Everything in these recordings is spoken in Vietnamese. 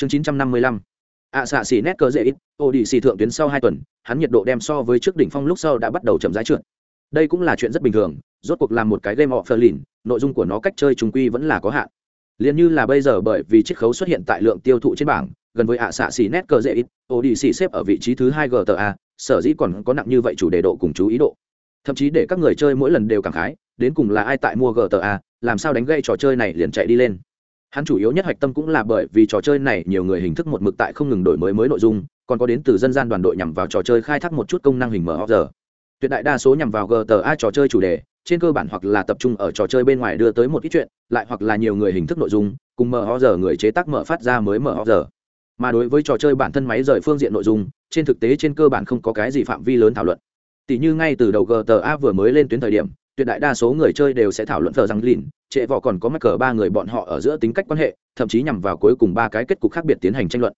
chương chín trăm năm mươi lăm. Ạ xạ xỉ nét cơ dễ ít, ô đi xì thượng tuyến sau hai tuần, hắn nhiệt độ đem so với trước đỉnh phong lúc sau đã bắt đầu chậm rãi trượt. Đây cũng là chuyện rất bình thường, rốt cuộc làm một cái game of lìn, nội dung của nó cách chơi trùng quy vẫn là có hạn. Liền như là bây giờ bởi vì chiết khấu xuất hiện tại lượng tiêu thụ trên bảng, gần với ạ xạ xỉ nét cờ dễ ít, ô đi xì xếp ở vị trí thứ hai gta sở dĩ còn có nặng như vậy chủ đề độ cùng chú ý độ. Thậm chí để các người chơi mỗi lần đều cảm khái, đến cùng là ai tại mua gta làm sao đánh gây trò chơi này liền chạy đi lên hắn chủ yếu nhất hạch tâm cũng là bởi vì trò chơi này nhiều người hình thức một mực tại không ngừng đổi mới mới nội dung, còn có đến từ dân gian đoàn đội nhằm vào trò chơi khai thác một chút công năng hình mở giờ. Tuyệt đại đa số nhằm vào gta trò chơi chủ đề, trên cơ bản hoặc là tập trung ở trò chơi bên ngoài đưa tới một ít chuyện, lại hoặc là nhiều người hình thức nội dung, cùng mở giờ người chế tác mở phát ra mới mở giờ. Mà đối với trò chơi bản thân máy rời phương diện nội dung, trên thực tế trên cơ bản không có cái gì phạm vi lớn thảo luận. Tỷ như ngay từ đầu gta vừa mới lên tuyến thời điểm tuyệt đại đa số người chơi đều sẽ thảo luận thờ rằng lìn, trệ vỏ còn có mắc cờ ba người bọn họ ở giữa tính cách quan hệ, thậm chí nhằm vào cuối cùng ba cái kết cục khác biệt tiến hành tranh luận.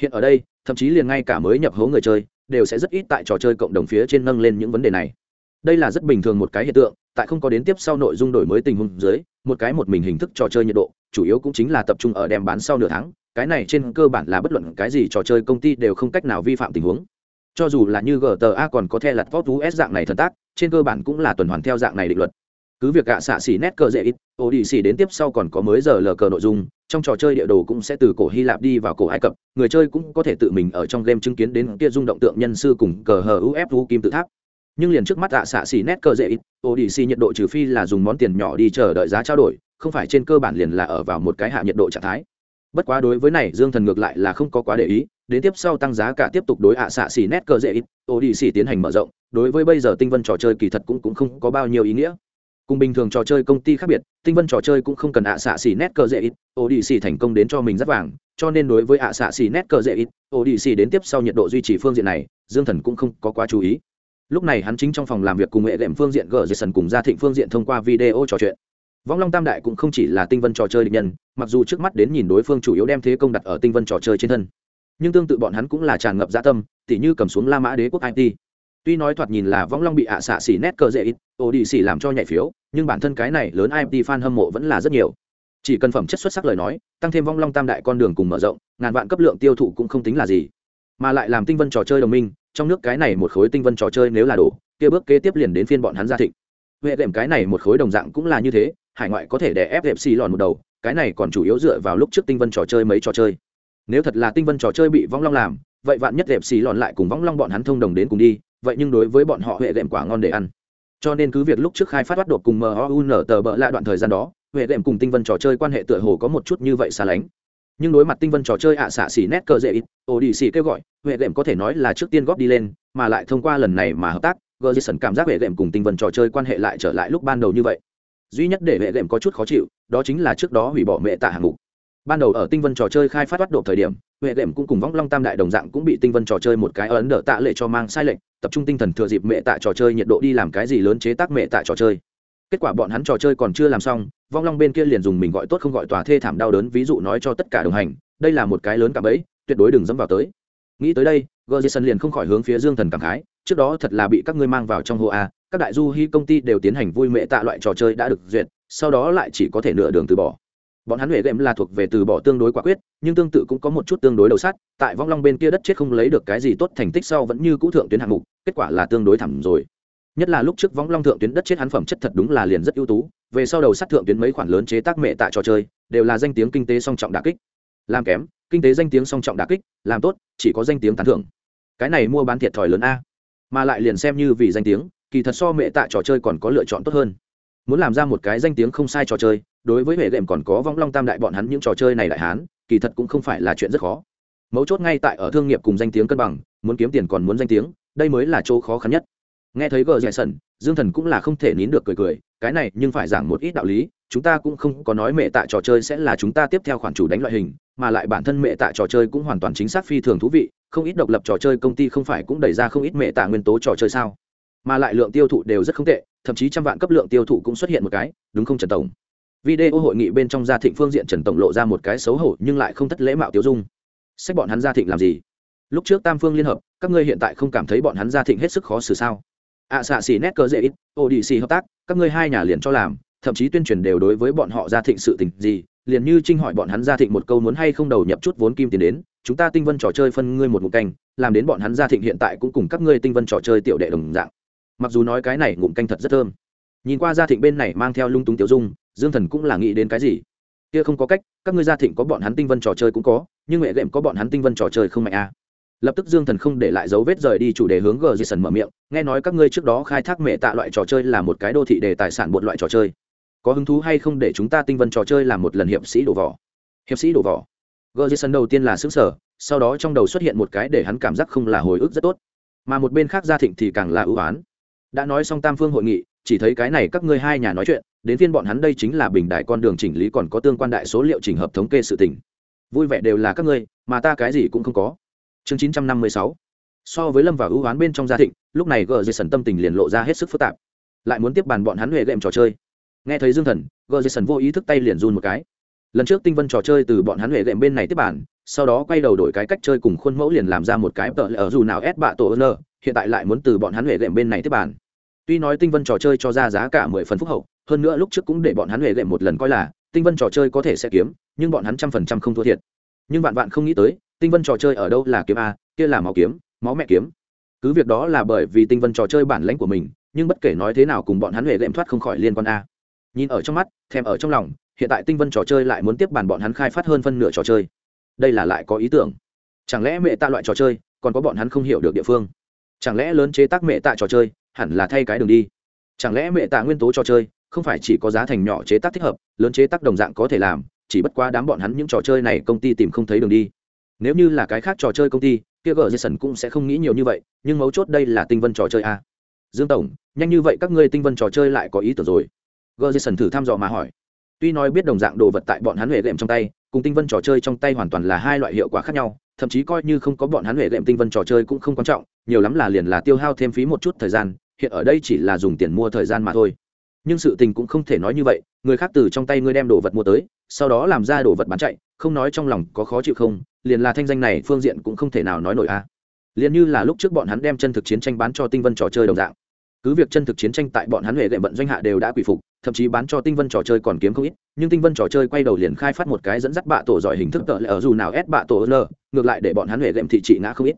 Hiện ở đây, thậm chí liền ngay cả mới nhập hố người chơi, đều sẽ rất ít tại trò chơi cộng đồng phía trên nâng lên những vấn đề này. Đây là rất bình thường một cái hiện tượng, tại không có đến tiếp sau nội dung đổi mới tình huống dưới, một cái một mình hình thức trò chơi nhiệt độ, chủ yếu cũng chính là tập trung ở đem bán sau nửa tháng, cái này trên cơ bản là bất luận cái gì trò chơi công ty đều không cách nào vi phạm tình huống cho dù là như gta còn có the lặt vót us dạng này thần tác, trên cơ bản cũng là tuần hoàn theo dạng này định luật. Cứ việc gạ xạ xỉ nét cờ dễ ít ô đi xỉ đến tiếp sau còn có mới giờ lờ cờ nội dung, trong trò chơi địa đồ cũng sẽ từ cổ hy lạp đi vào cổ ai cập, người chơi cũng có thể tự mình ở trong game chứng kiến đến kia rung động tượng nhân sư cùng cờ hờ ufu kim tự tháp. Nhưng liền trước mắt gạ xạ xỉ nét cờ dễ ít ô đi xỉ nhiệt độ trừ phi là dùng món tiền nhỏ đi chờ đợi giá trao đổi, không phải trên cơ bản liền là ở vào một cái hạ nhiệt độ trạng thái. Bất quá đối với này, dương thần ngược lại là không có quá để ý đến tiếp sau tăng giá cả tiếp tục đối ạ xạ xỉ nét cơ dễ ít ô đi xỉ tiến hành mở rộng đối với bây giờ tinh vân trò chơi kỳ thật cũng, cũng không có bao nhiêu ý nghĩa. Cùng bình thường trò chơi công ty khác biệt tinh vân trò chơi cũng không cần ạ xạ xỉ nét cơ dễ ít ô đi xỉ thành công đến cho mình rất vàng cho nên đối với ạ xạ xỉ nét cơ dễ ít ô đi xỉ đến tiếp sau nhiệt độ duy trì phương diện này dương thần cũng không có quá chú ý. Lúc này hắn chính trong phòng làm việc cùng hệ đệm phương diện gờ dây sần cùng gia thịnh phương diện thông qua video trò chuyện. Võng Long Tam Đại cũng không chỉ là tinh vân trò chơi địch nhân, mặc dù trước mắt đến nhìn đối phương chủ yếu đem thế công đặt ở tinh vân trò chơi trên thân, nhưng tương tự bọn hắn cũng là tràn ngập dạ tâm, tỉ như cầm xuống La Mã Đế quốc IT. Tuy nói thoạt nhìn là Võng Long bị ạ xạ xỉ nét cờ dễ ít, ô đi xỉ làm cho nhảy phiếu, nhưng bản thân cái này lớn IT fan hâm mộ vẫn là rất nhiều. Chỉ cần phẩm chất xuất sắc lời nói, tăng thêm vong Long Tam Đại con đường cùng mở rộng, ngàn vạn cấp lượng tiêu thụ cũng không tính là gì. Mà lại làm tinh vân trò chơi đồng minh, trong nước cái này một khối tinh vân trò chơi nếu là đủ, kia bước kế tiếp liền đến phiên bọn hắn gia thịnh. huệ đệm cái này một khối đồng dạng cũng là như thế, hải ngoại có thể để ép đẹp xì lòn một đầu cái này còn chủ yếu dựa vào lúc trước tinh vân trò chơi mấy trò chơi nếu thật là tinh vân trò chơi bị vong long làm, vậy vạn nhất đẹp xì lòn lại cùng vong long bọn hắn thông đồng đến cùng đi, vậy nhưng đối với bọn họ huệ đệm quả ngon để ăn. Cho nên cứ việc lúc trước khai phát bắt đột cùng mun tờ bỡ lại đoạn thời gian đó, huệ đệm cùng tinh vân trò chơi quan hệ tựa hồ có một chút như vậy xa lánh. Nhưng đối mặt tinh vân trò chơi ạ xạ xỉ nét cơ dễ ít ồ đi xỉ kêu gọi, huệ đệm có thể nói là trước tiên góp đi lên, mà lại thông qua lần này mà hợp tác gờ dây sần cảm giác huệ đệm cùng tinh vân trò chơi quan hệ lại trở lại lúc ban đầu như vậy. Duy nhất để huệ đệm có chút khó chịu, đó chính là trước đó hủy bỏ mẹ tạ hạng mục ban đầu ở tinh vân trò chơi khai phát bắt độ thời điểm, huệ đệm cũng cùng võng long tam đại đồng dạng cũng bị tinh vân trò chơi một cái ấn đỡ tạ lệ cho mang sai lệch tập trung tinh thần thừa dịp mẹ tạ trò chơi nhiệt độ đi làm cái gì lớn chế tác mẹ tạ trò chơi. Kết quả bọn hắn trò chơi còn chưa làm xong vong long bên kia liền dùng mình gọi tốt không gọi tòa thê thảm đau đớn ví dụ nói cho tất cả đồng hành, đây là một cái lớn cả bẫy, tuyệt đối đừng dẫm vào tới. Nghĩ tới đây gerson liền không khỏi hướng phía dương thần cảm khái, trước đó thật là bị các ngươi mang vào trong hồ a, các đại du hy công ty đều tiến hành vui mẹ tạ loại trò chơi đã được duyệt, sau đó lại chỉ có thể nửa đường từ bỏ bọn hắn huệ đệm là thuộc về từ bỏ tương đối quả quyết, nhưng tương tự cũng có một chút tương đối đầu sắt, tại vong long bên kia đất chết không lấy được cái gì tốt thành tích sau vẫn như cũ thượng tuyến hạng mục, kết quả là tương đối thẳng rồi. Nhất là lúc trước vong long thượng tuyến đất chết hắn phẩm chất thật đúng là liền rất ưu tú, về sau đầu sắt thượng tuyến mấy khoản lớn chế tác mệ tại trò chơi, đều là danh tiếng kinh tế song trọng đà kích. Làm kém, kinh tế danh tiếng song trọng đà kích, làm tốt, chỉ có danh tiếng tán thưởng. Cái này mua bán thiệt thòi lớn a. Mà lại liền xem như vì danh tiếng, kỳ thật so mẹ tạ trò chơi còn có lựa chọn tốt hơn. Muốn làm ra một cái danh tiếng không sai trò chơi đối với hệ đệm còn có vong long tam đại bọn hắn những trò chơi này đại hán, kỳ thật cũng không phải là chuyện rất khó. Mấu chốt ngay tại ở thương nghiệp cùng danh tiếng cân bằng, muốn kiếm tiền còn muốn danh tiếng, đây mới là chỗ khó khăn nhất. Nghe thấy gờ dạy sần dương thần cũng là không thể nín được cười cười, cái này nhưng phải giảng một ít đạo lý, chúng ta cũng không có nói mẹ tạ trò chơi sẽ là chúng ta tiếp theo khoản chủ đánh loại hình, mà lại bản thân mẹ tạ trò chơi cũng hoàn toàn chính xác phi thường thú vị, không ít độc lập trò chơi công ty không phải cũng đẩy ra không ít mẹ tạ nguyên tố trò chơi sao? Mà lại lượng tiêu thụ đều rất không tệ, thậm chí trăm vạn cấp lượng tiêu thụ cũng xuất hiện một cái, đúng không trần tổng? Video hội nghị bên trong gia thịnh phương diện trần tổng lộ ra một cái xấu hổ nhưng lại không thất lễ mạo tiêu dung. Xét bọn hắn gia thịnh làm gì? Lúc trước tam phương liên hợp, các ngươi hiện tại không cảm thấy bọn hắn gia thịnh hết sức khó xử sao? Ạ xạ xỉ nét cờ dễ ít ô đi xì hợp tác, các ngươi hai nhà liền cho làm, thậm chí tuyên truyền đều đối với bọn họ gia thịnh sự tình gì, liền như trinh hỏi bọn hắn gia thịnh một câu muốn hay không đầu nhập chút vốn kim tiền đến, chúng ta tinh vân trò chơi phân ngươi một ngụm canh, làm đến bọn hắn gia thịnh hiện tại cũng cùng các ngươi tinh vân trò chơi tiểu đệ đồng dạng. Mặc dù nói cái này ngụm canh thật rất thơm. Nhìn qua gia thịnh bên này mang theo lung tung tiểu dung dương thần cũng là nghĩ đến cái gì? Kia không có cách, các ngươi gia thịnh có bọn hắn tinh vân trò chơi cũng có, nhưng mẹ đệm có bọn hắn tinh vân trò chơi không mạnh a à. lập tức dương thần không để lại dấu vết rời đi chủ đề hướng gờ Di sần mở miệng, nghe nói các ngươi trước đó khai thác mẹ tạ loại trò chơi là một cái đô thị đề tài sản một loại trò chơi. Có hứng thú hay không để chúng ta tinh vân trò chơi làm một lần hiệp sĩ đổ vỏ? Hiệp sĩ đổ vỏ. Gờ Di sần đầu tiên là xứng sở sau đó trong đầu xuất hiện một cái để hắn cảm giác không là hồi ức rất tốt. Mà một bên khác gia thịnh thì càng là ưu oán. Đã nói xong tam phương hội nghị, chỉ thấy cái này các ngươi hai nhà nói chuyện đến phiên bọn hắn đây chính là bình đại con đường chỉnh lý còn có tương quan đại số liệu chỉnh hợp thống kê sự tình. Vui vẻ đều là các ngươi, mà ta cái gì cũng không có. Chương chín trăm năm mươi sáu. So với lâm và ưu oán bên trong gia thịnh, lúc này gờ dây sần tâm tình liền lộ ra hết sức phức tạp. Lại muốn tiếp bàn bọn hắn huệ gệm trò chơi. Nghe thấy dương thần gờ dây sần vô ý thức tay liền run một cái. Lần trước tinh vân trò chơi từ bọn hắn huệ gệm bên này tiếp bàn, sau đó quay đầu đổi cái cách chơi cùng khuôn mẫu liền làm ra một cái tợ ở dù nào ép bạ tổ ơn hiện tại lại muốn từ bọn hắn huệ gệm bên này tiếp bàn. Tuy nói tinh vân trò chơi cho ra giá cả mười phần phúc hậu hơn nữa lúc trước cũng để bọn hắn huệ lệ một lần coi là, tinh vân trò chơi có thể sẽ kiếm, nhưng bọn hắn trăm phần trăm không thua thiệt. Nhưng bạn bạn không nghĩ tới, tinh vân trò chơi ở đâu là kiếm a, kia là máu kiếm, máu mẹ kiếm. Cứ việc đó là bởi vì tinh vân trò chơi bản lãnh của mình, nhưng bất kể nói thế nào cùng bọn hắn huệ lệm thoát không khỏi liên quan a. Nhìn ở trong mắt, thèm ở trong lòng, hiện tại tinh vân trò chơi lại muốn tiếp bàn bọn hắn khai phát hơn phân nửa trò chơi. Đây là lại có ý tưởng. Chẳng lẽ mẹ ta loại trò chơi, còn có bọn hắn không hiểu được địa phương? Chẳng lẽ lớn chế tác mẹ tạ trò chơi, hẳn là thay cái đường đi? Chẳng lẽ mẹ tạ nguyên tố trò chơi không phải chỉ có giá thành nhỏ chế tác thích hợp, lớn chế tác đồng dạng có thể làm, chỉ bất quá đám bọn hắn những trò chơi này công ty tìm không thấy đường đi. Nếu như là cái khác trò chơi công ty, kia gờ jason cũng sẽ không nghĩ nhiều như vậy, nhưng mấu chốt đây là tinh vân trò chơi a. Dương tổng, nhanh như vậy các ngươi tinh vân trò chơi lại có ý tưởng rồi. Gờ jason thử thăm dò mà hỏi. Tuy nói biết đồng dạng đồ vật tại bọn hắn huệ đệm trong tay, cùng tinh vân trò chơi trong tay hoàn toàn là hai loại hiệu quả khác nhau, thậm chí coi như không có bọn hắn huệ đệm tinh vân trò chơi cũng không quan trọng, nhiều lắm là liền là tiêu hao thêm phí một chút thời gian, hiện ở đây chỉ là dùng tiền mua thời gian mà thôi nhưng sự tình cũng không thể nói như vậy, người khác từ trong tay ngươi đem đồ vật mua tới, sau đó làm ra đồ vật bán chạy, không nói trong lòng có khó chịu không, liền là thanh danh này phương diện cũng không thể nào nói nổi a à. liền như là lúc trước bọn hắn đem chân thực chiến tranh bán cho tinh vân trò chơi đồng dạng cứ việc chân thực chiến tranh tại bọn hắn huệ đệm vận doanh hạ đều đã quỷ phục, thậm chí bán cho tinh vân trò chơi còn kiếm không ít, nhưng tinh vân trò chơi quay đầu liền khai phát một cái dẫn dắt bạ tổ giỏi hình thức tợ lệ ở dù nào ép bạ tổ n ngược lại để bọn hắn huệ lệm thị trị ngã không ít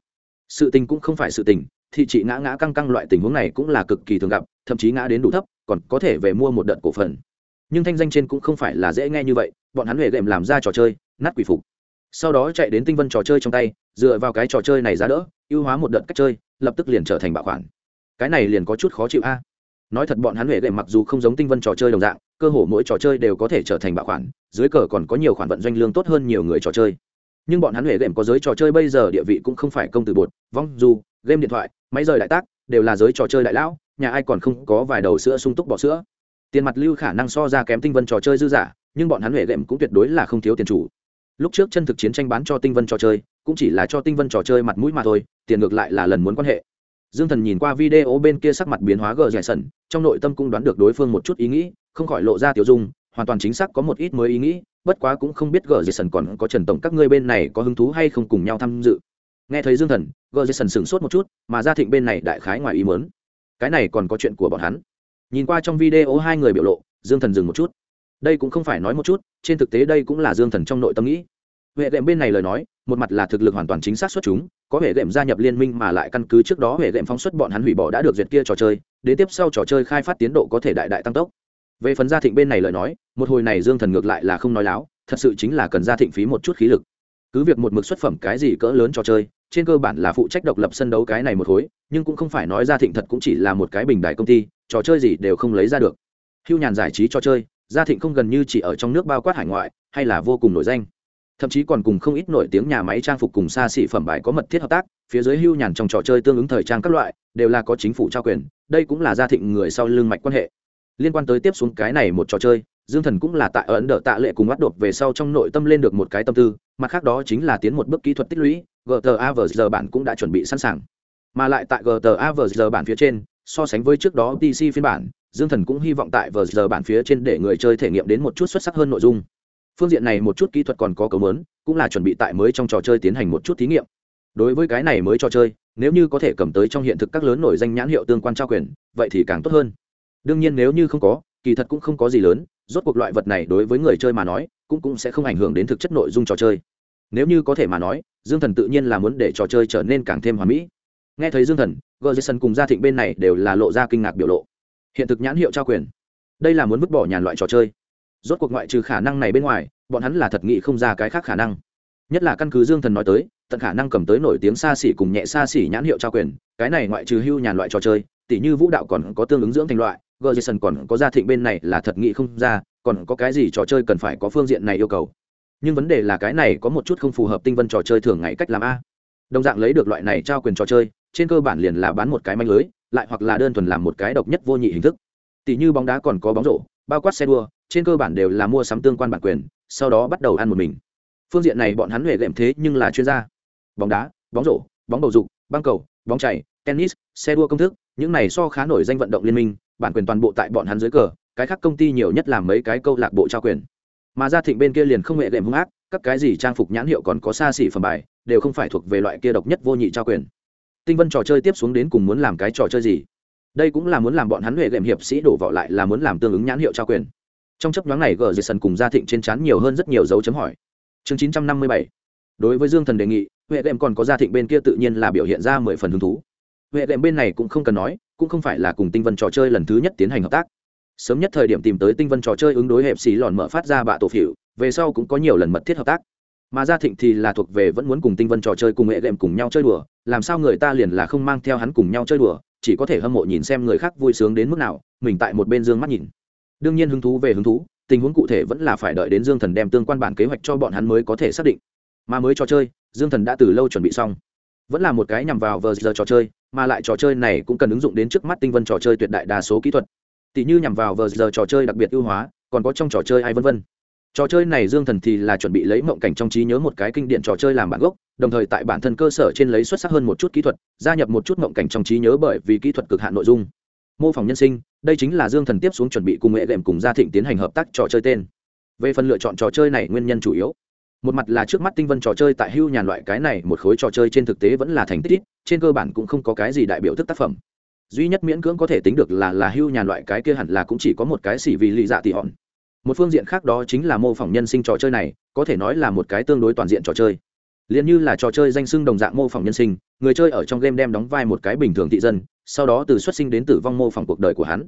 sự tình cũng không phải sự tình, thị trị ngã ngã căng căng loại tình huống này cũng là cực kỳ thường gặp, thậm chí ngã đến đủ thấp còn có thể về mua một đợt cổ phần. Nhưng thanh danh trên cũng không phải là dễ nghe như vậy, bọn hắn huệ đệm làm ra trò chơi, nát quỷ phục. Sau đó chạy đến tinh vân trò chơi trong tay, dựa vào cái trò chơi này giá đỡ, ưu hóa một đợt cách chơi, lập tức liền trở thành bạo khoản cái này liền có chút khó chịu a. Nói thật bọn hắn huệ đệm mặc dù không giống tinh vân trò chơi đồng dạng, cơ hồ mỗi trò chơi đều có thể trở thành bạo khoản dưới cờ còn có nhiều khoản vận doanh lương tốt hơn nhiều người trò chơi. Nhưng bọn hắn huệ đệm có giới trò chơi bây giờ địa vị cũng không phải công từ bột, vong dù, game điện thoại, máy rời đại tác, đều là giới trò chơi đại lão nhà ai còn không có vài đầu sữa sung túc bỏ sữa. Tiền mặt lưu khả năng so ra kém tinh vân trò chơi dư giả, nhưng bọn hắn huệ lệm cũng tuyệt đối là không thiếu tiền chủ. Lúc trước chân thực chiến tranh bán cho tinh vân trò chơi, cũng chỉ là cho tinh vân trò chơi mặt mũi mà thôi, tiền ngược lại là lần muốn quan hệ. Dương thần nhìn qua video bên kia sắc mặt biến hóa gờ giải sần, trong nội tâm cũng đoán được đối phương một chút ý nghĩ, không khỏi lộ ra tiểu dung, hoàn toàn chính xác có một ít mới ý nghĩ, bất quá cũng không biết gờ giải sần còn có trần tổng các ngươi bên này có hứng thú hay không cùng nhau tham dự. Nghe thấy dương thần, gờ giải sần sửng sốt một chút, mà gia thịnh bên này đại khái ngoài ý mớn cái này còn có chuyện của bọn hắn. Nhìn qua trong video hai người biểu lộ, dương thần dừng một chút. Đây cũng không phải nói một chút, trên thực tế đây cũng là dương thần trong nội tâm nghĩ. Huệ đệm bên này lời nói, một mặt là thực lực hoàn toàn chính xác xuất chúng, có huệ đệm gia nhập liên minh mà lại căn cứ trước đó huệ đệm phóng xuất bọn hắn hủy bỏ đã được duyệt kia trò chơi, đến tiếp sau trò chơi khai phát tiến độ có thể đại đại tăng tốc. Về phần gia thịnh bên này lời nói, một hồi này dương thần ngược lại là không nói láo, thật sự chính là cần gia thịnh phí một chút khí lực. Cứ việc một mực xuất phẩm cái gì cỡ lớn trò chơi trên cơ bản là phụ trách độc lập sân đấu cái này một khối, nhưng cũng không phải nói ra thịnh thật cũng chỉ là một cái bình đại công ty, trò chơi gì đều không lấy ra được. Hưu nhàn giải trí trò chơi, gia thịnh không gần như chỉ ở trong nước bao quát hải ngoại, hay là vô cùng nổi danh. Thậm chí còn cùng không ít nổi tiếng nhà máy trang phục cùng xa xỉ phẩm bài có mật thiết hợp tác, phía dưới hưu nhàn trong trò chơi tương ứng thời trang các loại, đều là có chính phủ trao quyền, đây cũng là gia thịnh người sau lưng mạch quan hệ. Liên quan tới tiếp xuống cái này một trò chơi, dương thần cũng là tại ấn độ tạ lệ cùng bắt đột về sau trong nội tâm lên được một cái tâm tư, mặt khác đó chính là tiến một bước kỹ thuật tích lũy gta giờ bản cũng đã chuẩn bị sẵn sàng. Mà lại tại gta giờ bản phía trên, so sánh với trước đó pc phiên bản, dương thần cũng hy vọng tại giờ bản phía trên để người chơi thể nghiệm đến một chút xuất sắc hơn nội dung. Phương diện này một chút kỹ thuật còn có cấu mớn cũng là chuẩn bị tại mới trong trò chơi tiến hành một chút thí nghiệm. Đối với cái này mới trò chơi, nếu như có thể cầm tới trong hiện thực các lớn nổi danh nhãn hiệu tương quan trao quyền, vậy thì càng tốt hơn. Đương nhiên nếu như không có, kỳ thật cũng không có gì lớn, rốt cuộc loại vật này đối với người chơi mà nói, cũng cũng sẽ không ảnh hưởng đến thực chất nội dung trò chơi nếu như có thể mà nói, dương thần tự nhiên là muốn để trò chơi trở nên càng thêm hoà mỹ. Nghe thấy dương thần gờ jason cùng gia thịnh bên này đều là lộ ra kinh ngạc biểu lộ. Hiện thực nhãn hiệu trao quyền. Đây là muốn vứt bỏ nhàn loại trò chơi. Rốt cuộc ngoại trừ khả năng này bên ngoài, bọn hắn là thật nghị không ra cái khác khả năng. Nhất là căn cứ dương thần nói tới, tận khả năng cầm tới nổi tiếng xa xỉ cùng nhẹ xa xỉ nhãn hiệu trao quyền, cái này ngoại trừ hưu nhàn loại trò chơi, tỉ như vũ đạo còn có tương ứng dưỡng thành loại gờ jason còn có gia thịnh bên này là thật nghị không ra, còn có cái gì trò chơi cần phải có phương diện này yêu cầu nhưng vấn đề là cái này có một chút không phù hợp tinh vân trò chơi thường ngày cách làm a. Đồng dạng lấy được loại này trao quyền trò chơi, trên cơ bản liền là bán một cái manh lưới, lại hoặc là đơn thuần làm một cái độc nhất vô nhị hình thức. Tỷ như bóng đá còn có bóng rổ, bao quát xe đua, trên cơ bản đều là mua sắm tương quan bản quyền, sau đó bắt đầu ăn một mình. Phương diện này bọn hắn huệ lệm thế nhưng là chuyên gia. Bóng đá, bóng rổ, bóng bầu dục, băng cầu, bóng chảy tennis, xe đua công thức, những này so khá nổi danh vận động liên minh, bản quyền toàn bộ tại bọn hắn dưới cờ, cái khác công ty nhiều nhất là mấy cái câu lạc bộ trao quyền mà gia thịnh bên kia liền không hệ đệm hung ác, các cái gì trang phục nhãn hiệu còn có xa xỉ phẩm bài, đều không phải thuộc về loại kia độc nhất vô nhị trao quyền. Tinh vân trò chơi tiếp xuống đến cùng muốn làm cái trò chơi gì? Đây cũng là muốn làm bọn hắn huệ đệm hiệp sĩ đổ vọ lại là muốn làm tương ứng nhãn hiệu trao quyền. Trong chấp nhoáng này gờ dây sần cùng gia thịnh trên chán nhiều hơn rất nhiều dấu chấm hỏi. Chương chín trăm năm mươi bảy. Đối với dương thần đề nghị, huệ đệm còn có gia thịnh bên kia tự nhiên là biểu hiện ra mười phần hứng thú. Huệ đệm bên này cũng không cần nói, cũng không phải là cùng tinh vân trò chơi lần thứ nhất tiến hành hợp tác sớm nhất thời điểm tìm tới tinh vân trò chơi ứng đối hẹp xì lòn mở phát ra bạ tổ phỉu về sau cũng có nhiều lần mật thiết hợp tác. Mà gia thịnh thì là thuộc về vẫn muốn cùng tinh vân trò chơi cùng hệ đệm cùng nhau chơi đùa, làm sao người ta liền là không mang theo hắn cùng nhau chơi đùa, chỉ có thể hâm mộ nhìn xem người khác vui sướng đến mức nào, mình tại một bên dương mắt nhìn. Đương nhiên hứng thú về hứng thú, tình huống cụ thể vẫn là phải đợi đến dương thần đem tương quan bản kế hoạch cho bọn hắn mới có thể xác định. Mà mới trò chơi, dương thần đã từ lâu chuẩn bị xong. Vẫn là một cái nhằm vào vờ giờ trò chơi, mà lại trò chơi này cũng cần ứng dụng đến trước mắt tinh vân trò chơi tuyệt đại đa số kỹ thuật tỷ như nhằm vào vờ giờ trò chơi đặc biệt ưu hóa, còn có trong trò chơi ai vân vân. Trò chơi này dương thần thì là chuẩn bị lấy mộng cảnh trong trí nhớ một cái kinh điển trò chơi làm bản gốc, đồng thời tại bản thân cơ sở trên lấy xuất sắc hơn một chút kỹ thuật, gia nhập một chút mộng cảnh trong trí nhớ bởi vì kỹ thuật cực hạn nội dung. Mô phỏng nhân sinh, đây chính là dương thần tiếp xuống chuẩn bị cùng nghệ đệm cùng gia thịnh tiến hành hợp tác trò chơi tên. Về phần lựa chọn trò chơi này nguyên nhân chủ yếu. Một mặt là trước mắt tinh vân trò chơi tại hưu nhàn loại cái này, một khối trò chơi trên thực tế vẫn là thành tích trên cơ bản cũng không có cái gì đại biểu thức tác phẩm duy nhất miễn cưỡng có thể tính được là là hưu nhàn loại cái kia hẳn là cũng chỉ có một cái xỉ vì lì dạ tỉ hòn. Một phương diện khác đó chính là mô phỏng nhân sinh trò chơi này, có thể nói là một cái tương đối toàn diện trò chơi. Liền như là trò chơi danh sưng đồng dạng mô phỏng nhân sinh, người chơi ở trong game đem đóng vai một cái bình thường thị dân, sau đó từ xuất sinh đến tử vong mô phỏng cuộc đời của hắn.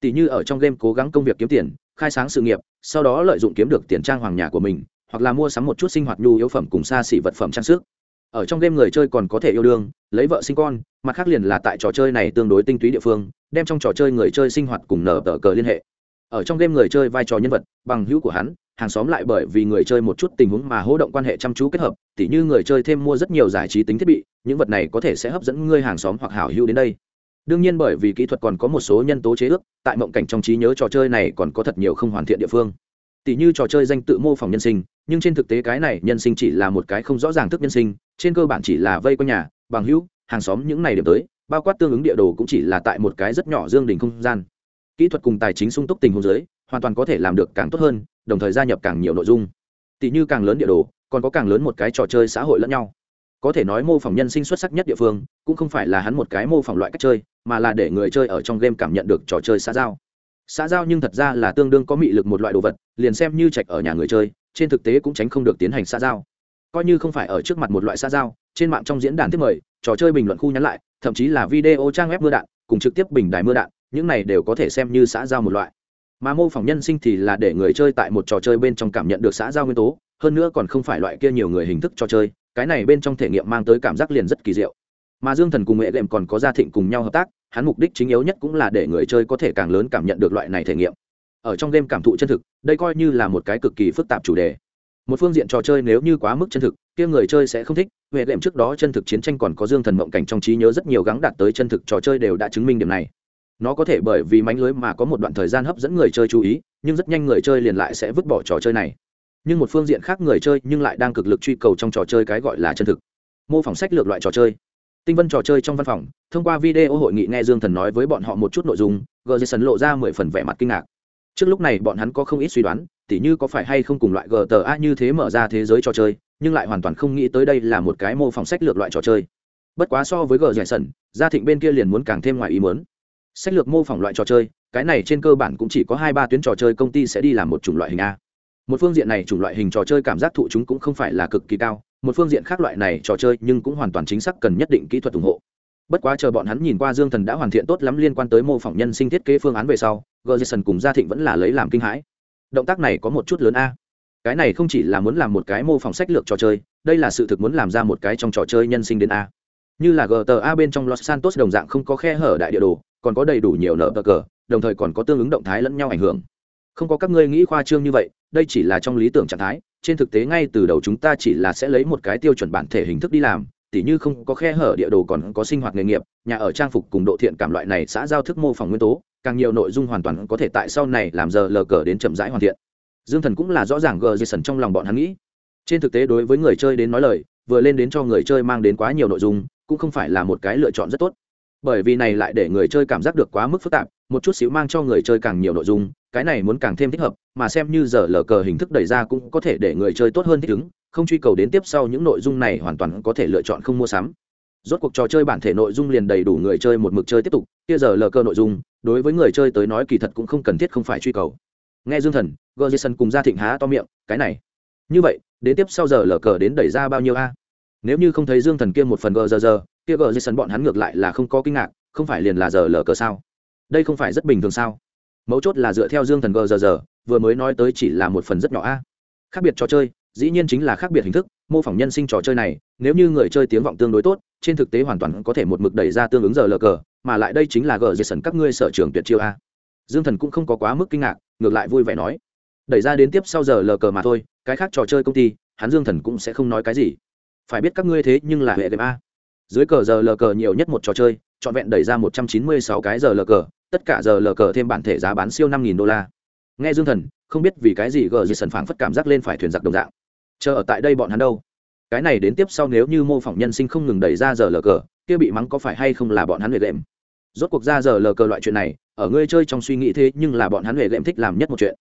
Tỷ như ở trong game cố gắng công việc kiếm tiền, khai sáng sự nghiệp, sau đó lợi dụng kiếm được tiền trang hoàng nhà của mình, hoặc là mua sắm một chút sinh hoạt nhu yếu phẩm cùng xa xỉ vật phẩm trang sức ở trong game người chơi còn có thể yêu đương, lấy vợ sinh con, mặt khác liền là tại trò chơi này tương đối tinh túy địa phương, đem trong trò chơi người chơi sinh hoạt cùng nở tờ cờ liên hệ. Ở trong game người chơi vai trò nhân vật, bằng hữu của hắn, hàng xóm lại bởi vì người chơi một chút tình huống mà hỗ động quan hệ chăm chú kết hợp, tỉ như người chơi thêm mua rất nhiều giải trí tính thiết bị, những vật này có thể sẽ hấp dẫn ngươi hàng xóm hoặc hảo hữu đến đây. Đương nhiên bởi vì kỹ thuật còn có một số nhân tố chế ước, tại mộng cảnh trong trí nhớ trò chơi này còn có thật nhiều không hoàn thiện địa phương. Tỉ như trò chơi danh tự mô phỏng nhân sinh nhưng trên thực tế cái này nhân sinh chỉ là một cái không rõ ràng thức nhân sinh, trên cơ bản chỉ là vây quanh nhà, bằng hữu, hàng xóm những này điểm tới, bao quát tương ứng địa đồ cũng chỉ là tại một cái rất nhỏ dương đỉnh không gian. Kỹ thuật cùng tài chính sung túc tình huống giới hoàn toàn có thể làm được càng tốt hơn, đồng thời gia nhập càng nhiều nội dung. Tỷ như càng lớn địa đồ, còn có càng lớn một cái trò chơi xã hội lẫn nhau. Có thể nói mô phỏng nhân sinh xuất sắc nhất địa phương, cũng không phải là hắn một cái mô phỏng loại cách chơi, mà là để người chơi ở trong game cảm nhận được trò chơi xã giao. Xã giao nhưng thật ra là tương đương có mị lực một loại đồ vật, liền xem như trạch ở nhà người chơi trên thực tế cũng tránh không được tiến hành xã giao. Coi như không phải ở trước mặt một loại xã giao, trên mạng trong diễn đàn tiếp mời, trò chơi bình luận khu nhắn lại, thậm chí là video trang web mưa đạn, cùng trực tiếp bình đài mưa đạn, những này đều có thể xem như xã giao một loại. Mà mô phỏng nhân sinh thì là để người chơi tại một trò chơi bên trong cảm nhận được xã giao nguyên tố, hơn nữa còn không phải loại kia nhiều người hình thức trò chơi, cái này bên trong thể nghiệm mang tới cảm giác liền rất kỳ diệu. Mà dương thần cùng nghệ đệm còn có gia thịnh cùng nhau hợp tác, hắn mục đích chính yếu nhất cũng là để người chơi có thể càng lớn cảm nhận được loại này thể nghiệm ở trong game cảm thụ chân thực, đây coi như là một cái cực kỳ phức tạp chủ đề. Một phương diện trò chơi nếu như quá mức chân thực, kia người chơi sẽ không thích huệ đệm trước đó chân thực chiến tranh còn có dương thần mộng cảnh trong trí nhớ rất nhiều gắng đạt tới chân thực trò chơi đều đã chứng minh điểm này. Nó có thể bởi vì mánh lưới mà có một đoạn thời gian hấp dẫn người chơi chú ý, nhưng rất nhanh người chơi liền lại sẽ vứt bỏ trò chơi này. Nhưng một phương diện khác người chơi nhưng lại đang cực lực truy cầu trong trò chơi cái gọi là chân thực. Mô phỏng sách lược loại trò chơi. Tinh vân trò chơi trong văn phòng, thông qua video hội nghị nghe dương thần nói với bọn họ một chút nội dung, gờ jason lộ ra mười phần vẻ mặt kinh ngạc trước lúc này bọn hắn có không ít suy đoán, tỉ như có phải hay không cùng loại gta như thế mở ra thế giới trò chơi, nhưng lại hoàn toàn không nghĩ tới đây là một cái mô phỏng sách lược loại trò chơi. Bất quá so với gờ jason gia thịnh bên kia liền muốn càng thêm ngoài ý muốn. Sách lược mô phỏng loại trò chơi, cái này trên cơ bản cũng chỉ có hai ba tuyến trò chơi công ty sẽ đi làm một chủng loại hình a. Một phương diện này chủng loại hình trò chơi cảm giác thụ chúng cũng không phải là cực kỳ cao, một phương diện khác loại này trò chơi nhưng cũng hoàn toàn chính xác cần nhất định kỹ thuật ủng hộ bất quá chờ bọn hắn nhìn qua dương thần đã hoàn thiện tốt lắm liên quan tới mô phỏng nhân sinh thiết kế phương án về sau gờ jason cùng gia thịnh vẫn là lấy làm kinh hãi. Động tác này có một chút lớn a. Cái này không chỉ là muốn làm một cái mô phỏng sách lược trò chơi, đây là sự thực muốn làm ra một cái trong trò chơi nhân sinh đến a. Như là gta bên trong los santos đồng dạng không có khe hở đại địa đồ, còn có đầy đủ nhiều nợ cờ, đồng thời còn có tương ứng động thái lẫn nhau ảnh hưởng. Không có các ngươi nghĩ khoa trương như vậy, đây chỉ là trong lý tưởng trạng thái, trên thực tế ngay từ đầu chúng ta chỉ là sẽ lấy một cái tiêu chuẩn bản thể hình thức đi làm tỉ như không có khe hở địa đồ còn có sinh hoạt nghề nghiệp, nhà ở trang phục cùng độ thiện cảm loại này xã giao thức mô phỏng nguyên tố, càng nhiều nội dung hoàn toàn có thể tại sau này làm giờ lờ cờ đến chậm rãi hoàn thiện. Dương thần cũng là rõ ràng gờ jason trong lòng bọn hắn nghĩ. Trên thực tế đối với người chơi đến nói lời, vừa lên đến cho người chơi mang đến quá nhiều nội dung, cũng không phải là một cái lựa chọn rất tốt. Bởi vì này lại để người chơi cảm giác được quá mức phức tạp, một chút xíu mang cho người chơi càng nhiều nội dung cái này muốn càng thêm thích hợp, mà xem như giờ lờ cờ hình thức đẩy ra cũng có thể để người chơi tốt hơn thích ứng, không truy cầu đến tiếp sau những nội dung này hoàn toàn có thể lựa chọn không mua sắm. Rốt cuộc trò chơi bản thể nội dung liền đầy đủ người chơi một mực chơi tiếp tục, kia giờ lờ cờ nội dung, đối với người chơi tới nói kỳ thật cũng không cần thiết không phải truy cầu. Nghe dương thần gờ jason cùng gia thịnh há to miệng, cái này. Như vậy, đến tiếp sau giờ lờ cờ đến đẩy ra bao nhiêu a? Nếu như không thấy dương thần kia một phần gờ giờ giờ kia gờ jason bọn hắn ngược lại là không có kinh ngạc, không phải liền là giờ lờ cờ sao? Đây không phải rất bình thường sao? Mấu chốt là dựa theo dương thần gờ giờ giờ, vừa mới nói tới chỉ là một phần rất nhỏ a. Khác biệt trò chơi, dĩ nhiên chính là khác biệt hình thức, mô phỏng nhân sinh trò chơi này, nếu như người chơi tiếng vọng tương đối tốt, trên thực tế hoàn toàn có thể một mực đẩy ra tương ứng giờ lờ cờ, mà lại đây chính là gờ jason các ngươi sở trường tuyệt chiêu a. Dương thần cũng không có quá mức kinh ngạc, ngược lại vui vẻ nói. Đẩy ra đến tiếp sau giờ lờ cờ mà thôi, cái khác trò chơi công ty, hắn dương thần cũng sẽ không nói cái gì. Phải biết các ngươi thế nhưng là hệ game a. Dưới cờ giờ lờ cờ nhiều nhất một trò chơi, trọn vẹn đẩy ra một trăm chín mươi sáu cái giờ lờ cờ tất cả giờ lờ cờ thêm bản thể giá bán siêu năm nghìn đô la. Nghe dương thần, không biết vì cái gì gờ dì sần phảng phất cảm giác lên phải thuyền giặc đồng dạng. Chờ ở tại đây bọn hắn đâu? Cái này đến tiếp sau nếu như mô phỏng nhân sinh không ngừng đẩy ra giờ lờ cờ, kia bị mắng có phải hay không là bọn hắn huệ lệm? Rốt cuộc ra giờ lờ cờ loại chuyện này, ở ngươi chơi trong suy nghĩ thế nhưng là bọn hắn huệ lệm thích làm nhất một chuyện.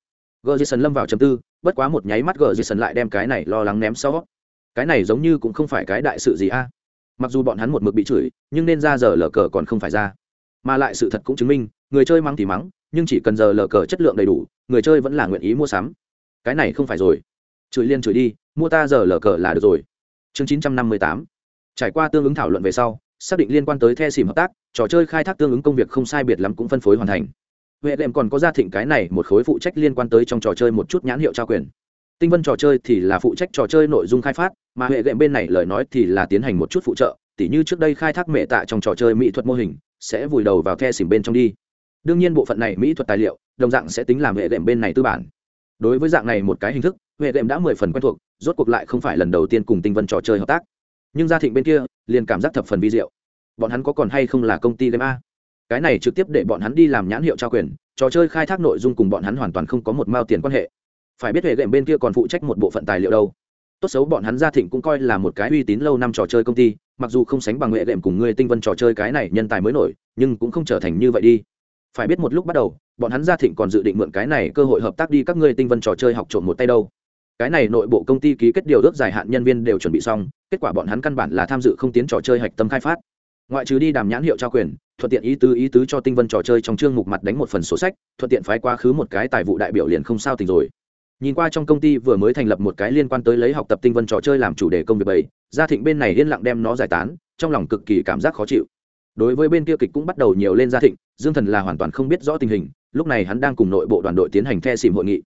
Gờ dì sần lâm vào chầm tư, bất quá một nháy mắt gờ dì sần lại đem cái này lo lắng ném sau. Cái này giống như cũng không phải cái đại sự gì a. Mặc dù bọn hắn một mực bị chửi, nhưng nên ra giờ lờ cờ còn không phải ra. Mà lại sự thật cũng chứng minh người chơi mắng thì mắng, nhưng chỉ cần giờ lờ cờ chất lượng đầy đủ, người chơi vẫn là nguyện ý mua sắm. Cái này không phải rồi. Chửi liên chửi đi, mua ta giờ lờ cờ là được rồi. Chương chín trăm năm mươi tám. Trải qua tương ứng thảo luận về sau, xác định liên quan tới the xìm hợp tác, trò chơi khai thác tương ứng công việc không sai biệt lắm cũng phân phối hoàn thành. Huệ đệm còn có gia thịnh cái này một khối phụ trách liên quan tới trong trò chơi một chút nhãn hiệu trao quyền. Tinh vân trò chơi thì là phụ trách trò chơi nội dung khai phát, mà huệ đệm bên này lời nói thì là tiến hành một chút phụ trợ, tỉ như trước đây khai thác mệ tạ trong trò chơi mỹ thuật mô hình, sẽ vùi đầu vào the xìm bên trong đi đương nhiên bộ phận này mỹ thuật tài liệu, đồng dạng sẽ tính làm hệ đệm bên này tư bản. Đối với dạng này một cái hình thức, hệ đệm đã mười phần quen thuộc, rốt cuộc lại không phải lần đầu tiên cùng tinh vân trò chơi hợp tác. Nhưng gia thịnh bên kia, liền cảm giác thập phần vi diệu. Bọn hắn có còn hay không là công ty game a? Cái này trực tiếp để bọn hắn đi làm nhãn hiệu trao quyền, trò chơi khai thác nội dung cùng bọn hắn hoàn toàn không có một mao tiền quan hệ. Phải biết hệ đệm bên kia còn phụ trách một bộ phận tài liệu đâu. Tốt xấu bọn hắn gia thịnh cũng coi là một cái uy tín lâu năm trò chơi công ty, mặc dù không sánh bằng hệ đệm cùng người tinh vân trò chơi cái này nhân tài mới nổi, nhưng cũng không trở thành như vậy đi phải biết một lúc bắt đầu, bọn hắn gia thịnh còn dự định mượn cái này cơ hội hợp tác đi các ngươi tinh vân trò chơi học trộm một tay đâu. Cái này nội bộ công ty ký kết điều ước dài hạn nhân viên đều chuẩn bị xong, kết quả bọn hắn căn bản là tham dự không tiến trò chơi hạch tâm khai phát. Ngoại trừ đi đàm nhãn hiệu trao quyền, thuận tiện ý tứ ý tứ cho tinh vân trò chơi trong chương mục mặt đánh một phần sổ sách, thuận tiện phái quá khứ một cái tài vụ đại biểu liền không sao tình rồi. Nhìn qua trong công ty vừa mới thành lập một cái liên quan tới lấy học tập tinh vân trò chơi làm chủ đề công việc bảy gia thịnh bên này yên lặng đem nó giải tán, trong lòng cực kỳ cảm giác khó chịu đối với bên kia kịch cũng bắt đầu nhiều lên gia thịnh, dương thần là hoàn toàn không biết rõ tình hình, lúc này hắn đang cùng nội bộ đoàn đội tiến hành the xìm hội nghị.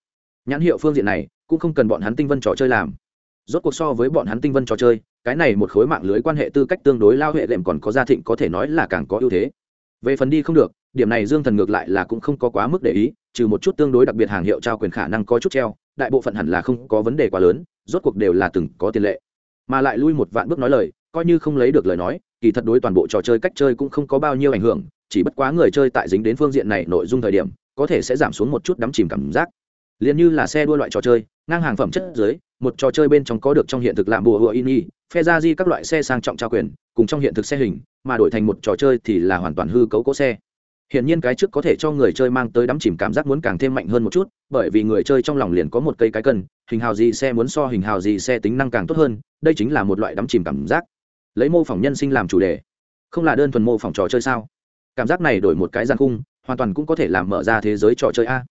Nhãn hiệu phương diện này, cũng không cần bọn hắn tinh vân trò chơi làm. Rốt cuộc so với bọn hắn tinh vân trò chơi, cái này một khối mạng lưới quan hệ tư cách tương đối lao hệ đệm còn có gia thịnh có thể nói là càng có ưu thế. Về phần đi không được, điểm này dương thần ngược lại là cũng không có quá mức để ý, trừ một chút tương đối đặc biệt hàng hiệu trao quyền khả năng có chút treo, đại bộ phận hẳn là không có vấn đề quá lớn, rốt cuộc đều là từng có tiền lệ. Mà lại lui một vạn bước nói lời, coi như không lấy được lời nói kỳ thật đối toàn bộ trò chơi cách chơi cũng không có bao nhiêu ảnh hưởng chỉ bất quá người chơi tại dính đến phương diện này nội dung thời điểm có thể sẽ giảm xuống một chút đắm chìm cảm giác liền như là xe đua loại trò chơi ngang hàng phẩm chất dưới một trò chơi bên trong có được trong hiện thực làm bùa hựa in y phe ra di các loại xe sang trọng trao quyền cùng trong hiện thực xe hình mà đổi thành một trò chơi thì là hoàn toàn hư cấu cỗ xe Hiển nhiên cái trước có thể cho người chơi mang tới đắm chìm cảm giác muốn càng thêm mạnh hơn một chút, bởi vì người chơi trong lòng liền có một cây cái cần, hình hào gì xe muốn so hình hào gì xe tính năng càng tốt hơn, đây chính là một loại đắm chìm cảm giác. Lấy mô phỏng nhân sinh làm chủ đề, không là đơn thuần mô phỏng trò chơi sao? Cảm giác này đổi một cái gian khung, hoàn toàn cũng có thể làm mở ra thế giới trò chơi a.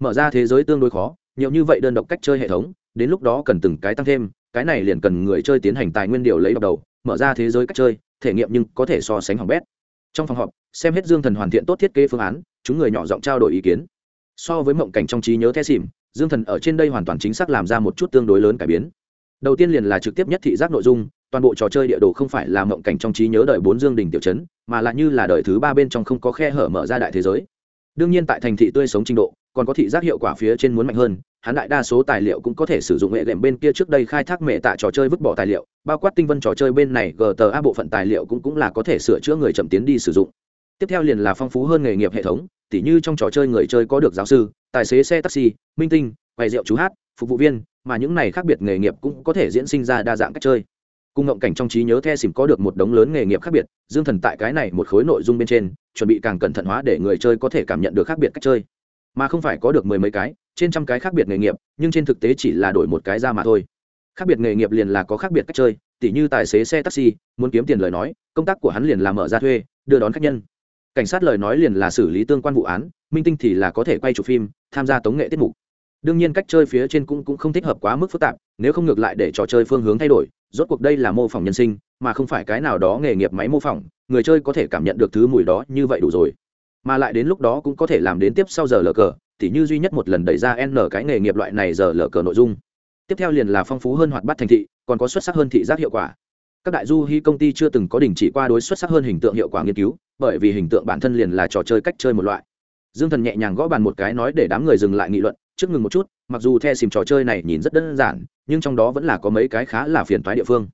Mở ra thế giới tương đối khó nhiều như vậy đơn độc cách chơi hệ thống đến lúc đó cần từng cái tăng thêm cái này liền cần người chơi tiến hành tài nguyên điều lấy đọc đầu mở ra thế giới cách chơi thể nghiệm nhưng có thể so sánh hỏng bét. Trong phòng họp xem hết dương thần hoàn thiện tốt thiết kế phương án chúng người nhỏ giọng trao đổi ý kiến. So với mộng cảnh trong trí nhớ the xìm dương thần ở trên đây hoàn toàn chính xác làm ra một chút tương đối lớn cải biến. Đầu tiên liền là trực tiếp nhất thị giác nội dung toàn bộ trò chơi địa đồ không phải là mộng cảnh trong trí nhớ đời bốn dương đình tiểu chấn mà là như là đời thứ ba bên trong không có khe hở mở ra đại thế giới. Đương nhiên tại thành thị tươi sống trình độ, còn có thị giác hiệu quả phía trên muốn mạnh hơn, hắn đại đa số tài liệu cũng có thể sử dụng hệ đệm bên kia trước đây khai thác mẹ tại trò chơi vứt bỏ tài liệu, bao quát tinh vân trò chơi bên này gta bộ phận tài liệu cũng cũng là có thể sửa chữa người chậm tiến đi sử dụng. Tiếp theo liền là phong phú hơn nghề nghiệp hệ thống, tỉ như trong trò chơi người chơi có được giáo sư, tài xế xe taxi, minh tinh, quầy rượu chú hát, phục vụ viên, mà những này khác biệt nghề nghiệp cũng có thể diễn sinh ra đa dạng cách chơi cung ngộng cảnh trong trí nhớ the xìm có được một đống lớn nghề nghiệp khác biệt dương thần tại cái này một khối nội dung bên trên chuẩn bị càng cẩn thận hóa để người chơi có thể cảm nhận được khác biệt cách chơi. Mà không phải có được mười mấy cái trên trăm cái khác biệt nghề nghiệp nhưng trên thực tế chỉ là đổi một cái ra mà thôi. Khác biệt nghề nghiệp liền là có khác biệt cách chơi tỉ như tài xế xe taxi muốn kiếm tiền lời nói công tác của hắn liền là mở ra thuê đưa đón khách nhân. Cảnh sát lời nói liền là xử lý tương quan vụ án minh tinh thì là có thể quay chụp phim tham gia tống nghệ tiết mục. Đương nhiên cách chơi phía trên cũng, cũng không thích hợp quá mức phức tạp nếu không ngược lại để trò chơi phương hướng thay đổi rốt cuộc đây là mô phỏng nhân sinh, mà không phải cái nào đó nghề nghiệp máy mô phỏng, người chơi có thể cảm nhận được thứ mùi đó như vậy đủ rồi. Mà lại đến lúc đó cũng có thể làm đến tiếp sau giờ lờ cờ thì như duy nhất một lần đẩy ra n cái nghề nghiệp loại này giờ lờ cờ nội dung. Tiếp theo liền là phong phú hơn hoạt bát thành thị, còn có xuất sắc hơn thị giác hiệu quả. Các đại du hy công ty chưa từng có đình chỉ qua đối xuất sắc hơn hình tượng hiệu quả nghiên cứu, bởi vì hình tượng bản thân liền là trò chơi cách chơi một loại. Dương thần nhẹ nhàng gõ bàn một cái nói để đám người dừng lại nghị luận trước ngừng một chút, mặc dù the xìm trò chơi này nhìn rất đơn giản, nhưng trong đó vẫn là có mấy cái khá là phiền toái địa phương.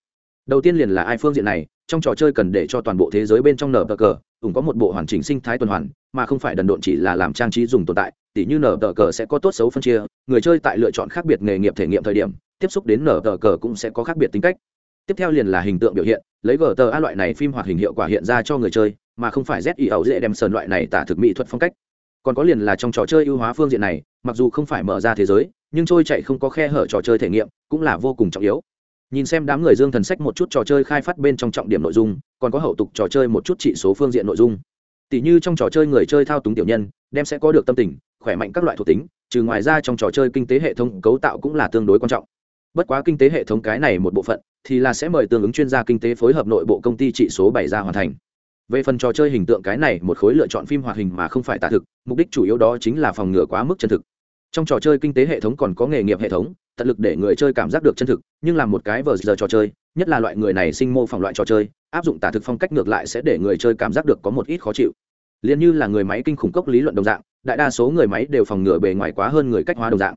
Đầu tiên liền là ai phương diện này, trong trò chơi cần để cho toàn bộ thế giới bên trong nở tờ cờ, cũng có một bộ hoàn chỉnh sinh thái tuần hoàn, mà không phải đần độn chỉ là làm trang trí dùng tồn tại, tỉ như nở tờ cờ sẽ có tốt xấu phân chia, người chơi tại lựa chọn khác biệt nghề nghiệp thể nghiệm thời điểm, tiếp xúc đến nở tờ cờ cũng sẽ có khác biệt tính cách. Tiếp theo liền là hình tượng biểu hiện, lấy gờ tờ a loại này phim hoạt hình hiệu quả hiện ra cho người chơi, mà không phải z ý ẩu dễ đem sờn loại này tả thực mỹ thuật phong cách. Còn có liền là trong trò chơi ưu hóa phương diện này mặc dù không phải mở ra thế giới, nhưng trôi chạy không có khe hở trò chơi thể nghiệm, cũng là vô cùng trọng yếu. Nhìn xem đám người dương thần sách một chút trò chơi khai phát bên trong trọng điểm nội dung, còn có hậu tục trò chơi một chút trị số phương diện nội dung. Tỷ như trong trò chơi người chơi thao túng tiểu nhân, đem sẽ có được tâm tình, khỏe mạnh các loại thuộc tính, trừ ngoài ra trong trò chơi kinh tế hệ thống cấu tạo cũng là tương đối quan trọng. Bất quá kinh tế hệ thống cái này một bộ phận, thì là sẽ mời tương ứng chuyên gia kinh tế phối hợp nội bộ công ty trị số bảy ra hoàn thành. Về phần trò chơi hình tượng cái này, một khối lựa chọn phim hoạt hình mà không phải tả thực, mục đích chủ yếu đó chính là phòng ngừa quá mức chân thực trong trò chơi kinh tế hệ thống còn có nghề nghiệp hệ thống, tận lực để người chơi cảm giác được chân thực, nhưng làm một cái vờ giờ trò chơi, nhất là loại người này sinh mô phỏng loại trò chơi, áp dụng tả thực phong cách ngược lại sẽ để người chơi cảm giác được có một ít khó chịu. Liền như là người máy kinh khủng cốc lý luận đồng dạng, đại đa số người máy đều phòng ngừa bề ngoài quá hơn người cách hóa đồng dạng.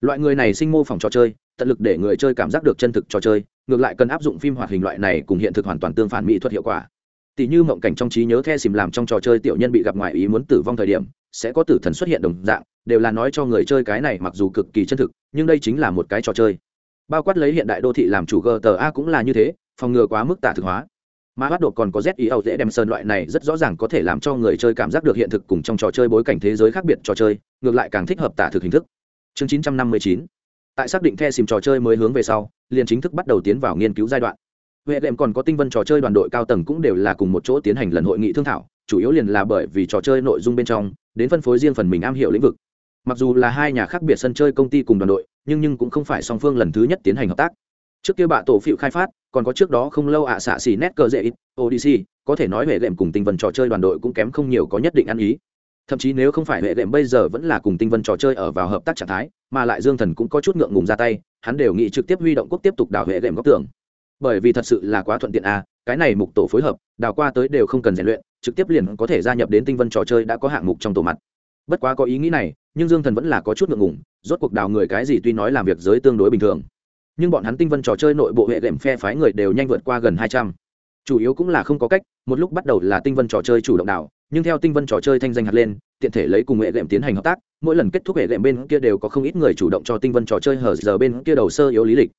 Loại người này sinh mô phỏng trò chơi, tận lực để người chơi cảm giác được chân thực trò chơi, ngược lại cần áp dụng phim hoạt hình loại này cùng hiện thực hoàn toàn tương phản mỹ thuật hiệu quả. Tỷ như mộng cảnh trong trí nhớ the xìm làm trong trò chơi tiểu nhân bị gặp ngoài ý muốn tử vong thời điểm sẽ có tử thần xuất hiện đồng dạng, đều là nói cho người chơi cái này mặc dù cực kỳ chân thực, nhưng đây chính là một cái trò chơi. Bao quát lấy hiện đại đô thị làm chủ gta cũng là như thế, phòng ngừa quá mức tả thực hóa. Mà bắt độ còn có z ý dễ đem sơn loại này rất rõ ràng có thể làm cho người chơi cảm giác được hiện thực cùng trong trò chơi bối cảnh thế giới khác biệt trò chơi, ngược lại càng thích hợp tả thực hình thức. Chương 959 tại xác định the xìm trò chơi mới hướng về sau, liền chính thức bắt đầu tiến vào nghiên cứu giai đoạn. Huệ đệm còn có tinh vân trò chơi đoàn đội cao tầng cũng đều là cùng một chỗ tiến hành lần hội nghị thương thảo chủ yếu liền là bởi vì trò chơi nội dung bên trong đến phân phối riêng phần mình am hiểu lĩnh vực. Mặc dù là hai nhà khác biệt sân chơi công ty cùng đoàn đội nhưng nhưng cũng không phải song phương lần thứ nhất tiến hành hợp tác. Trước kia bạ tổ phịu khai phát còn có trước đó không lâu ạ xạ xì nét cơ dễ ít odc có thể nói hệ đệm cùng tinh vân trò chơi đoàn đội cũng kém không nhiều có nhất định ăn ý. Thậm chí nếu không phải hệ đệm bây giờ vẫn là cùng tinh vân trò chơi ở vào hợp tác trạng thái mà lại dương thần cũng có chút ngượng ngùng ra tay hắn đều nghĩ trực tiếp huy động quốc tiếp tục đào hệ đệm góc tường. Bởi vì thật sự là quá thuận tiện a à, cái này mục tổ phối hợp đào qua tới đều không cần rèn luyện trực tiếp liền có thể gia nhập đến tinh vân trò chơi đã có hạng mục trong tổ mặt. Bất quá có ý nghĩ này, nhưng dương thần vẫn là có chút ngượng ngùng, rốt cuộc đào người cái gì tuy nói làm việc giới tương đối bình thường. Nhưng bọn hắn tinh vân trò chơi nội bộ hệ đệm phe phái người đều nhanh vượt qua gần hai trăm. Chủ yếu cũng là không có cách, một lúc bắt đầu là tinh vân trò chơi chủ động đào, nhưng theo tinh vân trò chơi thanh danh hạt lên, tiện thể lấy cùng hệ đệm tiến hành hợp tác, mỗi lần kết thúc hệ đệm bên kia đều có không ít người chủ động cho tinh vân trò chơi hở giờ bên kia đầu sơ yếu lý lịch.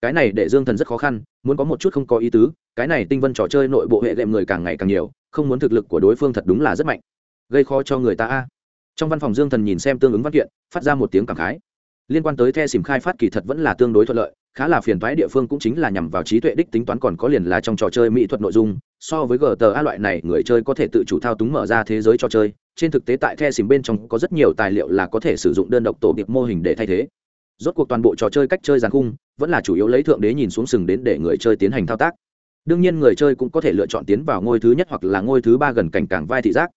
Cái này để dương thần rất khó khăn, muốn có một chút không có ý tứ, cái này tinh vân trò chơi nội bộ hệ đệm người càng ngày càng nhiều không muốn thực lực của đối phương thật đúng là rất mạnh. Gây khó cho người ta a. Trong văn phòng dương thần nhìn xem tương ứng văn kiện, phát ra một tiếng cảm khái. Liên quan tới the xìm khai phát kỳ thật vẫn là tương đối thuận lợi, khá là phiền toái địa phương cũng chính là nhằm vào trí tuệ đích tính toán còn có liền là trong trò chơi mỹ thuật nội dung, so với gta loại này người chơi có thể tự chủ thao túng mở ra thế giới trò chơi, trên thực tế tại the xìm bên trong có rất nhiều tài liệu là có thể sử dụng đơn độc tổ điệp mô hình để thay thế. Rốt cuộc toàn bộ trò chơi cách chơi giàn khung, vẫn là chủ yếu lấy thượng đế nhìn xuống sừng đến để người chơi tiến hành thao tác đương nhiên người chơi cũng có thể lựa chọn tiến vào ngôi thứ nhất hoặc là ngôi thứ ba gần cảnh cảng vai thị giác.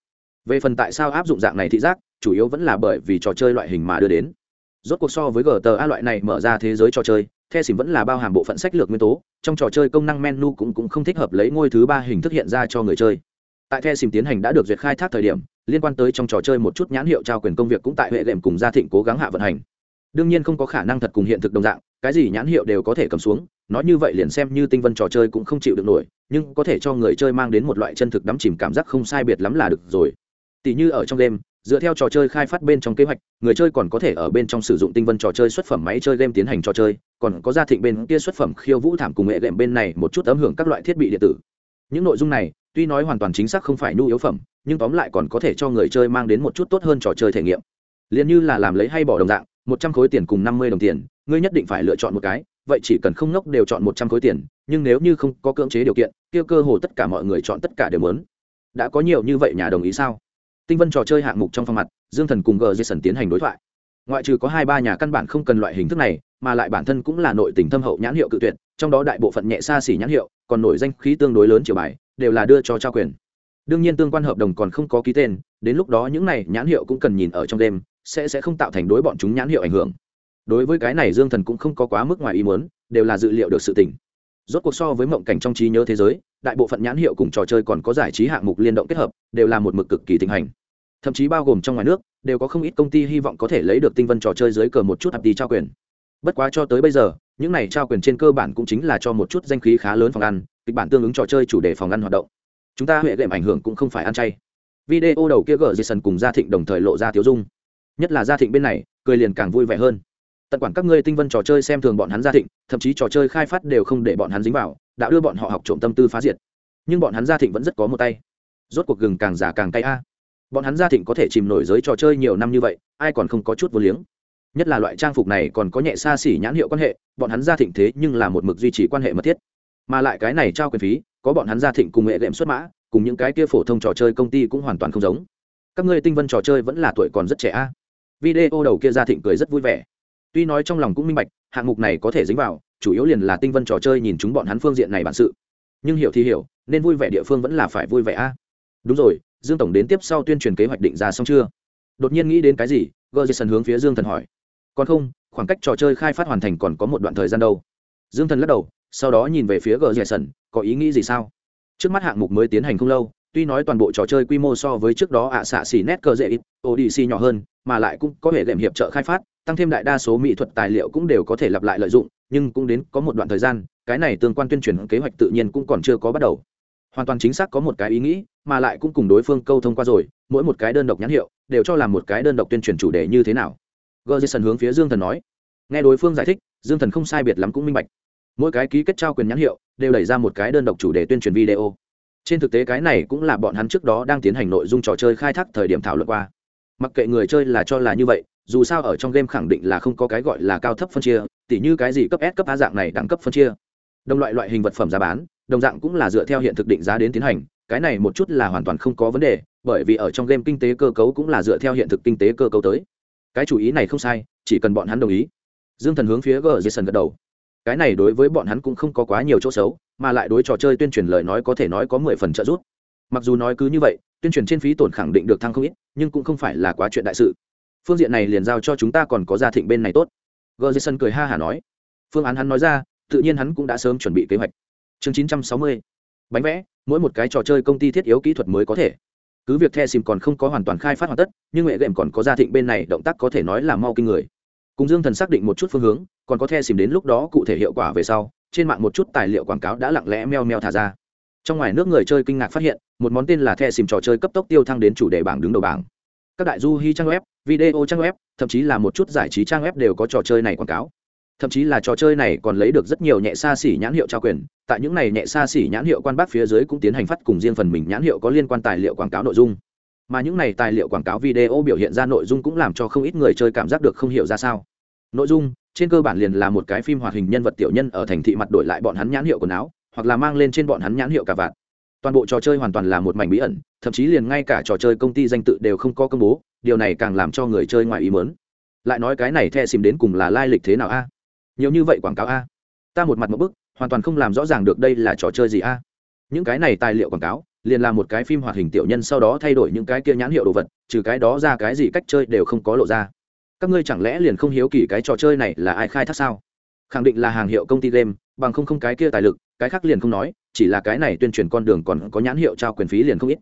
Về phần tại sao áp dụng dạng này thị giác chủ yếu vẫn là bởi vì trò chơi loại hình mà đưa đến. Rốt cuộc so với gta loại này mở ra thế giới trò chơi the xỉm vẫn là bao hàm bộ phận sách lược nguyên tố trong trò chơi công năng menu cũng, cũng không thích hợp lấy ngôi thứ ba hình thức hiện ra cho người chơi. Tại the xỉm tiến hành đã được duyệt khai thác thời điểm liên quan tới trong trò chơi một chút nhãn hiệu trao quyền công việc cũng tại hệ đệm cùng gia thịnh cố gắng hạ vận hành đương nhiên không có khả năng thật cùng hiện thực đồng dạng, cái gì nhãn hiệu đều có thể cầm xuống, nói như vậy liền xem như tinh vân trò chơi cũng không chịu được nổi, nhưng có thể cho người chơi mang đến một loại chân thực đắm chìm cảm giác không sai biệt lắm là được rồi. Tỷ như ở trong game, dựa theo trò chơi khai phát bên trong kế hoạch, người chơi còn có thể ở bên trong sử dụng tinh vân trò chơi xuất phẩm máy chơi game tiến hành trò chơi, còn có gia thịnh bên kia xuất phẩm khiêu vũ thảm cùng nghệ đệm bên này một chút ấm hưởng các loại thiết bị điện tử. Những nội dung này, tuy nói hoàn toàn chính xác không phải nhu yếu phẩm, nhưng tóm lại còn có thể cho người chơi mang đến một chút tốt hơn trò chơi thể nghiệm. Liền như là làm lấy hay bỏ đồng dạng một trăm khối tiền cùng năm mươi đồng tiền, ngươi nhất định phải lựa chọn một cái, vậy chỉ cần không ngốc đều chọn một trăm khối tiền, nhưng nếu như không có cưỡng chế điều kiện, kia cơ hồ tất cả mọi người chọn tất cả đều muốn. Đã có nhiều như vậy nhà đồng ý sao? Tinh vân trò chơi hạng mục trong phong mặt, dương thần cùng g jason tiến hành đối thoại. Ngoại trừ có hai ba nhà căn bản không cần loại hình thức này, mà lại bản thân cũng là nội tình thâm hậu nhãn hiệu cự tuyệt, trong đó đại bộ phận nhẹ xa xỉ nhãn hiệu, còn nổi danh khí tương đối lớn chiều bài, đều là đưa cho trao quyền. Đương nhiên tương quan hợp đồng còn không có ký tên, đến lúc đó những này nhãn hiệu cũng cần nhìn ở trong đêm sẽ sẽ không tạo thành đối bọn chúng nhãn hiệu ảnh hưởng. Đối với cái này dương thần cũng không có quá mức ngoài ý muốn, đều là dự liệu được sự tình. Rốt cuộc so với mộng cảnh trong trí nhớ thế giới, đại bộ phận nhãn hiệu cùng trò chơi còn có giải trí hạng mục liên động kết hợp, đều là một mực cực kỳ thịnh hành. Thậm chí bao gồm trong ngoài nước, đều có không ít công ty hy vọng có thể lấy được tinh vân trò chơi dưới cờ một chút hạp đi trao quyền. Bất quá cho tới bây giờ, những này trao quyền trên cơ bản cũng chính là cho một chút danh khí khá lớn phòng ăn, kịch bản tương ứng trò chơi chủ đề phòng ăn hoạt động. Chúng ta huệ đệm ảnh hưởng cũng không phải ăn chay. Video đầu kia gờ jason cùng gia thịnh đồng thời lộ ra thiếu dung nhất là gia thịnh bên này, cười liền càng vui vẻ hơn. Tận quản các ngươi tinh vân trò chơi xem thường bọn hắn gia thịnh, thậm chí trò chơi khai phát đều không để bọn hắn dính vào, đã đưa bọn họ học trộm tâm tư phá diệt. Nhưng bọn hắn gia thịnh vẫn rất có một tay. Rốt cuộc gừng càng già càng cay a. Bọn hắn gia thịnh có thể chìm nổi giới trò chơi nhiều năm như vậy, ai còn không có chút vô liếng? Nhất là loại trang phục này còn có nhẹ xa xỉ nhãn hiệu quan hệ, bọn hắn gia thịnh thế nhưng là một mực duy trì quan hệ mật thiết. Mà lại cái này trao quyền phí, có bọn hắn gia thịnh cùng nghệ đệm xuất mã, cùng những cái kia phổ thông trò chơi công ty cũng hoàn toàn không giống. Các ngươi tinh vân trò chơi vẫn là tuổi còn rất trẻ a video đầu kia ra thịnh cười rất vui vẻ. Tuy nói trong lòng cũng minh bạch, hạng mục này có thể dính vào, chủ yếu liền là tinh vân trò chơi nhìn chúng bọn hắn phương diện này bản sự. Nhưng hiểu thì hiểu, nên vui vẻ địa phương vẫn là phải vui vẻ a. Đúng rồi, dương tổng đến tiếp sau tuyên truyền kế hoạch định ra xong chưa? Đột nhiên nghĩ đến cái gì gờ jason hướng phía dương thần hỏi. Còn không, khoảng cách trò chơi khai phát hoàn thành còn có một đoạn thời gian đâu. Dương thần lắc đầu, sau đó nhìn về phía gờ jason có ý nghĩ gì sao? Trước mắt hạng mục mới tiến hành không lâu tuy nói toàn bộ trò chơi quy mô so với trước đó ạ xạ xỉ nét cơ dễ ít odc nhỏ hơn, mà lại cũng có hệ đệm hiệp trợ khai phát, tăng thêm đại đa số mỹ thuật tài liệu cũng đều có thể lặp lại lợi dụng, nhưng cũng đến có một đoạn thời gian, cái này tương quan tuyên truyền kế hoạch tự nhiên cũng còn chưa có bắt đầu. Hoàn toàn chính xác có một cái ý nghĩ, mà lại cũng cùng đối phương câu thông qua rồi, mỗi một cái đơn độc nhãn hiệu, đều cho làm một cái đơn độc tuyên truyền chủ đề như thế nào. Gờ jason hướng phía dương thần nói. Nghe đối phương giải thích, dương thần không sai biệt lắm cũng minh bạch. Mỗi cái ký kết trao quyền nhãn hiệu, đều đẩy ra một cái đơn độc chủ đề tuyên truyền video trên thực tế cái này cũng là bọn hắn trước đó đang tiến hành nội dung trò chơi khai thác thời điểm thảo luận qua. Mặc kệ người chơi là cho là như vậy, dù sao ở trong game khẳng định là không có cái gọi là cao thấp phân chia, tỉ như cái gì cấp s, cấp a dạng này đẳng cấp phân chia. Đồng loại loại hình vật phẩm giá bán, đồng dạng cũng là dựa theo hiện thực định giá đến tiến hành, cái này một chút là hoàn toàn không có vấn đề, bởi vì ở trong game kinh tế cơ cấu cũng là dựa theo hiện thực kinh tế cơ cấu tới. Cái chủ ý này không sai, chỉ cần bọn hắn đồng ý. Dương thần hướng phía g jason gật đầu. Cái này đối với bọn hắn cũng không có quá nhiều chỗ xấu mà lại đối trò chơi tuyên truyền lời nói có thể nói có mười phần trợ giúp. Mặc dù nói cứ như vậy, tuyên truyền trên phí tổn khẳng định được thăng không ít, nhưng cũng không phải là quá chuyện đại sự. Phương diện này liền giao cho chúng ta còn có gia thịnh bên này tốt. Gờ jason cười ha hả nói. Phương án hắn nói ra, tự nhiên hắn cũng đã sớm chuẩn bị kế hoạch. Chương chín trăm sáu mươi. Bánh vẽ, mỗi một cái trò chơi công ty thiết yếu kỹ thuật mới có thể. Cứ việc the sim còn không có hoàn toàn khai phát hoàn tất, nhưng nghệ đệm còn có gia thịnh bên này, động tác có thể nói là mau kinh người. Cùng dương thần xác định một chút phương hướng, còn có the sim đến lúc đó cụ thể hiệu quả về sau trên mạng một chút tài liệu quảng cáo đã lặng lẽ meo meo thả ra. Trong ngoài nước người chơi kinh ngạc phát hiện, một món tên là the sim trò chơi cấp tốc tiêu thăng đến chủ đề bảng đứng đầu bảng. Các đại du hi trang web, video trang web, thậm chí là một chút giải trí trang web đều có trò chơi này quảng cáo. Thậm chí là trò chơi này còn lấy được rất nhiều nhẹ xa xỉ nhãn hiệu trao quyền, tại những này nhẹ xa xỉ nhãn hiệu quan bác phía dưới cũng tiến hành phát cùng riêng phần mình nhãn hiệu có liên quan tài liệu quảng cáo nội dung. Mà những này tài liệu quảng cáo video biểu hiện ra nội dung cũng làm cho không ít người chơi cảm giác được không hiểu ra sao. Nội dung trên cơ bản liền là một cái phim hoạt hình nhân vật tiểu nhân ở thành thị mặt đổi lại bọn hắn nhãn hiệu quần áo, hoặc là mang lên trên bọn hắn nhãn hiệu cả vạn toàn bộ trò chơi hoàn toàn là một mảnh bí ẩn, thậm chí liền ngay cả trò chơi công ty danh tự đều không có công bố, điều này càng làm cho người chơi ngoài ý mớn lại nói cái này the xìm đến cùng là lai lịch thế nào a? Nhiều như vậy quảng cáo a? Ta một mặt một bức, hoàn toàn không làm rõ ràng được đây là trò chơi gì a. Những cái này tài liệu quảng cáo, liền là một cái phim hoạt hình tiểu nhân sau đó thay đổi những cái kia nhãn hiệu đồ vật, trừ cái đó ra cái gì cách chơi đều không có lộ ra các ngươi chẳng lẽ liền không hiếu kỳ cái trò chơi này là ai khai thác sao? Khẳng định là hàng hiệu công ty game, bằng không không cái kia tài lực, cái khác liền không nói, chỉ là cái này tuyên truyền con đường còn có nhãn hiệu trao quyền phí liền không ít.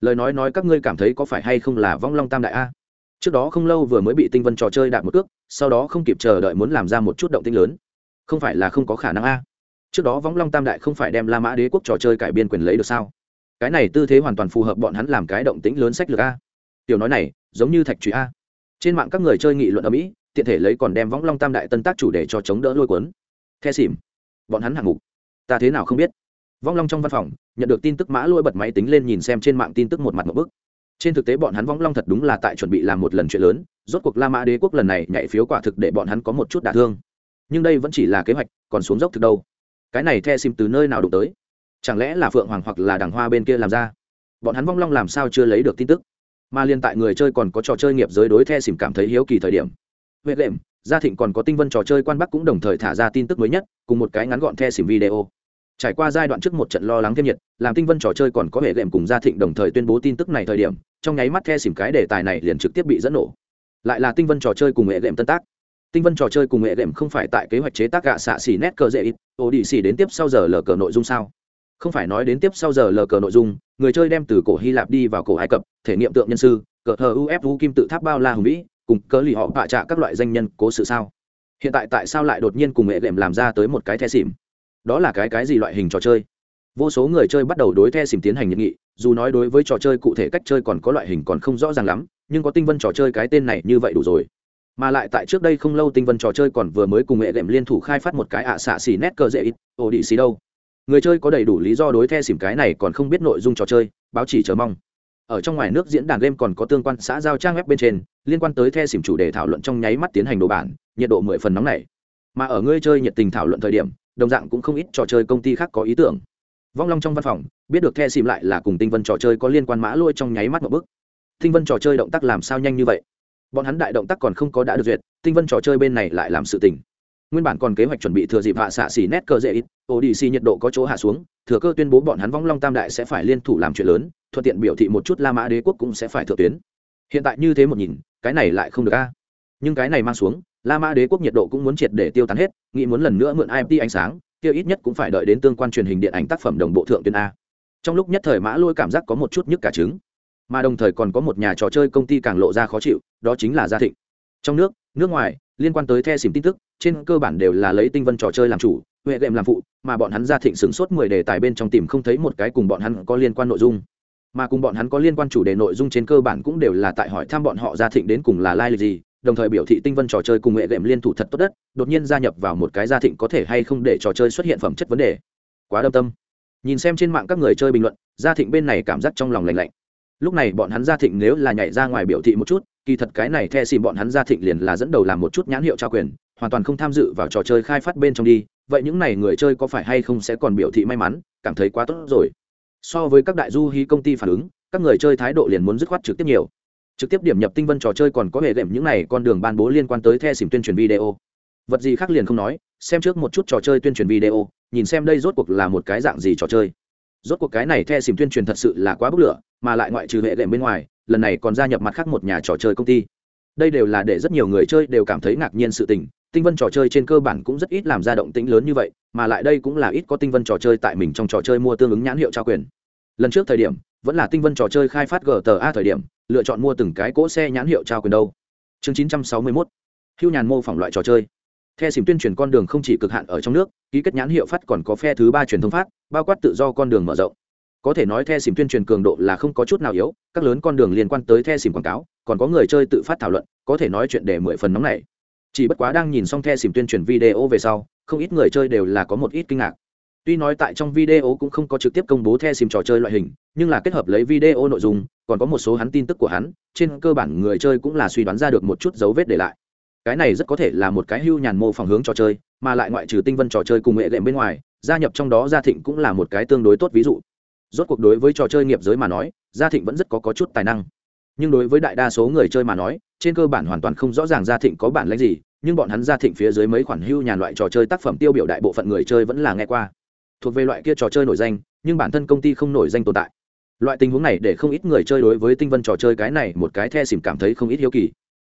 Lời nói nói các ngươi cảm thấy có phải hay không là vong long tam đại a? Trước đó không lâu vừa mới bị tinh vân trò chơi đạp một cước, sau đó không kịp chờ đợi muốn làm ra một chút động tinh lớn. Không phải là không có khả năng a. Trước đó vong long tam đại không phải đem la mã đế quốc trò chơi cải biên quyền lấy được sao? Cái này tư thế hoàn toàn phù hợp bọn hắn làm cái động tĩnh lớn sách lược a. Tiểu nói này, giống như thạch trụy a trên mạng các người chơi nghị luận ở mỹ, tiện thể lấy còn đem võng long tam đại tân tác chủ đề cho chống đỡ lôi cuốn. The xỉm. Bọn hắn hạng mục. Ta thế nào không biết. Vong long trong văn phòng, nhận được tin tức mã lôi bật máy tính lên nhìn xem trên mạng tin tức một mặt một bức. Trên thực tế bọn hắn vong long thật đúng là tại chuẩn bị làm một lần chuyện lớn, rốt cuộc la mã đế quốc lần này nhảy phiếu quả thực để bọn hắn có một chút đả thương. Nhưng đây vẫn chỉ là kế hoạch, còn xuống dốc thực đâu. Cái này the sim từ nơi nào đụng tới? Chẳng lẽ là phượng hoàng hoặc là đằng hoa bên kia làm ra? Bọn hắn vong long làm sao chưa lấy được tin tức? Mà liên tại người chơi còn có trò chơi nghiệp giới đối the xỉm cảm thấy hiếu kỳ thời điểm. Vệ lệm, gia thịnh còn có tinh vân trò chơi quan bắc cũng đồng thời thả ra tin tức mới nhất, cùng một cái ngắn gọn the xỉm video. Trải qua giai đoạn trước một trận lo lắng thêm nhiệt, làm tinh vân trò chơi còn có hệ lệm cùng gia thịnh đồng thời tuyên bố tin tức này thời điểm, trong nháy mắt the xỉm cái đề tài này liền trực tiếp bị dẫn nổ. Lại là tinh vân trò chơi cùng hệ lệm tân tác. Tinh vân trò chơi cùng hệ lệm không phải tại kế hoạch chế tác gạ xạ xỉ nét cờ dễ ít ô đi xỉ đến tiếp sau giờ lờ cờ nội dung sao? Không phải nói đến tiếp sau giờ lờ cờ nội dung, người chơi đem từ cổ hy lạp đi vào cổ ai cập, thể nghiệm tượng nhân sư, cờ thờ ufu kim tự tháp bao la hùng vĩ, cùng cớ lì họ bạ trạ các loại danh nhân cố sự sao? Hiện tại tại sao lại đột nhiên cùng hệ lệm làm ra tới một cái the xỉm? Đó là cái cái gì loại hình trò chơi? Vô số người chơi bắt đầu đối the xỉm tiến hành nhận nghị, dù nói đối với trò chơi cụ thể cách chơi còn có loại hình còn không rõ ràng lắm, nhưng có tinh vân trò chơi cái tên này như vậy đủ rồi. Mà lại tại trước đây không lâu tinh vân trò chơi còn vừa mới cùng hệ lệm liên thủ khai phát một cái ạ xạ xỉ nét cờ dễ ít ồ đĩ xì đâu? Người chơi có đầy đủ lý do đối the xỉm cái này còn không biết nội dung trò chơi, báo chỉ chờ mong. Ở trong ngoài nước diễn đàn game còn có tương quan xã giao trang web bên trên, liên quan tới the xỉm chủ đề thảo luận trong nháy mắt tiến hành đồ bản, nhiệt độ mười phần nóng này mà ở người chơi nhiệt tình thảo luận thời điểm, đồng dạng cũng không ít trò chơi công ty khác có ý tưởng. Vong long trong văn phòng, biết được the xỉm lại là cùng tinh vân trò chơi có liên quan mã lôi trong nháy mắt một bức tinh vân trò chơi động tác làm sao nhanh như vậy? Bọn hắn đại động tác còn không có đã được duyệt, tinh vân trò chơi bên này lại làm sự tình nguyên bản còn kế hoạch chuẩn bị thừa dịp hạ xạ xỉ nét cơ dễ ít odc nhiệt độ có chỗ hạ xuống, thừa cơ tuyên bố bọn hắn vong long tam đại sẽ phải liên thủ làm chuyện lớn, thuận tiện biểu thị một chút la mã đế quốc cũng sẽ phải thượng tuyến. Hiện tại như thế một nhìn, cái này lại không được a. Nhưng cái này mang xuống, la mã đế quốc nhiệt độ cũng muốn triệt để tiêu tán hết, nghĩ muốn lần nữa mượn imt ánh sáng, kia ít nhất cũng phải đợi đến tương quan truyền hình điện ảnh tác phẩm đồng bộ thượng tuyến a. Trong lúc nhất thời mã lôi cảm giác có một chút nhức cả trứng, mà đồng thời còn có một nhà trò chơi công ty càng lộ ra khó chịu, đó chính là gia thịnh. Trong nước nước ngoài liên quan tới the xìm tin tức, trên cơ bản đều là lấy tinh vân trò chơi làm chủ, huệ đệm làm phụ, mà bọn hắn gia thịnh sướng suốt mười đề tài bên trong tìm không thấy một cái cùng bọn hắn có liên quan nội dung. Mà cùng bọn hắn có liên quan chủ đề nội dung trên cơ bản cũng đều là tại hỏi thăm bọn họ gia thịnh đến cùng là lai lịch gì, đồng thời biểu thị tinh vân trò chơi cùng huệ đệm liên thủ thật tốt đất, đột nhiên gia nhập vào một cái gia thịnh có thể hay không để trò chơi xuất hiện phẩm chất vấn đề. Quá đâm tâm. Nhìn xem trên mạng các người chơi bình luận, gia thịnh bên này cảm giác trong lòng lành lạnh lúc này bọn hắn gia thịnh nếu là nhảy ra ngoài biểu thị một chút, kỳ thật cái này the xìm bọn hắn gia thịnh liền là dẫn đầu làm một chút nhãn hiệu trao quyền, hoàn toàn không tham dự vào trò chơi khai phát bên trong đi. Vậy những n à y người chơi có phải hay không sẽ còn biểu thị may mắn, cảm thấy quá tốt rồi. So với các đại du hí công ty phản ứng, các người chơi thái độ liền muốn dứt khoát trực tiếp nhiều. Trực tiếp điểm nhập tinh vân trò chơi còn có hệ đệm những n à y con đường ban bố liên quan tới the xìm tuyên truyền video. Vật gì khác liền không nói, xem trước một chút trò chơi tuyên truyền video, nhìn xem đây rốt cuộc là một cái dạng gì trò chơi rốt cuộc cái này the xìm tuyên truyền thật sự là quá bức lửa, mà lại ngoại trừ hệ lệ bên ngoài, lần này còn gia nhập mặt khác một nhà trò chơi công ty. Đây đều là để rất nhiều người chơi đều cảm thấy ngạc nhiên sự tình, tinh vân trò chơi trên cơ bản cũng rất ít làm ra động tĩnh lớn như vậy, mà lại đây cũng là ít có tinh vân trò chơi tại mình trong trò chơi mua tương ứng nhãn hiệu trao quyền. Lần trước thời điểm, vẫn là tinh vân trò chơi khai phát gta thời điểm, lựa chọn mua từng cái cỗ xe nhãn hiệu trao quyền đâu. Chương 961 hưu nhàn mô phỏng loại trò chơi the xìm tuyên truyền con đường không chỉ cực hạn ở trong nước, ký kết nhãn hiệu phát còn có phe thứ ba truyền thông phát, bao quát tự do con đường mở rộng. Có thể nói the xìm tuyên truyền cường độ là không có chút nào yếu, các lớn con đường liên quan tới the xìm quảng cáo, còn có người chơi tự phát thảo luận, có thể nói chuyện để mười phần nóng này chỉ bất quá đang nhìn xong the xìm tuyên truyền video về sau, không ít người chơi đều là có một ít kinh ngạc. Tuy nói tại trong video cũng không có trực tiếp công bố the xìm trò chơi loại hình, nhưng là kết hợp lấy video nội dung, còn có một số hắn tin tức của hắn, trên cơ bản người chơi cũng là suy đoán ra được một chút dấu vết để lại cái này rất có thể là một cái hưu nhàn mô phỏng hướng trò chơi mà lại ngoại trừ tinh vân trò chơi cùng nghệ lệm bên ngoài gia nhập trong đó gia thịnh cũng là một cái tương đối tốt ví dụ. Rốt cuộc đối với trò chơi nghiệp giới mà nói gia thịnh vẫn rất có, có chút tài năng. Nhưng đối với đại đa số người chơi mà nói trên cơ bản hoàn toàn không rõ ràng gia thịnh có bản lãnh gì nhưng bọn hắn gia thịnh phía dưới mấy khoản hưu nhàn loại trò chơi tác phẩm tiêu biểu đại bộ phận người chơi vẫn là nghe qua. Thuộc về loại kia trò chơi nổi danh nhưng bản thân công ty không nổi danh tồn tại. Loại tình huống này để không ít người chơi đối với tinh vân trò chơi cái này một cái the xìm cảm thấy không ít hiếu kỳ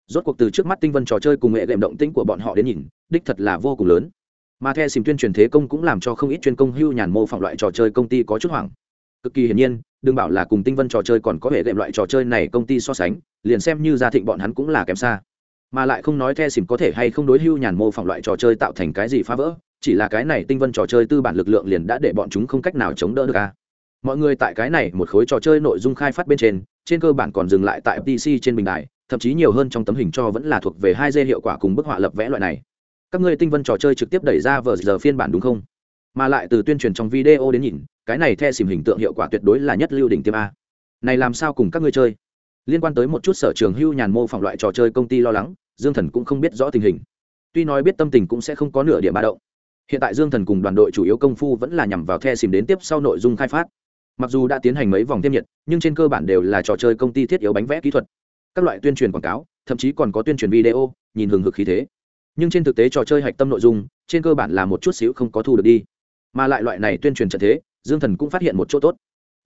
rốt cuộc từ trước mắt tinh vân trò chơi cùng nghệ đệm động tĩnh của bọn họ đến nhìn, đích thật là vô cùng lớn. Mà the xìm tuyên truyền thế công cũng làm cho không ít chuyên công hưu nhàn mô phỏng loại trò chơi công ty có chút hoảng. Cực kỳ hiển nhiên, đừng bảo là cùng tinh vân trò chơi còn có hệ đệm loại trò chơi này công ty so sánh, liền xem như gia thịnh bọn hắn cũng là kém xa. Mà lại không nói the xìm có thể hay không đối hưu nhàn mô phỏng loại trò chơi tạo thành cái gì phá vỡ, chỉ là cái này tinh vân trò chơi tư bản lực lượng liền đã để bọn chúng không cách nào chống đỡ được a. mọi người tại cái này một khối trò chơi nội dung khai phát bên trên trên cơ bản còn dừng lại tại pc trên bình đài thậm chí nhiều hơn trong tấm hình cho vẫn là thuộc về hai d hiệu quả cùng bức họa lập vẽ loại này. Các ngươi tinh vân trò chơi trực tiếp đẩy ra vờ giờ phiên bản đúng không? Mà lại từ tuyên truyền trong video đến nhìn, cái này theo xìm hình tượng hiệu quả tuyệt đối là nhất lưu đỉnh tiêm a. Này làm sao cùng các ngươi chơi? Liên quan tới một chút sở trường hưu nhàn mô phỏng loại trò chơi công ty lo lắng, dương thần cũng không biết rõ tình hình. Tuy nói biết tâm tình cũng sẽ không có nửa điểm ba động. Hiện tại dương thần cùng đoàn đội chủ yếu công phu vẫn là nhằm vào the xìm đến tiếp sau nội dung khai phát. Mặc dù đã tiến hành mấy vòng tiêm nhiệt, nhưng trên cơ bản đều là trò chơi công ty thiết yếu bánh vẽ kỹ thuật các loại tuyên truyền quảng cáo, thậm chí còn có tuyên truyền video, nhìn hừng hực khí thế. Nhưng trên thực tế trò chơi hạch tâm nội dung, trên cơ bản là một chút xíu không có thu được đi. Mà lại loại này tuyên truyền trận thế, dương thần cũng phát hiện một chỗ tốt.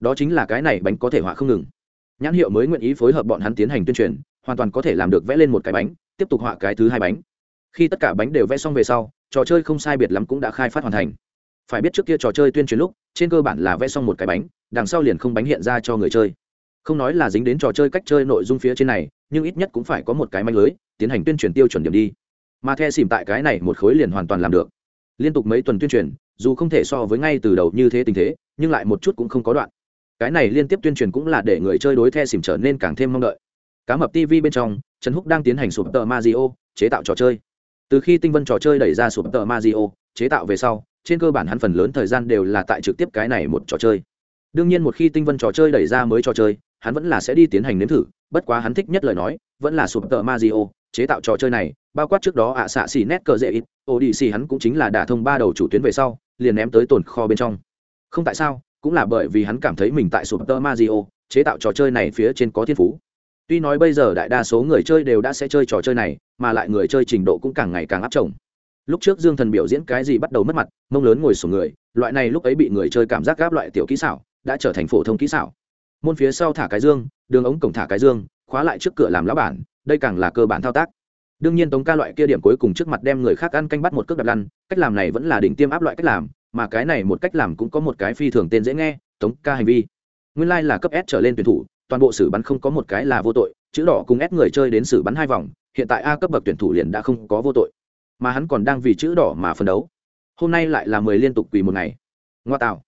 Đó chính là cái này bánh có thể họa không ngừng. Nhãn hiệu mới nguyện ý phối hợp bọn hắn tiến hành tuyên truyền, hoàn toàn có thể làm được vẽ lên một cái bánh, tiếp tục họa cái thứ hai bánh. Khi tất cả bánh đều vẽ xong về sau, trò chơi không sai biệt lắm cũng đã khai phát hoàn thành. Phải biết trước kia trò chơi tuyên truyền lúc, trên cơ bản là vẽ xong một cái bánh, đằng sau liền không bánh hiện ra cho người chơi không nói là dính đến trò chơi cách chơi nội dung phía trên này, nhưng ít nhất cũng phải có một cái manh lưới, tiến hành tuyên truyền tiêu chuẩn điểm đi. Mà the xìm tại cái này một khối liền hoàn toàn làm được. Liên tục mấy tuần tuyên truyền, dù không thể so với ngay từ đầu như thế tình thế, nhưng lại một chút cũng không có đoạn. Cái này liên tiếp tuyên truyền cũng là để người chơi đối the xìm trở nên càng thêm mong đợi. Cá mập tv bên trong, trần húc đang tiến hành sụp tờ mazio chế tạo trò chơi. Từ khi tinh vân trò chơi đẩy ra sụp tờ mazio chế tạo về sau, trên cơ bản hắn phần lớn thời gian đều là tại trực tiếp cái này một trò chơi đương nhiên một khi tinh vân trò chơi đẩy ra mới trò chơi, hắn vẫn là sẽ đi tiến hành nếm thử, bất quá hắn thích nhất lời nói, vẫn là sụp tờ mazio chế tạo trò chơi này, bao quát trước đó ạ xạ xì nét cờ dễ ít ô đi xì hắn cũng chính là đả thông ba đầu chủ tuyến về sau, liền ném tới tồn kho bên trong. Không tại sao, cũng là bởi vì hắn cảm thấy mình tại sụp tơ mazio chế tạo trò chơi này phía trên có thiên phú. Tuy nói bây giờ đại đa số người chơi đều đã sẽ chơi trò chơi này, mà lại người chơi trình độ cũng càng ngày càng áp trồng. Lúc trước dương thần biểu diễn cái gì bắt đầu mất mặt, mông lớn ngồi sổ người, loại này lúc ấy bị người chơi cảm giác gáp loại tiểu kỹ xảo đã trở thành phổ thông kỹ xảo. Môn phía sau thả cái dương, đường ống cổng thả cái dương, khóa lại trước cửa làm lá bản, đây càng là cơ bản thao tác. Đương nhiên tống ca loại kia điểm cuối cùng trước mặt đem người khác ăn canh bắt một cước đặt lăn, cách làm này vẫn là đỉnh tiêm áp loại cách làm, mà cái này một cách làm cũng có một cái phi thường tên dễ nghe, tống ca hành vi. Nguyên lai、like、là cấp s trở lên tuyển thủ, toàn bộ xử bắn không có một cái là vô tội, chữ đỏ cùng ép người chơi đến xử bắn hai vòng, hiện tại a cấp bậc tuyển thủ liền đã không có vô tội. Mà hắn còn đang vì chữ đỏ mà phân đấu. Hôm nay lại là mười liên tục quỳ một ngày. Ngoa tạo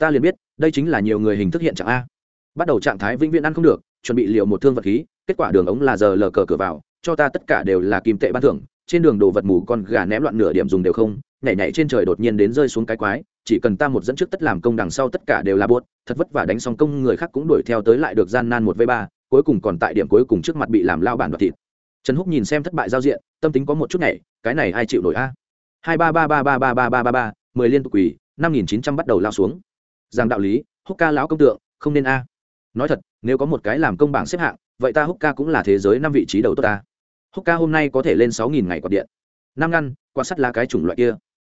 ta liền biết, đây chính là nhiều người hình thức hiện trạng a. Bắt đầu trạng thái vĩnh viễn ăn không được, chuẩn bị liệu một thương vật khí, kết quả đường ống là giờ lờ cờ cửa vào, cho ta tất cả đều là kim tệ ban thưởng, trên đường đồ vật mù con gà ném loạn nửa điểm dùng đều không, nhảy nhảy trên trời đột nhiên đến rơi xuống cái quái, chỉ cần ta một dẫn trước tất làm công đằng sau tất cả đều là buốt, thật vất vả đánh xong công người khác cũng đuổi theo tới lại được gian nan một v ba, cuối cùng còn tại điểm cuối cùng trước mặt bị làm lao bản đoạt thịt. Trần húc nhìn xem thất bại giao diện, tâm tính có một chút này cái này ai chịu nổi a? Hai ba ba ba ba ba ba ba ba ba, mười liên tục quỳ, năm nghìn chín trăm bắt đầu lao xuống rằng đạo lý, húc ca lão công tượng, không nên a. Nói thật, nếu có một cái làm công bảng xếp hạng, vậy ta húc ca cũng là thế giới năm vị trí đầu tốt ta. Húc ca hôm nay có thể lên sáu nghìn ngày quạt điện. Năm ngăn quan sát là cái chủng loại kia.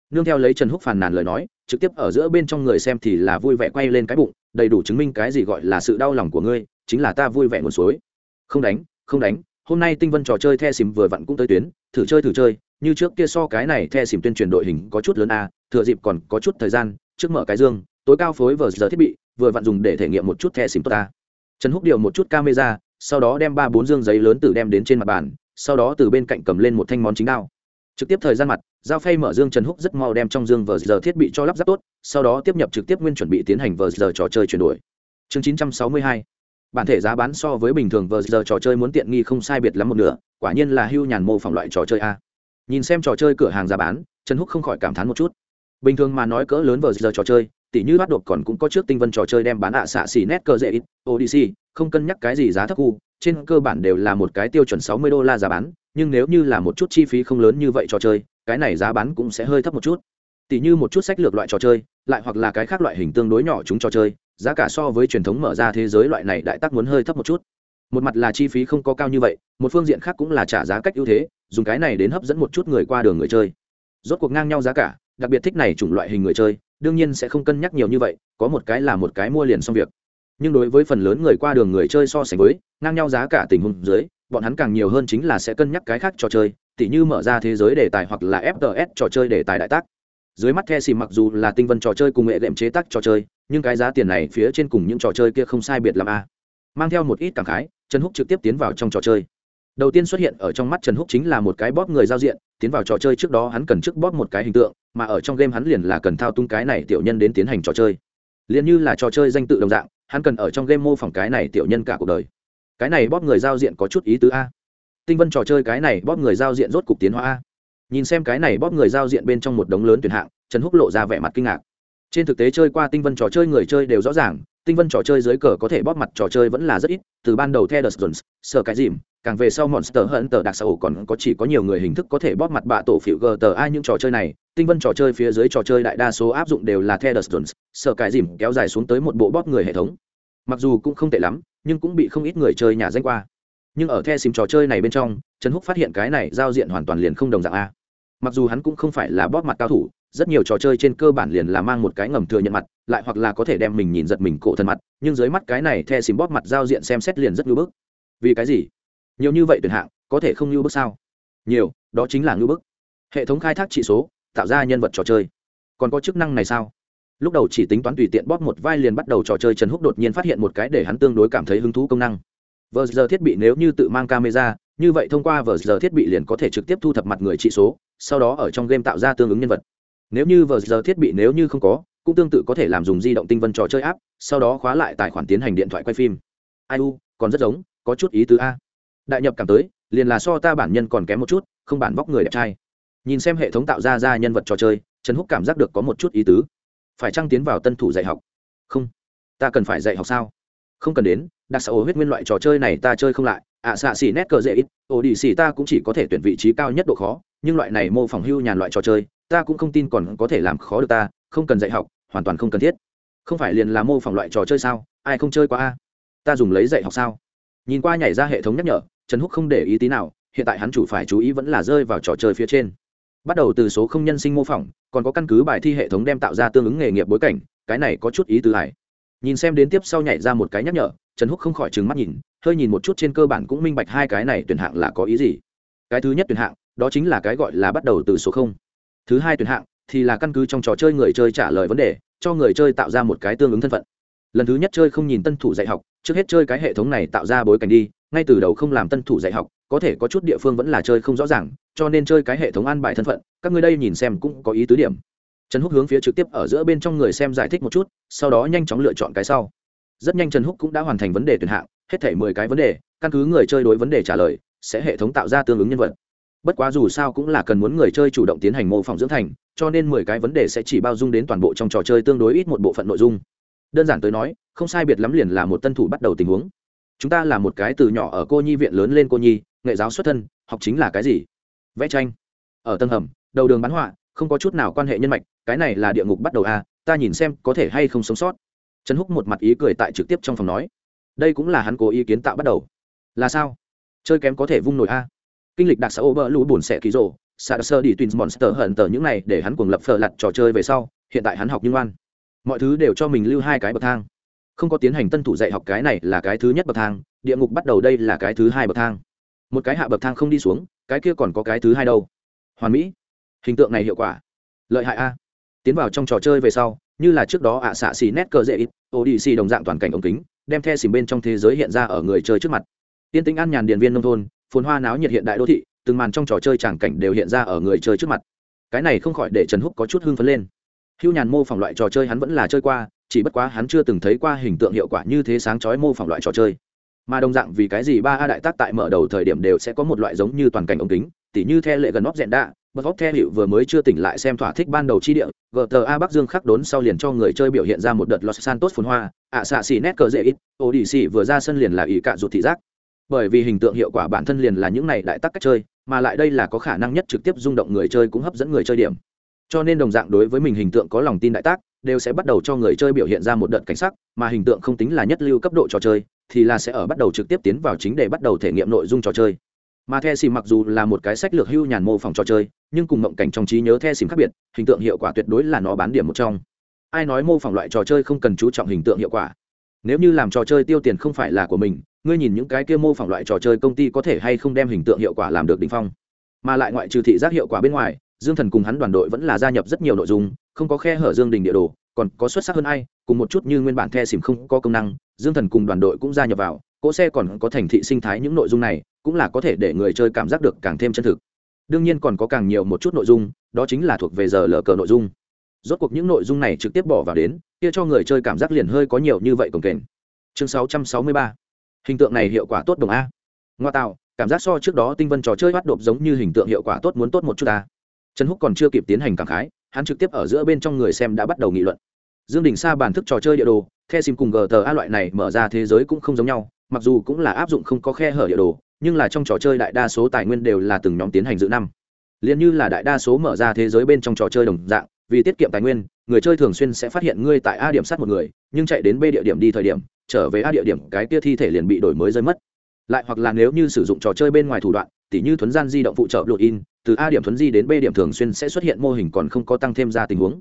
Nương theo lấy trần húc phàn nàn lời nói, trực tiếp ở giữa bên trong người xem thì là vui vẻ quay lên cái bụng, đầy đủ chứng minh cái gì gọi là sự đau lòng của ngươi, chính là ta vui vẻ nguồn suối. Không đánh không đánh, hôm nay tinh vân trò chơi the xìm vừa vặn cũng tới tuyến, thử chơi thử chơi, như trước kia so cái này the xìm tuyên truyền đội hình có chút lớn a, thừa dịp còn có chút thời gian, trước mở cái dương tối cao phối vờ giờ thiết bị, vừa vặn dùng để thể nghiệm một chút thẻ xìm tốt ta trần húc điều một chút camera, sau đó đem ba bốn dương giấy lớn từ đem đến trên mặt bàn, sau đó từ bên cạnh cầm lên một thanh món chính đao. Trực tiếp thời gian mặt, giao phay mở dương trần húc rất mau đem trong dương vờ giờ thiết bị cho lắp ráp tốt, sau đó tiếp nhập trực tiếp nguyên chuẩn bị tiến hành vờ giờ trò chơi chuyển đổi. Chương chín trăm sáu mươi hai. Bản thể giá bán so với bình thường vờ giờ trò chơi muốn tiện nghi không sai biệt lắm một nửa, quả nhiên là hưu nhàn mô phỏng loại trò chơi a. Nhìn xem trò chơi cửa hàng giá bán, trần húc không khỏi cảm thán một chút. Bình thường mà nói cỡ lớn vờ giờ trò chơi tỉ như bắt đột còn cũng có trước tinh vân trò chơi đem bán ạ xạ xỉ nét cơ dễ ít, odyssey, không cân nhắc cái gì giá thấp khu, trên cơ bản đều là một cái tiêu chuẩn sáu mươi đô la giá bán, nhưng nếu như là một chút chi phí không lớn như vậy trò chơi, cái này giá bán cũng sẽ hơi thấp một chút. Tỷ như một chút sách lược loại trò chơi, lại hoặc là cái khác loại hình tương đối nhỏ chúng trò chơi, giá cả so với truyền thống mở ra thế giới loại này đại tác muốn hơi thấp một chút. Một mặt là chi phí không có cao như vậy, một phương diện khác cũng là trả giá cách ưu thế, dùng cái này đến hấp dẫn một chút người qua đường người chơi. Rốt cuộc ngang nhau giá cả đặc biệt thích này chủng loại hình người chơi, đương nhiên sẽ không cân nhắc nhiều như vậy, có một cái là một cái mua liền xong việc. Nhưng đối với phần lớn người qua đường người chơi so sánh với, ngang nhau giá cả tình huống dưới, bọn hắn càng nhiều hơn chính là sẽ cân nhắc cái khác trò chơi, tỉ như mở ra thế giới đề tài hoặc là fts trò chơi đề tài đại tác. Dưới mắt the xì mặc dù là tinh vân trò chơi cùng nghệ đệm chế tác trò chơi, nhưng cái giá tiền này phía trên cùng những trò chơi kia không sai biệt làm a. Mang theo một ít cảm khái, trần húc trực tiếp tiến vào trong trò chơi. Đầu tiên xuất hiện ở trong mắt trần húc chính là một cái bóp người giao diện, tiến vào trò chơi trước đó hắn cần trước bóp một cái hình tượng mà ở trong game hắn liền là cần thao tung cái này tiểu nhân đến tiến hành trò chơi. Liền như là trò chơi danh tự đồng dạng hắn cần ở trong game mô phỏng cái này tiểu nhân cả cuộc đời. Cái này bóp người giao diện có chút ý tứ a. Tinh vân trò chơi cái này bóp người giao diện rốt cục tiến hóa a. Nhìn xem cái này bóp người giao diện bên trong một đống lớn tuyển hạng trần húc lộ ra vẻ mặt kinh ngạc. Trên thực tế chơi qua tinh vân trò chơi người chơi đều rõ ràng tinh vân trò chơi dưới cờ có thể bóp mặt trò chơi vẫn là rất ít từ ban đầu theo The Jones, sợ cái dìm càng về sau monster hunter đặc sầu còn có chỉ có nhiều người hình thức có thể bóp mặt bạ tổ phiểu gờ ai những trò chơi này? Tinh vân trò chơi phía dưới trò chơi đại đa số áp dụng đều là theo The sợ cái dìm kéo dài xuống tới một bộ bóp người hệ thống. Mặc dù cũng không tệ lắm, nhưng cũng bị không ít người chơi nhà danh qua. Nhưng ở the sim trò chơi này bên trong, trần húc phát hiện cái này giao diện hoàn toàn liền không đồng dạng a. Mặc dù hắn cũng không phải là bóp mặt cao thủ, rất nhiều trò chơi trên cơ bản liền là mang một cái ngầm thừa nhận mặt, lại hoặc là có thể đem mình nhìn giật mình cổ thân mặt, nhưng dưới mắt cái này the sim bóp mặt giao diện xem xét liền rất ngưỡng bức. Vì cái gì? Nhiều như vậy tuyển hạng, có thể không như bức sao? Nhiều, đó chính là ngưỡng bức. Hệ thống khai thác trị số, tạo ra nhân vật trò chơi. Còn có chức năng này sao? Lúc đầu chỉ tính toán tùy tiện bóp một vai liền bắt đầu trò chơi, trần húc đột nhiên phát hiện một cái để hắn tương đối cảm thấy hứng thú công năng. Vờ giờ thiết bị nếu như tự mang camera, như vậy thông qua vờ giờ thiết bị liền có thể trực tiếp thu thập mặt người trị số, sau đó ở trong game tạo ra tương ứng nhân vật. Nếu như vờ giờ thiết bị nếu như không có, cũng tương tự có thể làm dùng di động tinh vân trò chơi áp sau đó khóa lại tài khoản tiến hành điện thoại quay phim. Ai u, còn rất giống, có chút ý tứ a đại nhập cảm tới liền là so ta bản nhân còn kém một chút không bản vóc người đẹp trai. Nhìn xem hệ thống tạo ra ra nhân vật trò chơi trần húc cảm giác được có một chút ý tứ. Phải trăng tiến vào tân thủ dạy học? Không. Ta cần phải dạy học sao? Không cần đến đặc xã huyết nguyên loại trò chơi này ta chơi không lại. Ạ à, xạ xỉ nét cờ dễ ít. Ổ đi xỉ ta cũng chỉ có thể tuyển vị trí cao nhất độ khó nhưng loại này mô phỏng hưu nhàn loại trò chơi ta cũng không tin còn có thể làm khó được ta không cần dạy học hoàn toàn không cần thiết. Không phải liền là mô phỏng loại trò chơi sao? Ai không chơi qua a? Ta dùng lấy dạy học sao? Nhìn qua nhảy ra hệ thống nhắc nhở trần húc không để ý tí nào, hiện tại hắn chủ phải chú ý vẫn là rơi vào trò chơi phía trên. Bắt đầu từ số không nhân sinh mô phỏng, còn có căn cứ bài thi hệ thống đem tạo ra tương ứng nghề nghiệp bối cảnh, cái này có chút ý tứ hải nhìn xem đến tiếp sau nhảy ra một cái nhắc nhở, trần húc không khỏi trừng mắt nhìn, hơi nhìn một chút trên cơ bản cũng minh bạch hai cái này tuyển hạng là có ý gì. Cái thứ nhất tuyển hạng, đó chính là cái gọi là bắt đầu từ số không. Thứ hai tuyển hạng thì là căn cứ trong trò chơi người chơi trả lời vấn đề, cho người chơi tạo ra một cái tương ứng thân phận. Lần thứ nhất chơi không nhìn tân thủ dạy học, trước hết chơi cái hệ thống này tạo ra bối cảnh đi ngay từ đầu không làm tân thủ dạy học, có thể có chút địa phương vẫn là chơi không rõ ràng, cho nên chơi cái hệ thống an bài thân phận, các ngươi đây nhìn xem cũng có ý tứ điểm. Trần húc hướng phía trực tiếp ở giữa bên trong người xem giải thích một chút, sau đó nhanh chóng lựa chọn cái sau. Rất nhanh trần húc cũng đã hoàn thành vấn đề tuyển hạng, hết thể mười cái vấn đề, căn cứ người chơi đối vấn đề trả lời, sẽ hệ thống tạo ra tương ứng nhân vật. Bất quá dù sao cũng là cần muốn người chơi chủ động tiến hành mô phỏng dưỡng thành, cho nên mười cái vấn đề sẽ chỉ bao dung đến toàn bộ trong trò chơi tương đối ít một bộ phận nội dung. Đơn giản tới nói, không sai biệt lắm liền là một tân thủ bắt đầu tình huống chúng ta là một cái từ nhỏ ở cô nhi viện lớn lên cô nhi nghệ giáo xuất thân học chính là cái gì? Vẽ tranh. Ở tầng hầm đầu đường bán họa không có chút nào quan hệ nhân mạch cái này là địa ngục bắt đầu à, ta nhìn xem có thể hay không sống sót. Trần húc một mặt ý cười tại trực tiếp trong phòng nói. Đây cũng là hắn cố ý kiến tạo bắt đầu. Là sao? Chơi kém có thể vung nổi a. Kinh lịch đặc xã ô bơ lũ bùn xẻ ký rộ xa sơ đi twins monster hận tờ những này để hắn cuồng lập phờ lặt trò chơi về sau hiện tại hắn học như ngoan mọi thứ đều cho mình lưu hai cái bậc thang không có tiến hành tân thủ dạy học cái này là cái thứ nhất bậc thang, địa ngục bắt đầu đây là cái thứ hai bậc thang. Một cái hạ bậc thang không đi xuống, cái kia còn có cái thứ hai đâu. Hoàn mỹ, hình tượng này hiệu quả. Lợi hại a. Tiến vào trong trò chơi về sau, như là trước đó ạ xạ xì nét cờ dễ ít ô đi xì đồng dạng toàn cảnh ống kính, đem the xìm bên trong thế giới hiện ra ở người chơi trước mặt. Tiên tính an nhàn điện viên nông thôn, phồn hoa náo nhiệt hiện đại đô thị, từng màn trong trò chơi tràng cảnh đều hiện ra ở người chơi trước mặt. Cái này không khỏi để trần húc có chút hưng phấn lên. Hưu nhàn mô phỏng loại trò chơi hắn vẫn là chơi qua chỉ bất quá hắn chưa từng thấy qua hình tượng hiệu quả như thế sáng chói mô phỏng loại trò chơi. Mà đồng dạng vì cái gì ba a đại tác tại mở đầu thời điểm đều sẽ có một loại giống như toàn cảnh ống kính, tỉ như theo lệ gần óc rẽn đạ bật óc theo hiệu vừa mới chưa tỉnh lại xem thỏa thích ban đầu chi địa gta bắc dương khắc đốn sau liền cho người chơi biểu hiện ra một đợt los santos phun hoa, ạ xạ xì nét cờ dễ ít ô đi xì vừa ra sân liền là ỷ cạ ruột thị giác. Bởi vì hình tượng hiệu quả bản thân liền là những này đại tắc cách chơi, mà lại đây là có khả năng nhất trực tiếp rung động người chơi cũng hấp dẫn người chơi điểm cho nên đồng dạng đối với mình hình tượng có lòng tin đại tác, đều sẽ bắt đầu cho người chơi biểu hiện ra một đợt cảnh sắc, mà hình tượng không tính là nhất lưu cấp độ trò chơi, thì là sẽ ở bắt đầu trực tiếp tiến vào chính để bắt đầu thể nghiệm nội dung trò chơi. Mà the xìm mặc dù là một cái sách lược hưu nhàn mô phỏng trò chơi, nhưng cùng mộng cảnh trong trí nhớ the xìm khác biệt, hình tượng hiệu quả tuyệt đối là nó bán điểm một trong. Ai nói mô phỏng loại trò chơi không cần chú trọng hình tượng hiệu quả? Nếu như làm trò chơi tiêu tiền không phải là của mình, ngươi nhìn những cái kia mô phỏng loại trò chơi công ty có thể hay không đem hình tượng hiệu quả làm được đ ỉ n h phong? Mà lại ngoại trừ thị giác hiệu quả bên ngoài dương thần cùng hắn đoàn đội vẫn là gia nhập rất nhiều nội dung, không có khe hở dương đình địa đồ, còn có xuất sắc hơn ai, cùng một chút như nguyên bản the xìm không có công năng, dương thần cùng đoàn đội cũng gia nhập vào, cỗ xe còn có thành thị sinh thái những nội dung này, cũng là có thể để người chơi cảm giác được càng thêm chân thực. Đương nhiên còn có càng nhiều một chút nội dung, đó chính là thuộc về giờ lờ cờ nội dung. Rốt cuộc những nội dung này trực tiếp bỏ vào đến, kia cho người chơi cảm giác liền hơi có nhiều như vậy cồng kềnh. Chương 663 hình tượng này hiệu quả tốt đồng a. Ngoa tạo, cảm giác so trước đó tinh vân trò chơi bắt đột giống như hình tượng hiệu quả tốt muốn tốt một chút ta trần húc còn chưa kịp tiến hành cảm khái, hắn trực tiếp ở giữa bên trong người xem đã bắt đầu nghị luận. Dương đình sa bản thức trò chơi địa đồ, the sim cùng gta loại này mở ra thế giới cũng không giống nhau, mặc dù cũng là áp dụng không có khe hở địa đồ, nhưng là trong trò chơi đại đa số tài nguyên đều là từng nhóm tiến hành dự năm. Liền như là đại đa số mở ra thế giới bên trong trò chơi đồng dạng, vì tiết kiệm tài nguyên, người chơi thường xuyên sẽ phát hiện ngươi tại a điểm sát một người, nhưng chạy đến b địa điểm đi thời điểm, trở về a địa điểm, cái kia thi thể liền bị đổi mới rơi mất. Lại hoặc là nếu như sử dụng trò chơi bên ngoài thủ đoạn tỉ như thuấn gian di động phụ trợ lộ in, từ a điểm thuấn di đến b điểm thường xuyên sẽ xuất hiện mô hình còn không có tăng thêm ra tình huống.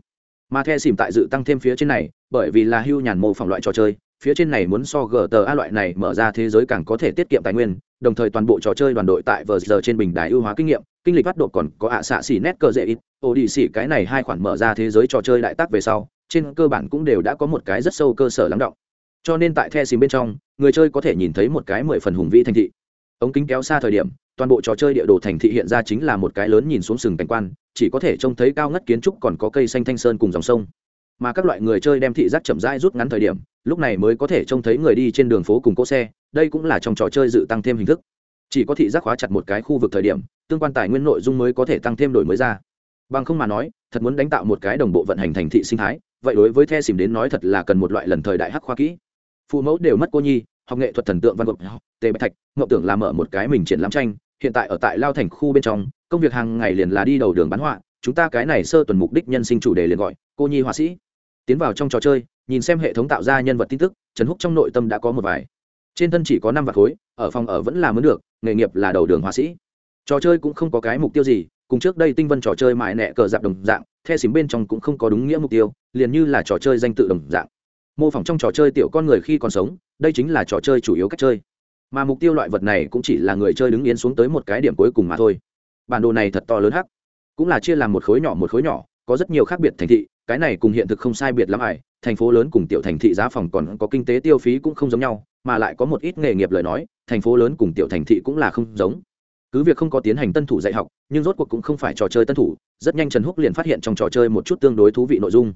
Mà the xìm tại dự tăng thêm phía trên này, bởi vì là hưu nhàn mô phỏng loại trò chơi, phía trên này muốn so gta loại này mở ra thế giới càng có thể tiết kiệm tài nguyên, đồng thời toàn bộ trò chơi đoàn đội tại vờ giờ trên bình đài ưu hóa kinh nghiệm, kinh lịch bắt độ còn có ạ xạ xỉ nét cơ dễ ít ô đi xỉ cái này hai khoản mở ra thế giới trò chơi đại tác về sau, trên cơ bản cũng đều đã có một cái rất sâu cơ sở lắng động. Cho nên tại the xìm bên trong, người chơi có thể nhìn thấy một cái mười phần hùng vĩ thành thị. Ống kính kéo xa thời điểm toàn bộ trò chơi địa đồ thành thị hiện ra chính là một cái lớn nhìn xuống sừng cảnh quan, chỉ có thể trông thấy cao ngất kiến trúc còn có cây xanh thanh sơn cùng dòng sông. Mà các loại người chơi đem thị giác chậm rãi rút ngắn thời điểm, lúc này mới có thể trông thấy người đi trên đường phố cùng cỗ xe, đây cũng là trong trò chơi dự tăng thêm hình thức. Chỉ có thị giác khóa chặt một cái khu vực thời điểm, tương quan tài nguyên nội dung mới có thể tăng thêm đổi mới ra. Bằng không mà nói, thật muốn đánh tạo một cái đồng bộ vận hành thành thị sinh thái, vậy đối với the xìm đến nói thật là cần một loại lần thời đại hắc khoa kỹ. Phụ mẫu đều mất cô nhi, học nghệ thuật thần tượng văn gộp tề bạch thạch ngậu tưởng làm mở một cái mình triển lãm tranh hiện tại ở tại lao thành khu bên trong, công việc hàng ngày liền là đi đầu đường bán họa, chúng ta cái này sơ tuần mục đích nhân sinh chủ đề liền gọi, cô nhi họa sĩ. Tiến vào trong trò chơi, nhìn xem hệ thống tạo ra nhân vật tin tức, trần húc trong nội tâm đã có một vài. Trên thân chỉ có năm vạt khối, ở phòng ở vẫn là mướn được, nghề nghiệp là đầu đường họa sĩ. Trò chơi cũng không có cái mục tiêu gì, cùng trước đây tinh vân trò chơi mãi nẹ cờ dạp đồng dạng, the xím bên trong cũng không có đúng nghĩa mục tiêu, liền như là trò chơi danh tự đồng dạng. Mô phỏng trong trò chơi tiểu con người khi còn sống, đây chính là trò chơi chủ yếu cách chơi mà mục tiêu loại vật này cũng chỉ là người chơi đứng yên xuống tới một cái điểm cuối cùng mà thôi. Bản đồ này thật to lớn hắc. Cũng là chia làm một khối nhỏ một khối nhỏ, có rất nhiều khác biệt thành thị, cái này cùng hiện thực không sai biệt lắm ải thành phố lớn cùng tiểu thành thị giá phòng còn có kinh tế tiêu phí cũng không giống nhau, mà lại có một ít nghề nghiệp lời nói, thành phố lớn cùng tiểu thành thị cũng là không giống. Cứ việc không có tiến hành tân thủ dạy học, nhưng rốt cuộc cũng không phải trò chơi tân thủ, rất nhanh trần húc liền phát hiện trong trò chơi một chút tương đối thú vị nội dung.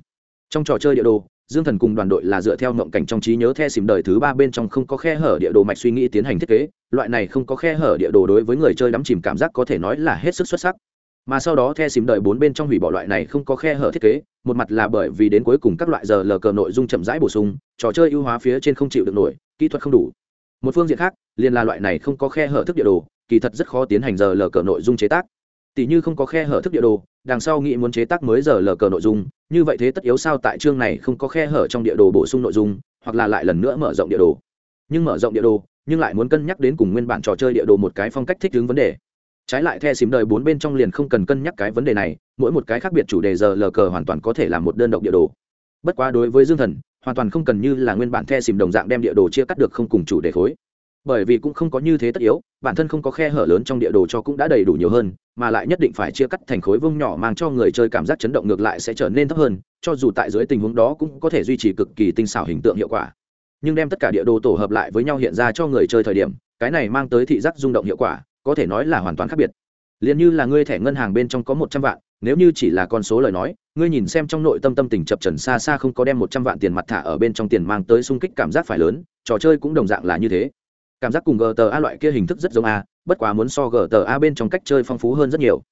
Trong trò chơi địa đồ dương thần cùng đoàn đội là dựa theo ngộng cảnh trong trí nhớ the xìm đời thứ ba bên trong không có khe hở địa đồ mạch suy nghĩ tiến hành thiết kế, loại này không có khe hở địa đồ đối với người chơi đắm chìm cảm giác có thể nói là hết sức xuất sắc. Mà sau đó the xìm đời bốn bên trong hủy bỏ loại này không có khe hở thiết kế, một mặt là bởi vì đến cuối cùng các loại giờ lờ cờ nội dung chậm rãi bổ sung, trò chơi ưu hóa phía trên không chịu được nổi, kỹ thuật không đủ. Một phương diện khác, liền là loại này không có khe hở thức địa đồ, kỳ thật rất khó tiến hành giờ lờ cờ nội dung chế tác tỷ như không có khe hở thức địa đồ, đằng sau nghĩ muốn chế tác mới giờ lờ cờ nội dung, như vậy thế tất yếu sao tại chương này không có khe hở trong địa đồ bổ sung nội dung, hoặc là lại lần nữa mở rộng địa đồ. Nhưng mở rộng địa đồ, nhưng lại muốn cân nhắc đến cùng nguyên bản trò chơi địa đồ một cái phong cách thích ứng vấn đề. Trái lại the xím đời bốn bên trong liền không cần cân nhắc cái vấn đề này, mỗi một cái khác biệt chủ đề giờ lờ cờ hoàn toàn có thể là một đơn độc địa đồ. Bất quá đối với dương thần, hoàn toàn không cần như là nguyên bản the xìm đồng dạng đem địa đồ chia cắt được không cùng chủ đề khối bởi vì cũng không có như thế tất yếu, bản thân không có khe hở lớn trong địa đồ cho cũng đã đầy đủ nhiều hơn, mà lại nhất định phải chia cắt thành khối vông nhỏ mang cho người chơi cảm giác chấn động ngược lại sẽ trở nên thấp hơn, cho dù tại dưới tình huống đó cũng có thể duy trì cực kỳ tinh xảo hình tượng hiệu quả. Nhưng đem tất cả địa đồ tổ hợp lại với nhau hiện ra cho người chơi thời điểm, cái này mang tới thị giác rung động hiệu quả, có thể nói là hoàn toàn khác biệt. Liền như là ngươi thẻ ngân hàng bên trong có một trăm vạn, nếu như chỉ là con số lời nói, ngươi nhìn xem trong nội tâm tâm tình chập trần xa xa không có đem một trăm vạn tiền mặt thả ở bên trong tiền mang tới sung kích cảm giác phải lớn, trò chơi cũng đồng dạng là như thế cảm giác cùng gta loại kia hình thức rất giống a, bất quá muốn so gta bên trong cách chơi phong phú hơn rất nhiều.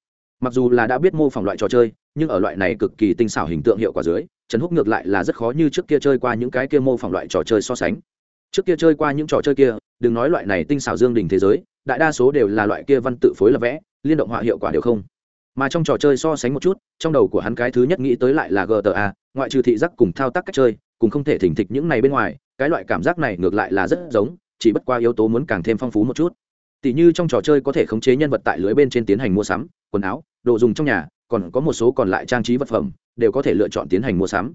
Mặc dù là đã biết mô phỏng loại trò chơi, nhưng ở loại này cực kỳ tinh xảo hình tượng hiệu quả dưới, trần húc ngược lại là rất khó như trước kia chơi qua những cái kia mô phỏng loại trò chơi so sánh. Trước kia chơi qua những trò chơi kia, đừng nói loại này tinh xảo dương đình thế giới, đại đa số đều là loại kia văn tự phối lập vẽ, liên động họa hiệu quả đều không. Mà trong trò chơi so sánh một chút, trong đầu của hắn cái thứ nhất nghĩ tới lại là gta ngoại trừ thị giác cùng thao tác cách chơi, cùng không thể thỉnh thịch những này bên ngoài, cái loại cảm giác này ngược lại là rất giống chỉ bất qua yếu tố muốn càng thêm phong phú một chút. Tỷ như trong trò chơi có thể khống chế nhân vật tại lưới bên trên tiến hành mua sắm, quần áo, đồ dùng trong nhà, còn có một số còn lại trang trí vật phẩm, đều có thể lựa chọn tiến hành mua sắm.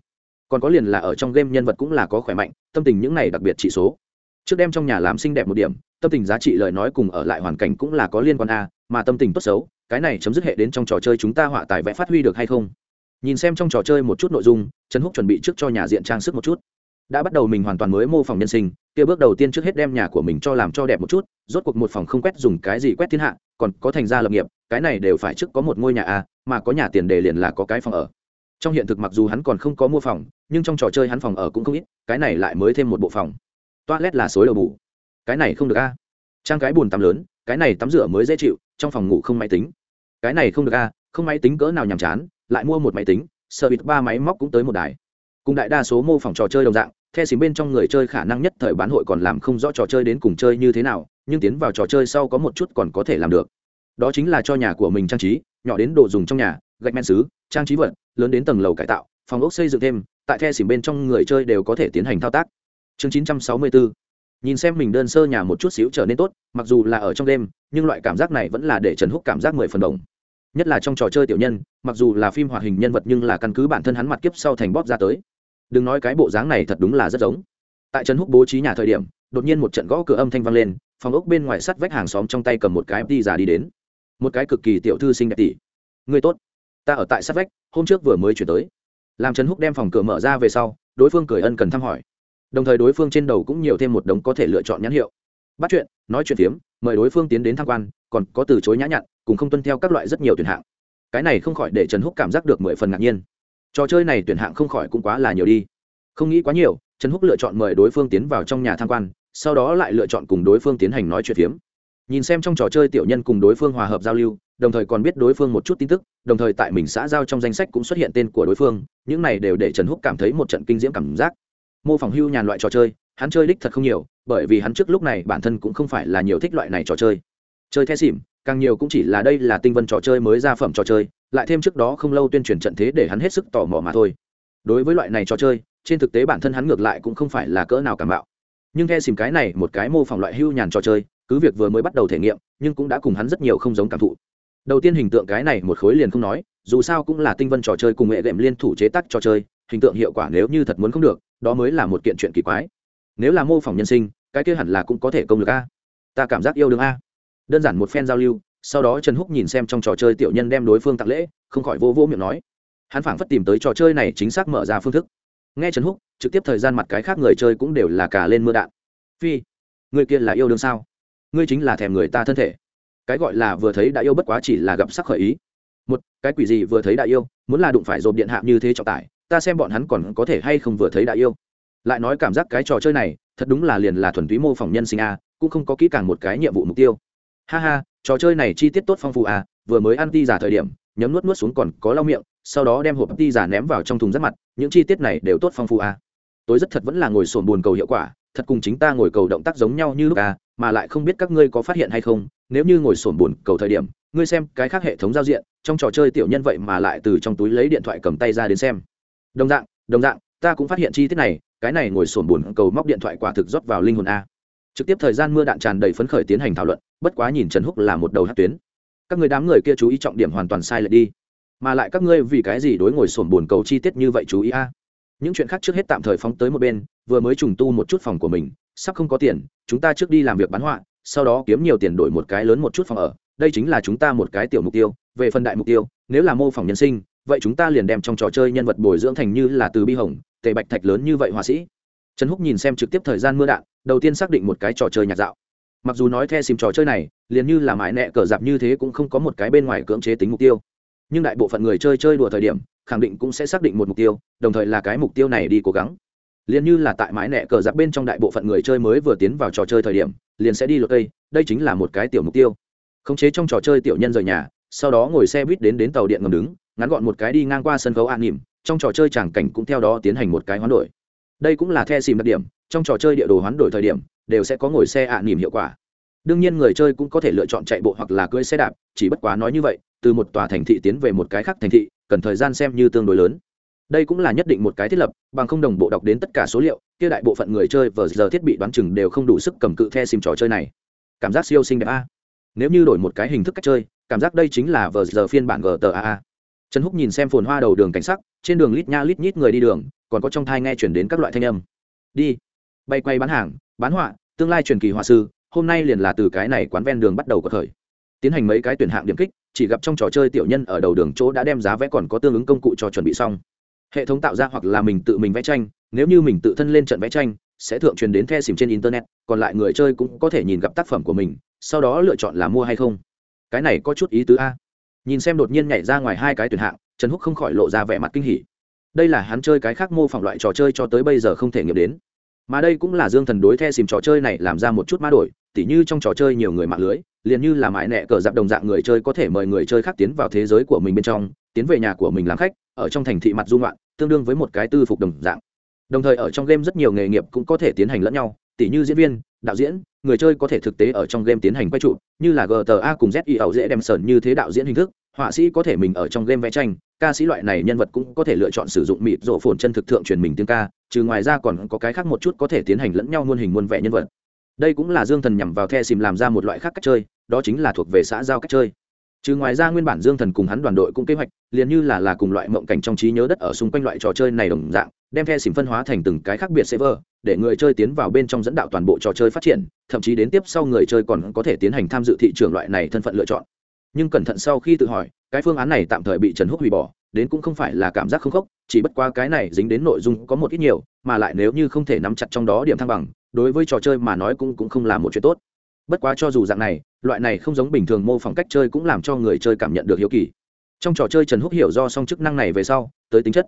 Còn có liền là ở trong game nhân vật cũng là có khỏe mạnh, tâm tình những này đặc biệt trị số. Trước đem trong nhà làm xinh đẹp một điểm, tâm tình giá trị lời nói cùng ở lại hoàn cảnh cũng là có liên quan a, mà tâm tình tốt xấu, cái này chấm dứt hệ đến trong trò chơi chúng ta họa tài vẽ phát huy được hay không? Nhìn xem trong trò chơi một chút nội dung, trần húc chuẩn bị trước cho nhà diện trang sức một chút. Đã bắt đầu mình hoàn toàn mới mô phỏng nhân sinh kia bước đầu tiên trước hết đem nhà của mình cho làm cho đẹp một chút, rốt cuộc một phòng không quét dùng cái gì quét thiên hạ, còn có thành gia lập nghiệp, cái này đều phải trước có một ngôi nhà a, mà có nhà tiền đề liền là có cái phòng ở. Trong hiện thực mặc dù hắn còn không có mua phòng, nhưng trong trò chơi hắn phòng ở cũng không ít, cái này lại mới thêm một bộ phòng. Toilet là suối đầu bù. Cái này không được a. Trang cái bùn tắm lớn, cái này tắm rửa mới dễ chịu, trong phòng ngủ không máy tính. Cái này không được a, không máy tính cỡ nào nhàm chán, lại mua một máy tính sợ bịt ba máy móc cũng tới một đài. Cùng đại đa số mô phỏng trò chơi đồng dạng the xím bên trong người chơi khả năng nhất thời bán hội còn làm không rõ trò chơi đến cùng chơi như thế nào, nhưng tiến vào trò chơi sau có một chút còn có thể làm được. Đó chính là cho nhà của mình trang trí, nhỏ đến đồ dùng trong nhà, gạch men xứ, trang trí vật, lớn đến tầng lầu cải tạo, phòng ốc xây dựng thêm, tại the xỉm bên trong người chơi đều có thể tiến hành thao tác. Chương 964 nhìn xem mình đơn sơ nhà một chút xíu trở nên tốt, mặc dù là ở trong đêm, nhưng loại cảm giác này vẫn là để trần húc cảm giác mười phần đồng. Nhất là trong trò chơi tiểu nhân, mặc dù là phim hoạt hình nhân vật nhưng là căn cứ bản thân hắn mặt kiếp sau thành bóp ra tới đừng nói cái bộ dáng này thật đúng là rất giống. Tại trần húc bố trí nhà thời điểm, đột nhiên một trận gõ cửa âm thanh vang lên, phòng ốc bên ngoài sắt vách hàng xóm trong tay cầm một cái đi giả đi đến. Một cái cực kỳ tiểu thư sinh đẹp tỷ. Người tốt, ta ở tại sắt vách, hôm trước vừa mới chuyển tới. Làm trần húc đem phòng cửa mở ra về sau, đối phương cười ân cần thăm hỏi. Đồng thời đối phương trên đầu cũng nhiều thêm một đống có thể lựa chọn nhãn hiệu. Bắt chuyện, nói chuyện phiếm, mời đối phương tiến đến tham quan, còn có từ chối nhã nhặn, cùng không tuân theo các loại rất nhiều tuyển hạng. Cái này không khỏi để trần húc cảm giác được mười phần ngạc nhiên trò chơi này tuyển hạng không khỏi cũng quá là nhiều đi. Không nghĩ quá nhiều, trần húc lựa chọn mời đối phương tiến vào trong nhà tham quan, sau đó lại lựa chọn cùng đối phương tiến hành nói chuyện phiếm. Nhìn xem trong trò chơi tiểu nhân cùng đối phương hòa hợp giao lưu, đồng thời còn biết đối phương một chút tin tức, đồng thời tại mình xã giao trong danh sách cũng xuất hiện tên của đối phương, những này đều để trần húc cảm thấy một trận kinh diễm cảm giác. Mô phỏng hưu nhàn loại trò chơi, hắn chơi đích thật không nhiều, bởi vì hắn trước lúc này bản thân cũng không phải là nhiều thích loại này trò chơi. Chơi the xỉm, càng nhiều cũng chỉ là đây là tinh vân trò chơi mới ra phẩm trò chơi lại thêm trước đó không lâu tuyên truyền trận thế để hắn hết sức tò mò mà thôi. Đối với loại này trò chơi, trên thực tế bản thân hắn ngược lại cũng không phải là cỡ nào cảm bạo nhưng the xỉm cái này một cái mô phỏng loại hưu nhàn trò chơi, cứ việc vừa mới bắt đầu thể nghiệm, nhưng cũng đã cùng hắn rất nhiều không giống cảm thụ. Đầu tiên hình tượng cái này một khối liền không nói, dù sao cũng là tinh vân trò chơi cùng nghệ đệm liên thủ chế tác trò chơi, hình tượng hiệu quả nếu như thật muốn không được, đó mới là một kiện chuyện kỳ quái. Nếu là mô phỏng nhân sinh, cái kia hẳn là cũng có thể công được a. Ta cảm giác yêu đương a. Đơn giản một phen giao lưu sau đó trần húc nhìn xem trong trò chơi tiểu nhân đem đối phương tặng lễ không khỏi vô vô miệng nói hắn phảng phất tìm tới trò chơi này chính xác mở ra phương thức nghe trần húc trực tiếp thời gian mặt cái khác người chơi cũng đều là cả lên mưa đạn phi người kia là yêu đương sao ngươi chính là thèm người ta thân thể cái gọi là vừa thấy đã yêu bất quá chỉ là gặp sắc khởi ý một cái quỷ gì vừa thấy đã yêu muốn là đụng phải dồn điện hạ như thế trọng tải ta xem bọn hắn còn có thể hay không vừa thấy đã yêu lại nói cảm giác cái trò chơi này thật đúng là liền là thuần túy mô phỏng nhân sinh a cũng không có kỹ càng một cái nhiệm vụ mục tiêu ha ha trò chơi này chi tiết tốt phong phú à? vừa mới ăn ti giả thời điểm nhấm nuốt nuốt xuống còn có lau miệng sau đó đem hộp ti giả ném vào trong thùng rác mặt những chi tiết này đều tốt phong phú à? tối rất thật vẫn là ngồi sồn buồn cầu hiệu quả thật cùng chính ta ngồi cầu động tác giống nhau như lúc à, mà lại không biết các ngươi có phát hiện hay không nếu như ngồi sồn buồn cầu thời điểm ngươi xem cái khác hệ thống giao diện trong trò chơi tiểu nhân vậy mà lại từ trong túi lấy điện thoại cầm tay ra đến xem đồng dạng đồng dạng ta cũng phát hiện chi tiết này cái này ngồi sồn buồn cầu móc điện thoại quả thực rót vào linh hồn a trực tiếp thời gian mưa đạn tràn đầy phấn khởi tiến hành thảo luận, bất quá nhìn trần húc là một đầu hát tuyến. Các người đám người kia chú ý trọng điểm hoàn toàn sai lệch đi. Mà lại các ngươi vì cái gì đối ngồi sồn buồn cầu chi tiết như vậy chú ý a? À? Những chuyện khác trước hết tạm thời phóng tới một bên, vừa mới trùng tu một chút phòng của mình, sắp không có tiền, chúng ta trước đi làm việc bán họa, sau đó kiếm nhiều tiền đổi một cái lớn một chút phòng ở, đây chính là chúng ta một cái tiểu mục tiêu, về phần đại mục tiêu, nếu là mô phỏng nhân sinh, vậy chúng ta liền đem trong trò chơi nhân vật bồi dưỡng thành như là từ bi hồng, tề bạch thạch lớn như vậy họa sĩ. Trần húc nhìn xem trực tiếp thời gian mưa đạn đầu tiên xác định một cái trò chơi nhạc dạo. Mặc dù nói the xìm trò chơi này, liền như là mãi nẹ cờ dạp như thế cũng không có một cái bên ngoài cưỡng chế tính mục tiêu. Nhưng đại bộ phận người chơi chơi đùa thời điểm, khẳng định cũng sẽ xác định một mục tiêu, đồng thời là cái mục tiêu này đi cố gắng. Liền như là tại mãi nẹ cờ giặc bên trong đại bộ phận người chơi mới vừa tiến vào trò chơi thời điểm, liền sẽ đi lượt đây đây chính là một cái tiểu mục tiêu. Khống chế trong trò chơi tiểu nhân rời nhà, sau đó ngồi xe buýt đến đến tàu điện ngầm đứng, ngắn gọn một cái đi ngang qua sân khấu an nỉm, trong trò chơi tràng cảnh cũng theo đó tiến hành một cái hoán đổi đây cũng là the xìm đặc điểm, trong trò chơi địa đồ hoán đổi thời điểm, đều sẽ có ngồi xe ạ nỉm hiệu quả. Đương nhiên người chơi cũng có thể lựa chọn chạy bộ hoặc là cưỡi xe đạp, chỉ bất quá nói như vậy, từ một tòa thành thị tiến về một cái khác thành thị, cần thời gian xem như tương đối lớn. Đây cũng là nhất định một cái thiết lập, bằng không đồng bộ đọc đến tất cả số liệu, kia đại bộ phận người chơi vờ giờ thiết bị đoán chừng đều không đủ sức cầm cự the sim trò chơi này. Cảm giác siêu sinh đẹp a. Nếu như đổi một cái hình thức cách chơi, cảm giác đây chính là vờ giờ phiên bản gta. trần húc nhìn xem phồn hoa đầu đường cảnh sắc, trên đường lít nha lít nhít người đi đường còn có trong thai nghe chuyển đến các loại thanh âm. Đi. Bay quay bán hàng, bán họa, tương lai truyền kỳ họa sư, hôm nay liền là từ cái này quán ven đường bắt đầu có khởi tiến hành mấy cái tuyển hạng điểm kích, chỉ gặp trong trò chơi tiểu nhân ở đầu đường chỗ đã đem giá vẽ còn có tương ứng công cụ cho chuẩn bị xong. Hệ thống tạo ra hoặc là mình tự mình vẽ tranh, nếu như mình tự thân lên trận vẽ tranh, sẽ thượng truyền đến the xìm trên internet, còn lại người chơi cũng có thể nhìn gặp tác phẩm của mình, sau đó lựa chọn là mua hay không. Cái này có chút ý tứ a. Nhìn xem đột nhiên nhảy ra ngoài hai cái tuyển hạng, trần húc không khỏi lộ ra vẻ mặt kinh hỉ đây là hắn chơi cái khác mô phỏng loại trò chơi cho tới bây giờ không thể nghiệm đến. Mà đây cũng là dương thần đối the xìm trò chơi này làm ra một chút má đổi, tỉ như trong trò chơi nhiều người mạng lưới, liền như là mãi nẹ cờ dạp đồng dạng người chơi có thể mời người chơi khác tiến vào thế giới của mình bên trong, tiến về nhà của mình làm khách, ở trong thành thị mặt dung loạn tương đương với một cái tư phục đồng dạng. Đồng thời ở trong game rất nhiều nghề nghiệp cũng có thể tiến hành lẫn nhau, tỉ như diễn viên, đạo diễn, người chơi có thể thực tế ở trong game tiến hành quay trụ, như là gta cùng zi ẩu dễ đem sờn như thế đạo diễn hình thức, họa sĩ có thể mình ở trong game vẽ tranh ca sĩ loại này nhân vật cũng có thể lựa chọn sử dụng mịt rộ phồn chân thực thượng truyền mình tiếng ca, trừ ngoài ra còn có cái khác một chút có thể tiến hành lẫn nhau muôn hình muôn vẻ nhân vật. Đây cũng là dương thần nhằm vào the xìm làm ra một loại khác cách chơi, đó chính là thuộc về xã giao cách chơi. Trừ ngoài ra nguyên bản dương thần cùng hắn đoàn đội cũng kế hoạch, liền như là là cùng loại mộng cảnh trong trí nhớ đất ở xung quanh loại trò chơi này đồng dạng, đem the xìm phân hóa thành từng cái khác biệt server, để người chơi tiến vào bên trong dẫn đạo toàn bộ trò chơi phát triển, thậm chí đến tiếp sau người chơi còn có thể tiến hành tham dự thị trường loại này thân phận lựa chọn nhưng cẩn thận sau khi tự hỏi, cái phương án này tạm thời bị trần húc hủy bỏ, đến cũng không phải là cảm giác không khốc, chỉ bất qua cái này dính đến nội dung có một ít nhiều, mà lại nếu như không thể nắm chặt trong đó điểm thăng bằng, đối với trò chơi mà nói cũng cũng không là một chuyện tốt. Bất quá cho dù dạng này, loại này không giống bình thường mô phỏng cách chơi cũng làm cho người chơi cảm nhận được hiếu kỳ. Trong trò chơi trần húc hiểu do song chức năng này về sau, tới tính chất.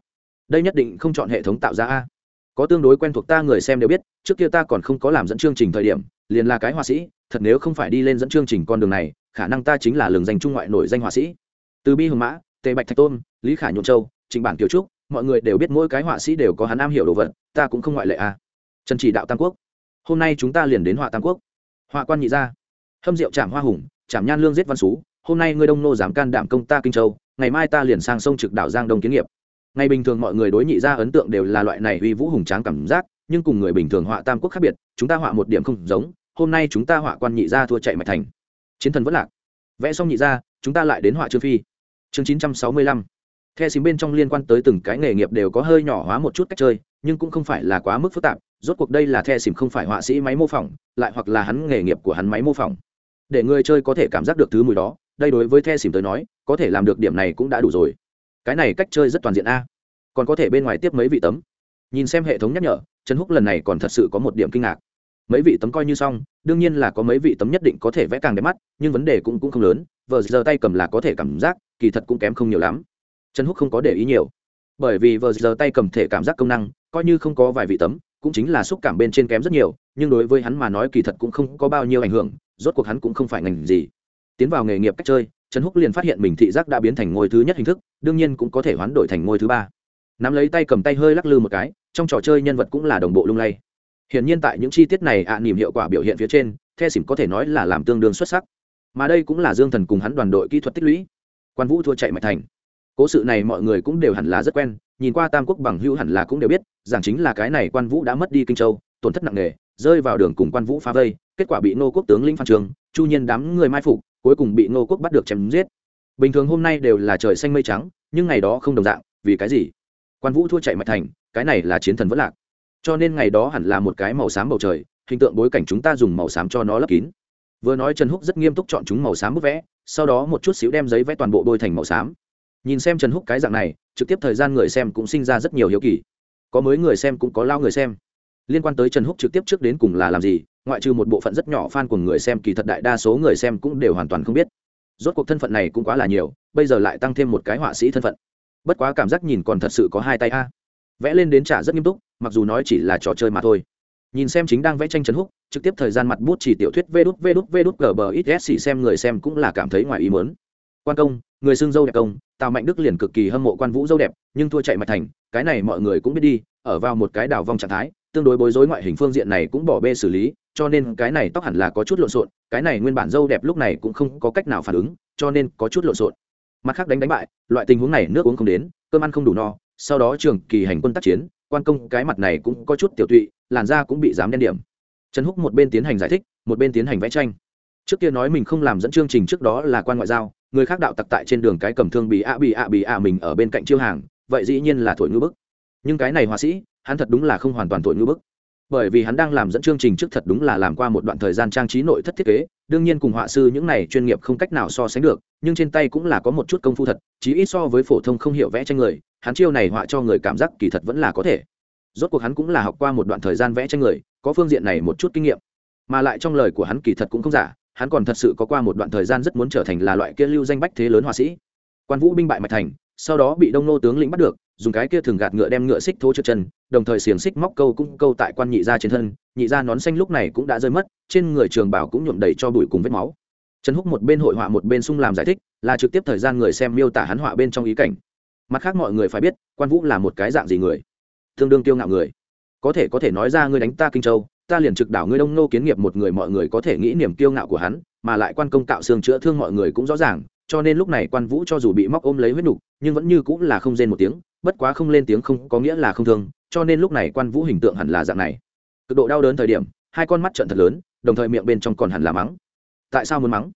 Đây nhất định không chọn hệ thống tạo ra a. Có tương đối quen thuộc ta người xem đều biết, trước kia ta còn không có làm dẫn chương trình thời điểm, liền là cái họa sĩ, thật nếu không phải đi lên dẫn chương trình con đường này khả năng ta chính là lường danh trung ngoại nổi danh họa sĩ. Từ bi hồng mã, tề bạch thạch tôn, lý khả nhộn châu Trình bản kiều trúc, mọi người đều biết mỗi cái họa sĩ đều có hắn am hiểu đồ vật, ta cũng không ngoại lệ à. trần chỉ đạo tam quốc. Hôm nay chúng ta liền đến họa tam quốc. Họa quan nhị gia. Hâm Diệu trảm hoa hùng, trảm nhan lương giết văn xú, hôm nay ngươi đông nô dám can đảm công ta kinh châu, ngày mai ta liền sang sông trực đảo giang đông kiến nghiệp. Ngày bình thường mọi người đối nhị gia ấn tượng đều là loại này uy vũ hùng tráng cảm giác, nhưng cùng người bình thường họa tam quốc khác biệt, chúng ta họa một điểm không giống, hôm nay chúng ta họa quan nhị gia thua chạy mạch thành chiến thần vất lạc. Vẽ xong nhị ra, chúng ta lại đến họa trương phi. Chương chín trăm sáu mươi lăm. The xím bên trong liên quan tới từng cái nghề nghiệp đều có hơi nhỏ hóa một chút cách chơi, nhưng cũng không phải là quá mức phức tạp, rốt cuộc đây là the xìm không phải họa sĩ máy mô phỏng, lại hoặc là hắn nghề nghiệp của hắn máy mô phỏng. Để người chơi có thể cảm giác được thứ mùi đó, đây đối với the xìm tới nói, có thể làm được điểm này cũng đã đủ rồi. Cái này cách chơi rất toàn diện a. Còn có thể bên ngoài tiếp mấy vị tấm. Nhìn xem hệ thống nhắc nhở, trần húc lần này còn thật sự có một điểm kinh ngạc mấy vị tấm coi như xong, đương nhiên là có mấy vị tấm nhất định có thể vẽ càng đẹp mắt, nhưng vấn đề cũng cũng không lớn. Vờ giờ tay cầm là có thể cảm giác, kỳ thật cũng kém không nhiều lắm. Trần húc không có để ý nhiều. Bởi vì vờ giờ tay cầm thể cảm giác công năng, coi như không có vài vị tấm, cũng chính là xúc cảm bên trên kém rất nhiều, nhưng đối với hắn mà nói kỳ thật cũng không có bao nhiêu ảnh hưởng, rốt cuộc hắn cũng không phải ngành gì. Tiến vào nghề nghiệp cách chơi, trần húc liền phát hiện mình thị giác đã biến thành ngôi thứ nhất hình thức, đương nhiên cũng có thể hoán đổi thành ngôi thứ ba. Nắm lấy tay cầm tay hơi lắc lư một cái, trong trò chơi nhân vật cũng là đồng bộ lung lay hiển nhiên tại những chi tiết này ạ à, niềm hiệu quả biểu hiện phía trên the xỉm có thể nói là làm tương đương xuất sắc. Mà đây cũng là dương thần cùng hắn đoàn đội kỹ thuật tích lũy. Quan vũ thua chạy mạch thành. Cố sự này mọi người cũng đều hẳn là rất quen nhìn qua tam quốc bằng hữu hẳn là cũng đều biết rằng chính là cái này quan vũ đã mất đi kinh châu tổn thất nặng nề rơi vào đường cùng quan vũ phá vây kết quả bị nô quốc tướng linh phan trường chu nhiên đám người mai phục cuối cùng bị nô quốc bắt được chém giết. Bình thường hôm nay đều là trời xanh mây trắng nhưng ngày đó không đồng dạng vì cái gì? Quan vũ thua chạy mạch thành cái này là chiến thần vất lạc cho nên ngày đó hẳn là một cái màu xám bầu trời, hình tượng bối cảnh chúng ta dùng màu xám cho nó lấp kín. Vừa nói trần húc rất nghiêm túc chọn chúng màu xám bức vẽ, sau đó một chút xíu đem giấy vẽ toàn bộ đôi thành màu xám. Nhìn xem trần húc cái dạng này, trực tiếp thời gian người xem cũng sinh ra rất nhiều hiếu kỳ. Có mới người xem cũng có lao người xem. Liên quan tới trần húc trực tiếp trước đến cùng là làm gì, ngoại trừ một bộ phận rất nhỏ fan của người xem, kỳ thật đại đa số người xem cũng đều hoàn toàn không biết. Rốt cuộc thân phận này cũng quá là nhiều, bây giờ lại tăng thêm một cái họa sĩ thân phận. Bất quá cảm giác nhìn còn thật sự có hai tay a vẽ lên đến trả rất nghiêm túc, mặc dù nói chỉ là trò chơi mà thôi. Nhìn xem chính đang vẽ tranh trần húc, trực tiếp thời gian mặt bút chỉ tiểu thuyết vê đút vê đút vê đút gờ bờ ít xỉ xem người xem cũng là cảm thấy ngoài ý mớn quan công, người xưng dâu đẹp công, tào mạnh đức liền cực kỳ hâm mộ quan vũ dâu đẹp, nhưng thua chạy mạch thành, cái này mọi người cũng biết đi, ở vào một cái đào vong trạng thái, tương đối bối rối ngoại hình phương diện này cũng bỏ bê xử lý, cho nên cái này tóc hẳn là có chút lộn xộn, cái này nguyên bản dâu đẹp lúc này cũng không có cách nào phản ứng, cho nên có chút lộn xộn. Mặt khác đánh đánh bại, loại tình huống này nước uống không đến, cơm ăn không đủ no sau đó trường kỳ hành quân tác chiến, quan công cái mặt này cũng có chút tiểu tụy, làn da cũng bị dám đen điểm. Trần húc một bên tiến hành giải thích, một bên tiến hành vẽ tranh. Trước kia nói mình không làm dẫn chương trình trước đó là quan ngoại giao, người khác đạo tặc tại trên đường cái cầm thương bị ạ bị ạ bị ạ mình ở bên cạnh chiêu hàng, vậy dĩ nhiên là thổi ngư bức. Nhưng cái này họa sĩ, hắn thật đúng là không hoàn toàn thổi ngư bức bởi vì hắn đang làm dẫn chương trình trước thật đúng là làm qua một đoạn thời gian trang trí nội thất thiết kế, đương nhiên cùng họa sư những này chuyên nghiệp không cách nào so sánh được, nhưng trên tay cũng là có một chút công phu thật, chí ít so với phổ thông không hiểu vẽ tranh người, hắn chiêu này họa cho người cảm giác kỳ thật vẫn là có thể. Rốt cuộc hắn cũng là học qua một đoạn thời gian vẽ tranh người, có phương diện này một chút kinh nghiệm. Mà lại trong lời của hắn kỳ thật cũng không giả, hắn còn thật sự có qua một đoạn thời gian rất muốn trở thành là loại kia lưu danh bách thế lớn họa sĩ. Quan vũ binh bại mạch thành sau đó bị đông nô tướng lĩnh bắt được, dùng cái kia thường gạt ngựa đem ngựa xích thô trượt chân, đồng thời xiềng xích móc câu cũng câu tại quan nhị gia trên thân, nhị gia nón xanh lúc này cũng đã rơi mất, trên người trường bảo cũng nhuộm đầy cho bụi cùng vết máu. Trần húc một bên hội họa một bên sung làm giải thích, là trực tiếp thời gian người xem miêu tả hắn họa bên trong ý cảnh. Mặt khác mọi người phải biết, quan vũ là một cái dạng gì người? Tương đương tiêu ngạo người. Có thể có thể nói ra ngươi đánh ta kinh châu, ta liền trực đảo ngươi đông nô kiến nghiệp một người mọi người có thể nghĩ niềm kiêu ngạo của hắn, mà lại quan công tạo xương chữa thương mọi người cũng rõ ràng cho nên lúc này quan vũ cho dù bị móc ôm lấy huyết nục nhưng vẫn như cũng là không rên một tiếng, bất quá không lên tiếng không có nghĩa là không thương, cho nên lúc này quan vũ hình tượng hẳn là dạng này. Cực độ đau đớn thời điểm, hai con mắt trận thật lớn, đồng thời miệng bên trong còn hẳn là mắng. Tại sao muốn mắng?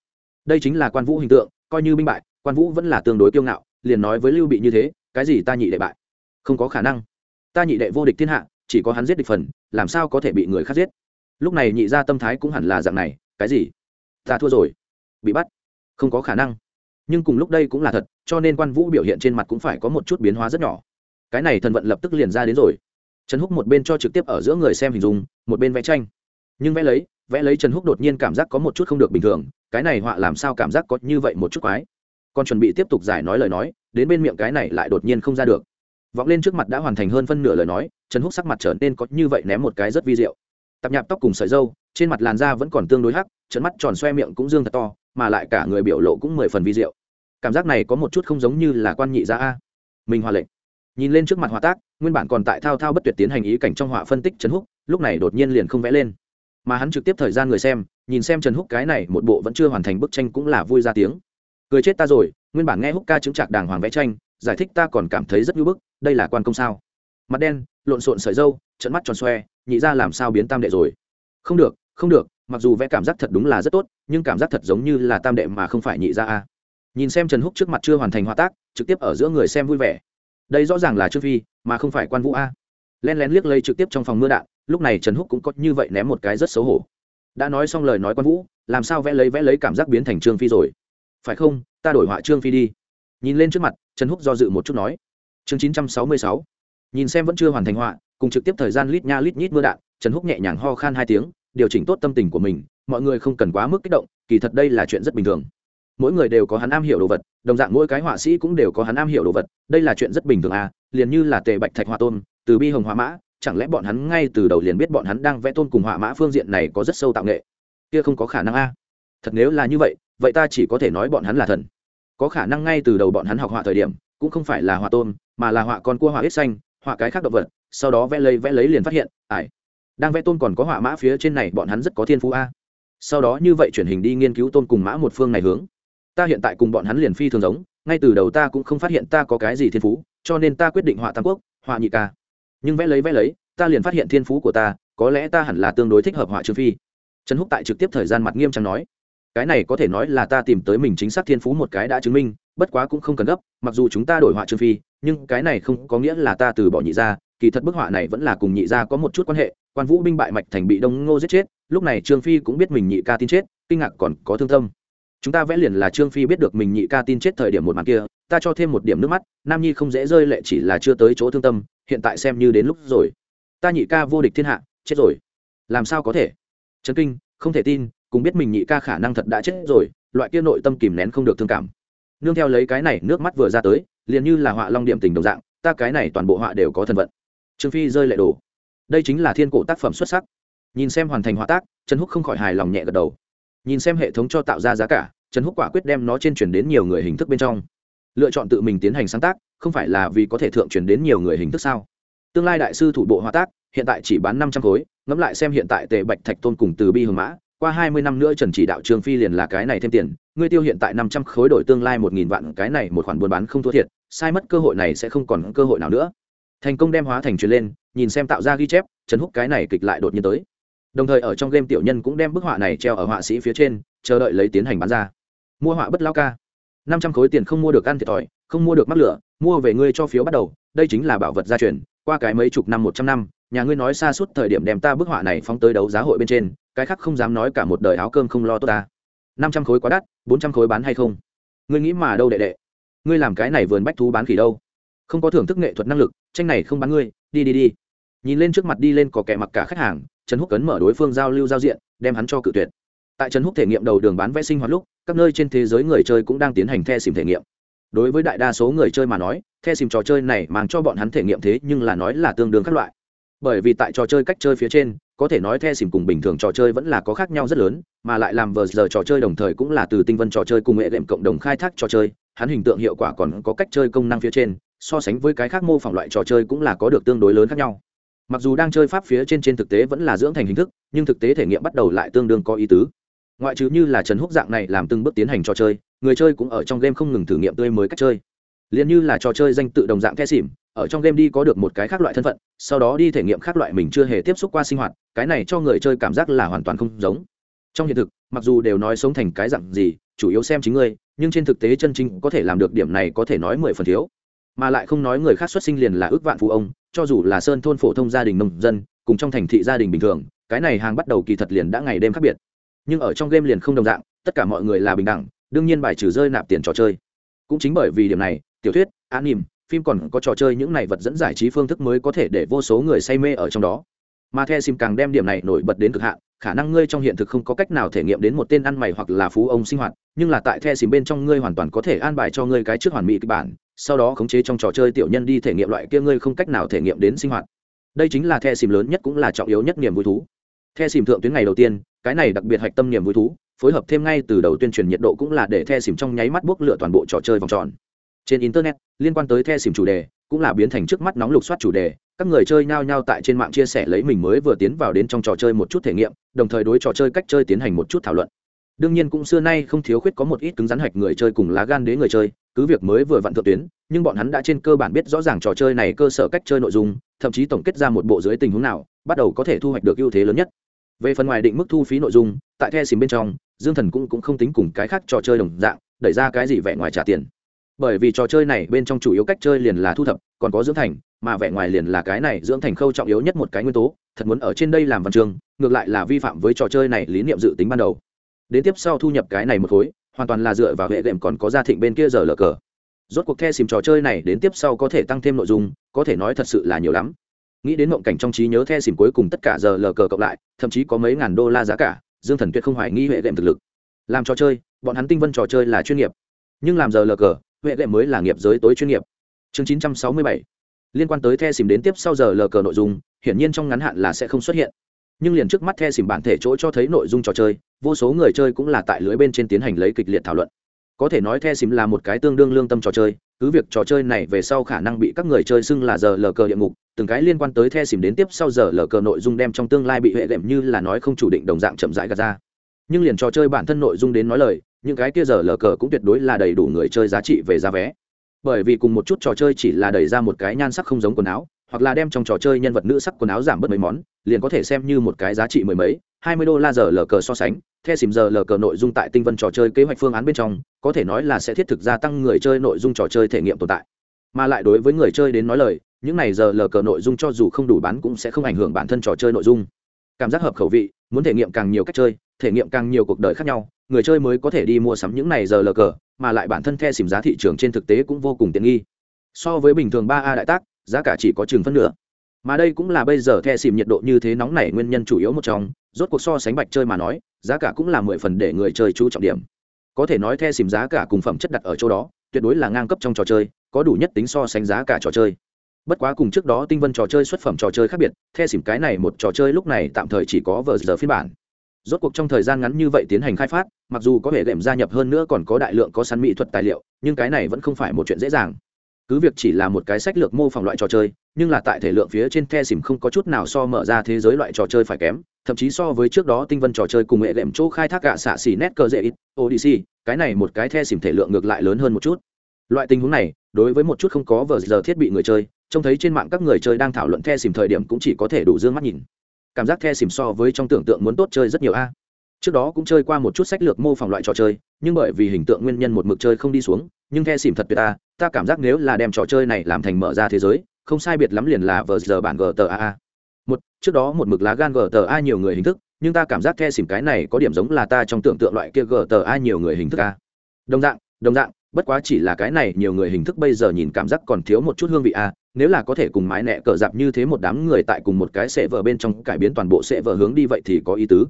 Đây chính là quan vũ hình tượng, coi như binh bại, quan vũ vẫn là tương đối kiêu ngạo, liền nói với lưu bị như thế, cái gì ta nhị đệ bại? Không có khả năng. Ta nhị đệ vô địch thiên hạ, chỉ có hắn giết địch phần, làm sao có thể bị người khác giết? Lúc này nhị ra tâm thái cũng hẳn là dạng này, cái gì? Ta thua rồi. Bị bắt. Không có khả năng nhưng cùng lúc đây cũng là thật, cho nên quan vũ biểu hiện trên mặt cũng phải có một chút biến hóa rất nhỏ. Cái này thần vận lập tức liền ra đến rồi. Trần húc một bên cho trực tiếp ở giữa người xem hình dung, một bên vẽ tranh. Nhưng vẽ lấy vẽ lấy trần húc đột nhiên cảm giác có một chút không được bình thường, cái này họa làm sao cảm giác có như vậy một chút quái. Còn chuẩn bị tiếp tục giải nói lời nói, đến bên miệng cái này lại đột nhiên không ra được. Vọng lên trước mặt đã hoàn thành hơn phân nửa lời nói, trần húc sắc mặt trở nên có như vậy ném một cái rất vi diệu. Tập nhạp tóc cùng sợi dâu, trên mặt làn da vẫn còn tương đối hắc trận mắt tròn xoe miệng cũng dương thật to, mà lại cả người biểu lộ cũng mười phần vi diệu. Cảm giác này có một chút không giống như là quan nhị gia a. Mình hòa lệnh. Nhìn lên trước mặt họa tác, nguyên bản còn tại thao thao bất tuyệt tiến hành ý cảnh trong họa phân tích trần húc, lúc này đột nhiên liền không vẽ lên. Mà hắn trực tiếp thời gian người xem, nhìn xem trần húc cái này một bộ vẫn chưa hoàn thành bức tranh cũng là vui ra tiếng. Cười chết ta rồi, nguyên bản nghe húc ca chứng trạc đàng hoàng vẽ tranh, giải thích ta còn cảm thấy rất ngưỡng bức, đây là quan công sao? Mặt đen, lộn xộn sợi dâu, trận mắt tròn xoe, nhị ra làm sao biến tam đệ rồi? Không được không được mặc dù vẽ cảm giác thật đúng là rất tốt, nhưng cảm giác thật giống như là tam đệ mà không phải nhị ra a. Nhìn xem trần húc trước mặt chưa hoàn thành họa tác, trực tiếp ở giữa người xem vui vẻ. Đây rõ ràng là trương phi, mà không phải quan vũ a. Len lén liếc lây trực tiếp trong phòng mưa đạn, lúc này trần húc cũng có như vậy ném một cái rất xấu hổ. Đã nói xong lời nói quan vũ, làm sao vẽ lấy vẽ lấy cảm giác biến thành trương phi rồi? Phải không, ta đổi họa trương phi đi. Nhìn lên trước mặt, trần húc do dự một chút nói. Chương chín trăm sáu mươi sáu. Nhìn xem vẫn chưa hoàn thành họa, cùng trực tiếp thời gian lít nha lít nhít mưa đạn, trần húc nhẹ nhàng ho khan hai tiếng điều chỉnh tốt tâm tình của mình, mọi người không cần quá mức kích động, kỳ thật đây là chuyện rất bình thường. Mỗi người đều có hắn am hiểu đồ vật, đồng dạng mỗi cái họa sĩ cũng đều có hắn am hiểu đồ vật, đây là chuyện rất bình thường à liền như là tề bạch thạch họa tôn, từ bi hồng họa mã, chẳng lẽ bọn hắn ngay từ đầu liền biết bọn hắn đang vẽ tôn cùng họa mã phương diện này có rất sâu tạo nghệ? Kia không có khả năng a à. thật nếu là như vậy vậy ta chỉ có thể nói bọn hắn là thần. Có khả năng ngay từ đầu bọn hắn học họa thời điểm, cũng không phải là họa tôn, mà là họa con cua họa ít xanh, họa cái khác động vật, sau đó vẽ lấy vẽ lấy liền phát hiện ải đang vẽ tôn còn có họa mã phía trên này, bọn hắn rất có thiên phú a. Sau đó như vậy chuyển hình đi nghiên cứu tôn cùng mã một phương này hướng. Ta hiện tại cùng bọn hắn liền phi thường giống, ngay từ đầu ta cũng không phát hiện ta có cái gì thiên phú, cho nên ta quyết định họa tam quốc, họa nhị ca. Nhưng vẽ lấy vẽ lấy, ta liền phát hiện thiên phú của ta, có lẽ ta hẳn là tương đối thích hợp họa trương phi. Trần húc tại trực tiếp thời gian mặt nghiêm trang nói, cái này có thể nói là ta tìm tới mình chính xác thiên phú một cái đã chứng minh, bất quá cũng không cần gấp, mặc dù chúng ta đổi họa trương phi, nhưng cái này không có nghĩa là ta từ bỏ nhị ra kỳ thật bức họa này vẫn là cùng nhị gia có một chút quan hệ quan vũ binh bại mạch thành bị đông ngô giết chết, lúc này trương phi cũng biết mình nhị ca tin chết, kinh ngạc còn có thương tâm. Chúng ta vẽ liền là trương phi biết được mình nhị ca tin chết thời điểm một màn kia, ta cho thêm một điểm nước mắt, nam nhi không dễ rơi lệ chỉ là chưa tới chỗ thương tâm, hiện tại xem như đến lúc rồi. Ta nhị ca vô địch thiên hạ, chết rồi. Làm sao có thể? Trấn kinh, không thể tin, cùng biết mình nhị ca khả năng thật đã chết rồi, loại kia nội tâm kìm nén không được thương cảm. Nương theo lấy cái này nước mắt vừa ra tới, liền như là họa long điểm tình đồng dạng, ta cái này toàn bộ họa đều có thần vận. Trương phi rơi lệ đồ đây chính là thiên cổ tác phẩm xuất sắc. Nhìn xem hoàn thành hóa tác, trần húc không khỏi hài lòng nhẹ gật đầu. Nhìn xem hệ thống cho tạo ra giá cả, trần húc quả quyết đem nó trên chuyển đến nhiều người hình thức bên trong. Lựa chọn tự mình tiến hành sáng tác, không phải là vì có thể thượng chuyển đến nhiều người hình thức sao? Tương lai đại sư thủ bộ hóa tác, hiện tại chỉ bán năm trăm khối, ngẫm lại xem hiện tại tề bạch thạch tôn cùng từ bi hương mã, qua hai mươi năm nữa trần chỉ đạo Trường phi liền là cái này thêm tiền ngươi tiêu hiện tại năm trăm khối đổi tương lai một nghìn vạn, cái này một khoản buôn bán không thua thiệt, sai mất cơ hội này sẽ không còn cơ hội nào nữa thành công đem hóa thành truyền lên, nhìn xem tạo ra ghi chép, trần húc cái này kịch lại đột nhiên tới. Đồng thời ở trong game tiểu nhân cũng đem bức họa này treo ở họa sĩ phía trên, chờ đợi lấy tiến hành bán ra. Mua họa bất lao ca. Năm trăm khối tiền không mua được ăn thiệt thòi, không mua được mắc lửa, mua về ngươi cho phiếu bắt đầu, đây chính là bảo vật gia truyền, qua cái mấy chục năm một trăm năm, nhà ngươi nói xa suốt thời điểm đem ta bức họa này phóng tới đấu giá hội bên trên, cái khác không dám nói cả một đời áo cơm không lo tốt ta. Năm trăm khối quá đắt, bốn trăm khối bán hay không? Ngươi nghĩ mà đâu đệ đệ? Ngươi làm cái này vườn bách thú bán khỉ đâu? Không có thưởng thức nghệ thuật năng lực, tranh này không bán ngươi, đi đi đi. Nhìn lên trước mặt đi lên có kẻ mặc cả khách hàng, trần húc cấn mở đối phương giao lưu giao diện, đem hắn cho cự tuyệt. Tại trần húc thể nghiệm đầu đường bán vẽ sinh hoạt lúc, các nơi trên thế giới người chơi cũng đang tiến hành the xìm thể nghiệm. Đối với đại đa số người chơi mà nói, the xìm trò chơi này mang cho bọn hắn thể nghiệm thế nhưng là nói là tương đương các loại. Bởi vì tại trò chơi cách chơi phía trên, có thể nói the xìm cùng bình thường trò chơi vẫn là có khác nhau rất lớn, mà lại làm vờ giờ trò chơi đồng thời cũng là từ tinh vân trò chơi cùng nghệ đệm cộng đồng khai thác trò chơi, hắn hình tượng hiệu quả còn có cách chơi công năng phía trên so sánh với cái khác mô phỏng loại trò chơi cũng là có được tương đối lớn khác nhau. Mặc dù đang chơi pháp phía trên trên thực tế vẫn là dưỡng thành hình thức, nhưng thực tế thể nghiệm bắt đầu lại tương đương có ý tứ. Ngoại trừ như là trần húc dạng này làm từng bước tiến hành trò chơi, người chơi cũng ở trong game không ngừng thử nghiệm tươi mới cách chơi. Liền như là trò chơi danh tự đồng dạng the xỉm, ở trong game đi có được một cái khác loại thân phận, sau đó đi thể nghiệm khác loại mình chưa hề tiếp xúc qua sinh hoạt, cái này cho người chơi cảm giác là hoàn toàn không giống. Trong hiện thực, mặc dù đều nói sống thành cái dạng gì, chủ yếu xem chính ngươi, nhưng trên thực tế chân chính có thể làm được điểm này có thể nói mười phần thiếu mà lại không nói người khác xuất sinh liền là ước vạn phụ ông, cho dù là sơn thôn phổ thông gia đình nông dân, cùng trong thành thị gia đình bình thường, cái này hàng bắt đầu kỳ thật liền đã ngày đêm khác biệt. Nhưng ở trong game liền không đồng dạng, tất cả mọi người là bình đẳng, đương nhiên bài trừ rơi nạp tiền trò chơi. Cũng chính bởi vì điểm này, tiểu thuyết an nỉm phim còn có trò chơi những này vật dẫn giải trí phương thức mới có thể để vô số người say mê ở trong đó. Mà the sim càng đem điểm này nổi bật đến cực hạn, khả năng ngươi trong hiện thực không có cách nào thể nghiệm đến một tên ăn mày hoặc là phú ông sinh hoạt, nhưng là tại the sim bên trong ngươi hoàn toàn có thể an bài cho ngươi cái trước hoàn mỹ kịch bản sau đó khống chế trong trò chơi tiểu nhân đi thể nghiệm loại kia ngươi không cách nào thể nghiệm đến sinh hoạt. Đây chính là the xìm lớn nhất cũng là trọng yếu nhất niềm vui thú. The xìm thượng tuyến ngày đầu tiên, cái này đặc biệt hạch tâm niềm vui thú, phối hợp thêm ngay từ đầu tuyên truyền nhiệt độ cũng là để the xìm trong nháy mắt bốc lửa toàn bộ trò chơi vòng tròn. Trên internet, liên quan tới the xìm chủ đề, cũng là biến thành trước mắt nóng lục soát chủ đề, các người chơi nhao nhao tại trên mạng chia sẻ lấy mình mới vừa tiến vào đến trong trò chơi một chút thể nghiệm, đồng thời đối trò chơi cách chơi tiến hành một chút thảo luận đương nhiên cũng xưa nay không thiếu khuyết có một ít cứng rắn hạch người chơi cùng lá gan đế người chơi cứ việc mới vừa vặn thượng tuyến nhưng bọn hắn đã trên cơ bản biết rõ ràng trò chơi này cơ sở cách chơi nội dung thậm chí tổng kết ra một bộ dưới tình huống nào bắt đầu có thể thu hoạch được ưu thế lớn nhất. Về phần ngoài định mức thu phí nội dung tại the xìm bên trong dương thần cũng, cũng không tính cùng cái khác trò chơi đồng dạng đẩy ra cái gì vẻ ngoài trả tiền. Bởi vì trò chơi này bên trong chủ yếu cách chơi liền là thu thập còn có dưỡng thành mà vẻ ngoài liền là cái này dưỡng thành khâu trọng yếu nhất một cái nguyên tố thật muốn ở trên đây làm văn chương ngược lại là vi phạm với trò chơi này lý niệm dự tính ban đầu đến tiếp sau thu nhập cái này một khối, hoàn toàn là dựa vào hệ đệm còn có gia thịnh bên kia giờ lờ cờ. Rốt cuộc the xìm trò chơi này đến tiếp sau có thể tăng thêm nội dung, có thể nói thật sự là nhiều lắm. Nghĩ đến mộng cảnh trong trí nhớ the xìm cuối cùng tất cả giờ lờ cờ cộng lại, thậm chí có mấy ngàn đô la giá cả, dương thần tuyệt không hoài nghi hệ đệm thực lực. Làm trò chơi, bọn hắn tinh vân trò chơi là chuyên nghiệp. Nhưng làm giờ lờ cờ huệ đệm mới là nghiệp giới tối chuyên nghiệp. Chương 967 liên quan tới the xìm đến tiếp sau giờ lờ cờ nội dung, hiển nhiên trong ngắn hạn là sẽ không xuất hiện nhưng liền trước mắt the xìm bản thể chỗ cho thấy nội dung trò chơi, vô số người chơi cũng là tại lưới bên trên tiến hành lấy kịch liệt thảo luận. Có thể nói the xìm là một cái tương đương lương tâm trò chơi, cứ việc trò chơi này về sau khả năng bị các người chơi xưng là giờ lờ cờ địa ngục, từng cái liên quan tới the xìm đến tiếp sau giờ lờ cờ nội dung đem trong tương lai bị hệ đệm như là nói không chủ định đồng dạng chậm rãi gạt ra. Nhưng liền trò chơi bản thân nội dung đến nói lời, những cái kia giờ lờ cờ cũng tuyệt đối là đầy đủ người chơi giá trị về giá vé. Bởi vì cùng một chút trò chơi chỉ là đẩy ra một cái nhan sắc không giống quần áo hoặc là đem trong trò chơi nhân vật nữ sắc quần áo giảm bớt mấy món, liền có thể xem như một cái giá trị mười mấy, hai mươi đô la giờ lờ cờ so sánh. Theo xìm giờ lờ cờ nội dung tại tinh vân trò chơi kế hoạch phương án bên trong, có thể nói là sẽ thiết thực gia tăng người chơi nội dung trò chơi thể nghiệm tồn tại. Mà lại đối với người chơi đến nói lời, những này giờ lờ cờ nội dung cho dù không đủ bán cũng sẽ không ảnh hưởng bản thân trò chơi nội dung. Cảm giác hợp khẩu vị, muốn thể nghiệm càng nhiều cách chơi, thể nghiệm càng nhiều cuộc đời khác nhau, người chơi mới có thể đi mua sắm những này giờ lờ cờ, mà lại bản thân the xìm giá thị trường trên thực tế cũng vô cùng tiện nghi. So với bình thường ba a đại tác giá cả chỉ có chừng phân nửa. Mà đây cũng là bây giờ the xìm nhiệt độ như thế nóng này nguyên nhân chủ yếu một trong, rốt cuộc so sánh bạch chơi mà nói, giá cả cũng là mười phần để người chơi chú trọng điểm. Có thể nói the xìm giá cả cùng phẩm chất đặt ở chỗ đó, tuyệt đối là ngang cấp trong trò chơi, có đủ nhất tính so sánh giá cả trò chơi. Bất quá cùng trước đó tinh vân trò chơi xuất phẩm trò chơi khác biệt, the xìm cái này một trò chơi lúc này tạm thời chỉ có vờ giờ phiên bản. Rốt cuộc trong thời gian ngắn như vậy tiến hành khai phát, mặc dù có thể đệm gia nhập hơn nữa còn có đại lượng có săn mỹ thuật tài liệu, nhưng cái này vẫn không phải một chuyện dễ dàng cứ việc chỉ là một cái sách lược mô phỏng loại trò chơi, nhưng là tại thể lượng phía trên the xỉm không có chút nào so mở ra thế giới loại trò chơi phải kém, thậm chí so với trước đó tinh vân trò chơi cùng hệ đệm chỗ khai thác gạ xạ xỉ nét cơ dễ ít, odyssey, cái này một cái the xỉm thể lượng ngược lại lớn hơn một chút. Loại tình huống này, đối với một chút không có vờ giờ thiết bị người chơi, trông thấy trên mạng các người chơi đang thảo luận the xỉm thời điểm cũng chỉ có thể đủ dương mắt nhìn. Cảm giác the xỉm so với trong tưởng tượng muốn tốt chơi rất nhiều a. Trước đó cũng chơi qua một chút sách lược mô phỏng loại trò chơi nhưng bởi vì hình tượng nguyên nhân một mực chơi không đi xuống, nhưng the xỉm thật tuyệt ta ta cảm giác nếu là đem trò chơi này làm thành mở ra thế giới, không sai biệt lắm liền là vờ giờ bản gtaa một, trước đó một mực lá gan gta nhiều người hình thức, nhưng ta cảm giác the xỉm cái này có điểm giống là ta trong tưởng tượng loại kia gta nhiều người hình thức a. Đồng dạng đồng dạng, bất quá chỉ là cái này nhiều người hình thức bây giờ nhìn cảm giác còn thiếu một chút hương vị a, nếu là có thể cùng mái nẹ cờ dạp như thế một đám người tại cùng một cái sệ vở bên trong cải biến toàn bộ sệ vở hướng đi vậy thì có ý tứ.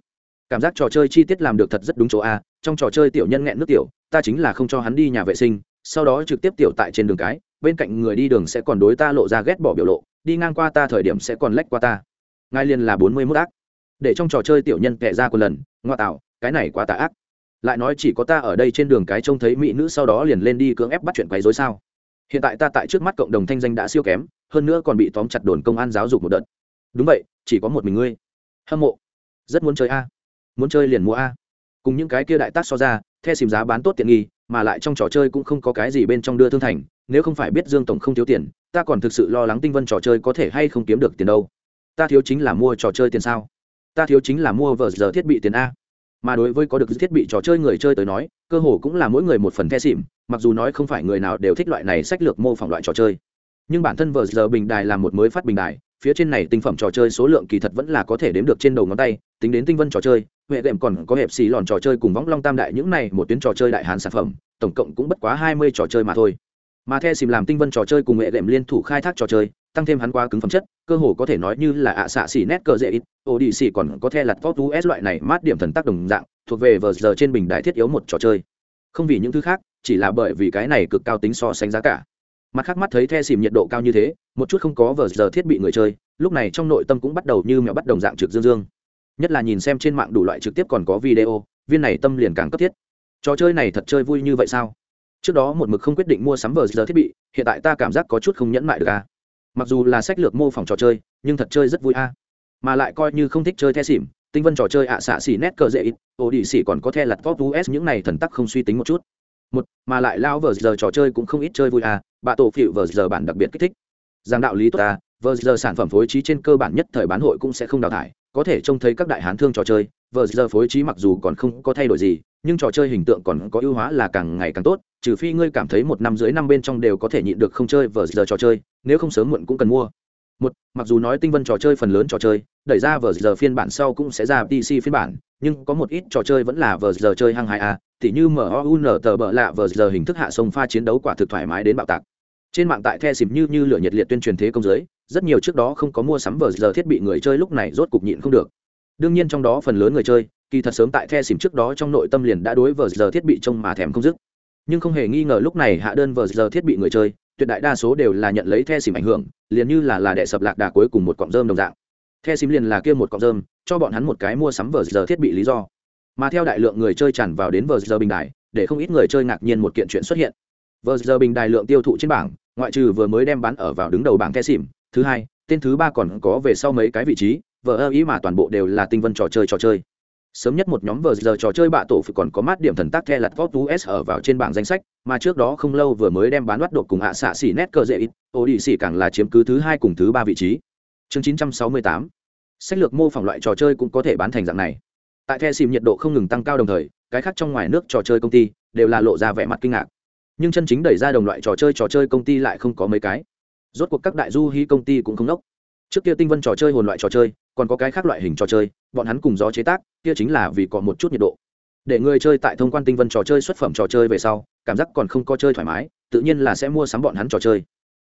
Cảm giác trò chơi chi tiết làm được thật rất đúng chỗ a trong trò chơi tiểu nhân nghẹn nước tiểu, ta chính là không cho hắn đi nhà vệ sinh, sau đó trực tiếp tiểu tại trên đường cái, bên cạnh người đi đường sẽ còn đối ta lộ ra ghét bỏ biểu lộ, đi ngang qua ta thời điểm sẽ còn lách qua ta. Ngay liền là bốn mươi mốt ác. Để trong trò chơi tiểu nhân kệ ra một lần, ngoa tạo, cái này quá tà ác. Lại nói chỉ có ta ở đây trên đường cái trông thấy mỹ nữ sau đó liền lên đi cưỡng ép bắt chuyện quấy dối sao? Hiện tại ta tại trước mắt cộng đồng thanh danh đã siêu kém, hơn nữa còn bị tóm chặt đồn công an giáo dục một đợt. Đúng vậy, chỉ có một mình ngươi. Hâm mộ. Rất muốn chơi a. Muốn chơi liền mua a cùng những cái kia đại tác so ra, the xìm giá bán tốt tiện nghi, mà lại trong trò chơi cũng không có cái gì bên trong đưa thương thành, nếu không phải biết dương tổng không thiếu tiền, ta còn thực sự lo lắng tinh vân trò chơi có thể hay không kiếm được tiền đâu. Ta thiếu chính là mua trò chơi tiền sao? Ta thiếu chính là mua vờ giờ thiết bị tiền a. Mà đối với có được thiết bị trò chơi người chơi tới nói, cơ hồ cũng là mỗi người một phần the xỉm mặc dù nói không phải người nào đều thích loại này sách lược mô phỏng loại trò chơi. Nhưng bản thân vờ giờ bình đài là một mới phát bình đài, phía trên này tinh phẩm trò chơi số lượng kỳ thật vẫn là có thể đếm được trên đầu ngón tay, tính đến tinh vân trò chơi huệ đệm còn có hẹp xì lòn trò chơi cùng võng long tam đại, những này một tuyến trò chơi đại hán sản phẩm, tổng cộng cũng bất quá hai mươi trò chơi mà thôi. Mà the xìm làm tinh vân trò chơi cùng huệ đệm liên thủ khai thác trò chơi, tăng thêm hắn quá cứng phẩm chất, cơ hồ có thể nói như là ạ xạ xỉ nét cờ dễ ít ô đi xỉ còn có the lặt vót us loại này mát điểm thần tác đồng dạng, thuộc về vờ giờ trên bình đại thiết yếu một trò chơi. Không vì những thứ khác, chỉ là bởi vì cái này cực cao tính so sánh giá cả. Mặt khác mắt thấy the xìm nhiệt độ cao như thế, một chút không có vờ giờ thiết bị người chơi, lúc này trong nội tâm cũng bắt đầu như mẹo bắt đồng dạng trực dương dương nhất là nhìn xem trên mạng đủ loại trực tiếp còn có video, viên này tâm liền càng cấp thiết. Trò chơi này thật chơi vui như vậy sao? Trước đó một mực không quyết định mua sắm vờ giờ thiết bị, hiện tại ta cảm giác có chút không nhẫn mại được à. Mặc dù là sách lược mô phỏng trò chơi, nhưng thật chơi rất vui a mà lại coi như không thích chơi the xỉm, tinh vân trò chơi ạ xạ xỉ nét cờ dễ ít ồ đi xỉ còn có the lặt top us những này thần tắc không suy tính một chút. Một, mà lại lao vờ giờ trò chơi cũng không ít chơi vui à bạ tổ phịu vờ giờ bản đặc biệt kích thích. Rằng đạo lý tốt à vờ giờ sản phẩm phối trí trên cơ bản nhất thời bán hội cũng sẽ không đào thải có thể trông thấy các đại hán thương trò chơi, vờ giờ phối trí mặc dù còn không có thay đổi gì, nhưng trò chơi hình tượng còn có ưu hóa là càng ngày càng tốt, trừ phi ngươi cảm thấy một năm dưới năm bên trong đều có thể nhịn được không chơi vờ giờ trò chơi, nếu không sớm muộn cũng cần mua. Một, mặc dù nói tinh vân trò chơi phần lớn trò chơi, đẩy ra vờ giờ phiên bản sau cũng sẽ ra pc phiên bản, nhưng có một ít trò chơi vẫn là vờ giờ chơi hăng hai a à, thì như mun tờ bợ lạ vờ giờ hình thức hạ sông pha chiến đấu quả thực thoải mái đến bạo tạc. Trên mạng tại the xìm như như lửa nhiệt liệt tuyên truyền thế công giới rất nhiều trước đó không có mua sắm vờ giờ thiết bị người chơi lúc này rốt cục nhịn không được. Đương nhiên trong đó phần lớn người chơi, kỳ thật sớm tại the xìm trước đó trong nội tâm liền đã đối vờ giờ thiết bị trông mà thèm không dứt. Nhưng không hề nghi ngờ lúc này hạ đơn vờ giờ thiết bị người chơi, tuyệt đại đa số đều là nhận lấy the xìm ảnh hưởng, liền như là là đệ sập lạc đà cuối cùng một cọng rơm đồng dạng. The xìm liền là kia một cọng rơm, cho bọn hắn một cái mua sắm vờ giờ thiết bị lý do. Mà theo đại lượng người chơi tràn vào đến vờ giờ bình đài, để không ít người chơi ngạc nhiên một kiện chuyện xuất hiện. Vờ giờ bình đài lượng tiêu thụ trên bảng, ngoại trừ vừa mới đem bán ở vào đứng đầu bảng the xìm thứ hai, tên thứ ba còn có về sau mấy cái vị trí, vờ ơ ý mà toàn bộ đều là tinh vân trò chơi trò chơi. Sớm nhất một nhóm vờ giờ trò chơi bạ tổ phải còn có mát điểm thần tác the lặt vót us ở vào trên bảng danh sách, mà trước đó không lâu vừa mới đem bán bắt đột cùng hạ xạ xỉ nét cờ dễ ít ô đi xỉ càng là chiếm cứ thứ hai cùng thứ ba vị trí. Chương 968 sách lược mô phỏng loại trò chơi cũng có thể bán thành dạng này. Tại the xìm nhiệt độ không ngừng tăng cao đồng thời, cái khác trong ngoài nước trò chơi công ty đều là lộ ra vẻ mặt kinh ngạc. Nhưng chân chính đẩy ra đồng loại trò chơi trò chơi công ty lại không có mấy cái rốt cuộc các đại du hí công ty cũng không nốc. Trước kia tinh vân trò chơi, hồn loại trò chơi, còn có cái khác loại hình trò chơi, bọn hắn cùng gió chế tác, kia chính là vì có một chút nhiệt độ. Để người chơi tại thông quan tinh vân trò chơi, xuất phẩm trò chơi về sau, cảm giác còn không có chơi thoải mái, tự nhiên là sẽ mua sắm bọn hắn trò chơi.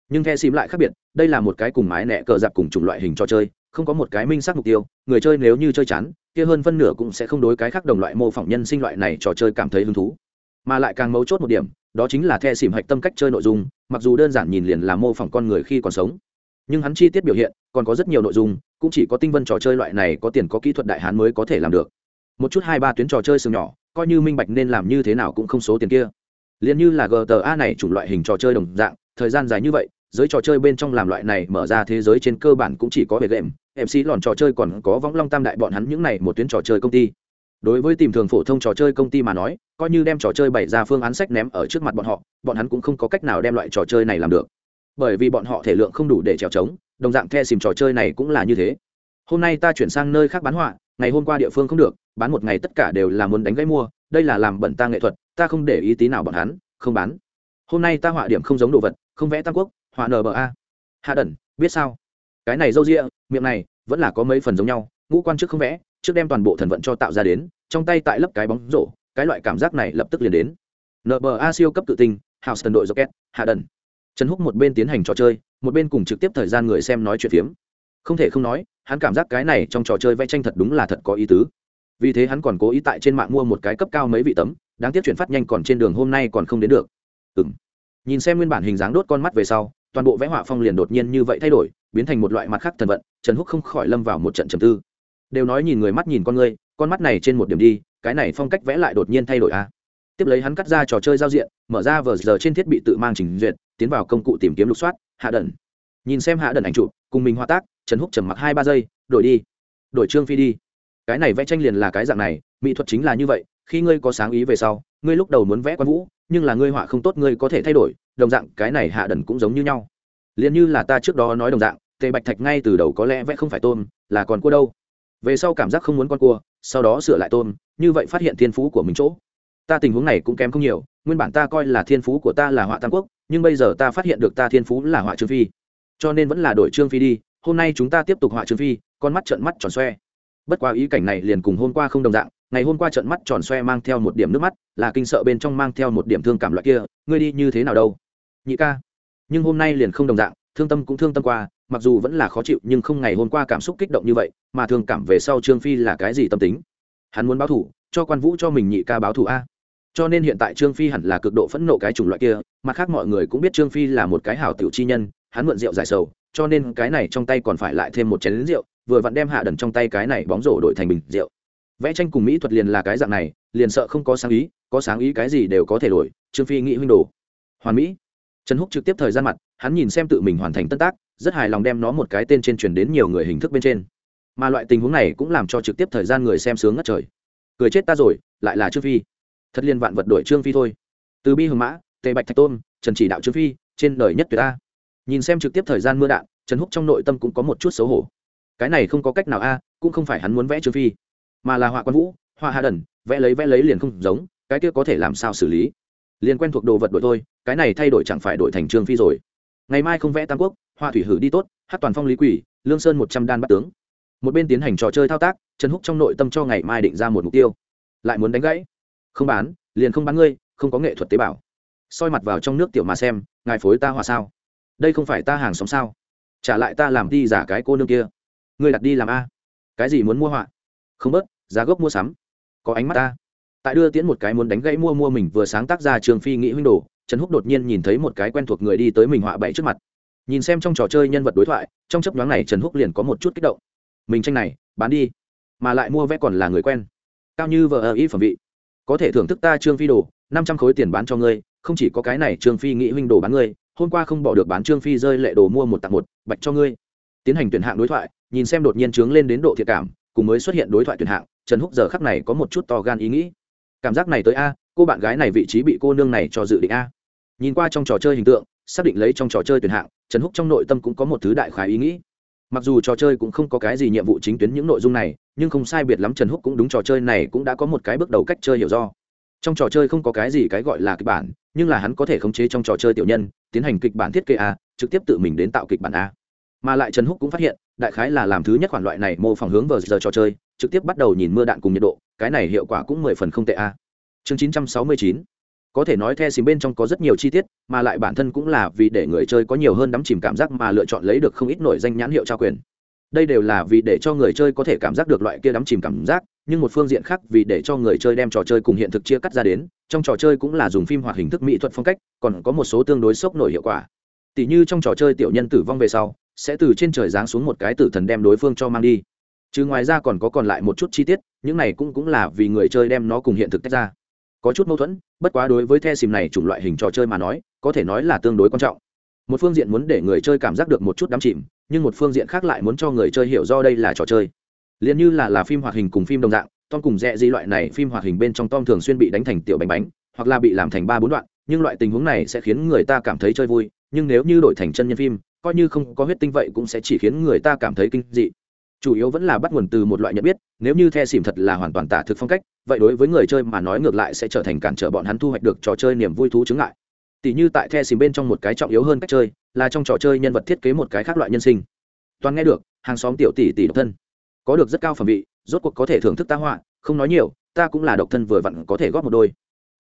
Nhưng the sim lại khác biệt, đây là một cái cùng mái nẹ cờ giặc cùng chủng loại hình trò chơi, không có một cái minh xác mục tiêu, người chơi nếu như chơi chán, kia hơn phân nửa cũng sẽ không đối cái khác đồng loại mô phỏng nhân sinh loại này trò chơi cảm thấy hứng thú. Mà lại càng mấu chốt một điểm, đó chính là the xìm hạch tâm cách chơi nội dung mặc dù đơn giản nhìn liền là mô phỏng con người khi còn sống, nhưng hắn chi tiết biểu hiện còn có rất nhiều nội dung, cũng chỉ có tinh vân trò chơi loại này có tiền có kỹ thuật đại hán mới có thể làm được. Một chút hai ba tuyến trò chơi sừng nhỏ, coi như minh bạch nên làm như thế nào cũng không số tiền kia. Liền như là gta này chủng loại hình trò chơi đồng dạng, thời gian dài như vậy, giới trò chơi bên trong làm loại này mở ra thế giới trên cơ bản cũng chỉ có về game mc lòn trò chơi còn có võng long tam đại bọn hắn những này một tuyến trò chơi công ty đối với tìm thường phổ thông trò chơi công ty mà nói, coi như đem trò chơi bày ra phương án sách ném ở trước mặt bọn họ, bọn hắn cũng không có cách nào đem loại trò chơi này làm được. Bởi vì bọn họ thể lượng không đủ để trèo trống, đồng dạng the xìm trò chơi này cũng là như thế. Hôm nay ta chuyển sang nơi khác bán họa, ngày hôm qua địa phương không được, bán một ngày tất cả đều là muốn đánh gãy mua, đây là làm bẩn ta nghệ thuật, ta không để ý tí nào bọn hắn, không bán. Hôm nay ta họa điểm không giống đồ vật, không vẽ tam quốc, họa nba hạ đẩn, biết sao? Cái này râu rịa miệng này, vẫn là có mấy phần giống nhau, ngũ quan trước không vẽ trước đem toàn bộ thần vận cho tạo ra đến, trong tay tại lấp cái bóng rổ, cái loại cảm giác này lập tức liền đến. Nba siêu cấp tự tinh house đội rocket, hạ đần. Trần húc một bên tiến hành trò chơi, một bên cùng trực tiếp thời gian người xem nói chuyện phiếm. Không thể không nói, hắn cảm giác cái này trong trò chơi vẽ tranh thật đúng là thật có ý tứ. Vì thế hắn còn cố ý tại trên mạng mua một cái cấp cao mấy vị tấm, đáng tiếc chuyển phát nhanh còn trên đường hôm nay còn không đến được. Ừ m nhìn xem nguyên bản hình dáng đốt con mắt về sau, toàn bộ vẽ họa phong liền đột nhiên như vậy thay đổi, biến thành một loại mặt khác thần vận, trần húc không khỏi lâm vào một trận trầm tư đều nói nhìn người mắt nhìn con ngươi, con mắt này trên một điểm đi cái này phong cách vẽ lại đột nhiên thay đổi a. À? tiếp lấy hắn cắt ra trò chơi giao diện mở ra vờ giờ trên thiết bị tự mang trình duyệt tiến vào công cụ tìm kiếm lục soát hạ đần nhìn xem hạ đần ảnh chụp cùng mình hòa tác trần húc trầm mặc hai ba giây đổi đi. Đổi trương phi đi. Cái này vẽ tranh liền là cái dạng này mỹ thuật chính là như vậy khi ngươi có sáng ý về sau ngươi lúc đầu muốn vẽ quan vũ nhưng là ngươi họa không tốt ngươi có thể thay đổi đồng dạng cái này hạ đần cũng giống như nhau. Liền như là ta trước đó nói đồng dạng tề bạch thạch ngay từ đầu có lẽ vẽ không phải tôm là còn cua đâu về sau cảm giác không muốn con cua, sau đó sửa lại tôm, như vậy phát hiện thiên phú của mình chỗ. Ta tình huống này cũng kém không nhiều, nguyên bản ta coi là thiên phú của ta là họa tam quốc, nhưng bây giờ ta phát hiện được ta thiên phú là họa trương phi. Cho nên vẫn là đổi trương phi đi, hôm nay chúng ta tiếp tục họa trương phi, con mắt trợn mắt tròn xoe. Bất qua ý cảnh này liền cùng hôm qua không đồng dạng, ngày hôm qua trận mắt tròn xoe mang theo một điểm nước mắt, là kinh sợ bên trong mang theo một điểm thương cảm loại kia, ngươi đi như thế nào đâu? Nhị ca. Nhưng hôm nay liền không đồng dạng, thương tâm cũng thương tâm qua mặc dù vẫn là khó chịu nhưng không ngày hôm qua cảm xúc kích động như vậy, mà thường cảm về sau trương phi là cái gì tâm tính? Hắn muốn báo thủ, cho quan vũ cho mình nhị ca báo thủ a. Cho nên hiện tại trương phi hẳn là cực độ phẫn nộ cái chủng loại kia, mặt khác mọi người cũng biết trương phi là một cái hảo tiểu chi nhân, hắn mượn rượu giải sầu, cho nên cái này trong tay còn phải lại thêm một chén rượu, vừa vặn đem hạ đần trong tay cái này bóng rổ đổi thành bình rượu. Vẽ tranh cùng mỹ thuật liền là cái dạng này, liền sợ không có sáng ý, có sáng ý cái gì đều có thể đổi, trương phi nghĩ huynh đồ. Hoàn mỹ. Trần húc trực tiếp thời gian mặt hắn nhìn xem tự mình hoàn thành tân tác, rất hài lòng đem nó một cái tên trên truyền đến nhiều người hình thức bên trên. Mà loại tình huống này cũng làm cho trực tiếp thời gian người xem sướng ngất trời. Cười chết ta rồi, lại là trương phi. Thật liên vạn vật đổi trương phi thôi. Từ bi hưng mã, tề bạch thạch tôn, trần chỉ đạo trương phi, trên đời nhất tuyệt ta nhìn xem trực tiếp thời gian mưa đạn, trần húc trong nội tâm cũng có một chút xấu hổ. Cái này không có cách nào a, cũng không phải hắn muốn vẽ trương phi, mà là họa quan vũ, họa hạ đần vẽ lấy vẽ lấy liền không giống, cái kia có thể làm sao xử lý? Liền quen thuộc đồ vật đổi thôi, cái này thay đổi chẳng phải đổi thành trương phi rồi ngày mai không vẽ tam quốc hoa thủy hử đi tốt, hát toàn phong lý quỷ, lương sơn một trăm đan bắt tướng. Một bên tiến hành trò chơi thao tác, trần húc trong nội tâm cho ngày mai định ra một mục tiêu. Lại muốn đánh gãy. Không bán, liền không bán ngươi, không có nghệ thuật tế bào. Soi mặt vào trong nước tiểu mà xem, ngài phối ta hòa sao? Đây không phải ta hàng xóm sao? Trả lại ta làm đi giả cái cô nương kia. Ngươi đặt đi làm a. Cái gì muốn mua họa? Không bớt, giá gốc mua sắm. Có ánh mắt ta. Tại đưa tiễn một cái muốn đánh gãy mua mua mình vừa sáng tác ra trường phi nghĩ huynh đồ trần húc đột nhiên nhìn thấy một cái quen thuộc người đi tới mình họa bậy trước mặt. Nhìn xem trong trò chơi nhân vật đối thoại, trong chấp nhoáng này trần húc liền có một chút kích động. Mình tranh này, bán đi. Mà lại mua vé còn là người quen. Cao như vợ ở ý phẩm vị. Có thể thưởng thức ta trương phi đồ, năm trăm khối tiền bán cho ngươi, không chỉ có cái này trương phi nghĩ huynh đồ bán ngươi, hôm qua không bỏ được bán trương phi rơi lệ đồ mua một tặng một, bạch cho ngươi. Tiến hành tuyển hạng đối thoại, nhìn xem đột nhiên trướng lên đến độ thiệt cảm, cùng mới xuất hiện đối thoại tuyển hạng, trần húc giờ khắc này có một chút to gan ý nghĩ. Cảm giác này tới a cô bạn gái này vị trí bị cô nương này cho dự định a. Nhìn qua trong trò chơi hình tượng, xác định lấy trong trò chơi tuyển hạng, trần húc trong nội tâm cũng có một thứ đại khái ý nghĩ. Mặc dù trò chơi cũng không có cái gì nhiệm vụ chính tuyến những nội dung này, nhưng không sai biệt lắm trần húc cũng đúng trò chơi này cũng đã có một cái bước đầu cách chơi hiểu do. Trong trò chơi không có cái gì cái gọi là kịch bản, nhưng là hắn có thể khống chế trong trò chơi tiểu nhân, tiến hành kịch bản thiết kế a, trực tiếp tự mình đến tạo kịch bản a. Mà lại trần húc cũng phát hiện, đại khái là làm thứ nhất khoản loại này mô phỏng hướng vờ giờ trò chơi, trực tiếp bắt đầu nhìn mưa đạn cùng nhiệt độ, cái này hiệu quả cũng mười phần không tệ a chương chín trăm sáu mươi chín. Có thể nói the xìm bên trong có rất nhiều chi tiết, mà lại bản thân cũng là vì để người chơi có nhiều hơn đắm chìm cảm giác mà lựa chọn lấy được không ít nổi danh nhãn hiệu trao quyền. Đây đều là vì để cho người chơi có thể cảm giác được loại kia đắm chìm cảm giác, nhưng một phương diện khác vì để cho người chơi đem trò chơi cùng hiện thực chia cắt ra đến, trong trò chơi cũng là dùng phim hoặc hình thức mỹ thuật phong cách, còn có một số tương đối sốc nổi hiệu quả. Tỷ như trong trò chơi tiểu nhân tử vong về sau, sẽ từ trên trời giáng xuống một cái tử thần đem đối phương cho mang đi. Chứ ngoài ra còn có còn lại một chút chi tiết, những này cũng cũng là vì người chơi đem nó cùng hiện thực tách ra có chút mâu thuẫn, bất quá đối với the xìm này chủng loại hình trò chơi mà nói, có thể nói là tương đối quan trọng. Một phương diện muốn để người chơi cảm giác được một chút đắm chìm, nhưng một phương diện khác lại muốn cho người chơi hiểu do đây là trò chơi. Liền như là là phim hoạt hình cùng phim đồng dạng, tom cùng rẽ di loại này phim hoạt hình bên trong tom thường xuyên bị đánh thành tiểu bánh bánh, hoặc là bị làm thành ba bốn đoạn, nhưng loại tình huống này sẽ khiến người ta cảm thấy chơi vui, nhưng nếu như đổi thành chân nhân phim, coi như không có huyết tinh vậy cũng sẽ chỉ khiến người ta cảm thấy kinh dị chủ yếu vẫn là bắt nguồn từ một loại nhận biết, nếu như the xỉm thật là hoàn toàn tả thực phong cách, vậy đối với người chơi mà nói ngược lại sẽ trở thành cản trở bọn hắn thu hoạch được trò chơi niềm vui thú chứng lại tỷ như tại the xỉm bên trong một cái trọng yếu hơn cách chơi, là trong trò chơi nhân vật thiết kế một cái khác loại nhân sinh. Toàn nghe được, hàng xóm tiểu tỷ tỷ độc thân. Có được rất cao phẩm vị, rốt cuộc có thể thưởng thức ta họa, không nói nhiều, ta cũng là độc thân vừa vặn có thể góp một đôi.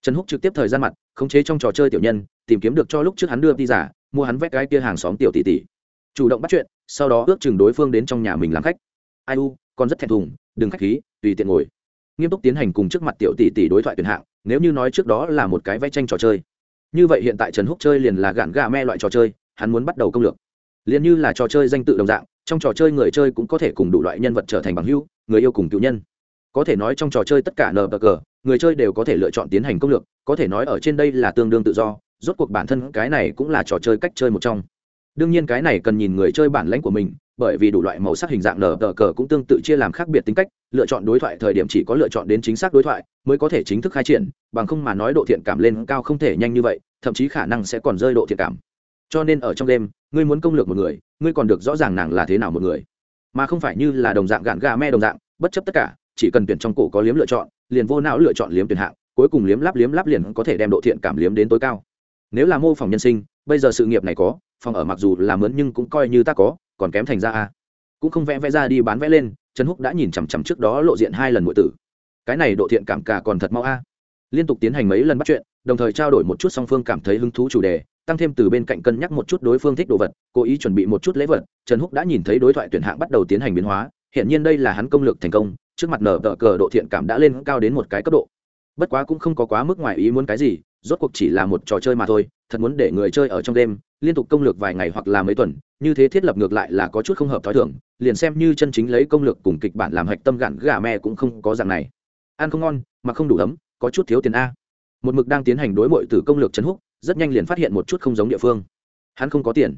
Trần húc trực tiếp thời gian mặt, khống chế trong trò chơi tiểu nhân, tìm kiếm được cho lúc trước hắn đưa đi giả, mua hắn vét cái kia hàng xóm tiểu tỷ tỷ. Chủ động bắt chuyện, sau đó ước chừng đối phương đến trong nhà mình làm khách ai u, còn rất thẹn thùng, đừng khách khí, tùy tiện ngồi. Nghiêm túc tiến hành cùng trước mặt tiểu tỷ tỷ đối thoại tuyển hạng, nếu như nói trước đó là một cái vẽ tranh trò chơi. Như vậy hiện tại trần húc chơi liền là gạn gà me loại trò chơi, hắn muốn bắt đầu công lược. Liền như là trò chơi danh tự đồng dạng, trong trò chơi người chơi cũng có thể cùng đủ loại nhân vật trở thành bằng hữu, người yêu cùng cựu nhân. Có thể nói trong trò chơi tất cả nờ bờ cờ, người chơi đều có thể lựa chọn tiến hành công lược, có thể nói ở trên đây là tương đương tự do, rốt cuộc bản thân cái này cũng là trò chơi cách chơi một trong. Đương nhiên cái này cần nhìn người chơi bản lãnh của mình bởi vì đủ loại màu sắc hình dạng nở tờ cờ cũng tương tự chia làm khác biệt tính cách, lựa chọn đối thoại thời điểm chỉ có lựa chọn đến chính xác đối thoại mới có thể chính thức khai triển, bằng không mà nói độ thiện cảm lên cao không thể nhanh như vậy, thậm chí khả năng sẽ còn rơi độ thiện cảm. Cho nên ở trong đêm, ngươi muốn công lược một người, ngươi còn được rõ ràng nàng là thế nào một người. Mà không phải như là đồng dạng gạn gà me đồng dạng, bất chấp tất cả, chỉ cần tuyển trong cổ có liếm lựa chọn, liền vô não lựa chọn liếm tuyển hạng, cuối cùng liếm lắp liếm lắp liền có thể đem độ thiện cảm liếm đến tối cao. Nếu là mô phỏng nhân sinh, bây giờ sự nghiệp này có, phòng ở mặc dù là mướn nhưng cũng coi như ta có còn kém thành ra a. Cũng không vẽ vẽ ra đi bán vẽ lên, trần húc đã nhìn chằm chằm trước đó lộ diện hai lần ngụy tử. Cái này độ thiện cảm cả còn thật mau a. Liên tục tiến hành mấy lần bắt chuyện, đồng thời trao đổi một chút song phương cảm thấy hứng thú chủ đề, tăng thêm từ bên cạnh cân nhắc một chút đối phương thích đồ vật, cố ý chuẩn bị một chút lễ vật, trần húc đã nhìn thấy đối thoại tuyển hạng bắt đầu tiến hành biến hóa hiện nhiên đây là hắn công lược thành công, trước mặt nở tờ cờ độ thiện cảm đã lên cao đến một cái cấp độ. Bất quá cũng không có quá mức ngoài ý muốn cái gì, rốt cuộc chỉ là một trò chơi mà thôi, thật muốn để người chơi ở trong đêm liên tục công lược vài ngày hoặc là mấy tuần, như thế thiết lập ngược lại là có chút không hợp t h ó i thưởng liền xem như chân chính lấy công lược cùng kịch bản làm hạch tâm gạn gà me cũng không có dạng này. Ăn không ngon, mà không đủ ấm, có chút thiếu tiền a. Một mực đang tiến hành đối mội từ công lược trấn húc rất nhanh liền phát hiện một chút không giống địa phương. Hắn không có tiền.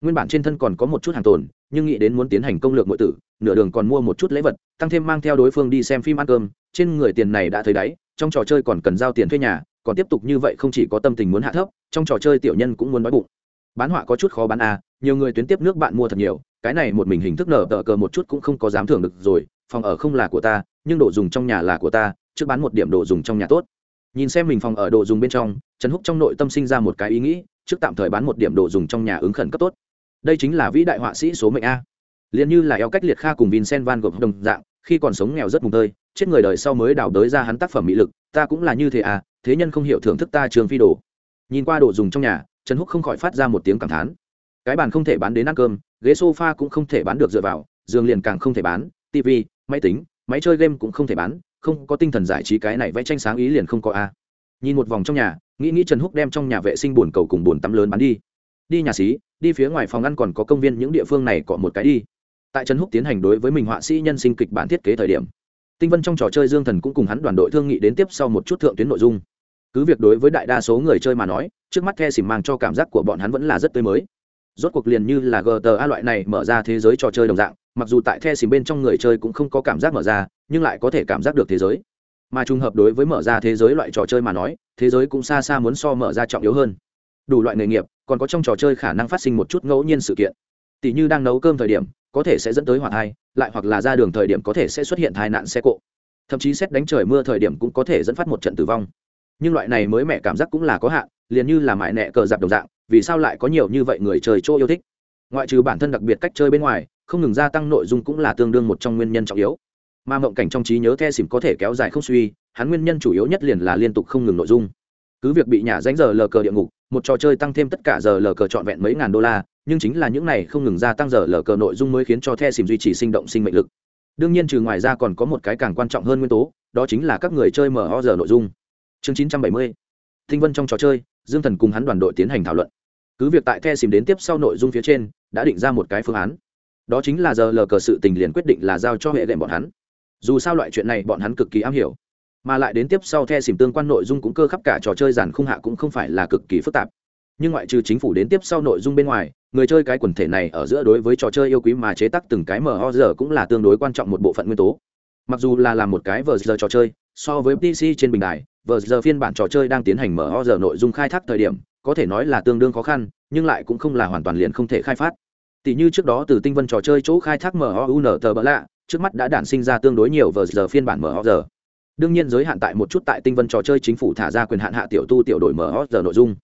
Nguyên bản trên thân còn có một chút hàng tồn, nhưng nghĩ đến muốn tiến hành công lược mội tử nửa đường còn mua một chút lễ vật, tăng thêm mang theo đối phương đi xem phim ăn cơm, trên người tiền này đã thấy đáy, trong trò chơi còn cần giao tiền thuê nhà, còn tiếp tục như vậy không chỉ có tâm tình muốn hạ thấp, trong trò chơi tiểu nhân cũng muốn đói bụng bán họa có chút khó bán à nhiều người tuyến tiếp nước bạn mua thật nhiều, cái này một mình hình thức nở tờ cờ một chút cũng không có dám thưởng được rồi, phòng ở không là của ta, nhưng đồ dùng trong nhà là của ta, trước bán một điểm đồ dùng trong nhà tốt. Nhìn xem mình phòng ở đồ dùng bên trong, trần húc trong nội tâm sinh ra một cái ý nghĩ, trước tạm thời bán một điểm đồ dùng trong nhà ứng khẩn cấp tốt. Đây chính là vĩ đại họa sĩ số mệnh a. Liền như là eo cách liệt kha cùng vincent van gogh đồng dạng, khi còn sống nghèo rất mùng tơi, chết người đời sau mới đào đới ra hắn tác phẩm mỹ lực, ta cũng là như thế à thế nhân không hiểu thưởng thức ta trường phi đồ. Nhìn qua đồ dùng trong nhà trần húc không khỏi phát ra một tiếng cảm thán. Cái bàn không thể bán đến ăn cơm, ghế sofa cũng không thể bán được dựa vào, giường liền càng không thể bán, tv, máy tính, máy chơi game cũng không thể bán, không có tinh thần giải trí cái này vẽ tranh sáng ý liền không có a. Nhìn một vòng trong nhà, nghĩ nghĩ trần húc đem trong nhà vệ sinh buồn cầu cùng buồn tắm lớn bán đi. Đi nhà xí, đi phía ngoài phòng ăn còn có công viên những địa phương này có một cái đi. Tại trần húc tiến hành đối với mình họa sĩ nhân sinh kịch bản thiết kế thời điểm, tinh vân trong trò chơi dương thần cũng cùng hắn đoàn đội thương nghị đến tiếp sau một chút thượng tuyến nội dung cứ việc đối với đại đa số người chơi mà nói, trước mắt the xỉm mang cho cảm giác của bọn hắn vẫn là rất tươi mới. Rốt cuộc liền như là gta loại này mở ra thế giới trò chơi đồng dạng, mặc dù tại the xỉm bên trong người chơi cũng không có cảm giác mở ra, nhưng lại có thể cảm giác được thế giới. Mà trùng hợp đối với mở ra thế giới loại trò chơi mà nói, thế giới cũng xa xa muốn so mở ra trọng yếu hơn. Đủ loại nghề nghiệp, còn có trong trò chơi khả năng phát sinh một chút ngẫu nhiên sự kiện. Tỷ như đang nấu cơm thời điểm, có thể sẽ dẫn tới hỏa thai, lại hoặc là ra đường thời điểm có thể sẽ xuất hiện tai nạn xe cộ. Thậm chí xét đánh trời mưa thời điểm cũng có thể dẫn phát một trận tử vong nhưng loại này mới mẹ cảm giác cũng là có hạn, liền như là mại nẹ cờ giặc đồng dạng, vì sao lại có nhiều như vậy người chơi chỗ yêu thích? Ngoại trừ bản thân đặc biệt cách chơi bên ngoài, không ngừng gia tăng nội dung cũng là tương đương một trong nguyên nhân trọng yếu. Mà mộng cảnh trong trí nhớ the xỉm có thể kéo dài không suy, hắn nguyên nhân chủ yếu nhất liền là liên tục không ngừng nội dung. Cứ việc bị nhả danh giờ lờ cờ địa ngục, một trò chơi tăng thêm tất cả giờ lờ cờ trọn vẹn mấy ngàn đô la, nhưng chính là những này không ngừng gia tăng giờ lờ cờ nội dung mới khiến cho the xỉm duy trì sinh động sinh mệnh lực. Đương nhiên trừ ngoài ra còn có một cái càng quan trọng hơn nguyên tố, đó chính là các người chơi mở ho giờ nội dung chương 970. Thinh Vân trong trò chơi, Dương Thần cùng hắn đoàn đội tiến hành thảo luận. Cứ việc tại The xìm đến tiếp sau nội dung phía trên, đã định ra một cái phương án. Đó chính là giờ lờ cờ sự tình liền quyết định là giao cho hệ đệm bọn hắn. Dù sao loại chuyện này bọn hắn cực kỳ am hiểu, mà lại đến tiếp sau The xìm tương quan nội dung cũng cơ khắp cả trò chơi giản khung hạ cũng không phải là cực kỳ phức tạp. nhưng ngoại trừ chính phủ đến tiếp sau nội dung bên ngoài người chơi cái quần thể này ở giữa đối với trò chơi yêu quý mà chế tác từng cái mở ho giờ cũng là tương đối quan trọng một bộ phận nguyên tố mặc dù là làm một cái vờ giờ trò chơi so với pc trên bình đài vờ giờ phiên bản trò chơi đang tiến hành mở ho giờ nội dung khai thác thời điểm có thể nói là tương đương khó khăn nhưng lại cũng không là hoàn toàn liền không thể khai phát tỷ như trước đó từ tinh vân trò chơi chỗ khai thác MOUN tờ bỡ lạ, trước mắt đã đản sinh ra tương đối nhiều vờ giờ phiên bản MOR. Đương nhiên giới hạn tại một chút tại tinh vân trò chơi chính phủ thả ra quyền hạn hạ tiểu tu tiểu đội MOR nội dung.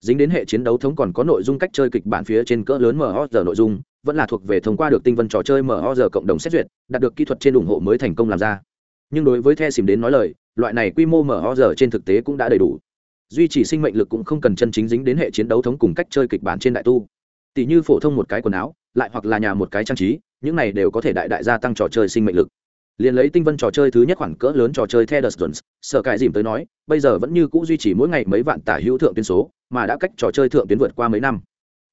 Dính đến hệ chiến đấu thống còn có nội dung cách chơi kịch bản phía trên cỡ lớn MOR nội dung, vẫn là thuộc về thông qua được tinh vân trò chơi MOR cộng đồng xét duyệt, đạt được kỹ thuật trên ủng hộ mới thành công làm ra. Nhưng đối với The xìm đến nói lời, loại này quy mô mở giờ trên thực tế cũng đã đầy đủ. Duy trì sinh mệnh lực cũng không cần chân chính dính đến hệ chiến đấu thống cùng cách chơi kịch bản trên đại tu tỷ như phổ thông một cái quần áo lại hoặc là nhà một cái trang trí những này đều có thể đại đại gia tăng trò chơi sinh mệnh lực liền lấy tinh vân trò chơi thứ nhất khoảng cỡ lớn trò chơi The Dustons, sở cải dìm tới nói, bây giờ vẫn như cũ duy trì mỗi ngày mấy vạn tả hữu thượng tuyến số, mà đã cách trò chơi thượng tuyến vượt qua mấy năm.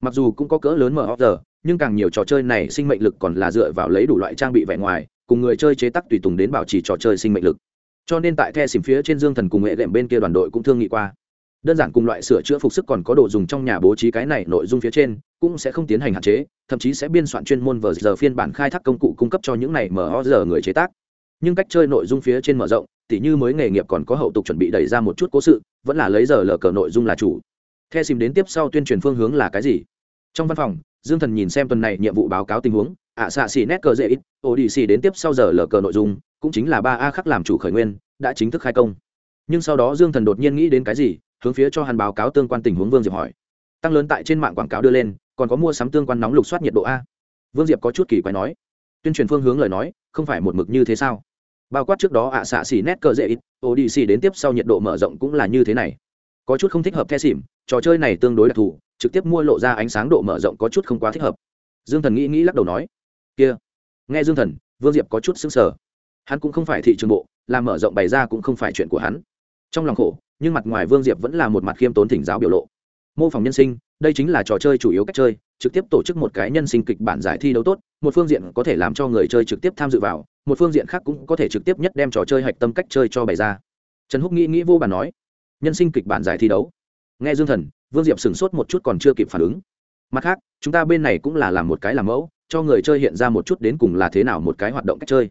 Mặc dù cũng có cỡ lớn mở giờ, nhưng càng nhiều trò chơi này sinh mệnh lực còn là dựa vào lấy đủ loại trang bị vẻ ngoài, cùng người chơi chế tác tùy tùng đến bảo trì trò chơi sinh mệnh lực. Cho nên tại The xìm phía trên Dương Thần cùng nghệ đệm bên kia đoàn đội cũng thương nghị qua. Đơn giản cùng loại sửa chữa phục sức còn có đồ dùng trong nhà bố trí cái này nội dung phía trên, cũng sẽ không tiến hành hạn chế, thậm chí sẽ biên soạn chuyên môn vờ giờ phiên bản khai thác công cụ cung cấp cho những này mở giờ người chế tác. Nhưng cách chơi nội dung phía trên mở rộng, tỉ như mới nghề nghiệp còn có hậu tục chuẩn bị đẩy ra một chút cố sự, vẫn là lấy giờ lờ cờ nội dung là chủ. The xìm đến tiếp sau tuyên truyền phương hướng là cái gì? Trong văn phòng dương thần nhìn xem tuần này nhiệm vụ báo cáo tình huống, ạ xạ xì nét cờ dễ ít ô đi xì đến tiếp sau giờ lờ cờ nội dung, cũng chính là ba a khắc làm chủ khởi nguyên, đã chính thức khai công. Nhưng sau đó dương thần đột nhiên nghĩ đến cái gì, hướng phía cho hắn báo cáo tương quan tình huống vương diệp hỏi. Tăng lớn tại trên mạng quảng cáo đưa lên, còn có mua sắm tương quan nóng lục soát nhiệt độ a. Vương diệp có chút kỳ quái nói. Tuyên truyền phương hướng lời nói, không phải một mực như thế sao? Bao quát trước đó ạ xạ xỉ nét cờ dễ ít ô đi xỉ đến tiếp sau nhiệt độ mở rộng cũng là như thế này. Có chút không thích hợp the xỉm, trò chơi này tương đối đặc thù trực tiếp mua lộ ra ánh sáng độ mở rộng có chút không quá thích hợp. Dương thần nghĩ nghĩ lắc đầu nói, kia. Nghe dương thần, vương diệp có chút xứng sở hắn cũng không phải thị trường bộ, làm mở rộng bày ra cũng không phải chuyện của hắn. Trong lòng khổ, nhưng mặt ngoài vương diệp vẫn là một mặt khiêm tốn thỉnh giáo biểu lộ. Mô phỏng nhân sinh, đây chính là trò chơi chủ yếu cách chơi, trực tiếp tổ chức một cái nhân sinh kịch bản giải thi đấu tốt, một phương diện có thể làm cho người chơi trực tiếp tham dự vào, một phương diện khác cũng có thể trực tiếp nhất đem trò chơi hạch tâm cách chơi cho bày ra. Trần húc nghĩ nghĩ vô bàn nói, nhân sinh kịch bản giải thi đấu nghe dương thần, vương diệp sửng sốt một chút còn chưa kịp phản ứng. Mặt khác, chúng ta bên này cũng là làm một cái làm mẫu, cho người chơi hiện ra một chút đến cùng là thế nào một cái hoạt động cách chơi.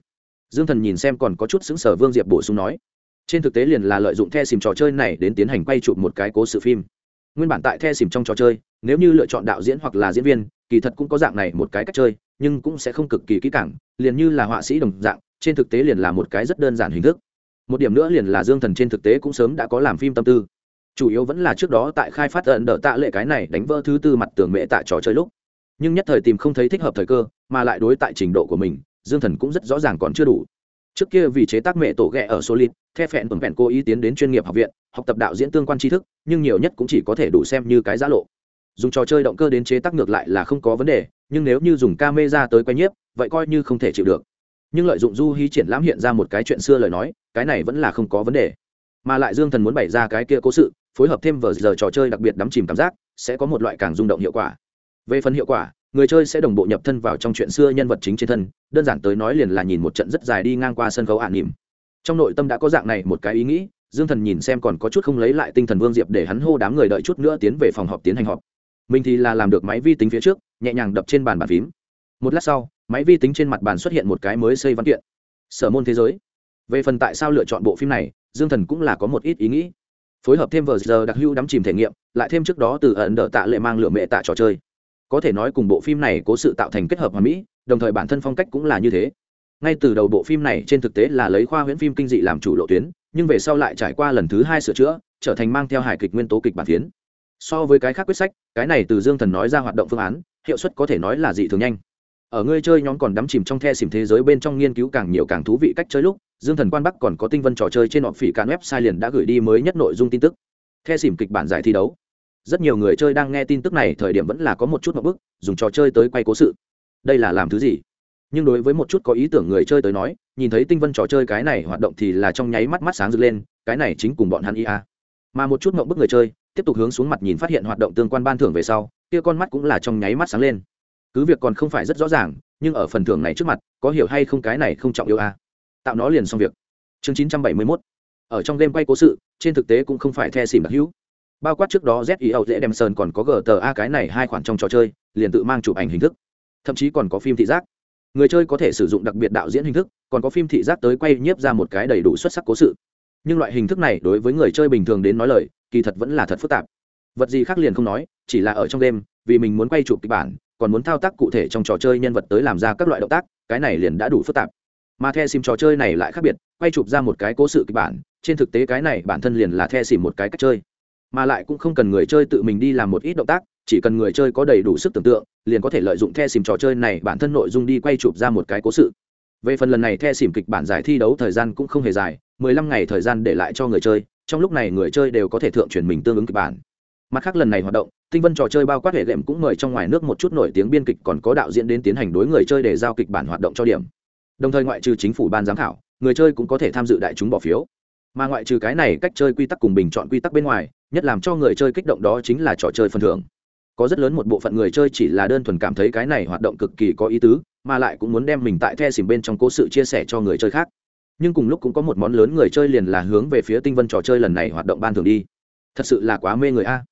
Dương thần nhìn xem còn có chút xứng sở vương diệp bổ sung nói. Trên thực tế liền là lợi dụng the xìm trò chơi này đến tiến hành quay chụp một cái cố sự phim. Nguyên bản tại the xìm trong trò chơi, nếu như lựa chọn đạo diễn hoặc là diễn viên, kỳ thật cũng có dạng này một cái cách chơi, nhưng cũng sẽ không cực kỳ kỹ càng, liền như là họa sĩ đồng dạng, trên thực tế liền là một cái rất đơn giản hình thức. Một điểm nữa liền là dương thần trên thực tế cũng sớm đã có làm phim tâm tư chủ yếu vẫn là trước đó tại khai phát ẩn đỡ tạ lệ cái này đánh vỡ thứ tư mặt tường mễ tại trò chơi lúc. Nhưng nhất thời tìm không thấy thích hợp thời cơ, mà lại đối tại trình độ của mình, dương thần cũng rất rõ ràng còn chưa đủ. Trước kia vì chế tác mẹ tổ ghẹ ở solid, the phẹn tuần phẹn cố ý tiến đến chuyên nghiệp học viện, học tập đạo diễn tương quan tri thức, nhưng nhiều nhất cũng chỉ có thể đủ xem như cái giá lộ. Dùng trò chơi động cơ đến chế tác ngược lại là không có vấn đề, nhưng nếu như dùng camera tới quay nhiếp, vậy coi như không thể chịu được. Nhưng lợi dụng du hí triển lãm hiện ra một cái chuyện xưa lời nói, cái này vẫn là không có vấn đề mà lại dương thần muốn bày ra cái kia cố sự, phối hợp thêm vờ giờ trò chơi đặc biệt đắm chìm cảm giác, sẽ có một loại càng rung động hiệu quả. Về phần hiệu quả, người chơi sẽ đồng bộ nhập thân vào trong chuyện xưa nhân vật chính trên thân, đơn giản tới nói liền là nhìn một trận rất dài đi ngang qua sân khấu ả nỉm. Trong nội tâm đã có dạng này một cái ý nghĩ, dương thần nhìn xem còn có chút không lấy lại tinh thần vương diệp để hắn hô đám người đợi chút nữa tiến về phòng họp tiến hành họp. Mình thì là làm được máy vi tính phía trước, nhẹ nhàng đập trên bàn bàn phím. Một lát sau, máy vi tính trên mặt bàn xuất hiện một cái mới xây văn kiện. Sở môn thế giới. Về phần tại sao lựa chọn bộ phim này dương thần cũng là có một ít ý nghĩ. Phối hợp thêm vờ giờ đặc hữu đắm chìm thể nghiệm, lại thêm trước đó từ ẩn đỡ tạ lệ mang lửa mẹ tạ trò chơi. Có thể nói cùng bộ phim này cố sự tạo thành kết hợp hoàn mỹ, đồng thời bản thân phong cách cũng là như thế. Ngay từ đầu bộ phim này trên thực tế là lấy khoa huyễn phim kinh dị làm chủ lộ tuyến, nhưng về sau lại trải qua lần thứ hai sửa chữa, trở thành mang theo hài kịch nguyên tố kịch bản phiến. So với cái khác quyết sách, cái này từ dương thần nói ra hoạt động phương án, hiệu suất có thể nói là dị thường nhanh. Ở ngươi chơi nhóm còn đắm chìm trong the xìm thế giới bên trong nghiên cứu càng nhiều càng thú vị cách chơi lúc dương thần quan bắc còn có tinh vân trò chơi trên họ phỉ can website liền đã gửi đi mới nhất nội dung tin tức. The xỉm kịch bản giải thi đấu. Rất nhiều người chơi đang nghe tin tức này, thời điểm vẫn là có một chút một bức, dùng trò chơi tới quay cố sự. Đây là làm thứ gì? Nhưng đối với một chút có ý tưởng người chơi tới nói, nhìn thấy tinh vân trò chơi cái này hoạt động thì là trong nháy mắt mắt sáng rực lên, cái này chính cùng bọn hắn ia mà một chút mộng bức người chơi, tiếp tục hướng xuống mặt nhìn phát hiện hoạt động tương quan ban thưởng về sau, kia con mắt cũng là trong nháy mắt sáng lên. Cứ việc còn không phải rất rõ ràng, nhưng ở phần thưởng này trước mặt, có hiểu hay không cái này không trọng yêu a tạo nó liền xong việc. Chương chín trăm bảy mươi 971 ở trong game quay cố sự, trên thực tế cũng không phải the xỉm đặc hữu. Bao quát trước đó zio dễ đem sơn còn có gta cái này hai khoản trong trò chơi, liền tự mang chụp ảnh hình thức. Thậm chí còn có phim thị giác. Người chơi có thể sử dụng đặc biệt đạo diễn hình thức, còn có phim thị giác tới quay nhiếp ra một cái đầy đủ xuất sắc cố sự. Nhưng loại hình thức này đối với người chơi bình thường đến nói lời, kỳ thật vẫn là thật phức tạp. Vật gì khác liền không nói, chỉ là ở trong đêm vì mình muốn quay chụp kịch bản, còn muốn thao tác cụ thể trong trò chơi nhân vật tới làm ra các loại động tác, cái này liền đã đủ phức tạp mà the sim trò chơi này lại khác biệt, quay chụp ra một cái cố sự kịch bản, trên thực tế cái này bản thân liền là the sim một cái cách chơi. Mà lại cũng không cần người chơi tự mình đi làm một ít động tác, chỉ cần người chơi có đầy đủ sức tưởng tượng, liền có thể lợi dụng the sim trò chơi này bản thân nội dung đi quay chụp ra một cái cố sự. Về phần lần này the sim kịch bản giải thi đấu thời gian cũng không hề dài 15 ngày thời gian để lại cho người chơi, trong lúc này người chơi đều có thể thượng truyền mình tương ứng kịch bản. Mặt khác lần này hoạt động, tinh vân trò chơi bao quát hệ lệm cũng mời trong ngoài nước một chút nổi tiếng biên kịch còn có đạo diễn đến tiến hành đối người chơi để giao kịch bản hoạt động cho điểm đồng thời ngoại trừ chính phủ ban giám khảo, người chơi cũng có thể tham dự đại chúng bỏ phiếu. Mà ngoại trừ cái này cách chơi quy tắc cùng bình chọn quy tắc bên ngoài, nhất làm cho người chơi kích động đó chính là trò chơi phần thưởng. Có rất lớn một bộ phận người chơi chỉ là đơn thuần cảm thấy cái này hoạt động cực kỳ có ý tứ, mà lại cũng muốn đem mình tại the xìm bên trong cố sự chia sẻ cho người chơi khác. Nhưng cùng lúc cũng có một món lớn người chơi liền là hướng về phía tinh vân trò chơi lần này hoạt động ban thường đi. Thật sự là quá mê người a.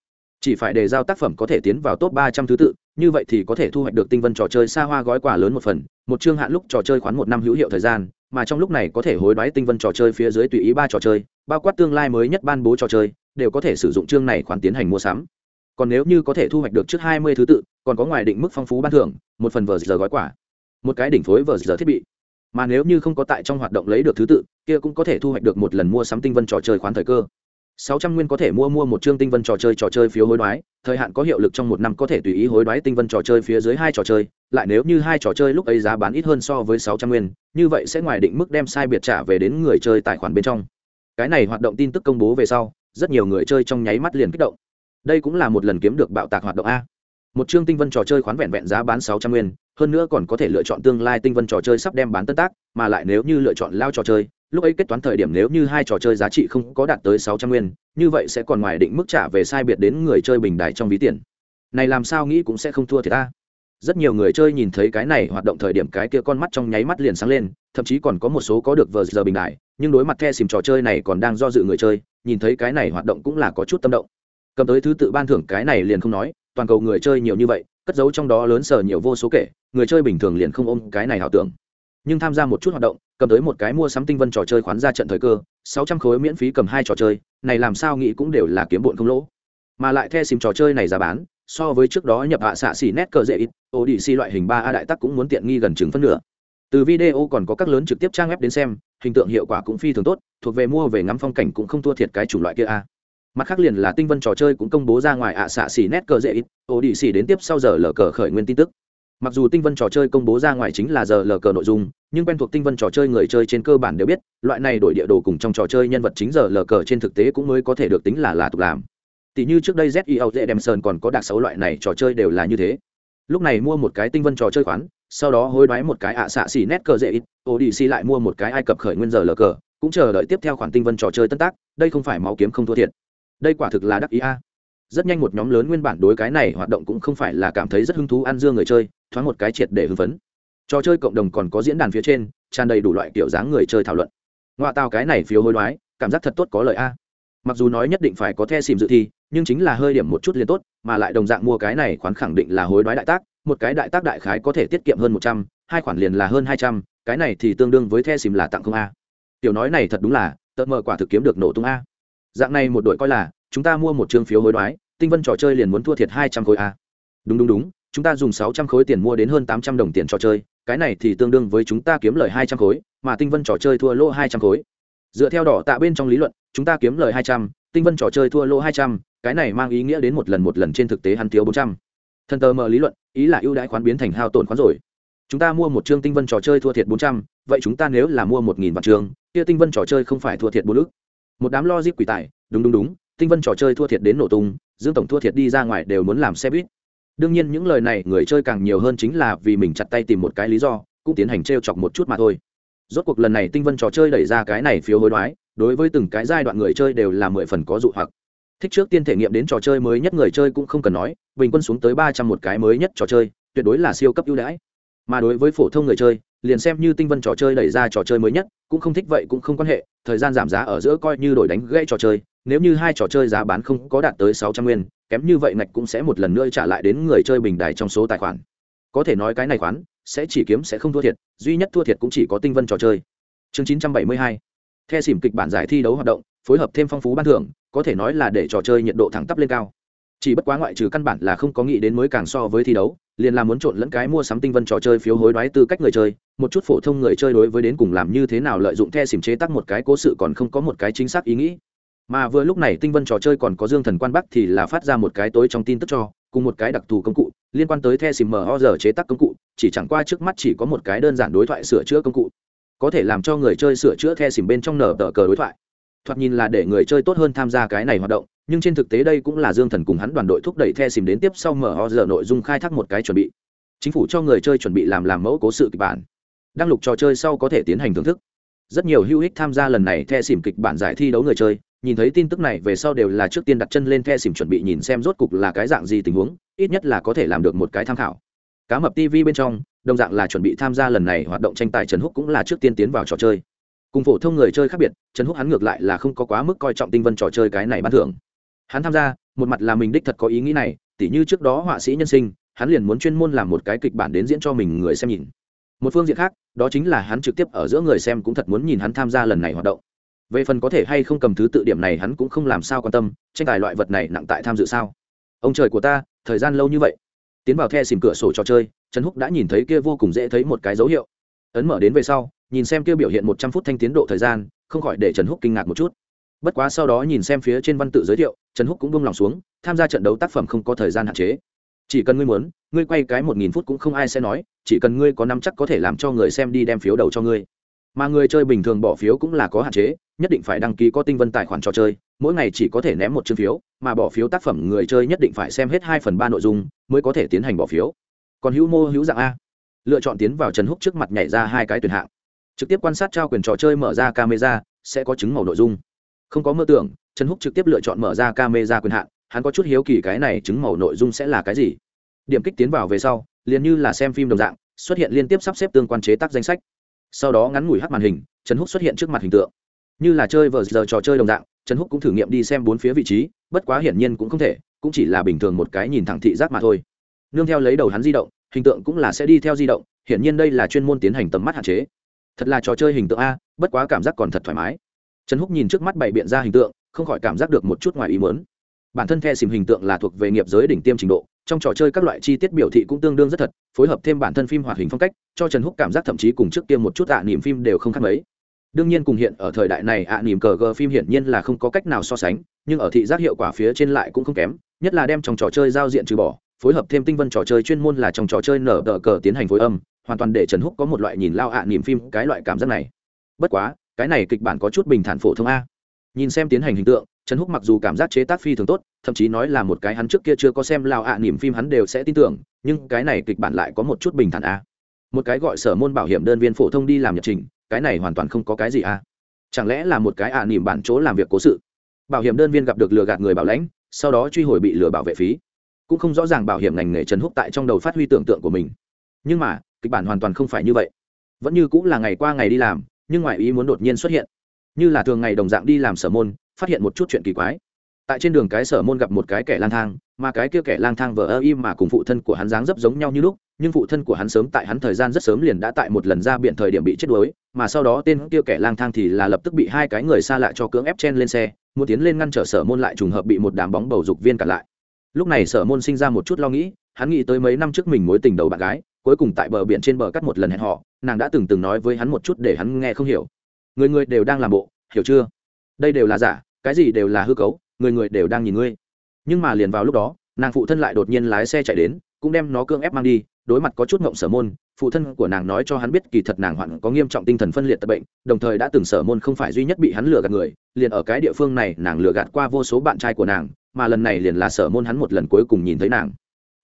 Chỉ phải đề giao tác phẩm có thể tiến vào top ba trăm thứ tự, như vậy thì có thể thu hoạch được tinh vân trò chơi xa hoa gói quà lớn một phần một chương hạn lúc trò chơi khoán một năm hữu hiệu thời gian, mà trong lúc này có thể hối đoái tinh vân trò chơi phía dưới tùy ý ba trò chơi, bao quát tương lai mới nhất ban bố trò chơi, đều có thể sử dụng chương này khoán tiến hành mua sắm. Còn nếu như có thể thu hoạch được trước hai mươi thứ tự, còn có ngoài định mức phong phú ban thưởng, một phần vờ giờ gói quả một cái đỉnh phối vờ giờ thiết bị. Mà nếu như không có tại trong hoạt động lấy được thứ tự, kia cũng có thể thu hoạch được một lần mua sắm tinh vân trò chơi khoán thời cơ sáu trăm nguyên có thể mua mua một chương tinh vân trò chơi trò chơi phiếu hối đoái, thời hạn có hiệu lực trong một năm có thể tùy ý hối đoái tinh vân trò chơi phía dưới hai trò chơi, lại nếu như hai trò chơi lúc ấy giá bán ít hơn so với sáu trăm nguyên, như vậy sẽ ngoài định mức đem sai biệt trả về đến người chơi tài khoản bên trong. Cái này hoạt động tin tức công bố về sau, rất nhiều người chơi trong nháy mắt liền kích động. Đây cũng là một lần kiếm được bạo tạc hoạt động a một chương tinh vân trò chơi khoán vẹn vẹn giá bán sáu trăm nguyên, hơn nữa còn có thể lựa chọn tương lai tinh vân trò chơi sắp đem bán tân tác, mà lại nếu như lựa chọn lao trò chơi, lúc ấy kết toán thời điểm nếu như hai trò chơi giá trị không có đạt tới sáu trăm nguyên, như vậy sẽ còn ngoài định mức trả về sai biệt đến người chơi bình đại trong ví tiền. Này làm sao nghĩ cũng sẽ không thua thì ta. Rất nhiều người chơi nhìn thấy cái này hoạt động thời điểm cái kia con mắt trong nháy mắt liền sáng lên, thậm chí còn có một số có được vờ giờ bình đại nhưng đối mặt the xìm trò chơi này còn đang do dự người chơi, nhìn thấy cái này hoạt động cũng là có chút tâm động. Cầm tới thứ tự ban thưởng cái này liền không nói toàn cầu người chơi nhiều như vậy, cất giấu trong đó lớn sở nhiều vô số kể, người chơi bình thường liền không ôm cái này ảo tưởng. Nhưng tham gia một chút hoạt động, cầm tới một cái mua sắm tinh vân trò chơi khoán ra trận thời cơ, sáu trăm khối miễn phí cầm hai trò chơi, này làm sao nghĩ cũng đều là kiếm bụn không lỗ. Mà lại theo xìm trò chơi này giá bán, so với trước đó nhập hạ xạ xỉ nét cờ dễ ít ô đi xi loại hình ba a đại tắc cũng muốn tiện nghi gần chừng phân nửa. Từ video còn có các lớn trực tiếp trang web đến xem, hình tượng hiệu quả cũng phi thường tốt, thuộc về mua về ngắm phong cảnh cũng không thua thiệt cái chủng loại kia a mặt khác liền là tinh vân trò chơi cũng công bố ra ngoài ạ xạ xỉ nét cờ dễ ít, ô đi xỉ đến tiếp sau giờ lờ cờ khởi nguyên tin tức. Mặc dù tinh vân trò chơi công bố ra ngoài chính là giờ lờ cờ nội dung, nhưng quen thuộc tinh vân trò chơi người chơi trên cơ bản đều biết, loại này đổi địa đồ cùng trong trò chơi nhân vật chính giờ lờ cờ trên thực tế cũng mới có thể được tính là là tục làm. Tỷ như trước đây zio dễ đem sơn còn có đặc xấu loại này trò chơi đều là như thế. Lúc này mua một cái tinh vân trò chơi khoán, sau đó hối đoái một cái ạ xạ xỉ nét cờ dễ ít đổ đi xì lại mua một cái ai cập khởi nguyên giờ lờ cờ, cũng chờ đợi tiếp theo khoản tinh vân trò chơi tân tác, đây không phải máu kiếm không thua thiệt đây quả thực là đắc ý a. Rất nhanh một nhóm lớn nguyên bản đối cái này hoạt động cũng không phải là cảm thấy rất hứng thú ăn dương người chơi, thoáng một cái triệt để hưng phấn. Trò chơi cộng đồng còn có diễn đàn phía trên, tràn đầy đủ loại kiểu dáng người chơi thảo luận. Ngoại tao cái này phiếu hối đoái, cảm giác thật tốt có lợi a. Mặc dù nói nhất định phải có the xìm dự thi, nhưng chính là hơi điểm một chút liền tốt, mà lại đồng dạng mua cái này khoán khẳng định là hối đoái đại tác, một cái đại tác đại khái có thể tiết kiệm hơn một trăm, hai khoản liền là hơn hai trăm, cái này thì tương đương với the xìm là tặng không a. Tiểu nói này thật đúng là tận mờ quả thực kiếm được nổ tung a dạng này một đội coi là, chúng ta mua một trường phiếu hối đoái, tinh vân trò chơi liền muốn thua thiệt hai trăm khối a. Đúng đúng đúng, chúng ta dùng sáu trăm khối tiền mua đến hơn tám trăm đồng tiền trò chơi, cái này thì tương đương với chúng ta kiếm lời hai trăm khối, mà tinh vân trò chơi thua lỗ hai trăm khối. Dựa theo đỏ tạ bên trong lý luận, chúng ta kiếm lời hai trăm, tinh vân trò chơi thua lỗ hai trăm, cái này mang ý nghĩa đến một lần một lần trên thực tế hắn thiếu bốn trăm. Thần tờ mờ lý luận, ý là ưu đãi khoán biến thành hao tổn khoán rồi. Chúng ta mua một chương tinh vân trò chơi thua thiệt bốn trăm, vậy chúng ta nếu là mua một nghìn vạn chương, kia tinh vân trò chơi không phải thua thiệt bốn ức một đám logic quỷ tài, đúng đúng đúng, tinh vân trò chơi thua thiệt đến nổ tung, dương tổng thua thiệt đi ra ngoài đều muốn làm xe buýt. Đương nhiên những lời này người chơi càng nhiều hơn chính là vì mình chặt tay tìm một cái lý do, cũng tiến hành t r e o chọc một chút mà thôi. Rốt cuộc lần này tinh vân trò chơi đẩy ra cái này phiếu hối đoái, đối với từng cái giai đoạn người chơi đều là mười phần có dụ hoặc. Thích trước tiên thể nghiệm đến trò chơi mới nhất người chơi cũng không cần nói, bình quân xuống tới ba trăm một cái mới nhất trò chơi, tuyệt đối là siêu cấp ưu đãi. Mà đối với phổ thông người chơi liền xem như tinh vân trò chơi đẩy ra trò chơi mới nhất, cũng không thích vậy cũng không quan hệ, thời gian giảm giá ở giữa coi như đổi đánh gãy trò chơi, nếu như hai trò chơi giá bán không có đạt tới sáu trăm nguyên, kém như vậy ngạch cũng sẽ một lần nữa trả lại đến người chơi bình đài trong số tài khoản. Có thể nói cái này khoán, sẽ chỉ kiếm sẽ không thua thiệt, duy nhất thua thiệt cũng chỉ có tinh vân trò chơi. Chương chín trăm bảy mươi hai. Theo xỉm kịch bản giải thi đấu hoạt động, phối hợp thêm phong phú ban thưởng, có thể nói là để trò chơi nhiệt độ thẳng tắp lên cao chỉ bất quá ngoại trừ căn bản là không có nghĩ đến mới càng so với thi đấu, liền là muốn trộn lẫn cái mua sắm tinh vân trò chơi phiếu hối đoái tư cách người chơi, một chút phổ thông người chơi đối với đến cùng làm như thế nào lợi dụng the xỉm chế tác một cái cố sự còn không có một cái chính xác ý nghĩ. Mà vừa lúc này tinh vân trò chơi còn có dương thần quan bắc thì là phát ra một cái tối trong tin tức cho, cùng một cái đặc thù công cụ, liên quan tới the xỉm mở giờ chế tác công cụ, chỉ chẳng qua trước mắt chỉ có một cái đơn giản đối thoại sửa chữa công cụ. Có thể làm cho người chơi sửa chữa the xỉm bên trong nở tờ cờ đối thoại. Thoạt nhìn là để người chơi tốt hơn tham gia cái này hoạt động nhưng trên thực tế đây cũng là dương thần cùng hắn đoàn đội thúc đẩy the xìm đến tiếp sau mở giờ nội dung khai thác một cái chuẩn bị. Chính phủ cho người chơi chuẩn bị làm làm mẫu cố sự kịch bản. Đăng lục trò chơi sau có thể tiến hành thưởng thức. Rất nhiều hữu ích tham gia lần này the xìm kịch bản giải thi đấu người chơi, nhìn thấy tin tức này về sau đều là trước tiên đặt chân lên the xìm chuẩn bị nhìn xem rốt cục là cái dạng gì tình huống, ít nhất là có thể làm được một cái tham khảo. Cá mập tv bên trong, đồng dạng là chuẩn bị tham gia lần này hoạt động tranh tài trần húc cũng là trước tiên tiến vào trò chơi. Cùng phổ thông người chơi khác biệt, trần húc hắn ngược lại là không có quá mức coi trọng tinh vân trò chơi cái này bán thưởng hắn tham gia, một mặt là mình đích thật có ý nghĩ này, tỉ như trước đó họa sĩ nhân sinh, hắn liền muốn chuyên môn làm một cái kịch bản đến diễn cho mình người xem nhìn. Một phương diện khác, đó chính là hắn trực tiếp ở giữa người xem cũng thật muốn nhìn hắn tham gia lần này hoạt động. Về phần có thể hay không cầm thứ tự điểm này hắn cũng không làm sao quan tâm, tranh tài loại vật này nặng tại tham dự sao? Ông trời của ta, thời gian lâu như vậy. Tiến vào the xìm cửa sổ trò chơi, trần húc đã nhìn thấy kia vô cùng dễ thấy một cái dấu hiệu. Ấn mở đến về sau, nhìn xem kia biểu hiện một trăm phút thanh tiến độ thời gian, không khỏi để trần húc kinh ngạc một chút bất quá sau đó nhìn xem phía trên văn tự giới thiệu, trần húc cũng buông lòng xuống, tham gia trận đấu tác phẩm không có thời gian hạn chế. Chỉ cần ngươi muốn, ngươi quay cái một nghìn phút cũng không ai sẽ nói, chỉ cần ngươi có năm chắc có thể làm cho người xem đi đem phiếu đầu cho ngươi. Mà người chơi bình thường bỏ phiếu cũng là có hạn chế, nhất định phải đăng ký có tinh vân tài khoản trò chơi, mỗi ngày chỉ có thể ném một chương phiếu, mà bỏ phiếu tác phẩm người chơi nhất định phải xem hết hai phần ba nội dung mới có thể tiến hành bỏ phiếu. Còn hữu mô hữu dạng a. Lựa chọn tiến vào trần húc trước mặt nhảy ra hai cái tuyển hạng. Trực tiếp quan sát trao quyền trò chơi mở ra camera, sẽ có chứng màu nội dung không có mơ tưởng, trần húc trực tiếp lựa chọn mở ra camera quyền hạn, hắn có chút hiếu kỳ cái này chứng màu nội dung sẽ là cái gì. Điểm kích tiến vào về sau, liền như là xem phim đồng dạng, xuất hiện liên tiếp sắp xếp tương quan chế tác danh sách. Sau đó ngắn ngủi hát màn hình, trần húc xuất hiện trước mặt hình tượng. Như là chơi vờ giờ trò chơi đồng dạng, trần húc cũng thử nghiệm đi xem bốn phía vị trí, bất quá hiển nhiên cũng không thể, cũng chỉ là bình thường một cái nhìn thẳng thị giác mà thôi. Nương theo lấy đầu hắn di động, hình tượng cũng là sẽ đi theo di động, hiển nhiên đây là chuyên môn tiến hành tầm mắt hạn chế. Thật là trò chơi hình tượng a, bất quá cảm giác còn thật thoải mái trần húc nhìn trước mắt bảy biện ra hình tượng không khỏi cảm giác được một chút ngoài ý mớn bản thân the xìm hình tượng là thuộc về nghiệp giới đỉnh tiêm trình độ trong trò chơi các loại chi tiết biểu thị cũng tương đương rất thật phối hợp thêm bản thân phim hoạt hình phong cách cho trần húc cảm giác thậm chí cùng trước kia một chút ạ à, niềm phim đều không khác mấy. Đương nhiên cùng hiện ở thời đại này ạ à, niềm cờ gờ phim hiển nhiên là không có cách nào so sánh nhưng ở thị giác hiệu quả phía trên lại cũng không kém nhất là đem trong trò chơi giao diện trừ bỏ phối hợp thêm tinh vân trò chơi chuyên môn là trong trò chơi nở tờ cờ tiến hành phối âm hoàn toàn để trần húc có một loại nhìn lao ạ à, niềm phim cái loại cảm giác này. Bất quá cái này kịch bản có chút bình thản phổ thông a. Nhìn xem tiến hành hình tượng trần húc mặc dù cảm giác chế tác phi thường tốt thậm chí nói là một cái hắn trước kia chưa có xem lao ạ à, niềm phim hắn đều sẽ tin tưởng nhưng cái này kịch bản lại có một chút bình thản a. Một cái gọi sở môn bảo hiểm đơn viên phổ thông đi làm nhật trình cái này hoàn toàn không có cái gì a. Chẳng lẽ là một cái ạ à, niềm bản chỗ làm việc cố sự? Bảo hiểm đơn viên gặp được lừa gạt người bảo lãnh sau đó truy hồi bị lừa bảo vệ phí. Cũng không rõ ràng bảo hiểm ngành nghề trần húc tại trong đầu phát huy tưởng tượng của mình. Nhưng mà kịch bản hoàn toàn không phải như vậy. Vẫn như cũng là ngày qua ngày đi làm nhưng ngoại ý muốn đột nhiên xuất hiện. Như là thường ngày đồng dạng đi làm sở môn, phát hiện một chút chuyện kỳ quái. Tại trên đường cái sở môn gặp một cái kẻ lang thang, mà cái kia kẻ lang thang vờ ơ im mà cùng phụ thân của hắn dáng dấp giống nhau như lúc, nhưng phụ thân của hắn sớm tại hắn thời gian rất sớm liền đã tại một lần ra biện thời điểm bị chết đuối, mà sau đó tên kia kẻ lang thang thì là lập tức bị hai cái người xa lạ cho cưỡng ép chen lên xe, muốn tiến lên ngăn trở sở môn lại trùng hợp bị một đám bóng bầu dục viên cản lại. Lúc này sở môn sinh ra một chút lo nghĩ, hắn nghĩ tới mấy năm trước mình mối tình đầu bạn gái cuối cùng tại bờ biển trên bờ cắt một lần hẹn họ nàng đã từng từng nói với hắn một chút để hắn nghe không hiểu. Người người đều đang làm bộ, hiểu chưa? Đây đều là giả, cái gì đều là hư cấu, người người đều đang nhìn ngươi. Nhưng mà liền vào lúc đó, nàng phụ thân lại đột nhiên lái xe chạy đến, cũng đem nó cưỡng ép mang đi, đối mặt có chút ngộng sở môn, phụ thân của nàng nói cho hắn biết kỳ thật nàng hoạn có nghiêm trọng tinh thần phân liệt tập bệnh, đồng thời đã từng sở môn không phải duy nhất bị hắn lừa gạt người, liền ở cái địa phương này nàng lừa gạt qua vô số bạn trai của nàng, mà lần này liền là sở môn hắn một lần cuối cùng nhìn thấy nàng.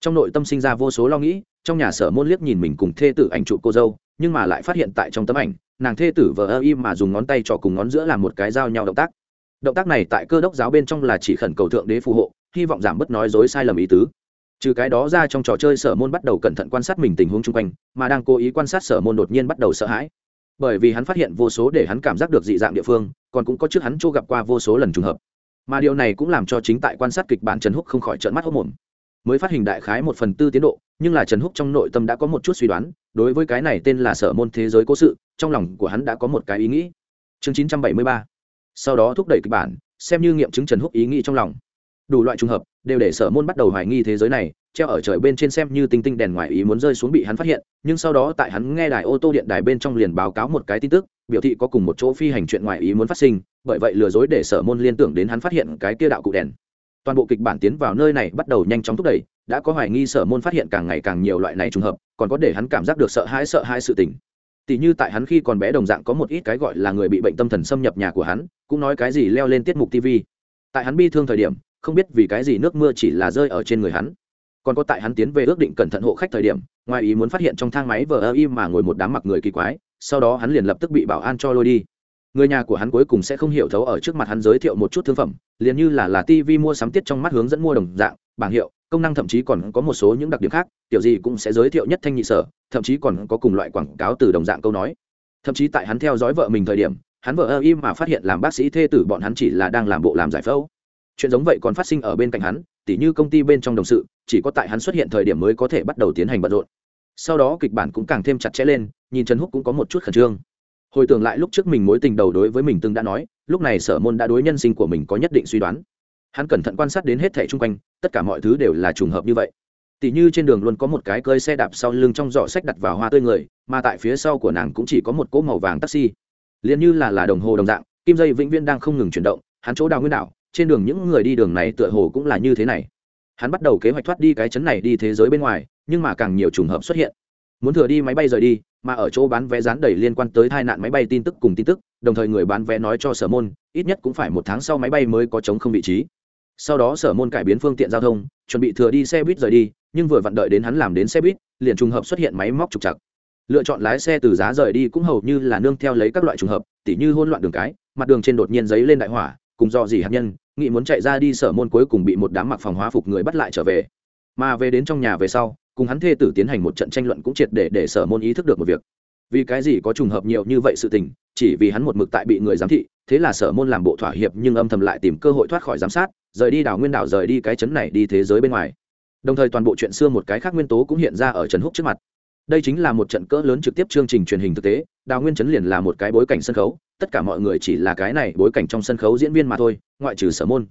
Trong nội tâm sinh ra vô số lo nghĩ trong nhà sở môn liếc nhìn mình cùng thê tử ảnh trụ cô dâu, nhưng mà lại phát hiện tại trong tấm ảnh, nàng thê tử vờ ơ im mà dùng ngón tay trỏ cùng ngón giữa làm một cái dao nhau động tác. Động tác này tại cơ đốc giáo bên trong là chỉ khẩn cầu thượng đế phù hộ, hy vọng giảm bớt nói dối sai lầm ý tứ. Trừ cái đó ra trong trò chơi sở môn bắt đầu cẩn thận quan sát mình tình huống chung quanh, mà đang cố ý quan sát sở môn đột nhiên bắt đầu sợ hãi. Bởi vì hắn phát hiện vô số để hắn cảm giác được dị dạng địa phương, còn cũng có trước hắn chỗ gặp qua vô số lần trùng hợp. Mà điều này cũng làm cho chính tại quan sát kịch bản trần húc không khỏi trợn mắt hốc mồm mới phát hình đại khái một phần tư tiến độ, nhưng là trần húc trong nội tâm đã có một chút suy đoán, đối với cái này tên là sở môn thế giới cố sự, trong lòng của hắn đã có một cái ý nghĩ. Chương chín trăm bảy mươi ba. Sau đó thúc đẩy kịch bản, xem như nghiệm chứng trần húc ý nghĩ trong lòng. Đủ loại trùng hợp, đều để sở môn bắt đầu hoài nghi thế giới này, treo ở trời bên trên xem như tinh tinh đèn ngoài ý muốn rơi xuống bị hắn phát hiện, nhưng sau đó tại hắn nghe đài ô tô điện đài bên trong liền báo cáo một cái tin tức, biểu thị có cùng một chỗ phi hành chuyện ngoài ý muốn phát sinh, bởi vậy lừa dối để sở môn liên tưởng đến hắn phát hiện cái kia đạo cụ đèn toàn bộ kịch bản tiến vào nơi này bắt đầu nhanh chóng thúc đẩy, đã có hoài nghi sở môn phát hiện càng ngày càng nhiều loại này trùng hợp, còn có để hắn cảm giác được sợ hãi sợ hãi sự tình. Tỷ như tại hắn khi còn bé đồng dạng có một ít cái gọi là người bị bệnh tâm thần xâm nhập nhà của hắn, cũng nói cái gì leo lên tiết mục tv tại hắn bi thương thời điểm, không biết vì cái gì nước mưa chỉ là rơi ở trên người hắn. Còn có tại hắn tiến về ước định cẩn thận hộ khách thời điểm, ngoài ý muốn phát hiện trong thang máy vờ ơ im mà ngồi một đám mặc người kỳ quái, sau đó hắn liền lập tức bị bảo an cho lôi đi người nhà của hắn cuối cùng sẽ không hiểu thấu ở trước mặt hắn giới thiệu một chút thương phẩm, liền như là là tv mua sắm tiết trong mắt hướng dẫn mua đồng dạng, bảng hiệu, công năng thậm chí còn có một số những đặc điểm khác, tiểu gì cũng sẽ giới thiệu nhất thanh nhị sở, thậm chí còn có cùng loại quảng cáo từ đồng dạng câu nói. Thậm chí tại hắn theo dõi vợ mình thời điểm, hắn vợ ơ im mà phát hiện làm bác sĩ thê tử bọn hắn chỉ là đang làm bộ làm giải phẫu. Chuyện giống vậy còn phát sinh ở bên cạnh hắn, tỉ như công ty bên trong đồng sự, chỉ có tại hắn xuất hiện thời điểm mới có thể bắt đầu tiến hành bận rộn. Sau đó kịch bản cũng càng thêm chặt chẽ lên, nhìn trần húc cũng có một chút khẩn trương hồi tưởng lại lúc trước mình mối tình đầu đối với mình từng đã nói, lúc này sở môn đã đối nhân sinh của mình có nhất định suy đoán. Hắn cẩn thận quan sát đến hết thẻ chung quanh, tất cả mọi thứ đều là trùng hợp như vậy. Tỷ như trên đường luôn có một cái cơi xe đạp sau lưng trong giỏ sách đặt vào hoa tươi người, mà tại phía sau của nàng cũng chỉ có một cỗ màu vàng taxi. Liền như là là đồng hồ đồng dạng, kim dây vĩnh viên đang không ngừng chuyển động, hắn chỗ đào nguyên đảo, trên đường những người đi đường này tựa hồ cũng là như thế này. Hắn bắt đầu kế hoạch thoát đi cái chấn này đi thế giới bên ngoài, nhưng mà càng nhiều trùng hợp xuất hiện muốn thừa đi máy bay rời đi, mà ở chỗ bán vé dán đầy liên quan tới tai nạn máy bay tin tức cùng tin tức, đồng thời người bán vé nói cho sở môn, ít nhất cũng phải một tháng sau máy bay mới có chống không vị trí. Sau đó sở môn cải biến phương tiện giao thông, chuẩn bị thừa đi xe buýt rời đi, nhưng vừa vặn đợi đến hắn làm đến xe buýt, liền trùng hợp xuất hiện máy móc trục chặt lựa chọn lái xe từ giá rời đi cũng hầu như là nương theo lấy các loại trùng hợp, tỉ như hôn loạn đường cái, mặt đường trên đột nhiên giấy lên đại hỏa, cùng do gì hạt nhân, nghị muốn chạy ra đi sở môn cuối cùng bị một đám mặc phòng hóa phục người bắt lại trở về. Mà về đến trong nhà về sau cùng hắn thê tử tiến hành một trận tranh luận cũng triệt để để sở môn ý thức được một việc. Vì cái gì có trùng hợp nhiều như vậy sự tình, chỉ vì hắn một mực tại bị người giám thị, thế là sở môn làm bộ thỏa hiệp nhưng âm thầm lại tìm cơ hội thoát khỏi giám sát, rời đi đảo nguyên đảo, rời đi cái chấn này đi thế giới bên ngoài. Đồng thời toàn bộ chuyện xưa một cái khác nguyên tố cũng hiện ra ở trần húc trước mặt. Đây chính là một trận cỡ lớn trực tiếp chương trình truyền hình thực tế đào nguyên chấn liền là một cái bối cảnh sân khấu, tất cả mọi người chỉ là cái này bối cảnh trong sân khấu diễn viên mà thôi, ngoại trừ sở môn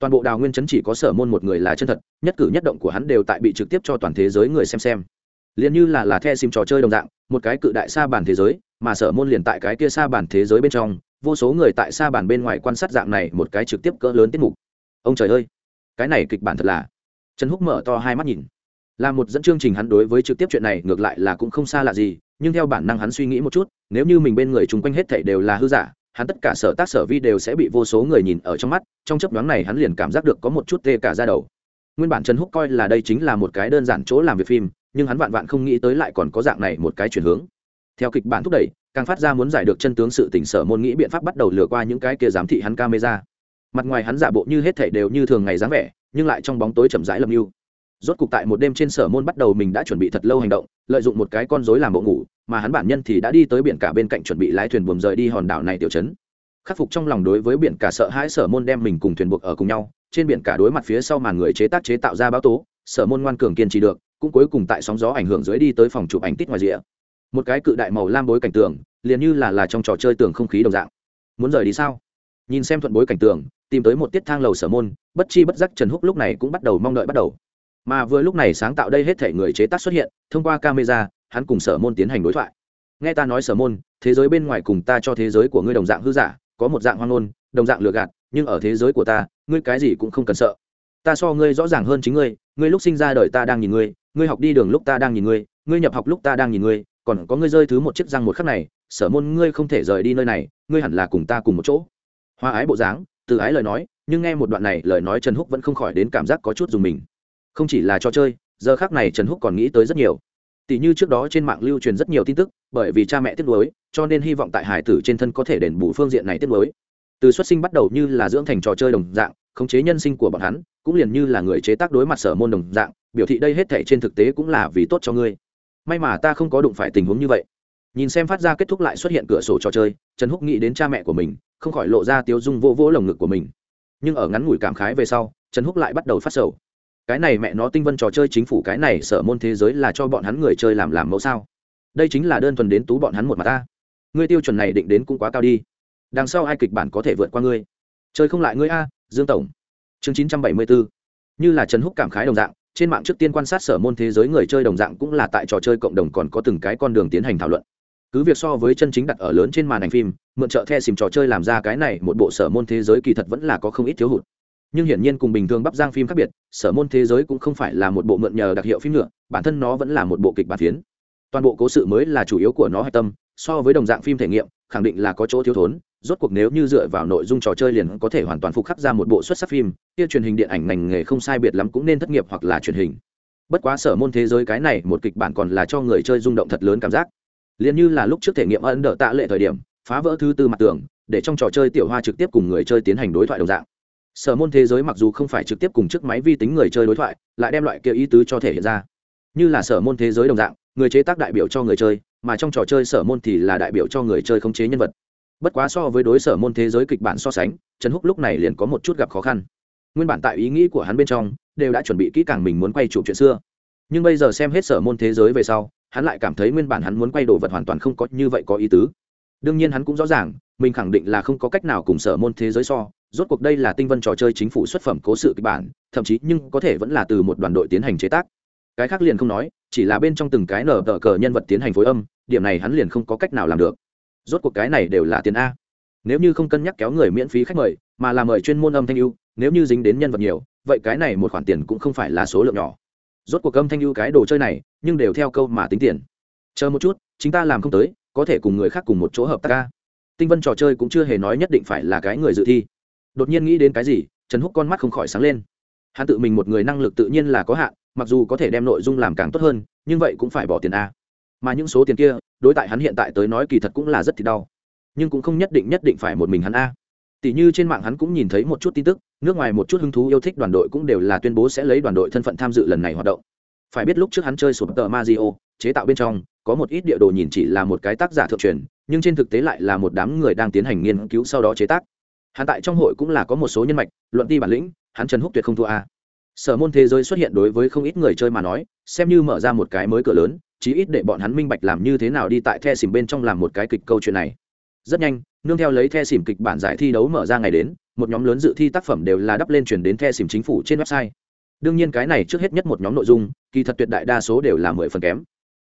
toàn bộ đào nguyên chấn chỉ có sở môn một người là chân thật, nhất cử nhất động của hắn đều tại bị trực tiếp cho toàn thế giới người xem xem. Liền như là là the sim trò chơi đồng dạng, một cái cự đại xa bản thế giới, mà sở môn liền tại cái kia xa bản thế giới bên trong, vô số người tại xa bản bên ngoài quan sát dạng này một cái trực tiếp cỡ lớn tiết mục. Ông trời ơi! Cái này kịch bản thật là trần húc mở to hai mắt nhìn. Là một dẫn chương trình hắn đối với trực tiếp chuyện này ngược lại là cũng không xa lạ gì, nhưng theo bản năng hắn suy nghĩ một chút, nếu như mình bên người chung quanh hết thảy đều là hư giả hắn tất cả sở tác sở vi đều sẽ bị vô số người nhìn ở trong mắt, trong chấp nhoáng này hắn liền cảm giác được có một chút tê cả ra đầu. Nguyên bản trần húc coi là đây chính là một cái đơn giản chỗ làm việc phim, nhưng hắn vạn vạn không nghĩ tới lại còn có dạng này một cái chuyển hướng. Theo kịch bản thúc đẩy, càng phát ra muốn giải được chân tướng sự tỉnh sở môn nghĩ biện pháp bắt đầu lừa qua những cái kia giám thị hắn camera. Mặt ngoài hắn giả bộ như hết thể đều như thường ngày dáng vẻ, nhưng lại trong bóng tối chậm rãi lầm mưu rốt cục tại một đêm trên sở môn bắt đầu mình đã chuẩn bị thật lâu hành động, lợi dụng một cái con rối làm bộ ngủ, mà hắn bản nhân thì đã đi tới biển cả bên cạnh chuẩn bị lái thuyền buồm rời đi hòn đảo này tiểu chấn khắc phục trong lòng đối với biển cả sợ hãi, sở môn đem mình cùng thuyền buộc ở cùng nhau, trên biển cả đối mặt phía sau màn người chế tác chế tạo ra báo tố, sở môn ngoan cường kiên trì được, cũng cuối cùng tại sóng gió ảnh hưởng dưới đi tới phòng chụp ảnh tít ngoài rìa. Một cái cự đại màu lam bối cảnh tường, liền như là là trong trò chơi tường không khí đồng dạng. Muốn rời đi sao? Nhìn xem thuận bối cảnh tường, tìm tới một tiết thang lầu sở môn, bất chi bất giác trần húc lúc này cũng bắt đầu mong đợi bắt đầu mà vừa lúc này sáng tạo đây hết thể người chế tác xuất hiện, thông qua camera, hắn cùng sở môn tiến hành đối thoại. Nghe ta nói sở môn, thế giới bên ngoài cùng ta cho thế giới của ngươi đồng dạng hư giả, có một dạng hoang ngôn, đồng dạng lừa gạt, nhưng ở thế giới của ta, ngươi cái gì cũng không cần sợ. Ta so ngươi rõ ràng hơn chính ngươi ngươi lúc sinh ra đời ta đang nhìn ngươi ngươi học đi đường lúc ta đang nhìn ngươi ngươi nhập học lúc ta đang nhìn ngươi, còn có ngươi rơi thứ một chiếc răng một khắc này, sở môn ngươi không thể rời đi nơi này, ngươi hẳn là cùng ta cùng một chỗ. Hoa ái bộ dáng, từ ái lời nói, nhưng nghe một đoạn này lời nói trần húc vẫn không khỏi đến cảm giác có chút dùng mình không chỉ là trò chơi, giờ khác này trần húc còn nghĩ tới rất nhiều. Tỷ như trước đó trên mạng lưu truyền rất nhiều tin tức, bởi vì cha mẹ tiếc nuối, cho nên hy vọng tại hải tử trên thân có thể đền bù phương diện này tiếc nuối. Từ xuất sinh bắt đầu như là dưỡng thành trò chơi đồng dạng, khống chế nhân sinh của bọn hắn, cũng liền như là người chế tác đối mặt sở môn đồng dạng, biểu thị đây hết thể trên thực tế cũng là vì tốt cho ngươi. May mà ta không có đụng phải tình huống như vậy. Nhìn xem phát ra kết thúc lại xuất hiện cửa sổ trò chơi, trần húc nghĩ đến cha mẹ của mình, không khỏi lộ ra tiếu dung vô vỗ lồng ngực của mình. Nhưng ở ngắn ngủi cảm khái về sau, trần húc lại bắt đầu phát sầu cái này mẹ nó tinh vân trò chơi chính phủ cái này sở môn thế giới là cho bọn hắn người chơi làm làm mẫu sao? Đây chính là đơn thuần đến tú bọn hắn một mặt ta. Ngươi tiêu chuẩn này định đến cũng quá cao đi. Đằng sau ai kịch bản có thể vượt qua ngươi? Chơi không lại ngươi a, dương tổng. Chương chín trăm bảy mươi bốn như là trần húc cảm khái đồng dạng, trên mạng trước tiên quan sát sở môn thế giới người chơi đồng dạng cũng là tại trò chơi cộng đồng còn có từng cái con đường tiến hành thảo luận. Cứ việc so với chân chính đặt ở lớn trên màn ảnh phim, mượn trợ the xìm trò chơi làm ra cái này một bộ sở môn thế giới kỳ thật vẫn là có không ít thiếu hụt. Nhưng hiển nhiên cùng bình thường bắp giang phim khác biệt sở môn thế giới cũng không phải là một bộ mượn nhờ đặc hiệu phim nữa, bản thân nó vẫn là một bộ kịch bản phiến. Toàn bộ cố sự mới là chủ yếu của nó hạch tâm, so với đồng dạng phim thể nghiệm, khẳng định là có chỗ thiếu thốn, rốt cuộc nếu như dựa vào nội dung trò chơi liền có thể hoàn toàn phục khắc ra một bộ xuất sắc phim, kia truyền hình điện ảnh ngành nghề không sai biệt lắm cũng nên thất nghiệp hoặc là truyền hình. Bất quá sở môn thế giới cái này một kịch bản còn là cho người chơi rung động thật lớn cảm giác. Liền như là lúc trước thể nghiệm ấn đỡ tạ lệ thời điểm, phá vỡ thứ tư mặt tường, để trong trò chơi tiểu hoa trực tiếp cùng người chơi tiến hành đối thoại đồng dạng sở môn thế giới mặc dù không phải trực tiếp cùng chiếc máy vi tính người chơi đối thoại, lại đem loại kia ý tứ cho thể hiện ra. Như là sở môn thế giới đồng dạng, người chế tác đại biểu cho người chơi, mà trong trò chơi sở môn thì là đại biểu cho người chơi khống chế nhân vật. Bất quá so với đối sở môn thế giới kịch bản so sánh, trần húc lúc này liền có một chút gặp khó khăn. Nguyên bản tại ý nghĩ của hắn bên trong, đều đã chuẩn bị kỹ càng mình muốn quay chụp chuyện xưa. Nhưng bây giờ xem hết sở môn thế giới về sau, hắn lại cảm thấy nguyên bản hắn muốn quay đồ vật hoàn toàn không có như vậy có ý tứ. Đương nhiên hắn cũng rõ ràng, mình khẳng định là không có cách nào cùng sở môn thế giới so rốt cuộc đây là tinh vân trò chơi chính phủ xuất phẩm cố sự kịch bản, thậm chí nhưng có thể vẫn là từ một đoàn đội tiến hành chế tác. Cái khác liền không nói, chỉ là bên trong từng cái nở tờ cờ nhân vật tiến hành phối âm, điểm này hắn liền không có cách nào làm được. Rốt cuộc cái này đều là tiền a. Nếu như không cân nhắc kéo người miễn phí khách mời, mà là mời chuyên môn âm thanh ưu, nếu như dính đến nhân vật nhiều, vậy cái này một khoản tiền cũng không phải là số lượng nhỏ. Rốt cuộc âm thanh ưu cái đồ chơi này, nhưng đều theo câu mà tính tiền. Chờ một chút chúng ta làm không tới, có thể cùng người khác cùng một chỗ hợp tác ca tinh vân trò chơi cũng chưa hề nói nhất định phải là cái người dự thi đột nhiên nghĩ đến cái gì, trần húc con mắt không khỏi sáng lên. Hắn tự mình một người năng lực tự nhiên là có hạn, mặc dù có thể đem nội dung làm càng tốt hơn, nhưng vậy cũng phải bỏ tiền a. Mà những số tiền kia, đối tại hắn hiện tại tới nói kỳ thật cũng là rất thì đau. Nhưng cũng không nhất định nhất định phải một mình hắn a. Tỷ như trên mạng hắn cũng nhìn thấy một chút tin tức, nước ngoài một chút hứng thú yêu thích đoàn đội cũng đều là tuyên bố sẽ lấy đoàn đội thân phận tham dự lần này hoạt động. Phải biết lúc trước hắn chơi sụp tờ mazio chế tạo bên trong, có một ít địa đồ nhìn chỉ là một cái tác giả thượng truyền, nhưng trên thực tế lại là một đám người đang tiến hành nghiên cứu sau đó chế tác hắn tại trong hội cũng là có một số nhân mạch, luận ti bản lĩnh, hắn trần húc tuyệt không thua a. Sở môn thế giới xuất hiện đối với không ít người chơi mà nói, xem như mở ra một cái mới cửa lớn, chí ít để bọn hắn minh bạch làm như thế nào đi tại the xìm bên trong làm một cái kịch câu chuyện này. Rất nhanh, nương theo lấy the xìm kịch bản giải thi đấu mở ra ngày đến, một nhóm lớn dự thi tác phẩm đều là đắp lên chuyển đến the xìm chính phủ trên website. Đương nhiên cái này trước hết nhất một nhóm nội dung, kỳ thật tuyệt đại đa số đều là mười phần kém.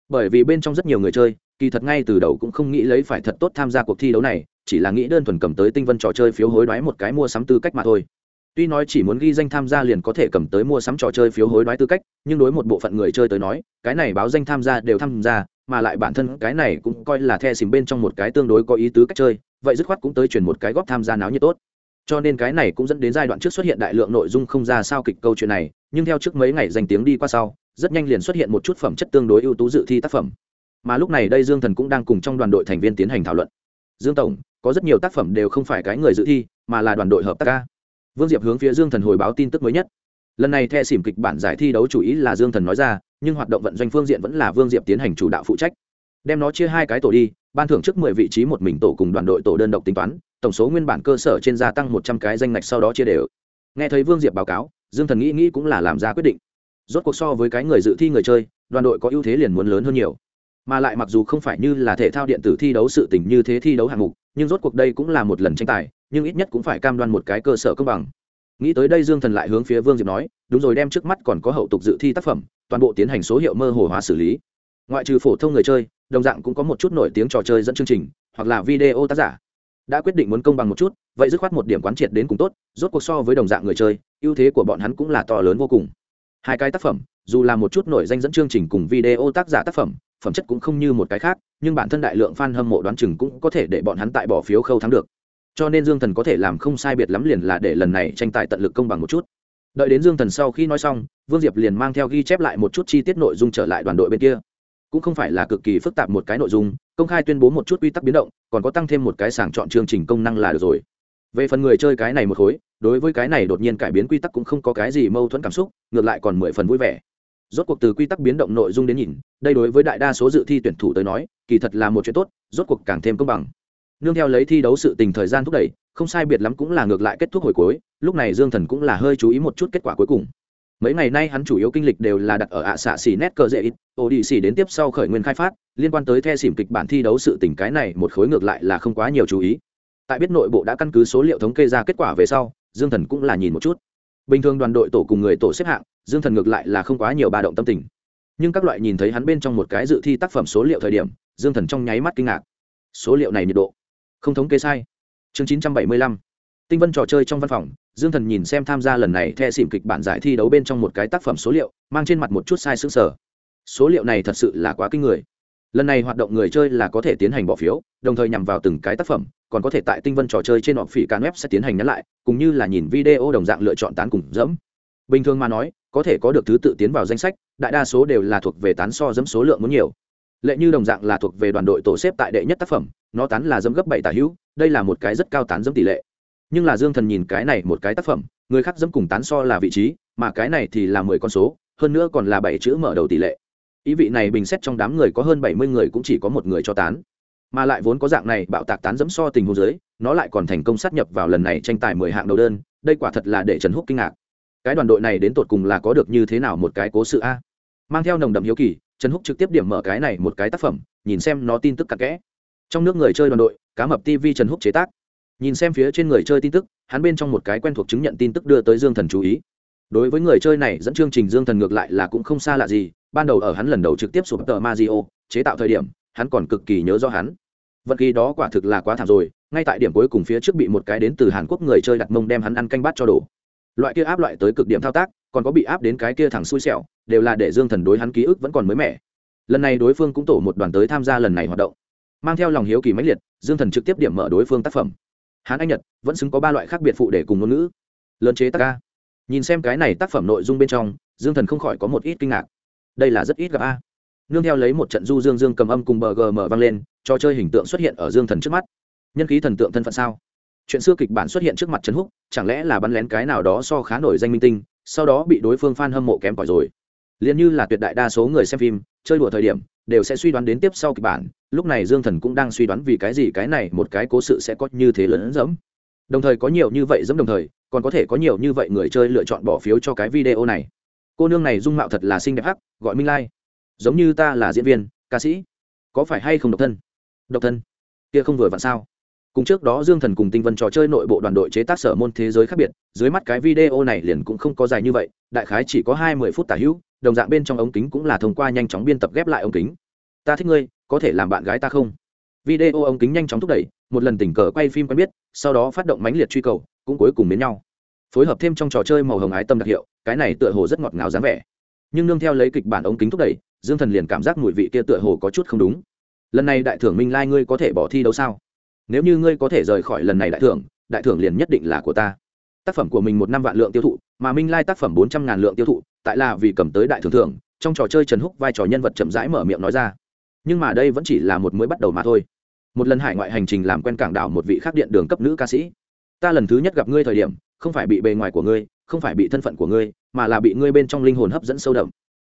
Bởi vì bên trong rất nhiều người chơi, kỳ thật ngay từ đầu cũng không nghĩ lấy phải thật tốt tham gia cuộc thi đấu này chỉ là nghĩ đơn thuần cầm tới tinh vân trò chơi phiếu hối đoái một cái mua sắm tư cách mà thôi. Tuy nói chỉ muốn ghi danh tham gia liền có thể cầm tới mua sắm trò chơi phiếu hối đoái tư cách, nhưng đối một bộ phận người chơi tới nói, cái này báo danh tham gia đều tham gia, mà lại bản thân cái này cũng coi là the xìm bên trong một cái tương đối có ý tứ cách chơi, vậy dứt khoát cũng tới chuyển một cái góp tham gia náo nhiệt tốt. Cho nên cái này cũng dẫn đến giai đoạn trước xuất hiện đại lượng nội dung không ra sao kịch câu chuyện này, nhưng theo trước mấy ngày danh tiếng đi qua sau, rất nhanh liền xuất hiện một chút phẩm chất tương đối ưu tú dự thi tác phẩm. Mà lúc này đây dương thần cũng đang cùng trong đoàn đội thành viên tiến hành thảo luận. Dương tổng có rất nhiều tác phẩm đều không phải cái người dự thi, mà là đoàn đội hợp tác ca. Vương diệp hướng phía dương thần hồi báo tin tức mới nhất. Lần này the xỉm kịch bản giải thi đấu chủ ý là dương thần nói ra, nhưng hoạt động vận doanh phương diện vẫn là vương diệp tiến hành chủ đạo phụ trách. Đem nó chia hai cái tổ đi, ban thưởng trước mười vị trí một mình tổ cùng đoàn đội tổ đơn độc tính toán, tổng số nguyên bản cơ sở trên gia tăng một trăm cái danh ngạch sau đó chia đều. Nghe thấy vương diệp báo cáo, dương thần nghĩ nghĩ cũng là làm ra quyết định. Rốt cuộc so với cái người dự thi người chơi, đoàn đội có ưu thế liền muốn lớn hơn nhiều mà lại mặc dù không phải như là thể thao điện tử thi đấu sự tình như thế thi đấu hạng mục, nhưng rốt cuộc đây cũng là một lần tranh tài, nhưng ít nhất cũng phải cam đoan một cái cơ sở công bằng. Nghĩ tới đây dương thần lại hướng phía vương diệp nói, đúng rồi đem trước mắt còn có hậu tục dự thi tác phẩm, toàn bộ tiến hành số hiệu mơ hồ hóa xử lý. Ngoại trừ phổ thông người chơi, đồng dạng cũng có một chút nổi tiếng trò chơi dẫn chương trình, hoặc là video tác giả. Đã quyết định muốn công bằng một chút, vậy dứt khoát một điểm quán triệt đến cùng tốt, rốt cuộc so với đồng dạng người chơi, ưu thế của bọn hắn cũng là to lớn vô cùng. Hai cái tác phẩm dù là một chút nổi danh dẫn chương trình cùng video tác giả tác phẩm phẩm chất cũng không như một cái khác, nhưng bản thân đại lượng fan hâm mộ đoán chừng cũng có thể để bọn hắn tại bỏ phiếu khâu thắng được. Cho nên dương thần có thể làm không sai biệt lắm liền là để lần này tranh tài tận lực công bằng một chút. Đợi đến dương thần sau khi nói xong, vương diệp liền mang theo ghi chép lại một chút chi tiết nội dung trở lại đoàn đội bên kia. Cũng không phải là cực kỳ phức tạp một cái nội dung, công khai tuyên bố một chút quy tắc biến động, còn có tăng thêm một cái sàng chọn chương trình công năng là được rồi. Về phần người chơi cái này một khối, đối với cái này đột nhiên cải biến quy tắc cũng không có cái gì mâu thuẫn cảm xúc, ngược lại còn mười phần vui vẻ rốt cuộc từ quy tắc biến động nội dung đến nhìn, đây đối với đại đa số dự thi tuyển thủ tới nói, kỳ thật là một chuyện tốt, rốt cuộc càng thêm công bằng. Nương theo lấy thi đấu sự tình thời gian thúc đẩy, không sai biệt lắm cũng là ngược lại kết thúc hồi cuối, lúc này dương thần cũng là hơi chú ý một chút kết quả cuối cùng. Mấy ngày nay hắn chủ yếu kinh lịch đều là đặt ở ạ xạ xỉ nét cờ dễ ít ô đi xỉ đến tiếp sau khởi nguyên khai phát, liên quan tới the xỉm kịch bản thi đấu sự tình cái này một khối ngược lại là không quá nhiều chú ý. Tại biết nội bộ đã căn cứ số liệu thống kê ra kết quả về sau, dương thần cũng là nhìn một chút bình thường đoàn đội tổ cùng người tổ xếp hạng, dương thần ngược lại là không quá nhiều ba động tâm tình. Nhưng các loại nhìn thấy hắn bên trong một cái dự thi tác phẩm số liệu thời điểm, dương thần trong nháy mắt kinh ngạc. Số liệu này nhiệt độ. Không thống kê sai. Chương chín trăm bảy mươi lăm. Tinh vân trò chơi trong văn phòng, dương thần nhìn xem tham gia lần này the xỉm kịch bản giải thi đấu bên trong một cái tác phẩm số liệu, mang trên mặt một chút sai xứng sở số liệu này thật sự là quá kinh người. Lần này hoạt động người chơi là có thể tiến hành bỏ phiếu, đồng thời nhằm vào từng cái tác phẩm còn có thể tại tinh vân trò chơi trên họ phỉ can web sẽ tiến hành nhắn lại, cũng như là nhìn video đồng dạng lựa chọn tán cùng dẫm. Bình thường mà nói, có thể có được thứ tự tiến vào danh sách, đại đa số đều là thuộc về tán so dẫm số lượng muốn nhiều. Lệ như đồng dạng là thuộc về đoàn đội tổ xếp tại đệ nhất tác phẩm, nó tán là dẫm gấp bảy tả hữu, đây là một cái rất cao tán dẫm tỷ lệ. Nhưng là dương thần nhìn cái này một cái tác phẩm, người khác dẫm cùng tán so là vị trí, mà cái này thì là mười con số, hơn nữa còn là bảy chữ mở đầu tỷ lệ. Ý vị này bình xét trong đám người có hơn bảy mươi người cũng chỉ có một người cho tán mà lại vốn có dạng này bạo tạc tán dẫm so tình huống dưới nó lại còn thành công sát nhập vào lần này tranh tài mười hạng đầu đơn, đây quả thật là để trần húc kinh ngạc. Cái đoàn đội này đến tột cùng là có được như thế nào một cái cố sự a? Mang theo nồng đậm hiếu kỳ, trần húc trực tiếp điểm mở cái này một cái tác phẩm, nhìn xem nó tin tức cặp kẽ. Trong nước người chơi đoàn đội, cá mập tv trần húc chế tác. Nhìn xem phía trên người chơi tin tức, hắn bên trong một cái quen thuộc chứng nhận tin tức đưa tới dương thần chú ý. Đối với người chơi này, dẫn chương trình dương thần ngược lại là cũng không xa lạ gì, ban đầu ở hắn lần đầu trực tiếp sụp tờ mazio, chế tạo thời điểm, hắn còn cực kỳ nhớ do hắn vận khí đó quả thực là quá thảm rồi, ngay tại điểm cuối cùng phía trước bị một cái đến từ hàn quốc người chơi đặt mông đem hắn ăn canh bát cho đổ. Loại kia áp loại tới cực điểm thao tác, còn có bị áp đến cái kia thẳng xui xẻo, đều là để dương thần đối hắn ký ức vẫn còn mới mẻ. Lần này đối phương cũng tổ một đoàn tới tham gia lần này hoạt động. Mang theo lòng hiếu kỳ mãnh liệt, dương thần trực tiếp điểm mở đối phương tác phẩm. Hán anh nhật, vẫn xứng có ba loại khác biệt phụ để cùng ngôn ngữ. Lớn chế tác ca. Nhìn xem cái này tác phẩm nội dung bên trong, dương thần không khỏi có một ít kinh ngạc. Đây là rất ít gặp a. Nương theo lấy một trận du dương dương cầm âm cùng bờ gm vang lên trò chơi hình tượng xuất hiện ở dương thần trước mắt. Nhân khí thần tượng thân phận sao? Chuyện xưa kịch bản xuất hiện trước mặt trần húc, chẳng lẽ là bắn lén cái nào đó so khá nổi danh minh tinh, sau đó bị đối phương f a n hâm mộ kém cỏi rồi. Liền như là tuyệt đại đa số người xem phim, chơi đùa thời điểm, đều sẽ suy đoán đến tiếp sau kịch bản, lúc này dương thần cũng đang suy đoán vì cái gì cái này một cái cố sự sẽ có như thế lớn dẫm. Đồng thời có nhiều như vậy dẫm đồng thời, còn có thể có nhiều như vậy người chơi lựa chọn bỏ phiếu cho cái video này. Cô nương này dung mạo thật là xinh đẹp hắc, gọi minh lai. Giống như ta là diễn viên, ca sĩ. Có phải hay không độc thân? Độc thân? Kia không vừa vặn sao? Cùng trước đó dương thần cùng tinh vân trò chơi nội bộ đoàn đội chế tác sở môn thế giới khác biệt, dưới mắt cái video này liền cũng không có dài như vậy, đại khái chỉ có hai mươi phút tả hữu, đồng dạng bên trong ống kính cũng là thông qua nhanh chóng biên tập ghép lại ống kính. Ta thích ngươi, có thể làm bạn gái ta không? Video ống kính nhanh chóng thúc đẩy, một lần tình cờ quay phim quen biết, sau đó phát động mãnh liệt truy cầu, cũng cuối cùng đến nhau. Phối hợp thêm trong trò chơi màu hồng ái tâm đặc hiệu, cái này tựa hồ rất ngọt ngào dáng vẻ. Nhưng nương theo lấy kịch bản ống kính thúc đẩy, dương thần liền cảm giác mùi vị kia tựa hồ có chút không đúng lần này đại thưởng minh lai ngươi có thể bỏ thi đấu sao? Nếu như ngươi có thể rời khỏi lần này đại thưởng đại thưởng liền nhất định là của ta. Tác phẩm của mình một năm vạn lượng tiêu thụ, mà minh lai tác phẩm bốn trăm ngàn lượng tiêu thụ, tại là vì cầm tới đại thưởng thưởng, trong trò chơi trần húc vai trò nhân vật chậm rãi mở miệng nói ra. Nhưng mà đây vẫn chỉ là một mới bắt đầu mà thôi. Một lần hải ngoại hành trình làm quen cảng đảo một vị khác điện đường cấp nữ ca sĩ. Ta lần thứ nhất gặp ngươi thời điểm, không phải bị bề ngoài của ngươi, không phải bị thân phận của ngươi, mà là bị ngươi bên trong linh hồn hấp dẫn sâu đậm.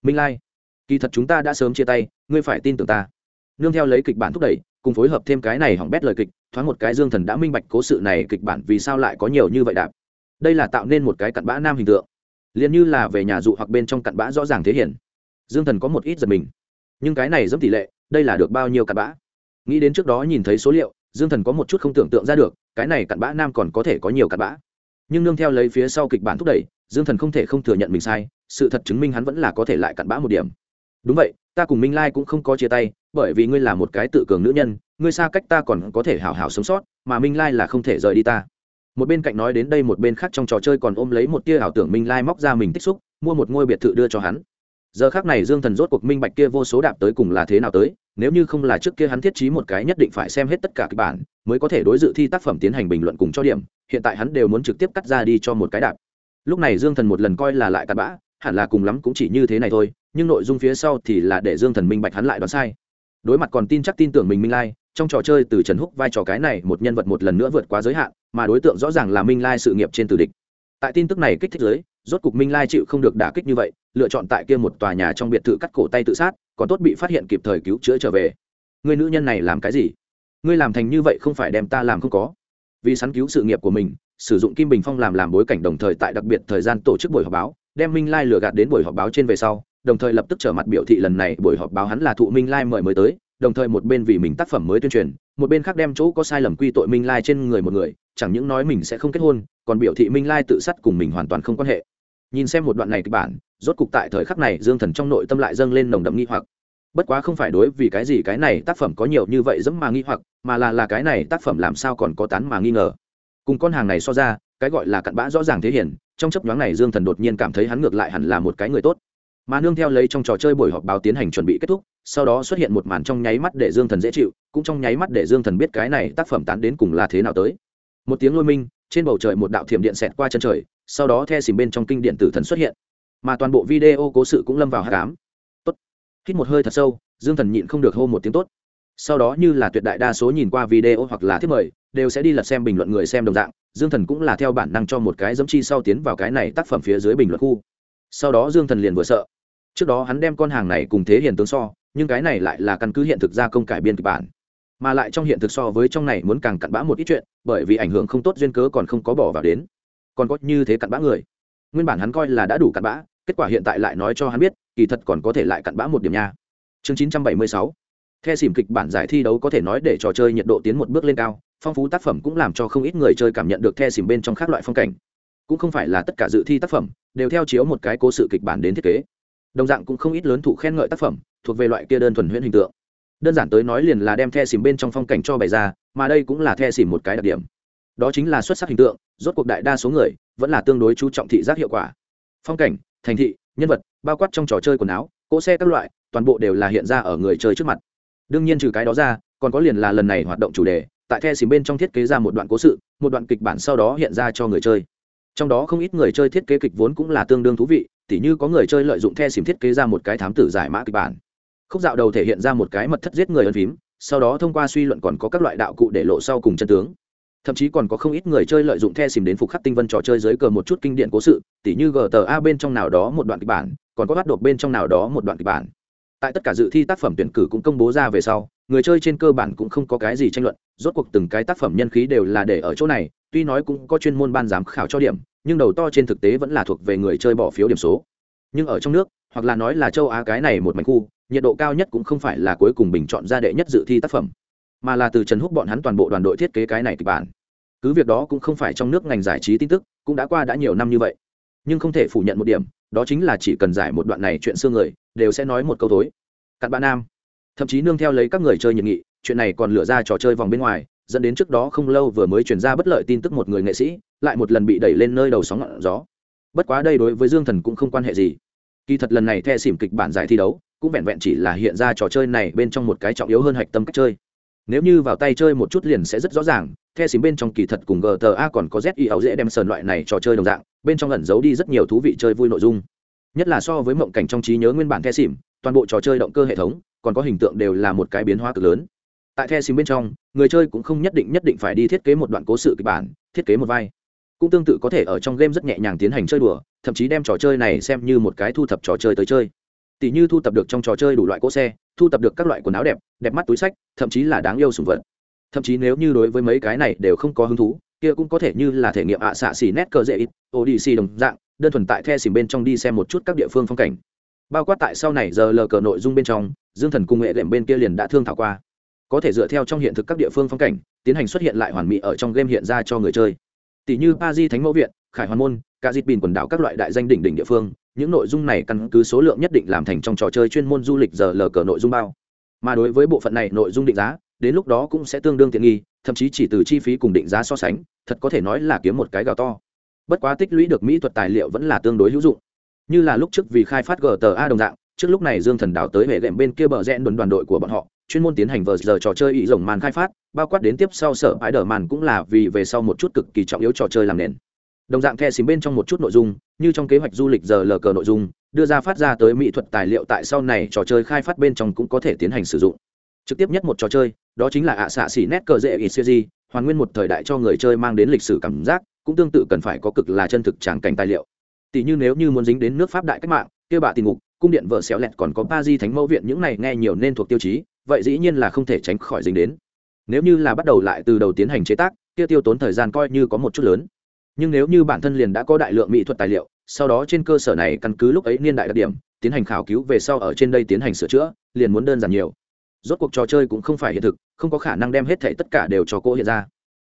Minh lai, kỳ thật chúng ta đã sớm chia tay, ngươi phải tin tưởng ta nương theo lấy kịch bản thúc đẩy, cùng phối hợp thêm cái này hỏng bét lời kịch, thoáng một cái dương thần đã minh bạch cố sự này kịch bản vì sao lại có nhiều như vậy đạp. Đây là tạo nên một cái cặn bã nam hình tượng. Liền như là về nhà dụ hoặc bên trong cặn bã rõ ràng thế hiển. Dương thần có một ít giật mình. Nhưng cái này dẫm tỷ lệ, đây là được bao nhiêu cặn bã? Nghĩ đến trước đó nhìn thấy số liệu, dương thần có một chút không tưởng tượng ra được, cái này cặn bã nam còn có thể có nhiều cặn bã. Nhưng nương theo lấy phía sau kịch bản thúc đẩy, dương thần không thể không thừa nhận mình sai, sự thật chứng minh hắn vẫn là có thể lại cặn bã một điểm. Đúng vậy, ta cùng minh lai cũng không có chia tay bởi vì ngươi là một cái tự cường nữ nhân, ngươi xa cách ta còn có thể hào hào sống sót, mà minh lai là không thể rời đi ta. Một bên cạnh nói đến đây một bên khác trong trò chơi còn ôm lấy một tia ảo tưởng minh lai móc ra mình tích xúc, mua một ngôi biệt thự đưa cho hắn. Giờ khác này dương thần rốt cuộc minh bạch kia vô số đạp tới cùng là thế nào tới, nếu như không là trước kia hắn thiết trí một cái nhất định phải xem hết tất cả kịch bản, mới có thể đối dự thi tác phẩm tiến hành bình luận cùng cho điểm, hiện tại hắn đều muốn trực tiếp cắt ra đi cho một cái đạp. Lúc này dương thần một lần coi là lại cặn bã, hẳn là cùng lắm cũng chỉ như thế này thôi, nhưng nội dung phía sau thì là để dương thần minh bạch hắn lại đoán sai đối mặt còn tin chắc tin tưởng mình minh lai, trong trò chơi từ trần húc vai trò cái này một nhân vật một lần nữa vượt quá giới hạn, mà đối tượng rõ ràng là minh lai sự nghiệp trên tử địch. Tại tin tức này kích thích giới rốt cục minh lai chịu không được đả kích như vậy, lựa chọn tại kia một tòa nhà trong biệt thự cắt cổ tay tự sát, còn tốt bị phát hiện kịp thời cứu chữa trở về. Người nữ nhân này làm cái gì? Ngươi làm thành như vậy không phải đem ta làm không có. Vì sắn cứu sự nghiệp của mình, sử dụng kim bình phong làm làm bối cảnh đồng thời tại đặc biệt thời gian tổ chức buổi họp báo, đem minh lai lừa gạt đến buổi họp báo trên về sau đồng thời lập tức trở mặt biểu thị lần này buổi họp báo hắn là thụ minh lai mời mới tới, đồng thời một bên vì mình tác phẩm mới tuyên truyền, một bên khác đem chỗ có sai lầm quy tội minh lai trên người một người, chẳng những nói mình sẽ không kết hôn, còn biểu thị minh lai tự sát cùng mình hoàn toàn không quan hệ. Nhìn xem một đoạn này kịch bản, rốt cục tại thời khắc này dương thần trong nội tâm lại dâng lên nồng đậm nghi hoặc. Bất quá không phải đối vì cái gì cái này tác phẩm có nhiều như vậy dẫm mà nghi hoặc, mà là là cái này tác phẩm làm sao còn có tán mà nghi ngờ. Cùng con hàng này so ra, cái gọi là cặn bã rõ ràng thế hiển, trong chấp nhoáng này dương thần đột nhiên cảm thấy hắn ngược lại hẳn là một cái người tốt mà nương theo lấy trong trò chơi buổi họp báo tiến hành chuẩn bị kết thúc, sau đó xuất hiện một màn trong nháy mắt để dương thần dễ chịu, cũng trong nháy mắt để dương thần biết cái này tác phẩm tán đến cùng là thế nào tới. Một tiếng lôi minh, trên bầu trời một đạo thiểm điện xẹt qua chân trời, sau đó the xìm bên trong kinh điện tử thần xuất hiện. Mà toàn bộ video cố sự cũng lâm vào hạ cám tốt. Hít một hơi thật sâu, dương thần nhịn không được hô một tiếng tốt. Sau đó như là tuyệt đại đa số nhìn qua video hoặc là thiết mời, đều sẽ đi lật xem bình luận người xem đồng dạng, dương thần cũng là theo bản năng cho một cái dẫm chi sau tiến vào cái này tác phẩm phía dưới bình luận khu. Sau đó dương thần liền vừa sợ trước đó hắn đem con hàng này cùng thế hiền tướng so, nhưng cái này lại là căn cứ hiện thực gia công cải biên kịch bản. Mà lại trong hiện thực so với trong này muốn càng cặn bã một ít chuyện, bởi vì ảnh hưởng không tốt duyên cớ còn không có bỏ vào đến. Còn có như thế cặn bã người. Nguyên bản hắn coi là đã đủ cặn bã, kết quả hiện tại lại nói cho hắn biết, kỳ thật còn có thể lại cặn bã một điểm nha. Chương 976 theo xỉm kịch bản giải thi đấu có thể nói để trò chơi nhiệt độ tiến một bước lên cao, phong phú tác phẩm cũng làm cho không ít người chơi cảm nhận được theo xỉm bên trong các loại phong cảnh. Cũng không phải là tất cả dự thi tác phẩm, đều theo chiếu một cái cố sự kịch bản đến thiết kế đồng dạng cũng không ít lớn thủ khen ngợi tác phẩm, thuộc về loại kia đơn thuần huyễn hình tượng. Đơn giản tới nói liền là đem the xìm bên trong phong cảnh cho bày ra, mà đây cũng là the xìm một cái đặc điểm. Đó chính là xuất sắc hình tượng, rốt cuộc đại đa số người vẫn là tương đối chú trọng thị giác hiệu quả. Phong cảnh, thành thị, nhân vật, bao quát trong trò chơi quần áo, cỗ xe các loại, toàn bộ đều là hiện ra ở người chơi trước mặt. Đương nhiên trừ cái đó ra, còn có liền là lần này hoạt động chủ đề, tại the xìm bên trong thiết kế ra một đoạn cố sự, một đoạn kịch bản sau đó hiện ra cho người chơi. Trong đó không ít người chơi thiết kế kịch vốn cũng là tương đương thú vị tỉ như có người chơi lợi dụng the xìm thiết kế ra một cái thám tử giải mã kịch bản. Khúc dạo đầu thể hiện ra một cái mật thất giết người ân phím, sau đó thông qua suy luận còn có các loại đạo cụ để lộ sau cùng chân tướng. Thậm chí còn có không ít người chơi lợi dụng the xìm đến phục khắc tinh vân trò chơi dưới cờ một chút kinh điển cố sự, tỉ như gta bên trong nào đó một đoạn kịch bản, còn có bắt đột bên trong nào đó một đoạn kịch bản. Tại tất cả dự thi tác phẩm tuyển cử cũng công bố ra về sau, người chơi trên cơ bản cũng không có cái gì tranh luận, rốt cuộc từng cái tác phẩm nhân khí đều là để ở chỗ này, tuy nói cũng có chuyên môn ban giám khảo cho điểm nhưng đầu to trên thực tế vẫn là thuộc về người chơi bỏ phiếu điểm số. Nhưng ở trong nước, hoặc là nói là châu á cái này một mảnh khu, nhiệt độ cao nhất cũng không phải là cuối cùng bình chọn ra đệ nhất dự thi tác phẩm, mà là từ trần húc bọn hắn toàn bộ đoàn đội thiết kế cái này kịch bản. Cứ việc đó cũng không phải trong nước ngành giải trí tin tức, cũng đã qua đã nhiều năm như vậy. Nhưng không thể phủ nhận một điểm, đó chính là chỉ cần giải một đoạn này chuyện xương người, đều sẽ nói một câu tối. cặn bạn nam. Thậm chí nương theo lấy các người chơi nhiệt nghị, chuyện này còn lửa ra trò chơi vòng bên ngoài, dẫn đến trước đó không lâu vừa mới truyền ra bất lợi tin tức một người nghệ sĩ lại một lần bị đẩy lên nơi đầu sóng ngọn gió. Bất quá đây đối với dương thần cũng không quan hệ gì. Kỳ thật lần này the xỉm kịch bản giải thi đấu cũng vẹn vẹn chỉ là hiện ra trò chơi này bên trong một cái trọng yếu hơn hạch tâm cách chơi. Nếu như vào tay chơi một chút liền sẽ rất rõ ràng, the xỉm bên trong kỳ thật cùng gta còn có zi ảo dễ đem sờn loại này trò chơi đồng dạng, bên trong ẩn giấu đi rất nhiều thú vị chơi vui nội dung. Nhất là so với mộng cảnh trong trí nhớ nguyên bản the xỉm, toàn bộ trò chơi động cơ hệ thống còn có hình tượng đều là một cái biến hóa cực lớn. Tại the xỉm bên trong, người chơi cũng không nhất định nhất định phải đi thiết kế một đoạn cố sự kịch bản, thiết kế một vai cũng tương tự có thể ở trong game rất nhẹ nhàng tiến hành chơi đùa, thậm chí đem trò chơi này xem như một cái thu thập trò chơi tới chơi. Tỷ như thu thập được trong trò chơi đủ loại cỗ xe, thu thập được các loại quần áo đẹp đẹp mắt túi sách, thậm chí là đáng yêu sùng vật. Thậm chí nếu như đối với mấy cái này đều không có hứng thú, kia cũng có thể như là thể nghiệm ạ xạ xỉ nét cờ dễ ít odc đồng dạng, đơn thuần tại the xìm bên trong đi xem một chút các địa phương phong cảnh. Bao quát tại sau này giờ lờ cờ nội dung bên trong, dương thần cung nghệ đệm bên kia liền đã thương thảo qua. Có thể dựa theo trong hiện thực các địa phương phong cảnh, tiến hành xuất hiện lại hoàn mỹ ở trong game hiện ra cho người chơi tỷ như pa di thánh mẫu viện, khải hoàn môn, cả dịp bìn quần đảo các loại đại danh đỉnh đỉnh địa phương, những nội dung này căn cứ số lượng nhất định làm thành trong trò chơi chuyên môn du lịch giờ lờ cờ nội dung bao. Mà đối với bộ phận này nội dung định giá, đến lúc đó cũng sẽ tương đương tiện nghi, thậm chí chỉ từ chi phí cùng định giá so sánh, thật có thể nói là kiếm một cái gào to. Bất quá tích lũy được mỹ thuật tài liệu vẫn là tương đối hữu dụng. Như là lúc trước vì khai phát gta đồng dạng, trước lúc này dương thần đảo tới hệ đệm bên kia bờ rẽ đồn đoàn đội của bọn họ chuyên môn tiến hành vờ giờ trò chơi ý rồng màn khai phát, bao quát đến tiếp sau sở bãi đờ màn cũng là vì về sau một chút cực kỳ trọng yếu trò chơi làm nền. Đồng dạng the xím bên trong một chút nội dung, như trong kế hoạch du lịch giờ lờ cờ nội dung, đưa ra phát ra tới mỹ thuật tài liệu tại sau này trò chơi khai phát bên trong cũng có thể tiến hành sử dụng. Trực tiếp nhất một trò chơi, đó chính là ạ xạ xỉ nét cờ dễ ít siêu hoàn nguyên một thời đại cho người chơi mang đến lịch sử cảm giác, cũng tương tự cần phải có cực là chân thực tràng cảnh tài liệu. Tỷ như nếu như muốn dính đến nước pháp đại cách mạng, kia bạ tình ngục, cung điện vợ xéo lẹt còn có ba di thánh mẫu viện, những này nghe nhiều nên thuộc tiêu chí vậy dĩ nhiên là không thể tránh khỏi dính đến. Nếu như là bắt đầu lại từ đầu tiến hành chế tác kia tiêu tốn thời gian coi như có một chút lớn. Nhưng nếu như bản thân liền đã có đại lượng mỹ thuật tài liệu sau đó trên cơ sở này căn cứ lúc ấy niên đại đặc điểm tiến hành khảo cứu về sau ở trên đây tiến hành sửa chữa liền muốn đơn giản nhiều. Rốt cuộc trò chơi cũng không phải hiện thực không có khả năng đem hết thảy tất cả đều cho cô hiện ra.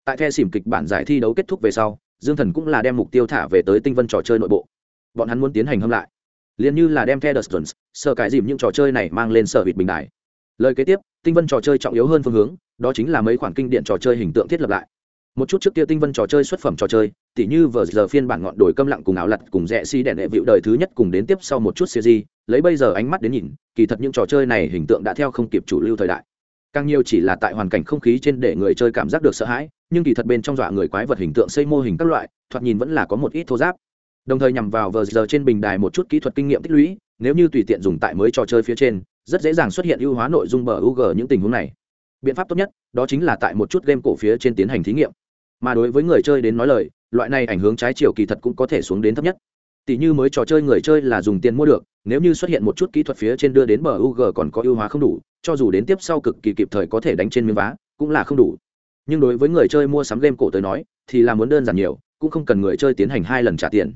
Tại the xỉm kịch bản giải thi đấu kết thúc về sau dương thần cũng là đem mục tiêu thả về tới tinh vân trò chơi nội bộ. Bọn hắn muốn tiến hành hâm lại. Liền như là đem the The Stones, sở cải dìm những trò chơi này mang lên sở vịt bình đại lời kế tiếp, tinh vân trò chơi trọng yếu hơn phương hướng, đó chính là mấy khoản kinh điển trò chơi hình tượng thiết lập lại. Một chút trước kia tinh vân trò chơi xuất phẩm trò chơi, tỉ như vờ giờ phiên bản ngọn đồi câm lặng cùng áo lặt cùng rẽ xi si đèn đệ vịu đời thứ nhất cùng đến tiếp sau một chút siêu di lấy bây giờ ánh mắt đến nhìn, kỳ thật những trò chơi này hình tượng đã theo không kịp chủ lưu thời đại. Càng nhiều chỉ là tại hoàn cảnh không khí trên để người chơi cảm giác được sợ hãi, nhưng kỳ thật bên trong dọa người quái vật hình tượng, xây mô hình các loại, thoạt nhìn vẫn là có một ít thô giáp. Đồng thời nhằm vào vờ giờ trên bình đài một chút kỹ thuật kinh nghiệm tích lũy, nếu như tùy tiện dùng tại mới trò chơi phía trên rất dễ dàng xuất hiện ưu hóa nội dung bờ UG những tình huống này. Biện pháp tốt nhất, đó chính là tại một chút game cổ phía trên tiến hành thí nghiệm. Mà đối với người chơi đến nói lời, loại này ảnh hưởng trái chiều kỳ thật cũng có thể xuống đến thấp nhất. Tỷ như mới trò chơi người chơi là dùng tiền mua được, nếu như xuất hiện một chút kỹ thuật phía trên đưa đến bờ UG còn có ưu hóa không đủ, cho dù đến tiếp sau cực kỳ kịp thời có thể đánh trên miếng vá, cũng là không đủ. Nhưng đối với người chơi mua sắm game cổ tới nói, thì là muốn đơn giản nhiều, cũng không cần người chơi tiến hành hai lần trả tiền.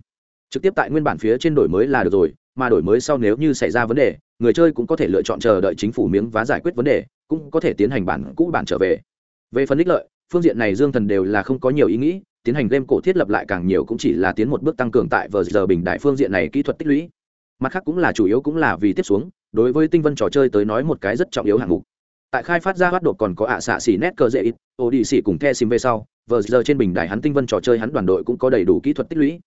Trực tiếp tại nguyên bản phía trên đổi mới là được rồi mà đổi mới sau nếu như xảy ra vấn đề, người chơi cũng có thể lựa chọn chờ đợi chính phủ miếng vá giải quyết vấn đề, cũng có thể tiến hành bản cũ bản trở về. Về phần ích lợi, phương diện này dương thần đều là không có nhiều ý nghĩ, tiến hành game cổ thiết lập lại càng nhiều cũng chỉ là tiến một bước tăng cường tại vờ giờ bình đại phương diện này kỹ thuật tích lũy. Mặt khác cũng là chủ yếu cũng là vì tiếp xuống, đối với tinh vân trò chơi tới nói một cái rất trọng yếu hạng mục. Tại khai phát ra hoạt đột còn có ạ xạ xỉ nét cơ dễ ít ô đi xỉ cùng the sim về sau, vờ giờ trên bình đại hắn tinh vân trò chơi hắn đoàn đội cũng có đầy đủ kỹ thuật tích lũy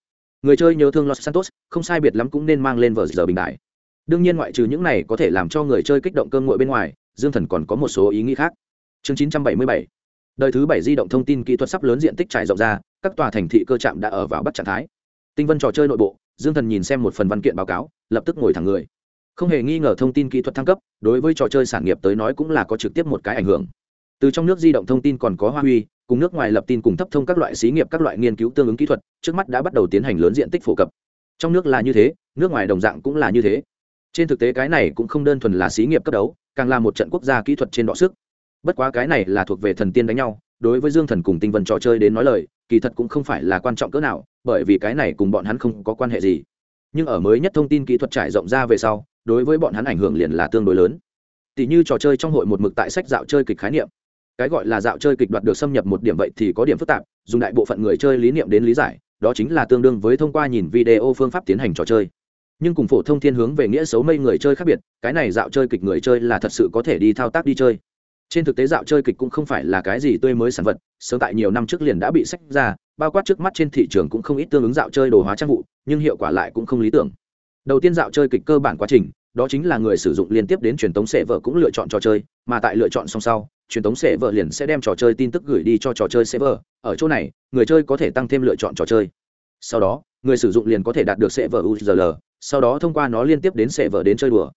người chơi nhớ thương los santos, không sai biệt lắm cũng nên mang lên vờ giờ bình đại. Đương nhiên ngoại trừ những này có thể làm cho người chơi kích động cơn nguội bên ngoài, dương thần còn có một số ý nghĩ khác. Chương 977 đời thứ bảy di động thông tin kỹ thuật sắp lớn diện tích trải rộng ra, các tòa thành thị cơ trạm đã ở vào bắt trạng thái. Tinh vân trò chơi nội bộ, dương thần nhìn xem một phần văn kiện báo cáo, lập tức ngồi thẳng người. Không hề nghi ngờ thông tin kỹ thuật thăng cấp, đối với trò chơi sản nghiệp tới nói cũng là có trực tiếp một cái ảnh hưởng. Từ trong nước di động thông tin còn có hoa huy cùng nước ngoài lập tin cùng thấp thông các loại xí nghiệp các loại nghiên cứu tương ứng kỹ thuật, trước mắt đã bắt đầu tiến hành lớn diện tích phổ cập. Trong nước là như thế, nước ngoài đồng dạng cũng là như thế. Trên thực tế cái này cũng không đơn thuần là xí nghiệp cấp đấu, càng là một trận quốc gia kỹ thuật trên đọ sức. Bất quá cái này là thuộc về thần tiên đánh nhau, đối với dương thần cùng tinh vân trò chơi đến nói lời, kỳ thật cũng không phải là quan trọng cỡ nào, bởi vì cái này cùng bọn hắn không có quan hệ gì. Nhưng ở mới nhất thông tin kỹ thuật trải rộng ra về sau, đối với bọn hắn ảnh hưởng liền là tương đối lớn. Tỷ như trò chơi trong hội một mực tại sách dạo chơi kịch khái niệm cái gọi là dạo chơi kịch đoạt được xâm nhập một điểm vậy thì có điểm phức tạp, dùng đại bộ phận người chơi lý niệm đến lý giải, đó chính là tương đương với thông qua nhìn video phương pháp tiến hành trò chơi. Nhưng cùng phổ thông thiên hướng về nghĩa xấu mây người chơi khác biệt, cái này dạo chơi kịch người chơi là thật sự có thể đi thao tác đi chơi. Trên thực tế dạo chơi kịch cũng không phải là cái gì tươi mới sản vật, sớm tại nhiều năm trước liền đã bị sách ra, bao quát trước mắt trên thị trường cũng không ít tương ứng dạo chơi đồ hóa trang vụ, nhưng hiệu quả lại cũng không lý tưởng. Đầu tiên dạo chơi kịch cơ bản quá trình đó chính là người sử dụng liên tiếp đến truyền tống sệ vợ cũng lựa chọn trò chơi, mà tại lựa chọn song sau, truyền tống sệ vợ liền sẽ đem trò chơi tin tức gửi đi cho trò chơi server ở chỗ này, người chơi có thể tăng thêm lựa chọn trò chơi. Sau đó, người sử dụng liền có thể đạt được server uzl sau đó thông qua nó liên tiếp đến server đến chơi đùa.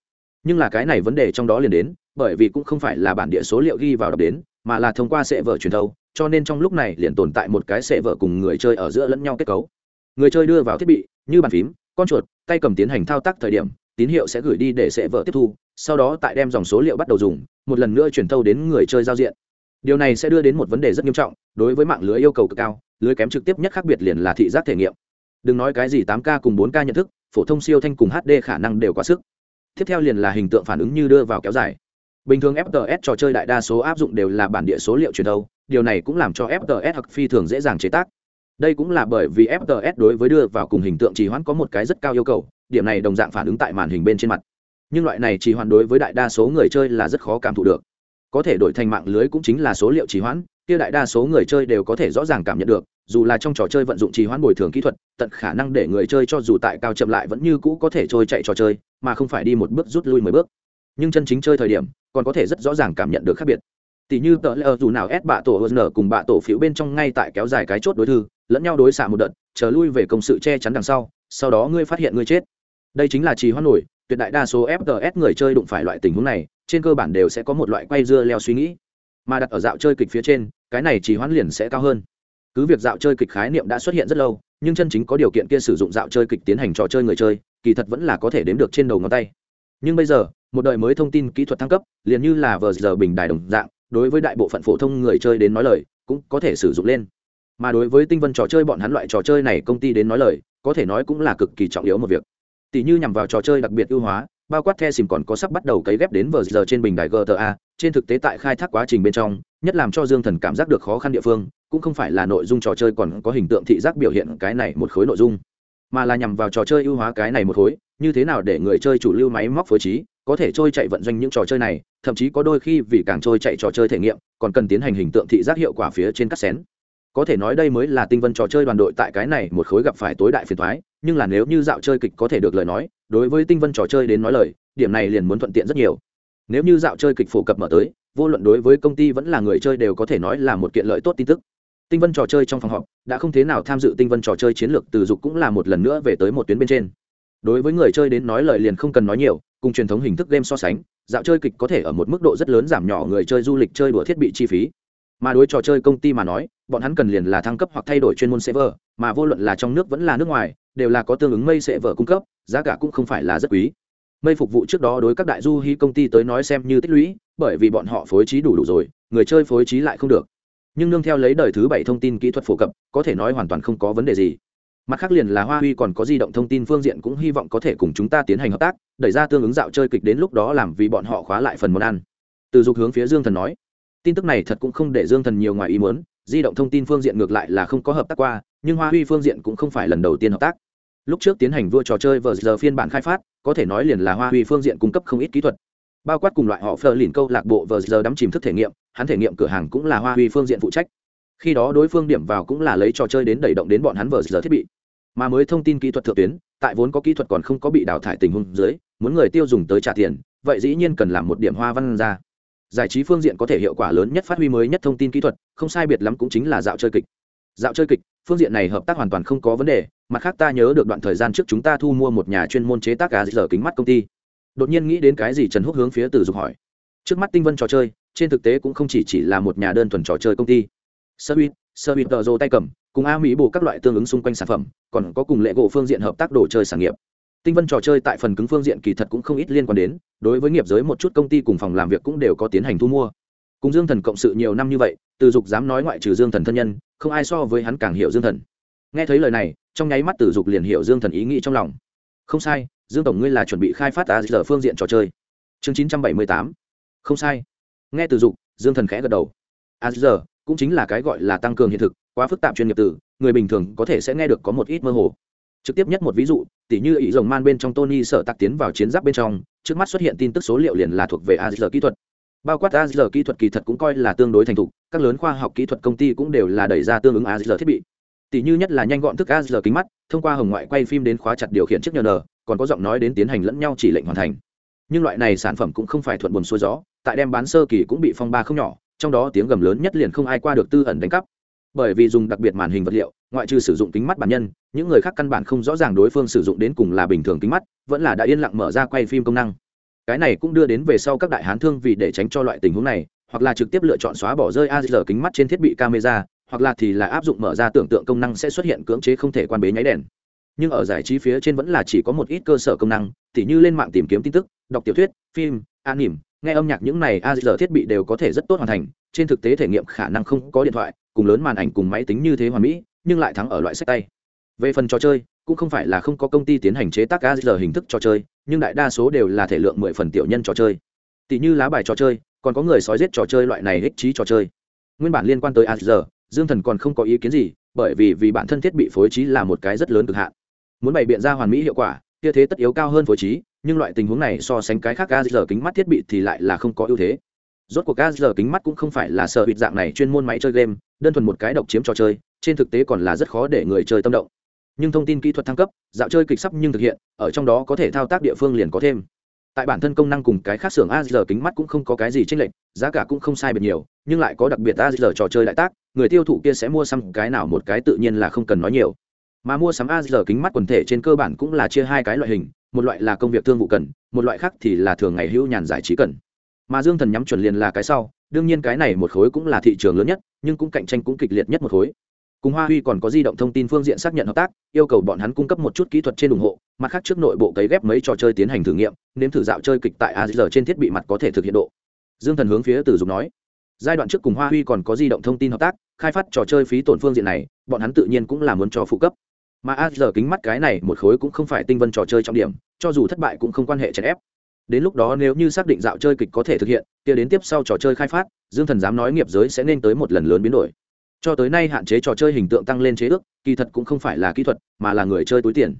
Nhưng là cái này vấn đề trong đó liền đến, bởi vì cũng không phải là bản địa số liệu ghi vào đọc đến, mà là thông qua server truyền thâu, cho nên trong lúc này liền tồn tại một cái server cùng người chơi ở giữa lẫn nhau kết cấu. Người chơi đưa vào thiết bị, như bàn phím, con chuột, tay cầm tiến hành thao tác thời điểm tín hiệu sẽ gửi đi để server tiếp thu, sau đó tại đem dòng số liệu bắt đầu dùng, một lần nữa chuyển thâu đến người chơi giao diện. Điều này sẽ đưa đến một vấn đề rất nghiêm trọng, đối với mạng lưới yêu cầu cực cao, lưới kém trực tiếp nhất khác biệt liền là thị giác thể nghiệm. Đừng nói cái gì 8K cùng 4K nhận thức, phổ thông siêu thanh cùng hd khả năng đều quá sức. Tiếp theo liền là hình tượng phản ứng như đưa vào kéo dài. Bình thường fts trò chơi đại đa số áp dụng đều là bản địa số liệu truyền thâu, điều này cũng làm cho fts hoặc phi thường dễ dàng chế tác. Đây cũng là bởi vì fts đối với đưa vào cùng hình tượng trì hoãn có một cái rất cao yêu cầu điểm này đồng dạng phản ứng tại màn hình bên trên mặt. Nhưng loại này trì hoãn đối với đại đa số người chơi là rất khó cảm thụ được. Có thể đổi thành mạng lưới cũng chính là số liệu trì hoãn, kia đại đa số người chơi đều có thể rõ ràng cảm nhận được, dù là trong trò chơi vận dụng trì hoãn bồi thường kỹ thuật, tận khả năng để người chơi cho dù tại cao chậm lại vẫn như cũ có thể trôi chạy trò chơi, mà không phải đi một bước rút lui mười bước. Nhưng chân chính chơi thời điểm, còn có thể rất rõ ràng cảm nhận được khác biệt. Tỷ như tờ lờ dù nào ép bạ tổ hờn nở cùng bạ tổ phiếu bên trong ngay tại kéo dài cái chốt đối thư, lẫn nhau đối xạ một đợt, chờ lui về công sự che chắn đằng sau sau đó ngươi phát hiện ngươi chết đây chính là trì hoãn nổi, tuyệt đại đa số fts người chơi đụng phải loại tình huống này, trên cơ bản đều sẽ có một loại quay dưa leo suy nghĩ. Mà đặt ở dạo chơi kịch phía trên, cái này trì hoãn liền sẽ cao hơn. Cứ việc dạo chơi kịch khái niệm đã xuất hiện rất lâu, nhưng chân chính có điều kiện kia sử dụng dạo chơi kịch tiến hành trò chơi người chơi, kỳ thật vẫn là có thể đếm được trên đầu ngón tay. Nhưng bây giờ, một đời mới thông tin kỹ thuật thăng cấp, liền như là vờ giờ bình đài đồng dạng, đối với đại bộ phận phổ thông người chơi đến nói lời, cũng có thể sử dụng lên. Mà đối với tinh vân trò chơi bọn hắn loại trò chơi này công ty đến nói lời, có thể nói cũng là cực kỳ trọng yếu một việc tỷ như nhằm vào trò chơi đặc biệt ưu hóa, bao quát the xìm còn có sắp bắt đầu cấy ghép đến vờ giờ trên bình đài gta trên thực tế tại khai thác quá trình bên trong, nhất làm cho dương thần cảm giác được khó khăn địa phương, cũng không phải là nội dung trò chơi còn có hình tượng thị giác biểu hiện cái này một khối nội dung, mà là nhằm vào trò chơi ưu hóa cái này một khối, như thế nào để người chơi chủ lưu máy móc phối trí, có thể trôi chạy vận doanh những trò chơi này, thậm chí có đôi khi vì càng trôi chạy trò chơi thể nghiệm, còn cần tiến hành hình tượng thị giác hiệu quả phía trên cắt xén. Có thể nói đây mới là tinh vân trò chơi đoàn đội tại cái này một khối gặp phải tối đại phiền thoái nhưng là nếu như dạo chơi kịch có thể được lời nói, đối với tinh vân trò chơi đến nói lời, điểm này liền muốn thuận tiện rất nhiều. Nếu như dạo chơi kịch phổ cập mở tới, vô luận đối với công ty vẫn là người chơi đều có thể nói là một kiện lợi tốt tin tức. Tinh vân trò chơi trong phòng họp, đã không thế nào tham dự tinh vân trò chơi chiến lược, từ dục cũng là một lần nữa về tới một tuyến bên trên. Đối với người chơi đến nói lời liền không cần nói nhiều, cùng truyền thống hình thức game so sánh, dạo chơi kịch có thể ở một mức độ rất lớn giảm nhỏ người chơi du lịch chơi đùa thiết bị chi phí. Mà đối trò chơi công ty mà nói, bọn hắn cần liền là thăng cấp hoặc thay đổi chuyên môn server, mà vô luận là trong nước vẫn là nước ngoài đều là có tương ứng mây sẽ vở cung cấp, giá cả cũng không phải là rất quý. Mây phục vụ trước đó đối các đại du hí công ty tới nói xem như tích lũy, bởi vì bọn họ phối trí đủ đủ rồi, người chơi phối trí lại không được. Nhưng nương theo lấy đời thứ bảy thông tin kỹ thuật phổ cập, có thể nói hoàn toàn không có vấn đề gì. Mặt khác liền là hoa huy còn có di động thông tin phương diện cũng hy vọng có thể cùng chúng ta tiến hành hợp tác, đẩy ra tương ứng dạo chơi kịch đến lúc đó làm vì bọn họ khóa lại phần món ăn. Từ dục hướng phía dương thần nói, tin tức này thật cũng không để dương thần nhiều ngoài ý muốn, di động thông tin phương diện ngược lại là không có hợp tác qua, nhưng hoa huy phương diện cũng không phải lần đầu tiên hợp tác lúc trước tiến hành vua trò chơi vờ giờ phiên bản khai phát, có thể nói liền là hoa huy phương diện cung cấp không ít kỹ thuật. Bao quát cùng loại họ phờ lìn câu lạc bộ vờ giờ đắm chìm thức thể nghiệm, hắn thể nghiệm cửa hàng cũng là hoa huy phương diện phụ trách. Khi đó đối phương điểm vào cũng là lấy trò chơi đến đẩy động đến bọn hắn vờ giờ thiết bị. Mà mới thông tin kỹ thuật thượng tuyến, tại vốn có kỹ thuật còn không có bị đào thải tình huống dưới, muốn người tiêu dùng tới trả tiền, vậy dĩ nhiên cần làm một điểm hoa văn ra. Giải trí phương diện có thể hiệu quả lớn nhất phát huy mới nhất thông tin kỹ thuật, không sai biệt lắm cũng chính là dạo chơi kịch. Dạo chơi kịch phương diện này hợp tác hoàn toàn không có vấn đề, mặt khác ta nhớ được đoạn thời gian trước chúng ta thu mua một nhà chuyên môn chế tác cá giờ kính mắt công ty. Đột nhiên nghĩ đến cái gì trần húc hướng phía từ dục hỏi. Trước mắt tinh vân trò chơi, trên thực tế cũng không chỉ chỉ là một nhà đơn thuần trò chơi công ty. Sơ bít sơ bít tờ rô tay cầm, cùng a mỹ bù các loại tương ứng xung quanh sản phẩm, còn có cùng lệ gỗ phương diện hợp tác đồ chơi sản nghiệp. Tinh vân trò chơi tại phần cứng phương diện kỳ thật cũng không ít liên quan đến, đối với nghiệp giới một chút công ty cùng phòng làm việc cũng đều có tiến hành thu mua cùng dương thần cộng sự nhiều năm như vậy, từ dục dám nói ngoại trừ dương thần thân nhân, không ai so với hắn càng hiểu dương thần. Nghe thấy lời này, trong nháy mắt từ dục liền hiểu dương thần ý nghĩ trong lòng. Không sai, dương tổng ngươi là chuẩn bị khai phát a giờ phương diện trò chơi. Chương chín trăm bảy mươi tám. Không sai. Nghe từ dục, dương thần khẽ gật đầu. A giờ cũng chính là cái gọi là tăng cường hiện thực, quá phức tạp chuyên nghiệp từ người bình thường có thể sẽ nghe được có một ít mơ hồ. Trực tiếp nhất một ví dụ, tỉ như ý rồng man bên trong tony sợ tạc tiến vào chiến giáp bên trong, trước mắt xuất hiện tin tức số liệu liền là thuộc về a giờ kỹ thuật bao quát a kỹ thuật kỳ thật cũng coi là tương đối thành thục, các lớn khoa học kỹ thuật công ty cũng đều là đẩy ra tương ứng a thiết bị. Tỷ như nhất là nhanh gọn thức a kính mắt, thông qua hồng ngoại quay phim đến khóa chặt điều khiển chiếc nhờ n, còn có giọng nói đến tiến hành lẫn nhau chỉ lệnh hoàn thành. Nhưng loại này sản phẩm cũng không phải thuận buồn xuôi gió, tại đem bán sơ kỳ cũng bị phong ba không nhỏ, trong đó tiếng gầm lớn nhất liền không ai qua được tư ẩn đánh cắp. Bởi vì dùng đặc biệt màn hình vật liệu, ngoại trừ sử dụng kính mắt bản nhân, những người khác căn bản không rõ ràng đối phương sử dụng đến cùng là bình thường kính mắt, vẫn là đã yên lặng mở ra quay phim công năng cái này cũng đưa đến về sau các đại hán thương vì để tránh cho loại tình huống này, hoặc là trực tiếp lựa chọn xóa bỏ rơi a giờ kính mắt trên thiết bị camera, hoặc là thì là áp dụng mở ra tưởng tượng công năng sẽ xuất hiện cưỡng chế không thể quan bế nháy đèn. Nhưng ở giải trí phía trên vẫn là chỉ có một ít cơ sở công năng, tỉ như lên mạng tìm kiếm tin tức, đọc tiểu thuyết, phim an nỉm nghe âm nhạc những này a giờ thiết bị đều có thể rất tốt hoàn thành, trên thực tế thể nghiệm khả năng không có điện thoại, cùng lớn màn ảnh cùng máy tính như thế hoàn mỹ, nhưng lại thắng ở loại sách tay về phần trò chơi, cũng không phải là không có công ty tiến hành chế tác a giờ hình thức trò chơi, nhưng đại đa số đều là thể lượng mười phần tiểu nhân trò chơi. Tỷ như lá bài trò chơi, còn có người sói giết trò chơi loại này ích trí trò chơi. Nguyên bản liên quan tới a giờ dương thần còn không có ý kiến gì, bởi vì vì bản thân thiết bị phối trí là một cái rất lớn cực hạn. Muốn bày biện ra hoàn mỹ hiệu quả, kia thế tất yếu cao hơn phối trí, nhưng loại tình huống này so sánh cái khác a giờ kính mắt thiết bị thì lại là không có ưu thế. Rốt cuộc a giờ kính mắt cũng không phải là sợ bịt dạng này chuyên môn máy chơi game, đơn thuần một cái độc chiếm trò chơi, trên thực tế còn là rất khó để người chơi tâm động nhưng thông tin kỹ thuật thăng cấp, dạo chơi kịch sắp nhưng thực hiện, ở trong đó có thể thao tác địa phương liền có thêm. Tại bản thân công năng cùng cái khác xưởng a giờ kính mắt cũng không có cái gì tranh lệch, giá cả cũng không sai biệt nhiều, nhưng lại có đặc biệt a giờ trò chơi đại tác, người tiêu thụ kia sẽ mua xăm cái nào một cái tự nhiên là không cần nói nhiều. Mà mua sắm a giờ kính mắt quần thể trên cơ bản cũng là chia hai cái loại hình, một loại là công việc thương vụ cần, một loại khác thì là thường ngày hữu nhàn giải trí cần. Mà dương thần nhắm chuẩn liền là cái sau, đương nhiên cái này một khối cũng là thị trường lớn nhất, nhưng cũng cạnh tranh cũng kịch liệt nhất một khối cùng hoa huy còn có di động thông tin phương diện xác nhận hợp tác, yêu cầu bọn hắn cung cấp một chút kỹ thuật trên ủng hộ, mặt khác trước nội bộ cấy ghép mấy trò chơi tiến hành thử nghiệm, nếm thử dạo chơi kịch tại a giờ trên thiết bị mặt có thể thực hiện độ. Dương thần hướng phía từ dục nói, giai đoạn trước cùng hoa huy còn có di động thông tin hợp tác, khai phát trò chơi phí tổn phương diện này, bọn hắn tự nhiên cũng là muốn cho phụ cấp. Mà a giờ kính mắt cái này một khối cũng không phải tinh vân trò chơi trọng điểm, cho dù thất bại cũng không quan hệ chèn ép. Đến lúc đó nếu như xác định dạo chơi kịch có thể thực hiện, kia đến tiếp sau trò chơi khai phát, dương thần dám nói nghiệp giới sẽ nên tới một lần lớn biến đổi cho tới nay hạn chế trò chơi hình tượng tăng lên chế ước kỳ thật cũng không phải là kỹ thuật mà là người chơi túi tiền.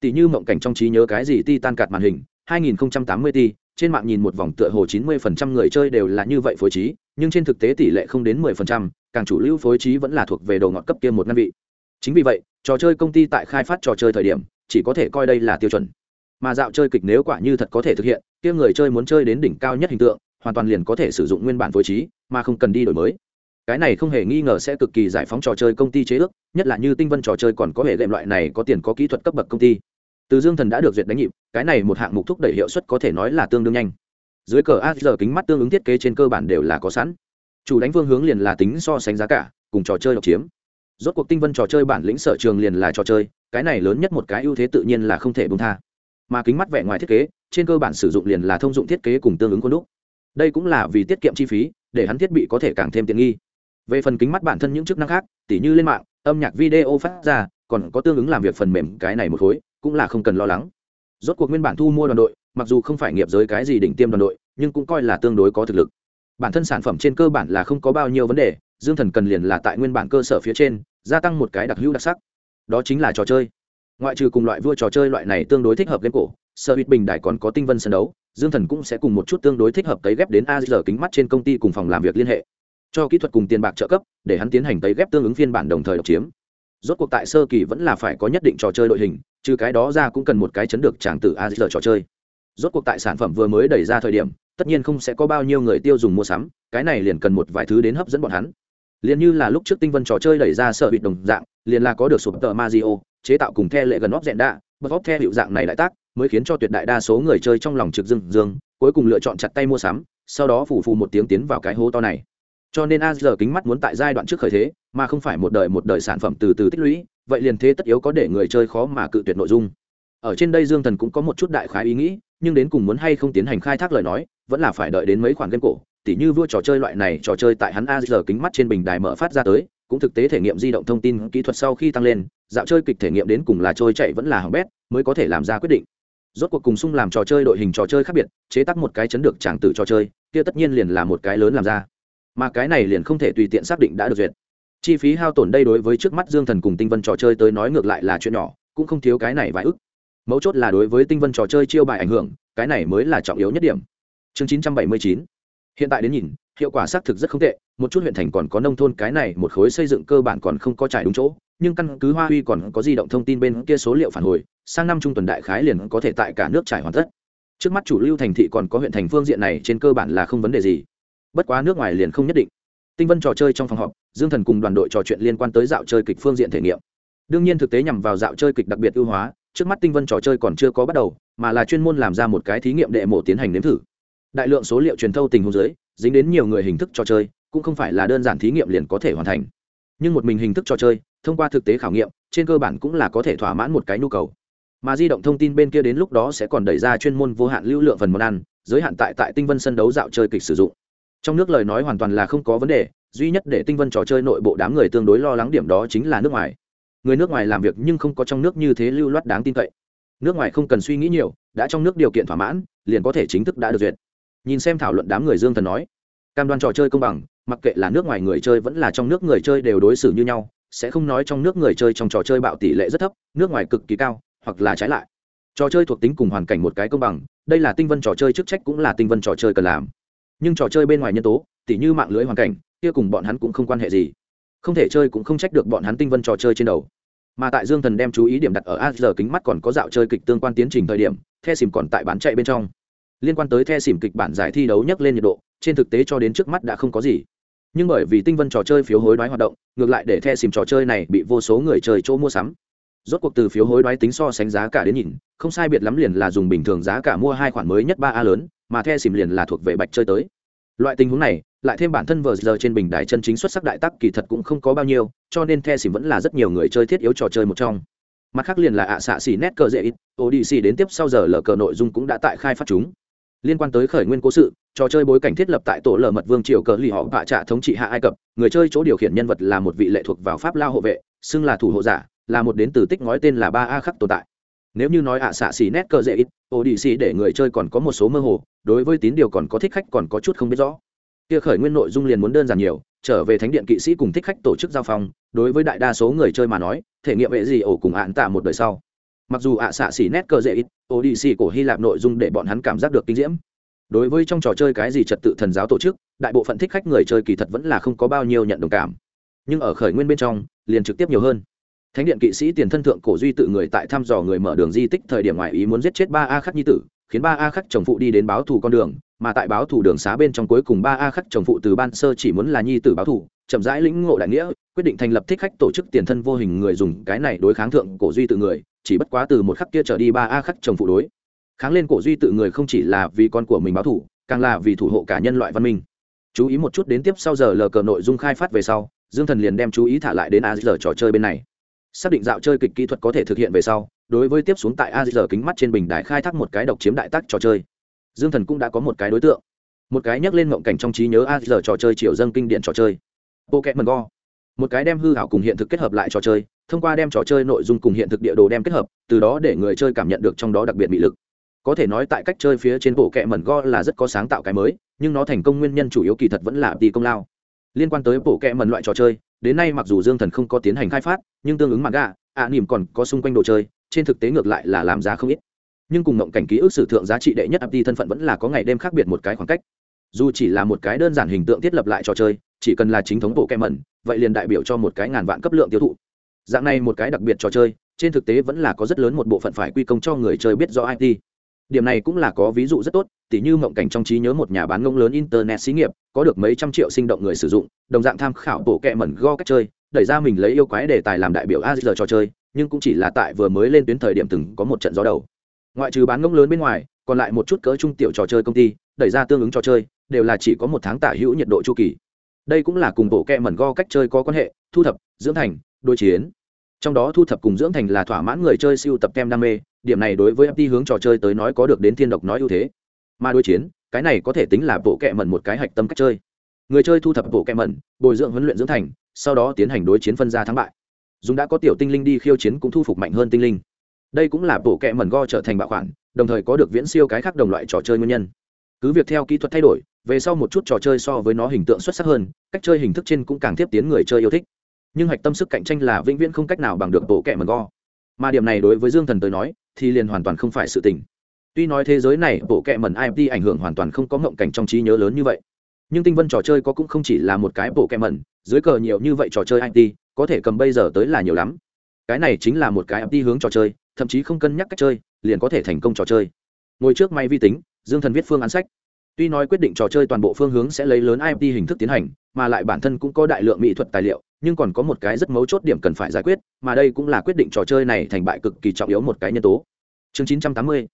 Tỷ như mộng cảnh trong trí nhớ cái gì ti tan cạt màn hình 2080 ti trên mạng nhìn một vòng tựa hồ 90% người chơi đều là như vậy phối trí nhưng trên thực tế tỷ lệ không đến 10%, càng chủ lưu phối trí vẫn là thuộc về đồ ngọt cấp kia một ngăn vị. Chính vì vậy trò chơi công ty tại khai phát trò chơi thời điểm chỉ có thể coi đây là tiêu chuẩn. Mà dạo chơi kịch nếu quả như thật có thể thực hiện kia người chơi muốn chơi đến đỉnh cao nhất hình tượng hoàn toàn liền có thể sử dụng nguyên bản phối trí mà không cần đi đổi mới cái này không hề nghi ngờ sẽ cực kỳ giải phóng trò chơi công ty chế ước, nhất là như tinh vân trò chơi còn có hệ đệm loại này có tiền có kỹ thuật cấp bậc công ty. Từ dương thần đã được duyệt đánh nhịp, cái này một hạng mục thúc đẩy hiệu suất có thể nói là tương đương nhanh. Dưới cờ a giờ kính mắt tương ứng thiết kế trên cơ bản đều là có sẵn. Chủ đánh phương hướng liền là tính so sánh giá cả, cùng trò chơi độc chiếm. Rốt cuộc tinh vân trò chơi bản lĩnh sở trường liền là trò chơi, cái này lớn nhất một cái ưu thế tự nhiên là không thể bung tha. Mà kính mắt vẻ ngoài thiết kế, trên cơ bản sử dụng liền là thông dụng thiết kế cùng tương ứng con đúc. Đây cũng là vì tiết kiệm chi phí, để hắn thiết bị có thể càng thêm tiện nghi về phần kính mắt bản thân những chức năng khác, tỉ như lên mạng, âm nhạc video phát ra, còn có tương ứng làm việc phần mềm cái này một khối, cũng là không cần lo lắng. Rốt cuộc nguyên bản thu mua đoàn đội, mặc dù không phải nghiệp giới cái gì đỉnh tiêm đoàn đội, nhưng cũng coi là tương đối có thực lực. Bản thân sản phẩm trên cơ bản là không có bao nhiêu vấn đề, dương thần cần liền là tại nguyên bản cơ sở phía trên, gia tăng một cái đặc hữu đặc sắc. Đó chính là trò chơi. Ngoại trừ cùng loại vua trò chơi loại này tương đối thích hợp lên cổ, sở hữu bình đài còn có tinh vân sân đấu, dương thần cũng sẽ cùng một chút tương đối thích hợp cấy ghép đến a giờ kính mắt trên công ty cùng phòng làm việc liên hệ cho kỹ thuật cùng tiền bạc trợ cấp, để hắn tiến hành tấy ghép tương ứng phiên bản đồng thời độc chiếm. Rốt cuộc tại sơ kỳ vẫn là phải có nhất định trò chơi đội hình, trừ cái đó ra cũng cần một cái chấn được tràng tử a trò chơi. Rốt cuộc tại sản phẩm vừa mới đẩy ra thời điểm, tất nhiên không sẽ có bao nhiêu người tiêu dùng mua sắm, cái này liền cần một vài thứ đến hấp dẫn bọn hắn. Liền như là lúc trước tinh vân trò chơi đẩy ra sở bị đồng dạng, liền là có được sụp tờ mazio, chế tạo cùng the lệ gần óc dẹn đạ, bật óc the hiệu dạng này đại tác, mới khiến cho tuyệt đại đa số người chơi trong lòng trực dương dương, cuối cùng lựa chọn chặt tay mua sắm, sau đó phủ phù một tiếng tiến vào cái hố to này cho nên a giờ kính mắt muốn tại giai đoạn trước khởi thế, mà không phải một đời một đời sản phẩm từ từ tích lũy, vậy liền thế tất yếu có để người chơi khó mà cự tuyệt nội dung. Ở trên đây dương thần cũng có một chút đại khái ý nghĩ, nhưng đến cùng muốn hay không tiến hành khai thác lời nói, vẫn là phải đợi đến mấy khoản game cổ, tỉ như vua trò chơi loại này, trò chơi tại hắn a giờ kính mắt trên bình đài mở phát ra tới, cũng thực tế thể nghiệm di động thông tin kỹ thuật sau khi tăng lên, dạo chơi kịch thể nghiệm đến cùng là trôi chạy vẫn là hỏng bét, mới có thể làm ra quyết định. Rốt cuộc cùng sung làm trò chơi đội hình trò chơi khác biệt, chế tác một cái chấn được tràng tử trò chơi, kia tất nhiên liền là một cái lớn làm ra mà cái này liền không thể tùy tiện xác định đã được duyệt. Chi phí hao tổn đây đối với trước mắt dương thần cùng tinh vân trò chơi tới nói ngược lại là chuyện nhỏ, cũng không thiếu cái này vài ức. Mấu chốt là đối với tinh vân trò chơi chiêu bài ảnh hưởng, cái này mới là trọng yếu nhất điểm. Chương chín trăm bảy mươi chín. Hiện tại đến nhìn, hiệu quả xác thực rất không tệ, một chút huyện thành còn có nông thôn, cái này một khối xây dựng cơ bản còn không có trải đúng chỗ, nhưng căn cứ hoa huy còn có di động thông tin bên kia số liệu phản hồi, sang năm trung tuần đại khái liền có thể tại cả nước trải hoàn tất. Trước mắt chủ lưu thành thị còn có huyện thành phương diện này, trên cơ bản là không vấn đề gì bất quá nước ngoài liền không nhất định. Tinh vân trò chơi trong phòng họp, dương thần cùng đoàn đội trò chuyện liên quan tới dạo chơi kịch phương diện thể nghiệm. Đương nhiên thực tế nhằm vào dạo chơi kịch đặc biệt ưu hóa, trước mắt tinh vân trò chơi còn chưa có bắt đầu, mà là chuyên môn làm ra một cái thí nghiệm đệ mổ tiến hành nếm thử. Đại lượng số liệu truyền thâu tình huống dưới, dính đến nhiều người hình thức trò chơi, cũng không phải là đơn giản thí nghiệm liền có thể hoàn thành. Nhưng một mình hình thức trò chơi, thông qua thực tế khảo nghiệm, trên cơ bản cũng là có thể thỏa mãn một cái nhu cầu. Mà di động thông tin bên kia đến lúc đó sẽ còn đẩy ra chuyên môn vô hạn lưu lượng phần món ăn, giới hạn tại tại tinh vân sân đấu dạo chơi kịch sử dụng trong nước lời nói hoàn toàn là không có vấn đề, duy nhất để tinh vân trò chơi nội bộ đám người tương đối lo lắng điểm đó chính là nước ngoài. Người nước ngoài làm việc nhưng không có trong nước như thế lưu loát đáng tin cậy. Nước ngoài không cần suy nghĩ nhiều, đã trong nước điều kiện thỏa mãn, liền có thể chính thức đã được duyệt. Nhìn xem thảo luận đám người dương thần nói, cam đoan trò chơi công bằng, mặc kệ là nước ngoài người chơi vẫn là trong nước người chơi đều đối xử như nhau, sẽ không nói trong nước người chơi trong trò chơi bạo tỷ lệ rất thấp, nước ngoài cực kỳ cao, hoặc là trái lại. Trò chơi thuộc tính cùng hoàn cảnh một cái công bằng, đây là tinh vân trò chơi chức trách cũng là tinh vân trò chơi cần làm nhưng trò chơi bên ngoài nhân tố, tỉ như mạng lưới hoàn cảnh, kia cùng bọn hắn cũng không quan hệ gì. Không thể chơi cũng không trách được bọn hắn tinh vân trò chơi trên đầu. Mà tại dương thần đem chú ý điểm đặt ở a giờ kính mắt còn có dạo chơi kịch tương quan tiến trình thời điểm, the xìm còn tại bán chạy bên trong. Liên quan tới the xìm kịch bản giải thi đấu nhắc lên nhiệt độ, trên thực tế cho đến trước mắt đã không có gì. Nhưng bởi vì tinh vân trò chơi phiếu hối đoái hoạt động, ngược lại để the xìm trò chơi này bị vô số người chơi chỗ mua sắm rốt cuộc từ phiếu hối đoái tính so sánh giá cả đến nhìn, không sai biệt lắm liền là dùng bình thường giá cả mua hai khoản mới nhất ba a lớn, mà the xìm liền là thuộc về bạch chơi tới. Loại tình huống này, lại thêm bản thân vờ giờ trên bình đài chân chính xuất sắc đại tắc kỳ thật cũng không có bao nhiêu, cho nên the xìm vẫn là rất nhiều người chơi thiết yếu trò chơi một trong. Mặt khác liền là ạ xạ xỉ nét cờ dễ ít odc đến tiếp sau giờ lờ cờ nội dung cũng đã tại khai phát chúng. Liên quan tới khởi nguyên cố sự, trò chơi bối cảnh thiết lập tại tổ lờ mật vương triều cờ lì họ bạ trạ thống trị hạ ai cập, người chơi chỗ điều khiển nhân vật là một vị lệ thuộc vào pháp lao hộ vệ, xưng là thủ hộ giả là một đến từ tích ngói tên là ba a khắc tồn tại. Nếu như nói ạ xạ xì nét cơ dễ ít, ô đi xì để người chơi còn có một số mơ hồ, đối với tín điều còn có thích khách còn có chút không biết rõ. Kia khởi nguyên nội dung liền muốn đơn giản nhiều, trở về thánh điện kỵ sĩ cùng thích khách tổ chức giao phong, đối với đại đa số người chơi mà nói, thể nghiệm vệ gì ổ cùng ạn tạ một đời sau. Mặc dù ạ xạ xỉ nét cơ dễ ít, ô đi xì cổ hy lạp nội dung để bọn hắn cảm giác được kinh diễm. Đối với trong trò chơi cái gì trật tự thần giáo tổ chức, đại bộ phận thích khách người chơi kỳ thật vẫn là không có bao nhiêu nhận đồng cảm. Nhưng ở khởi nguyên bên trong, liền trực tiếp nhiều hơn thánh điện kỵ sĩ tiền thân thượng cổ duy tự người tại thăm dò người mở đường di tích thời điểm ngoại ý muốn giết chết ba a khắc nhi tử, khiến ba a khắc chồng phụ đi đến báo thù con đường, mà tại báo thù đường xá bên trong cuối cùng ba a khắc chồng phụ từ ban sơ chỉ muốn là nhi tử báo thù, chậm rãi lĩnh ngộ đại nghĩa, quyết định thành lập thích khách tổ chức tiền thân vô hình người dùng cái này đối kháng thượng cổ duy tự người, chỉ bất quá từ một khắc kia trở đi ba a khắc chồng phụ đối. Kháng lên cổ duy tự người không chỉ là vì con của mình báo thù, càng là vì thủ hộ cả nhân loại văn minh. Chú ý một chút đến tiếp sau giờ lờ cờ nội dung khai phát về sau, dương thần liền đem chú ý thả lại đến a giờ trò chơi bên này xác định dạo chơi kịch kỹ thuật có thể thực hiện về sau, đối với tiếp xuống tại a giờ kính mắt trên bình đài khai thác một cái độc chiếm đại tác trò chơi. Dương thần cũng đã có một cái đối tượng. Một cái nhắc lên mộng cảnh trong trí nhớ a giờ trò chơi triệu dân kinh điển trò chơi. Bộ kẹt mần go. Một cái đem hư hảo cùng hiện thực kết hợp lại trò chơi, thông qua đem trò chơi nội dung cùng hiện thực địa đồ đem kết hợp, từ đó để người chơi cảm nhận được trong đó đặc biệt bị lực. Có thể nói tại cách chơi phía trên bộ kẹ mẩn go là rất có sáng tạo cái mới, nhưng nó thành công nguyên nhân chủ yếu kỳ thật vẫn là đi công lao. Liên quan tới bộ kẹ mẩn loại trò chơi đến nay mặc dù dương thần không có tiến hành khai phát, nhưng tương ứng mặt gà ạ nỉm còn có xung quanh đồ chơi, trên thực tế ngược lại là làm ra không ít. Nhưng cùng mộng cảnh ký ức sử thượng giá trị đệ nhất apti thân phận vẫn là có ngày đêm khác biệt một cái khoảng cách. Dù chỉ là một cái đơn giản hình tượng thiết lập lại trò chơi, chỉ cần là chính thống bộ kem mẩn, vậy liền đại biểu cho một cái ngàn vạn cấp lượng tiêu thụ. Dạng này một cái đặc biệt trò chơi, trên thực tế vẫn là có rất lớn một bộ phận phải quy công cho người chơi biết do it điểm này cũng là có ví dụ rất tốt, tỉ như mộng cảnh trong trí nhớ một nhà bán ngông lớn internet xí nghiệp, có được mấy trăm triệu sinh động người sử dụng, đồng dạng tham khảo bộ kẹ mẩn go cách chơi, đẩy ra mình lấy yêu quái đề tài làm đại biểu a giờ trò chơi, nhưng cũng chỉ là tại vừa mới lên tuyến thời điểm từng có một trận gió đầu. Ngoại trừ bán ngông lớn bên ngoài, còn lại một chút cỡ trung tiểu trò chơi công ty, đẩy ra tương ứng trò chơi, đều là chỉ có một tháng tả hữu nhiệt độ chu kỳ. Đây cũng là cùng bộ kẹ mẩn go cách chơi có quan hệ, thu thập, dưỡng thành, đối chiến. Trong đó thu thập cùng dưỡng thành là thỏa mãn người chơi siêu tập kem đam mê điểm này đối với FT hướng trò chơi tới nói có được đến thiên độc nói ưu thế. Mà đối chiến, cái này có thể tính là bộ kệ mẩn một cái hạch tâm cách chơi. Người chơi thu thập bộ kệ mẩn, bồi dưỡng huấn luyện dưỡng thành, sau đó tiến hành đối chiến phân ra thắng bại. Dùng đã có tiểu tinh linh đi khiêu chiến cũng thu phục mạnh hơn tinh linh. Đây cũng là bộ kệ mẩn go trở thành bạo khoản, đồng thời có được viễn siêu cái khác đồng loại trò chơi nguyên nhân. Cứ việc theo kỹ thuật thay đổi, về sau một chút trò chơi so với nó hình tượng xuất sắc hơn, cách chơi hình thức trên cũng càng tiếp tiến người chơi yêu thích. Nhưng hạch tâm sức cạnh tranh là vĩnh viễn không cách nào bằng được bộ kệ mẩn go. Mà điểm này đối với dương thần tới nói thì liền hoàn toàn không phải sự tình. Tuy nói thế giới này, bộ kệ mẩn imt ảnh hưởng hoàn toàn không có ngộng cảnh trong trí nhớ lớn như vậy. Nhưng tinh vân trò chơi có cũng không chỉ là một cái bộ kệ mẩn, dưới cờ nhiều như vậy trò chơi it có thể cầm bây giờ tới là nhiều lắm. Cái này chính là một cái it hướng trò chơi, thậm chí không cân nhắc cách chơi, liền có thể thành công trò chơi. Ngồi trước máy vi tính, dương thần viết phương án sách. Tuy nói quyết định trò chơi toàn bộ phương hướng sẽ lấy lớn imt hình thức tiến hành, mà lại bản thân cũng có đại lượng mỹ thuật tài liệu nhưng còn có một cái rất mấu chốt điểm cần phải giải quyết, mà đây cũng là quyết định trò chơi này thành bại cực kỳ trọng yếu một cái nhân tố. Chương 980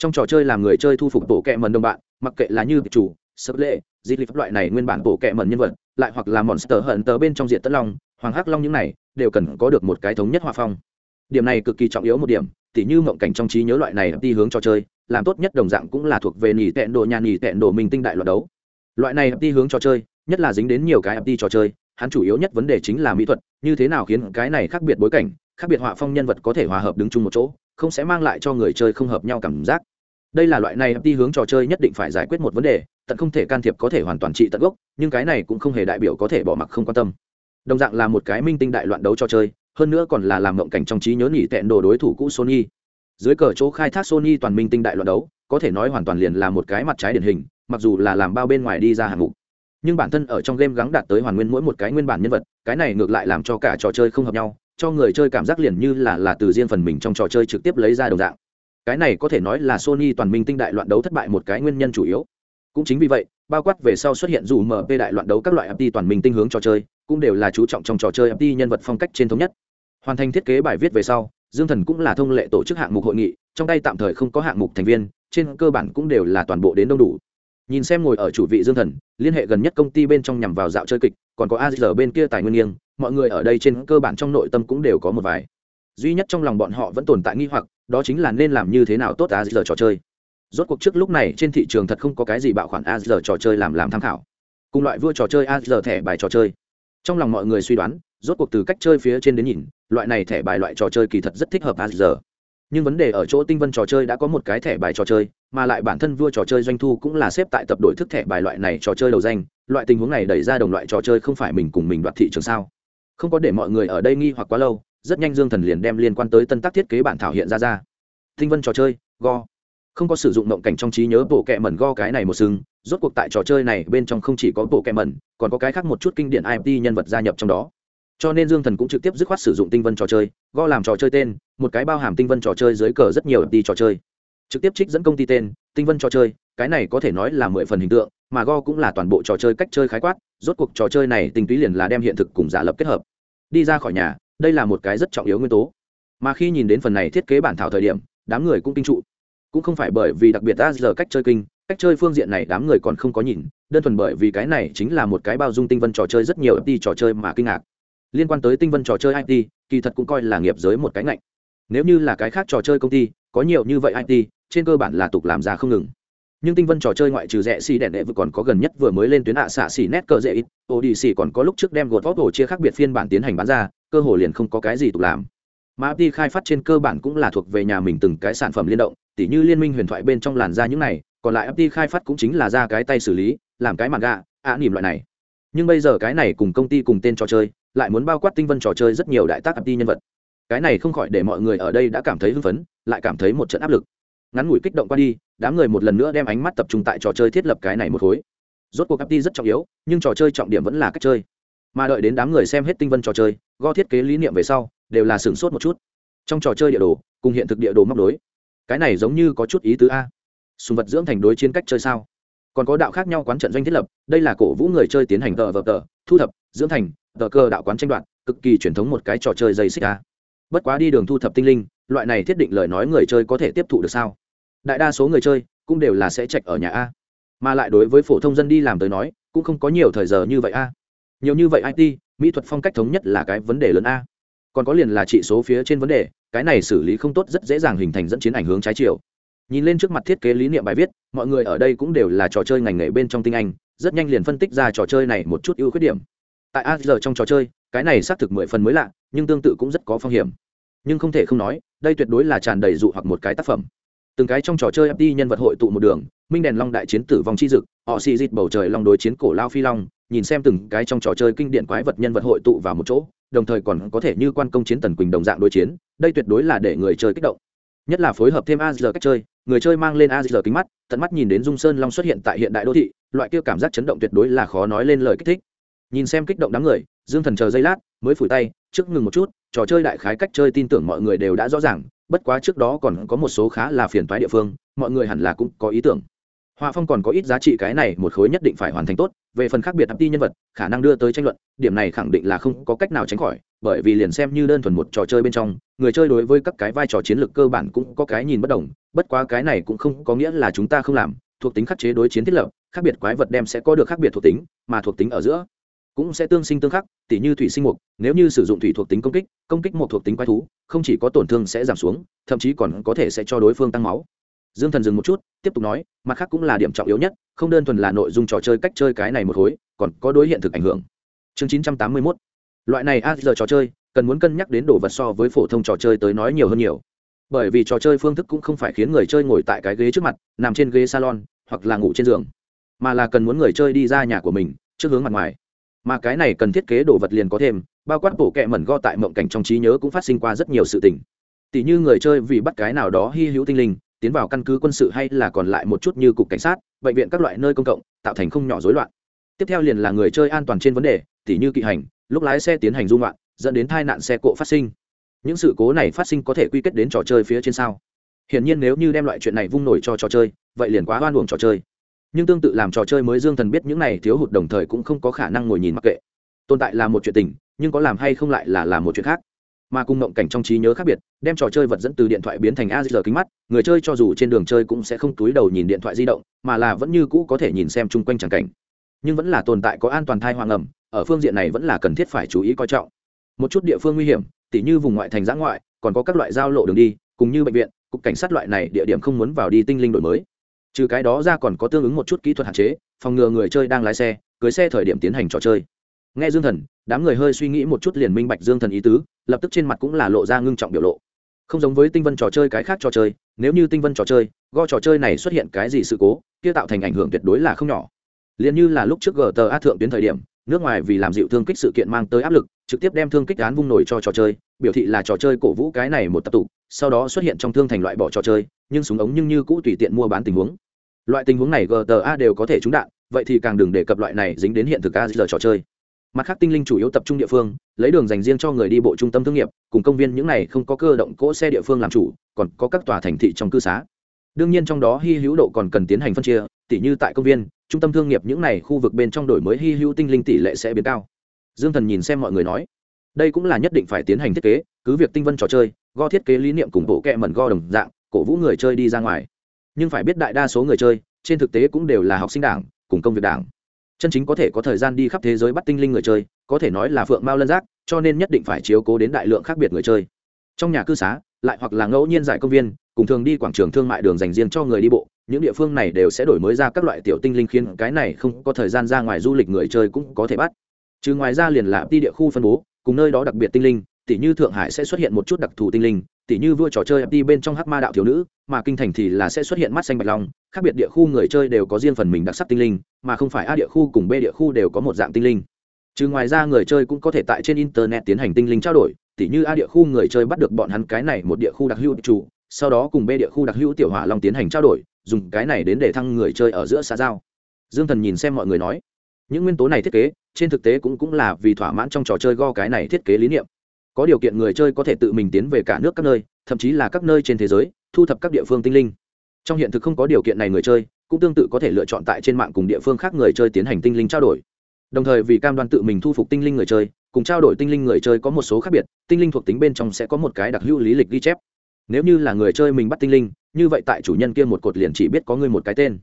trong trò chơi làm người chơi thu phục bộ kệ mần đồng bạn, mặc kệ là như chủ, sập lệ, di pháp loại này nguyên bản bộ kệ mần nhân vật, lại hoặc là monster hận tờ bên trong diện tất long, hoàng hắc long những này, đều cần có được một cái thống nhất hòa phong. Điểm này cực kỳ trọng yếu một điểm, tỉ như mộng cảnh trong trí nhớ loại này đi hướng trò chơi, làm tốt nhất đồng dạng cũng là thuộc về nỉ tẹn đồ nhà nỉ tẹn đồ minh tinh đại loạt đấu. Loại này đi hướng trò chơi, nhất là dính đến nhiều cái đi trò chơi hắn chủ yếu nhất vấn đề chính là mỹ thuật, như thế nào khiến cái này khác biệt bối cảnh, khác biệt họa phong nhân vật có thể hòa hợp đứng chung một chỗ, không sẽ mang lại cho người chơi không hợp nhau cảm giác. Đây là loại này đi hướng trò chơi nhất định phải giải quyết một vấn đề, tận không thể can thiệp có thể hoàn toàn trị tận gốc, nhưng cái này cũng không hề đại biểu có thể bỏ mặc không quan tâm. Đồng dạng là một cái minh tinh đại loạn đấu trò chơi, hơn nữa còn là làm mộng cảnh trong trí nhớ nghỉ tẹn đồ đối thủ cũ sony. Dưới cờ chỗ khai thác sony toàn minh tinh đại loạn đấu, có thể nói hoàn toàn liền là một cái mặt trái điển hình, mặc dù là làm bao bên ngoài đi ra hạng mục nhưng bản thân ở trong game gắng đạt tới hoàn nguyên mỗi một cái nguyên bản nhân vật, cái này ngược lại làm cho cả trò chơi không hợp nhau, cho người chơi cảm giác liền như là là từ riêng phần mình trong trò chơi trực tiếp lấy ra đồng dạng. Cái này có thể nói là sony toàn minh tinh đại loạn đấu thất bại một cái nguyên nhân chủ yếu. Cũng chính vì vậy, bao quát về sau xuất hiện dù mp đại loạn đấu các loại ft toàn minh tinh hướng trò chơi, cũng đều là chú trọng trong trò chơi ft nhân vật phong cách trên thống nhất. Hoàn thành thiết kế bài viết về sau, dương thần cũng là thông lệ tổ chức hạng mục hội nghị, trong tay tạm thời không có hạng mục thành viên, trên cơ bản cũng đều là toàn bộ đến đông đủ nhìn xem ngồi ở chủ vị dương thần, liên hệ gần nhất công ty bên trong nhằm vào dạo chơi kịch, còn có a giờ bên kia tài nguyên nghiêng, mọi người ở đây trên cơ bản trong nội tâm cũng đều có một vài. Duy nhất trong lòng bọn họ vẫn tồn tại nghi hoặc, đó chính là nên làm như thế nào tốt a giờ trò chơi. Rốt cuộc trước lúc này trên thị trường thật không có cái gì bạo khoản a giờ trò chơi làm làm tham khảo. Cùng loại vua trò chơi a giờ thẻ bài trò chơi. Trong lòng mọi người suy đoán, rốt cuộc từ cách chơi phía trên đến nhìn, loại này thẻ bài loại trò chơi kỳ thật rất thích hợp a giờ nhưng vấn đề ở chỗ tinh vân trò chơi đã có một cái thẻ bài trò chơi, mà lại bản thân vua trò chơi doanh thu cũng là xếp tại tập đổi thức thẻ bài loại này trò chơi đầu danh, loại tình huống này đẩy ra đồng loại trò chơi không phải mình cùng mình đoạt thị trường sao? Không có để mọi người ở đây nghi hoặc quá lâu, rất nhanh dương thần liền đem liên quan tới tân tác thiết kế bản thảo hiện ra ra. Tinh vân trò chơi, go. Không có sử dụng động cảnh trong trí nhớ bộ kẹ mẩn go cái này một sừng, rốt cuộc tại trò chơi này bên trong không chỉ có bộ kẹ mẩn, còn có cái khác một chút kinh điển imt nhân vật gia nhập trong đó cho nên dương thần cũng trực tiếp dứt khoát sử dụng tinh vân trò chơi, go làm trò chơi tên, một cái bao hàm tinh vân trò chơi dưới cờ rất nhiều đi trò chơi. Trực tiếp trích dẫn công ty tên, tinh vân trò chơi, cái này có thể nói là mười phần hình tượng, mà go cũng là toàn bộ trò chơi cách chơi khái quát, rốt cuộc trò chơi này tinh túy liền là đem hiện thực cùng giả lập kết hợp. Đi ra khỏi nhà, đây là một cái rất trọng yếu nguyên tố. Mà khi nhìn đến phần này thiết kế bản thảo thời điểm, đám người cũng kinh trụ. Cũng không phải bởi vì đặc biệt ta giờ cách chơi kinh, cách chơi phương diện này đám người còn không có nhìn, đơn thuần bởi vì cái này chính là một cái bao dung tinh vân trò chơi rất nhiều đi trò chơi mà kinh ngạc liên quan tới tinh vân trò chơi it kỳ thật cũng coi là nghiệp giới một cái ngạnh. Nếu như là cái khác trò chơi công ty, có nhiều như vậy it trên cơ bản là tục làm ra không ngừng. Nhưng tinh vân trò chơi ngoại trừ rẻ xì đèn đệ vừa còn có gần nhất vừa mới lên tuyến ạ xạ xì nét cờ dễ ít ô đi xì còn có lúc trước đem gột vót hồ chia khác biệt phiên bản tiến hành bán ra, cơ hồ liền không có cái gì tục làm. Mà đi khai phát trên cơ bản cũng là thuộc về nhà mình từng cái sản phẩm liên động, tỉ như liên minh huyền thoại bên trong làn ra những này, còn lại FT khai phát cũng chính là ra cái tay xử lý, làm cái mặt gạ, ạ nỉm loại này. Nhưng bây giờ cái này cùng công ty cùng tên trò chơi lại muốn bao quát tinh vân trò chơi rất nhiều đại tác FT nhân vật. Cái này không khỏi để mọi người ở đây đã cảm thấy hưng phấn, lại cảm thấy một trận áp lực. Ngắn ngủi kích động qua đi, đám người một lần nữa đem ánh mắt tập trung tại trò chơi thiết lập cái này một khối. Rốt cuộc FT rất trọng yếu, nhưng trò chơi trọng điểm vẫn là cách chơi. Mà đợi đến đám người xem hết tinh vân trò chơi go thiết kế lý niệm về sau, đều là sửng sốt một chút. Trong trò chơi địa đồ, cùng hiện thực địa đồ móc đối. Cái này giống như có chút ý tứ a. Sùng vật dưỡng thành đối chiến cách chơi sao? Còn có đạo khác nhau quán trận doanh thiết lập, đây là cổ vũ người chơi tiến hành tờ vờ tờ, thu thập, dưỡng thành, tờ cơ đạo quán tranh đoạt, cực kỳ truyền thống một cái trò chơi dây xích a. Bất quá đi đường thu thập tinh linh, loại này thiết định lời nói người chơi có thể tiếp thụ được sao? Đại đa số người chơi cũng đều là sẽ chạch ở nhà a. Mà lại đối với phổ thông dân đi làm tới nói, cũng không có nhiều thời giờ như vậy a. Nhiều như vậy it mỹ thuật phong cách thống nhất là cái vấn đề lớn a. Còn có liền là trị số phía trên vấn đề, cái này xử lý không tốt rất dễ dàng hình thành dẫn chiến ảnh hướng trái chiều nhìn lên trước mặt thiết kế lý niệm bài viết, mọi người ở đây cũng đều là trò chơi ngành nghề bên trong tinh anh, rất nhanh liền phân tích ra trò chơi này một chút ưu khuyết điểm. Tại a giờ trong trò chơi, cái này xác thực mười phần mới lạ, nhưng tương tự cũng rất có phong hiểm. Nhưng không thể không nói, đây tuyệt đối là tràn đầy dụ hoặc một cái tác phẩm. Từng cái trong trò chơi fd nhân vật hội tụ một đường, minh đèn long đại chiến tử vong chi dực, họ xì dịt bầu trời long đối chiến cổ lao phi long, nhìn xem từng cái trong trò chơi kinh điển quái vật nhân vật hội tụ vào một chỗ, đồng thời còn có thể như quan công chiến tần quỳnh đồng dạng đối chiến, đây tuyệt đối là để người chơi kích động. Nhất là phối hợp thêm a giờ cách chơi người chơi mang lên a giờ kính mắt, tận mắt nhìn đến dung sơn long xuất hiện tại hiện đại đô thị, loại kia cảm giác chấn động tuyệt đối là khó nói lên lời kích thích. Nhìn xem kích động đám người, dương thần chờ giây lát, mới phủi tay, trước ngừng một chút, trò chơi đại khái cách chơi tin tưởng mọi người đều đã rõ ràng, bất quá trước đó còn có một số khá là phiền toái địa phương, mọi người hẳn là cũng có ý tưởng. Họa phong còn có ít giá trị cái này một khối nhất định phải hoàn thành tốt, về phần khác biệt hấp ti nhân vật, khả năng đưa tới tranh luận, điểm này khẳng định là không có cách nào tránh khỏi, bởi vì liền xem như đơn thuần một trò chơi bên trong người chơi đối với các cái vai trò chiến lược cơ bản cũng có cái nhìn bất đồng, bất quá cái này cũng không có nghĩa là chúng ta không làm, thuộc tính khắc chế đối chiến thiết lập, khác biệt quái vật đem sẽ có được khác biệt thuộc tính, mà thuộc tính ở giữa cũng sẽ tương sinh tương khắc, tỉ như thủy sinh mục, nếu như sử dụng thủy thuộc tính công kích công kích một thuộc tính quái thú, không chỉ có tổn thương sẽ giảm xuống, thậm chí còn có thể sẽ cho đối phương tăng máu. Dương thần dừng một chút, tiếp tục nói, mặt khác cũng là điểm trọng yếu nhất, không đơn thuần là nội dung trò chơi cách chơi cái này một khối, còn có đối hiện thực ảnh hưởng. Chương chín trăm tám mươi mốt. Loại này a giờ trò chơi cần muốn cân nhắc đến đồ vật so với phổ thông trò chơi tới nói nhiều hơn nhiều. Bởi vì trò chơi phương thức cũng không phải khiến người chơi ngồi tại cái ghế trước mặt, nằm trên ghế salon, hoặc là ngủ trên giường, mà là cần muốn người chơi đi ra nhà của mình, trước hướng mặt ngoài. Mà cái này cần thiết kế đồ vật liền có thêm, bao quát bổ kẹ mẩn go tại mộng cảnh trong trí nhớ cũng phát sinh qua rất nhiều sự tình. Tỷ như người chơi vì bắt cái nào đó hy hữu tinh linh, tiến vào căn cứ quân sự hay là còn lại một chút như cục cảnh sát, bệnh viện các loại nơi công cộng, tạo thành không nhỏ rối loạn. Tiếp theo liền là người chơi an toàn trên vấn đề tỷ như kỵ hành, lúc lái xe tiến hành dung loạn dẫn đến tai nạn xe cộ phát sinh. Những sự cố này phát sinh có thể quy kết đến trò chơi phía trên sao? Hiển nhiên nếu như đem loại chuyện này vung nổi cho trò chơi, vậy liền quá oan uổng trò chơi. Nhưng tương tự làm trò chơi mới dương thần biết những này thiếu hụt đồng thời cũng không có khả năng ngồi nhìn mặc kệ. Tồn tại là một chuyện tình, nhưng có làm hay không lại là làm một chuyện khác. Mà cùng ngộng cảnh trong trí nhớ khác biệt, đem trò chơi vật dẫn từ điện thoại biến thành a giờ kính mắt, người chơi cho dù trên đường chơi cũng sẽ không túi đầu nhìn điện thoại di động, mà là vẫn như cũ có thể nhìn xem chung quanh tràng cảnh. Nhưng vẫn là tồn tại có an toàn thai hoàng ẩm, ở phương diện này vẫn là cần thiết phải chú ý coi trọng một chút địa phương nguy hiểm, tỉ như vùng ngoại thành giã ngoại, còn có các loại giao lộ đường đi, cùng như bệnh viện, cục cảnh sát loại này địa điểm không muốn vào đi tinh linh đổi mới. Trừ cái đó ra còn có tương ứng một chút kỹ thuật hạn chế, phòng ngừa người chơi đang lái xe, cưới xe thời điểm tiến hành trò chơi. Nghe dương thần, đám người hơi suy nghĩ một chút liền minh bạch dương thần ý tứ, lập tức trên mặt cũng là lộ ra ngưng trọng biểu lộ. Không giống với tinh vân trò chơi cái khác trò chơi, nếu như tinh vân trò chơi, go trò chơi này xuất hiện cái gì sự cố, kia tạo thành ảnh hưởng tuyệt đối là không nhỏ. Liền như là lúc trước gta thượng tuyến thời điểm, nước ngoài vì làm dịu thương kích sự kiện mang tới áp lực trực tiếp đem thương kích án vung nổi cho trò chơi, biểu thị là trò chơi cổ vũ cái này một tập tụ, sau đó xuất hiện trong thương thành loại bỏ trò chơi, nhưng súng ống nhưng như cũ tùy tiện mua bán tình huống. Loại tình huống này gta đều có thể trúng đạn, vậy thì càng đừng đề cập loại này dính đến hiện thực a giờ trò chơi. Mặt khác tinh linh chủ yếu tập trung địa phương, lấy đường dành riêng cho người đi bộ trung tâm thương nghiệp, cùng công viên những này không có cơ động cỗ xe địa phương làm chủ, còn có các tòa thành thị trong cư xá. Đương nhiên trong đó hy hữu độ còn cần tiến hành phân chia, tỉ như tại công viên, trung tâm thương nghiệp những này khu vực bên trong đổi mới hy hữu tinh linh tỷ lệ sẽ biến cao dương thần nhìn xem mọi người nói, đây cũng là nhất định phải tiến hành thiết kế, cứ việc tinh vân trò chơi, go thiết kế lý niệm cùng bộ kẹ mẩn go đồng dạng, cổ vũ người chơi đi ra ngoài. Nhưng phải biết đại đa số người chơi, trên thực tế cũng đều là học sinh đảng, cùng công việc đảng. Chân chính có thể có thời gian đi khắp thế giới bắt tinh linh người chơi, có thể nói là phượng mao lân giác, cho nên nhất định phải chiếu cố đến đại lượng khác biệt người chơi. Trong nhà cư xá, lại hoặc là ngẫu nhiên giải công viên, cùng thường đi quảng trường thương mại đường dành riêng cho người đi bộ, những địa phương này đều sẽ đổi mới ra các loại tiểu tinh linh khiến cái này không có thời gian ra ngoài du lịch người chơi cũng có thể bắt chứ ngoài ra liền là đi địa khu phân bố, cùng nơi đó đặc biệt tinh linh tỷ như thượng hải sẽ xuất hiện một chút đặc thù tinh linh tỷ như vua trò chơi đi bên trong hắc ma đạo thiếu nữ, mà kinh thành thì là sẽ xuất hiện mắt xanh bạch long, khác biệt địa khu người chơi đều có riêng phần mình đặc sắc tinh linh, mà không phải a địa khu cùng b địa khu đều có một dạng tinh linh. Chứ ngoài ra người chơi cũng có thể tại trên internet tiến hành tinh linh trao đổi, tỉ như a địa khu người chơi bắt được bọn hắn cái này một địa khu đặc hữu chủ, sau đó cùng b địa khu đặc hữu tiểu hỏa long tiến hành trao đổi, dùng cái này đến để thăng người chơi ở giữa xã giao. Dương thần nhìn xem mọi người nói những nguyên tố này thiết kế, trên thực tế cũng cũng là vì thỏa mãn trong trò chơi go cái này thiết kế lý niệm. Có điều kiện người chơi có thể tự mình tiến về cả nước các nơi, thậm chí là các nơi trên thế giới, thu thập các địa phương tinh linh. Trong hiện thực không có điều kiện này người chơi, cũng tương tự có thể lựa chọn tại trên mạng cùng địa phương khác người chơi tiến hành tinh linh trao đổi. Đồng thời vì cam đoan tự mình thu phục tinh linh người chơi, cùng trao đổi tinh linh người chơi có một số khác biệt, tinh linh thuộc tính bên trong sẽ có một cái đặc hữu lý lịch ghi chép. Nếu như là người chơi mình bắt tinh linh, như vậy tại chủ nhân kia một cột liền chỉ biết có người một cái tên.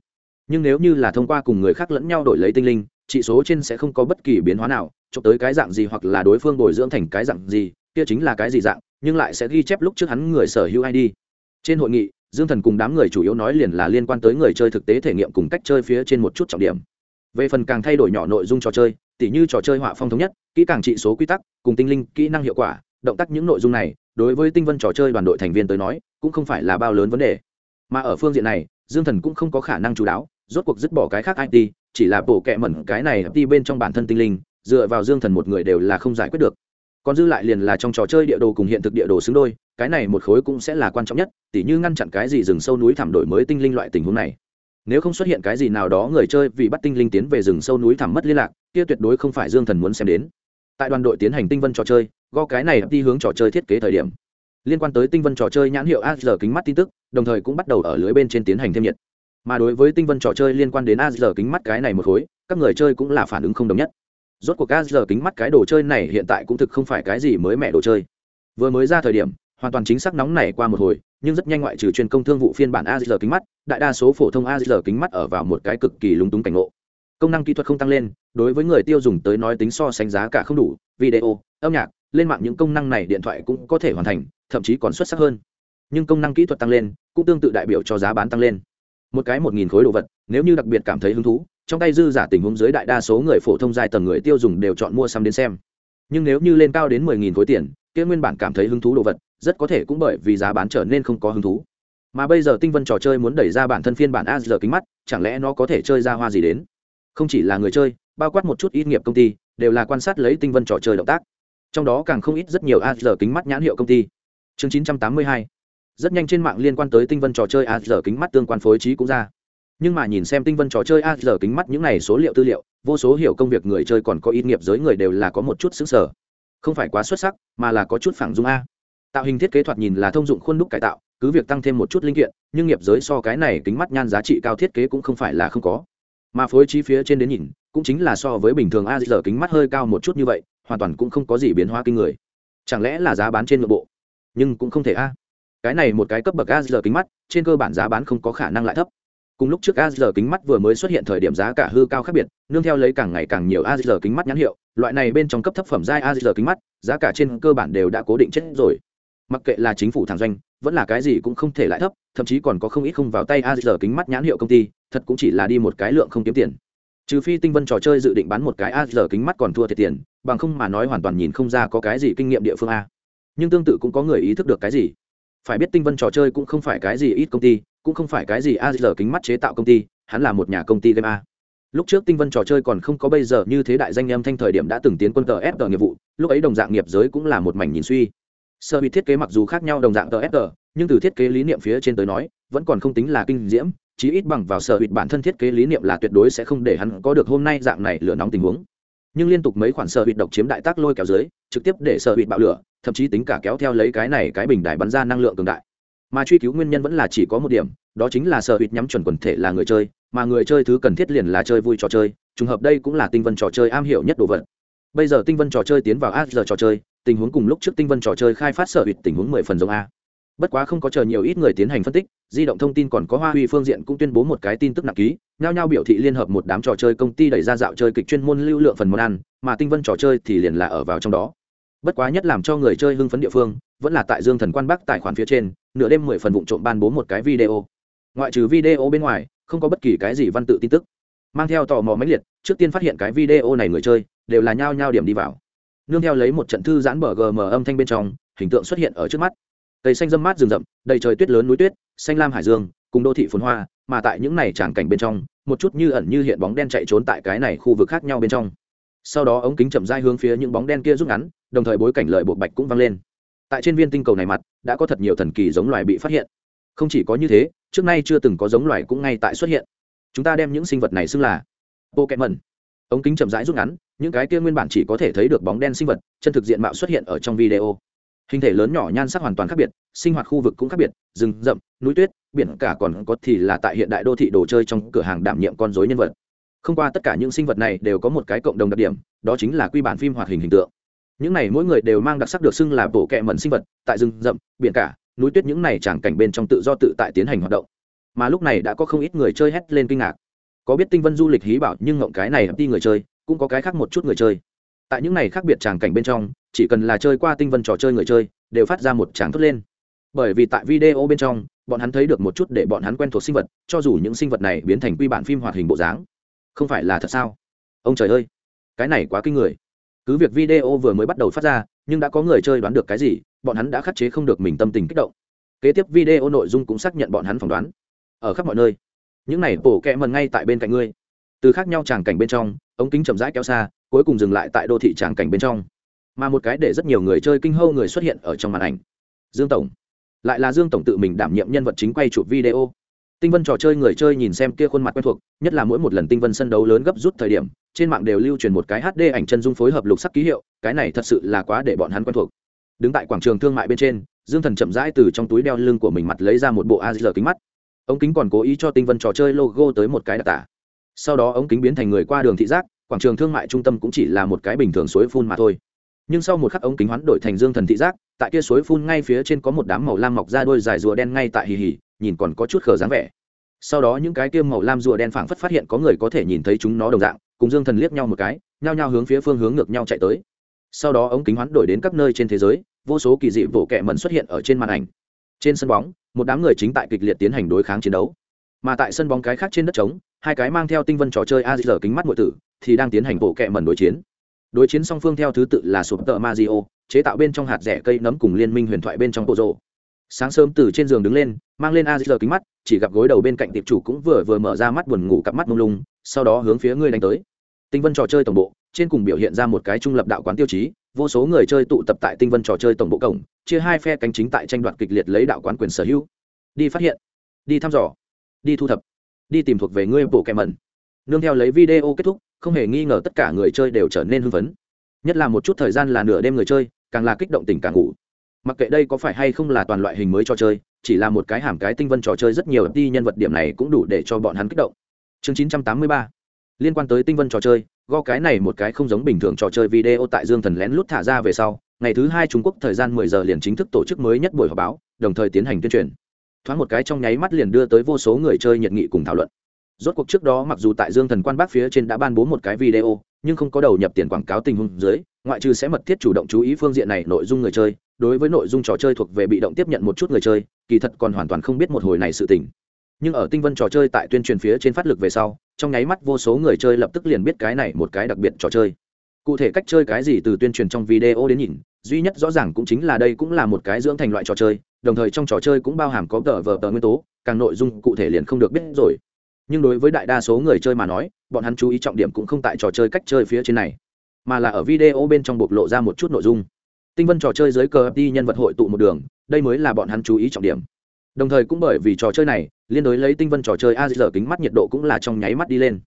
Nhưng nếu như là thông qua cùng người khác lẫn nhau đổi lấy tinh linh trị số trên sẽ không có bất kỳ biến hóa nào, cho tới cái dạng gì hoặc là đối phương bồi dưỡng thành cái dạng gì, kia chính là cái gì dạng, nhưng lại sẽ ghi chép lúc trước hắn người sở hữu id trên hội nghị, dương thần cùng đám người chủ yếu nói liền là liên quan tới người chơi thực tế thể nghiệm cùng cách chơi phía trên một chút trọng điểm. Về phần càng thay đổi nhỏ nội dung trò chơi, tỉ như trò chơi họa phong thống nhất, kỹ càng trị số quy tắc, cùng tinh linh, kỹ năng hiệu quả, động tác những nội dung này, đối với tinh vân trò chơi đoàn đội thành viên tới nói, cũng không phải là bao lớn vấn đề. Mà ở phương diện này, dương thần cũng không có khả năng chú đáo, rốt cuộc dứt bỏ cái khác it chỉ là bộ kệ mẩn cái này đi bên trong bản thân tinh linh, dựa vào dương thần một người đều là không giải quyết được. Còn dư lại liền là trong trò chơi địa đồ cùng hiện thực địa đồ xứng đôi, cái này một khối cũng sẽ là quan trọng nhất, tỉ như ngăn chặn cái gì rừng sâu núi thảm đổi mới tinh linh loại tình huống này. Nếu không xuất hiện cái gì nào đó người chơi vì bắt tinh linh tiến về rừng sâu núi thảm mất liên lạc, kia tuyệt đối không phải dương thần muốn xem đến. Tại đoàn đội tiến hành tinh vân trò chơi go cái này đi hướng trò chơi thiết kế thời điểm. Liên quan tới tinh vân trò chơi nhãn hiệu a giờ kính mắt tin tức, đồng thời cũng bắt đầu ở lưới bên trên tiến hành thêm nhiệt mà đối với tinh vân trò chơi liên quan đến a giờ kính mắt cái này một khối, các người chơi cũng là phản ứng không đồng nhất. Rốt cuộc a giờ kính mắt cái đồ chơi này hiện tại cũng thực không phải cái gì mới mẹ đồ chơi. Vừa mới ra thời điểm, hoàn toàn chính xác nóng này qua một hồi, nhưng rất nhanh ngoại trừ chuyên công thương vụ phiên bản a giờ kính mắt, đại đa số phổ thông a giờ kính mắt ở vào một cái cực kỳ lúng túng cảnh ngộ. Công năng kỹ thuật không tăng lên, đối với người tiêu dùng tới nói tính so sánh giá cả không đủ, video, âm nhạc, lên mạng những công năng này điện thoại cũng có thể hoàn thành, thậm chí còn xuất sắc hơn. Nhưng công năng kỹ thuật tăng lên, cũng tương tự đại biểu cho giá bán tăng lên một cái một nghìn khối đồ vật, nếu như đặc biệt cảm thấy hứng thú, trong tay dư giả tình huống dưới đại đa số người phổ thông dài tầng người tiêu dùng đều chọn mua xăm đến xem. Nhưng nếu như lên cao đến mười nghìn khối tiền, kia nguyên bản cảm thấy hứng thú đồ vật, rất có thể cũng bởi vì giá bán trở nên không có hứng thú. Mà bây giờ tinh vân trò chơi muốn đẩy ra bản thân phiên bản a giờ kính mắt, chẳng lẽ nó có thể chơi ra hoa gì đến? Không chỉ là người chơi, bao quát một chút ít nghiệp công ty, đều là quan sát lấy tinh vân trò chơi động tác. Trong đó càng không ít rất nhiều a giờ kính mắt nhãn hiệu công ty. Chương chín trăm tám mươi hai rất nhanh trên mạng liên quan tới tinh vân trò chơi a giờ kính mắt tương quan phối trí cũng ra. Nhưng mà nhìn xem tinh vân trò chơi a giờ kính mắt những này số liệu tư liệu, vô số hiểu công việc người chơi còn có ít nghiệp giới người đều là có một chút xứng sở không phải quá xuất sắc, mà là có chút phẳng dung a. Tạo hình thiết kế thoạt nhìn là thông dụng khuôn đúc cải tạo, cứ việc tăng thêm một chút linh kiện, nhưng nghiệp giới so cái này kính mắt nhan giá trị cao thiết kế cũng không phải là không có. Mà phối trí phía trên đến nhìn, cũng chính là so với bình thường a giờ kính mắt hơi cao một chút như vậy, hoàn toàn cũng không có gì biến hóa kinh người. Chẳng lẽ là giá bán trên nội bộ? Nhưng cũng không thể a cái này một cái cấp bậc a giờ kính mắt, trên cơ bản giá bán không có khả năng lại thấp. Cùng lúc trước a kính mắt vừa mới xuất hiện thời điểm giá cả hư cao khác biệt, nương theo lấy càng ngày càng nhiều a kính mắt nhãn hiệu, loại này bên trong cấp thấp phẩm giai a kính mắt, giá cả trên cơ bản đều đã cố định chết rồi. Mặc kệ là chính phủ thẳng doanh, vẫn là cái gì cũng không thể lại thấp, thậm chí còn có không ít không vào tay a kính mắt nhãn hiệu công ty, thật cũng chỉ là đi một cái lượng không kiếm tiền. Trừ phi tinh vân trò chơi dự định bán một cái a kính mắt còn thua thiệt tiền, bằng không mà nói hoàn toàn nhìn không ra có cái gì kinh nghiệm địa phương a. Nhưng tương tự cũng có người ý thức được cái gì phải biết tinh vân trò chơi cũng không phải cái gì ít công ty, cũng không phải cái gì a giờ kính mắt chế tạo công ty, hắn là một nhà công ty game a. Lúc trước tinh vân trò chơi còn không có bây giờ như thế đại danh em thanh thời điểm đã từng tiến quân tờ fg nghiệp vụ, lúc ấy đồng dạng nghiệp giới cũng là một mảnh nhìn suy. Sơ bị thiết kế mặc dù khác nhau đồng dạng tờ fg nhưng từ thiết kế lý niệm phía trên tới nói, vẫn còn không tính là kinh diễm, chí ít bằng vào sở hụt bản thân thiết kế lý niệm là tuyệt đối sẽ không để hắn có được hôm nay dạng này lửa nóng tình huống nhưng liên tục mấy khoản sợ hụt độc chiếm đại tác lôi kéo dưới, trực tiếp để sợ hụt bạo lửa, thậm chí tính cả kéo theo lấy cái này cái bình đài bắn ra năng lượng cường đại. Mà truy cứu nguyên nhân vẫn là chỉ có một điểm, đó chính là sợ hụt nhắm chuẩn quần thể là người chơi, mà người chơi thứ cần thiết liền là chơi vui trò chơi, trùng hợp đây cũng là tinh vân trò chơi am hiểu nhất đồ vật. Bây giờ tinh vân trò chơi tiến vào a giờ trò chơi, tình huống cùng lúc trước tinh vân trò chơi khai phát sở hụt tình huống mười phần giống a bất quá không có chờ nhiều ít người tiến hành phân tích, di động thông tin còn có hoa huy phương diện cũng tuyên bố một cái tin tức nặng ký, nhao nhao biểu thị liên hợp một đám trò chơi công ty đẩy ra dạo chơi kịch chuyên môn lưu lượng phần món ăn, mà tinh vân trò chơi thì liền là ở vào trong đó. Bất quá nhất làm cho người chơi hưng phấn địa phương, vẫn là tại dương thần quan bắc tài khoản phía trên, nửa đêm mười phần vụ trộm ban bố một cái video. Ngoại trừ video bên ngoài, không có bất kỳ cái gì văn tự tin tức. Mang theo tò mò mãnh liệt, trước tiên phát hiện cái video này người chơi, đều là nhao nhao điểm đi vào. Nương theo lấy một trận thư giãn bờ gm âm thanh bên trong, hình tượng xuất hiện ở trước mắt cây xanh dâm mát rừng rậm, đầy trời tuyết lớn núi tuyết, xanh lam hải dương, cùng đô thị phồn hoa, mà tại những này tràn cảnh bên trong, một chút như ẩn như hiện bóng đen chạy trốn tại cái này khu vực khác nhau bên trong. Sau đó ống kính chậm dai hướng phía những bóng đen kia rút ngắn, đồng thời bối cảnh lợi bộ bạch cũng vang lên. Tại trên viên tinh cầu này mặt, đã có thật nhiều thần kỳ giống loài bị phát hiện. Không chỉ có như thế, trước nay chưa từng có giống loài cũng ngay tại xuất hiện. Chúng ta đem những sinh vật này xưng là bộ kẹm mẩn ống kính chậm rãi rút ngắn, những cái kia nguyên bản chỉ có thể thấy được bóng đen sinh vật, chân thực diện mạo xuất hiện ở trong video hình thể lớn nhỏ nhan sắc hoàn toàn khác biệt, sinh hoạt khu vực cũng khác biệt, rừng rậm, núi tuyết, biển cả còn có thì là tại hiện đại đô thị đồ chơi trong cửa hàng đảm nhiệm con dối nhân vật. Không qua tất cả những sinh vật này đều có một cái cộng đồng đặc điểm, đó chính là quy bản phim hoạt hình hình tượng. Những này mỗi người đều mang đặc sắc được xưng là bộ kẹ mẩn sinh vật, tại rừng rậm, biển cả, núi tuyết những này chẳng cảnh bên trong tự do tự tại tiến hành hoạt động. Mà lúc này đã có không ít người chơi hét lên kinh ngạc. Có biết tinh vân du lịch hí bảo nhưng ngộng cái này đi người chơi, cũng có cái khác một chút người chơi tại những này khác biệt tràng cảnh bên trong, chỉ cần là chơi qua tinh vân trò chơi người chơi, đều phát ra một tràng thốt lên. Bởi vì tại video bên trong, bọn hắn thấy được một chút để bọn hắn quen thuộc sinh vật, cho dù những sinh vật này biến thành quy bản phim hoạt hình bộ dáng, không phải là thật sao? Ông trời ơi, cái này quá kinh người. Cứ việc video vừa mới bắt đầu phát ra, nhưng đã có người chơi đoán được cái gì, bọn hắn đã khắc chế không được mình tâm tình kích động. Kế tiếp video nội dung cũng xác nhận bọn hắn phỏng đoán. Ở khắp mọi nơi, những này bổ kẹ mần ngay tại bên cạnh ngươi. Từ khác nhau tràng cảnh bên trong, ống kính chậm rãi kéo xa cuối cùng dừng lại tại đô thị tràng cảnh bên trong. Mà một cái để rất nhiều người chơi kinh hâu người xuất hiện ở trong màn ảnh. Dương tổng. Lại là dương tổng tự mình đảm nhiệm nhân vật chính quay chụp video. Tinh vân trò chơi người chơi nhìn xem kia khuôn mặt quen thuộc, nhất là mỗi một lần tinh vân sân đấu lớn gấp rút thời điểm, trên mạng đều lưu truyền một cái hd ảnh chân dung phối hợp lục sắc ký hiệu, cái này thật sự là quá để bọn hắn quen thuộc. Đứng tại quảng trường thương mại bên trên, dương thần chậm rãi từ trong túi đeo lưng của mình mặt lấy ra một bộ a kính mắt. Ống kính còn cố ý cho tinh vân trò chơi logo tới một cái đặc tả. Sau đó ống kính biến thành người qua đường thị giác quảng trường thương mại trung tâm cũng chỉ là một cái bình thường suối phun mà thôi. Nhưng sau một khắc ống kính hoán đổi thành dương thần thị giác, tại kia suối phun ngay phía trên có một đám màu lam mọc ra đôi dài rùa đen ngay tại hì hì, nhìn còn có chút khờ dáng vẻ. Sau đó những cái kia màu lam rùa đen phảng phất phát hiện có người có thể nhìn thấy chúng nó đồng dạng, cùng dương thần liếc nhau một cái, nhao nhao hướng phía phương hướng ngược nhau chạy tới. Sau đó ống kính hoán đổi đến các nơi trên thế giới, vô số kỳ dị vỗ kẹ mẩn xuất hiện ở trên màn ảnh. Trên sân bóng, một đám người chính tại kịch liệt tiến hành đối kháng chiến đấu. Mà tại sân bóng cái khác trên đất trống, hai cái mang theo tinh vân trò chơi a dở kính mắt ngụy tử thì đang tiến hành bộ kệ mẩn đối chiến. Đối chiến song phương theo thứ tự là sụp tợ mazio chế tạo bên trong hạt rẻ cây nấm cùng liên minh huyền thoại bên trong bộ rộ sáng sớm từ trên giường đứng lên, mang lên a giờ kính mắt, chỉ gặp gối đầu bên cạnh tiệp chủ cũng vừa vừa mở ra mắt buồn ngủ cặp mắt mông lung, sau đó hướng phía ngươi đánh tới. Tinh vân trò chơi tổng bộ, trên cùng biểu hiện ra một cái trung lập đạo quán tiêu chí, vô số người chơi tụ tập tại tinh vân trò chơi tổng bộ cổng, chia hai phe cánh chính tại tranh đoạt kịch liệt lấy đạo quán quyền sở hữu. Đi phát hiện, đi thăm dò, đi thu thập, đi tìm thuộc về ngươi bộ kẹmẩn. mẩn nương theo lấy video kết thúc, không hề nghi ngờ tất cả người chơi đều trở nên hưng phấn. Nhất là một chút thời gian là nửa đêm người chơi, càng là kích động tình càng ngủ. Mặc kệ đây có phải hay không là toàn loại hình mới trò chơi, chỉ là một cái hàm cái tinh vân trò chơi rất nhiều đi nhân vật điểm này cũng đủ để cho bọn hắn kích động. Chương 983 liên quan tới tinh vân trò chơi go cái này một cái không giống bình thường trò chơi video tại dương thần lén lút thả ra về sau, ngày thứ hai trung quốc thời gian 10 giờ liền chính thức tổ chức mới nhất buổi họp báo, đồng thời tiến hành tuyên truyền. Thoáng một cái trong nháy mắt liền đưa tới vô số người chơi nhiệt nghị cùng thảo luận rốt cuộc trước đó mặc dù tại dương thần quan bắc phía trên đã ban bố một cái video, nhưng không có đầu nhập tiền quảng cáo tình huống dưới, ngoại trừ sẽ mật thiết chủ động chú ý phương diện này nội dung người chơi, đối với nội dung trò chơi thuộc về bị động tiếp nhận một chút người chơi, kỳ thật còn hoàn toàn không biết một hồi này sự tình. Nhưng ở tinh vân trò chơi tại tuyên truyền phía trên phát lực về sau, trong nháy mắt vô số người chơi lập tức liền biết cái này một cái đặc biệt trò chơi. Cụ thể cách chơi cái gì từ tuyên truyền trong video đến nhìn, duy nhất rõ ràng cũng chính là đây cũng là một cái dưỡng thành loại trò chơi, đồng thời trong trò chơi cũng bao hàm có tờ vờ tờ nguyên tố, càng nội dung cụ thể liền không được biết rồi nhưng đối với đại đa số người chơi mà nói, bọn hắn chú ý trọng điểm cũng không tại trò chơi cách chơi phía trên này, mà là ở video bên trong bộc lộ ra một chút nội dung. Tinh vân trò chơi dưới cờ đi nhân vật hội tụ một đường, đây mới là bọn hắn chú ý trọng điểm. Đồng thời cũng bởi vì trò chơi này, liên đối lấy tinh vân trò chơi a dở kính mắt nhiệt độ cũng là trong nháy mắt đi lên.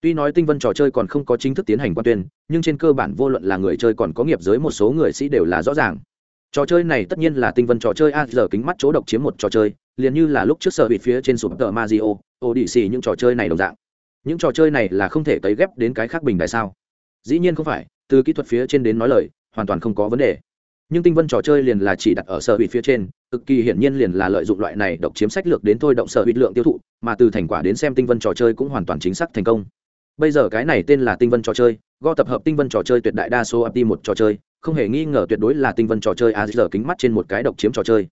Tuy nói tinh vân trò chơi còn không có chính thức tiến hành quan tuyên, nhưng trên cơ bản vô luận là người chơi còn có nghiệp giới một số người sĩ đều là rõ ràng. Trò chơi này tất nhiên là tinh vân trò chơi a dở kính mắt chỗ độc chiếm một trò chơi liền như là lúc trước sở bị phía trên sụp tờ mazio Odyssey những trò chơi này đồng dạng. Những trò chơi này là không thể tấy ghép đến cái khác bình đại sao? Dĩ nhiên không phải, từ kỹ thuật phía trên đến nói lời, hoàn toàn không có vấn đề. Nhưng tinh vân trò chơi liền là chỉ đặt ở sở bị phía trên, cực kỳ hiển nhiên liền là lợi dụng loại này độc chiếm sách lược đến thôi động sở bị lượng tiêu thụ, mà từ thành quả đến xem tinh vân trò chơi cũng hoàn toàn chính xác thành công. Bây giờ cái này tên là tinh vân trò chơi, go tập hợp tinh vân trò chơi tuyệt đại đa số ập một trò chơi, không hề nghi ngờ tuyệt đối là tinh vân trò chơi a giờ kính mắt trên một cái độc chiếm trò chơi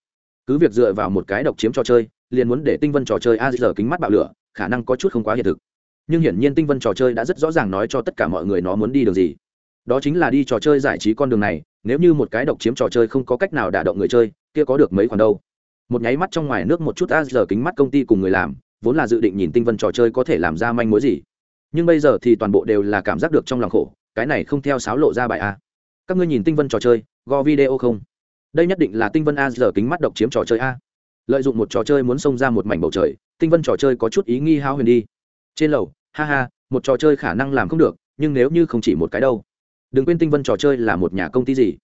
cứ việc dựa vào một cái độc chiếm trò chơi, liền muốn để tinh vân trò chơi a giờ kính mắt bạo lửa, khả năng có chút không quá hiện thực. Nhưng hiển nhiên tinh vân trò chơi đã rất rõ ràng nói cho tất cả mọi người nó muốn đi đường gì. Đó chính là đi trò chơi giải trí con đường này, nếu như một cái độc chiếm trò chơi không có cách nào đả động người chơi, kia có được mấy khoản đâu. Một nháy mắt trong ngoài nước một chút a giờ kính mắt công ty cùng người làm, vốn là dự định nhìn tinh vân trò chơi có thể làm ra manh mối gì. Nhưng bây giờ thì toàn bộ đều là cảm giác được trong lòng khổ, cái này không theo sáo lộ ra bài a. Các ngươi nhìn tinh vân trò chơi go video không? Đây nhất định là tinh vân a giờ kính mắt độc chiếm trò chơi a. Lợi dụng một trò chơi muốn xông ra một mảnh bầu trời, tinh vân trò chơi có chút ý nghi hao huyền đi. Trên lầu, ha ha, một trò chơi khả năng làm không được, nhưng nếu như không chỉ một cái đâu. Đừng quên tinh vân trò chơi là một nhà công ty gì?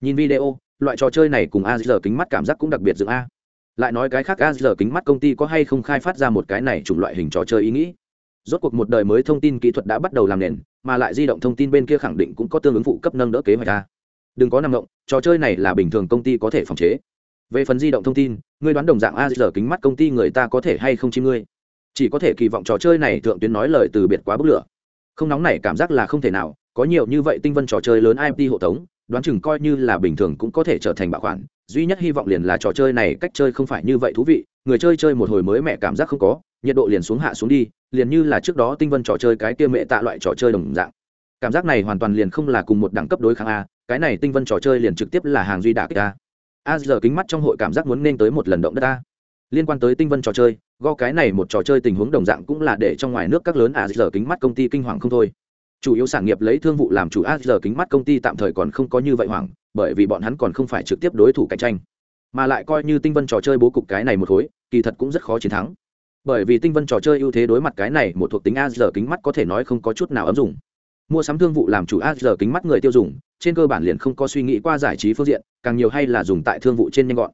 Nhìn video, loại trò chơi này cùng a giờ kính mắt cảm giác cũng đặc biệt dựng a. Lại nói cái khác, a giờ kính mắt công ty có hay không khai phát ra một cái này chủng loại hình trò chơi ý nghĩ? Rốt cuộc một đời mới thông tin kỹ thuật đã bắt đầu làm nền, mà lại di động thông tin bên kia khẳng định cũng có tương ứng phụ cấp nâng đỡ kế hoạch a đừng có nằm động, trò chơi này là bình thường công ty có thể phòng chế. Về phần di động thông tin, ngươi đoán đồng dạng a, giờ kính mắt công ty người ta có thể hay không chim ngươi? Chỉ có thể kỳ vọng trò chơi này thượng tuyến nói lời từ biệt quá bức lửa. Không nóng này cảm giác là không thể nào, có nhiều như vậy tinh vân trò chơi lớn imt hộ tống, đoán chừng coi như là bình thường cũng có thể trở thành bảo khoản duy nhất hy vọng liền là trò chơi này cách chơi không phải như vậy thú vị, người chơi chơi một hồi mới mẹ cảm giác không có, nhiệt độ liền xuống hạ xuống đi, liền như là trước đó tinh vân trò chơi cái kia mẹ tạ loại trò chơi đồng dạng. Cảm giác này hoàn toàn liền không là cùng một đẳng cấp đối kháng a cái này tinh vân trò chơi liền trực tiếp là hàng duy đả kích ta. A giờ kính mắt trong hội cảm giác muốn nên tới một lần động đất ta. Liên quan tới tinh vân trò chơi go cái này một trò chơi tình huống đồng dạng cũng là để trong ngoài nước các lớn a giờ kính mắt công ty kinh hoàng không thôi. Chủ yếu sản nghiệp lấy thương vụ làm chủ a giờ kính mắt công ty tạm thời còn không có như vậy hoảng, bởi vì bọn hắn còn không phải trực tiếp đối thủ cạnh tranh. Mà lại coi như tinh vân trò chơi bố cục cái này một khối kỳ thật cũng rất khó chiến thắng. Bởi vì tinh vân trò chơi ưu thế đối mặt cái này một thuộc tính a giờ kính mắt có thể nói không có chút nào ấm dụng mua sắm thương vụ làm chủ a giờ kính mắt người tiêu dùng, trên cơ bản liền không có suy nghĩ qua giải trí phương diện, càng nhiều hay là dùng tại thương vụ trên nhanh gọn.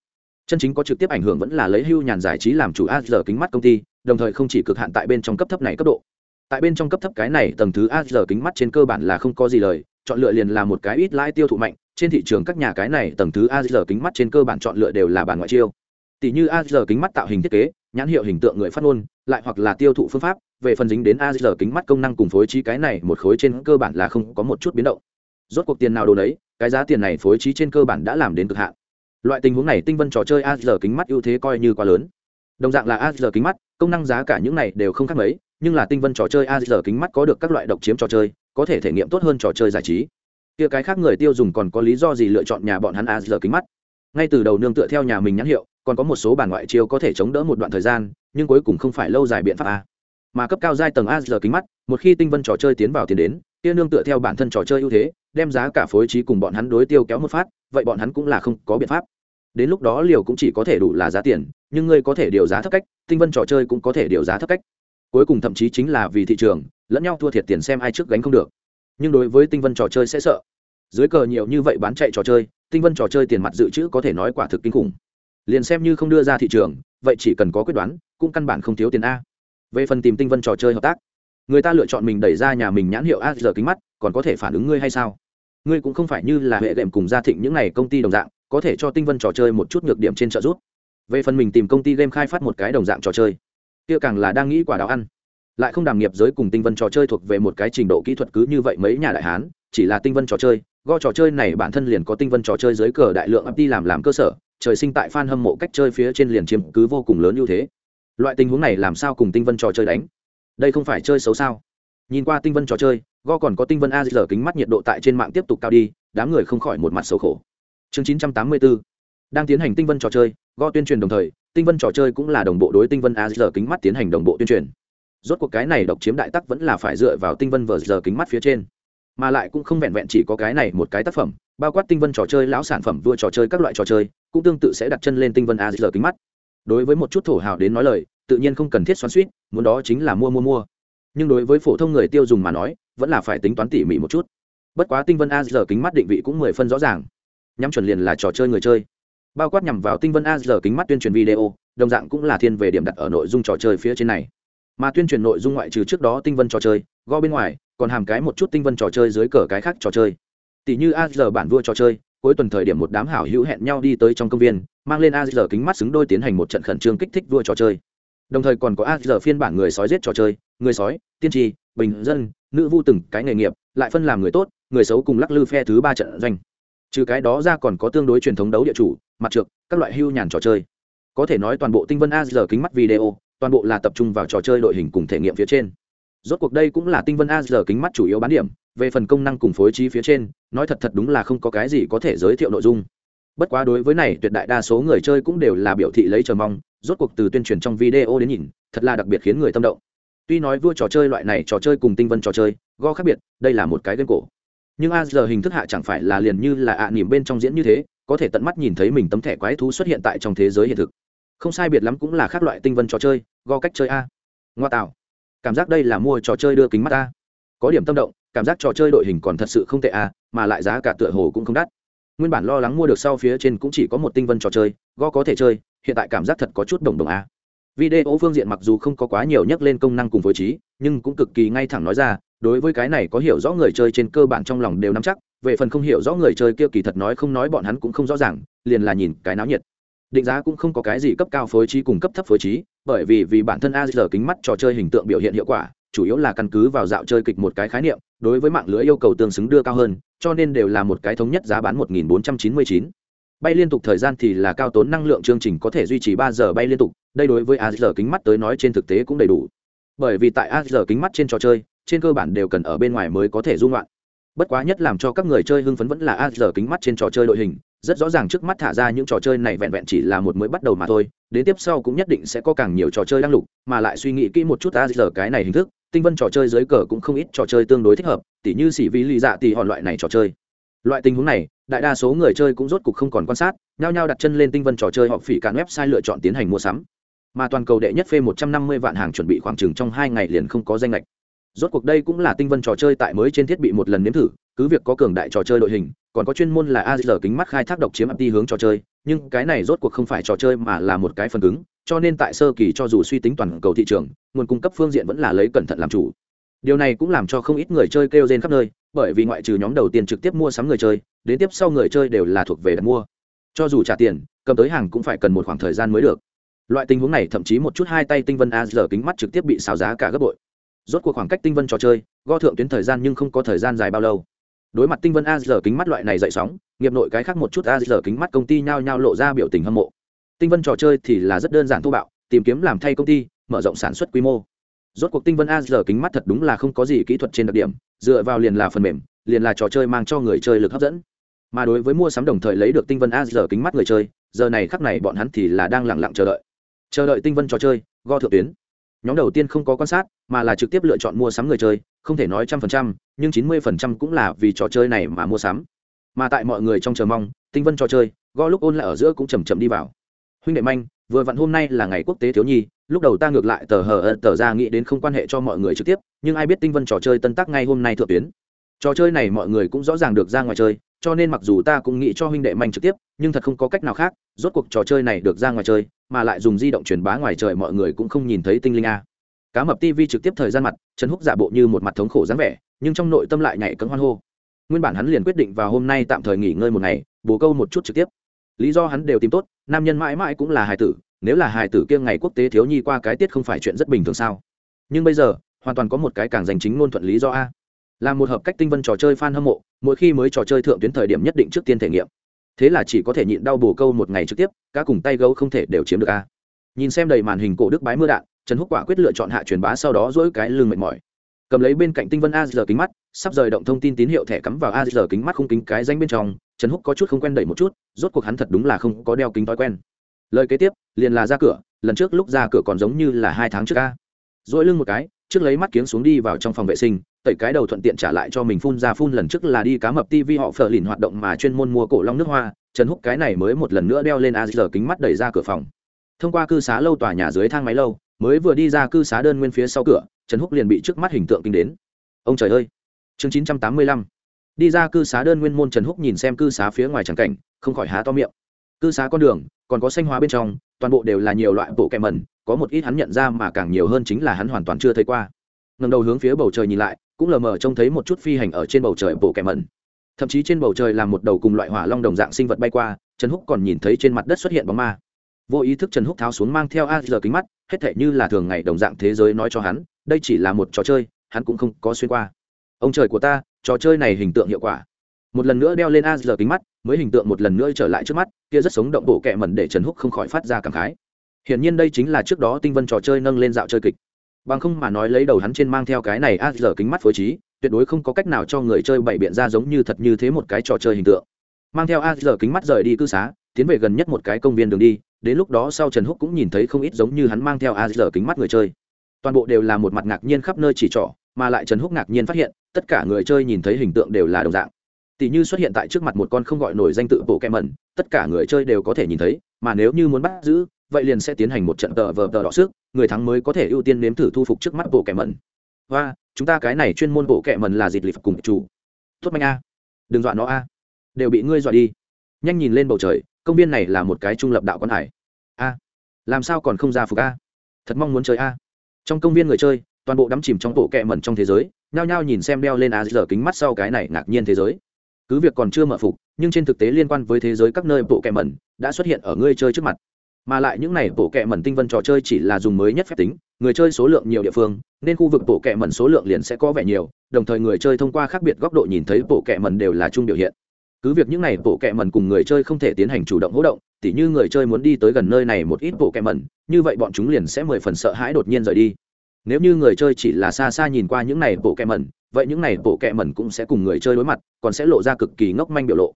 Chân chính có trực tiếp ảnh hưởng vẫn là lấy hưu nhàn giải trí làm chủ a giờ kính mắt công ty, đồng thời không chỉ cực hạn tại bên trong cấp thấp này cấp độ. Tại bên trong cấp thấp cái này tầng thứ a giờ kính mắt trên cơ bản là không có gì lời, chọn lựa liền là một cái ít lãi tiêu thụ mạnh, trên thị trường các nhà cái này tầng thứ a giờ kính mắt trên cơ bản chọn lựa đều là bản ngoại chiêu. Tỷ như a giờ kính mắt tạo hình thiết kế nhãn hiệu hình tượng người phát ngôn, lại hoặc là tiêu thụ phương pháp, về phần dính đến a giờ kính mắt công năng cùng phối trí cái này một khối trên cơ bản là không có một chút biến động. Rốt cuộc tiền nào đồ đấy cái giá tiền này phối trí trên cơ bản đã làm đến cực hạn. Loại tình huống này tinh vân trò chơi a giờ kính mắt ưu thế coi như quá lớn. Đồng dạng là a giờ kính mắt, công năng giá cả những này đều không khác mấy, nhưng là tinh vân trò chơi a giờ kính mắt có được các loại độc chiếm trò chơi, có thể thể nghiệm tốt hơn trò chơi giải trí. Kia cái khác người tiêu dùng còn có lý do gì lựa chọn nhà bọn hắn a giờ kính mắt? Ngay từ đầu nương tựa theo nhà mình nhãn hiệu còn có một số bản ngoại chiêu có thể chống đỡ một đoạn thời gian, nhưng cuối cùng không phải lâu dài biện pháp a. Mà cấp cao giai tầng a giờ kính mắt, một khi tinh vân trò chơi tiến vào tiền đến, kia nương tựa theo bản thân trò chơi ưu thế, đem giá cả phối trí cùng bọn hắn đối tiêu kéo một phát, vậy bọn hắn cũng là không có biện pháp. Đến lúc đó liều cũng chỉ có thể đủ là giá tiền, nhưng ngươi có thể điều giá thấp cách, tinh vân trò chơi cũng có thể điều giá thấp cách. Cuối cùng thậm chí chính là vì thị trường, lẫn nhau thua thiệt tiền xem ai trước gánh không được. Nhưng đối với tinh vân trò chơi sẽ sợ. Dưới cờ nhiều như vậy bán chạy trò chơi, tinh vân trò chơi tiền mặt dự trữ có thể nói quả thực kinh khủng liền xem như không đưa ra thị trường, vậy chỉ cần có quyết đoán, cũng căn bản không thiếu tiền a. Về phần tìm tinh vân trò chơi hợp tác, người ta lựa chọn mình đẩy ra nhà mình nhãn hiệu a giờ kính mắt, còn có thể phản ứng ngươi hay sao? Ngươi cũng không phải như là hệ đệm cùng gia thịnh những n à y công ty đồng dạng, có thể cho tinh vân trò chơi một chút nhược điểm trên trợ giúp. Về phần mình tìm công ty game khai phát một cái đồng dạng trò chơi, kia càng là đang nghĩ quả đào ăn. Lại không đàm nghiệp giới cùng tinh vân trò chơi thuộc về một cái trình độ kỹ thuật cứ như vậy mấy nhà đại hán, chỉ là tinh vân trò chơi, go trò chơi này bản thân liền có tinh vân trò chơi dưới cờ đại lượng ấp đi làm làm cơ sở trời sinh tại fan hâm mộ cách chơi phía trên liền chiếm cứ vô cùng lớn ưu thế. Loại tình huống này làm sao cùng tinh vân trò chơi đánh? Đây không phải chơi xấu sao? Nhìn qua tinh vân trò chơi, go còn có tinh vân a giờ kính mắt nhiệt độ tại trên mạng tiếp tục cao đi, đám người không khỏi một mặt xấu khổ. Chương 984 đang tiến hành tinh vân trò chơi, go tuyên truyền đồng thời, tinh vân trò chơi cũng là đồng bộ đối tinh vân a giờ kính mắt tiến hành đồng bộ tuyên truyền. Rốt cuộc cái này độc chiếm đại tắc vẫn là phải dựa vào tinh vân vở giờ kính mắt phía trên mà lại cũng không vẹn vẹn chỉ có cái này một cái tác phẩm, bao quát tinh vân trò chơi, lão sản phẩm vua trò chơi các loại trò chơi, cũng tương tự sẽ đặt chân lên tinh vân a giờ kính mắt. Đối với một chút thổ hào đến nói lời, tự nhiên không cần thiết xoắn suýt, muốn đó chính là mua mua mua. Nhưng đối với phổ thông người tiêu dùng mà nói, vẫn là phải tính toán tỉ mỉ một chút. Bất quá tinh vân a giờ kính mắt định vị cũng mười phân rõ ràng. Nhắm chuẩn liền là trò chơi người chơi. Bao quát nhằm vào tinh vân a giờ kính mắt tuyên truyền video, đồng dạng cũng là thiên về điểm đặt ở nội dung trò chơi phía trên này. Mà tuyên truyền nội dung ngoại trừ trước đó tinh vân trò chơi, go bên ngoài còn hàm cái một chút tinh vân trò chơi dưới cờ cái khác trò chơi. Tỷ như a giờ bản vua trò chơi, cuối tuần thời điểm một đám hảo hữu hẹn nhau đi tới trong công viên, mang lên a giờ kính mắt xứng đôi tiến hành một trận khẩn trương kích thích vua trò chơi. Đồng thời còn có a giờ phiên bản người sói giết trò chơi, người sói, tiên tri, bình dân, nữ vu từng cái nghề nghiệp, lại phân làm người tốt, người xấu cùng lắc lư phe thứ ba trận doanh. Trừ cái đó ra còn có tương đối truyền thống đấu địa chủ, mặt trượt các loại hưu nhàn trò chơi. Có thể nói toàn bộ tinh vân a giờ kính mắt video, toàn bộ là tập trung vào trò chơi đội hình cùng thể nghiệm phía trên rốt cuộc đây cũng là tinh vân a giờ kính mắt chủ yếu bán điểm, về phần công năng cùng phối trí phía trên, nói thật thật đúng là không có cái gì có thể giới thiệu nội dung. Bất quá đối với này, tuyệt đại đa số người chơi cũng đều là biểu thị lấy chờ mong, rốt cuộc từ tuyên truyền trong video đến nhìn, thật là đặc biệt khiến người tâm động. Tuy nói vua trò chơi loại này trò chơi cùng tinh vân trò chơi, go khác biệt, đây là một cái game cổ. Nhưng a giờ hình thức hạ chẳng phải là liền như là ạ à nỉm bên trong diễn như thế, có thể tận mắt nhìn thấy mình tấm thẻ quái thú xuất hiện tại trong thế giới hiện thực. Không sai biệt lắm cũng là khác loại tinh vân trò chơi, go cách chơi a. Ngoa tạo cảm giác đây là mua trò chơi đưa kính mắt ta. Có điểm tâm động, cảm giác trò chơi đội hình còn thật sự không tệ à mà lại giá cả tựa hồ cũng không đắt. Nguyên bản lo lắng mua được sau phía trên cũng chỉ có một tinh vân trò chơi go có thể chơi, hiện tại cảm giác thật có chút đồng đồng à. Video phương diện mặc dù không có quá nhiều nhắc lên công năng cùng phối trí, nhưng cũng cực kỳ ngay thẳng nói ra, đối với cái này có hiểu rõ người chơi trên cơ bản trong lòng đều nắm chắc, về phần không hiểu rõ người chơi kia kỳ thật nói không nói bọn hắn cũng không rõ ràng, liền là nhìn cái náo nhiệt định giá cũng không có cái gì cấp cao phối trí cùng cấp thấp phối trí, bởi vì vì bản thân a giờ kính mắt trò chơi hình tượng biểu hiện hiệu quả, chủ yếu là căn cứ vào dạo chơi kịch một cái khái niệm, đối với mạng lưới yêu cầu tương xứng đưa cao hơn, cho nên đều là một cái thống nhất giá bán 1499. bay liên tục thời gian thì là cao tốn năng lượng chương trình có thể duy trì 3 giờ bay liên tục, đây đối với a giờ kính mắt tới nói trên thực tế cũng đầy đủ bởi vì tại a giờ kính mắt trên trò chơi, trên cơ bản đều cần ở bên ngoài mới có thể dung loạn bất quá nhất làm cho các người chơi hưng phấn vẫn là a giờ kính mắt trên trò chơi đội hình rất rõ ràng trước mắt thả ra những trò chơi này vẹn vẹn chỉ là một mới bắt đầu mà thôi, đến tiếp sau cũng nhất định sẽ có càng nhiều trò chơi đăng lục, mà lại suy nghĩ kỹ một chút ta giờ cái này hình thức, tinh vân trò chơi dưới cờ cũng không ít trò chơi tương đối thích hợp, tỉ như xỉ vi lì dạ tỉ hòn loại này trò chơi. Loại tình huống này, đại đa số người chơi cũng rốt cục không còn quan sát, nhao nhao đặt chân lên tinh vân trò chơi họ phỉ cạn website lựa chọn tiến hành mua sắm. Mà toàn cầu đệ nhất phê một trăm năm mươi vạn hàng chuẩn bị khoảng chừng trong hai ngày liền không có danh lệch. Rốt cuộc đây cũng là tinh vân trò chơi tại mới trên thiết bị một lần nếm thử, cứ việc có cường đại trò chơi đội hình còn có chuyên môn là a giờ kính mắt khai thác độc chiếm ập đi hướng trò chơi, nhưng cái này rốt cuộc không phải trò chơi mà là một cái phần cứng, cho nên tại sơ kỳ cho dù suy tính toàn cầu thị trường, nguồn cung cấp phương diện vẫn là lấy cẩn thận làm chủ. Điều này cũng làm cho không ít người chơi kêu rên khắp nơi, bởi vì ngoại trừ nhóm đầu tiên trực tiếp mua sắm người chơi, đến tiếp sau người chơi đều là thuộc về đặt mua. Cho dù trả tiền, cầm tới hàng cũng phải cần một khoảng thời gian mới được. Loại tình huống này thậm chí một chút hai tay tinh vân a giờ kính mắt trực tiếp bị xào giá cả gấp bội. Rốt cuộc khoảng cách tinh vân trò chơi, go thượng tuyến thời gian nhưng không có thời gian dài bao lâu đối mặt tinh vân a giờ kính mắt loại này dậy sóng, nghiệp nội cái khác một chút a giờ kính mắt công ty nhao nhao lộ ra biểu tình hâm mộ. Tinh vân trò chơi thì là rất đơn giản thô bạo, tìm kiếm làm thay công ty, mở rộng sản xuất quy mô. Rốt cuộc tinh vân a giờ kính mắt thật đúng là không có gì kỹ thuật trên đặc điểm, dựa vào liền là phần mềm, liền là trò chơi mang cho người chơi lực hấp dẫn. Mà đối với mua sắm đồng thời lấy được tinh vân a giờ kính mắt người chơi, giờ này khắc này bọn hắn thì là đang lẳng lặng chờ đợi. Chờ đợi tinh vân trò chơi, go thượng tuyến nhóm đầu tiên không có quan sát, mà là trực tiếp lựa chọn mua sắm người chơi, không thể nói trăm phần trăm, nhưng chín mươi phần trăm cũng là vì trò chơi này mà mua sắm. Mà tại mọi người trong chờ mong, tinh vân trò chơi, go lúc ôn lại ở giữa cũng chầm chậm đi vào. Huynh đệ manh, vừa vặn hôm nay là ngày quốc tế thiếu nhi, lúc đầu ta ngược lại tờ hờ tờ ra nghĩ đến không quan hệ cho mọi người trực tiếp, nhưng ai biết tinh vân trò chơi tân tắc ngay hôm nay thượng tuyến. Trò chơi này mọi người cũng rõ ràng được ra ngoài chơi cho nên mặc dù ta cũng nghĩ cho huynh đệ manh trực tiếp, nhưng thật không có cách nào khác, rốt cuộc trò chơi này được ra ngoài chơi, mà lại dùng di động truyền bá ngoài trời mọi người cũng không nhìn thấy tinh linh a. Cá mập tv trực tiếp thời gian mặt, trần húc giả bộ như một mặt thống khổ dáng vẻ, nhưng trong nội tâm lại nhảy cấm hoan hô. Nguyên bản hắn liền quyết định vào hôm nay tạm thời nghỉ ngơi một ngày bổ câu một chút trực tiếp. Lý do hắn đều tìm tốt, nam nhân mãi mãi cũng là hài tử, nếu là hài tử kia ngày quốc tế thiếu nhi qua cái tiết không phải chuyện rất bình thường sao? Nhưng bây giờ, hoàn toàn có một cái càng giành chính ngôn thuận lý do a là một hợp cách tinh vân trò chơi fan hâm mộ, mỗi khi mới trò chơi thượng tuyến thời điểm nhất định trước tiên thể nghiệm. Thế là chỉ có thể nhịn đau bổ câu một ngày trực tiếp, cá cùng tay gấu không thể đều chiếm được a. Nhìn xem đầy màn hình cổ đức bái mưa đạn, trần húc quả quyết lựa chọn hạ truyền bá sau đó dỗi cái lưng mệt mỏi. Cầm lấy bên cạnh tinh vân a giờ kính mắt, sắp rời động thông tin tín hiệu thẻ cắm vào a giờ kính mắt không kính cái danh bên trong, trần húc có chút không quen đẩy một chút, rốt cuộc hắn thật đúng là không có đeo kính thói quen. Lời kế tiếp, liền là ra cửa, lần trước lúc ra cửa còn giống như là hai tháng trước a. Dỗi lưng một cái, trước lấy mắt kiếng xuống đi vào trong phòng vệ sinh tẩy cái đầu thuận tiện trả lại cho mình phun ra phun lần trước là đi cá mập tv họ phở lìn hoạt động mà chuyên môn mua cổ long nước hoa, trần húc cái này mới một lần nữa đeo lên a giờ kính mắt đẩy ra cửa phòng. Thông qua cư xá lâu tòa nhà dưới thang máy lâu, mới vừa đi ra cư xá đơn nguyên phía sau cửa, trần húc liền bị trước mắt hình tượng kinh đến. Ông trời ơi! Chương chín trăm tám mươi lăm. Đi ra cư xá đơn nguyên môn, trần húc nhìn xem cư xá phía ngoài tràng cảnh, không khỏi há to miệng. Cư xá con đường, còn có xanh hóa bên trong, toàn bộ đều là nhiều loại bộ kẹ mần có một ít hắn nhận ra mà càng nhiều hơn chính là hắn hoàn toàn chưa thấy qua ngầm đầu hướng phía bầu trời nhìn lại, cũng lờ mờ trông thấy một chút phi hành ở trên bầu trời bộ kẻ mẩn. Thậm chí trên bầu trời là một đầu cùng loại hỏa long đồng dạng sinh vật bay qua, trần húc còn nhìn thấy trên mặt đất xuất hiện bóng ma. Vô ý thức trần húc tháo xuống mang theo a giờ kính mắt, hết thể như là thường ngày đồng dạng thế giới nói cho hắn, đây chỉ là một trò chơi, hắn cũng không có xuyên qua. Ông trời của ta, trò chơi này hình tượng hiệu quả. Một lần nữa đeo lên a giờ kính mắt, mới hình tượng một lần nữa trở lại trước mắt, kia rất sống động bộ kẹ mẩn để trần húc không khỏi phát ra cảm khái. Hiển nhiên đây chính là trước đó tinh vân trò chơi nâng lên dạo chơi kịch bằng không mà nói lấy đầu hắn trên mang theo cái này a giờ kính mắt phối trí, tuyệt đối không có cách nào cho người chơi bày biện ra giống như thật như thế một cái trò chơi hình tượng. Mang theo a giờ kính mắt rời đi cư xá, tiến về gần nhất một cái công viên đường đi, đến lúc đó sau trần húc cũng nhìn thấy không ít giống như hắn mang theo a giờ kính mắt người chơi. Toàn bộ đều là một mặt ngạc nhiên khắp nơi chỉ trỏ, mà lại trần húc ngạc nhiên phát hiện, tất cả người chơi nhìn thấy hình tượng đều là đồng dạng. Tỷ như xuất hiện tại trước mặt một con không gọi nổi danh tự bộ kem mẩn tất cả người chơi đều có thể nhìn thấy, mà nếu như muốn bắt giữ vậy liền sẽ tiến hành một trận tờ vờ tờ đỏ sức, người thắng mới có thể ưu tiên nếm thử thu phục trước mắt bộ kẻ mẩn. Và, chúng ta cái này chuyên môn bộ kẻ mẩn là dịp lịp cùng chủ. Tốt manh a. Đừng dọa nó a. Đều bị ngươi dọa đi. Nhanh nhìn lên bầu trời, công viên này là một cái trung lập đạo con hải. A. Làm sao còn không ra phục a? Thật mong muốn chơi a. Trong công viên người chơi, toàn bộ đắm chìm trong bộ kẹ mẩn trong thế giới, nhao nhao nhìn xem đeo lên a giờ kính mắt sau cái này ngạc nhiên thế giới. Cứ việc còn chưa mở phục, nhưng trên thực tế liên quan với thế giới các nơi bộ kẹ mẩn đã xuất hiện ở ngươi chơi trước mặt mà lại những này bộ kệ mẩn tinh vân trò chơi chỉ là dùng mới nhất phép tính, người chơi số lượng nhiều địa phương, nên khu vực bộ kệ mẩn số lượng liền sẽ có vẻ nhiều, đồng thời người chơi thông qua khác biệt góc độ nhìn thấy bộ kệ mẩn đều là chung biểu hiện. Cứ việc những này bộ kệ mẩn cùng người chơi không thể tiến hành chủ động hỗ động, tỉ như người chơi muốn đi tới gần nơi này một ít bộ kệ mẩn, như vậy bọn chúng liền sẽ mười phần sợ hãi đột nhiên rời đi. Nếu như người chơi chỉ là xa xa nhìn qua những này bộ kệ mẩn, vậy những này bộ kệ mẩn cũng sẽ cùng người chơi đối mặt, còn sẽ lộ ra cực kỳ ngốc manh biểu lộ.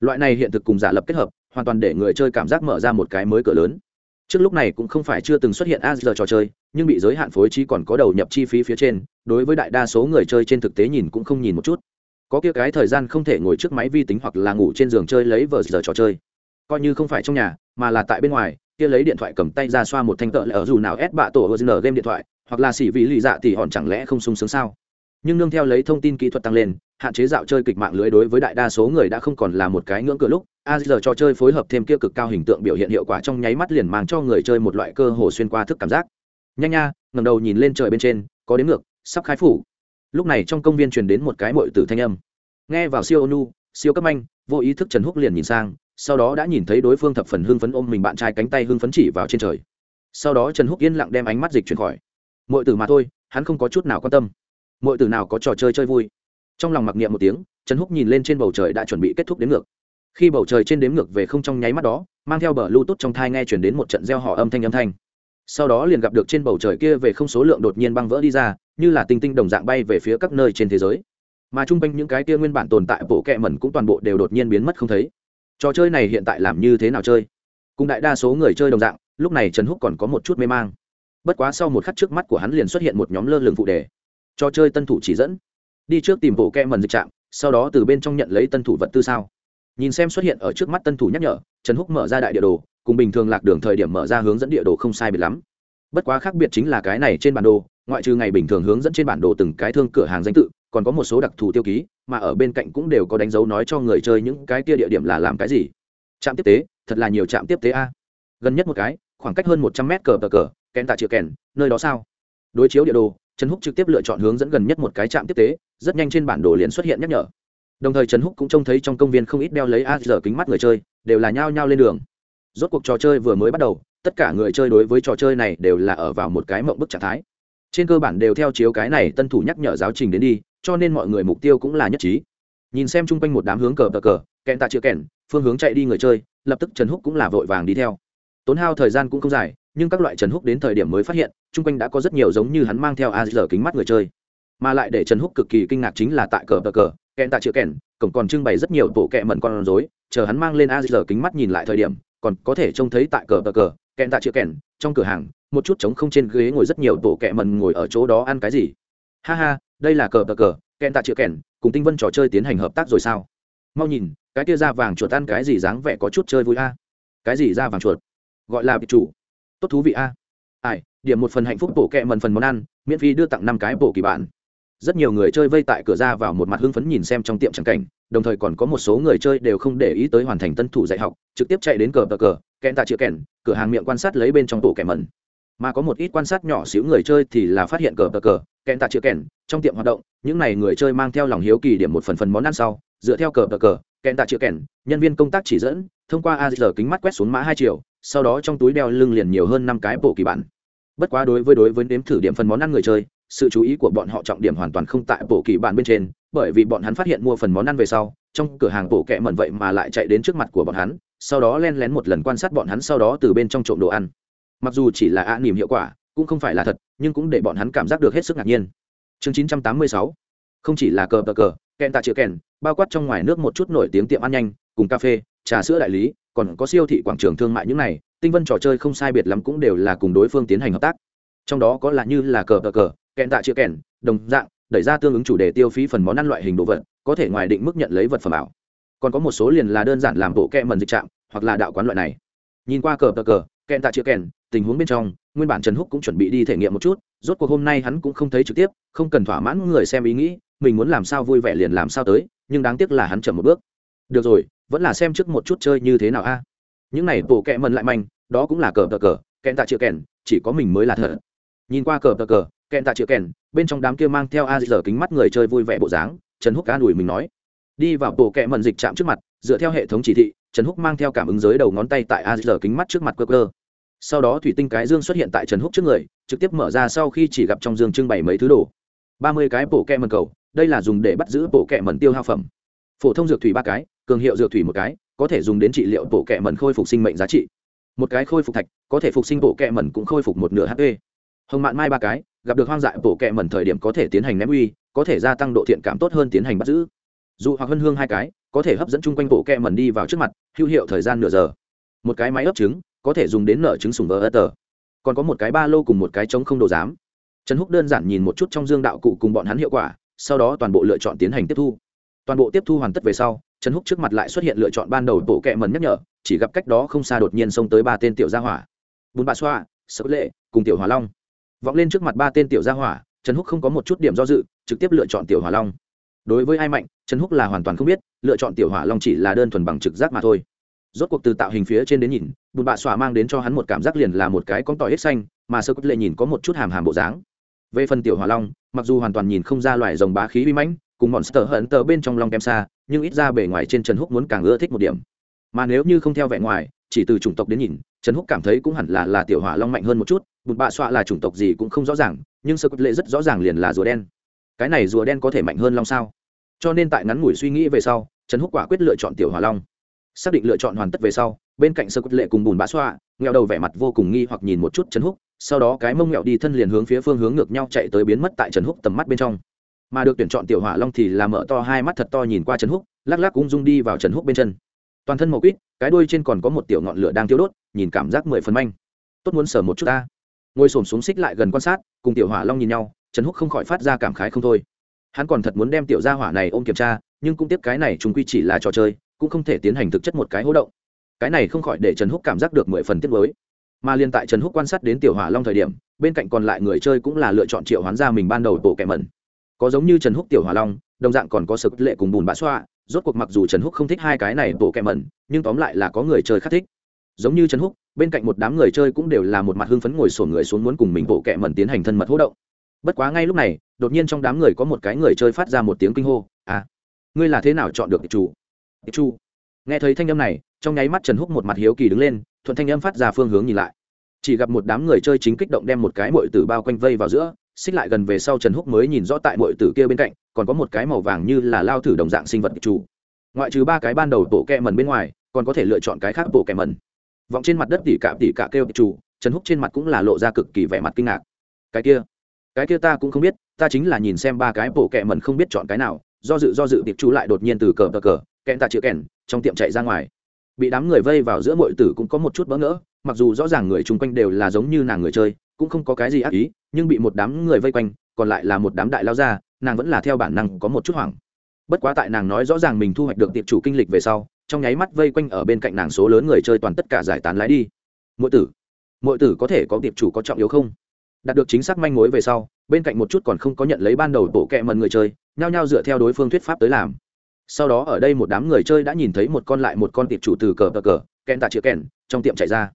Loại này hiện thực cùng giả lập kết hợp hoàn toàn để người chơi cảm giác mở ra một cái mới cửa lớn. Trước lúc này cũng không phải chưa từng xuất hiện ASR trò chơi, nhưng bị giới hạn phối trí còn có đầu nhập chi phí phía trên, đối với đại đa số người chơi trên thực tế nhìn cũng không nhìn một chút. Có kia cái thời gian không thể ngồi trước máy vi tính hoặc là ngủ trên giường chơi lấy vờ giờ trò chơi. Coi như không phải trong nhà, mà là tại bên ngoài, kia lấy điện thoại cầm tay ra xoa một thanh tợ lỡ dù nào ép bạ tổ hờ game điện thoại, hoặc là xỉ vị lì dạ thì hòn chẳng lẽ không sung sướng sao? Nhưng nương theo lấy thông tin kỹ thuật tăng lên hạn chế dạo chơi kịch mạng lưới đối với đại đa số người đã không còn là một cái ngưỡng cửa lúc, a giờ cho chơi phối hợp thêm kia cực cao hình tượng biểu hiện hiệu quả trong nháy mắt liền mang cho người chơi một loại cơ hồ xuyên qua thức cảm giác. Nhanh nha ngầm đầu nhìn lên trời bên trên, có đến ngược, sắp khai phủ. Lúc này trong công viên truyền đến một cái mội tử thanh âm. Nghe vào siêu ônu siêu cấp anh vô ý thức trần húc liền nhìn sang, sau đó đã nhìn thấy đối phương thập phần hưng phấn ôm mình bạn trai cánh tay hưng phấn chỉ vào trên trời. Sau đó trần húc yên lặng đem ánh mắt dịch chuyển khỏi. Mọi tử mà thôi, hắn không có chút nào quan tâm. Mọi tử nào có trò chơi chơi vui? Trong lòng mặc niệm một tiếng, trần húc nhìn lên trên bầu trời đã chuẩn bị kết thúc đến ngược. Khi bầu trời trên đếm ngược về không trong nháy mắt đó, mang theo bờ lưu tốt trong thai nghe chuyển đến một trận gieo họ âm thanh âm thanh. Sau đó liền gặp được trên bầu trời kia về không số lượng đột nhiên băng vỡ đi ra, như là tinh tinh đồng dạng bay về phía các nơi trên thế giới. Mà chung quanh những cái kia nguyên bản tồn tại bộ kẹ mẩn cũng toàn bộ đều đột nhiên biến mất không thấy. Trò chơi này hiện tại làm như thế nào chơi? Cùng đại đa số người chơi đồng dạng, lúc này trần húc còn có một chút mê mang. Bất quá sau một khắc trước mắt của hắn liền xuất hiện một nhóm lơ lường phụ đề. Trò chơi tân thủ chỉ dẫn đi trước tìm bộ kẹ mần dịch trạm, sau đó từ bên trong nhận lấy tân thủ vật tư sao. Nhìn xem xuất hiện ở trước mắt tân thủ nhắc nhở, trần húc mở ra đại địa đồ, cùng bình thường lạc đường thời điểm mở ra hướng dẫn địa đồ không sai biệt lắm. Bất quá khác biệt chính là cái này trên bản đồ, ngoại trừ ngày bình thường hướng dẫn trên bản đồ từng cái thương cửa hàng danh tự, còn có một số đặc thù tiêu ký, mà ở bên cạnh cũng đều có đánh dấu nói cho người chơi những cái kia địa điểm là làm cái gì. Trạm tiếp tế, thật là nhiều trạm tiếp tế a. Gần nhất một cái, khoảng cách hơn một trăm mét cờ bờ cờ kèn tạ chịu kèn, nơi đó sao? Đối chiếu địa đồ, trần húc trực tiếp lựa chọn hướng dẫn gần nhất một cái trạm tiếp tế rất nhanh trên bản đồ liền xuất hiện nhắc nhở. Đồng thời trần húc cũng trông thấy trong công viên không ít đeo lấy a giờ kính mắt người chơi, đều là nhao nhao lên đường. Rốt cuộc trò chơi vừa mới bắt đầu, tất cả người chơi đối với trò chơi này đều là ở vào một cái mộng bức trạng thái. Trên cơ bản đều theo chiếu cái này tân thủ nhắc nhở giáo trình đến đi, cho nên mọi người mục tiêu cũng là nhất trí. Nhìn xem chung quanh một đám hướng cờ cờ cờ, kẹn tạ chữ kẹn, phương hướng chạy đi người chơi, lập tức trần húc cũng là vội vàng đi theo. Tốn hao thời gian cũng không dài, nhưng các loại trần húc đến thời điểm mới phát hiện, chung quanh đã có rất nhiều giống như hắn mang theo a giờ kính mắt người chơi mà lại để trần húc cực kỳ kinh ngạc chính là tại cờ cờ cờ, kẹn tạ chữ kẹn, cổng còn trưng bày rất nhiều bộ kẹ mẩn con rối, chờ hắn mang lên a giờ kính mắt nhìn lại thời điểm, còn có thể trông thấy tại cờ cờ cờ, kẹn tạ chữ kẹn, trong cửa hàng, một chút trống không trên ghế ngồi rất nhiều bộ kẹ mẩn ngồi ở chỗ đó ăn cái gì. Ha ha, đây là cờ cờ cờ, kẹn tạ chữ kẹn, cùng tinh vân trò chơi tiến hành hợp tác rồi sao? Mau nhìn, cái tia da vàng chuột ăn cái gì dáng vẻ có chút chơi vui a. Cái gì da vàng chuột? Gọi là bị chủ. Tốt thú vị a. Ai, điểm một phần hạnh phúc bổ kẹ mần phần món ăn, miễn phí đưa tặng năm cái bổ kỳ bản rất nhiều người chơi vây tại cửa ra vào một mặt hưng phấn nhìn xem trong tiệm trắng cảnh, đồng thời còn có một số người chơi đều không để ý tới hoàn thành tân thủ dạy học, trực tiếp chạy đến cờ cờ cờ, kẹn tạ chữ kẹn, cửa hàng miệng quan sát lấy bên trong tổ kẻ mần mà có một ít quan sát nhỏ xíu người chơi thì là phát hiện cờ cờ cờ, kẹn tạ chữ kẹn, trong tiệm hoạt động, những n à y người chơi mang theo lòng hiếu kỳ điểm một phần phần món ăn sau, dựa theo cờ cờ cờ, kẹn tạ chữ kẹn, nhân viên công tác chỉ dẫn, thông qua a giờ kính mắt quét xuống mã hai triệu sau đó trong túi đeo lưng liền nhiều hơn năm cái bộ kỳ bản. Bất quá đối với đối với nếm thử điểm phần món ăn người chơi sự chú ý của bọn họ trọng điểm hoàn toàn không tại bộ kỳ bản bên trên, bởi vì bọn hắn phát hiện mua phần món ăn về sau, trong cửa hàng bộ kẹ mẩn vậy mà lại chạy đến trước mặt của bọn hắn, sau đó len lén một lần quan sát bọn hắn sau đó từ bên trong trộm đồ ăn. Mặc dù chỉ là ạ niềm hiệu quả, cũng không phải là thật, nhưng cũng để bọn hắn cảm giác được hết sức ngạc nhiên. Chương 986 không chỉ là cờ bờ cờ kèn tạ chữ kèn bao quát trong ngoài nước một chút nổi tiếng tiệm ăn nhanh, cùng cà phê, trà sữa đại lý, còn có siêu thị quảng trường thương mại những này, tinh vân trò chơi không sai biệt lắm cũng đều là cùng đối phương tiến hành hợp tác. Trong đó có là như là cờ bờ cờ kèn tạ chữ kèn, đồng dạng, đẩy ra tương ứng chủ đề tiêu phí phần món ăn loại hình đồ vật, có thể ngoài định mức nhận lấy vật phẩm ảo. Còn có một số liền là đơn giản làm bộ kẹ mần dịch trạm, hoặc là đạo quán loại này. Nhìn qua cờ cờ cờ kẹn tạ chữ kèn, tình huống bên trong, nguyên bản trần húc cũng chuẩn bị đi thể nghiệm một chút, rốt cuộc hôm nay hắn cũng không thấy trực tiếp, không cần thỏa mãn người xem ý nghĩ, mình muốn làm sao vui vẻ liền làm sao tới, nhưng đáng tiếc là hắn chậm một bước. Được rồi, vẫn là xem trước một chút chơi như thế nào a. Những này bộ kẹ mần lại manh, đó cũng là cờ cờ cờ kẹn tạ chữ kèn, chỉ có mình mới là thật. Nhìn qua cờ cờ cờ kẹn tạ chữ kèn bên trong đám kia mang theo a giờ kính mắt người chơi vui vẻ bộ dáng, trần húc an đùi mình nói. Đi vào bộ kẹ mần dịch chạm trước mặt, dựa theo hệ thống chỉ thị, trần húc mang theo cảm ứng giới đầu ngón tay tại a giờ kính mắt trước mặt cơ cơ. Sau đó thủy tinh cái dương xuất hiện tại trần húc trước người, trực tiếp mở ra sau khi chỉ gặp trong dương trưng bày mấy thứ đồ. Ba mươi cái bộ kẹ mần cầu, đây là dùng để bắt giữ bộ kẹ mần tiêu hao phẩm. Phổ thông dược thủy ba cái, cường hiệu dược thủy một cái, có thể dùng đến trị liệu bộ kẹ mần khôi phục sinh mệnh giá trị. Một cái khôi phục thạch, có thể phục sinh bộ kẹ mần cũng khôi phục một nửa hp hồng mạn mai ba cái gặp được hoang dại bổ kẹ mẩn thời điểm có thể tiến hành ném uy, có thể gia tăng độ thiện cảm tốt hơn tiến hành bắt giữ. Dù hoặc hân hương hai cái, có thể hấp dẫn chung quanh bộ kẹ mẩn đi vào trước mặt, hữu hiệu thời gian nửa giờ. Một cái máy ấp trứng, có thể dùng đến nở trứng sùng vỡ ớt tờ. Còn có một cái ba lô cùng một cái trống không đồ giám. Trần húc đơn giản nhìn một chút trong dương đạo cụ cùng bọn hắn hiệu quả, sau đó toàn bộ lựa chọn tiến hành tiếp thu. Toàn bộ tiếp thu hoàn tất về sau, trần húc trước mặt lại xuất hiện lựa chọn ban đầu bộ kẹ mần nhắc nhở, chỉ gặp cách đó không xa đột nhiên xông tới ba tên tiểu gia hỏa. Bùn bà xoa sợ lệ, cùng tiểu hỏa long vọng lên trước mặt ba tên tiểu gia hỏa, trần húc không có một chút điểm do dự, trực tiếp lựa chọn tiểu hỏa long. Đối với ai mạnh, trần húc là hoàn toàn không biết, lựa chọn tiểu hỏa long chỉ là đơn thuần bằng trực giác mà thôi. Rốt cuộc từ tạo hình phía trên đến nhìn, bùn bạ xòa mang đến cho hắn một cảm giác liền là một cái con tỏi hết xanh, mà sơ cốt lệ nhìn có một chút hàm hàm bộ dáng. Về phần tiểu hỏa long, mặc dù hoàn toàn nhìn không ra loài rồng bá khí uy mãnh, cùng monster hận tờ bên trong long kem xa, nhưng ít ra bề ngoài trên trần húc muốn càng ưa thích một điểm. Mà nếu như không theo vẻ ngoài, chỉ từ chủng tộc đến nhìn, trần húc cảm thấy cũng hẳn là là tiểu hỏa long mạnh hơn một chút bụt bạ xoa là chủng tộc gì cũng không rõ ràng, nhưng sơ cốt lệ rất rõ ràng liền là rùa đen. Cái này rùa đen có thể mạnh hơn long sao? Cho nên tại ngắn ngủi suy nghĩ về sau, trần húc quả quyết lựa chọn tiểu hỏa long. Xác định lựa chọn hoàn tất về sau, bên cạnh sơ cốt lệ cùng bùn bạ xoa nghèo đầu vẻ mặt vô cùng nghi hoặc nhìn một chút trần húc, sau đó cái mông nghèo đi thân liền hướng phía phương hướng ngược nhau chạy tới biến mất tại trần húc tầm mắt bên trong. Mà được tuyển chọn tiểu hỏa long thì là mở to hai mắt thật to nhìn qua trần húc, lắc lắc ung dung đi vào trần húc bên chân. Toàn thân màu quýt, cái đuôi trên còn có một tiểu ngọn lửa đang thiêu đốt, nhìn cảm giác mười phần manh. Tốt muốn sờ một chút ta ngồi xổm xuống xích lại gần quan sát, cùng tiểu hỏa long nhìn nhau, trần húc không khỏi phát ra cảm khái không thôi. Hắn còn thật muốn đem tiểu gia hỏa này ôm kiểm tra, nhưng cũng tiếp cái này chúng quy chỉ là trò chơi, cũng không thể tiến hành thực chất một cái hỗ động. Cái này không khỏi để trần húc cảm giác được mười phần tiết mới mà liên tại trần húc quan sát đến tiểu hỏa long thời điểm, bên cạnh còn lại người chơi cũng là lựa chọn triệu hoán ra mình ban đầu tổ kẻ mẩn. Có giống như trần húc tiểu hỏa long, đồng dạng còn có sực lệ cùng bùn bã xoa, rốt cuộc mặc dù trần húc không thích hai cái này tổ kẻ mẩn, nhưng tóm lại là có người chơi khắc thích. Giống như trần húc bên cạnh một đám người chơi cũng đều là một mặt hưng phấn ngồi sổ người xuống muốn cùng mình bộ kẹ mẩn tiến hành thân mật hỗ động. Bất quá ngay lúc này, đột nhiên trong đám người có một cái người chơi phát ra một tiếng kinh hô à ngươi là thế nào chọn được chủ chu nghe thấy thanh âm này, trong nháy mắt trần húc một mặt hiếu kỳ đứng lên, thuận thanh âm phát ra phương hướng nhìn lại. Chỉ gặp một đám người chơi chính kích động đem một cái mội tử bao quanh vây vào giữa, xích lại gần về sau trần húc mới nhìn rõ tại mội tử kia bên cạnh, còn có một cái màu vàng như là lao thử đồng dạng sinh vật chủ ngoại trừ ba cái ban đầu bộ kẹ mần bên ngoài, còn có thể lựa chọn cái khác bộ kẹ mần vọng trên mặt đất tỉ cả tỉ cạ kêu chủ, trần húc trên mặt cũng là lộ ra cực kỳ vẻ mặt kinh ngạc. Cái kia cái kia ta cũng không biết, ta chính là nhìn xem ba cái bộ kẹ mần không biết chọn cái nào, do dự do dự tiệp chủ lại đột nhiên từ cờ cờ cờ, kẹn ta chữ kèn trong tiệm chạy ra ngoài. Bị đám người vây vào giữa mọi tử cũng có một chút bỡ ngỡ, mặc dù rõ ràng người chung quanh đều là giống như nàng người chơi, cũng không có cái gì ác ý, nhưng bị một đám người vây quanh, còn lại là một đám đại lao ra, nàng vẫn là theo bản năng có một chút hoảng. Bất quá tại nàng nói rõ ràng mình thu hoạch được tiệp chủ kinh lịch về sau trong nháy mắt vây quanh ở bên cạnh nàng số lớn người chơi toàn tất cả giải tán lái đi. Mỗi tử mỗi tử có thể có tiệp chủ có trọng yếu không? Đạt được chính xác manh mối về sau, bên cạnh một chút còn không có nhận lấy ban đầu bộ kẹ mần người chơi, nhao nhao dựa theo đối phương thuyết pháp tới làm. Sau đó ở đây một đám người chơi đã nhìn thấy một con lại một con tiệp chủ từ cờ cờ cờ kèn tạ chĩa kèn trong tiệm chạy ra.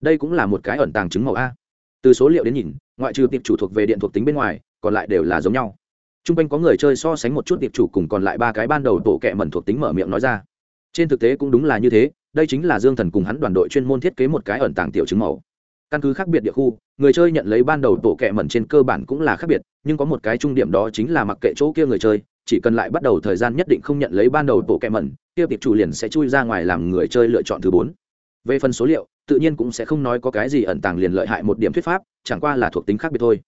Đây cũng là một cái ẩn tàng chứng màu a. Từ số liệu đến nhìn, ngoại trừ tiệp chủ thuộc về điện thuộc tính bên ngoài, còn lại đều là giống nhau. T r u n g quanh có người chơi so sánh một chút tiệp chủ cùng còn lại ba cái ban đầu tổ kẹ mẩn thuộc tính mở miệng nói ra trên thực tế cũng đúng là như thế, đây chính là dương thần cùng hắn đoàn đội chuyên môn thiết kế một cái ẩn tàng tiểu chứng màu. Căn cứ khác biệt địa khu, người chơi nhận lấy ban đầu tổ kẹ mẩn trên cơ bản cũng là khác biệt, nhưng có một cái trung điểm đó chính là mặc kệ chỗ kia người chơi, chỉ cần lại bắt đầu thời gian nhất định không nhận lấy ban đầu tổ kẹ mẩn, kia tiệp chủ liền sẽ chui ra ngoài làm người chơi lựa chọn thứ bốn. Về phần số liệu, tự nhiên cũng sẽ không nói có cái gì ẩn tàng liền lợi hại một điểm thuyết pháp, chẳng qua là thuộc tính khác biệt thôi.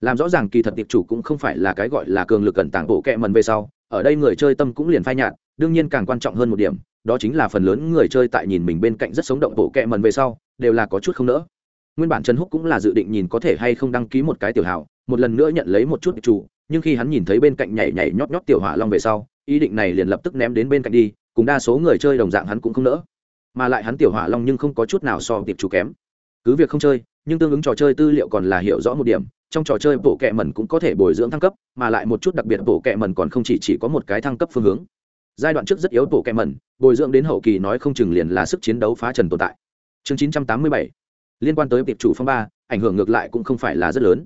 Làm rõ ràng kỳ thật tiệp chủ cũng không phải là cái gọi là cường lực ẩn tàng bộ kẹ mần về sau, ở đây người chơi tâm cũng liền phai nhạt, đương nhiên càng quan trọng hơn một điểm đó chính là phần lớn người chơi tại nhìn mình bên cạnh rất sống động bộ kẹ mần về sau đều là có chút không nỡ. Nguyên bản trần húc cũng là dự định nhìn có thể hay không đăng ký một cái tiểu hảo một lần nữa nhận lấy một chút chủ nhưng khi hắn nhìn thấy bên cạnh nhảy nhảy nhót nhót tiểu hỏa long về sau ý định này liền lập tức ném đến bên cạnh đi cùng đa số người chơi đồng dạng hắn cũng không nỡ. Mà lại hắn tiểu hỏa long nhưng không có chút nào so tiệp chủ kém. Cứ việc không chơi nhưng tương ứng trò chơi tư liệu còn là hiểu rõ một điểm trong trò chơi bộ kẹ mẩn cũng có thể bồi dưỡng thăng cấp mà lại một chút đặc biệt bộ kẹ mẩn còn không chỉ, chỉ có một cái thăng cấp phương hướng giai đoạn trước rất yếu tổ kẹm mẩn, bồi dưỡng đến hậu kỳ nói không chừng liền là sức chiến đấu phá trần tồn tại. Chương 987 liên quan tới tiệp chủ phong ba, ảnh hưởng ngược lại cũng không phải là rất lớn.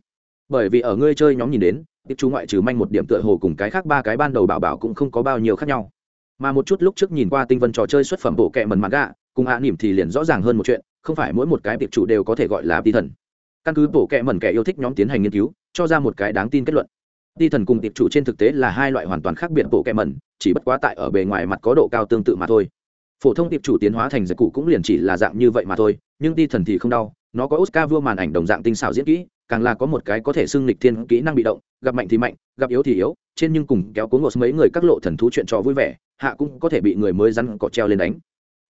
Bởi vì ở ngươi chơi nhóm nhìn đến, tiệp chủ ngoại trừ manh một điểm tựa hồ cùng cái khác ba cái ban đầu bảo bảo cũng không có bao nhiêu khác nhau. Mà một chút lúc trước nhìn qua tinh vân trò chơi xuất phẩm bộ kẹ mần mặt gạ cùng hạ à nỉm thì liền rõ ràng hơn một chuyện, không phải mỗi một cái tiệp chủ đều có thể gọi là ti thần. Căn cứ bộ kẹ mần kẻ yêu thích nhóm tiến hành nghiên cứu, cho ra một cái đáng tin kết luận ti thần cùng tiệp chủ trên thực tế là hai loại hoàn toàn khác biệt bộ kẹ chỉ bất quá tại ở bề ngoài mặt có độ cao tương tự mà thôi. Phổ thông tiệp chủ tiến hóa thành giải cụ cũng liền chỉ là dạng như vậy mà thôi, nhưng ti thần thì không đau, nó có oscar vua màn ảnh đồng dạng tinh xảo diễn kỹ, càng là có một cái có thể xưng lịch thiên kỹ năng bị động, gặp mạnh thì mạnh, gặp yếu thì yếu, trên nhưng cùng kéo cuốn ngột mấy người các lộ thần thú chuyện trò vui vẻ, hạ cũng có thể bị người mới rắn cọ treo lên đánh.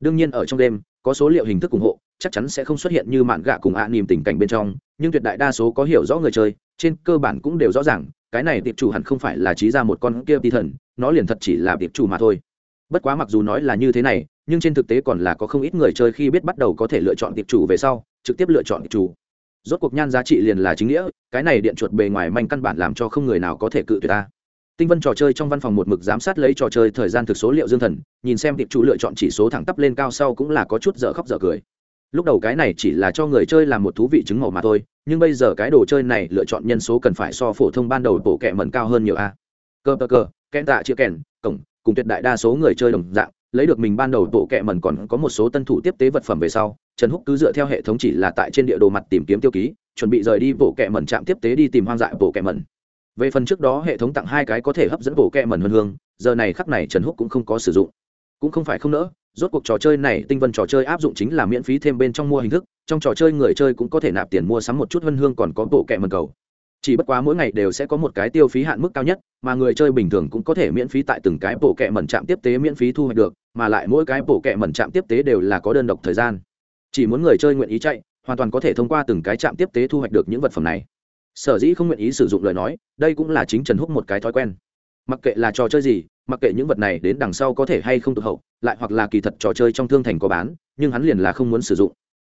Đương nhiên ở trong đêm, có số liệu hình thức ủng hộ, chắc chắn sẽ không xuất hiện như mạn gạ cùng ạ à tình cảnh bên trong, nhưng tuyệt đại đa số có hiểu rõ người chơi, trên cơ bản cũng đều rõ ràng cái này tiệp chủ hẳn không phải là trí ra một con kia ti thần, nó liền thật chỉ là tiệp chủ mà thôi. Bất quá mặc dù nói là như thế này, nhưng trên thực tế còn là có không ít người chơi khi biết bắt đầu có thể lựa chọn tiệp chủ về sau, trực tiếp lựa chọn tiệp chủ. Rốt cuộc nhan giá trị liền là chính nghĩa, cái này điện chuột bề ngoài manh căn bản làm cho không người nào có thể cự tuyệt ta. Tinh vân trò chơi trong văn phòng một mực giám sát lấy trò chơi thời gian thực số liệu dương thần, nhìn xem tiệp chủ lựa chọn chỉ số thẳng tắp lên cao sau cũng là có chút dở khóc dở cười lúc đầu cái này chỉ là cho người chơi làm một thú vị chứng màu mà thôi, nhưng bây giờ cái đồ chơi này lựa chọn nhân số cần phải so phổ thông ban đầu bộ kẹ mẩn cao hơn nhiều a. Cơ cơ cơ kẽn tạ chữ kèn, cổng, cùng tuyệt đại đa số người chơi đồng dạng, lấy được mình ban đầu bộ kẹ mẩn còn có một số tân thủ tiếp tế vật phẩm về sau, trần húc cứ dựa theo hệ thống chỉ là tại trên địa đồ mặt tìm kiếm tiêu ký, chuẩn bị rời đi bộ kẹ mẩn trạm tiếp tế đi tìm hoang dại bộ kẹ mẩn. Về phần trước đó hệ thống tặng hai cái có thể hấp dẫn bộ kẹ mẩn hơn hương, giờ này khắc này trần húc cũng không có sử dụng cũng không phải không nỡ, rốt cuộc trò chơi này tinh vân trò chơi áp dụng chính là miễn phí thêm bên trong mua hình thức, trong trò chơi người chơi cũng có thể nạp tiền mua sắm một chút vân hương còn có bộ kẹ mần cầu. Chỉ bất quá mỗi ngày đều sẽ có một cái tiêu phí hạn mức cao nhất, mà người chơi bình thường cũng có thể miễn phí tại từng cái bộ kẹ mẩn trạm tiếp tế miễn phí thu hoạch được, mà lại mỗi cái bộ kẹ mẩn trạm tiếp tế đều là có đơn độc thời gian. Chỉ muốn người chơi nguyện ý chạy, hoàn toàn có thể thông qua từng cái trạm tiếp tế thu hoạch được những vật phẩm này. Sở dĩ không nguyện ý sử dụng lời nói, đây cũng là chính trần húc một cái thói quen. Mặc kệ là trò chơi gì mặc kệ những vật này đến đằng sau có thể hay không tụt hậu, lại hoặc là kỳ thật trò chơi trong thương thành có bán, nhưng hắn liền là không muốn sử dụng.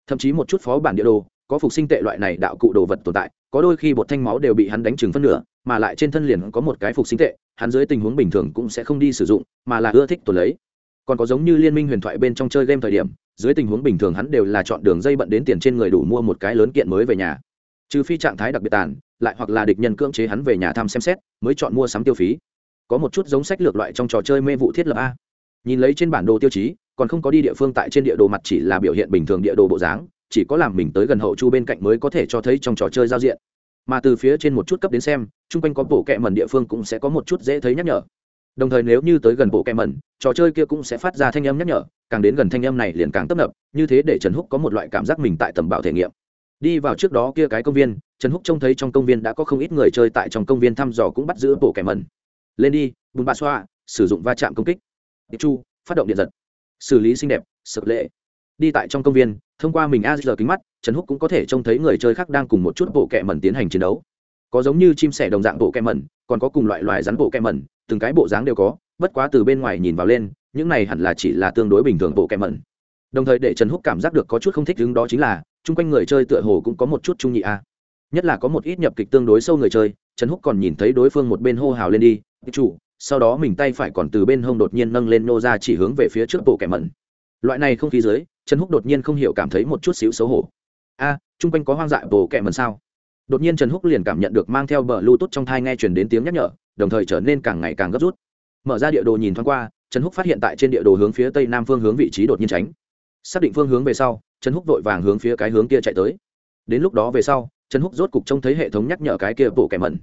Thậm chí một chút phó bản địa đồ, có phục sinh tệ loại này đạo cụ đồ vật tồn tại, có đôi khi bột thanh máu đều bị hắn đánh trừng phân nửa, mà lại trên thân liền có một cái phục sinh tệ, hắn dưới tình huống bình thường cũng sẽ không đi sử dụng, mà là ưa thích tồn lấy. Còn có giống như liên minh huyền thoại bên trong chơi game thời điểm, dưới tình huống bình thường hắn đều là chọn đường dây bận đến tiền trên người đủ mua một cái lớn kiện mới về nhà. Trừ phi trạng thái đặc biệt tàn, lại hoặc là địch nhân cưỡng chế hắn về nhà thăm xem xét, mới chọn mua sắm tiêu phí có một chút giống sách lược loại trong trò chơi mê vụ thiết lập a. Nhìn lấy trên bản đồ tiêu chí, còn không có đi địa phương tại trên địa đồ mặt chỉ là biểu hiện bình thường địa đồ bộ dáng, chỉ có làm mình tới gần hậu chu bên cạnh mới có thể cho thấy trong trò chơi giao diện. Mà từ phía trên một chút cấp đến xem, chung quanh có bộ kẹ mẩn địa phương cũng sẽ có một chút dễ thấy nhắc nhở. Đồng thời nếu như tới gần bộ kẹ mẩn, trò chơi kia cũng sẽ phát ra thanh âm nhắc nhở, càng đến gần thanh âm này liền càng tấp nập, như thế để trần húc có một loại cảm giác mình tại tầm bạo thể nghiệm. Đi vào trước đó kia cái công viên, trần húc trông thấy trong công viên đã có không ít người chơi tại trong công viên thăm dò cũng bắt giữ bộ kẻ mẩn lên đi, bùn bạ xoa, sử dụng va chạm công kích. Tiệp chu, phát động điện giật. Xử lý xinh đẹp sợ lệ. Đi tại trong công viên, thông qua mình a giờ kính mắt, trần húc cũng có thể trông thấy người chơi khác đang cùng một chút bộ kẹ mẩn tiến hành chiến đấu. Có giống như chim sẻ đồng dạng bộ kẹ mẩn, còn có cùng loại loài rắn bộ kẹ mẩn, từng cái bộ dáng đều có, bất quá từ bên ngoài nhìn vào lên, những này hẳn là chỉ là tương đối bình thường bộ kẹ mẩn. Đồng thời để trần húc cảm giác được có chút không thích đứng đó chính là, chung quanh người chơi tựa hồ cũng có một chút trung nhị a. Nhất là có một ít nhập kịch tương đối sâu người chơi, trần húc còn nhìn thấy đối phương một bên hô hào lên đi chủ sau đó mình tay phải còn từ bên hông đột nhiên nâng lên nô ra chỉ hướng về phía trước bộ kẻ mẩn. Loại này không khí dưới trần húc đột nhiên không hiểu cảm thấy một chút xíu xấu hổ. A à, chung quanh có hoang dại bộ kẻ mẩn sao? Đột nhiên trần húc liền cảm nhận được mang theo bờ lưu tốt trong thai nghe chuyển đến tiếng nhắc nhở đồng thời trở nên càng ngày càng gấp rút. Mở ra địa đồ nhìn thoáng qua trần húc phát hiện tại trên địa đồ hướng phía tây nam phương hướng vị trí đột nhiên tránh. Xác định phương hướng về sau trần húc vội vàng hướng phía cái hướng kia chạy tới. Đến lúc đó về sau trần húc rốt cục trông thấy hệ thống nhắc nhở cái kia bộ kẻ mẩn.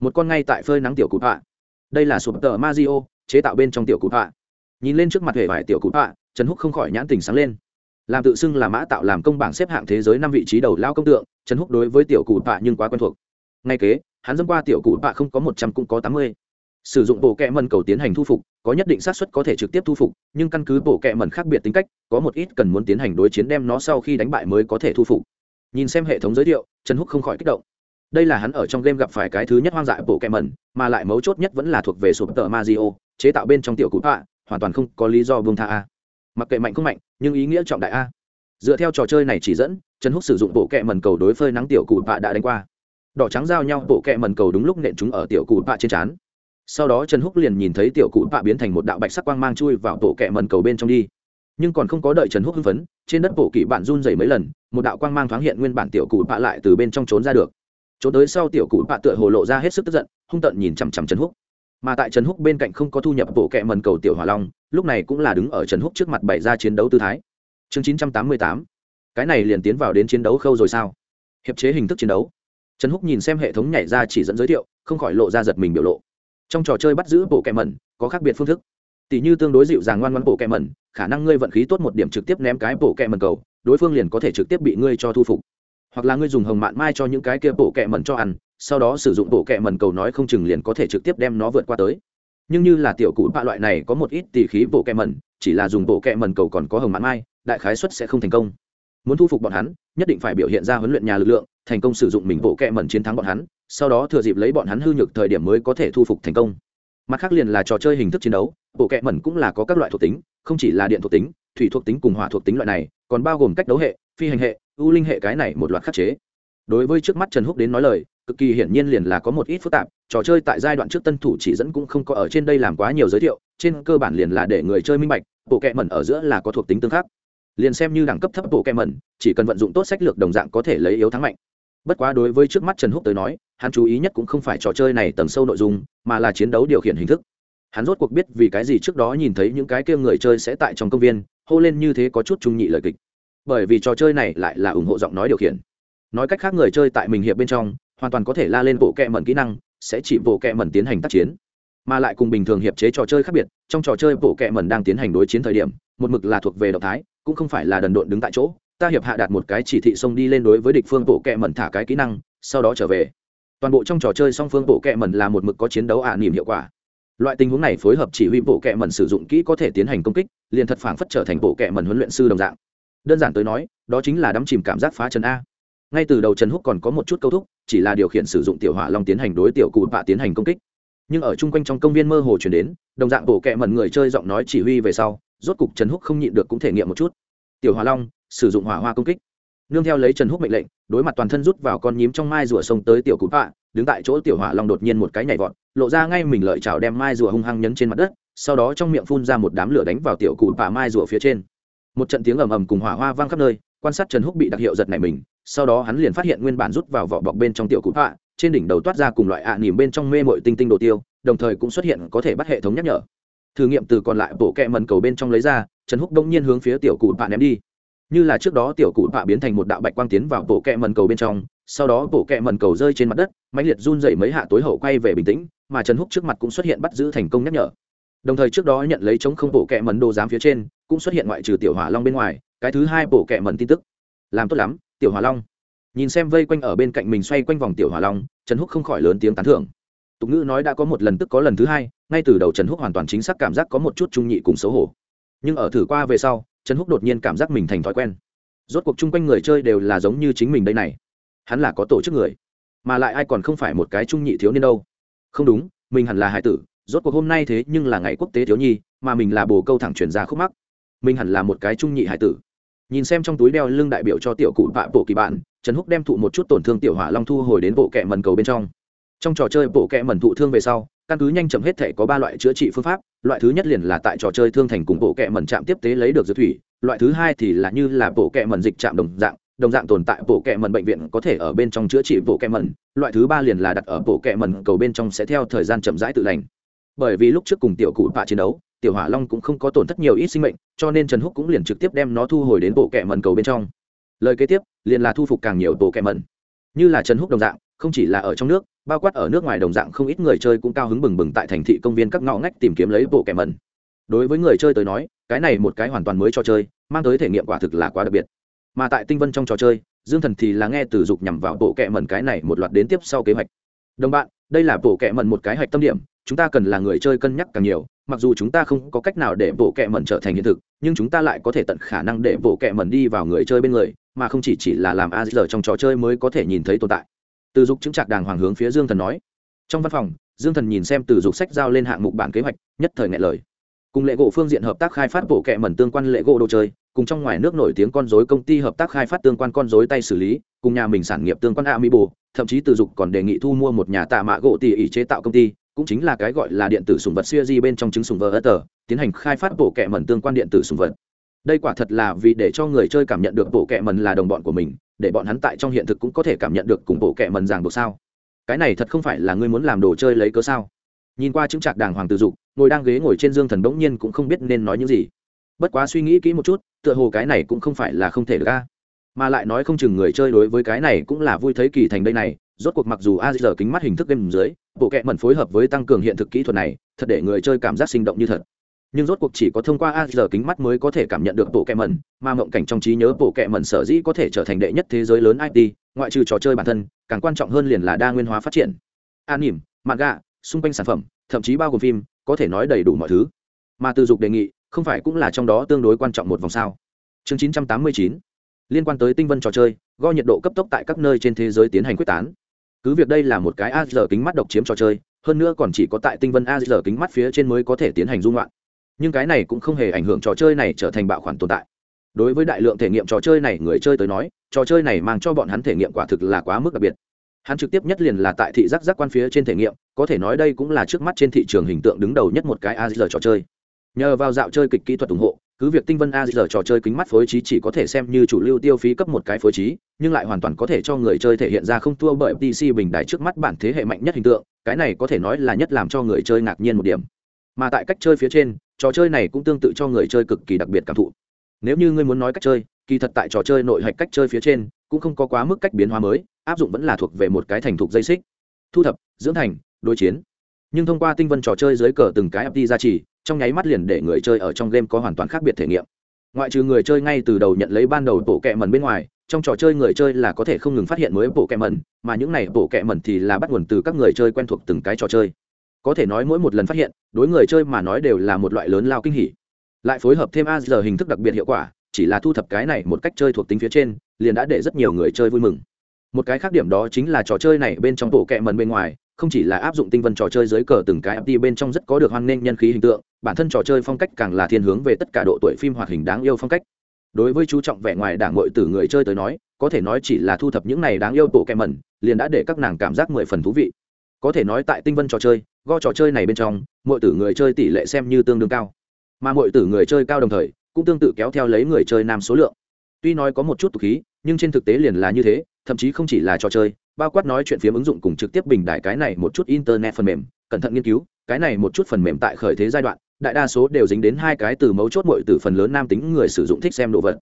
Một con ngay tại phơi nắng tiểu cụt hạ đây là sụp tờ ma chế tạo bên trong tiểu cụ hạ nhìn lên trước mặt hệ vải tiểu cụ hạ trần húc không khỏi nhãn tình sáng lên. Làm tự xưng là mã tạo làm công bảng xếp hạng thế giới năm vị trí đầu lao công tượng, trần húc đối với tiểu cụ hạ nhưng quá quen thuộc. Ngay kế, hắn dâm qua tiểu cụ hạ không có một trăm cũng có tám mươi. Sử dụng bộ kẹ mần cầu tiến hành thu phục, có nhất định xác suất có thể trực tiếp thu phục, nhưng căn cứ bộ kẹ mần khác biệt tính cách, có một ít cần muốn tiến hành đối chiến đem nó sau khi đánh bại mới có thể thu phục. Nhìn xem hệ thống giới thiệu, trần húc không khỏi kích động đây là hắn ở trong game gặp phải cái thứ nhất hoang dại bộ kẹm mẩn, mà lại mấu chốt nhất vẫn là thuộc về sụp tờ mazio chế tạo bên trong tiểu cụ a hoàn toàn không có lý do vương tha a. Mặc kệ mạnh không mạnh nhưng ý nghĩa trọng đại a. Dựa theo trò chơi này chỉ dẫn trần húc sử dụng bộ kẹ mần cầu đối phơi nắng tiểu cụ a đã đánh qua. Đỏ trắng giao nhau bộ kẹ mần cầu đúng lúc nện chúng ở tiểu cụ a trên trán. Sau đó trần húc liền nhìn thấy tiểu cụ bạ biến thành một đạo bạch sắc quang mang chui vào bộ kẹ mần cầu bên trong đi. Nhưng còn không có đợi trần húc hưng phấn trên đất bộ kỷ bạn run dày mấy lần một đạo quang mang thoáng hiện nguyên bản tiểu cụ bạ lại từ bên trong trốn ra được trốn tới sau tiểu cụ bạ tựa hồ lộ ra hết sức tức giận, hung tận nhìn chằm chằm trần húc. Mà tại trần húc bên cạnh không có thu nhập bộ kẹ mần cầu tiểu hỏa long, lúc này cũng là đứng ở trần húc trước mặt bày ra chiến đấu tư thái. Chương chín trăm tám mươi tám. Cái này liền tiến vào đến chiến đấu khâu rồi sao? Hiệp chế hình thức chiến đấu. Trần húc nhìn xem hệ thống nhảy ra chỉ dẫn giới thiệu, không khỏi lộ ra giật mình biểu lộ. Trong trò chơi bắt giữ bộ kẹ mần có khác biệt phương thức. Tỷ như tương đối dịu dàng ngoan ngoan bộ kẹ mần khả năng ngươi vận khí tốt một điểm trực tiếp ném cái bộ kẹ mần cầu, đối phương liền có thể trực tiếp bị ngươi cho thu phục hoặc là ngươi dùng hồng mạn mai cho những cái kia bộ kẹ mẩn cho ăn, sau đó sử dụng bộ kẹ mẩn cầu nói không chừng liền có thể trực tiếp đem nó vượt qua tới. Nhưng như là tiểu cụ bạ loại này có một ít tỷ khí bộ kẹ mẩn, chỉ là dùng bộ kẹ mẩn cầu còn có hồng mạn mai, đại khái suất sẽ không thành công. Muốn thu phục bọn hắn, nhất định phải biểu hiện ra huấn luyện nhà lực lượng, thành công sử dụng mình bộ kẹ mẩn chiến thắng bọn hắn, sau đó thừa dịp lấy bọn hắn hư nhược thời điểm mới có thể thu phục thành công. Mặt khác liền là trò chơi hình thức chiến đấu bộ kẹ mẩn cũng là có các loại thuộc tính, không chỉ là điện thuộc tính, thủy thuộc tính cùng hỏa thuộc tính loại này, còn bao gồm cách đấu hệ, phi hành hệ U linh hệ cái này một loạt khắc chế. Đối với trước mắt trần húc đến nói lời, cực kỳ hiển nhiên liền là có một ít phức tạp, trò chơi tại giai đoạn trước tân thủ chỉ dẫn cũng không có ở trên đây làm quá nhiều giới thiệu, trên cơ bản liền là để người chơi minh bạch, bộ kẹ mẩn ở giữa là có thuộc tính tương khắc. Liền xem như đẳng cấp thấp bộ kẹ mẩn, chỉ cần vận dụng tốt sách lược đồng dạng có thể lấy yếu thắng mạnh. Bất quá đối với trước mắt trần húc tới nói, hắn chú ý nhất cũng không phải trò chơi này tầng sâu nội dung, mà là chiến đấu điều khiển hình thức. Hắn rốt cuộc biết vì cái gì trước đó nhìn thấy những cái kia người chơi sẽ tại trong công viên, hô lên như thế có chút trung nhị lời kịch bởi vì trò chơi này lại là ủng hộ giọng nói điều khiển. Nói cách khác người chơi tại mình hiệp bên trong, hoàn toàn có thể la lên bộ kẹ mẩn kỹ năng, sẽ chỉ bộ kẹ mẩn tiến hành tác chiến. Mà lại cùng bình thường hiệp chế trò chơi khác biệt, trong trò chơi bộ kẹ mẩn đang tiến hành đối chiến thời điểm, một mực là thuộc về động thái, cũng không phải là đần độn đứng tại chỗ. Ta hiệp hạ đạt một cái chỉ thị xông đi lên đối với địch phương bộ kẹ mẩn thả cái kỹ năng, sau đó trở về. Toàn bộ trong trò chơi song phương bộ kẹ mẩn là một mực có chiến đấu ả à nỉm hiệu quả. Loại tình huống này phối hợp chỉ huy bộ kẹ mẩn sử dụng kỹ có thể tiến hành công kích, liền thật phảng phất trở thành bộ kẹ mẩn huấn luyện sư đồng dạng đơn giản tới nói, đó chính là đắm chìm cảm giác phá trần a. Ngay từ đầu trần húc còn có một chút câu thúc, chỉ là điều khiển sử dụng tiểu hỏa long tiến hành đối tiểu cụ bạ tiến hành công kích. Nhưng ở chung quanh trong công viên mơ hồ chuyển đến, đồng dạng bộ kẹ mẩn người chơi giọng nói chỉ huy về sau, rốt cục trần húc không nhịn được cũng thể nghiệm một chút. Tiểu hỏa long, sử dụng hỏa hoa công kích. Nương theo lấy trần húc mệnh lệnh, đối mặt toàn thân rút vào con nhím trong mai rùa sông tới tiểu cụ bạ, đứng tại chỗ tiểu hỏa long đột nhiên một cái nhảy vọt, lộ ra ngay mình lợi chảo đem mai rùa hung hăng nhấn trên mặt đất, sau đó trong miệng phun ra một đám lửa đánh vào tiểu cụ bạ mai rùa phía trên một trận tiếng ầm ầm cùng hỏa hoa vang khắp nơi, quan sát trần húc bị đặc hiệu giật này mình, sau đó hắn liền phát hiện nguyên bản rút vào vỏ bọc bên trong tiểu cụ họa, trên đỉnh đầu toát ra cùng loại ạ à nỉm bên trong mê mội tinh tinh đồ tiêu, đồng thời cũng xuất hiện có thể bắt hệ thống nhắc nhở. Thử nghiệm từ còn lại bộ kẹ mần cầu bên trong lấy ra, trần húc đông nhiên hướng phía tiểu cụ họa ném đi. Như là trước đó tiểu cụ họa biến thành một đạo bạch quang tiến vào bộ kẹ mần cầu bên trong, sau đó bộ kẹ mần cầu rơi trên mặt đất, mãnh liệt run dậy mấy hạ tối hậu quay về bình tĩnh, mà trần húc trước mặt cũng xuất hiện bắt giữ thành công nhắc nhở đồng thời trước đó nhận lấy chống không bộ kẹ mẩn đồ giám phía trên, cũng xuất hiện ngoại trừ tiểu hỏa long bên ngoài, cái thứ hai bộ kẹ mẩn tin tức. Làm tốt lắm, tiểu hỏa long. Nhìn xem vây quanh ở bên cạnh mình xoay quanh vòng tiểu hỏa long, trần húc không khỏi lớn tiếng tán thưởng. Tục ngữ nói đã có một lần tức có lần thứ hai, ngay từ đầu trần húc hoàn toàn chính xác cảm giác có một chút trung nhị cùng xấu hổ. Nhưng ở thử qua về sau, trần húc đột nhiên cảm giác mình thành thói quen. Rốt cuộc chung quanh người chơi đều là giống như chính mình đây này. Hắn là có tổ chức người, mà lại ai còn không phải một cái trung nhị thiếu niên đâu. Không đúng, mình hẳn là hải tử rốt cuộc hôm nay thế nhưng là ngày quốc tế thiếu nhi, mà mình là bồ câu thẳng chuyển ra khúc mắc. Mình hẳn là một cái trung nhị hải tử. Nhìn xem trong túi đeo lưng đại biểu cho tiểu cụ vạ bộ kỳ bạn, trần húc đem thụ một chút tổn thương tiểu hỏa long thu hồi đến bộ kẹ mần cầu bên trong. Trong trò chơi bộ kẹ mần thụ thương về sau, căn cứ nhanh chậm hết thể có ba loại chữa trị phương pháp, loại thứ nhất liền là tại trò chơi thương thành cùng bộ kẹ mần chạm tiếp tế lấy được dược thủy, loại thứ hai thì là như là bộ kẹ mần dịch chạm đồng dạng đồng dạng tồn tại bộ kẹ mần bệnh viện có thể ở bên trong chữa trị bộ kẹ mần loại thứ ba liền là đặt ở bộ kẹ mần cầu bên trong sẽ theo thời gian chậm rãi tự lành bởi vì lúc trước cùng tiểu cụ bạ chiến đấu, tiểu hỏa long cũng không có tổn thất nhiều ít sinh mệnh, cho nên trần húc cũng liền trực tiếp đem nó thu hồi đến bộ kẹ mần cầu bên trong. Lời kế tiếp, liền là thu phục càng nhiều bộ kẹ mần như là trần húc đồng dạng, không chỉ là ở trong nước, bao quát ở nước ngoài đồng dạng không ít người chơi cũng cao hứng bừng bừng tại thành thị công viên các ngõ ngách tìm kiếm lấy bộ kẹ mần đối với người chơi tới nói, cái này một cái hoàn toàn mới cho chơi, mang tới thể nghiệm quả thực là quá đặc biệt. Mà tại tinh vân trong trò chơi, dương thần thì là nghe từ dục nhằm vào bộ kẹ mần cái này một loạt đến tiếp sau kế hoạch. Đồng bạn đây là bộ kệ mẩn một cái hạch tâm điểm, chúng ta cần là người chơi cân nhắc càng nhiều, mặc dù chúng ta không có cách nào để bộ kệ mẩn trở thành hiện thực, nhưng chúng ta lại có thể tận khả năng để bộ kệ mẩn đi vào người chơi bên người, mà không chỉ chỉ là làm a giờ trong trò chơi mới có thể nhìn thấy tồn tại. Từ dục chứng trạc đàng hoàng hướng phía dương thần nói. Trong văn phòng, dương thần nhìn xem từ dục sách giao lên hạng mục bản kế hoạch, nhất thời ngại lời. Cùng lệ gỗ phương diện hợp tác khai phát bộ kệ mẩn tương quan lệ gỗ đồ chơi, cùng trong ngoài nước nổi tiếng con dối công ty hợp tác khai phát tương quan con dối tay xử lý, cùng nhà mình sản nghiệp tương quan amiibo thậm chí từ dục còn đề nghị thu mua một nhà tạ mạ gỗ tỉ ỉ chế tạo công ty, cũng chính là cái gọi là điện tử sùng vật siêu di bên trong chứng sùng vật tờ tiến hành khai phát bộ kệ mẩn tương quan điện tử sùng vật. Đây quả thật là vì để cho người chơi cảm nhận được bộ kệ mẩn là đồng bọn của mình, để bọn hắn tại trong hiện thực cũng có thể cảm nhận được cùng bộ kệ mẩn ràng buộc sao. Cái này thật không phải là ngươi muốn làm đồ chơi lấy cớ sao? Nhìn qua chứng trạc đàng hoàng tự dục, ngồi đang ghế ngồi trên dương thần bỗng nhiên cũng không biết nên nói những gì. Bất quá suy nghĩ kỹ một chút, tựa hồ cái này cũng không phải là không thể được ca mà lại nói không chừng người chơi đối với cái này cũng là vui thấy kỳ thành đây này. Rốt cuộc mặc dù a giờ kính mắt hình thức game dưới, bộ kệ mẩn phối hợp với tăng cường hiện thực kỹ thuật này, thật để người chơi cảm giác sinh động như thật. Nhưng rốt cuộc chỉ có thông qua a giờ kính mắt mới có thể cảm nhận được bộ kệ mẩn, mà mộng cảnh trong trí nhớ bộ kệ mẩn sở dĩ có thể trở thành đệ nhất thế giới lớn it ngoại trừ trò chơi bản thân, càng quan trọng hơn liền là đa nguyên hóa phát triển. An nỉm mạng gạ xung quanh sản phẩm, thậm chí bao gồm phim, có thể nói đầy đủ mọi thứ. Mà từ dục đề nghị, không phải cũng là trong đó tương đối quan trọng một vòng sao? Chương 989 liên quan tới tinh vân trò chơi go nhiệt độ cấp tốc tại các nơi trên thế giới tiến hành quyết tán. Cứ việc đây là một cái a giờ kính mắt độc chiếm trò chơi, hơn nữa còn chỉ có tại tinh vân a giờ kính mắt phía trên mới có thể tiến hành dung loạn. Nhưng cái này cũng không hề ảnh hưởng trò chơi này trở thành bạo khoản tồn tại. Đối với đại lượng thể nghiệm trò chơi này người chơi tới nói, trò chơi này mang cho bọn hắn thể nghiệm quả thực là quá mức đặc biệt. Hắn trực tiếp nhất liền là tại thị giác giác quan phía trên thể nghiệm, có thể nói đây cũng là trước mắt trên thị trường hình tượng đứng đầu nhất một cái a giờ trò chơi. Nhờ vào dạo chơi kịch kỹ thuật ủng hộ cứ việc tinh vân a giờ trò chơi kính mắt phối trí chỉ có thể xem như chủ lưu tiêu phí cấp một cái phối trí, nhưng lại hoàn toàn có thể cho người chơi thể hiện ra không thua bởi pc bình đại trước mắt bản thế hệ mạnh nhất hình tượng, cái này có thể nói là nhất làm cho người chơi ngạc nhiên một điểm. Mà tại cách chơi phía trên, trò chơi này cũng tương tự cho người chơi cực kỳ đặc biệt cảm thụ. Nếu như ngươi muốn nói cách chơi, kỳ thật tại trò chơi nội hạch cách chơi phía trên, cũng không có quá mức cách biến hóa mới, áp dụng vẫn là thuộc về một cái thành thục dây xích. Thu thập, dưỡng thành, đối chiến nhưng thông qua tinh vân trò chơi dưới cờ từng cái fd ra chỉ trong nháy mắt liền để người chơi ở trong game có hoàn toàn khác biệt thể nghiệm. Ngoại trừ người chơi ngay từ đầu nhận lấy ban đầu bộ kẹ mần bên ngoài, trong trò chơi người chơi là có thể không ngừng phát hiện mới bộ kẹ mần mà những này bộ kẹ mần thì là bắt nguồn từ các người chơi quen thuộc từng cái trò chơi. Có thể nói mỗi một lần phát hiện, đối người chơi mà nói đều là một loại lớn lao kinh hỉ. Lại phối hợp thêm a giờ hình thức đặc biệt hiệu quả, chỉ là thu thập cái này một cách chơi thuộc tính phía trên, liền đã để rất nhiều người chơi vui mừng. Một cái khác điểm đó chính là trò chơi này bên trong bộ kẹ mần bên ngoài không chỉ là áp dụng tinh vân trò chơi dưới cờ từng cái FT bên trong rất có được hoan nghênh nhân khí hình tượng, bản thân trò chơi phong cách càng là thiên hướng về tất cả độ tuổi phim hoạt hình đáng yêu phong cách. Đối với chú trọng vẻ ngoài đảng muội tử người chơi tới nói, có thể nói chỉ là thu thập những này đáng yêu bộ kẹm mẩn, liền đã để các nàng cảm giác mười phần thú vị. Có thể nói tại tinh vân trò chơi, go trò chơi này bên trong, muội tử người chơi tỷ lệ xem như tương đương cao. Mà muội tử người chơi cao đồng thời, cũng tương tự kéo theo lấy người chơi nam số lượng. Tuy nói có một chút tục khí, nhưng trên thực tế liền là như thế, thậm chí không chỉ là trò chơi, bao quát nói chuyện phiếm ứng dụng cùng trực tiếp bình đại cái này một chút internet phần mềm, cẩn thận nghiên cứu, cái này một chút phần mềm tại khởi thế giai đoạn, đại đa số đều dính đến hai cái từ mấu chốt mọi từ phần lớn nam tính người sử dụng thích xem đồ vật.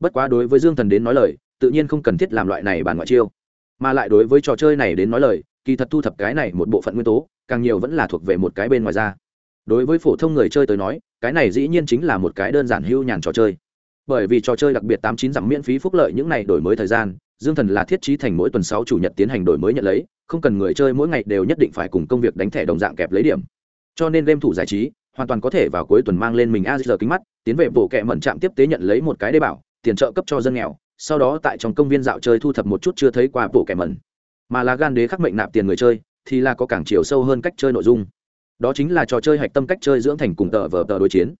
Bất quá đối với dương thần đến nói lời, tự nhiên không cần thiết làm loại này bàn ngoại chiêu. Mà lại đối với trò chơi này đến nói lời, kỳ thật thu thập cái này một bộ phận nguyên tố, càng nhiều vẫn là thuộc về một cái bên ngoài ra. Đối với phổ thông người chơi tới nói, cái này dĩ nhiên chính là một cái đơn giản hưu nhàn trò chơi. Bởi vì trò chơi đặc biệt tám chín dặm miễn phí phúc lợi những này đổi mới thời gian dương thần là thiết trí thành mỗi tuần sáu chủ nhật tiến hành đổi mới nhận lấy, không cần người chơi mỗi ngày đều nhất định phải cùng công việc đánh thẻ đồng dạng kẹp lấy điểm. Cho nên game thủ giải trí hoàn toàn có thể vào cuối tuần mang lên mình a giờ kính mắt, tiến về bộ kệ mận trạm tiếp tế nhận lấy một cái đê bảo, tiền trợ cấp cho dân nghèo, sau đó tại trong công viên dạo chơi thu thập một chút chưa thấy qua bộ kệ mận mà là gan đế khắc mệnh nạp tiền người chơi, thì là có càng chiều sâu hơn cách chơi nội dung. Đó chính là trò chơi hạch tâm cách chơi dưỡng thành cùng tờ vờ tờ đối chiến.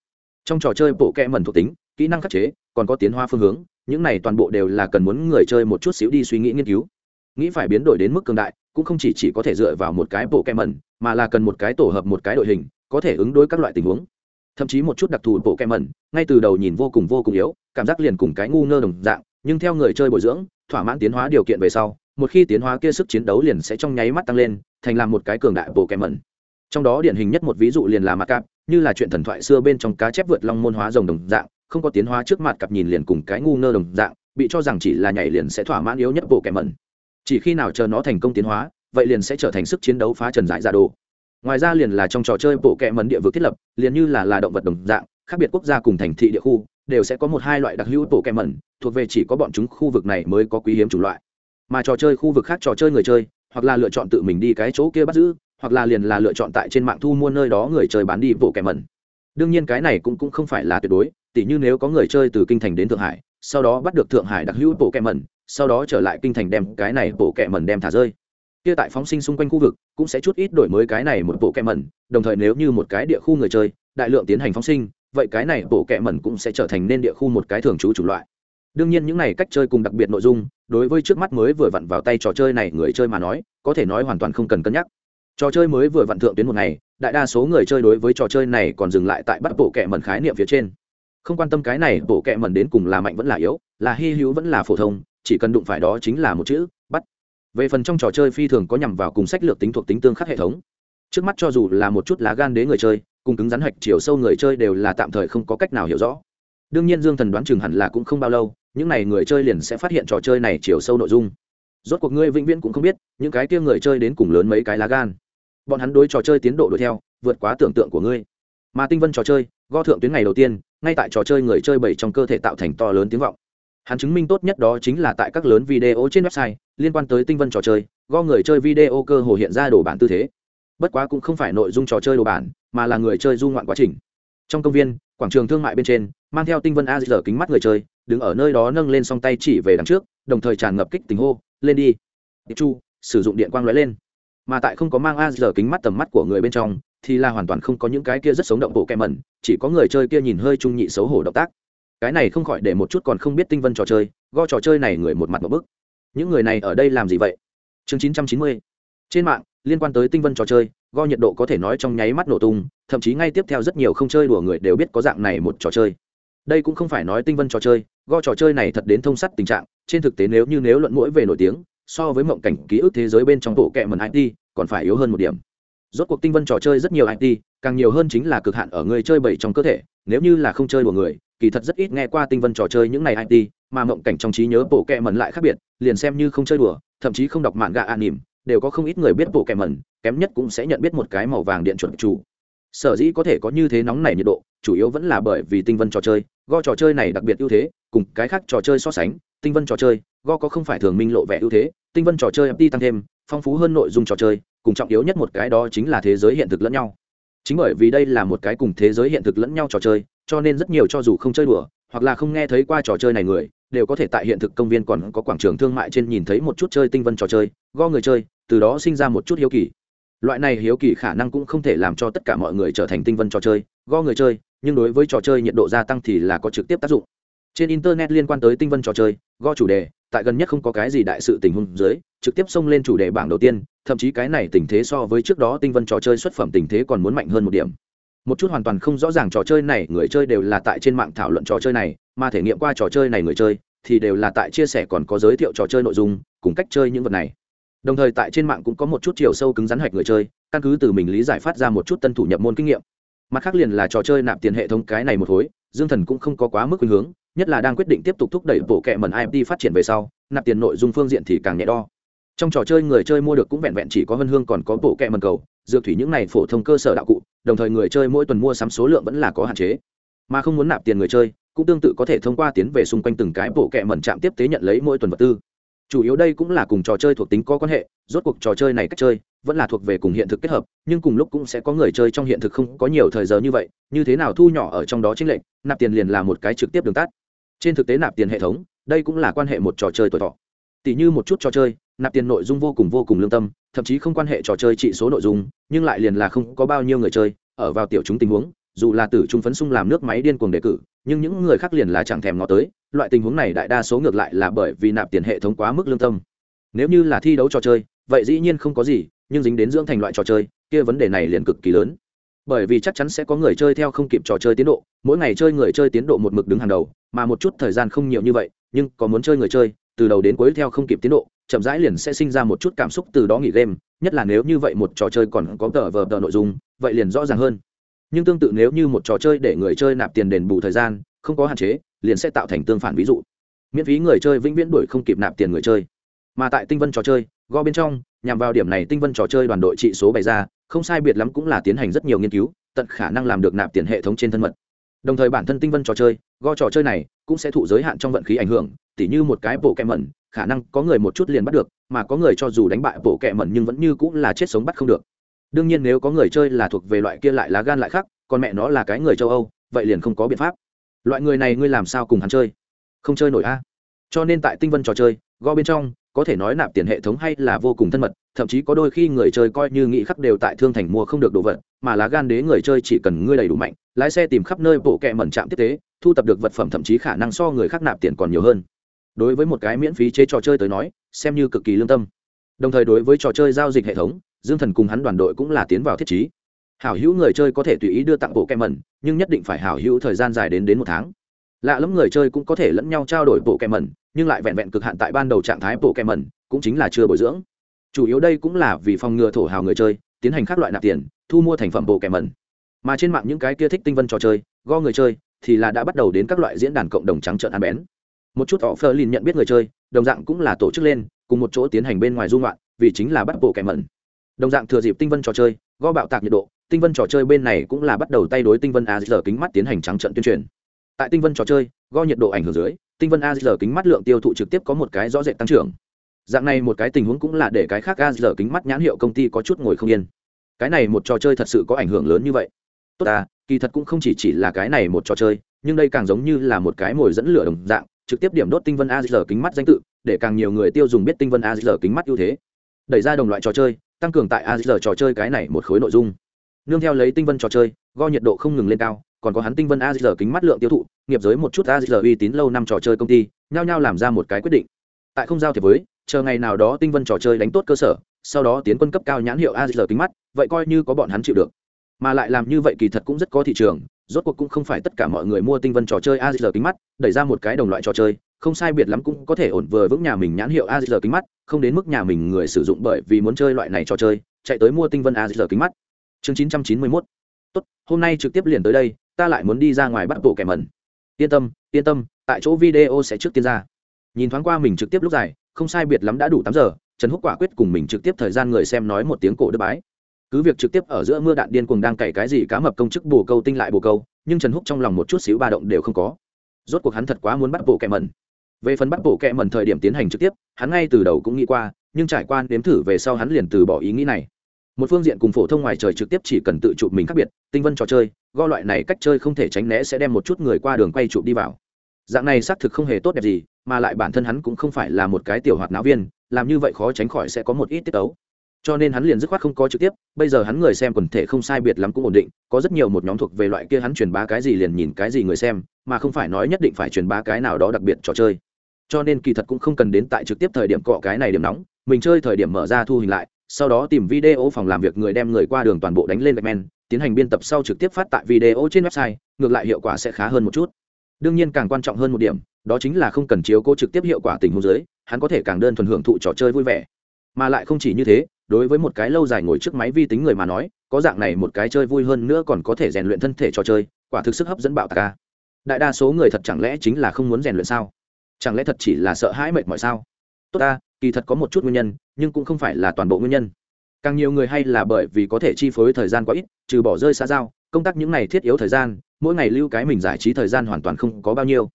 Trong trò chơi bộ kệ mẩn thuộc tính, kỹ năng khắc chế, còn có tiến hoa phương hướng những này toàn bộ đều là cần muốn người chơi một chút xíu đi suy nghĩ nghiên cứu. Nghĩ phải biến đổi đến mức cường đại cũng không chỉ, chỉ có thể dựa vào một cái bộ kem mẩn mà là cần một cái tổ hợp một cái đội hình có thể ứng đối các loại tình huống. Thậm chí một chút đặc thù bộ kem mẩn ngay từ đầu nhìn vô cùng vô cùng yếu cảm giác liền cùng cái ngu ngơ đồng dạng nhưng theo người chơi bồi dưỡng thỏa mãn tiến hóa điều kiện về sau một khi tiến hóa kia sức chiến đấu liền sẽ trong nháy mắt tăng lên thành làm một cái cường đại bộ kem mẩn trong đó điển hình nhất một ví dụ liền là mặt cạp như là chuyện thần thoại xưa bên trong cá chép vượt long môn hóa rồng đồng dạng không có tiến hóa trước mặt cặp nhìn liền cùng cái ngu ngơ đồng dạng, bị cho rằng chỉ là nhảy liền sẽ thỏa mãn yếu nhất bộ kẻ mẩn. Chỉ khi nào chờ nó thành công tiến hóa, vậy liền sẽ trở thành sức chiến đấu phá trần giải ra đồ. Ngoài ra liền là trong trò chơi bộ kẻ mẩn địa vực thiết lập, liền như là là động vật đồng dạng, khác biệt quốc gia cùng thành thị địa khu, đều sẽ có một hai loại đặc hữu bộ kẻ mẩn, thuộc về chỉ có bọn chúng khu vực này mới có quý hiếm chủng loại. Mà trò chơi khu vực khác trò chơi người chơi, hoặc là lựa chọn tự mình đi cái chỗ kia bắt giữ, hoặc là liền là lựa chọn tại trên mạng thu mua nơi đó người chơi bán đi bộ kẻ mẩn đương nhiên cái này cũng cũng không phải là tuyệt đối, tỉ như nếu có người chơi từ kinh thành đến thượng hải, sau đó bắt được thượng hải đặc hữu bộ kẹ mẩn, sau đó trở lại kinh thành đem cái này bộ kẹ mẩn đem thả rơi. Kia tại phóng sinh xung quanh khu vực, cũng sẽ chút ít đổi mới cái này một bộ kẹ mẩn, đồng thời nếu như một cái địa khu người chơi, đại lượng tiến hành phóng sinh, vậy cái này bộ kẹ mẩn cũng sẽ trở thành nên địa khu một cái thường trú chủ loại. Đương nhiên những này cách chơi cùng đặc biệt nội dung, đối với trước mắt mới vừa vặn vào tay trò chơi này người chơi mà nói, có thể nói hoàn toàn không cần cân nhắc. Trò chơi mới vừa vặn thượng tuyến một ngày đại đa số người chơi đối với trò chơi này còn dừng lại tại bắt bộ kẹ mẩn khái niệm phía trên. Không quan tâm cái này, bộ kẹ mẩn đến cùng là mạnh vẫn là yếu, là hy hữu vẫn là phổ thông, chỉ cần đụng phải đó chính là một chữ, bắt. Về phần trong trò chơi phi thường có nhằm vào cùng sách lược tính thuộc tính tương khắc hệ thống. Trước mắt cho dù là một chút lá gan đế người chơi, cùng cứng rắn hạch chiều sâu người chơi đều là tạm thời không có cách nào hiểu rõ. Đương nhiên dương thần đoán chừng hẳn là cũng không bao lâu, những n à y người chơi liền sẽ phát hiện trò chơi này chiều sâu nội dung. Rốt cuộc ngươi vĩnh viễn cũng không biết, những cái kia người chơi đến cùng lớn mấy cái lá gan bọn hắn đối trò chơi tiến độ đuổi theo, vượt quá tưởng tượng của ngươi. Mà tinh vân trò chơi go thượng tuyến ngày đầu tiên, ngay tại trò chơi người chơi bảy trong cơ thể tạo thành to lớn tiếng vọng. Hắn chứng minh tốt nhất đó chính là tại các lớn video trên website, liên quan tới tinh vân trò chơi go người chơi video cơ hồ hiện ra đồ bản tư thế. Bất quá cũng không phải nội dung trò chơi đồ bản, mà là người chơi du ngoạn quá trình. Trong công viên, quảng trường thương mại bên trên, mang theo tinh vân a dở kính mắt người chơi, đứng ở nơi đó nâng lên song tay chỉ về đằng trước, đồng thời tràn ngập kích tình hô, lên đi. Điệp chu, sử dụng điện quang lóe lên mà tại không có mang a giờ kính mắt tầm mắt của người bên trong, thì là hoàn toàn không có những cái kia rất sống động bộ kẹ mẩn, chỉ có người chơi kia nhìn hơi trung nhị xấu hổ động tác. Cái này không khỏi để một chút còn không biết tinh vân trò chơi, go trò chơi này người một mặt một bức. Những người này ở đây làm gì vậy? Chương 990 trên mạng, liên quan tới tinh vân trò chơi, go nhiệt độ có thể nói trong nháy mắt nổ tung, thậm chí ngay tiếp theo rất nhiều không chơi đùa người đều biết có dạng này một trò chơi. Đây cũng không phải nói tinh vân trò chơi, go trò chơi này thật đến thông sắt tình trạng, trên thực tế nếu như nếu luận mũi về nổi tiếng, so với mộng cảnh ký ức thế giới bên trong bộ kẹ mần it còn phải yếu hơn một điểm. Rốt cuộc tinh vân trò chơi rất nhiều it càng nhiều hơn chính là cực hạn ở người chơi bảy trong cơ thể nếu như là không chơi đùa người kỳ thật rất ít nghe qua tinh vân trò chơi những này it mà mộng cảnh trong trí nhớ bộ kệ mẩn lại khác biệt liền xem như không chơi đùa thậm chí không đọc mạng gạ anime, đều có không ít người biết bộ kệ mẩn, kém nhất cũng sẽ nhận biết một cái màu vàng điện chuẩn chủ. Sở dĩ có thể có như thế nóng này nhiệt độ chủ yếu vẫn là bởi vì tinh vân trò chơi go trò chơi này đặc biệt ưu thế cùng cái khác trò chơi so sánh tinh vân trò chơi go có không phải thường minh lộ vẻ ưu thế tinh vân trò chơi ft tăng thêm phong phú hơn nội dung trò chơi cùng trọng yếu nhất một cái đó chính là thế giới hiện thực lẫn nhau. Chính bởi vì đây là một cái cùng thế giới hiện thực lẫn nhau trò chơi, cho nên rất nhiều cho dù không chơi đùa, hoặc là không nghe thấy qua trò chơi này người, đều có thể tại hiện thực công viên còn có quảng trường thương mại trên nhìn thấy một chút chơi tinh vân trò chơi go người chơi, từ đó sinh ra một chút hiếu kỳ. Loại này hiếu kỳ khả năng cũng không thể làm cho tất cả mọi người trở thành tinh vân trò chơi go người chơi, nhưng đối với trò chơi nhiệt độ gia tăng thì là có trực tiếp tác dụng trên internet liên quan tới tinh vân trò chơi go chủ đề, tại gần nhất không có cái gì đại sự tình huống dưới, trực tiếp xông lên chủ đề bảng đầu tiên, thậm chí cái này tình thế so với trước đó tinh vân trò chơi xuất phẩm tình thế còn muốn mạnh hơn một điểm. Một chút hoàn toàn không rõ ràng trò chơi này, người chơi đều là tại trên mạng thảo luận trò chơi này, mà thể nghiệm qua trò chơi này người chơi, thì đều là tại chia sẻ còn có giới thiệu trò chơi nội dung, cùng cách chơi những vật này. Đồng thời tại trên mạng cũng có một chút chiều sâu cứng rắn hạch người chơi, căn cứ từ mình lý giải phát ra một chút tân thủ nhập môn kinh nghiệm. Mặt khác liền là trò chơi nạp tiền hệ thống cái này một khối dương thần cũng không có quá mức khuynh hướng, nhất là đang quyết định tiếp tục thúc đẩy bộ kệ mẩn imt phát triển về sau, nạp tiền nội dung phương diện thì càng nhẹ đo. Trong trò chơi người chơi mua được cũng vẹn vẹn chỉ có vân hương còn có bộ kệ mẩn cầu, dược thủy những này phổ thông cơ sở đạo cụ, đồng thời người chơi mỗi tuần mua sắm số lượng vẫn là có hạn chế. Mà không muốn nạp tiền người chơi, cũng tương tự có thể thông qua tiến về xung quanh từng cái bộ kệ mẩn chạm tiếp tế nhận lấy mỗi tuần vật tư chủ yếu đây cũng là cùng trò chơi thuộc tính có quan hệ, rốt cuộc trò chơi này cách chơi vẫn là thuộc về cùng hiện thực kết hợp, nhưng cùng lúc cũng sẽ có người chơi trong hiện thực không có nhiều thời giờ như vậy, như thế nào thu nhỏ ở trong đó chính lệnh, nạp tiền liền là một cái trực tiếp đường tắt. Trên thực tế nạp tiền hệ thống, đây cũng là quan hệ một trò chơi tuổi thọ. Tỷ như một chút trò chơi, nạp tiền nội dung vô cùng vô cùng lương tâm, thậm chí không quan hệ trò chơi trị số nội dung, nhưng lại liền là không có bao nhiêu người chơi ở vào tiểu chúng tình huống dù là tử trung phấn sung làm nước máy điên cuồng đề cử, nhưng những người khác liền là chẳng thèm ngó tới, loại tình huống này đại đa số ngược lại là bởi vì nạp tiền hệ thống quá mức lương tâm. Nếu như là thi đấu trò chơi, vậy dĩ nhiên không có gì, nhưng dính đến dưỡng thành loại trò chơi, kia vấn đề này liền cực kỳ lớn. Bởi vì chắc chắn sẽ có người chơi theo không kịp trò chơi tiến độ, mỗi ngày chơi người chơi tiến độ một mực đứng hàng đầu, mà một chút thời gian không nhiều như vậy, nhưng có muốn chơi người chơi, từ đầu đến cuối theo không kịp tiến độ, chậm rãi liền sẽ sinh ra một chút cảm xúc từ đó nghỉ game, nhất là nếu như vậy một trò chơi còn có tờ vờ tờ nội dung, vậy liền rõ ràng hơn nhưng tương tự nếu như một trò chơi để người chơi nạp tiền đền bù thời gian, không có hạn chế, liền sẽ tạo thành tương phản ví dụ. Miễn phí người chơi vĩnh viễn đuổi không kịp nạp tiền người chơi. Mà tại tinh vân trò chơi, go bên trong, nhằm vào điểm này tinh vân trò chơi đoàn đội trị số bày ra, không sai biệt lắm cũng là tiến hành rất nhiều nghiên cứu, tận khả năng làm được nạp tiền hệ thống trên thân mật. Đồng thời bản thân tinh vân trò chơi, go trò chơi này cũng sẽ thụ giới hạn trong vận khí ảnh hưởng, tỉ như một cái bộ kẹ mẩn, khả năng có người một chút liền bắt được, mà có người cho dù đánh bại bộ kẹ mẩn nhưng vẫn như cũng là chết sống bắt không được đương nhiên nếu có người chơi là thuộc về loại kia lại lá gan lại khác còn mẹ nó là cái người châu âu, vậy liền không có biện pháp. Loại người này ngươi làm sao cùng hắn chơi? Không chơi nổi a. Cho nên tại tinh vân trò chơi, go bên trong, có thể nói nạp tiền hệ thống hay là vô cùng thân mật, thậm chí có đôi khi người chơi coi như nghĩ khắp đều tại thương thành mua không được đồ vật, mà lá gan đế người chơi chỉ cần ngươi đầy đủ mạnh, lái xe tìm khắp nơi bộ kẹ mẩn trạm tiếp tế, thu tập được vật phẩm thậm chí khả năng so người khác nạp tiền còn nhiều hơn. Đối với một cái miễn phí chế trò chơi tới nói, xem như cực kỳ lương tâm. Đồng thời đối với trò chơi giao dịch hệ thống dương thần cùng hắn đoàn đội cũng là tiến vào thiết chí hảo hữu người chơi có thể tùy ý đưa tặng bộ kem mẩn nhưng nhất định phải hảo hữu thời gian dài đến đến một tháng. Lạ lẫm người chơi cũng có thể lẫn nhau trao đổi bộ kem mẩn nhưng lại vẹn vẹn cực hạn tại ban đầu trạng thái bộ kem mẩn cũng chính là chưa bồi dưỡng. Chủ yếu đây cũng là vì phòng ngừa thổ hào người chơi, tiến hành các loại nạp tiền, thu mua thành phẩm bộ kem mẩn mà trên mạng những cái kia thích tinh vân trò chơi, go người chơi, thì là đã bắt đầu đến các loại diễn đàn cộng đồng trắng trợn ăn bén. Một chút họ phơ lin nhận biết người chơi, đồng dạng cũng là tổ chức lên, cùng một chỗ tiến hành bên ngoài dung loạn vì chính là bắt bộ kẻ mẩn đồng dạng thừa dịp tinh vân trò chơi go bạo tạc nhiệt độ, tinh vân trò chơi bên này cũng là bắt đầu tay đối tinh vân a giờ kính mắt tiến hành trắng trận tuyên truyền. Tại tinh vân trò chơi go nhiệt độ ảnh hưởng dưới, tinh vân a giờ kính mắt lượng tiêu thụ trực tiếp có một cái rõ rệt tăng trưởng. Dạng này một cái tình huống cũng là để cái khác a giờ kính mắt nhãn hiệu công ty có chút ngồi không yên. Cái này một trò chơi thật sự có ảnh hưởng lớn như vậy. Tốt à kỳ thật cũng không chỉ chỉ là cái này một trò chơi, nhưng đây càng giống như là một cái mồi dẫn lửa đồng dạng, trực tiếp điểm đốt tinh vân a giờ kính mắt danh tự, để càng nhiều người tiêu dùng biết tinh vân a giờ kính mắt ưu thế. Đẩy ra đồng loại trò chơi tăng cường tại a trò chơi cái này một khối nội dung. Nương theo lấy tinh vân trò chơi, go nhiệt độ không ngừng lên cao, còn có hắn tinh vân a kính mắt lượng tiêu thụ, nghiệp giới một chút a uy tín lâu năm trò chơi công ty, nhao nhao làm ra một cái quyết định. Tại không giao thiệp với, chờ ngày nào đó tinh vân trò chơi đánh tốt cơ sở, sau đó tiến quân cấp cao nhãn hiệu a kính mắt, vậy coi như có bọn hắn chịu được. Mà lại làm như vậy kỳ thật cũng rất có thị trường, rốt cuộc cũng không phải tất cả mọi người mua tinh vân trò chơi a kính mắt, đẩy ra một cái đồng loại trò chơi không sai biệt lắm cũng có thể ổn vừa vững nhà mình nhãn hiệu a giờ kính mắt, không đến mức nhà mình người sử dụng bởi vì muốn chơi loại này trò chơi, chạy tới mua tinh vân a giờ kính mắt. Chương chín trăm chín mươi mốt. Tốt, hôm nay trực tiếp liền tới đây, ta lại muốn đi ra ngoài bắt bộ kẻ mẩn. Yên tâm yên tâm, tại chỗ video sẽ trước tiên ra. Nhìn thoáng qua mình trực tiếp lúc dài, không sai biệt lắm đã đủ tám giờ, trần húc quả quyết cùng mình trực tiếp thời gian người xem nói một tiếng cổ đức bái. Cứ việc trực tiếp ở giữa mưa đạn điên cuồng đang cày cái gì cá mập công chức bồ câu tinh lại bồ câu, nhưng trần húc trong lòng một chút xíu ba động đều không có. Rốt cuộc hắn thật quá muốn bắt bộ kẻ mẩn về phần bắt bộ kẹ mẩn thời điểm tiến hành trực tiếp, hắn ngay từ đầu cũng nghĩ qua, nhưng trải qua nếm thử về sau hắn liền từ bỏ ý nghĩ này. Một phương diện cùng phổ thông ngoài trời trực tiếp chỉ cần tự chụp mình khác biệt, tinh vân trò chơi, go loại này cách chơi không thể tránh né sẽ đem một chút người qua đường quay chụp đi vào. Dạng này xác thực không hề tốt đẹp gì, mà lại bản thân hắn cũng không phải là một cái tiểu hoạt náo viên, làm như vậy khó tránh khỏi sẽ có một ít tiết tấu. Cho nên hắn liền dứt khoát không có trực tiếp, bây giờ hắn người xem quần thể không sai biệt lắm cũng ổn định, có rất nhiều một nhóm thuộc về loại kia hắn truyền bá cái gì liền nhìn cái gì người xem, mà không phải nói nhất định phải truyền bá cái nào đó đặc biệt trò chơi cho nên kỳ thật cũng không cần đến tại trực tiếp thời điểm cọ cái này điểm nóng, mình chơi thời điểm mở ra thu hình lại, sau đó tìm video phòng làm việc người đem người qua đường toàn bộ đánh lên gạch men tiến hành biên tập sau trực tiếp phát tại video trên website, ngược lại hiệu quả sẽ khá hơn một chút. Đương nhiên càng quan trọng hơn một điểm, đó chính là không cần chiếu cố trực tiếp hiệu quả tình huống dưới hắn có thể càng đơn thuần hưởng thụ trò chơi vui vẻ. Mà lại không chỉ như thế, đối với một cái lâu dài ngồi trước máy vi tính người mà nói, có dạng này một cái chơi vui hơn nữa còn có thể rèn luyện thân thể trò chơi, quả thực sức hấp dẫn bạo tạc ca. Đại đa số người thật chẳng lẽ chính là không muốn rèn luyện sao? Chẳng lẽ thật chỉ là sợ hãi mệt mỏi sao? Tốt ta, kỳ thật có một chút nguyên nhân, nhưng cũng không phải là toàn bộ nguyên nhân. Càng nhiều người hay là bởi vì có thể chi phối thời gian quá ít, trừ bỏ rơi xa giao, công tác những ngày thiết yếu thời gian, mỗi ngày lưu cái mình giải trí thời gian hoàn toàn không có bao nhiêu.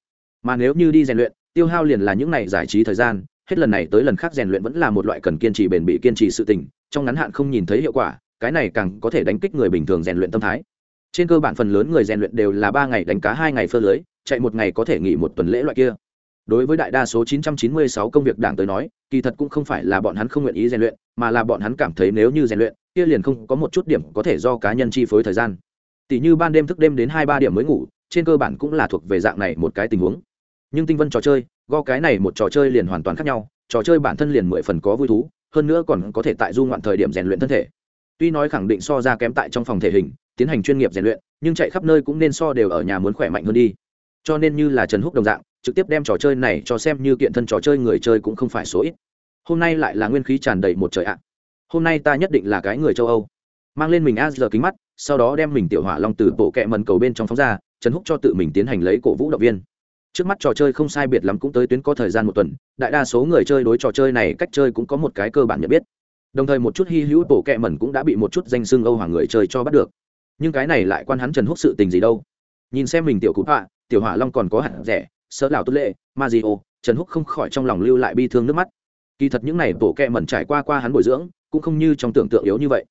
Mà nếu như đi rèn luyện, tiêu hao liền là những ngày giải trí thời gian, hết lần này tới lần khác rèn luyện vẫn là một loại cần kiên trì bền bỉ kiên trì sự tình, trong ngắn hạn không nhìn thấy hiệu quả, cái này càng có thể đánh kích người bình thường rèn luyện tâm thái. Trên cơ bản phần lớn người rèn luyện đều là ba ngày đánh cá, hai ngày phơ lưới, chạy một ngày có thể nghỉ một tuần lễ loại kia đối với đại đa số 996 công việc đảng tới nói, kỳ thật cũng không phải là bọn hắn không nguyện ý rèn luyện, mà là bọn hắn cảm thấy nếu như rèn luyện, kia liền không có một chút điểm có thể do cá nhân chi phối thời gian. Tỷ như ban đêm thức đêm đến hai ba điểm mới ngủ, trên cơ bản cũng là thuộc về dạng này một cái tình huống. Nhưng tinh vân trò chơi, go cái này một trò chơi liền hoàn toàn khác nhau, trò chơi bản thân liền mười phần có vui thú, hơn nữa còn có thể tại du ngoạn thời điểm rèn luyện thân thể. Tuy nói khẳng định so ra kém tại trong phòng thể hình, tiến hành chuyên nghiệp rèn luyện, nhưng chạy khắp nơi cũng nên so đều ở nhà muốn khỏe mạnh hơn đi. Cho nên như là trần húc đồng dạng trực tiếp đem trò chơi này cho xem như kiện thân trò chơi người chơi cũng không phải số ít. Hôm nay lại là nguyên khí tràn đầy một trời ạ. Hôm nay ta nhất định là cái người châu âu. Mang lên mình a giờ kính mắt, sau đó đem mình tiểu hỏa long từ bộ kẹ mần cầu bên trong phóng ra, trần húc cho tự mình tiến hành lấy cổ vũ động viên. Trước mắt trò chơi không sai biệt lắm cũng tới tuyến có thời gian một tuần, đại đa số người chơi đối trò chơi này cách chơi cũng có một cái cơ bản nhận biết. Đồng thời một chút hy hữu bộ kẹ mẩn cũng đã bị một chút danh xưng âu hoàng người chơi cho bắt được. Nhưng cái này lại quan hắn trần húc sự tình gì đâu. Nhìn xem mình tiểu cú họa, tiểu hỏa long còn có hạt rẻ sợ lão tốt lệ, ma di ô, trần húc không khỏi trong lòng lưu lại bi thương nước mắt. Kỳ thật những n à y bộ kẹ mẩn trải qua qua hắn bồi dưỡng, cũng không như trong tưởng tượng yếu như vậy.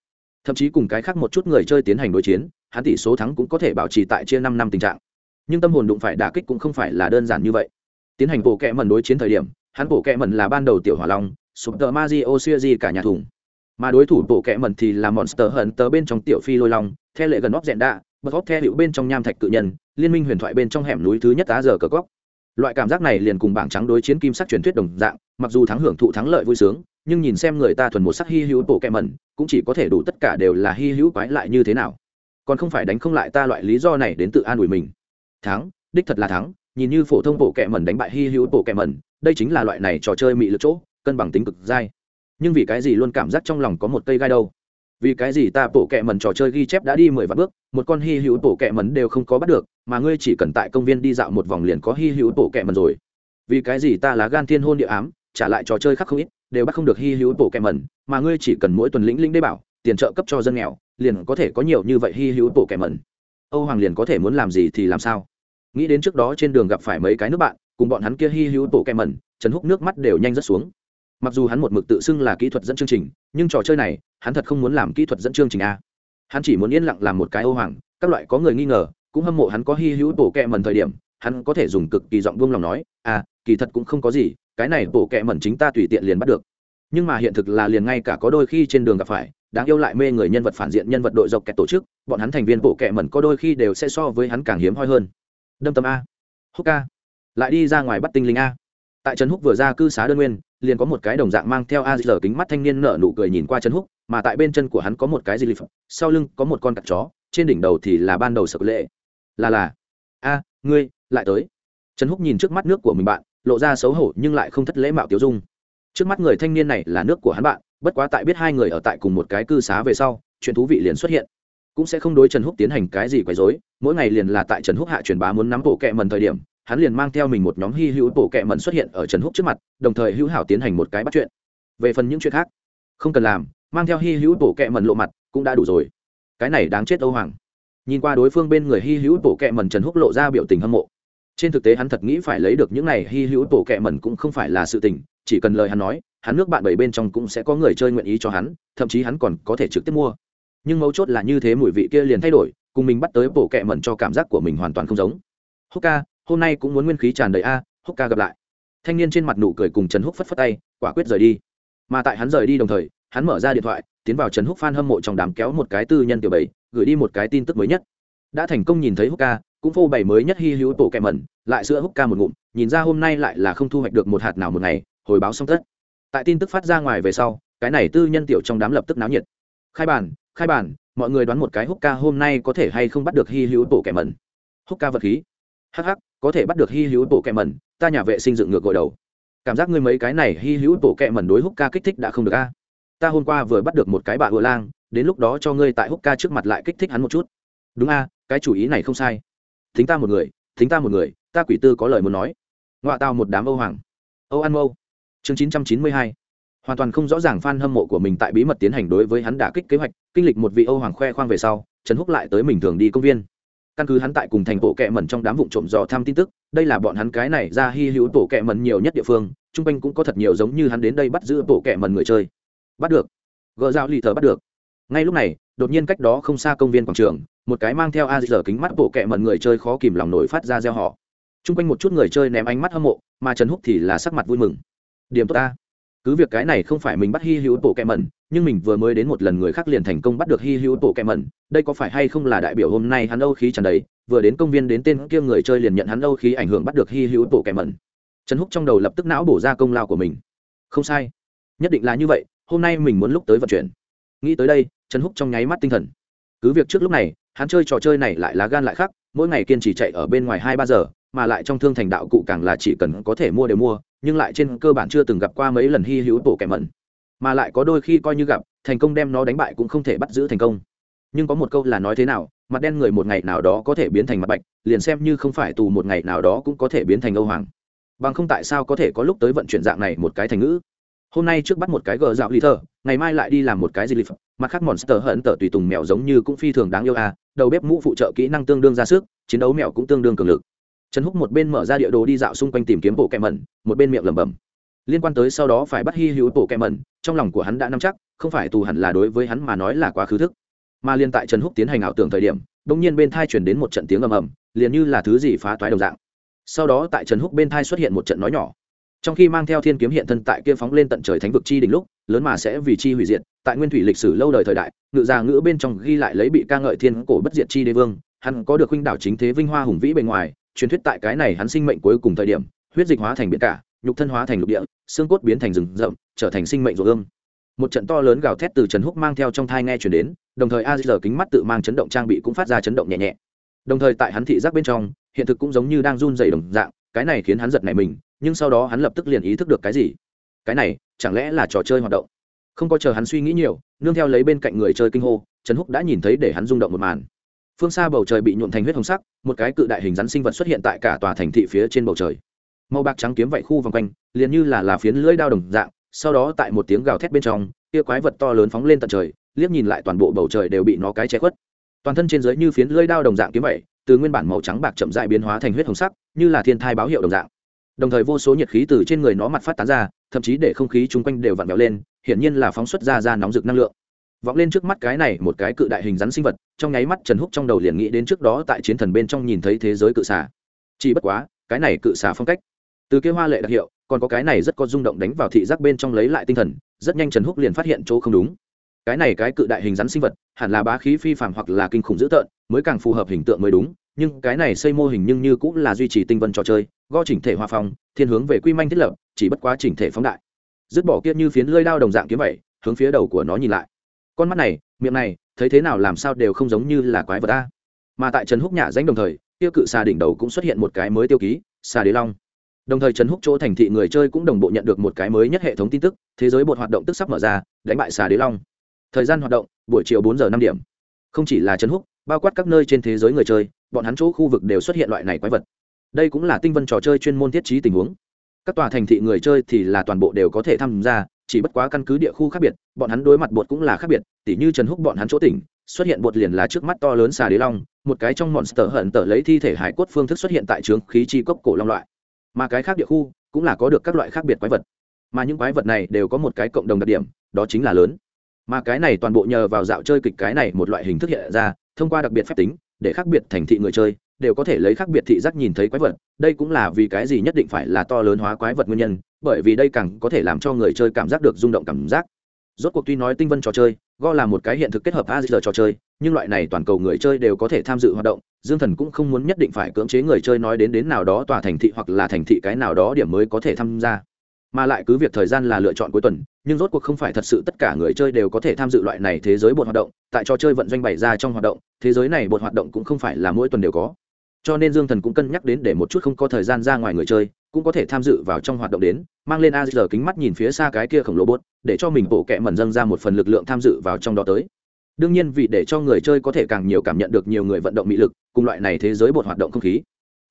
Thậm chí cùng cái khác một chút người chơi tiến hành đối chiến, hắn tỷ số thắng cũng có thể bảo trì tại chia năm năm tình trạng. Nhưng tâm hồn đụng phải đả kích cũng không phải là đơn giản như vậy. Tiến hành bộ kẹ mẩn đối chiến thời điểm, hắn bộ kẹ mẩn là ban đầu tiểu hỏa long, sụp tờ ma di ô xuya di cả nhà thùng. Mà đối thủ bộ kẹ mẩn thì là monster hận tờ bên trong tiểu phi lôi long theo lệ gần óc dẹn đạ, bật óc theo hiệu bên trong nham thạch cự nhân, liên minh huyền thoại bên trong hẻm núi thứ nhất á giờ cờ cóc loại cảm giác này liền cùng bảng trắng đối chiến kim sắc truyền thuyết đồng dạng, mặc dù thắng hưởng thụ thắng lợi vui sướng, nhưng nhìn xem người ta thuần một sắc hy hữu bộ kẹ mẩn, cũng chỉ có thể đủ tất cả đều là hy hữu quái lại như thế nào. Còn không phải đánh không lại ta loại lý do này đến tự an ủi mình. Thắng, đích thật là thắng, nhìn như phổ thông bộ kẹ mẩn đánh bại hy hữu bộ kẹ mẩn, đây chính là loại này trò chơi mị lực chỗ, cân bằng tính cực dai. Nhưng vì cái gì luôn cảm giác trong lòng có một cây gai đâu? Vì cái gì ta bộ kẹ mẩn trò chơi ghi chép đã đi mười vạn bước, một con hy hữu bộ kẹ mẩn đều không có bắt được mà ngươi chỉ cần tại công viên đi dạo một vòng liền có hy hữu bộ kẹ mần rồi. Vì cái gì ta là gan thiên hôn địa ám trả lại trò chơi khác không ít đều bắt không được hy hữu bộ kẹ mần, mà ngươi chỉ cần mỗi tuần lĩnh lĩnh đế bảo tiền trợ cấp cho dân nghèo liền có thể có nhiều như vậy hy hữu bộ kẹ mần. âu hoàng liền có thể muốn làm gì thì làm sao. Nghĩ đến trước đó trên đường gặp phải mấy cái nước bạn cùng bọn hắn kia hy hữu bộ kẹ mần, trần húc nước mắt đều nhanh rất xuống. Mặc dù hắn một mực tự xưng là kỹ thuật dẫn chương trình nhưng trò chơi này hắn thật không muốn làm kỹ thuật dẫn chương trình a. Hắn chỉ muốn yên lặng làm một cái ô hoàng các loại có người nghi ngờ cũng hâm mộ hắn có hy hữu bộ kẹ mẩn thời điểm, hắn có thể dùng cực kỳ giọng buông lòng nói à kỳ thật cũng không có gì, cái này bộ kẹ mẩn chính ta tùy tiện liền bắt được. Nhưng mà hiện thực là liền ngay cả có đôi khi trên đường gặp phải, đáng yêu lại mê người nhân vật phản diện nhân vật đội dọc kẹt tổ chức, bọn hắn thành viên bộ kẹ mẩn có đôi khi đều sẽ so với hắn càng hiếm hoi hơn. Đâm tâm a. Húc a. Lại đi ra ngoài bắt tinh linh a. Tại trấn húc vừa ra cư xá đơn nguyên, liền có một cái đồng dạng mang theo a dở kính mắt thanh niên nở nụ cười nhìn qua trấn húc, mà tại bên chân của hắn có một cái gì lip sau lưng có một con cặp chó, trên đỉnh đầu thì là ban đầu sợ lệ là là. A, ngươi, lại tới. Trần húc nhìn trước mắt nước của mình bạn, lộ ra xấu hổ nhưng lại không thất lễ mạo tiêu dung. Trước mắt người thanh niên này là nước của hắn bạn, bất quá tại biết hai người ở tại cùng một cái cư xá về sau, chuyện thú vị liền xuất hiện. Cũng sẽ không đối trần húc tiến hành cái gì quấy dối mỗi ngày liền là tại trần húc hạ truyền bá muốn nắm bộ kẹ mần thời điểm, hắn liền mang theo mình một nhóm hy hữu bộ kẹ mần xuất hiện ở trần húc trước mặt, đồng thời hữu hảo tiến hành một cái bắt chuyện. Về phần những chuyện khác, không cần làm, mang theo hy hữu bộ kẹ mần lộ mặt cũng đã đủ rồi. Cái này đáng chết âu hoàng nhìn qua đối phương bên người hy hữu bộ kẹ mần trần húc lộ ra biểu tình hâm mộ. Trên thực tế hắn thật nghĩ phải lấy được những này hy hữu bộ kẹ mần cũng không phải là sự tình, chỉ cần lời hắn nói, hắn nước bạn bảy bên trong cũng sẽ có người chơi nguyện ý cho hắn, thậm chí hắn còn có thể trực tiếp mua. Nhưng mấu chốt là như thế mùi vị kia liền thay đổi, cùng mình bắt tới bộ kẹ mẩn cho cảm giác của mình hoàn toàn không giống. Húc ca, hôm nay cũng muốn nguyên khí tràn đầy a, húc ca gặp lại. Thanh niên trên mặt nụ cười cùng trần húc phất phất tay, quả quyết rời đi. Mà tại hắn rời đi đồng thời, hắn mở ra điện thoại tiến vào trần húc f hâm mộ trong đám kéo một cái tư nhân tiểu bảy gửi đi một cái tin tức mới nhất. Đã thành công nhìn thấy húc ca, cũng phô bày mới nhất hy hữu tổ kẹ mẩn, lại sữa húc ca một ngụm, nhìn ra hôm nay lại là không thu hoạch được một hạt nào một ngày, hồi báo xong tất. Tại tin tức phát ra ngoài về sau, cái này tư nhân tiểu trong đám lập tức náo nhiệt. Khai bản khai bản, mọi người đoán một cái húc ca hôm nay có thể hay không bắt được hy hữu tổ kẻ mẩn. Húc ca vật khí. Hh có thể bắt được hy hữu tổ kẻ mẩn, ta nhà vệ sinh dựng ngược gội đầu. Cảm giác ngươi mấy cái này hy hữu tổ kẹ mẩn đối húc ca kích thích đã không được a ta hôm qua vừa bắt được một cái bạ ựa lang, đến lúc đó cho ngươi tại húc ca trước mặt lại kích thích hắn một chút. Đúng a, cái chủ ý này không sai. Thính ta một người, thính ta một người, ta quỷ tư có lời muốn nói. Ngoại tao một đám âu hoàng. Âu an mâu. Chương chín trăm chín mươi hai. Hoàn toàn không rõ ràng f a n hâm mộ của mình tại bí mật tiến hành đối với hắn đả kích kế hoạch, kinh lịch một vị âu hoàng khoe khoang về sau, trần húc lại tới mình thường đi công viên. Căn cứ hắn tại cùng thành bộ kẹ mẩn trong đám vụ trộm dò thăm tin tức, đây là bọn hắn cái này ra hy hữu tổ kẹ mẩn nhiều nhất địa phương t r u n g quanh cũng có thật nhiều giống như hắn đến đây bắt giữ tổ kẹ mẩn người chơi bắt được. Gỡ dao lì thờ bắt được. Ngay lúc này, đột nhiên cách đó không xa công viên quảng trường, một cái mang theo a dở kính mắt bộ kẹ mận người chơi khó kìm lòng nổi phát ra gieo họ t r u n g quanh một chút người chơi ném ánh mắt hâm mộ, mà trần húc thì là sắc mặt vui mừng. Điểm tốt ta. Cứ việc cái này không phải mình bắt hy hữu bộ kẹ mẩn, nhưng mình vừa mới đến một lần người khác liền thành công bắt được hy hữu bộ kẹ mẩn. Đây có phải hay không là đại biểu hôm nay hắn âu khí tràn đầy, vừa đến công viên đến tên kia người chơi liền nhận hắn âu khí ảnh hưởng bắt được hy hữu bộ kẹ mẩn. Trần húc trong đầu lập tức não bổ ra công lao của mình. Không sai. Nhất định là như vậy hôm nay mình muốn lúc tới vận chuyển. Nghĩ tới đây, trần húc trong nháy mắt tinh thần. Cứ việc trước lúc này, hắn chơi trò chơi này lại lá gan lại khác, mỗi ngày kiên trì chạy ở bên ngoài hai ba giờ, mà lại trong thương thành đạo cụ càng là chỉ cần có thể mua đều mua, nhưng lại trên cơ bản chưa từng gặp qua mấy lần hy hữu tổ kẻ mẩn. Mà lại có đôi khi coi như gặp, thành công đem nó đánh bại cũng không thể bắt giữ thành công. Nhưng có một câu là nói thế nào, mặt đen người một ngày nào đó có thể biến thành mặt bạch, liền xem như không phải tù một ngày nào đó cũng có thể biến thành âu hoàng. Bằng không tại sao có thể có lúc tới vận chuyển dạng này một cái thành ngữ? Hôm nay trước bắt một cái gờ dạo ly thờ ngày mai lại đi làm một cái gì lip mặt khác monster hận tờ tùy tùng mèo giống như cũng phi thường đáng yêu à đầu bếp mũ phụ trợ kỹ năng tương đương ra sức, chiến đấu mèo cũng tương đương cường lực. Trần húc một bên mở ra địa đồ đi dạo xung quanh tìm kiếm bộ kẹ mẩn, một bên miệng lẩm bẩm. Liên quan tới sau đó phải bắt hy hữu bộ kẹ mẩn, trong lòng của hắn đã nắm chắc, không phải tù hẳn là đối với hắn mà nói là quá khứ thức. Mà liên tại trần húc tiến hành ảo tưởng thời điểm bỗng nhiên bên thai chuyển đến một trận tiếng ầm ầm, liền như là thứ gì phá toái đồng dạng. Sau đó tại trần húc bên thai xuất hiện một trận nói nhỏ trong khi mang theo thiên kiếm hiện thân tại kia phóng lên tận trời thánh vực chi đỉnh lúc, lớn mà sẽ vì chi hủy diệt, tại nguyên thủy lịch sử lâu đời thời đại, ngự già ngữ bên trong ghi lại lấy bị ca ngợi thiên cổ bất diệt chi đế vương, hắn có được huynh đảo chính thế vinh hoa hùng vĩ bề ngoài, truyền thuyết tại cái này hắn sinh mệnh cuối cùng thời điểm, huyết dịch hóa thành biển cả, nhục thân hóa thành lục địa, xương cốt biến thành rừng rậm, trở thành sinh mệnh ruộng ương một trận to lớn gào thét từ trần húc mang theo trong thai nghe chuyển đến, đồng thời a giờ kính mắt tự mang chấn động trang bị cũng phát ra chấn động nhẹ nhẹ. Đồng thời tại hắn thị giác bên trong, hiện thực cũng giống như đang run dày đồng dạng, cái này khiến hắn giật nảy mình nhưng sau đó hắn lập tức liền ý thức được cái gì. Cái này, chẳng lẽ là trò chơi hoạt động? Không có chờ hắn suy nghĩ nhiều, nương theo lấy bên cạnh người chơi kinh hô, trần húc đã nhìn thấy để hắn rung động một màn. Phương xa bầu trời bị nhuộn thành huyết hồng sắc, một cái cự đại hình rắn sinh vật xuất hiện tại cả tòa thành thị phía trên bầu trời. Màu bạc trắng kiếm vạy khu vòng quanh, liền như là là phiến lưỡi đao đồng dạng, sau đó tại một tiếng gào thét bên trong kia quái vật to lớn phóng lên tận trời, liếc nhìn lại toàn bộ bầu trời đều bị nó cái che khuất. Toàn thân trên dưới như phiến lưỡi đao đồng dạng kiếm vậy, từ nguyên bản màu trắng bạc chậm dại biến hóa thành huyết hồng sắc, như là thiên thai báo hiệu đồng dạng đồng thời vô số nhiệt khí từ trên người nó mặt phát tán ra, thậm chí để không khí chung quanh đều vặn vẹo lên, hiển nhiên là phóng xuất ra ra nóng rực năng lượng. Vọng lên trước mắt cái này một cái cự đại hình rắn sinh vật, trong nháy mắt trần húc trong đầu liền nghĩ đến trước đó tại chiến thần bên trong nhìn thấy thế giới cự xả chỉ bất quá, cái này cự xả phong cách, từ kia hoa lệ đặc hiệu, còn có cái này rất có rung động đánh vào thị giác bên trong lấy lại tinh thần, rất nhanh trần húc liền phát hiện chỗ không đúng. Cái này cái cự đại hình rắn sinh vật, hẳn là bá khí phi phàm hoặc là kinh khủng dữ tợn, mới càng phù hợp hình tượng mới đúng nhưng cái này xây mô hình nhưng như cũng là duy trì tinh vân trò chơi go chỉnh thể hòa phong thiên hướng về quy manh thiết lập, chỉ bất quá chỉnh thể phóng đại. Dứt bỏ kia như phiến lơi đao đồng dạng kiếm vậy, hướng phía đầu của nó nhìn lại. Con mắt này, miệng này, thấy thế nào làm sao đều không giống như là quái vật ta. Mà tại trần húc nhả danh đồng thời tiêu cự xà đỉnh đầu cũng xuất hiện một cái mới tiêu ký, xà đế long. Đồng thời trần húc chỗ thành thị người chơi cũng đồng bộ nhận được một cái mới nhất hệ thống tin tức, thế giới bột hoạt động tức sắp mở ra, đánh bại xà đế long. Thời gian hoạt động, buổi chiều bốn giờ năm điểm. Không chỉ là trần húc bao quát các nơi trên thế giới người chơi, bọn hắn chỗ khu vực đều xuất hiện loại này quái vật. Đây cũng là tinh vân trò chơi chuyên môn thiết trí tình huống. Các tòa thành thị người chơi thì là toàn bộ đều có thể tham gia, chỉ bất quá căn cứ địa khu khác biệt, bọn hắn đối mặt bột cũng là khác biệt, tỉ như trần húc bọn hắn chỗ tỉnh, xuất hiện bột liền là trước mắt to lớn xà đế long, một cái trong monster hận tở lấy thi thể hải cốt phương thức xuất hiện tại trướng khí chi cốc cổ long loại. Mà cái khác địa khu cũng là có được các loại khác biệt quái vật. Mà những quái vật này đều có một cái cộng đồng đặc điểm, đó chính là lớn. Mà cái này toàn bộ nhờ vào dạo chơi kịch cái này một loại hình thức hiện ra thông qua đặc biệt phép tính, để khác biệt thành thị người chơi, đều có thể lấy khác biệt thị giác nhìn thấy quái vật. Đây cũng là vì cái gì nhất định phải là to lớn hóa quái vật nguyên nhân, bởi vì đây càng có thể làm cho người chơi cảm giác được rung động cảm giác. Rốt cuộc tuy nói tinh vân trò chơi, go là một cái hiện thực kết hợp a trò chơi, nhưng loại này toàn cầu người chơi đều có thể tham dự hoạt động, dương thần cũng không muốn nhất định phải cưỡng chế người chơi nói đến đến nào đó tòa thành thị hoặc là thành thị cái nào đó điểm mới có thể tham gia mà lại cứ việc thời gian là lựa chọn cuối tuần, nhưng rốt cuộc không phải thật sự tất cả người chơi đều có thể tham dự loại này thế giới bột hoạt động, tại trò chơi vận doanh bày ra trong hoạt động, thế giới này bột hoạt động cũng không phải là mỗi tuần đều có. Cho nên dương thần cũng cân nhắc đến để một chút không có thời gian ra ngoài người chơi, cũng có thể tham dự vào trong hoạt động đến, mang lên a giờ kính mắt nhìn phía xa cái kia khổng lồ bốt để cho mình bộ kẹ mẩn dâng ra một phần lực lượng tham dự vào trong đó tới. Đương nhiên vì để cho người chơi có thể càng nhiều cảm nhận được nhiều người vận động mỹ lực, cùng loại này thế giới bột hoạt động không khí.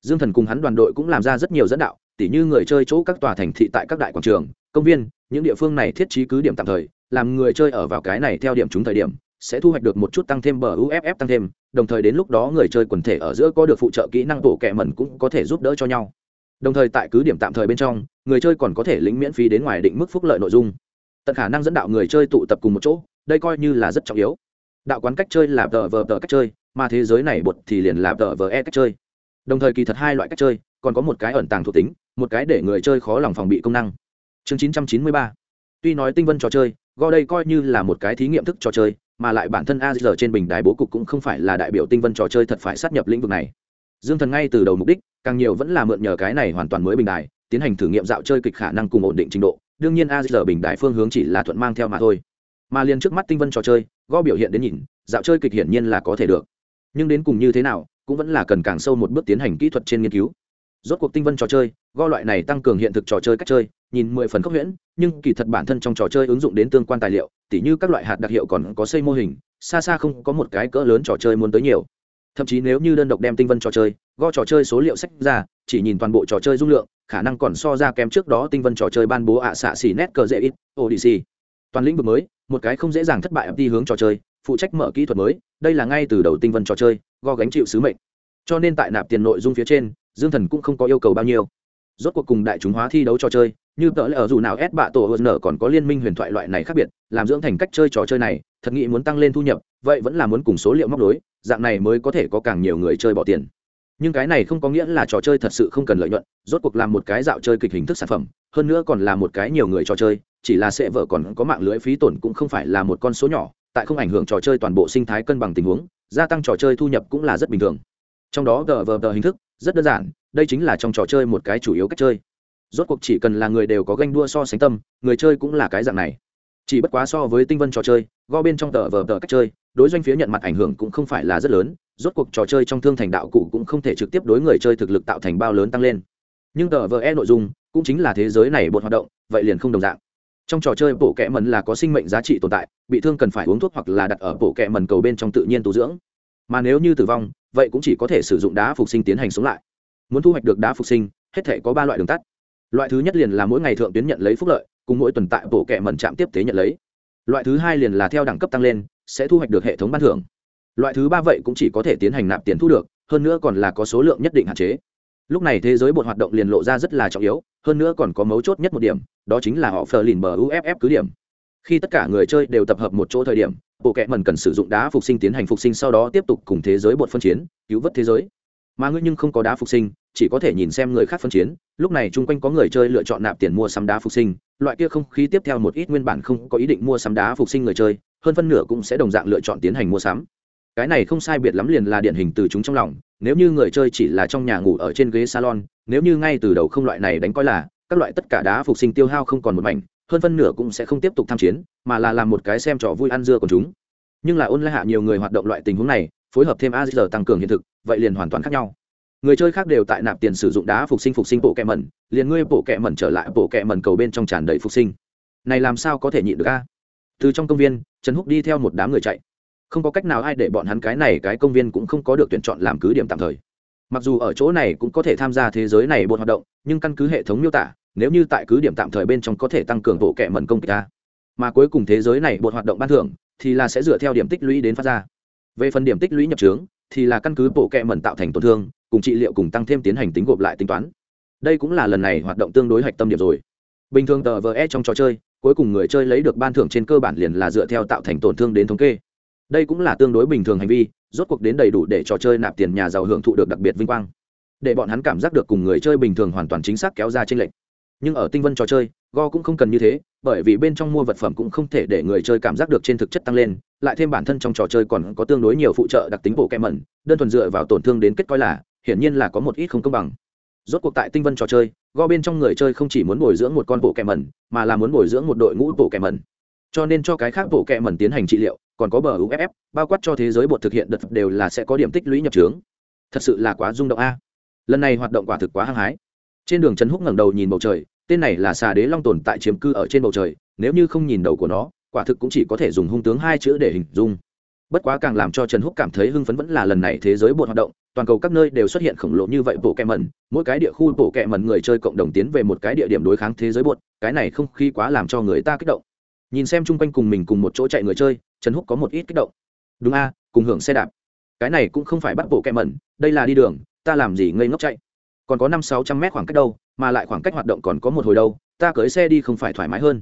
Dương thần cùng hắn đoàn đội cũng làm ra rất nhiều dẫn đạo tỉ như người chơi chỗ các tòa thành thị tại các đại quảng trường, công viên, những địa phương này thiết trí cứ điểm tạm thời, làm người chơi ở vào cái này theo điểm chúng thời điểm, sẽ thu hoạch được một chút tăng thêm bờ uff tăng thêm, đồng thời đến lúc đó người chơi quần thể ở giữa có được phụ trợ kỹ năng tổ kẹ mẩn cũng có thể giúp đỡ cho nhau. Đồng thời tại cứ điểm tạm thời bên trong, người chơi còn có thể lĩnh miễn phí đến ngoài định mức phúc lợi nội dung. Tận khả năng dẫn đạo người chơi tụ tập cùng một chỗ, đây coi như là rất trọng yếu. Đạo quán cách chơi là tờ vờ tờ cách chơi, mà thế giới này bột thì liền là tờ vờ e cách chơi đồng thời kỳ thật hai loại cách chơi, còn có một cái ẩn tàng thuộc tính, một cái để người chơi khó lòng phòng bị công năng. Chương 993 tuy nói tinh vân trò chơi, go đây coi như là một cái thí nghiệm thức trò chơi, mà lại bản thân a trên bình đài bố cục cũng không phải là đại biểu tinh vân trò chơi thật phải sát nhập lĩnh vực này. Dương thần ngay từ đầu mục đích, càng nhiều vẫn là mượn nhờ cái này hoàn toàn mới bình đài, tiến hành thử nghiệm dạo chơi kịch khả năng cùng ổn định trình độ, đương nhiên a bình đài phương hướng chỉ là thuận mang theo mà thôi. Mà liền trước mắt tinh vân trò chơi, go biểu hiện đến nhìn, dạo chơi kịch hiển nhiên là có thể được. Nhưng đến cùng như thế nào cũng vẫn là cần càng sâu một bước tiến hành kỹ thuật trên nghiên cứu. Rốt cuộc tinh vân trò chơi, go loại này tăng cường hiện thực trò chơi cách chơi, nhìn mười phần khốc huyễn, nhưng kỳ thật bản thân trong trò chơi ứng dụng đến tương quan tài liệu, tỉ như các loại hạt đặc hiệu còn có xây mô hình, xa xa không có một cái cỡ lớn trò chơi muốn tới nhiều. Thậm chí nếu như đơn độc đem tinh vân trò chơi, go trò chơi số liệu sách ra, chỉ nhìn toàn bộ trò chơi dung lượng, khả năng còn so ra kém trước đó tinh vân trò chơi ban bố ạ xạ xỉ nét cờ dễ ít, odyssey. Toàn lĩnh vực mới, một cái không dễ dàng thất bại đi hướng trò chơi, phụ trách mở kỹ thuật mới, đây là ngay từ đầu tinh vân trò chơi go gánh chịu sứ mệnh. Cho nên tại nạp tiền nội dung phía trên, dương thần cũng không có yêu cầu bao nhiêu. Rốt cuộc cùng đại chúng hóa thi đấu trò chơi, như tớ lẽ ở dù nào ép bạ tổ hơn nở còn có liên minh huyền thoại loại này khác biệt, làm dưỡng thành cách chơi trò chơi này, thật nghĩ muốn tăng lên thu nhập, vậy vẫn là muốn cùng số liệu móc đối dạng này mới có thể có càng nhiều người chơi bỏ tiền. Nhưng cái này không có nghĩa là trò chơi thật sự không cần lợi nhuận, rốt cuộc làm một cái dạo chơi kịch hình thức sản phẩm, hơn nữa còn là một cái nhiều người trò chơi, chỉ là sẽ vợ còn có mạng lưới phí tổn cũng không phải là một con số nhỏ, tại không ảnh hưởng trò chơi toàn bộ sinh thái cân bằng tình huống gia tăng trò chơi thu nhập cũng là rất bình thường. Trong đó gờ vờ tờ hình thức, rất đơn giản, đây chính là trong trò chơi một cái chủ yếu cách chơi. Rốt cuộc chỉ cần là người đều có ganh đua so sánh tâm, người chơi cũng là cái dạng này. Chỉ bất quá so với tinh vân trò chơi, go bên trong tờ vờ tờ cách chơi, đối doanh phía nhận mặt ảnh hưởng cũng không phải là rất lớn, rốt cuộc trò chơi trong thương thành đạo cụ cũng không thể trực tiếp đối người chơi thực lực tạo thành bao lớn tăng lên. Nhưng tờ vờ e nội dung cũng chính là thế giới này bột hoạt động, vậy liền không đồng dạng trong trò chơi bộ kẹ mần là có sinh mệnh giá trị tồn tại, bị thương cần phải uống thuốc hoặc là đặt ở bộ kẹ mần cầu bên trong tự nhiên tu dưỡng. Mà nếu như tử vong, vậy cũng chỉ có thể sử dụng đá phục sinh tiến hành sống lại. Muốn thu hoạch được đá phục sinh, hết thể có ba loại đường tắt. Loại thứ nhất liền là mỗi ngày thượng tuyến nhận lấy phúc lợi, cùng mỗi tuần tại bộ kẹ mần trạm tiếp tế nhận lấy. Loại thứ hai liền là theo đẳng cấp tăng lên, sẽ thu hoạch được hệ thống ban thưởng. Loại thứ ba vậy cũng chỉ có thể tiến hành nạp tiền thu được, hơn nữa còn là có số lượng nhất định hạn chế lúc này thế giới bột hoạt động liền lộ ra rất là trọng yếu, hơn nữa còn có mấu chốt nhất một điểm, đó chính là họ phờ lìn bờ uff cứ điểm. Khi tất cả người chơi đều tập hợp một chỗ thời điểm, bộ kệ mần cần sử dụng đá phục sinh tiến hành phục sinh sau đó tiếp tục cùng thế giới bột phân chiến, cứu vớt thế giới. Mà ngươi nhưng không có đá phục sinh, chỉ có thể nhìn xem người khác phân chiến, lúc này chung quanh có người chơi lựa chọn nạp tiền mua sắm đá phục sinh, loại kia không khí tiếp theo một ít nguyên bản không có ý định mua sắm đá phục sinh người chơi, hơn phân nửa cũng sẽ đồng dạng lựa chọn tiến hành mua sắm. Cái này không sai biệt lắm liền là điển hình từ chúng trong lòng nếu như người chơi chỉ là trong nhà ngủ ở trên ghế salon, nếu như ngay từ đầu không loại này đánh coi là, các loại tất cả đá phục sinh tiêu hao không còn một mảnh, hơn phân nửa cũng sẽ không tiếp tục tham chiến, mà là làm một cái xem trò vui ăn dưa của chúng. Nhưng là ôn lại hạ nhiều người hoạt động loại tình huống này, phối hợp thêm azr tăng cường hiện thực, vậy liền hoàn toàn khác nhau. Người chơi khác đều tại nạp tiền sử dụng đá phục sinh phục sinh bộ kẹ mẩn, liền ngươi bộ kẹ mẩn trở lại bộ kẹ mẩn cầu bên trong tràn đầy phục sinh. Này làm sao có thể nhịn được a? Từ trong công viên, trần húc đi theo một đám người chạy không có cách nào ai để bọn hắn cái này cái công viên cũng không có được tuyển chọn làm cứ điểm tạm thời. Mặc dù ở chỗ này cũng có thể tham gia thế giới này bột hoạt động, nhưng căn cứ hệ thống miêu tả, nếu như tại cứ điểm tạm thời bên trong có thể tăng cường bộ kệ mẩn công kích ta, mà cuối cùng thế giới này bột hoạt động ban thưởng, thì là sẽ dựa theo điểm tích lũy đến phát ra. Về phần điểm tích lũy nhập trướng, thì là căn cứ bộ kệ mẩn tạo thành tổn thương, cùng trị liệu cùng tăng thêm tiến hành tính gộp lại tính toán. Đây cũng là lần này hoạt động tương đối hạch tâm điểm rồi. Bình thường tờ vờ e trong trò chơi, cuối cùng người chơi lấy được ban thưởng trên cơ bản liền là dựa theo tạo thành tổn thương đến thống kê đây cũng là tương đối bình thường hành vi, rốt cuộc đến đầy đủ để trò chơi nạp tiền nhà giàu hưởng thụ được đặc biệt vinh quang. Để bọn hắn cảm giác được cùng người chơi bình thường hoàn toàn chính xác kéo ra trên lệnh nhưng ở tinh vân trò chơi, go cũng không cần như thế, bởi vì bên trong mua vật phẩm cũng không thể để người chơi cảm giác được trên thực chất tăng lên, lại thêm bản thân trong trò chơi còn có tương đối nhiều phụ trợ đặc tính bộ kẹ mẩn, đơn thuần dựa vào tổn thương đến kết coi là, hiển nhiên là có một ít không công bằng. Rốt cuộc tại tinh vân trò chơi, go bên trong người chơi không chỉ muốn bồi dưỡng một con bộ kẹ mẩn, mà là muốn bồi dưỡng một đội ngũ bộ kẹ mẩn. Cho nên cho cái khác bộ kẹ mẩn tiến hành trị liệu còn có bờ uff bao quát cho thế giới bột thực hiện đợt đều là sẽ có điểm tích lũy nhập trướng. Thật sự là quá rung động a. Lần này hoạt động quả thực quá hăng hái. Trên đường trần húc ngẩng đầu nhìn bầu trời, tên này là xà đế long tồn tại chiếm cư ở trên bầu trời, nếu như không nhìn đầu của nó, quả thực cũng chỉ có thể dùng hung tướng hai chữ để hình dung. Bất quá càng làm cho trần húc cảm thấy hưng phấn vẫn là lần này thế giới bột hoạt động, toàn cầu các nơi đều xuất hiện khổng lồ như vậy bộ kẹ mẩn, mỗi cái địa khu bộ kẹ mẩn người chơi cộng đồng tiến về một cái địa điểm đối kháng thế giới bột, cái này không khi quá làm cho người ta kích động nhìn xem chung quanh cùng mình cùng một chỗ chạy người chơi, trần húc có một ít kích động. Đúng a, cùng hưởng xe đạp. Cái này cũng không phải bắt bộ kẹ mẩn, đây là đi đường, ta làm gì ngây ngốc chạy? Còn có năm sáu trăm mét khoảng cách đâu, mà lại khoảng cách hoạt động còn có một hồi đâu, ta cưới xe đi không phải thoải mái hơn.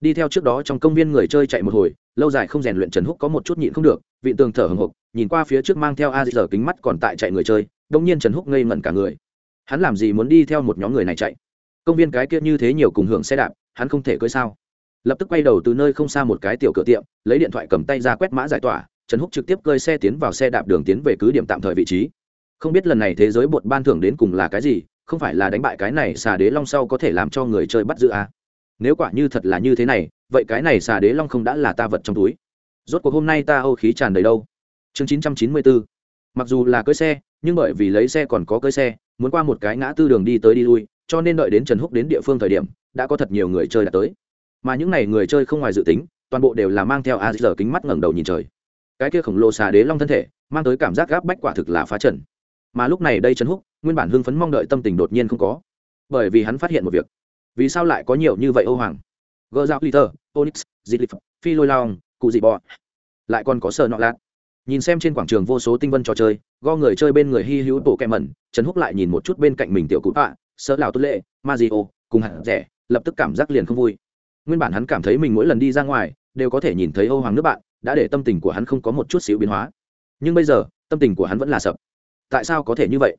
Đi theo trước đó trong công viên người chơi chạy một hồi, lâu dài không rèn luyện trần húc có một chút nhịn không được, vị tường thở hồng hộc, nhìn qua phía trước mang theo a dở kính mắt còn tại chạy người chơi, đông nhiên trần húc ngây ngẩn cả người. Hắn làm gì muốn đi theo một nhóm người này chạy? Công viên cái kia như thế nhiều cùng hưởng xe đạp, hắn không thể cưới sao? Lập tức quay đầu từ nơi không xa một cái tiểu cửa tiệm, lấy điện thoại cầm tay ra quét mã giải tỏa, trần húc trực tiếp cơi xe tiến vào xe đạp đường tiến về cứ điểm tạm thời vị trí. Không biết lần này thế giới bột ban thưởng đến cùng là cái gì, không phải là đánh bại cái này xà đế long sau có thể làm cho người chơi bắt giữ à. nếu quả như thật là như thế này, vậy cái này xà đế long không đã là ta vật trong túi. Rốt cuộc hôm nay ta âu khí tràn đầy đâu? Chương chín trăm chín mươi bốn mặc dù là cưới xe, nhưng bởi vì lấy xe còn có cưới xe, muốn qua một cái ngã tư đường đi tới đi lui, cho nên đợi đến trần húc đến địa phương thời điểm, đã có thật nhiều người chơi đã tới mà những n à y người chơi không ngoài dự tính, toàn bộ đều là mang theo a giờ kính mắt ngẩng đầu nhìn trời. Cái kia khổng lồ xà đế long thân thể, mang tới cảm giác gáp bách quả thực là phá trần. Mà lúc này đây trần húc, nguyên bản hưng phấn mong đợi tâm tình đột nhiên không có. Bởi vì hắn phát hiện một việc. Vì sao lại có nhiều như vậy ô hoàng? Gỡ dạo liter onyx zilip phi lôi long, cụ dị bọ. Lại còn có sờ nọ lạt. Nhìn xem trên quảng trường vô số tinh vân trò chơi go người chơi bên người hy hữu bộ kẹ mẩn, trần húc lại nhìn một chút bên cạnh mình tiểu cụ tạ sơ lào tốt lệ ma di ô cùng hẳn rẻ, lập tức cảm giác liền không vui nguyên bản hắn cảm thấy mình mỗi lần đi ra ngoài đều có thể nhìn thấy âu hoàng nước bạn đã để tâm tình của hắn không có một chút xíu biến hóa. Nhưng bây giờ tâm tình của hắn vẫn là sập. Tại sao có thể như vậy?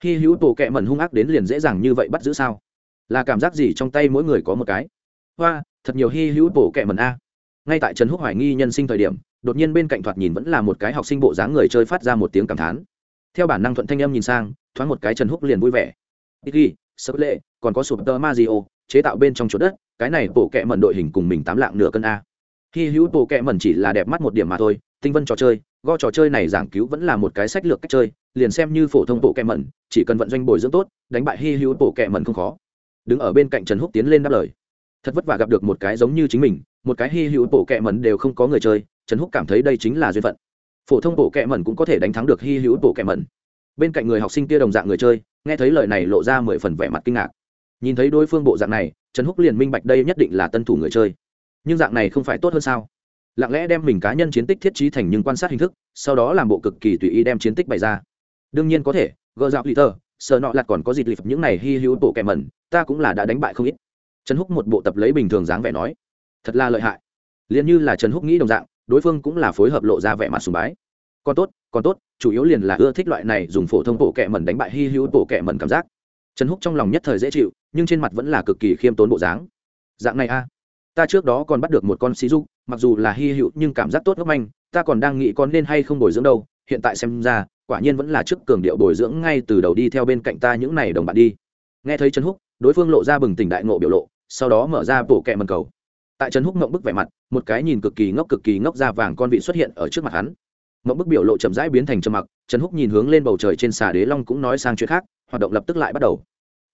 Khi hữu tổ kẹ mẩn hung ác đến liền dễ dàng như vậy bắt giữ sao? Là cảm giác gì trong tay mỗi người có một cái? Hoa thật nhiều hy hữu tổ kẹ mẩn a. Ngay tại trần húc hoài nghi nhân sinh thời điểm đột nhiên bên cạnh thoạt nhìn vẫn là một cái học sinh bộ dáng người chơi phát ra một tiếng cảm thán. Theo bản năng thuận thanh âm nhìn sang thoáng một cái trần húc liền vui vẻ. Iggy, sập lệ còn có sụp tơ Mario chế tạo bên trong chỗ đất cái này bộ kệ mẩn đội hình cùng mình tám lạng nửa cân a. Hy hữu bộ kệ mẩn chỉ là đẹp mắt một điểm mà thôi, tinh vân trò chơi, go trò chơi này giảng cứu vẫn là một cái sách lược cách chơi, liền xem như phổ thông bộ kệ mẩn, chỉ cần vận doanh bồi dưỡng tốt, đánh bại hy hữu bộ kệ mẩn không khó. Đứng ở bên cạnh trần húc tiến lên đáp lời. Thật vất vả gặp được một cái giống như chính mình, một cái hy hữu bộ kệ mẩn đều không có người chơi, trần húc cảm thấy đây chính là duyên phận. Phổ thông bộ kệ mẩn cũng có thể đánh thắng được hy hữu bộ kệ mẩn. Bên cạnh người học sinh kia đồng dạng người chơi, nghe thấy lời này lộ ra mười phần vẻ mặt kinh ngạc. Nhìn thấy đối phương bộ dạng này trần húc liền minh bạch đây nhất định là tân thủ người chơi. Nhưng dạng này không phải tốt hơn sao? Lặng lẽ đem mình cá nhân chiến tích thiết trí thành những quan sát hình thức, sau đó làm bộ cực kỳ tùy ý đem chiến tích bày ra. Đương nhiên có thể, gờ dạo lì tờ sợ nọ lặt còn có dịp lịp những này hy hữu bộ kẻ mẩn, ta cũng là đã đánh bại không ít. Trần húc một bộ tập lấy bình thường dáng vẻ nói, thật là lợi hại. Liền như là trần húc nghĩ đồng dạng, đối phương cũng là phối hợp lộ ra vẻ mặt sùng bái. Còn tốt còn tốt, chủ yếu liền là ưa thích loại này dùng phổ thông bộ kẻ mẩn đánh bại hy hữu bộ kẻ mẩn cảm giác trần húc trong lòng nhất thời dễ chịu, nhưng trên mặt vẫn là cực kỳ khiêm tốn bộ dáng. Dạng này a, ta trước đó còn bắt được một con xí dục, mặc dù là hy hữu nhưng cảm giác tốt ngốc manh, ta còn đang nghĩ con nên hay không bồi dưỡng đâu, hiện tại xem ra, quả nhiên vẫn là trước cường điệu bồi dưỡng ngay từ đầu đi theo bên cạnh ta những này đồng bạn đi. Nghe thấy trần húc, đối phương lộ ra bừng tỉnh đại ngộ biểu lộ, sau đó mở ra bộ kẹ mần cầu. Tại trần húc mộng bức vẻ mặt, một cái nhìn cực kỳ ngốc cực kỳ ngốc da vàng con vị xuất hiện ở trước mặt hắn mẫu bức biểu lộ chậm rãi biến thành trầm mặc, trần húc nhìn hướng lên bầu trời trên xà đế long cũng nói sang chuyện khác, hoạt động lập tức lại bắt đầu.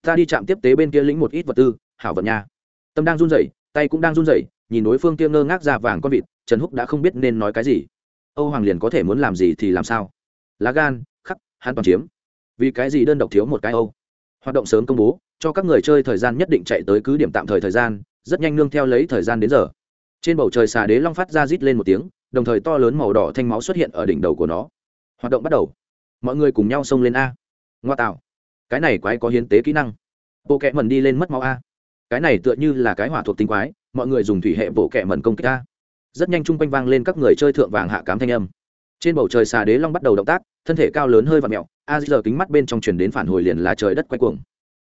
Ta đi chạm tiếp tế bên kia lĩnh một ít vật tư, hảo vật nha. Tâm đang run rẩy, tay cũng đang run rẩy, nhìn đối phương kia ngơ ngác ra vàng con vịt, trần húc đã không biết nên nói cái gì. Âu hoàng liền có thể muốn làm gì thì làm sao? Lá gan, khắc, hắn toàn chiếm. Vì cái gì đơn độc thiếu một cái âu? Hoạt động sớm công bố, cho các người chơi thời gian nhất định chạy tới cứ điểm tạm thời thời gian, rất nhanh nương theo lấy thời gian đến giờ. Trên bầu trời xà đế long phát ra rít lên một tiếng đồng thời to lớn màu đỏ thanh máu xuất hiện ở đỉnh đầu của nó. Hoạt động bắt đầu. Mọi người cùng nhau xông lên a. Ngoa tạo. Cái này quái có hiến tế kỹ năng. Bộ kẹ mần đi lên mất máu a. Cái này tựa như là cái hỏa thuộc tính quái, mọi người dùng thủy hệ bộ kẹ mần công kích a. Rất nhanh chung quanh vang lên các người chơi thượng vàng hạ cám thanh âm. Trên bầu trời xà đế long bắt đầu động tác, thân thể cao lớn hơi và mẹo, a giờ kính mắt bên trong truyền đến phản hồi liền là trời đất quay cuồng.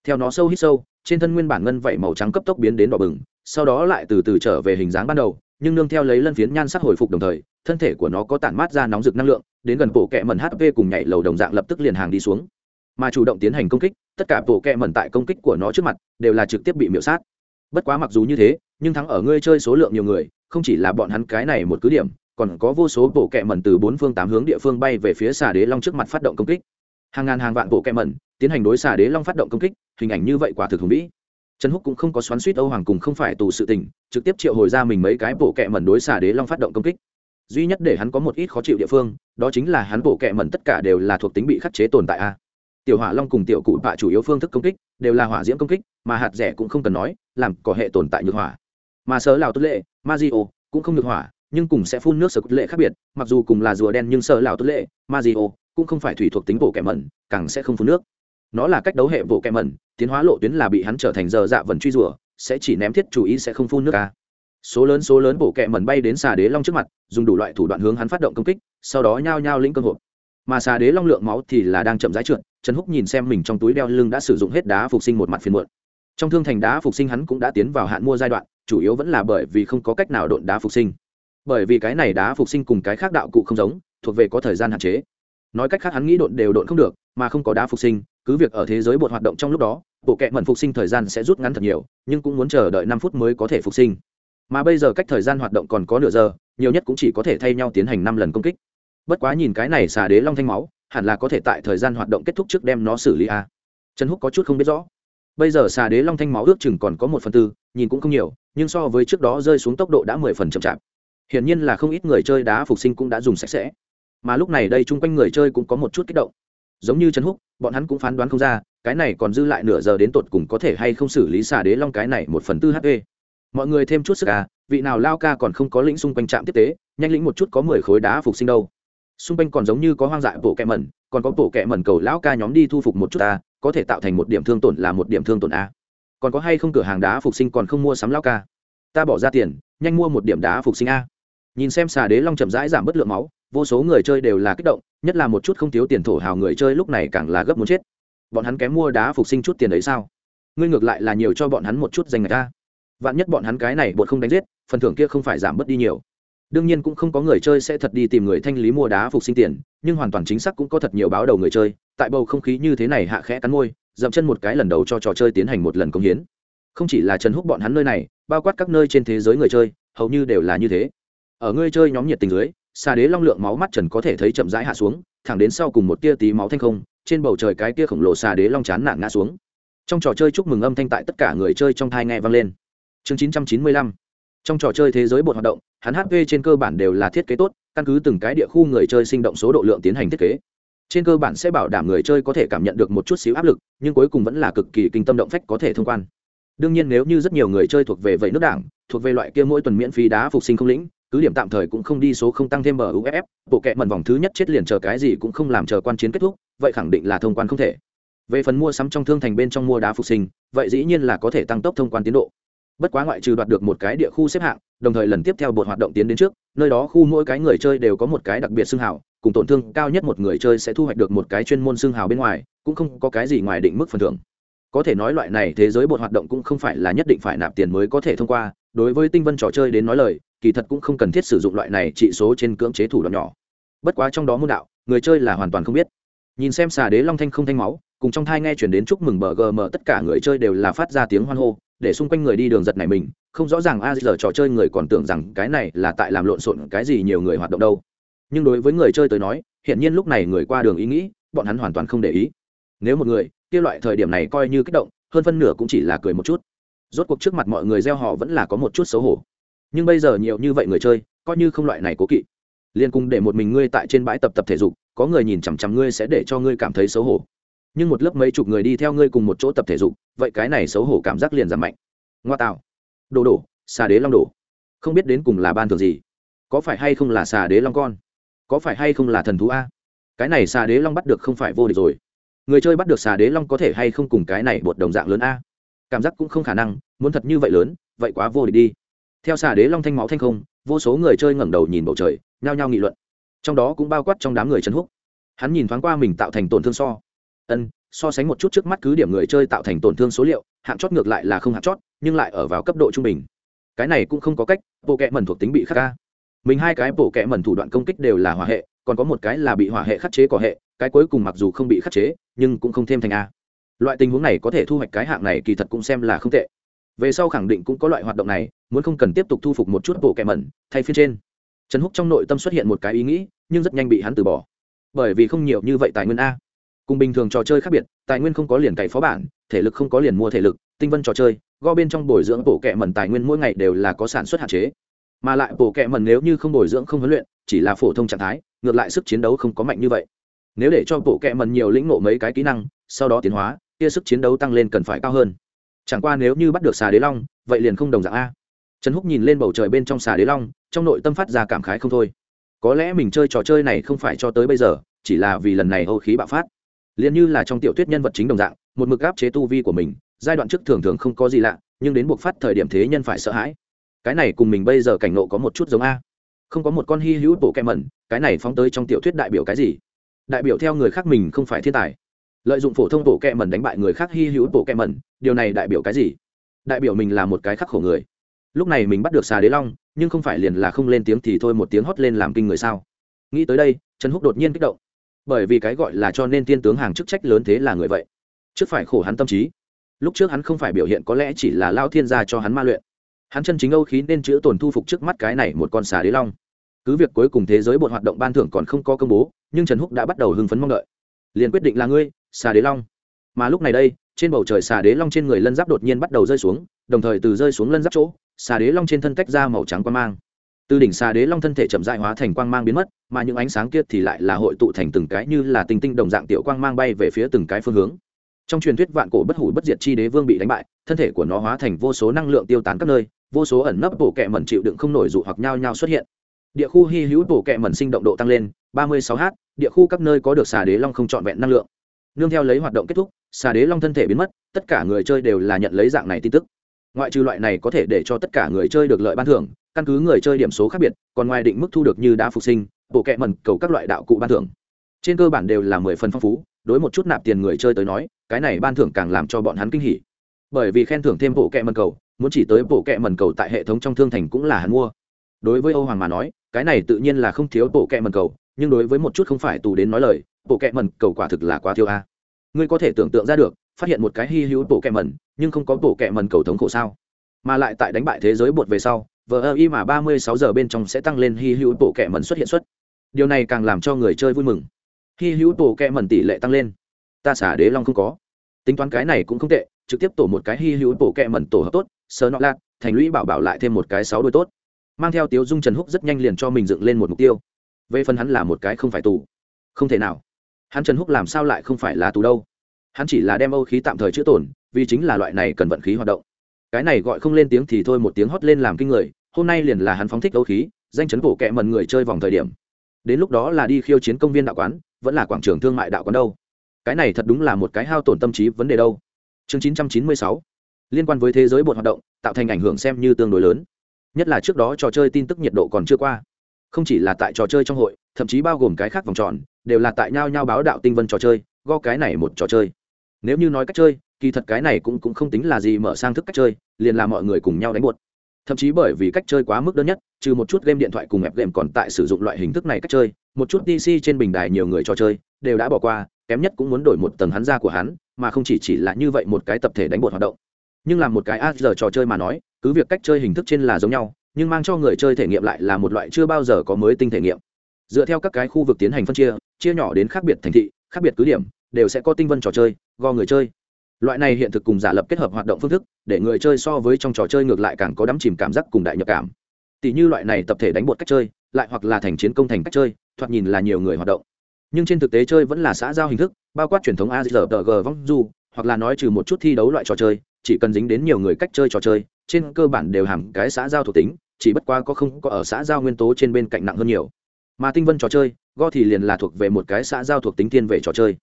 Theo nó sâu hít sâu, trên thân nguyên bản ngân vẩy màu trắng cấp tốc biến đến đỏ bừng sau đó lại từ từ trở về hình dáng ban đầu, nhưng nương theo lấy lân phiến nhan sắc hồi phục đồng thời, thân thể của nó có tản mát ra nóng rực năng lượng, đến gần bộ kẹ mẩn hp cùng nhảy lầu đồng dạng lập tức liền hàng đi xuống. Mà chủ động tiến hành công kích, tất cả bộ kẹ mẩn tại công kích của nó trước mặt đều là trực tiếp bị miễu sát. Bất quá mặc dù như thế, nhưng thắng ở ngươi chơi số lượng nhiều người, không chỉ là bọn hắn cái này một cứ điểm, còn có vô số bộ kẹ mẩn từ bốn phương tám hướng địa phương bay về phía xà đế long trước mặt phát động công kích. Hàng ngàn hàng vạn bộ kẹ mẩn tiến hành đối xà đế long phát động công kích, hình ảnh như vậy quả thực hùng vĩ trần húc cũng không có xoắn suýt âu hoàng cùng không phải tù sự tình, trực tiếp triệu hồi ra mình mấy cái bộ kẹ mẩn đối xà đế long phát động công kích. Duy nhất để hắn có một ít khó chịu địa phương, đó chính là hắn bộ kẹ mẩn tất cả đều là thuộc tính bị khắc chế tồn tại a. Tiểu hỏa long cùng tiểu cụ bạ chủ yếu phương thức công kích, đều là hỏa diễm công kích, mà hạt rẻ cũng không cần nói, làm có hệ tồn tại nhược hỏa. Mà sớ lào tốt lệ ma di ô cũng không được hỏa, nhưng cùng sẽ phun nước sở cốt lệ khác biệt, mặc dù cùng là rùa đen nhưng sơ lào tốt lệ ma di ô cũng không phải thủy thuộc tính bộ kẹ mẩn, càng sẽ không phun nước nó là cách đấu hệ bộ kẹm mẩn, tiến hóa lộ tuyến là bị hắn trở thành giờ dạ vần truy rủa, sẽ chỉ ném thiết chủ ý sẽ không phun nước ca. Số lớn số lớn bộ kẹm mẩn bay đến xà đế long trước mặt, dùng đủ loại thủ đoạn hướng hắn phát động công kích, sau đó nhao nhao lĩnh cơ hội mà xà đế long lượng máu thì là đang chậm rãi trượt, trần húc nhìn xem mình trong túi đeo lưng đã sử dụng hết đá phục sinh một mặt phiền muộn. Trong thương thành đá phục sinh hắn cũng đã tiến vào hạn mua giai đoạn, chủ yếu vẫn là bởi vì không có cách nào độn đá phục sinh. Bởi vì cái này đá phục sinh cùng cái khác đạo cụ không giống, thuộc về có thời gian hạn chế. Nói cách khác hắn nghĩ độn đều độn không được, mà không có đá phục sinh cứ việc ở thế giới bột hoạt động trong lúc đó, bộ kệ mẩn phục sinh thời gian sẽ rút ngắn thật nhiều, nhưng cũng muốn chờ đợi năm phút mới có thể phục sinh. Mà bây giờ cách thời gian hoạt động còn có nửa giờ, nhiều nhất cũng chỉ có thể thay nhau tiến hành năm lần công kích. Bất quá nhìn cái này xà đế long thanh máu, hẳn là có thể tại thời gian hoạt động kết thúc trước đem nó xử lý a trần húc có chút không biết rõ. Bây giờ xà đế long thanh máu ước chừng còn có một phần tư, nhìn cũng không nhiều, nhưng so với trước đó rơi xuống tốc độ đã mười phần chậm chạp. Hiển nhiên là không ít người chơi đá phục sinh cũng đã dùng sạch sẽ. Mà lúc này đây chung quanh người chơi cũng có một chút kích động giống như trần húc, bọn hắn cũng phán đoán không ra, cái này còn dư lại nửa giờ đến tột cùng có thể hay không xử lý xà đế long cái này một phần tư hp mọi người thêm chút sức à vị nào lao ca còn không có lĩnh xung quanh trạm tiếp tế, nhanh lĩnh một chút có mười khối đá phục sinh đâu. Xung quanh còn giống như có hoang dại bộ kẹ mẩn, còn có bộ kẹ mẩn cầu lão ca nhóm đi thu phục một chút ta, có thể tạo thành một điểm thương tổn là một điểm thương tổn a. Còn có hay không cửa hàng đá phục sinh còn không mua sắm lão ca? Ta bỏ ra tiền, nhanh mua một điểm đá phục sinh a. Nhìn xem xà đế long chậm rãi giảm bất lượng máu vô số người chơi đều là kích động, nhất là một chút không thiếu tiền thổ hào người chơi lúc này càng là gấp muốn chết. Bọn hắn kém mua đá phục sinh chút tiền đấy sao? Ngươi ngược lại là nhiều cho bọn hắn một chút danh người ta vạn nhất bọn hắn cái này bột không đánh giết, phần thưởng kia không phải giảm bớt đi nhiều. Đương nhiên cũng không có người chơi sẽ thật đi tìm người thanh lý mua đá phục sinh tiền, nhưng hoàn toàn chính xác cũng có thật nhiều báo đầu người chơi, tại bầu không khí như thế này hạ khẽ cắn môi, dậm chân một cái lần đầu cho trò chơi tiến hành một lần công hiến. Không chỉ là trần húc bọn hắn nơi này, bao quát các nơi trên thế giới người chơi, hầu như đều là như thế. Ở người chơi nhóm nhiệt tình dưới xà đế long lượng máu mắt trần có thể thấy chậm rãi hạ xuống, thẳng đến sau cùng một tia tí máu thanh không, trên bầu trời cái tia khổng lồ xà đế long chán nản ngã xuống. Trong trò chơi chúc mừng âm thanh tại tất cả người chơi trong thai nghe vang lên. Chương 995 trong trò chơi thế giới bột hoạt động, hắn hp trên cơ bản đều là thiết kế tốt, căn cứ từng cái địa khu người chơi sinh động số độ lượng tiến hành thiết kế. Trên cơ bản sẽ bảo đảm người chơi có thể cảm nhận được một chút xíu áp lực, nhưng cuối cùng vẫn là cực kỳ kinh tâm động phách có thể thông quan. Đương nhiên nếu như rất nhiều người chơi thuộc về vậy nước đảng, thuộc về loại kia mỗi tuần miễn phí đá phục sinh không lĩnh cứ điểm tạm thời cũng không đi số không tăng thêm bờ uff bộ kệ mần vòng thứ nhất chết liền chờ cái gì cũng không làm chờ quan chiến kết thúc, vậy khẳng định là thông quan không thể. Về phần mua sắm trong thương thành bên trong mua đá phục sinh, vậy dĩ nhiên là có thể tăng tốc thông quan tiến độ. Bất quá ngoại trừ đoạt được một cái địa khu xếp hạng, đồng thời lần tiếp theo bột hoạt động tiến đến trước, nơi đó khu mỗi cái người chơi đều có một cái đặc biệt xương hào, cùng tổn thương cao nhất một người chơi sẽ thu hoạch được một cái chuyên môn xương hào bên ngoài, cũng không có cái gì ngoài định mức phần thưởng. Có thể nói loại này thế giới bột hoạt động cũng không phải là nhất định phải nạp tiền mới có thể thông qua, đối với tinh vân trò chơi đến nói lời kỳ thật cũng không cần thiết sử dụng loại này trị số trên cưỡng chế thủ đoạn nhỏ. Bất quá trong đó môn đạo, người chơi là hoàn toàn không biết. Nhìn xem xà đế long thanh không thanh máu, cùng trong thai nghe chuyển đến chúc mừng bờ gm, tất cả người chơi đều là phát ra tiếng hoan hô, để xung quanh người đi đường giật này mình, không rõ ràng a giờ trò chơi người còn tưởng rằng cái này là tại làm lộn xộn cái gì nhiều người hoạt động đâu. Nhưng đối với người chơi tới nói, hiển nhiên lúc này người qua đường ý nghĩ, bọn hắn hoàn toàn không để ý. Nếu một người, kia loại thời điểm này coi như kích động, hơn phân nửa cũng chỉ là cười một chút. Rốt cuộc trước mặt mọi người gieo họ vẫn là có một chút xấu hổ nhưng bây giờ nhiều như vậy người chơi, coi như không loại này cố kỵ. Liên cùng để một mình ngươi tại trên bãi tập tập thể dục, có người nhìn chằm chằm ngươi sẽ để cho ngươi cảm thấy xấu hổ. Nhưng một lớp mấy chục người đi theo ngươi cùng một chỗ tập thể dục, vậy cái này xấu hổ cảm giác liền giảm mạnh. Ngoa tạo. Đồ đổ, xà đế long đổ. Không biết đến cùng là ban thường gì. Có phải hay không là xà đế long con? Có phải hay không là thần thú a? Cái này xà đế long bắt được không phải vô địch rồi. Người chơi bắt được xà đế long có thể hay không cùng cái này bột đồng dạng lớn a? Cảm giác cũng không khả năng, muốn thật như vậy lớn, vậy quá vô địch đi theo xà đế long thanh máu thanh không, vô số người chơi ngẩng đầu nhìn bầu trời, nhao nhao nghị luận. Trong đó cũng bao quát trong đám người trấn húc. Hắn nhìn thoáng qua mình tạo thành tổn thương so. Ân, so sánh một chút trước mắt cứ điểm người chơi tạo thành tổn thương số liệu, hạng chót ngược lại là không hạng chót, nhưng lại ở vào cấp độ trung bình. Cái này cũng không có cách, bộ kệ mẩn thuộc tính bị khắc ca. Mình hai cái bộ kệ mẩn thủ đoạn công kích đều là hỏa hệ, còn có một cái là bị hỏa hệ khắc chế cỏ hệ, cái cuối cùng mặc dù không bị khắc chế, nhưng cũng không thêm thành a. Loại tình huống này có thể thu hoạch cái hạng này kỳ thật cũng xem là không tệ về sau khẳng định cũng có loại hoạt động này, muốn không cần tiếp tục thu phục một chút bộ kẹ mẩn, thay phiên trên. Trần húc trong nội tâm xuất hiện một cái ý nghĩ, nhưng rất nhanh bị hắn từ bỏ. Bởi vì không nhiều như vậy tài nguyên a. Cùng bình thường trò chơi khác biệt, tài nguyên không có liền cày phó bản, thể lực không có liền mua thể lực, tinh vân trò chơi, go bên trong bồi dưỡng bộ kệ mẩn tài nguyên mỗi ngày đều là có sản xuất hạn chế. Mà lại bộ kệ mẩn nếu như không bồi dưỡng không huấn luyện, chỉ là phổ thông trạng thái, ngược lại sức chiến đấu không có mạnh như vậy. Nếu để cho bộ kệ mẩn nhiều lĩnh ngộ mấy cái kỹ năng, sau đó tiến hóa, kia sức chiến đấu tăng lên cần phải cao hơn chẳng qua nếu như bắt được xà đế long, vậy liền không đồng dạng a. Trần húc nhìn lên bầu trời bên trong xà đế long, trong nội tâm phát ra cảm khái không thôi. Có lẽ mình chơi trò chơi này không phải cho tới bây giờ, chỉ là vì lần này hậu khí bạo phát. Liền như là trong tiểu thuyết nhân vật chính đồng dạng, một mực áp chế tu vi của mình, giai đoạn trước thường thường không có gì lạ, nhưng đến buộc phát thời điểm thế nhân phải sợ hãi. Cái này cùng mình bây giờ cảnh nộ có một chút giống a. Không có một con hy hữu bộ kem mẩn, cái này phóng tới trong tiểu thuyết đại biểu cái gì? Đại biểu theo người khác mình không phải thiên tài lợi dụng phổ thông bộ kẹ mẩn đánh bại người khác hy hữu bộ kẹ mẩn, điều này đại biểu cái gì? Đại biểu mình là một cái khắc khổ người. Lúc này mình bắt được xà đế long, nhưng không phải liền là không lên tiếng thì thôi, một tiếng hót lên làm kinh người sao? Nghĩ tới đây, trần húc đột nhiên kích động. Bởi vì cái gọi là cho nên tiên tướng hàng chức trách lớn thế là người vậy. Trước phải khổ hắn tâm trí. Lúc trước hắn không phải biểu hiện có lẽ chỉ là lao thiên gia cho hắn ma luyện. Hắn chân chính âu khí nên chữa tổn thu phục trước mắt cái này một con xà đế long. Cứ việc cuối cùng thế giới bột hoạt động ban thưởng còn không có công bố, nhưng trần húc đã bắt đầu hưng phấn mong đợi. Liền quyết định là ngươi xà đế long. Mà lúc này đây, trên bầu trời xà đế long trên người lân giáp đột nhiên bắt đầu rơi xuống, đồng thời từ rơi xuống lân giáp chỗ, xà đế long trên thân cách ra màu trắng quang mang. Từ đỉnh xà đế long thân thể chậm dại hóa thành quang mang biến mất, mà những ánh sáng kia thì lại là hội tụ thành từng cái như là tinh tinh đồng dạng tiểu quang mang bay về phía từng cái phương hướng. Trong truyền thuyết vạn cổ bất hủ bất diệt chi đế vương bị đánh bại, thân thể của nó hóa thành vô số năng lượng tiêu tán các nơi, vô số ẩn nấp bổ kẹ mẩn chịu đựng không nổi dụ hoặc nhao nhao xuất hiện. Địa khu hy hữu bổ kẹ mẩn sinh động độ tăng lên, ba mươi sáu h địa khu các nơi có được xà đế long không trọn vẹn năng lượng nương theo lấy hoạt động kết thúc, xà đế long thân thể biến mất, tất cả người chơi đều là nhận lấy dạng này tin tức. Ngoại trừ loại này có thể để cho tất cả người chơi được lợi ban thưởng, căn cứ người chơi điểm số khác biệt, còn ngoài định mức thu được như đã phục sinh, bộ kẹ mẩn cầu các loại đạo cụ ban thưởng. Trên cơ bản đều là mười phần phong phú, đối một chút nạp tiền người chơi tới nói, cái này ban thưởng càng làm cho bọn hắn kinh hỉ. Bởi vì khen thưởng thêm bộ kẹ mẩn cầu, muốn chỉ tới bộ kẹ mẩn cầu tại hệ thống trong thương thành cũng là hắn mua. Đối với âu hoàng mà nói, cái này tự nhiên là không thiếu bộ kẹ mẩn cầu, nhưng đối với một chút không phải tù đến nói lời bộ kẹ mẩn, cầu quả thực là quá thiêu a. Ngươi có thể tưởng tượng ra được, phát hiện một cái hy hữu bộ kẹ mẩn, nhưng không có bộ kẹ mẩn cầu thống khổ sao? Mà lại tại đánh bại thế giới bột về sau vờ ơ y mà ba mươi sáu giờ bên trong sẽ tăng lên hy hữu bộ kẹ mẩn xuất hiện xuất điều này càng làm cho người chơi vui mừng. Hy hữu bộ kẹ mẩn tỷ lệ tăng lên. Ta xả đế long không có. Tính toán cái này cũng không tệ, trực tiếp tổ một cái hy hữu bộ kẹ mẩn tổ hợp tốt, sờ nọ lạc thành lũy bảo bảo lại thêm một cái sáu đôi tốt. Mang theo tiếu dung trần húc rất nhanh liền cho mình dựng lên một mục tiêu. Về phần hắn là một cái không phải tù. Không thể nào hắn trần húc làm sao lại không phải là tù đâu? Hắn chỉ là đem âu khí tạm thời chữa tổn, vì chính là loại này cần vận khí hoạt động. Cái này gọi không lên tiếng thì thôi, một tiếng hót lên làm kinh người, hôm nay liền là hắn phóng thích âu khí, danh chấn bổ kẹ mần người chơi vòng thời điểm. Đến lúc đó là đi khiêu chiến công viên đạo quán, vẫn là quảng trường thương mại đạo quán đâu. Cái này thật đúng là một cái hao tổn tâm trí vấn đề đâu. Chương 996 liên quan với thế giới bột hoạt động, tạo thành ảnh hưởng xem như tương đối lớn. Nhất là trước đó trò chơi tin tức nhiệt độ còn chưa qua. Không chỉ là tại trò chơi trong hội, thậm chí bao gồm cái khác vòng tròn đều là tại nhau nhau báo đạo tinh vân trò chơi, go cái này một trò chơi. Nếu như nói cách chơi, kỳ thật cái này cũng cũng không tính là gì mở sang thức cách chơi, liền là mọi người cùng nhau đánh buột. Thậm chí bởi vì cách chơi quá mức đơn nhất, trừ một chút game điện thoại cùng ép game còn tại sử dụng loại hình thức này cách chơi, một chút dc trên bình đài nhiều người trò chơi, đều đã bỏ qua, kém nhất cũng muốn đổi một tầng hắn ra của hắn, mà không chỉ chỉ là như vậy một cái tập thể đánh bột hoạt động. Nhưng làm một cái a giờ trò chơi mà nói, cứ việc cách chơi hình thức trên là giống nhau, nhưng mang cho người chơi thể nghiệm lại là một loại chưa bao giờ có mới tinh thể nghiệm. Dựa theo các cái khu vực tiến hành phân chia chia nhỏ đến khác biệt thành thị, khác biệt cứ điểm, đều sẽ có tinh vân trò chơi, go người chơi. Loại này hiện thực cùng giả lập kết hợp hoạt động phương thức, để người chơi so với trong trò chơi ngược lại càng có đắm chìm cảm giác cùng đại nhập cảm. Tỷ như loại này tập thể đánh bột cách chơi, lại hoặc là thành chiến công thành cách chơi, thoạt nhìn là nhiều người hoạt động. Nhưng trên thực tế chơi vẫn là xã giao hình thức, bao quát truyền thống azrg vong du, hoặc là nói trừ một chút thi đấu loại trò chơi, chỉ cần dính đến nhiều người cách chơi trò chơi, trên cơ bản đều hàm cái xã giao thuộc tính, chỉ bất qua có không có ở xã giao nguyên tố trên bên cạnh nặng hơn nhiều mà tinh vân trò chơi, go thì liền là thuộc về một cái xã giao thuộc tính thiên về trò chơi.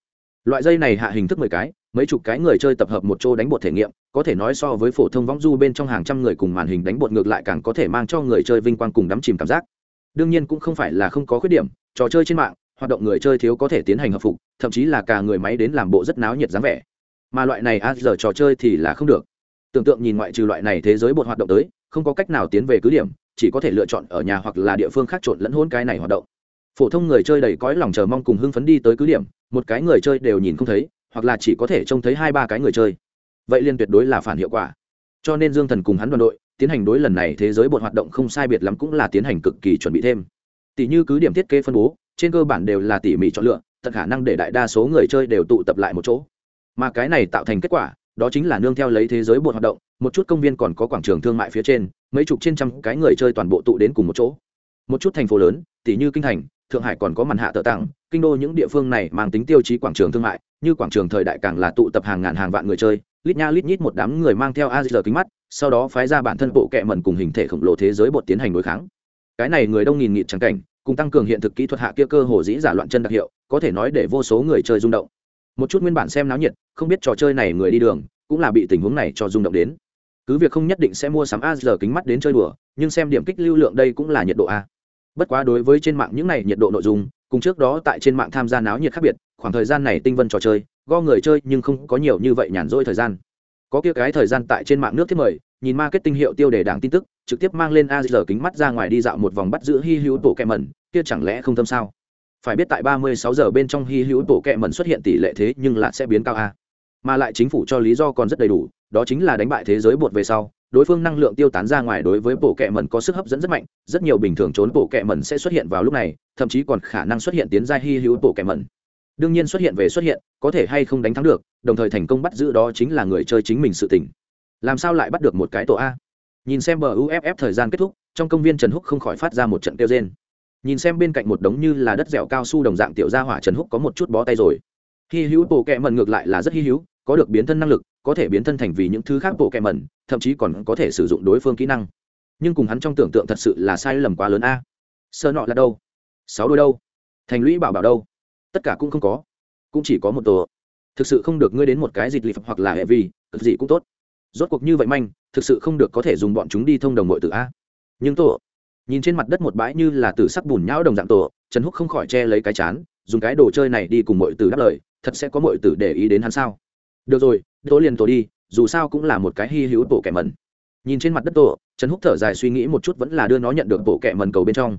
Loại dây này hạ hình thức mười cái, mấy chục cái người chơi tập hợp một chỗ đánh bột thể nghiệm, có thể nói so với phổ thông võng du bên trong hàng trăm người cùng màn hình đánh bột ngược lại càng có thể mang cho người chơi vinh quang cùng đắm chìm cảm giác. Đương nhiên cũng không phải là không có khuyết điểm, trò chơi trên mạng, hoạt động người chơi thiếu có thể tiến hành hợp phục, thậm chí là cả người máy đến làm bộ rất náo nhiệt dáng vẻ. Mà loại này a giờ trò chơi thì là không được. Tưởng tượng nhìn ngoại trừ loại này thế giới bột hoạt động tới, không có cách nào tiến về cứ điểm chỉ có thể lựa chọn ở nhà hoặc là địa phương khác trộn lẫn hôn cái này hoạt động. Phổ thông người chơi đầy cõi lòng chờ mong cùng hưng phấn đi tới cứ điểm, một cái người chơi đều nhìn không thấy, hoặc là chỉ có thể trông thấy hai ba cái người chơi. Vậy liên tuyệt đối là phản hiệu quả. Cho nên dương thần cùng hắn đoàn đội, tiến hành đối lần này thế giới bột hoạt động không sai biệt lắm cũng là tiến hành cực kỳ chuẩn bị thêm. Tỷ như cứ điểm thiết kế phân bố, trên cơ bản đều là tỉ mỉ chọn lựa, tận khả năng để đại đa số người chơi đều tụ tập lại một chỗ. Mà cái này tạo thành kết quả đó chính là nương theo lấy thế giới bột hoạt động, một chút công viên còn có quảng trường thương mại phía trên, mấy chục trên trăm cái người chơi toàn bộ tụ đến cùng một chỗ. Một chút thành phố lớn tỷ như kinh thành, thượng hải còn có màn hạ tờ tặng, kinh đô những địa phương này mang tính tiêu chí quảng trường thương mại, như quảng trường thời đại càng là tụ tập hàng ngàn hàng vạn người chơi, lít nha lít nhít một đám người mang theo a giờ kính mắt, sau đó phái ra bản thân bộ kệ mẩn cùng hình thể khổng lồ thế giới bột tiến hành đối kháng. Cái này người đông nghìn nghịt trắng cảnh, cùng tăng cường hiện thực kỹ thuật hạ kia cơ hồ dĩ giả loạn chân đặc hiệu, có thể nói để vô số người chơi rung động. Một chút nguyên bản xem náo nhiệt không biết trò chơi này người đi đường, cũng là bị tình huống này cho rung động đến. Cứ việc không nhất định sẽ mua sắm a giờ kính mắt đến chơi đùa, nhưng xem điểm kích lưu lượng đây cũng là nhiệt độ a. Bất quá đối với trên mạng những này nhiệt độ nội dung, cùng trước đó tại trên mạng tham gia náo nhiệt khác biệt, khoảng thời gian này tinh vân trò chơi, go người chơi nhưng không có nhiều như vậy nhàn rỗi thời gian. Có kia cái thời gian tại trên mạng nước thiết mời, nhìn marketing hiệu tiêu đề đảng tin tức, trực tiếp mang lên a giờ kính mắt ra ngoài đi dạo một vòng bắt giữ hy hữu tổ kẹ mẩn, kia chẳng lẽ không tâm sao? Phải biết tại 36 giờ bên trong hy hữu tổ kẹ mẩn xuất hiện tỷ lệ thế nhưng lại sẽ biến cao a mà lại chính phủ cho lý do còn rất đầy đủ, đó chính là đánh bại thế giới bột về sau, đối phương năng lượng tiêu tán ra ngoài đối với bộ kệ mẩn có sức hấp dẫn rất mạnh, rất nhiều bình thường trốn bộ kệ mẩn sẽ xuất hiện vào lúc này, thậm chí còn khả năng xuất hiện tiến gia hy hữu bộ kệ mẩn. Đương nhiên xuất hiện về xuất hiện, có thể hay không đánh thắng được, đồng thời thành công bắt giữ đó chính là người chơi chính mình sự tỉnh làm sao lại bắt được một cái tổ a? Nhìn xem bờ uff thời gian kết thúc, trong công viên trần húc không khỏi phát ra một trận kêu trên nhìn xem bên cạnh một đống như là đất dẻo cao su đồng dạng tiểu gia hỏa trần húc có một chút bó tay rồi hy hữu bộ kẹ mần ngược lại là rất hy hữu có được biến thân năng lực có thể biến thân thành vì những thứ khác bộ kẹ mần thậm chí còn có thể sử dụng đối phương kỹ năng. Nhưng cùng hắn trong tưởng tượng thật sự là sai lầm quá lớn a. Sơ nọ là đâu? Sáu đôi đâu? Thành lũy bảo bảo đâu? Tất cả cũng không có. Cũng chỉ có một tổ. Thực sự không được ngươi đến một cái dịch lì hoặc là hệ vì, cực gì cũng tốt. Rốt cuộc như vậy manh thực sự không được có thể dùng bọn chúng đi thông đồng mọi tử a. Nhưng tổ nhìn trên mặt đất một bãi như là từ sắc bùn nhão đồng dạng tổ trần húc không khỏi che lấy cái chán dùng cái đồ chơi này đi cùng mọi tử đáp lời thật sẽ có mọi tử để ý đến hắn sao? Được rồi tố liền tổ đi, dù sao cũng là một cái hy hữu bộ kẻ mẩn. Nhìn trên mặt đất tổ, trần húc thở dài suy nghĩ một chút vẫn là đưa nó nhận được bộ kẻ mẩn cầu bên trong.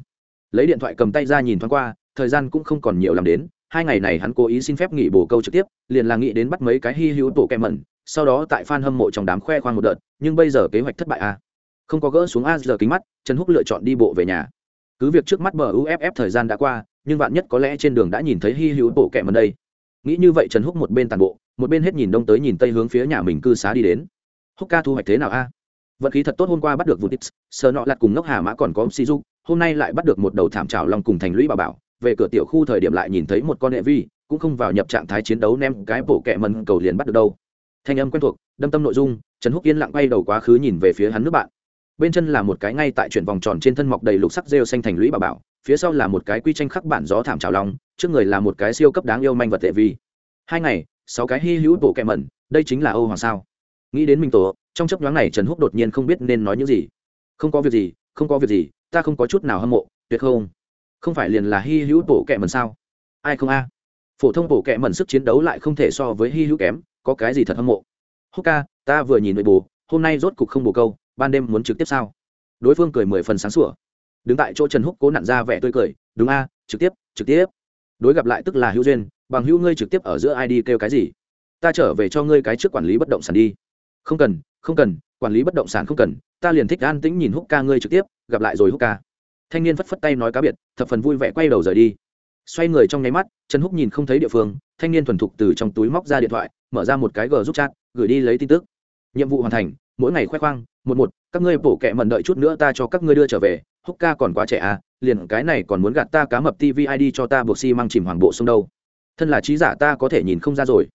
Lấy điện thoại cầm tay ra nhìn thoáng qua, thời gian cũng không còn nhiều làm đến, hai ngày này hắn cố ý xin phép nghỉ bổ câu trực tiếp, liền là nghĩ đến bắt mấy cái hy hữu bộ kẻ mẩn, sau đó tại f a n hâm mộ trong đám khoe khoang một đợt, nhưng bây giờ kế hoạch thất bại à. không có gỡ xuống a giờ kính mắt, trần húc lựa chọn đi bộ về nhà. Cứ việc trước mắt bờ uff thời gian đã qua, nhưng vạn nhất có lẽ trên đường đã nhìn thấy hy hữu bộ kẻ mẩn đây nghĩ như vậy trần húc một bên tàn bộ, một bên hết nhìn đông tới nhìn tây hướng phía nhà mình cư xá đi đến. Húc ca thu hoạch thế nào a? Vận khí thật tốt hôm qua bắt được vụ tips, sờ nọ lặt cùng ngốc hà mã còn có si du hôm nay lại bắt được một đầu thảm trào lòng cùng thành lũy bà bảo. Về cửa tiểu khu thời điểm lại nhìn thấy một con hệ vi, cũng không vào nhập trạng thái chiến đấu nem cái bộ kẹ mần cầu liền bắt được đâu. Thanh âm quen thuộc, đâm tâm nội dung, trần húc yên lặng bay đầu quá khứ nhìn về phía hắn nước bạn. Bên chân là một cái ngay tại chuyển vòng tròn trên thân mọc đầy lục sắc rêu xanh thành lũy bà bảo phía sau là một cái quy tranh khắc bản gió thảm trào long, trước người là một cái siêu cấp đáng yêu manh vật tệ vi. Hai ngày, sáu cái hy hữu bộ kẹ mẩn, đây chính là âu hoàng sao? Nghĩ đến minh tổ, trong chấp nhoáng này trần húc đột nhiên không biết nên nói những gì. Không có việc gì, không có việc gì, ta không có chút nào hâm mộ, tuyệt không. Không phải liền là hy hữu bộ kẹ mẩn sao? Ai không a? Phổ thông bộ kẹ mẩn sức chiến đấu lại không thể so với hy hữu kém, có cái gì thật hâm mộ? Húc ca, ta vừa nhìn nội bồ hôm nay rốt cục không bồ câu, ban đêm muốn trực tiếp sao? Đối phương cười mười phần sáng sủa đứng tại chỗ trần húc cố nặn ra vẻ tươi cười, đúng a, trực tiếp trực tiếp. Đối gặp lại tức là hữu duyên, bằng hữu ngươi trực tiếp ở giữa ai đi kêu cái gì? Ta trở về cho ngươi cái trước quản lý bất động sản đi. Không cần không cần, quản lý bất động sản không cần, ta liền thích an tĩnh nhìn húc ca ngươi trực tiếp, gặp lại rồi húc ca. Thanh niên phất phất tay nói cá biệt, thập phần vui vẻ quay đầu rời đi. Xoay người trong nháy mắt, trần húc nhìn không thấy địa phương, thanh niên thuần thục từ trong túi móc ra điện thoại, mở ra một cái g giúp chat, gửi đi lấy tin tức. Nhiệm vụ hoàn thành, mỗi ngày khoe khoang, một một các ngươi bổ kẹ mần đợi chút nữa ta cho các ngươi đưa trở về, húc ca còn quá trẻ à liền cái này còn muốn gạt ta cá mập tv id cho ta buộc xi、si、măng chìm hoàng bộ sông đâu. Thân là trí giả ta có thể nhìn không ra rồi.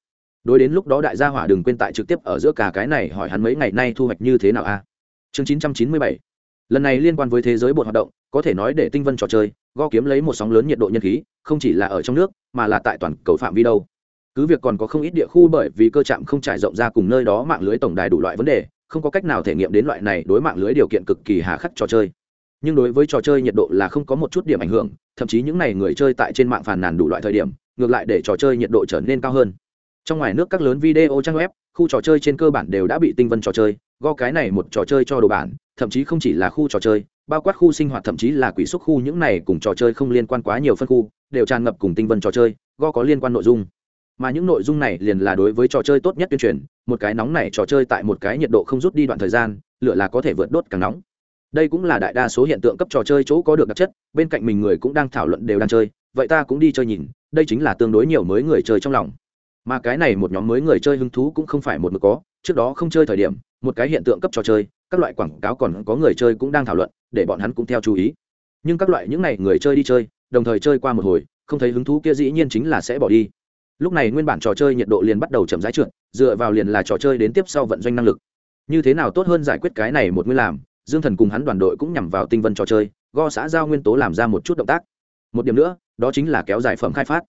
Đối đến lúc đó đại gia hỏa đừng quên tại trực tiếp ở giữa cả cái này hỏi hắn mấy ngày nay thu hoạch như thế nào a chương chín trăm chín mươi bảy. Lần này liên quan với thế giới bột hoạt động, có thể nói để tinh vân trò chơi, go kiếm lấy một sóng lớn nhiệt độ nhân khí, không chỉ là ở trong nước, mà là tại toàn cầu phạm vi đâu. Cứ việc còn có không ít địa khu bởi vì cơ trạm không trải rộng ra cùng nơi đó mạng lưới tổng đài đủ loại vấn đề không có cách nào thể nghiệm đến loại này đối mạng lưới điều kiện cực kỳ hà khắc trò chơi. Nhưng đối với trò chơi nhiệt độ là không có một chút điểm ảnh hưởng, thậm chí những n à y người chơi tại trên mạng phàn nàn đủ loại thời điểm, ngược lại để trò chơi nhiệt độ trở nên cao hơn. Trong ngoài nước các lớn video trang web, khu trò chơi trên cơ bản đều đã bị tinh vân trò chơi go cái này một trò chơi cho đồ bản, thậm chí không chỉ là khu trò chơi, bao quát khu sinh hoạt thậm chí là quỷ xúc khu những này cùng trò chơi không liên quan quá nhiều phân khu, đều tràn ngập cùng tinh vân trò chơi go có liên quan nội dung. Mà những nội dung này liền là đối với trò chơi tốt nhất tuyên truyền một cái nóng này trò chơi tại một cái nhiệt độ không rút đi đoạn thời gian, lửa là có thể vượt đốt càng nóng. Đây cũng là đại đa số hiện tượng cấp trò chơi chỗ có được đặc chất, bên cạnh mình người cũng đang thảo luận đều đang chơi, vậy ta cũng đi chơi nhìn, đây chính là tương đối nhiều mới người chơi trong lòng. Mà cái này một nhóm mới người chơi hứng thú cũng không phải một mực có, trước đó không chơi thời điểm, một cái hiện tượng cấp trò chơi, các loại quảng cáo còn có người chơi cũng đang thảo luận, để bọn hắn cũng theo chú ý. Nhưng các loại những n à y người chơi đi chơi, đồng thời chơi qua một hồi, không thấy hứng thú kia dĩ nhiên chính là sẽ bỏ đi. Lúc này nguyên bản trò chơi nhiệt độ liền bắt đầu chậm rãi trượt dựa vào liền là trò chơi đến tiếp sau vận doanh năng lực. Như thế nào tốt hơn giải quyết cái này một nguyên làm, dương thần cùng hắn đoàn đội cũng nhằm vào tinh vân trò chơi, go xã giao nguyên tố làm ra một chút động tác. Một điểm nữa, đó chính là kéo giải phẩm khai phát.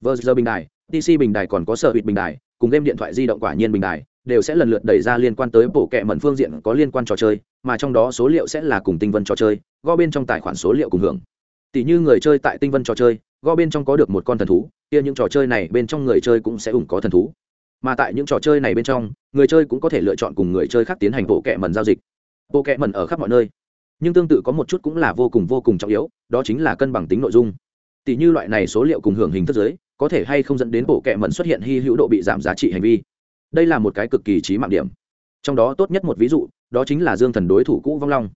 Vờ giờ bình đài tc bình đài còn có sở hụt bình đài, cùng game điện thoại di động quả nhiên bình đài, đều sẽ lần lượt đẩy ra liên quan tới bộ kệ mẩn phương diện có liên quan trò chơi, mà trong đó số liệu sẽ là cùng tinh vân trò chơi, go bên trong tài khoản số liệu cùng hưởng. Tỷ như người chơi tại tinh vân trò chơi, go bên trong có được một con thần thú, kia những trò chơi này bên trong người chơi cũng sẽ ủng có thần thú mà tại những trò chơi này bên trong, người chơi cũng có thể lựa chọn cùng người chơi khác tiến hành bộ kệ mần giao dịch. Bộ kệ mần ở khắp mọi nơi, nhưng tương tự có một chút cũng là vô cùng vô cùng trọng yếu, đó chính là cân bằng tính nội dung. Tỷ như loại này số liệu cùng hưởng hình thức giới, có thể hay không dẫn đến bộ kệ mần xuất hiện hy hữu độ bị giảm giá trị hành vi. Đây là một cái cực kỳ trí mạng điểm. Trong đó tốt nhất một ví dụ, đó chính là dương thần đối thủ cũ vong long.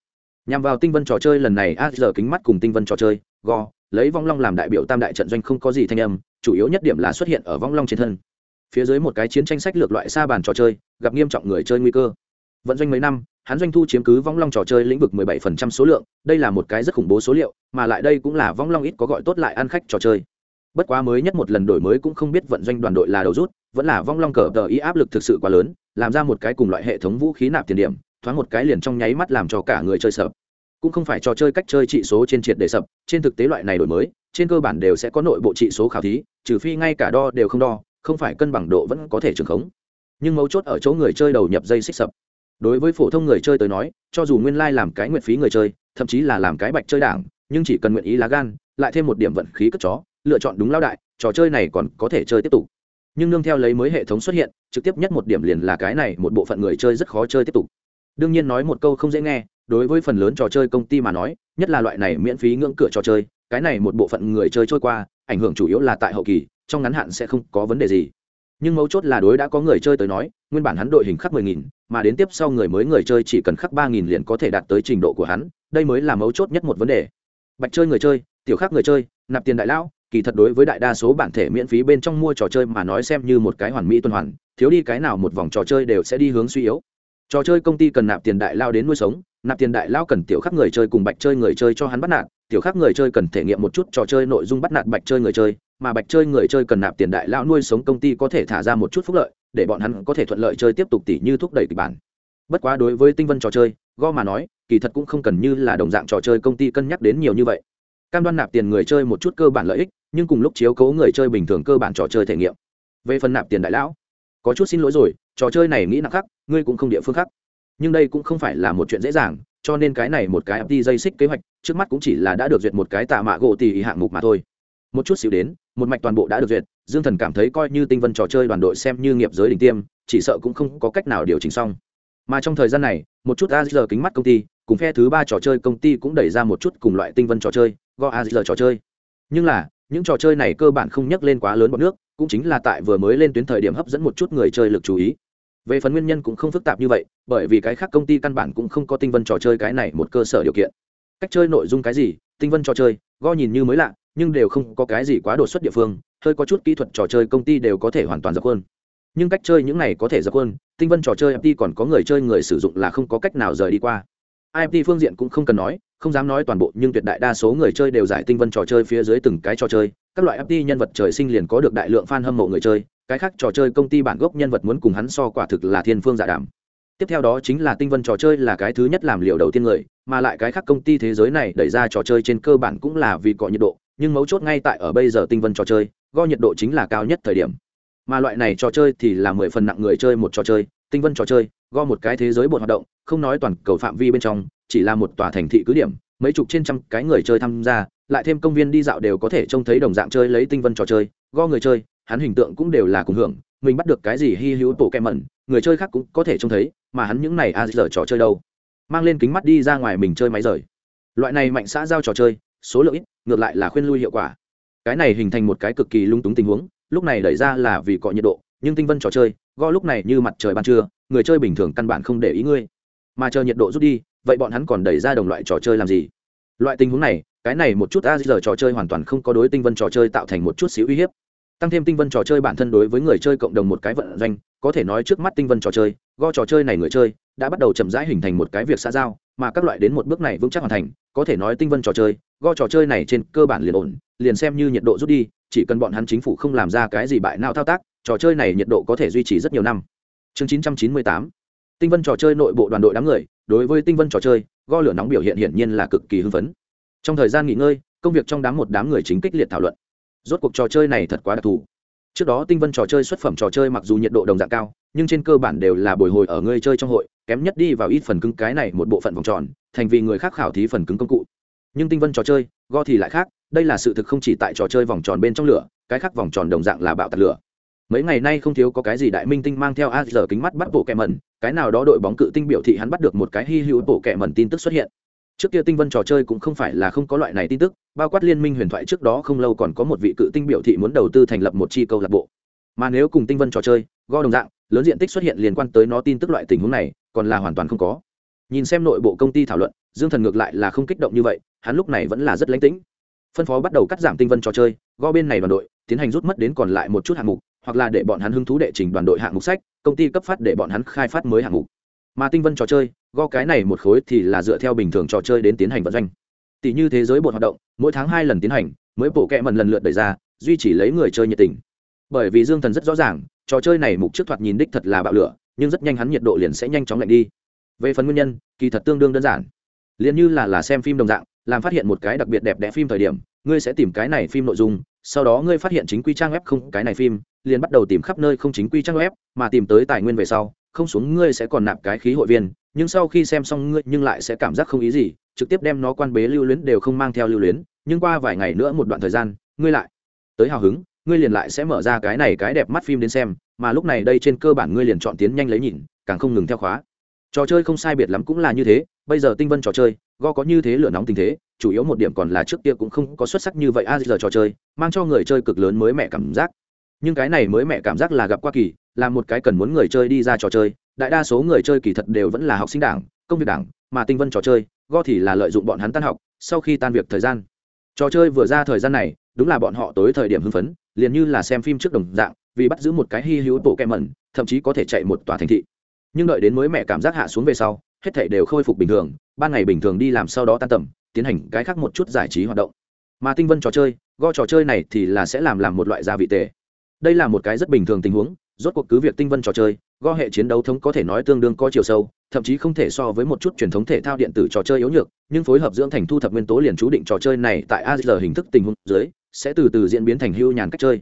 Nhằm vào tinh vân trò chơi lần này, a giờ kính mắt cùng tinh vân trò chơi, go, lấy vong long làm đại biểu tam đại trận doanh không có gì thanh âm, chủ yếu nhất điểm là xuất hiện ở vong long trên thân phía dưới một cái chiến tranh sách lược loại xa bàn trò chơi, gặp nghiêm trọng người chơi nguy cơ. Vận doanh mấy năm, hắn doanh thu chiếm cứ vong long trò chơi lĩnh vực 17% số lượng, đây là một cái rất khủng bố số liệu, mà lại đây cũng là vong long ít có gọi tốt lại ăn khách trò chơi. Bất quá mới nhất một lần đổi mới cũng không biết vận doanh đoàn đội là đầu rút, vẫn là vong long cờ tờ ý áp lực thực sự quá lớn, làm ra một cái cùng loại hệ thống vũ khí nạp tiền điểm, thoáng một cái liền trong nháy mắt làm cho cả người chơi sập cũng không phải trò chơi cách chơi trị số trên triệt để sập trên thực tế loại này đổi mới, trên cơ bản đều sẽ có nội bộ trị số khảo thí, trừ phi ngay cả đo đều không đo không phải cân bằng độ vẫn có thể trường khống. Nhưng mấu chốt ở chỗ người chơi đầu nhập dây xích sập. Đối với phổ thông người chơi tới nói, cho dù nguyên lai、like、làm cái nguyện phí người chơi, thậm chí là làm cái bạch chơi đảng, nhưng chỉ cần nguyện ý lá gan, lại thêm một điểm vận khí cất chó, lựa chọn đúng lao đại, trò chơi này còn có thể chơi tiếp tục. Nhưng nương theo lấy mới hệ thống xuất hiện, trực tiếp nhất một điểm liền là cái này một bộ phận người chơi rất khó chơi tiếp tục. Đương nhiên nói một câu không dễ nghe, đối với phần lớn trò chơi công ty mà nói, nhất là loại này miễn phí ngưỡng cửa trò chơi, cái này một bộ phận người chơi trôi qua, ảnh hưởng chủ yếu là tại hậu kỳ trong ngắn hạn sẽ không có vấn đề gì. Nhưng mấu chốt là đối đã có người chơi tới nói, nguyên bản hắn đội hình khắc mười nghìn, mà đến tiếp sau người mới người chơi chỉ cần khắc ba nghìn liền có thể đạt tới trình độ của hắn, đây mới là mấu chốt nhất một vấn đề. Bạch chơi người chơi, tiểu khắc người chơi, nạp tiền đại lão, kỳ thật đối với đại đa số bản thể miễn phí bên trong mua trò chơi mà nói xem như một cái hoàn mỹ tuần hoàn, thiếu đi cái nào một vòng trò chơi đều sẽ đi hướng suy yếu. Trò chơi công ty cần nạp tiền đại lao đến nuôi sống nạp tiền đại lao cần tiểu khắc người chơi cùng bạch chơi người chơi cho hắn bắt nạt, tiểu khắc người chơi cần thể nghiệm một chút trò chơi nội dung bắt nạt bạch chơi người chơi, mà bạch chơi người chơi cần nạp tiền đại lao nuôi sống công ty có thể thả ra một chút phúc lợi, để bọn hắn có thể thuận lợi chơi tiếp tục tỉ như thúc đẩy kịch bản. Bất quá đối với tinh vân trò chơi, go mà nói, kỳ thật cũng không cần như là đồng dạng trò chơi công ty cân nhắc đến nhiều như vậy. Cam đoan nạp tiền người chơi một chút cơ bản lợi ích, nhưng cùng lúc chiếu cố người chơi bình thường cơ bản trò chơi thể nghiệm. Về phần nạp tiền đại lão, có chút xin lỗi rồi, trò chơi này nghĩ nặng khắc, ngươi cũng không địa phương khác nhưng đây cũng không phải là một chuyện dễ dàng, cho nên cái này một cái FT dây xích kế hoạch, trước mắt cũng chỉ là đã được duyệt một cái tạ mạ gỗ tỷ hạng mục mà thôi. Một chút xíu đến, một mạch toàn bộ đã được duyệt, dương thần cảm thấy coi như tinh vân trò chơi đoàn đội xem như nghiệp giới đỉnh tiêm, chỉ sợ cũng không có cách nào điều chỉnh xong. Mà trong thời gian này, một chút azr kính mắt công ty, cùng phe thứ ba trò chơi công ty cũng đẩy ra một chút cùng loại tinh vân trò chơi go azr trò chơi. Nhưng là, những trò chơi này cơ bản không nhắc lên quá lớn bọn nước, cũng chính là tại vừa mới lên tuyến thời điểm hấp dẫn một chút người chơi lực chú ý về phần nguyên nhân cũng không phức tạp như vậy, bởi vì cái khác công ty căn bản cũng không có tinh vân trò chơi cái này một cơ sở điều kiện. Cách chơi nội dung cái gì, tinh vân trò chơi, go nhìn như mới lạ, nhưng đều không có cái gì quá đột xuất địa phương, hơi có chút kỹ thuật trò chơi công ty đều có thể hoàn toàn dập hơn nhưng cách chơi những này có thể dập hơn tinh vân trò chơi ip còn có người chơi người sử dụng là không có cách nào rời đi qua. Ip phương diện cũng không cần nói, không dám nói toàn bộ, nhưng tuyệt đại đa số người chơi đều giải tinh vân trò chơi phía dưới từng cái trò chơi. Các loại ip nhân vật trời sinh liền có được đại lượng fan hâm mộ người chơi cái khác trò chơi công ty bản gốc nhân vật muốn cùng hắn so quả thực là thiên phương giả đảm. Tiếp theo đó chính là tinh vân trò chơi là cái thứ nhất làm liệu đầu tiên người, mà lại cái khác công ty thế giới này đẩy ra trò chơi trên cơ bản cũng là vì cọ nhiệt độ, nhưng mấu chốt ngay tại ở bây giờ tinh vân trò chơi, go nhiệt độ chính là cao nhất thời điểm. Mà loại này trò chơi thì là mười phần nặng người chơi một trò chơi, tinh vân trò chơi, go một cái thế giới bột hoạt động, không nói toàn cầu phạm vi bên trong, chỉ là một tòa thành thị cứ điểm, mấy chục trên trăm cái người chơi tham gia, lại thêm công viên đi dạo đều có thể trông thấy đồng dạng chơi lấy tinh vân trò chơi, go người chơi hắn hình tượng cũng đều là cùng hưởng, mình bắt được cái gì hy hữu bộ kem mẩn, người chơi khác cũng có thể trông thấy, mà hắn những này a giờ trò chơi đâu? Mang lên kính mắt đi ra ngoài mình chơi máy rời. Loại này mạnh xã giao trò chơi, số lượng ít, ngược lại là khuyên lui hiệu quả. Cái này hình thành một cái cực kỳ lung túng tình huống, lúc này đẩy ra là vì cọ nhiệt độ, nhưng tinh vân trò chơi, go lúc này như mặt trời ban trưa, người chơi bình thường căn bản không để ý ngươi. Mà chờ nhiệt độ rút đi, vậy bọn hắn còn đẩy ra đồng loại trò chơi làm gì? Loại tình huống này, cái này một chút a giờ trò chơi hoàn toàn không có đối tinh vân trò chơi tạo thành một chút xíu uy hiếp tăng thêm tinh vân trò chơi bản thân đối với người chơi cộng đồng một cái vận doanh, có thể nói trước mắt tinh vân trò chơi, go trò chơi này người chơi, đã bắt đầu chậm rãi hình thành một cái việc xã giao, mà các loại đến một bước này vững chắc hoàn thành, có thể nói tinh vân trò chơi, go trò chơi này trên cơ bản liền ổn, liền xem như nhiệt độ rút đi, chỉ cần bọn hắn chính phủ không làm ra cái gì bại não thao tác, trò chơi này nhiệt độ có thể duy trì rất nhiều năm. Chương 998 tinh vân trò chơi nội bộ đoàn đội đám người, đối với tinh vân trò chơi, go lửa nóng biểu hiện hiển nhiên là cực kỳ hưng phấn. Trong thời gian nghỉ ngơi, công việc trong đám một đám người chính kích liệt thảo luận rốt cuộc trò chơi này thật quá đặc thù. Trước đó tinh vân trò chơi xuất phẩm trò chơi mặc dù nhiệt độ đồng dạng cao, nhưng trên cơ bản đều là bồi hồi ở người chơi trong hội, kém nhất đi vào ít phần cứng cái này một bộ phận vòng tròn, thành vì người khác khảo thí phần cứng công cụ. Nhưng tinh vân trò chơi, go thì lại khác, đây là sự thực không chỉ tại trò chơi vòng tròn bên trong lửa, cái khác vòng tròn đồng dạng là bạo tạt lửa. Mấy ngày nay không thiếu có cái gì đại minh tinh mang theo a giờ kính mắt bắt bộ kẹ mẩn, cái nào đó đội bóng cự tinh biểu thị hắn bắt được một cái hy hữu bộ kẹ mẩn tin tức xuất hiện trước kia tinh vân trò chơi cũng không phải là không có loại này tin tức, bao quát liên minh huyền thoại trước đó không lâu còn có một vị cự tinh biểu thị muốn đầu tư thành lập một chi câu lạc bộ. Mà nếu cùng tinh vân trò chơi, go đồng dạng, lớn diện tích xuất hiện liên quan tới nó tin tức loại tình huống này, còn là hoàn toàn không có. Nhìn xem nội bộ công ty thảo luận, dương thần ngược lại là không kích động như vậy, hắn lúc này vẫn là rất lánh tĩnh. Phân phó bắt đầu cắt giảm tinh vân trò chơi, go bên này đoàn đội, tiến hành rút mất đến còn lại một chút hạng mục, hoặc là để bọn hắn hứng thú đệ trình đoàn đội hạng mục sách, công ty cấp phát để bọn hắn khai phát mới hạng mục mà tinh vân trò chơi go cái này một khối thì là dựa theo bình thường trò chơi đến tiến hành vận doanh. Tỷ như thế giới bột hoạt động, mỗi tháng hai lần tiến hành, mới bộ kẹ mần lần lượt đẩy ra, duy trì lấy người chơi nhiệt tình. Bởi vì dương thần rất rõ ràng, trò chơi này mục trước thoạt nhìn đích thật là bạo lửa, nhưng rất nhanh hắn nhiệt độ liền sẽ nhanh chóng lạnh đi. Về phần nguyên nhân, kỳ thật tương đương đơn giản. Liền như là là xem phim đồng dạng, làm phát hiện một cái đặc biệt đẹp đẽ phim thời điểm, ngươi sẽ tìm cái này phim nội dung, sau đó ngươi phát hiện chính quy trang web không, cái này phim, liền bắt đầu tìm khắp nơi không chính quy trang web, mà tìm tới tài nguyên về sau không xuống ngươi sẽ còn nạp cái khí hội viên, nhưng sau khi xem xong ngươi nhưng lại sẽ cảm giác không ý gì, trực tiếp đem nó quan bế lưu luyến đều không mang theo lưu luyến, nhưng qua vài ngày nữa một đoạn thời gian, ngươi lại tới hào hứng, ngươi liền lại sẽ mở ra cái này cái đẹp mắt phim đến xem, mà lúc này đây trên cơ bản ngươi liền chọn tiến nhanh lấy nhìn, càng không ngừng theo khóa. Trò chơi không sai biệt lắm cũng là như thế, bây giờ tinh vân trò chơi, go có như thế lửa nóng tình thế, chủ yếu một điểm còn là trước kia cũng không có xuất sắc như vậy, a, giờ trò chơi, mang cho người chơi cực lớn mới mẹ cảm giác. Nhưng cái này mới mẹ cảm giác là gặp qua kỳ là một cái cần muốn người chơi đi ra trò chơi đại đa số người chơi kỳ thật đều vẫn là học sinh đảng công việc đảng mà tinh vân trò chơi go thì là lợi dụng bọn hắn tan học sau khi tan việc thời gian. Trò chơi vừa ra thời gian này đúng là bọn họ tối thời điểm hưng phấn liền như là xem phim trước đồng dạng vì bắt giữ một cái hy hữu bộ kem mẩn thậm chí có thể chạy một tòa thành thị. Nhưng đợi đến mới mẹ cảm giác hạ xuống về sau hết thể đều khôi phục bình thường ban ngày bình thường đi làm sau đó tan tầm tiến hành cái khác một chút giải trí hoạt động. Mà tinh vân trò chơi go trò chơi này thì là sẽ làm làm một loại gia vị tề, đây là một cái rất bình thường tình huống rốt cuộc cứ việc tinh vân trò chơi go hệ chiến đấu thống có thể nói tương đương có chiều sâu, thậm chí không thể so với một chút truyền thống thể thao điện tử trò chơi yếu nhược, nhưng phối hợp dưỡng thành thu thập nguyên tố liền chú định trò chơi này tại azr hình thức tình huống dưới, sẽ từ từ diễn biến thành hưu nhàn cách chơi.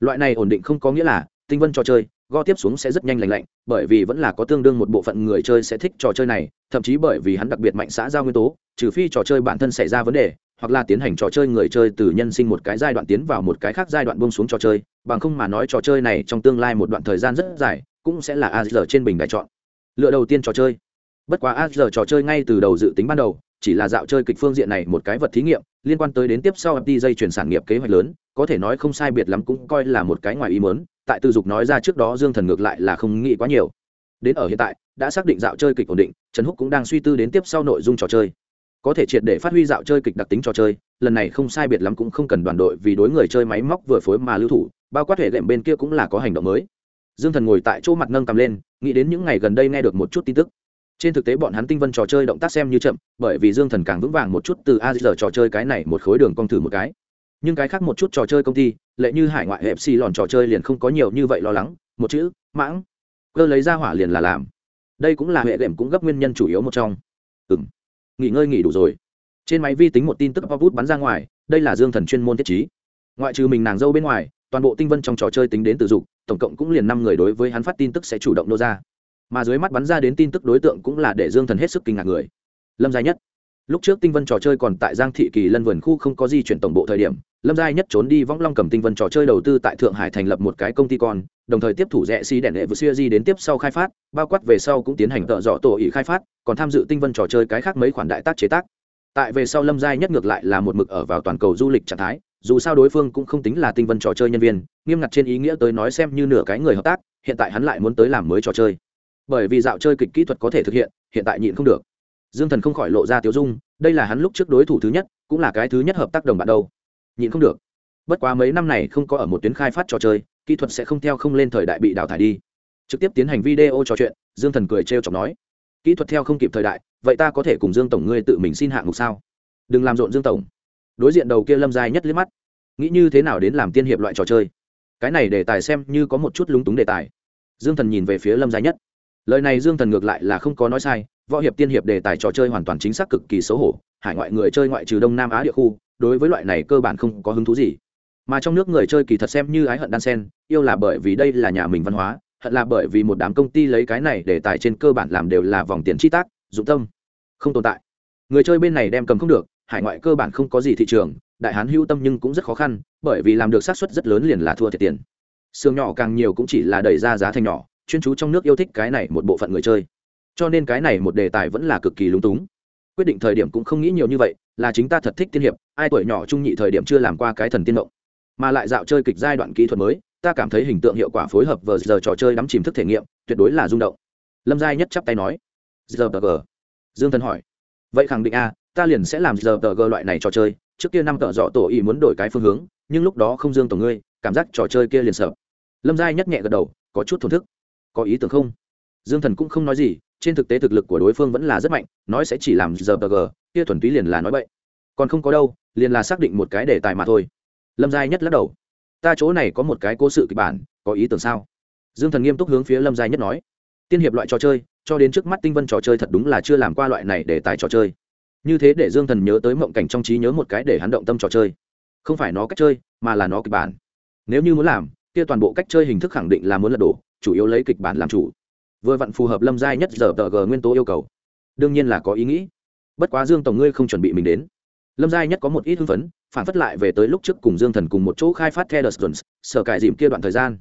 Loại này ổn định không có nghĩa là, tinh vân trò chơi go tiếp xuống sẽ rất nhanh lành lạnh, bởi vì vẫn là có tương đương một bộ phận người chơi sẽ thích trò chơi này, thậm chí bởi vì hắn đặc biệt mạnh xã giao nguyên tố, trừ phi trò chơi bản thân xảy ra vấn đề hoặc là tiến hành trò chơi người chơi từ nhân sinh một cái giai đoạn tiến vào một cái khác giai đoạn bông xuống trò chơi bằng không mà nói trò chơi này trong tương lai một đoạn thời gian rất dài cũng sẽ là a giờ trên bình đại chọn lựa đầu tiên trò chơi bất quá a giờ trò chơi ngay từ đầu dự tính ban đầu chỉ là dạo chơi kịch phương diện này một cái vật thí nghiệm liên quan tới đến tiếp sau FT dây chuyển sản nghiệp kế hoạch lớn, có thể nói không sai biệt lắm cũng coi là một cái ngoài ý muốn, tại tư dục nói ra trước đó Dương Thần ngược lại là không nghĩ quá nhiều. Đến ở hiện tại, đã xác định dạo chơi kịch ổn định, Trần Húc cũng đang suy tư đến tiếp sau nội dung trò chơi. Có thể triệt để phát huy dạo chơi kịch đặc tính trò chơi, lần này không sai biệt lắm cũng không cần đoàn đội vì đối người chơi máy móc vừa phối mà lưu thủ, bao quát hệ đệm bên kia cũng là có hành động mới. Dương Thần ngồi tại chỗ mặt nâng cầm lên, nghĩ đến những ngày gần đây nghe được một chút tin tức. Trên thực tế bọn hắn tinh vân trò chơi động tác xem như chậm bởi vì dương thần càng vững vàng một chút từ a giờ trò chơi cái này một khối đường cong thử một cái. Nhưng cái khác một chút trò chơi công ty lệ như hải ngoại hẹp xì lòn trò chơi liền không có nhiều như vậy lo lắng một chữ mãng. Cơ lấy ra hỏa liền là làm. Đây cũng là hệ đệm cũng gấp nguyên nhân chủ yếu một trong. Ừ m nghỉ ngơi nghỉ đủ rồi. Trên máy vi tính một tin tức pop bút bắn ra ngoài, đây là dương thần chuyên môn thiết trí. Ngoại trừ mình nàng dâu bên ngoài, toàn bộ tinh vân trong trò chơi tính đến từ dục, tổng cộng cũng liền năm người đối với hắn phát tin tức sẽ chủ động nô ra. Mà dưới mắt bắn ra đến tin tức đối tượng cũng là để dương thần hết sức kinh ngạc người. Lâm Gia nhất. Lúc trước tinh vân trò chơi còn tại giang thị kỳ lân vườn khu không có di chuyển tổng bộ thời điểm, lâm Gia nhất trốn đi võng long cầm tinh vân trò chơi đầu tư tại thượng hải thành lập một cái công ty con đồng thời tiếp thủ rẽ xi đèn đệ vừa xuya di đến tiếp sau khai phát, bao quát về sau cũng tiến hành tợ dọ tổ ý khai phát, còn tham dự tinh vân trò chơi cái khác mấy khoản đại tác chế tác. Tại về sau lâm giai nhất ngược lại là một mực ở vào toàn cầu du lịch trạng thái, dù sao đối phương cũng không tính là tinh vân trò chơi nhân viên, nghiêm ngặt trên ý nghĩa tới nói xem như nửa cái người hợp tác, hiện tại hắn lại muốn tới làm mới trò chơi. Bởi vì dạo chơi kịch kỹ thuật có thể thực hiện hiện tại nhịn không được. Dương thần không khỏi lộ ra tiếu dung, đây là hắn lúc trước đối thủ thứ nhất, cũng là cái thứ nhất hợp tác đồng bạn đâu. Nhịn không được. Bất quá mấy năm này không có ở một tuyến khai phát trò chơi kỹ thuật sẽ không theo không lên thời đại bị đào thải đi. Trực tiếp tiến hành video trò chuyện, dương thần cười trêu chọc nói. Kỹ thuật theo không kịp thời đại, vậy ta có thể cùng dương tổng ngươi tự mình xin hạng mục sao? Đừng làm rộn dương tổng. Đối diện đầu kia lâm dài nhất liếc mắt. Nghĩ như thế nào đến làm tiên hiệp loại trò chơi? Cái này để tài xem như có một chút lúng túng đề tài. Dương thần nhìn về phía lâm dài nhất. Lời này dương thần ngược lại là không có nói sai, võ hiệp tiên hiệp đề tài trò chơi hoàn toàn chính xác cực kỳ xấu hổ, hải ngoại người chơi ngoại trừ đông nam á địa khu, đối với loại này cơ bản không có hứng thú gì mà trong nước người chơi kỳ thật xem như ái hận đan sen, yêu là bởi vì đây là nhà mình văn hóa, hận là bởi vì một đám công ty lấy cái này để tài trên cơ bản làm đều là vòng tiền chi tác, dụng tâm, không tồn tại. Người chơi bên này đem cầm không được, hải ngoại cơ bản không có gì thị trường, đại hán hữu tâm nhưng cũng rất khó khăn, bởi vì làm được xác suất rất lớn liền là thua thiệt tiền. Xương nhỏ càng nhiều cũng chỉ là đẩy ra giá thành nhỏ, chuyên chú trong nước yêu thích cái này một bộ phận người chơi. Cho nên cái này một đề tài vẫn là cực kỳ lúng túng. Quyết định thời điểm cũng không nghĩ nhiều như vậy, là chính ta thật thích tiên hiệp, ai tuổi nhỏ trung nhị thời điểm chưa làm qua cái thần tiên động mà lại dạo chơi kịch giai đoạn kỹ thuật mới, ta cảm thấy hình tượng hiệu quả phối hợp vờ giờ trò chơi đắm chìm thức thể nghiệm, tuyệt đối là rung động. Lâm giai nhất chắp tay nói. Giờ tờ g. Dương thần hỏi. Vậy khẳng định a ta liền sẽ làm giờ tờ g loại này trò chơi, trước kia năm tờ dọ tổ ý muốn đổi cái phương hướng, nhưng lúc đó không dương tổ ngươi, cảm giác trò chơi kia liền sợ. Lâm giai nhất nhẹ gật đầu, có chút thổn thức. Có ý tưởng không? Dương thần cũng không nói gì, trên thực tế thực lực của đối phương vẫn là rất mạnh, nói sẽ chỉ làm giờ tờ g, kia thuần túy liền là nói vậy còn không có đâu, liền là xác định một cái đề tài mà thôi lâm giai nhất lắc đầu. Ta chỗ này có một cái cố sự kịch bản, có ý tưởng sao? Dương thần nghiêm túc hướng phía lâm giai nhất nói. Tiên hiệp loại trò chơi, cho đến trước mắt tinh vân trò chơi thật đúng là chưa làm qua loại này để tài trò chơi. Như thế để dương thần nhớ tới mộng cảnh trong trí nhớ một cái để hắn động tâm trò chơi. Không phải nó cách chơi, mà là nó kịch bản. Nếu như muốn làm, kia toàn bộ cách chơi hình thức khẳng định là muốn lật đổ, chủ yếu lấy kịch bản làm chủ. Vừa vặn phù hợp lâm giai nhất giờ tờ g nguyên tố yêu cầu. Đương nhiên là có ý nghĩ. Bất quá dương tổng ngươi không chuẩn bị mình đến lâm giai nhất có một ít hưng phấn phản phất lại về tới lúc trước cùng dương thần cùng một chỗ khai phát theo Jones, sở cải dìm kia đoạn thời gian.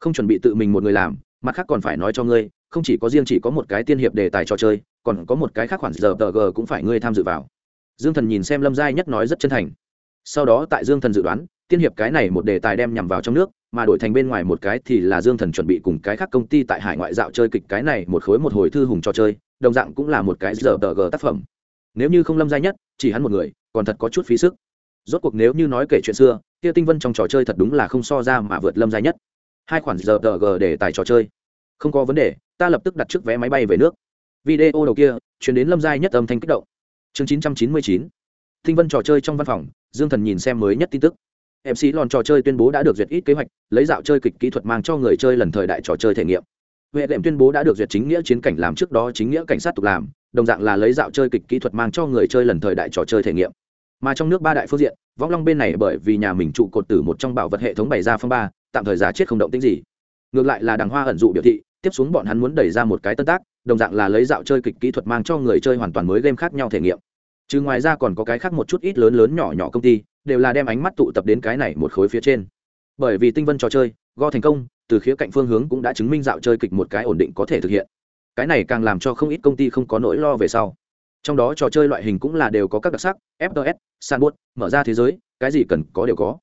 Không chuẩn bị tự mình một người làm mặt khác còn phải nói cho ngươi không chỉ có riêng chỉ có một cái tiên hiệp đề tài trò chơi còn có một cái khác khoản giờ tờ g cũng phải ngươi tham dự vào. Dương thần nhìn xem lâm giai nhất nói rất chân thành. Sau đó tại dương thần dự đoán tiên hiệp cái này một đề tài đem nhằm vào trong nước mà đổi thành bên ngoài một cái thì là dương thần chuẩn bị cùng cái khác công ty tại hải ngoại dạo chơi kịch cái này một khối một hồi thư hùng trò chơi đồng dạng cũng là một cái giờ tờ g tác phẩm. Nếu như không lâm giai nhất chỉ hắn một người còn thật có chút phí sức. Rốt cuộc nếu như nói kể chuyện xưa, kia tinh vân trong trò chơi thật đúng là không so ra mà vượt lâm dài nhất. Hai khoản giờ tờ g để tài trò chơi. Không có vấn đề, ta lập tức đặt trước vé máy bay về nước. Video đầu kia, chuyển đến lâm giai nhất âm thanh kích động. Chương chín trăm chín mươi chín. Tinh vân trò chơi trong văn phòng, dương thần nhìn xem mới nhất tin tức. Mc lòn trò chơi tuyên bố đã được duyệt ít kế hoạch, lấy dạo chơi kịch kỹ thuật mang cho người chơi lần thời đại trò chơi thể nghiệm. Huệ đệm tuyên bố đã được duyệt chính nghĩa chiến cảnh làm trước đó chính nghĩa cảnh sát tục làm, đồng dạng là lấy dạo chơi kịch kỹ thuật mang cho người chơi lần thời đại trò chơi thể nghiệm mà trong nước ba đại phương diện võng long bên này bởi vì nhà mình trụ cột tử một trong bảo vật hệ thống bày ra phong ba, tạm thời giá chết không động tính gì. Ngược lại là đằng hoa ẩn dụ biểu thị, tiếp xuống bọn hắn muốn đẩy ra một cái tân tác, đồng dạng là lấy dạo chơi kịch kỹ thuật mang cho người chơi hoàn toàn mới game khác nhau thể nghiệm. Chứ ngoài ra còn có cái khác một chút ít lớn lớn nhỏ nhỏ công ty, đều là đem ánh mắt tụ tập đến cái này một khối phía trên. Bởi vì tinh vân trò chơi, go thành công, từ khía cạnh phương hướng cũng đã chứng minh dạo chơi kịch một cái ổn định có thể thực hiện. Cái này càng làm cho không ít công ty không có nỗi lo về sau. Trong đó trò chơi loại hình cũng là đều có các đặc sắc fts san buốt, mở ra thế giới, cái gì cần có đều có.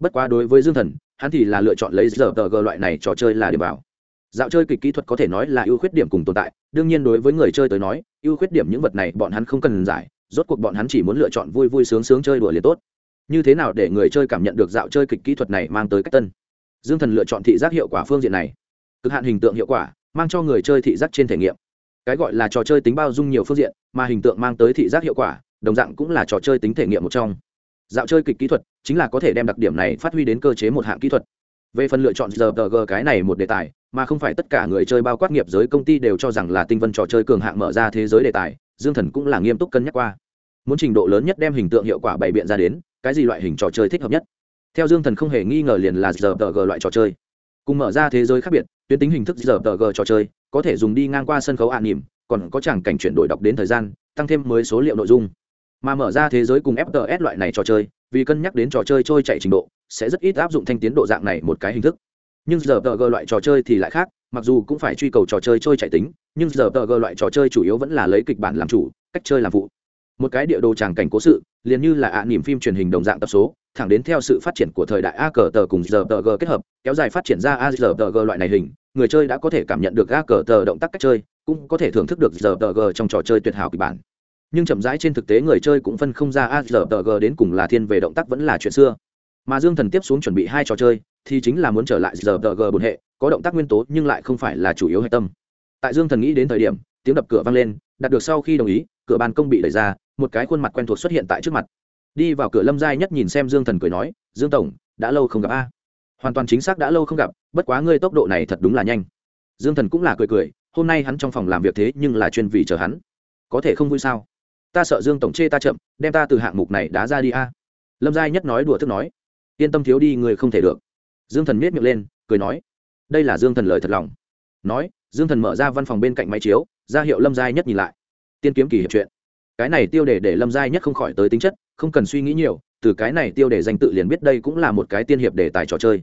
Bất quá đối với dương thần, hắn thì là lựa chọn lấy giờ tờ g loại này trò chơi là điểm vào. Dạo chơi kịch kỹ thuật có thể nói là ưu khuyết điểm cùng tồn tại, đương nhiên đối với người chơi tới nói, ưu khuyết điểm những vật này bọn hắn không cần giải, rốt cuộc bọn hắn chỉ muốn lựa chọn vui vui sướng sướng chơi đùa liền tốt. Như thế nào để người chơi cảm nhận được dạo chơi kịch kỹ thuật này mang tới cách tân? Dương thần lựa chọn thị giác hiệu quả phương diện này. Cực hạn hình tượng hiệu quả, mang cho người chơi thị giác trên thể nghiệm. Cái gọi là trò chơi tính bao dung nhiều phương diện, mà hình tượng mang tới thị giác hiệu quả đồng dạng cũng là trò chơi tính thể nghiệm một trong. Dạo chơi kịch kỹ thuật chính là có thể đem đặc điểm này phát huy đến cơ chế một hạng kỹ thuật. Về phần lựa chọn giờ g cái này một đề tài, mà không phải tất cả người chơi bao quát nghiệp giới công ty đều cho rằng là tinh vân trò chơi cường hạng mở ra thế giới đề tài, dương thần cũng là nghiêm túc cân nhắc qua. Muốn trình độ lớn nhất đem hình tượng hiệu quả bày biện ra đến, cái gì loại hình trò chơi thích hợp nhất? Theo dương thần không hề nghi ngờ liền là giờ g loại trò chơi. Cùng mở ra thế giới khác biệt, tuyến tính hình thức giờ g trò chơi, có thể dùng đi ngang qua sân khấu an nỉm, còn có chẳng cảnh chuyển đổi đọc đến thời gian, tăng thêm mới số liệu nội dung mà mở ra thế giới cùng fts loại này trò chơi, vì cân nhắc đến trò chơi trôi chạy trình độ, sẽ rất ít áp dụng thanh tiến độ dạng này một cái hình thức nhưng giờ tờ g loại trò chơi thì lại khác, mặc dù cũng phải truy cầu trò chơi trôi chạy tính, nhưng giờ tờ g loại trò chơi chủ yếu vẫn là lấy kịch bản làm chủ, cách chơi làm vụ. một cái địa đồ tràng cảnh cố sự, liền như là ạ à niềm phim truyền hình đồng dạng tập số, thẳng đến theo sự phát triển của thời đại a cờ tờ cùng giờ tờ g kết hợp, kéo dài phát triển ra a giờ tờ g loại này hình, người chơi đã có thể cảm nhận được a cờ tờ động tác cách chơi, cũng có thể thưởng thức được giờ tờ g trong trò chơi tuyệt hảo kịch bản nhưng chậm rãi trên thực tế người chơi cũng phân không ra a g đến cùng là thiên về động tác vẫn là chuyện xưa. Mà dương thần tiếp xuống chuẩn bị hai trò chơi, thì chính là muốn trở lại giờ bốn hệ, có động tác nguyên tố nhưng lại không phải là chủ yếu hệ tâm. Tại dương thần nghĩ đến thời điểm, tiếng đập cửa vang lên, đạt được sau khi đồng ý, cửa ban công bị đẩy ra, một cái khuôn mặt quen thuộc xuất hiện tại trước mặt. Đi vào cửa lâm giai nhất nhìn xem dương thần cười nói, dương tổng, đã lâu không gặp a. Hoàn toàn chính xác đã lâu không gặp, bất quá ngươi tốc độ này thật đúng là nhanh. Dương thần cũng là cười cười, hôm nay hắn trong phòng làm việc thế nhưng là chuyên vì chờ hắn. Có thể không vui sao? Ta sợ dương tổng chê ta chậm, đem ta từ hạng mục này đá ra đi a. Lâm giai nhất nói đùa thức nói. Yên tâm thiếu đi, người không thể được. Dương thần miết miệng lên, cười nói. Đây là dương thần lời thật lòng. Nói, dương thần mở ra văn phòng bên cạnh máy chiếu, ra hiệu lâm giai nhất nhìn lại. Tiên kiếm kỳ hiệp chuyện cái này tiêu đề để lâm giai nhất không khỏi tới tính chất, không cần suy nghĩ nhiều, từ cái này tiêu đề danh tự liền biết đây cũng là một cái tiên hiệp đề tài trò chơi.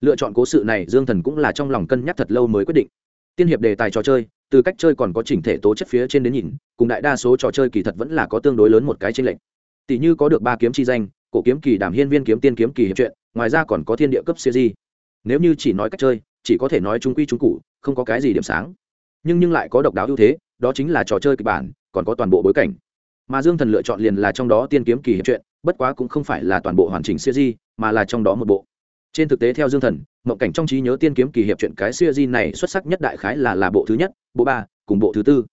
Lựa chọn cố sự này dương thần cũng là trong lòng cân nhắc thật lâu mới quyết định. Tiên hiệp đề tài trò chơi từ cách chơi còn có chỉnh thể tố chất phía trên đến nhìn, cùng đại đa số trò chơi kỳ thật vẫn là có tương đối lớn một cái tranh lệch. Tỷ như có được ba kiếm chi danh, cổ kiếm kỳ đảm hiên viên kiếm tiên kiếm kỳ hiệp truyện, ngoài ra còn có thiên địa cấp siêu di nếu như chỉ nói cách chơi, chỉ có thể nói trung quy trung cụ không có cái gì điểm sáng. Nhưng nhưng lại có độc đáo ưu thế, đó chính là trò chơi kịch bản, còn có toàn bộ bối cảnh. Mà dương thần lựa chọn liền là trong đó tiên kiếm kỳ hiệp truyện, bất quá cũng không phải là toàn bộ hoàn chỉnh siêu di mà là trong đó một bộ trên thực tế theo dương thần, mộng cảnh trong trí nhớ tiên kiếm kỳ hiệp chuyện cái siêu di này xuất sắc nhất đại khái là là bộ thứ nhất, bộ ba, cùng bộ thứ tư.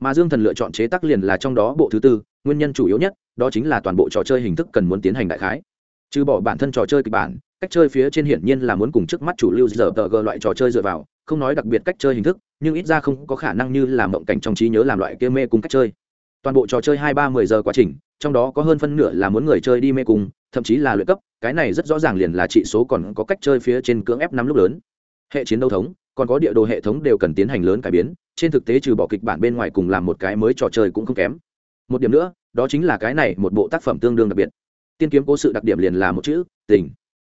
Mà dương thần lựa chọn chế tác liền là trong đó bộ thứ tư, nguyên nhân chủ yếu nhất, đó chính là toàn bộ trò chơi hình thức cần muốn tiến hành đại khái. Trừ bỏ bản thân trò chơi kịch bản, cách chơi phía trên hiển nhiên là muốn cùng trước mắt chủ lưu giờ tờ g loại trò chơi dựa vào, không nói đặc biệt cách chơi hình thức, nhưng ít ra không có khả năng như làm mộng cảnh trong trí nhớ làm loại kia mê cùng cách chơi. Toàn bộ trò chơi hai ba mười giờ quá trình, trong đó có hơn phân nửa là muốn người chơi đi mê cùng thậm chí là luyện cấp, cái này rất rõ ràng liền là trị số còn có cách chơi phía trên cưỡng ép năm lúc lớn. Hệ chiến đấu thống, còn có địa đồ hệ thống đều cần tiến hành lớn cải biến, trên thực tế trừ bỏ kịch bản bên ngoài cùng làm một cái mới trò chơi cũng không kém. Một điểm nữa, đó chính là cái này một bộ tác phẩm tương đương đặc biệt. Tiên kiếm cố sự đặc điểm liền là một chữ, tình.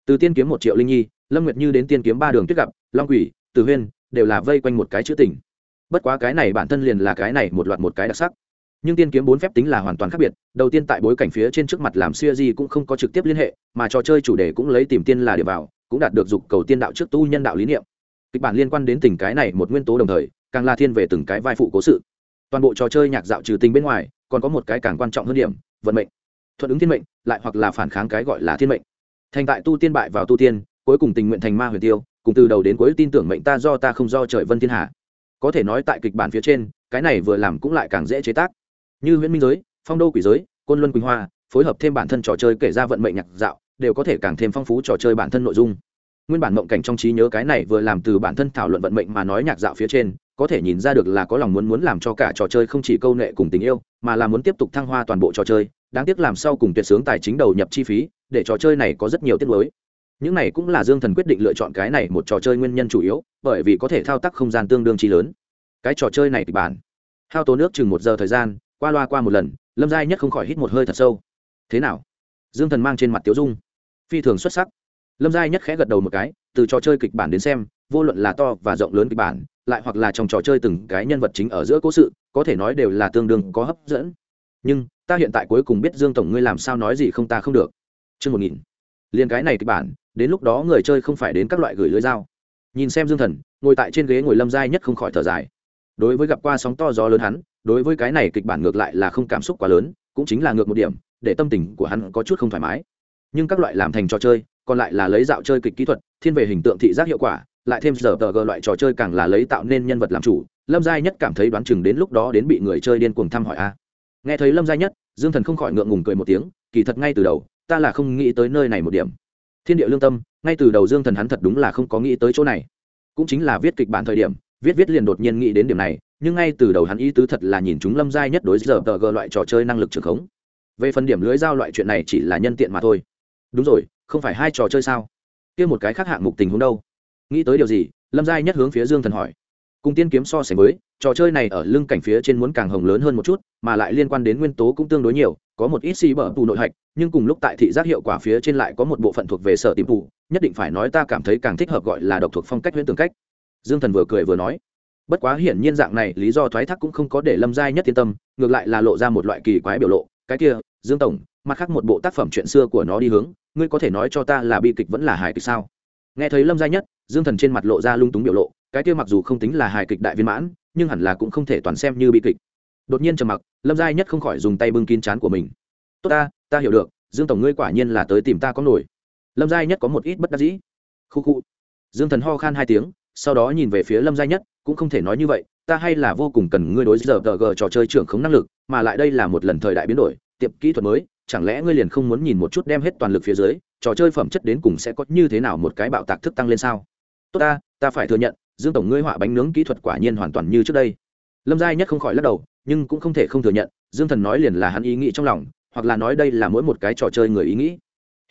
Từ tiên kiếm một triệu linh nhi, lâm nguyệt như đến tiên kiếm ba đường tuyết gặp, long quỷ, từ huyên, đều là vây quanh một cái chữ tình. Bất quá cái này bản thân liền là cái này một loạt một cái đặc sắc nhưng tiên kiếm bốn phép tính là hoàn toàn khác biệt, đầu tiên tại bối cảnh phía trên trước mặt làm siêu di cũng không có trực tiếp liên hệ, mà trò chơi chủ đề cũng lấy tìm tiên là để vào cũng đạt được dục cầu tiên đạo trước tu nhân đạo lý niệm. Kịch bản liên quan đến tình cái này một nguyên tố đồng thời, càng là thiên về từng cái vai phụ cố sự. Toàn bộ trò chơi nhạc dạo trừ tình bên ngoài, còn có một cái càng quan trọng hơn điểm, vận mệnh. Thuận ứng thiên mệnh, lại hoặc là phản kháng cái gọi là thiên mệnh. Thành tại tu tiên bại vào tu tiên, cuối cùng tình nguyện thành ma huyền tiêu, cùng từ đầu đến cuối tin tưởng mệnh ta do ta không do trời vân thiên hạ. Có thể nói tại kịch bản phía trên, cái này vừa làm cũng lại càng dễ chế tác như huyễn minh giới, phong đô quỷ giới, côn luân quỳnh hoa, phối hợp thêm bản thân trò chơi kể ra vận mệnh nhạc dạo, đều có thể càng thêm phong phú trò chơi bản thân nội dung. Nguyên bản mộng cảnh trong trí nhớ cái này vừa làm từ bản thân thảo luận vận mệnh mà nói nhạc dạo phía trên, có thể nhìn ra được là có lòng muốn muốn làm cho cả trò chơi không chỉ câu nệ cùng tình yêu, mà là muốn tiếp tục thăng hoa toàn bộ trò chơi, đáng tiếc làm sau cùng tuyệt sướng tài chính đầu nhập chi phí, để trò chơi này có rất nhiều tiết mới những này cũng là dương thần quyết định lựa chọn cái này một trò chơi nguyên nhân chủ yếu, bởi vì có thể thao tác không gian tương đương chi lớn. Cái trò chơi này kịch bản. Hao tố nước chừng một giờ thời gian qua loa qua một lần, lâm giai nhất không khỏi hít một hơi thật sâu. Thế nào? Dương thần mang trên mặt tiếu dung. Phi thường xuất sắc. Lâm giai nhất khẽ gật đầu một cái, từ trò chơi kịch bản đến xem, vô luận là to và rộng lớn kịch bản, lại hoặc là trong trò chơi từng cái nhân vật chính ở giữa cố sự, có thể nói đều là tương đương, có hấp dẫn. Nhưng, ta hiện tại cuối cùng biết dương tổng ngươi làm sao nói gì không ta không được. Chương một nghìn. Liền cái này kịch bản, đến lúc đó người chơi không phải đến các loại gửi lưới dao. Nhìn xem dương thần, ngồi tại trên ghế ngồi lâm giai nhất không khỏi thở dài đối với gặp qua sóng to gió lớn hắn, đối với cái này kịch bản ngược lại là không cảm xúc quá lớn, cũng chính là ngược một điểm, để tâm tình của hắn có chút không thoải mái. Nhưng các loại làm thành trò chơi, còn lại là lấy dạo chơi kịch kỹ thuật, thiên về hình tượng thị giác hiệu quả, lại thêm giờ tờ gờ loại trò chơi càng là lấy tạo nên nhân vật làm chủ, lâm giai nhất cảm thấy đoán chừng đến lúc đó đến bị người chơi điên cuồng thăm hỏi a. Nghe thấy lâm giai nhất, dương thần không khỏi ngượng ngùng cười một tiếng, kỳ thật ngay từ đầu, ta là không nghĩ tới nơi này một điểm. Thiên địa lương tâm, ngay từ đầu dương thần hắn thật đúng là không có nghĩ tới chỗ này. Cũng chính là viết kịch bản thời điểm viết viết liền đột nhiên nghĩ đến điểm này, nhưng ngay từ đầu hắn ý tứ thật là nhìn chúng lâm giai nhất đối giờ tờ gờ loại trò chơi năng lực trường khống. Về phần điểm lưới giao loại chuyện này chỉ là nhân tiện mà thôi. Đúng rồi, không phải hai trò chơi sao? Kia một cái khác hạng mục tình huống đâu? Nghĩ tới điều gì? Lâm giai nhất hướng phía dương thần hỏi. Cùng tiên kiếm so sánh với, trò chơi này ở lưng cảnh phía trên muốn càng hồng lớn hơn một chút, mà lại liên quan đến nguyên tố cũng tương đối nhiều, có một ít xì bở tù nội hạch, nhưng cùng lúc tại thị giác hiệu quả phía trên lại có một bộ phận thuộc về sở tìm tù, nhất định phải nói ta cảm thấy càng thích hợp gọi là độc thuộc phong cách huyễn tưởng cách dương thần vừa cười vừa nói, bất quá hiển nhiên dạng này, lý do thoái thác cũng không có để lâm giai nhất yên tâm, ngược lại là lộ ra một loại kỳ quái biểu lộ, cái kia, dương tổng, mặt khác một bộ tác phẩm chuyện xưa của nó đi hướng, ngươi có thể nói cho ta là bi kịch vẫn là hài kịch sao? Nghe thấy lâm giai nhất, dương thần trên mặt lộ ra lung túng biểu lộ, cái kia mặc dù không tính là hài kịch đại viên mãn, nhưng hẳn là cũng không thể toàn xem như bi kịch. Đột nhiên trầm mặc, lâm giai nhất không khỏi dùng tay bưng kín chán của mình. Tốt ta ta hiểu được, dương tổng ngươi quả nhiên là tới tìm ta có nổi. Lâm giai nhất có một ít bất đắc dĩ. Khu khu. Dương thần ho khan hai tiếng sau đó nhìn về phía lâm gia nhất, cũng không thể nói như vậy, ta hay là vô cùng cần ngươi đối giờ tờ g trò chơi trưởng khống năng lực, mà lại đây là một lần thời đại biến đổi tiệm kỹ thuật mới, chẳng lẽ ngươi liền không muốn nhìn một chút đem hết toàn lực phía dưới, trò chơi phẩm chất đến cùng sẽ có như thế nào một cái bạo tạc thức tăng lên sao? Tốt ta ta phải thừa nhận, dương tổng ngươi họa bánh nướng kỹ thuật quả nhiên hoàn toàn như trước đây. Lâm gia nhất không khỏi lắc đầu, nhưng cũng không thể không thừa nhận, dương thần nói liền là hắn ý nghĩ trong lòng, hoặc là nói đây là mỗi một cái trò chơi người ý nghĩ.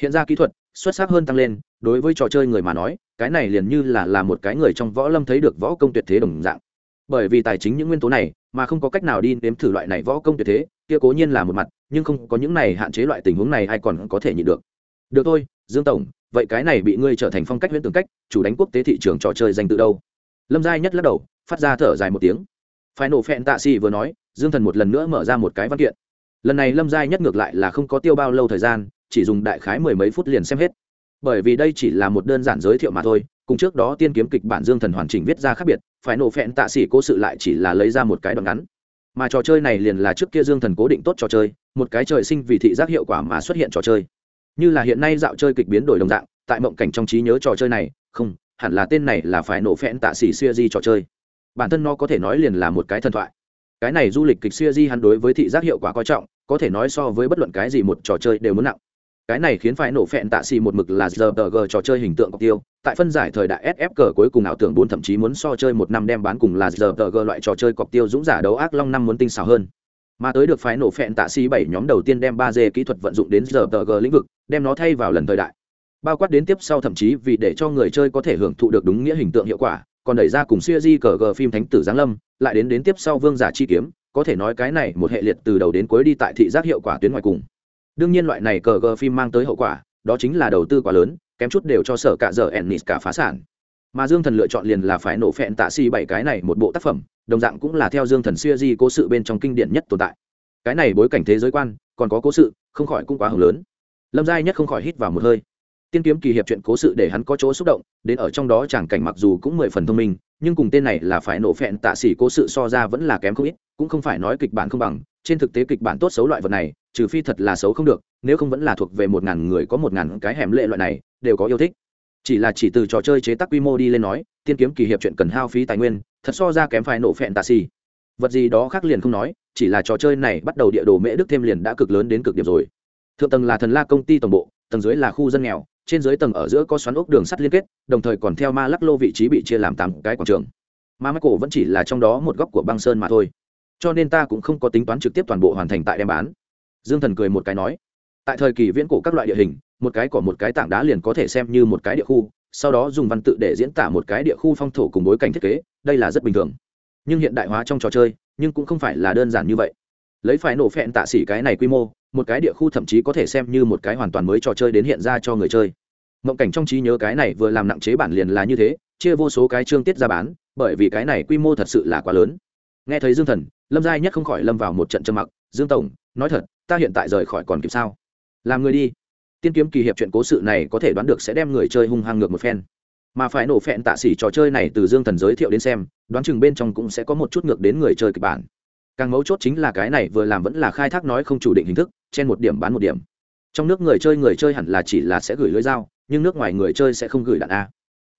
Hiện ra kỹ thuật, xuất sắc hơn tăng lên đối với trò chơi người mà nói, cái này liền như là là một cái người trong võ lâm thấy được võ công tuyệt thế đồng dạng. Bởi vì tài chính những nguyên tố này, mà không có cách nào đi nếm thử loại này võ công tuyệt thế, kia cố nhiên là một mặt, nhưng không có những này hạn chế loại tình huống này ai còn có thể nhịn được. Được thôi, dương tổng, vậy cái này bị ngươi trở thành phong cách huyễn tưởng cách, chủ đánh quốc tế thị trường trò chơi danh tự đâu? Lâm giai nhất lắc đầu, phát ra thở dài một tiếng. Phải nổ phẹn tạ xì vừa nói, dương thần một lần nữa mở ra một cái văn kiện. Lần này lâm giai nhất ngược lại là không có tiêu bao lâu thời gian, chỉ dùng đại khái mười mấy phút liền xem hết bởi vì đây chỉ là một đơn giản giới thiệu mà thôi, cùng trước đó tiên kiếm kịch bản dương thần hoàn chỉnh viết ra khác biệt, phải nổ phẹn tạ xỉ cố sự lại chỉ là lấy ra một cái đoạn ngắn. Mà trò chơi này liền là trước kia dương thần cố định tốt trò chơi, một cái trời sinh vì thị giác hiệu quả mà xuất hiện trò chơi. Như là hiện nay dạo chơi kịch biến đổi đồng dạng, tại mộng cảnh trong trí nhớ trò chơi này, không, hẳn là tên này là phải nổ phẹn tạ xỉ xuya di trò chơi. Bản thân nó có thể nói liền là một cái thần thoại. Cái này du lịch kịch xuya di hắn đối với thị giác hiệu quả coi trọng, có thể nói so với bất luận cái gì một trò chơi đều muốn nặng cái này khiến phải nổ phẹn tạ xì một mực là giờ tờ g trò chơi hình tượng cọc tiêu. Tại phân giải thời đại sf cờ cuối cùng ảo tưởng bốn thậm chí muốn so chơi một năm đem bán cùng là giờ tờ g loại trò chơi cọc tiêu dũng giả đấu ác long năm muốn tinh xảo hơn. Mà tới được phái nổ phẹn tạ xì bảy nhóm đầu tiên đem ba d kỹ thuật vận dụng đến giờ tờ g lĩnh vực, đem nó thay vào lần thời đại. Bao quát đến tiếp sau thậm chí vì để cho người chơi có thể hưởng thụ được đúng nghĩa hình tượng hiệu quả, còn đẩy ra cùng siêu di cờ g phim thánh tử giáng lâm, lại đến đến tiếp sau vương giả chi kiếm, có thể nói cái này một hệ liệt từ đầu đến cuối đi tại thị giác hiệu quả tuyến ngoài cùng đương nhiên loại này cờ gờ phim mang tới hậu quả, đó chính là đầu tư quá lớn, kém chút đều cho sở cả giờ ennis cả phá sản. Mà dương thần lựa chọn liền là phải nổ phẹn tạ si bảy cái này một bộ tác phẩm, đồng dạng cũng là theo dương thần xuya di cố sự bên trong kinh điển nhất tồn tại. Cái này bối cảnh thế giới quan, còn có cố sự, không khỏi cũng quá hưởng lớn. Lâm giai nhất không khỏi hít vào một hơi. Tiên kiếm kỳ hiệp chuyện cố sự để hắn có chỗ xúc động, đến ở trong đó chẳng cảnh mặc dù cũng mười phần thông minh nhưng cùng tên này là phải nổ phẹn tạ xỉ cố sự so ra vẫn là kém không ít, cũng không phải nói kịch bản không bằng, trên thực tế kịch bản tốt xấu loại vật này, trừ phi thật là xấu không được, nếu không vẫn là thuộc về một ngàn người có một ngàn cái hẻm lệ loại này, đều có yêu thích. Chỉ là chỉ từ trò chơi chế tác quy mô đi lên nói, tiên kiếm kỳ hiệp chuyện cần hao phí tài nguyên, thật so ra kém phải nổ phẹn tạ xỉ. Vật gì đó khác liền không nói, chỉ là trò chơi này bắt đầu địa đồ mễ đức thêm liền đã cực lớn đến cực điểm rồi. Thượng tầng là thần la công ty tổng bộ, tầng dưới là khu dân nghèo trên dưới tầng ở giữa có xoắn ốc đường sắt liên kết, đồng thời còn theo ma lắc lô vị trí bị chia làm tám cái quảng trường. Ma mắc cổ vẫn chỉ là trong đó một góc của băng sơn mà thôi. Cho nên ta cũng không có tính toán trực tiếp toàn bộ hoàn thành tại đem bán. Dương thần cười một cái nói, tại thời kỳ viễn cổ các loại địa hình, một cái cỏ một cái tảng đá liền có thể xem như một cái địa khu, sau đó dùng văn tự để diễn tả một cái địa khu phong thổ cùng bối cảnh thiết kế, đây là rất bình thường. Nhưng hiện đại hóa trong trò chơi, nhưng cũng không phải là đơn giản như vậy lấy phải nổ phẹn tạ xỉ cái này quy mô, một cái địa khu thậm chí có thể xem như một cái hoàn toàn mới trò chơi đến hiện ra cho người chơi. Mộng cảnh trong trí nhớ cái này vừa làm nặng chế bản liền là như thế, chia vô số cái chương tiết ra bán, bởi vì cái này quy mô thật sự là quá lớn. Nghe thấy dương thần, lâm giai nhất không khỏi lâm vào một trận trầm mặc, dương tổng, nói thật, ta hiện tại rời khỏi còn kịp sao? Làm người đi. Tiên kiếm kỳ hiệp chuyện cố sự này có thể đoán được sẽ đem người chơi hung hăng ngược một phen. Mà phải nổ phẹn tạ xỉ trò chơi này từ dương thần giới thiệu đến xem, đoán chừng bên trong cũng sẽ có một chút ngược đến người chơi kịch bản càng mấu chốt chính là cái này vừa làm vẫn là khai thác nói không chủ định hình thức trên một điểm bán một điểm. Trong nước người chơi người chơi hẳn là chỉ là sẽ gửi lưới dao nhưng nước ngoài người chơi sẽ không gửi đạn a.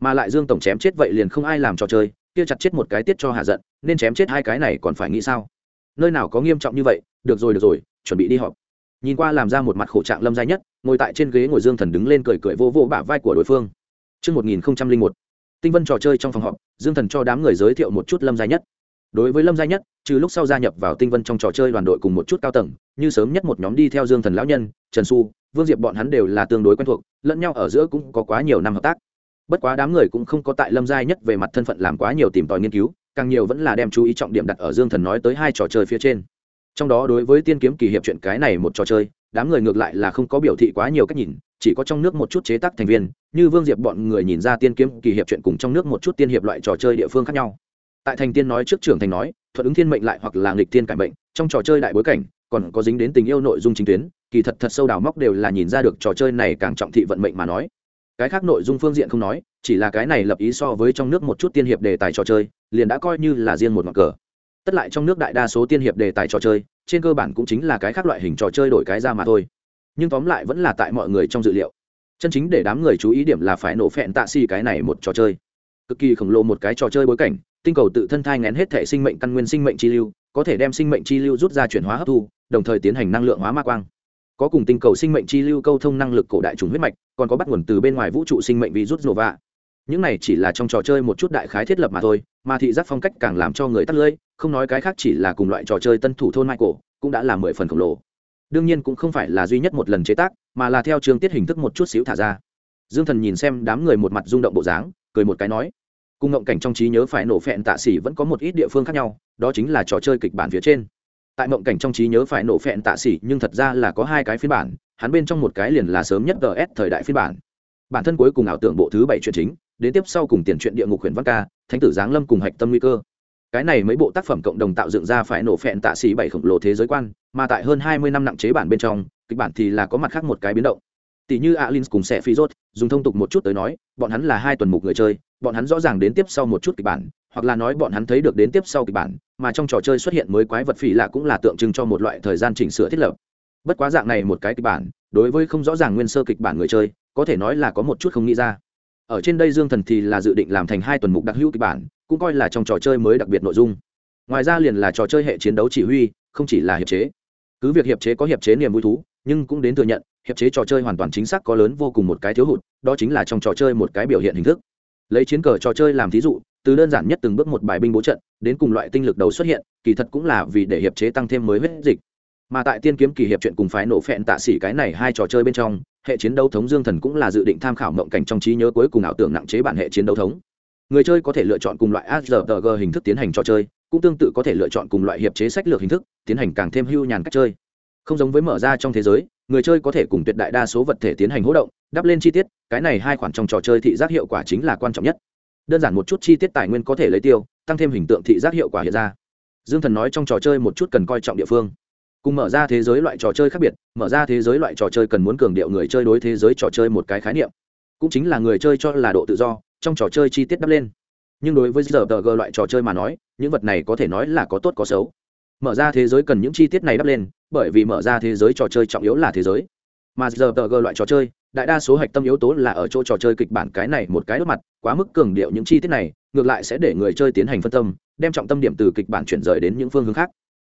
Mà lại dương tổng chém chết vậy liền không ai làm trò chơi kia chặt chết một cái tiết cho hạ giận nên chém chết hai cái này còn phải nghĩ sao? Nơi nào có nghiêm trọng như vậy được rồi được rồi chuẩn bị đi họp. Nhìn qua làm ra một mặt khổ trạng lâm gia nhất ngồi tại trên ghế ngồi dương thần đứng lên cười cười vô vô bả vai của đối phương. Trước 1001, tinh vân trò chơi trong phòng họp dương thần cho đám người giới thiệu một chút lâm gia nhất đối với lâm gia nhất, trừ lúc sau gia nhập vào tinh vân trong trò chơi đoàn đội cùng một chút cao tầng, như sớm nhất một nhóm đi theo dương thần lão nhân, trần xu, vương diệp bọn hắn đều là tương đối quen thuộc, lẫn nhau ở giữa cũng có quá nhiều năm hợp tác. Bất quá đám người cũng không có tại lâm Gia nhất về mặt thân phận làm quá nhiều tìm tòi nghiên cứu, càng nhiều vẫn là đem chú ý trọng điểm đặt ở dương thần nói tới hai trò chơi phía trên. Trong đó đối với tiên kiếm kỳ hiệp chuyện cái này một trò chơi, đám người ngược lại là không có biểu thị quá nhiều cách nhìn, chỉ có trong nước một chút chế tác thành viên, như vương diệp bọn người nhìn ra tiên kiếm kỳ hiệp chuyện cùng trong nước một chút tiên hiệp loại trò chơi địa phương khác nhau tại thành tiên nói trước trưởng thành nói, thuận ứng thiên mệnh lại hoặc là nghịch thiên cải mệnh trong trò chơi đại bối cảnh, còn có dính đến tình yêu nội dung chính tuyến, kỳ thật thật sâu đào móc đều là nhìn ra được trò chơi này càng trọng thị vận mệnh mà nói. Cái khác nội dung phương diện không nói, chỉ là cái này lập ý so với trong nước một chút tiên hiệp đề tài trò chơi, liền đã coi như là riêng một ngọn cờ. Tất lại trong nước đại đa số tiên hiệp đề tài trò chơi, trên cơ bản cũng chính là cái khác loại hình trò chơi đổi cái ra mà thôi. Nhưng tóm lại vẫn là tại mọi người trong dự liệu. Chân chính để đám người chú ý điểm là phải nổ phẹn tạ xì cái này một trò chơi. Cực kỳ khổng lồ một cái trò chơi bối cảnh tinh cầu tự thân thai ngén hết thể sinh mệnh căn nguyên sinh mệnh chi lưu, có thể đem sinh mệnh chi lưu rút ra chuyển hóa hấp thu, đồng thời tiến hành năng lượng hóa ma quang. Có cùng tinh cầu sinh mệnh chi lưu câu thông năng lực cổ đại trùng huyết mạch, còn có bắt nguồn từ bên ngoài vũ trụ sinh mệnh bị rút nổ vạ. những này chỉ là trong trò chơi một chút đại khái thiết lập mà thôi, mà thị giác phong cách càng làm cho người tắt lưỡi, không nói cái khác chỉ là cùng loại trò chơi tân thủ thôn michael, cũng đã là mười phần khổng lồ. Đương nhiên cũng không phải là duy nhất một lần chế tác, mà là theo trường tiết hình thức một chút xíu thả ra. Dương thần nhìn xem đám người một mặt rung động bộ dáng, cười một cái nói cùng ngộng cảnh trong trí nhớ phải nổ phẹn tạ xỉ vẫn có một ít địa phương khác nhau, đó chính là trò chơi kịch bản phía trên. Tại ngộng cảnh trong trí nhớ phải nổ phẹn tạ xỉ, nhưng thật ra là có hai cái phiên bản, hắn bên trong một cái liền là sớm nhất gs thời đại phiên bản. Bản thân cuối cùng ảo tưởng bộ thứ bảy chuyện chính, đến tiếp sau cùng tiền truyện địa ngục huyền văn ca, thánh tử giáng lâm cùng hạch tâm nguy cơ. Cái này mấy bộ tác phẩm cộng đồng tạo dựng ra phải nổ phẹn tạ xỉ bảy khổng lồ thế giới quan, mà tại hơn hai mươi năm nặng chế bản bên trong, kịch bản thì là có mặt khác một cái biến động. Tỷ như alin cùng sẽ phi rốt dùng thông tục một chút tới nói, bọn hắn là hai tuần mục người chơi bọn hắn rõ ràng đến tiếp sau một chút kịch bản, hoặc là nói bọn hắn thấy được đến tiếp sau kịch bản, mà trong trò chơi xuất hiện mới quái vật phỉ lạ cũng là tượng trưng cho một loại thời gian chỉnh sửa thiết lập. Bất quá dạng này một cái kịch bản, đối với không rõ ràng nguyên sơ kịch bản người chơi, có thể nói là có một chút không nghĩ ra. Ở trên đây dương thần thì là dự định làm thành hai tuần mục đặc hữu kịch bản, cũng coi là trong trò chơi mới đặc biệt nội dung. Ngoài ra liền là trò chơi hệ chiến đấu chỉ huy, không chỉ là hiệp chế. Cứ việc hiệp chế có hiệp chế niềm vui thú, nhưng cũng đến thừa nhận, hiệp chế trò chơi hoàn toàn chính xác có lớn vô cùng một cái thiếu hụt, đó chính là trong trò chơi một cái biểu hiện hình thức lấy chiến cờ trò chơi làm thí dụ, từ đơn giản nhất từng bước một bài binh bố trận, đến cùng loại tinh lực đầu xuất hiện, kỳ thật cũng là vì để hiệp chế tăng thêm mới huyết dịch. Mà tại tiên kiếm kỳ hiệp chuyện cùng phái nổ phẹn tạ xỉ cái này hai trò chơi bên trong, hệ chiến đấu thống dương thần cũng là dự định tham khảo mộng cảnh trong trí nhớ cuối cùng ảo tưởng nặng chế bản hệ chiến đấu thống. Người chơi có thể lựa chọn cùng loại asrg hình thức tiến hành trò chơi, cũng tương tự có thể lựa chọn cùng loại hiệp chế sách lược hình thức, tiến hành càng thêm hưu nhàn cách chơi không giống với mở ra trong thế giới, người chơi có thể cùng tuyệt đại đa số vật thể tiến hành hỗ động, đắp lên chi tiết, cái này hai khoản trong trò chơi thị giác hiệu quả chính là quan trọng nhất. Đơn giản một chút chi tiết tài nguyên có thể lấy tiêu, tăng thêm hình tượng thị giác hiệu quả hiện ra. Dương thần nói trong trò chơi một chút cần coi trọng địa phương. Cùng mở ra thế giới loại trò chơi khác biệt, mở ra thế giới loại trò chơi cần muốn cường điệu người chơi đối thế giới trò chơi một cái khái niệm. Cũng chính là người chơi cho là độ tự do, trong trò chơi chi tiết đắp lên. Nhưng đối với giờ tờ g loại trò chơi mà nói, những vật này có thể nói là có tốt có xấu mở ra thế giới cần những chi tiết này đắp lên, bởi vì mở ra thế giới trò chơi trọng yếu là thế giới. Mà giờ tờ gờ loại trò chơi, đại đa số hạch tâm yếu tố là ở chỗ trò chơi kịch bản cái này một cái đốt mặt, quá mức cường điệu những chi tiết này, ngược lại sẽ để người chơi tiến hành phân tâm, đem trọng tâm điểm từ kịch bản chuyển rời đến những phương hướng khác.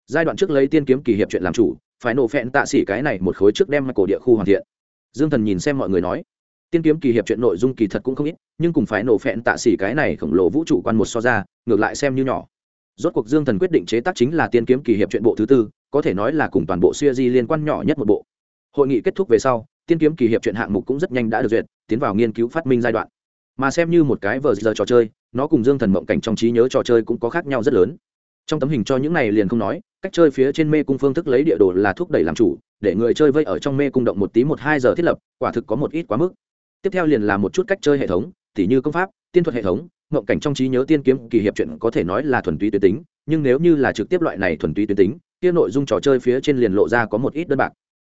Giai đoạn trước lấy tiên kiếm kỳ hiệp chuyện làm chủ, phải nổ phẹn tạ xỉ cái này một khối trước đem cổ địa khu hoàn thiện. Dương thần nhìn xem mọi người nói, tiên kiếm kỳ hiệp chuyện nội dung kỳ thật cũng không ít, nhưng cùng phải nổ phẹn tạ xỉ cái này khổng lồ vũ trụ quan một so ra, ngược lại xem như nhỏ rốt cuộc dương thần quyết định chế tác chính là tiên kiếm kỳ hiệp chuyện bộ thứ tư, có thể nói là cùng toàn bộ siêu di liên quan nhỏ nhất một bộ. Hội nghị kết thúc về sau, tiên kiếm kỳ hiệp chuyện hạng mục cũng rất nhanh đã được duyệt, tiến vào nghiên cứu phát minh giai đoạn. Mà xem như một cái vờ giờ trò chơi, nó cùng dương thần mộng cảnh trong trí nhớ trò chơi cũng có khác nhau rất lớn. Trong tấm hình cho những này liền không nói, cách chơi phía trên mê cung phương thức lấy địa đồ là thúc đẩy làm chủ, để người chơi vây ở trong mê cung động một tí một hai giờ thiết lập, quả thực có một ít quá mức. Tiếp theo liền là một chút cách chơi hệ thống, tỉ như công pháp, tiên thuật hệ thống ngộng cảnh trong trí nhớ tiên kiếm kỳ hiệp chuyện có thể nói là thuần túy tuyến tính, nhưng nếu như là trực tiếp loại này thuần túy tuyến tính, kia nội dung trò chơi phía trên liền lộ ra có một ít đơn bạc.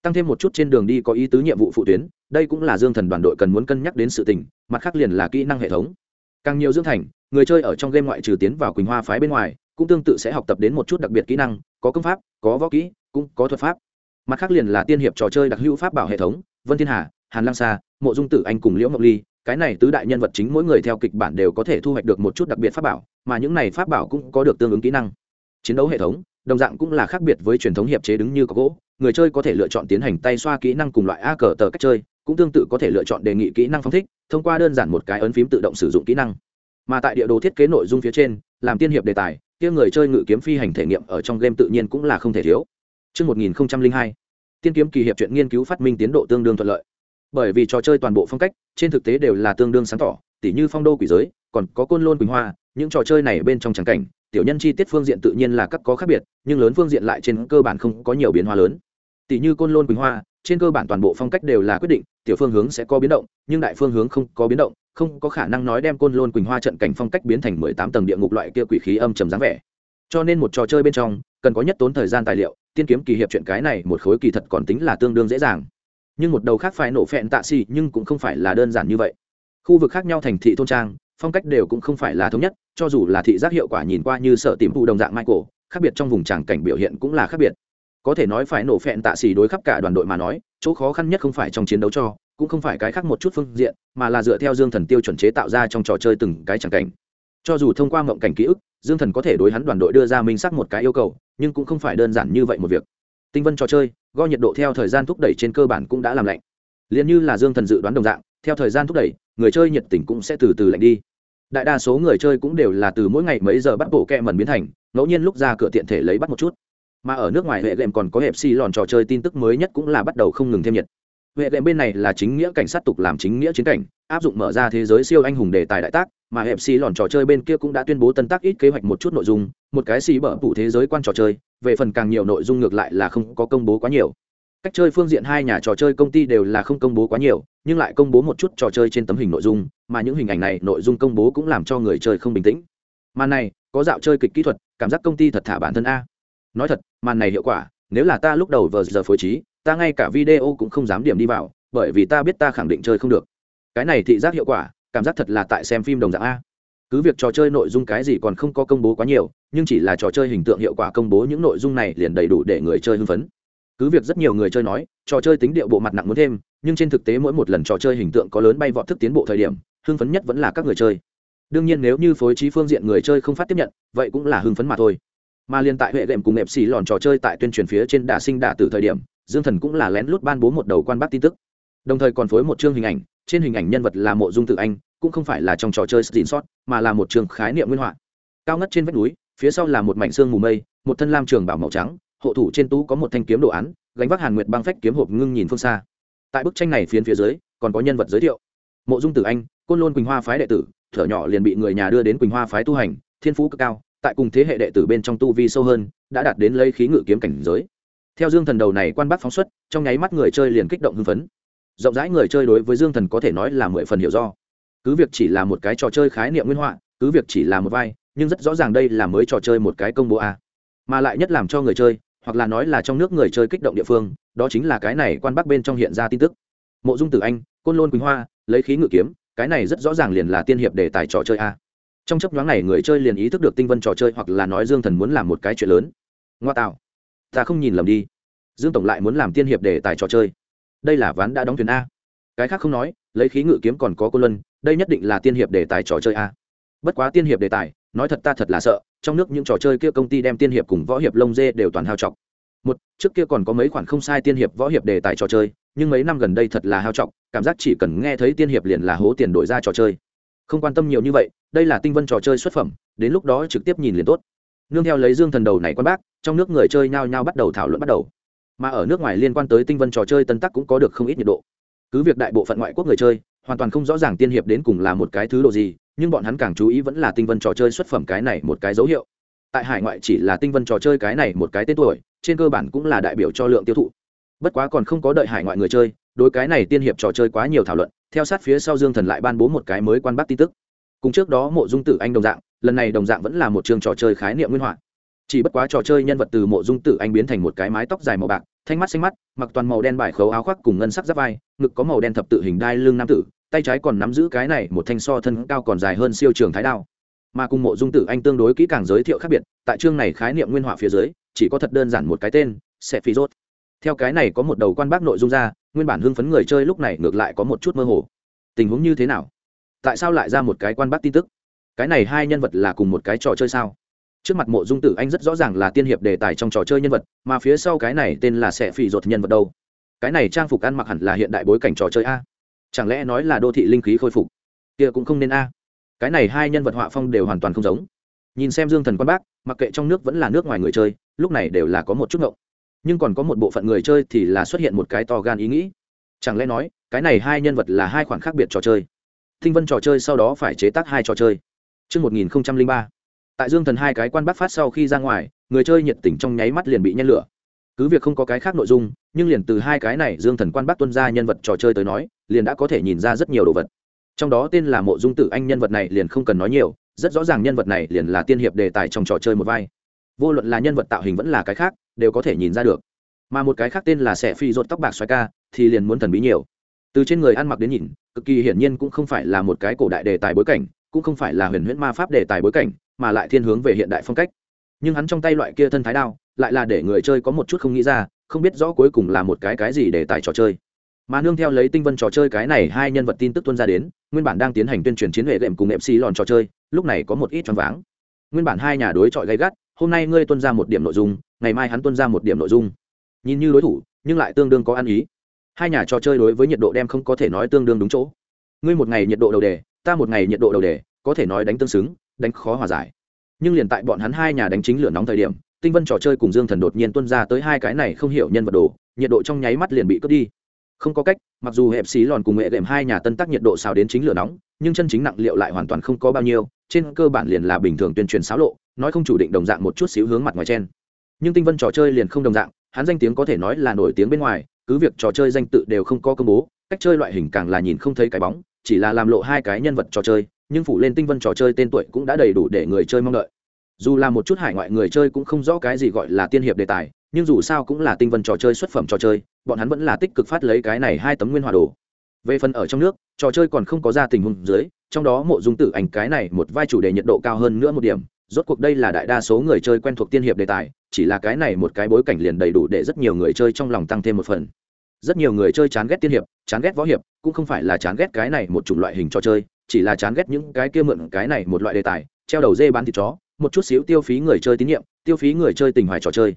Tăng thêm một chút trên đường đi có ý tứ nhiệm vụ phụ tuyến, đây cũng là dương thần đoàn đội cần muốn cân nhắc đến sự tình, mặt khác liền là kỹ năng hệ thống. Càng nhiều dương thành, người chơi ở trong game ngoại trừ tiến vào quỳnh hoa phái bên ngoài, cũng tương tự sẽ học tập đến một chút đặc biệt kỹ năng, có công pháp, có võ kỹ, cũng có thuật pháp. Mặt khác liền là tiên hiệp trò chơi đặc hữu pháp bảo hệ thống, vân thiên hà, hàn lang sa, mộ dung tử anh cùng liễu ngọc ly cái này tứ đại nhân vật chính mỗi người theo kịch bản đều có thể thu hoạch được một chút đặc biệt pháp bảo mà những này pháp bảo cũng có được tương ứng kỹ năng. Chiến đấu hệ thống đồng dạng cũng là khác biệt với truyền thống hiệp chế đứng như có gỗ người chơi có thể lựa chọn tiến hành tay xoa kỹ năng cùng loại a cờ tờ cách chơi cũng tương tự có thể lựa chọn đề nghị kỹ năng phong thích thông qua đơn giản một cái ấn phím tự động sử dụng kỹ năng. Mà tại địa đồ thiết kế nội dung phía trên làm tiên hiệp đề tài kia người chơi ngự kiếm phi hành thể nghiệm ở trong game tự nhiên cũng là không thể thiếu. Trước 1002, tiên kiếm kỳ hiệp chuyện nghiên cứu phát minh tiến độ tương đương thuận lợi. Bởi vì trò chơi toàn bộ phong cách, trên thực tế đều là tương đương sáng tỏ, tỉ như phong đô quỷ giới, còn có côn lôn quỳnh hoa, những trò chơi này bên trong tràng cảnh, tiểu nhân chi tiết phương diện tự nhiên là các có khác biệt, nhưng lớn phương diện lại trên cơ bản không có nhiều biến hóa lớn. Tỷ như côn lôn quỳnh hoa, trên cơ bản toàn bộ phong cách đều là quyết định, tiểu phương hướng sẽ có biến động, nhưng đại phương hướng không có biến động, không có khả năng nói đem côn lôn quỳnh hoa trận cảnh phong cách biến thành mười tám tầng địa ngục loại kia quỷ khí âm trầm dáng vẻ cho nên một trò chơi bên trong cần có nhất tốn thời gian tài liệu tiên kiếm kỳ hiệp chuyện cái này một khối kỳ thật còn tính là tương đương dễ dàng nhưng một đầu khác phải nổ phẹn tạ xì, nhưng cũng không phải là đơn giản như vậy. Khu vực khác nhau thành thị thôn trang, phong cách đều cũng không phải là thống nhất, cho dù là thị giác hiệu quả nhìn qua như sợ tìm vụ đồng dạng michael, khác biệt trong vùng tràng cảnh biểu hiện cũng là khác biệt. Có thể nói phải nổ phẹn tạ xì đối khắp cả đoàn đội mà nói, chỗ khó khăn nhất không phải trong chiến đấu cho, cũng không phải cái khác một chút phương diện, mà là dựa theo dương thần tiêu chuẩn chế tạo ra trong trò chơi từng cái tràng cảnh. Cho dù thông qua mộng cảnh ký ức, dương thần có thể đối hắn đoàn đội đưa ra minh sắc một cái yêu cầu, nhưng cũng không phải đơn giản như vậy một việc tinh vân trò chơi go nhiệt độ theo thời gian thúc đẩy trên cơ bản cũng đã làm lạnh. Liền như là dương thần dự đoán đồng dạng, theo thời gian thúc đẩy, người chơi nhiệt tình cũng sẽ từ từ lạnh đi. Đại đa số người chơi cũng đều là từ mỗi ngày mấy giờ bắt bộ kẹ mần biến thành, ngẫu nhiên lúc ra cửa tiện thể lấy bắt một chút. Mà ở nước ngoài huệ lệm còn có hẹp xi lòn trò chơi tin tức mới nhất cũng là bắt đầu không ngừng thêm nhiệt. Huệ lệm bên này là chính nghĩa cảnh sát tục làm chính nghĩa chiến cảnh, áp dụng mở ra thế giới siêu anh hùng đề tài đại tác mà hẹp xì lòn trò chơi bên kia cũng đã tuyên bố tân tác ít kế hoạch một chút nội dung, một cái xì bở phụ thế giới quan trò chơi, về phần càng nhiều nội dung ngược lại là không có công bố quá nhiều. Cách chơi phương diện hai nhà trò chơi công ty đều là không công bố quá nhiều, nhưng lại công bố một chút trò chơi trên tấm hình nội dung, mà những hình ảnh này nội dung công bố cũng làm cho người chơi không bình tĩnh. Màn này, có dạo chơi kịch kỹ thuật, cảm giác công ty thật thả bản thân a. Nói thật, màn này hiệu quả, nếu là ta lúc đầu vờ giờ phối trí, ta ngay cả video cũng không dám điểm đi vào, bởi vì ta biết ta khẳng định chơi không được. Cái này thị giác hiệu quả cảm giác thật là tại xem phim đồng dạng a. Cứ việc trò chơi nội dung cái gì còn không có công bố quá nhiều, nhưng chỉ là trò chơi hình tượng hiệu quả công bố những nội dung này liền đầy đủ để người chơi hưng phấn. Cứ việc rất nhiều người chơi nói, trò chơi tính điệu bộ mặt nặng muốn thêm, nhưng trên thực tế mỗi một lần trò chơi hình tượng có lớn bay vọt thức tiến bộ thời điểm, hưng phấn nhất vẫn là các người chơi. Đương nhiên nếu như phối trí phương diện người chơi không phát tiếp nhận, vậy cũng là hưng phấn mà thôi. Mà liên tại huệ đệm cùng ép xì lòn trò chơi tại tuyên truyền phía trên đả sinh đả từ thời điểm, dương thần cũng là lén lút ban bố một đầu quan bác tin tức. Đồng thời còn phối một chương hình ảnh, trên hình ảnh nhân vật là mộ dung tự anh cũng không phải là trong trò chơi xin sót mà là một trường khái niệm nguyên họa. Cao ngất trên vách núi, phía sau là một mảnh xương mù mây, một thân lam trường bảo màu trắng, hộ thủ trên tú có một thanh kiếm đồ án, gánh vác hàn nguyệt băng phách kiếm hộp ngưng nhìn phương xa. Tại bức tranh này phiến phía dưới, còn có nhân vật giới thiệu. Mộ dung tử anh, côn lôn quỳnh hoa phái đệ tử, thở nhỏ liền bị người nhà đưa đến quỳnh hoa phái tu hành, thiên phú cực cao, tại cùng thế hệ đệ tử bên trong tu vi sâu hơn, đã đạt đến lấy khí ngự kiếm cảnh giới. Theo dương thần đầu này quan bác phóng xuất, trong nháy mắt người chơi liền kích động hưng phấn. Rộng rãi người chơi đối với dương thần có thể nói là mười phần hiểu do cứ việc chỉ là một cái trò chơi khái niệm nguyên họa, cứ việc chỉ là một vai, nhưng rất rõ ràng đây là mới trò chơi một cái công bố a. Mà lại nhất làm cho người chơi, hoặc là nói là trong nước người chơi kích động địa phương, đó chính là cái này quan bắc bên trong hiện ra tin tức. Mộ dung tử anh, côn lôn quỳnh hoa, lấy khí ngự kiếm, cái này rất rõ ràng liền là tiên hiệp đề tài trò chơi a. Trong chấp nhoáng này người chơi liền ý thức được tinh vân trò chơi hoặc là nói dương thần muốn làm một cái chuyện lớn. Ngoa tạo. Ta không nhìn lầm đi. Dương tổng lại muốn làm tiên hiệp đề tài trò chơi. Đây là ván đã đóng thuyền a. Cái khác không nói lấy khí ngự kiếm còn có cô luân, đây nhất định là tiên hiệp đề tài trò chơi a. Bất quá tiên hiệp đề tài, nói thật ta thật là sợ, trong nước những trò chơi kia công ty đem tiên hiệp cùng võ hiệp lông dê đều toàn hao trọng một, trước kia còn có mấy khoản không sai tiên hiệp võ hiệp đề tài trò chơi, nhưng mấy năm gần đây thật là hao trọng cảm giác chỉ cần nghe thấy tiên hiệp liền là hố tiền đổi ra trò chơi. Không quan tâm nhiều như vậy, đây là tinh vân trò chơi xuất phẩm, đến lúc đó trực tiếp nhìn liền tốt. Nương theo lấy dương thần đầu này quan bác, trong nước người chơi nhao nhao bắt đầu thảo luận bắt đầu. Mà ở nước ngoài liên quan tới tinh vân trò chơi tân tắc cũng có được không ít nhiệt độ cứ việc đại bộ phận ngoại quốc người chơi, hoàn toàn không rõ ràng tiên hiệp đến cùng là một cái thứ độ gì, nhưng bọn hắn càng chú ý vẫn là tinh vân trò chơi xuất phẩm cái này một cái dấu hiệu. Tại hải ngoại chỉ là tinh vân trò chơi cái này một cái tên tuổi, trên cơ bản cũng là đại biểu cho lượng tiêu thụ. Bất quá còn không có đợi hải ngoại người chơi, đối cái này tiên hiệp trò chơi quá nhiều thảo luận, theo sát phía sau dương thần lại ban bố một cái mới quan bác tin tức. Cùng trước đó mộ dung tử anh đồng dạng, lần này đồng dạng vẫn là một trường trò chơi khái niệm nguyên họa. Chỉ bất quá trò chơi nhân vật từ mộ dung tử anh biến thành một cái mái tóc dài màu bạc thanh mắt xanh mắt, mặc toàn màu đen bài khấu áo khoác cùng ngân sắc giáp vai, ngực có màu đen thập tự hình đai lưng nam tử, tay trái còn nắm giữ cái này một thanh so thân cao còn dài hơn siêu trường thái đao. Mà cùng mộ dung tử anh tương đối kỹ càng giới thiệu khác biệt, tại chương này khái niệm nguyên họa phía dưới, chỉ có thật đơn giản một cái tên sẽ phi rốt theo cái này có một đầu quan bác nội dung ra, nguyên bản hưng phấn người chơi lúc này ngược lại có một chút mơ hồ. Tình huống như thế nào? Tại sao lại ra một cái quan bác tin tức? Cái này hai nhân vật là cùng một cái trò chơi sao? Trước mặt mộ dung tử anh rất rõ ràng là tiên hiệp đề tài trong trò chơi nhân vật mà phía sau cái này tên là sẽ phỉ ruột nhân vật đâu? Cái này trang phục ăn mặc hẳn là hiện đại bối cảnh trò chơi a. Chẳng lẽ nói là đô thị linh khí khôi phục? Kia cũng không nên a. Cái này hai nhân vật họa phong đều hoàn toàn không giống. Nhìn xem dương thần quan bác mặc kệ trong nước vẫn là nước ngoài người chơi lúc này đều là có một chút ngộng. Nhưng còn có một bộ phận người chơi thì là xuất hiện một cái to gan ý nghĩ. Chẳng lẽ nói cái này hai nhân vật là hai khoản khác biệt trò chơi? Thinh vân trò chơi sau đó phải chế tác hai trò chơi. Trước 1003, tại dương thần hai cái quan bắc phát sau khi ra ngoài, người chơi nhiệt tình trong nháy mắt liền bị nhen lửa. Cứ việc không có cái khác nội dung, nhưng liền từ hai cái này dương thần quan bắc tuân ra nhân vật trò chơi tới nói, liền đã có thể nhìn ra rất nhiều đồ vật. Trong đó tên là mộ dung tử anh nhân vật này liền không cần nói nhiều, rất rõ ràng nhân vật này liền là tiên hiệp đề tài trong trò chơi một vai. Vô luận là nhân vật tạo hình vẫn là cái khác, đều có thể nhìn ra được. Mà một cái khác tên là sẻ phi rột tóc bạc xoài ca, thì liền muốn thần bí nhiều. Từ trên người ăn mặc đến nhìn, cực kỳ hiển nhiên cũng không phải là một cái cổ đại đề tài bối cảnh, cũng không phải là huyền huyễn ma pháp đề tài bối cảnh mà lại thiên hướng về hiện đại phong cách. Nhưng hắn trong tay loại kia thân thái đao, lại là để người chơi có một chút không nghĩ ra, không biết rõ cuối cùng là một cái cái gì để tài trò chơi. Mà nương theo lấy tinh vân trò chơi cái này hai nhân vật tin tức tuân ra đến, nguyên bản đang tiến hành tuyên truyền chiến hệ đệm cùng mc lòn trò chơi, lúc này có một ít choáng váng. Nguyên bản hai nhà đối chọi gay gắt, hôm nay ngươi tuân ra một điểm nội dung, ngày mai hắn tuân ra một điểm nội dung. Nhìn như đối thủ, nhưng lại tương đương có ăn ý. Hai nhà trò chơi đối với nhiệt độ đem không có thể nói tương đương đúng chỗ. Ngươi một ngày nhiệt độ đầu đề, ta một ngày nhiệt độ đầu đề, có thể nói đánh tương xứng đánh khó hòa giải. Nhưng liền tại bọn hắn hai nhà đánh chính lửa nóng thời điểm, tinh vân trò chơi cùng dương thần đột nhiên tuân ra tới hai cái này không hiểu nhân vật đồ, nhiệt độ trong nháy mắt liền bị cướp đi. Không có cách, mặc dù hẹp xí lòn cùng nghệ đệm hai nhà tân tác nhiệt độ xào đến chính lửa nóng, nhưng chân chính nặng liệu lại hoàn toàn không có bao nhiêu, trên cơ bản liền là bình thường tuyên truyền xáo lộ, nói không chủ định đồng dạng một chút xíu hướng mặt ngoài trên nhưng tinh vân trò chơi liền không đồng dạng, hắn danh tiếng có thể nói là nổi tiếng bên ngoài, cứ việc trò chơi danh tự đều không có công bố, cách chơi loại hình càng là nhìn không thấy cái bóng, chỉ là làm lộ hai cái nhân vật trò chơi nhưng phủ lên tinh vân trò chơi tên tuổi cũng đã đầy đủ để người chơi mong đợi. Dù là một chút hải ngoại người chơi cũng không rõ cái gì gọi là tiên hiệp đề tài, nhưng dù sao cũng là tinh vân trò chơi xuất phẩm trò chơi, bọn hắn vẫn là tích cực phát lấy cái này hai tấm nguyên hòa đồ. Về phần ở trong nước, trò chơi còn không có ra tình huống dưới, trong đó mộ dung tử ảnh cái này một vai chủ đề nhiệt độ cao hơn nữa một điểm, rốt cuộc đây là đại đa số người chơi quen thuộc tiên hiệp đề tài, chỉ là cái này một cái bối cảnh liền đầy đủ để rất nhiều người chơi trong lòng tăng thêm một phần. Rất nhiều người chơi chán ghét tiên hiệp, chán ghét võ hiệp, cũng không phải là chán ghét cái này một chủng loại hình trò chơi chỉ là chán ghét những cái kia mượn cái này một loại đề tài, treo đầu dê bán thịt chó, một chút xíu tiêu phí người chơi tín nhiệm, tiêu phí người chơi tình hoài trò chơi.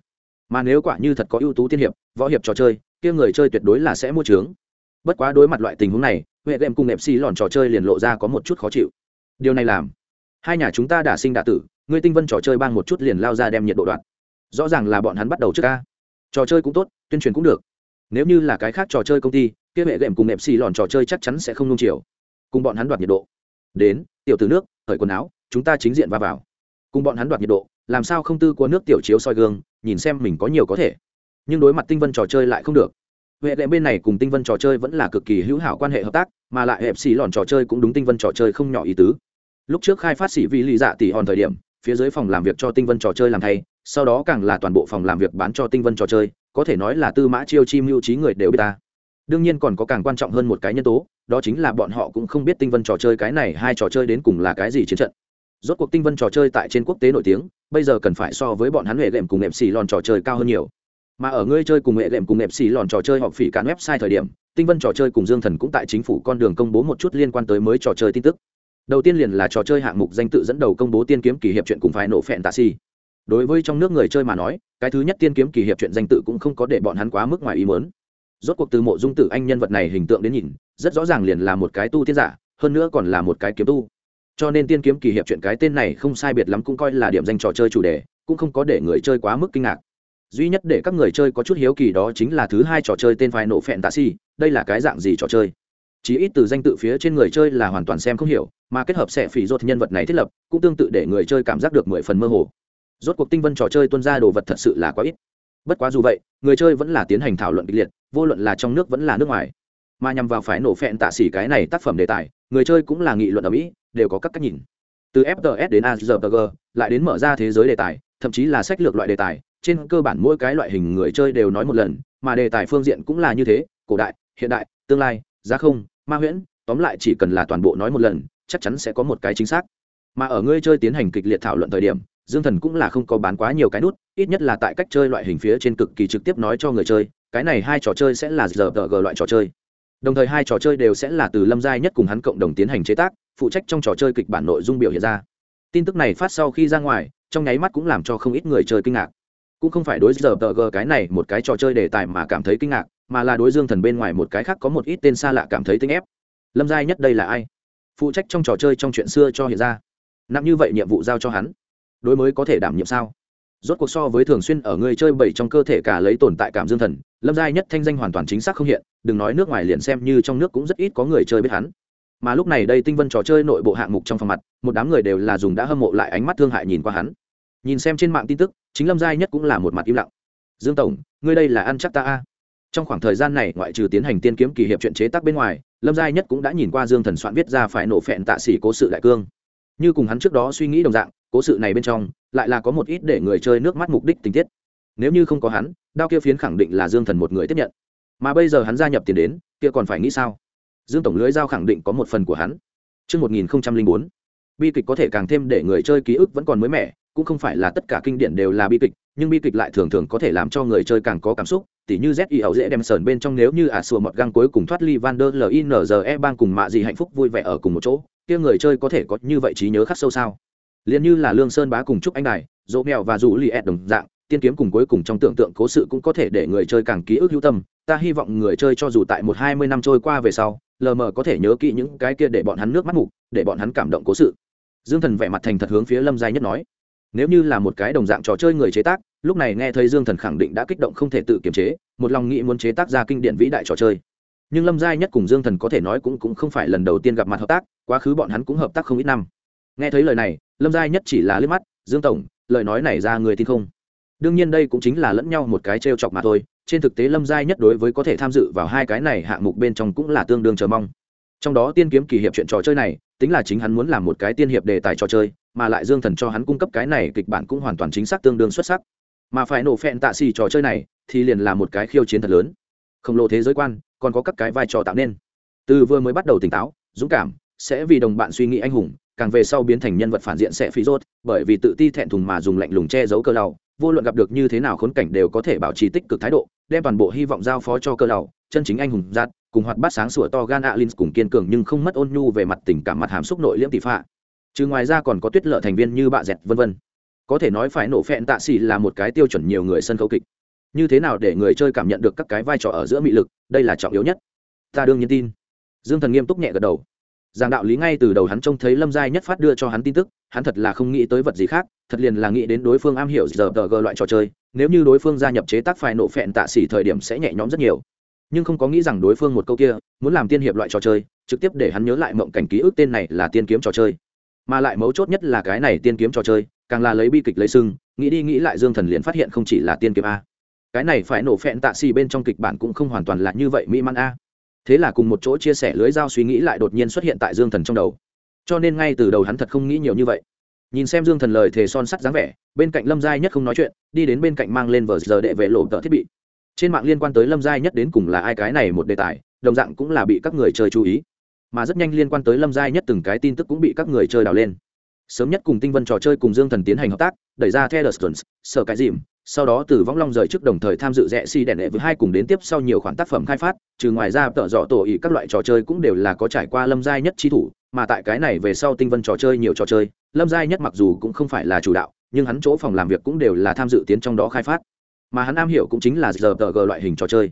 Mà nếu quả như thật có ưu tú tiên hiệp, võ hiệp trò chơi, kia người chơi tuyệt đối là sẽ mua trướng bất quá đối mặt loại tình huống này, huệ đệm cùng nẹp xì lòn trò chơi liền lộ ra có một chút khó chịu. Điều này làm, hai nhà chúng ta đã sinh đả tử, người tinh vân trò chơi bang một chút liền lao ra đem nhiệt độ đoạn. Rõ ràng là bọn hắn bắt đầu trước ca. Trò chơi cũng tốt, tuyên truyền cũng được. Nếu như là cái khác trò chơi công ty, kia huệ đệm cùng nẹp xì lòn trò chơi chắc chắn sẽ không nung chiều cùng bọn hắn đoạt nhiệt độ. Đến, tiểu từ nước khởi quần áo, chúng ta chính diện va vào. Cùng bọn hắn đoạt nhiệt độ, làm sao không tư của nước tiểu chiếu soi gương, nhìn xem mình có nhiều có thể. Nhưng đối mặt tinh vân trò chơi lại không được. Huệ đệ bên này cùng tinh vân trò chơi vẫn là cực kỳ hữu hảo quan hệ hợp tác, mà lại hẹp xì lòn trò chơi cũng đúng tinh vân trò chơi không nhỏ ý tứ. Lúc trước khai phát xỉ vi lì dạ tỷ hòn thời điểm, phía dưới phòng làm việc cho tinh vân trò chơi làm thay, sau đó càng là toàn bộ phòng làm việc bán cho tinh vân trò chơi, có thể nói là tư mã chiêu chi mưu trí người đều biết ta. Đương nhiên còn có càng quan trọng hơn một cái nhân tố đó chính là bọn họ cũng không biết tinh vân trò chơi cái này hai trò chơi đến cùng là cái gì chiến trận. Rốt cuộc tinh vân trò chơi tại trên quốc tế nổi tiếng, bây giờ cần phải so với bọn hắn huệ lệm cùng nệm xì lòn trò chơi cao hơn nhiều. Mà ở ngươi chơi cùng huệ lệm cùng nệm xì lòn trò chơi họp phỉ cán website thời điểm, tinh vân trò chơi cùng dương thần cũng tại chính phủ con đường công bố một chút liên quan tới mới trò chơi tin tức. Đầu tiên liền là trò chơi hạng mục danh tự dẫn đầu công bố tiên kiếm kỳ hiệp chuyện cùng phải nổ phẹn tạ si đối với trong nước người chơi mà nói, cái thứ nhất tiên kiếm kỳ hiệp chuyện danh tự cũng không có để bọn hắn quá mức ngoài ý muốn. Rốt cuộc từ mộ dung tử anh nhân vật này hình tượng đến nhìn rất rõ ràng liền là một cái tu tiên giả, hơn nữa còn là một cái kiếm tu. Cho nên tiên kiếm kỳ hiệp chuyện cái tên này không sai biệt lắm cũng coi là điểm danh trò chơi chủ đề, cũng không có để người chơi quá mức kinh ngạc. Duy nhất để các người chơi có chút hiếu kỳ đó chính là thứ hai trò chơi tên phai nổ phẹn tạ si đây là cái dạng gì trò chơi? Chỉ ít từ danh tự phía trên người chơi là hoàn toàn xem không hiểu, mà kết hợp sẽ phỉ rốt nhân vật này thiết lập, cũng tương tự để người chơi cảm giác được mười phần mơ hồ. Rốt cuộc tinh vân trò chơi tuân ra đồ vật thật sự là quá ít. Bất quá dù vậy, người chơi vẫn là tiến hành thảo luận kịch liệt, vô luận là trong nước vẫn là nước ngoài mà nhằm vào phải nổ phẹn tạ xỉ cái này tác phẩm đề tài, người chơi cũng là nghị luận ở mỹ, đều có các cách nhìn. Từ fts đến azrg lại đến mở ra thế giới đề tài, thậm chí là sách lược loại đề tài, trên cơ bản mỗi cái loại hình người chơi đều nói một lần, mà đề tài phương diện cũng là như thế, cổ đại, hiện đại, tương lai, giá không, ma huyễn, tóm lại chỉ cần là toàn bộ nói một lần, chắc chắn sẽ có một cái chính xác. Mà ở ngươi chơi tiến hành kịch liệt thảo luận thời điểm, dương thần cũng là không có bán quá nhiều cái nút, ít nhất là tại cách chơi loại hình phía trên cực kỳ trực tiếp nói cho người chơi, cái này hai trò chơi sẽ là giờ g loại trò chơi đồng thời hai trò chơi đều sẽ là từ lâm giai nhất cùng hắn cộng đồng tiến hành chế tác, phụ trách trong trò chơi kịch bản nội dung biểu hiện ra. Tin tức này phát sau khi ra ngoài, trong nháy mắt cũng làm cho không ít người chơi kinh ngạc. Cũng không phải đối giờ tờ g cái này một cái trò chơi đề tài mà cảm thấy kinh ngạc, mà là đối dương thần bên ngoài một cái khác có một ít tên xa lạ cảm thấy tinh ép. Lâm giai nhất đây là ai? Phụ trách trong trò chơi trong chuyện xưa cho hiện ra. Nặng như vậy nhiệm vụ giao cho hắn, đối mới có thể đảm nhiệm sao? Rốt cuộc so với thường xuyên ở người chơi bảy trong cơ thể cả lấy tồn tại cảm dương thần lâm giai nhất thanh danh hoàn toàn chính xác không hiện, đừng nói nước ngoài liền xem như trong nước cũng rất ít có người chơi biết hắn. Mà lúc này đây tinh vân trò chơi nội bộ hạng mục trong phòng mặt, một đám người đều là dùng đã hâm mộ lại ánh mắt thương hại nhìn qua hắn. Nhìn xem trên mạng tin tức, chính lâm giai nhất cũng là một mặt im lặng. Dương tổng, ngươi đây là ăn chắc ta a? Trong khoảng thời gian này, ngoại trừ tiến hành tiên kiếm kỳ hiệp chuyện chế tác bên ngoài, lâm giai nhất cũng đã nhìn qua dương thần soạn viết ra phải nổ phẹn tạ xỉ cố sự đại cương. Như cùng hắn trước đó suy nghĩ đồng dạng, cố sự này bên trong, lại là có một ít để người chơi nước mắt mục đích tình tiết. Nếu như không có hắn đao kia phiến khẳng định là dương thần một người tiếp nhận. Mà bây giờ hắn gia nhập tiền đến kia còn phải nghĩ sao? Dương tổng lưới giao khẳng định có một phần của hắn. Trước 1004, bi kịch có thể càng thêm để người chơi ký ức vẫn còn mới mẻ cũng không phải là tất cả kinh điển đều là bi kịch nhưng bi kịch lại thường thường có thể làm cho người chơi càng có cảm xúc tỉ như z y ẩu dễ đem sờn bên trong nếu như ả sùa mọt găng cuối cùng thoát ly van der linze bang cùng mạ gì hạnh phúc vui vẻ ở cùng một chỗ kia người chơi có thể có như vậy trí nhớ khắc sâu sao? Liền như là lương sơn bá cùng chúc anh đài dỗ mèo và dù li ed đồng dạng tiên kiếm cùng cuối cùng trong tưởng tượng cố sự cũng có thể để người chơi càng ký ức hữu tâm. Ta hy vọng người chơi cho dù tại một hai mươi năm trôi qua về sau, lờ mờ có thể nhớ kỹ những cái kia để bọn hắn nước mắt mục, để bọn hắn cảm động cố sự. Dương thần vẻ mặt thành thật hướng phía lâm giai nhất nói, nếu như là một cái đồng dạng trò chơi người chế tác, lúc này nghe thấy dương thần khẳng định đã kích động không thể tự kiềm chế, một lòng nghĩ muốn chế tác ra kinh điển vĩ đại trò chơi. Nhưng lâm giai nhất cùng dương thần có thể nói cũng cũng không phải lần đầu tiên gặp mặt hợp tác, quá khứ bọn hắn cũng hợp tác không ít năm. Nghe thấy lời này, lâm giai nhất chỉ là liếc mắt, dương tổng, lời nói này ra người tin không? Đương nhiên đây cũng chính là lẫn nhau một cái t r e o chọc mà thôi, trên thực tế lâm giai nhất đối với có thể tham dự vào hai cái này hạng mục bên trong cũng là tương đương chờ mong. Trong đó tiên kiếm kỳ hiệp chuyện trò chơi này, tính là chính hắn muốn làm một cái tiên hiệp đề tài trò chơi, mà lại dương thần cho hắn cung cấp cái này kịch bản cũng hoàn toàn chính xác tương đương xuất sắc. Mà phải nổ phẹn tạ xì trò chơi này, thì liền là một cái khiêu chiến thật lớn. Khổng lồ thế giới quan, còn có các cái vai trò tạo nên. Từ vừa mới bắt đầu tỉnh táo, dũng cảm, sẽ vì đồng bạn suy nghĩ anh hùng, càng về sau biến thành nhân vật phản diện sẽ phí rốt, bởi vì tự ti thẹn thùng mà dùng lạnh lùng che giấu cơ đầu vô luận gặp được như thế nào khốn cảnh đều có thể bảo trì tích cực thái độ, đem toàn bộ hy vọng giao phó cho cơ đầu chân chính anh hùng giạt cùng hoạt bát sáng sủa to gan alin cùng kiên cường nhưng không mất ôn nhu về mặt tình cảm mặt hàm xúc nội liễm tỷ phạ. Trừ ngoài ra còn có tuyết lợ thành viên như bạ dẹt, vân vân. Có thể nói phải nổ phẹn tạ xỉ là một cái tiêu chuẩn nhiều người sân khấu kịch. Như thế nào để người chơi cảm nhận được các cái vai trò ở giữa mị lực, đây là trọng yếu nhất. Ta đương nhiên tin. Dương thần nghiêm túc nhẹ gật đầu giảng đạo lý ngay từ đầu hắn trông thấy lâm giai nhất phát đưa cho hắn tin tức, hắn thật là không nghĩ tới vật gì khác, thật liền là nghĩ đến đối phương am hiểu giờ tờ gờ loại trò chơi, nếu như đối phương gia nhập chế tác phải nộ phẹn tạ xỉ thời điểm sẽ nhẹ nhõm rất nhiều. Nhưng không có nghĩ rằng đối phương một câu kia, muốn làm tiên hiệp loại trò chơi, trực tiếp để hắn nhớ lại mộng cảnh ký ức tên này là tiên kiếm trò chơi. Mà lại mấu chốt nhất là cái này tiên kiếm trò chơi, càng là lấy bi kịch lấy sưng nghĩ đi nghĩ lại dương thần liền phát hiện không chỉ là tiên kiếm a. Cái này phải nổ phẹn tạ xì bên trong kịch bản cũng không hoàn toàn là như vậy mỹ man a thế là cùng một chỗ chia sẻ lưới dao suy nghĩ lại đột nhiên xuất hiện tại dương thần trong đầu. Cho nên ngay từ đầu hắn thật không nghĩ nhiều như vậy. Nhìn xem dương thần lời thề son sắt dáng vẻ, bên cạnh lâm giai nhất không nói chuyện, đi đến bên cạnh mang lên vờ giờ đệ vệ lộ tợ thiết bị. Trên mạng liên quan tới lâm giai nhất đến cùng là ai cái này một đề tài, đồng dạng cũng là bị các người chơi chú ý. Mà rất nhanh liên quan tới lâm giai nhất từng cái tin tức cũng bị các người chơi đào lên. Sớm nhất cùng tinh vân trò chơi cùng dương thần tiến hành hợp tác, đẩy ra theo đờ sở cái dìm sau đó từ võng long rời trước đồng thời tham dự rẽ si đèn đệ với hai cùng đến tiếp sau nhiều khoản tác phẩm khai phát, trừ ngoài ra tợ dọ tổ ý các loại trò chơi cũng đều là có trải qua lâm giai nhất chi thủ, mà tại cái này về sau tinh vân trò chơi nhiều trò chơi, lâm giai nhất mặc dù cũng không phải là chủ đạo, nhưng hắn chỗ phòng làm việc cũng đều là tham dự tiến trong đó khai phát. Mà hắn am hiểu cũng chính là giờ tờ g loại hình trò chơi.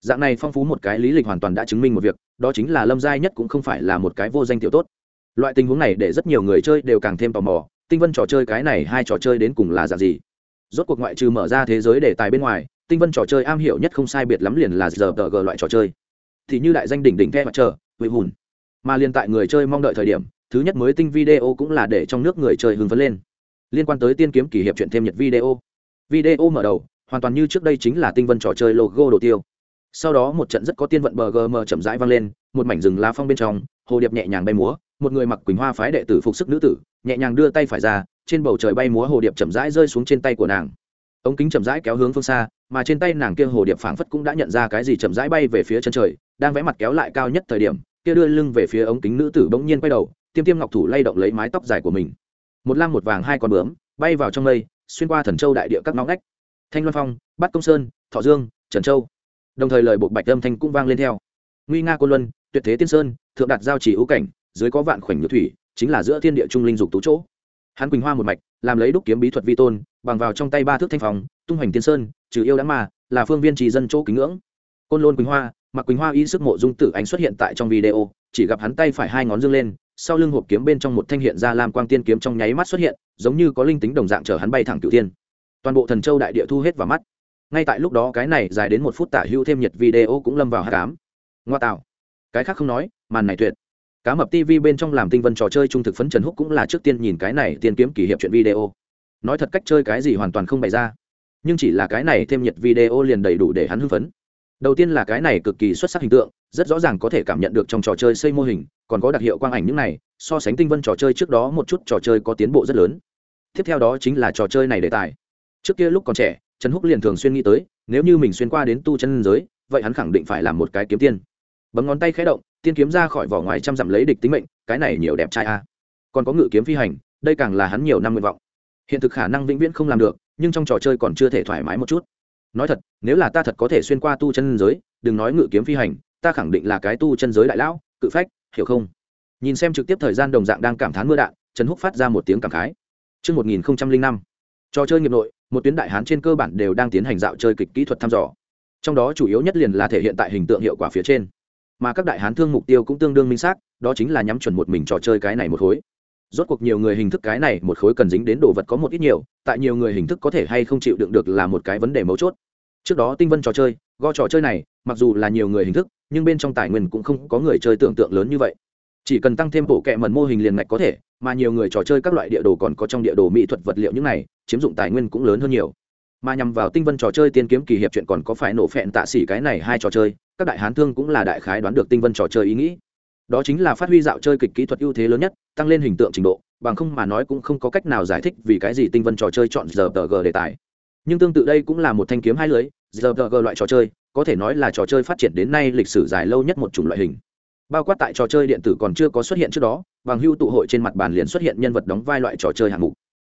Dạng này phong phú một cái lý lịch hoàn toàn đã chứng minh một việc, đó chính là lâm giai nhất cũng không phải là một cái vô danh tiểu tốt. Loại tình huống này để rất nhiều người chơi đều càng thêm tò mò, tinh vân trò chơi cái này hai trò chơi đến cùng là dạng gì? Rốt cuộc ngoại trừ mở ra thế giới để tài bên ngoài, tinh vân trò chơi am hiểu nhất không sai biệt lắm liền là giờ tờ g loại trò chơi. Thì như đại danh đỉnh đỉnh the mặt trời vị hùn. Mà liên tại người chơi mong đợi thời điểm, thứ nhất mới tinh video cũng là để trong nước người chơi hưng phấn lên. Liên quan tới tiên kiếm kỷ hiệp chuyện thêm nhật video. Video mở đầu, hoàn toàn như trước đây chính là tinh vân trò chơi logo đồ tiêu. Sau đó một trận rất có tiên vận bờ gm chậm rãi vang lên, một mảnh rừng lá phong bên trong, hồ điệp nhẹ nhàng bay múa, một người mặc quỳnh hoa phái đệ tử phục sức nữ tử, nhẹ nhàng đưa tay phải ra trên bầu trời bay múa hồ điệp chậm rãi rơi xuống trên tay của nàng. Ống kính chậm rãi kéo hướng phương xa, mà trên tay nàng kia hồ điệp phảng phất cũng đã nhận ra cái gì chậm rãi bay về phía chân trời, đang vẽ mặt kéo lại cao nhất thời điểm, kia đưa lưng về phía ống kính nữ tử bỗng nhiên quay đầu, tiêm tiêm ngọc thủ lay động lấy mái tóc dài của mình. Một lam một vàng hai con bướm, bay vào trong mây, xuyên qua thần châu đại địa các ngõ ngách. Thanh loan phong, bát công sơn, thọ dương, trần châu. Đồng thời lời buộc bạch âm thanh cũng vang lên theo. Nguy nga côn luân, tuyệt thế tiên sơn, thượng đạt giao chỉ ưu cảnh, dưới có vạn khoảnh nhược thủy, chính là giữa thiên địa trung linh dục tú chỗ hắn quỳnh hoa một mạch, làm lấy đúc kiếm bí thuật vi tôn, bằng vào trong tay ba thước thanh phòng tung hoành tiên sơn, trừ yêu đã mà, là phương viên trì dân chỗ kính ngưỡng. Côn lôn quỳnh hoa, mặc quỳnh hoa y sức mộ dung tử ánh xuất hiện tại trong video, chỉ gặp hắn tay phải hai ngón dương lên, sau lưng hộp kiếm bên trong một thanh hiện ra làm quang tiên kiếm trong nháy mắt xuất hiện, giống như có linh tính đồng dạng chở hắn bay thẳng cửu tiên toàn bộ thần châu đại địa thu hết vào mắt. Ngay tại lúc đó cái này dài đến một phút tả hưu thêm nhiệt video cũng lâm vào hạ cám ngoa tạo. Cái khác không nói, màn này tuyệt cá mập tv bên trong làm tinh vân trò chơi trung thực phấn trần húc cũng là trước tiên nhìn cái này tiên kiếm kỷ hiệp chuyện video. Nói thật cách chơi cái gì hoàn toàn không bày ra. Nhưng chỉ là cái này thêm nhiệt video liền đầy đủ để hắn hưng phấn. Đầu tiên là cái này cực kỳ xuất sắc hình tượng, rất rõ ràng có thể cảm nhận được trong trò chơi xây mô hình, còn có đặc hiệu quang ảnh những này, so sánh tinh vân trò chơi trước đó một chút trò chơi có tiến bộ rất lớn. Tiếp theo đó chính là trò chơi này đề tài. Trước kia lúc còn trẻ, trần húc liền thường xuyên nghĩ tới, nếu như mình xuyên qua đến tu chân giới, vậy hắn khẳng định phải làm một cái kiếm tiên. Bấm ngón tay khé động tiên kiếm ra khỏi vỏ ngoài trăm dặm lấy địch tính mệnh cái này nhiều đẹp trai a. Còn có ngự kiếm phi hành đây càng là hắn nhiều năm nguyện vọng. Hiện thực khả năng vĩnh viễn không làm được nhưng trong trò chơi còn chưa thể thoải mái một chút. Nói thật nếu là ta thật có thể xuyên qua tu chân giới đừng nói ngự kiếm phi hành ta khẳng định là cái tu chân giới đại lão cự phách hiểu không? Nhìn xem trực tiếp thời gian đồng dạng đang cảm thán mưa đạn trần húc phát ra một tiếng cảm khái. Trước 1005, trò chơi nghiệp nội một tuyến đại hán trên cơ bản đều đang tiến hành dạo chơi kịch kỹ thuật thăm dò. Trong đó chủ yếu nhất liền là thể hiện tại hình tượng hiệu quả phía trên mà các đại hán thương mục tiêu cũng tương đương minh xác, đó chính là nhắm chuẩn một mình trò chơi cái này một khối. Rốt cuộc nhiều người hình thức cái này một khối cần dính đến đồ vật có một ít nhiều, tại nhiều người hình thức có thể hay không chịu đựng được là một cái vấn đề mấu chốt. Trước đó tinh vân trò chơi, go trò chơi này, mặc dù là nhiều người hình thức, nhưng bên trong tài nguyên cũng không có người chơi tưởng tượng lớn như vậy. Chỉ cần tăng thêm bộ kệ mần mô hình liền ngạch có thể, mà nhiều người trò chơi các loại địa đồ còn có trong địa đồ mỹ thuật vật liệu những này, chiếm dụng tài nguyên cũng lớn hơn nhiều mà nhằm vào tinh vân trò chơi tiên kiếm kỳ hiệp chuyện còn có phải nổ phẹn tạ xỉ cái này hai trò chơi, các đại hán thương cũng là đại khái đoán được tinh vân trò chơi ý nghĩ. Đó chính là phát huy dạo chơi kịch kỹ thuật ưu thế lớn nhất, tăng lên hình tượng trình độ, bằng không mà nói cũng không có cách nào giải thích vì cái gì tinh vân trò chơi chọn giờ tờ g đề tài. Nhưng tương tự đây cũng là một thanh kiếm hai lưới giờ tờ g loại trò chơi, có thể nói là trò chơi phát triển đến nay lịch sử dài lâu nhất một chủng loại hình. Bao quát tại trò chơi điện tử còn chưa có xuất hiện trước đó, bằng hưu tụ hội trên mặt bàn liền xuất hiện nhân vật đóng vai loại trò chơi hạng mục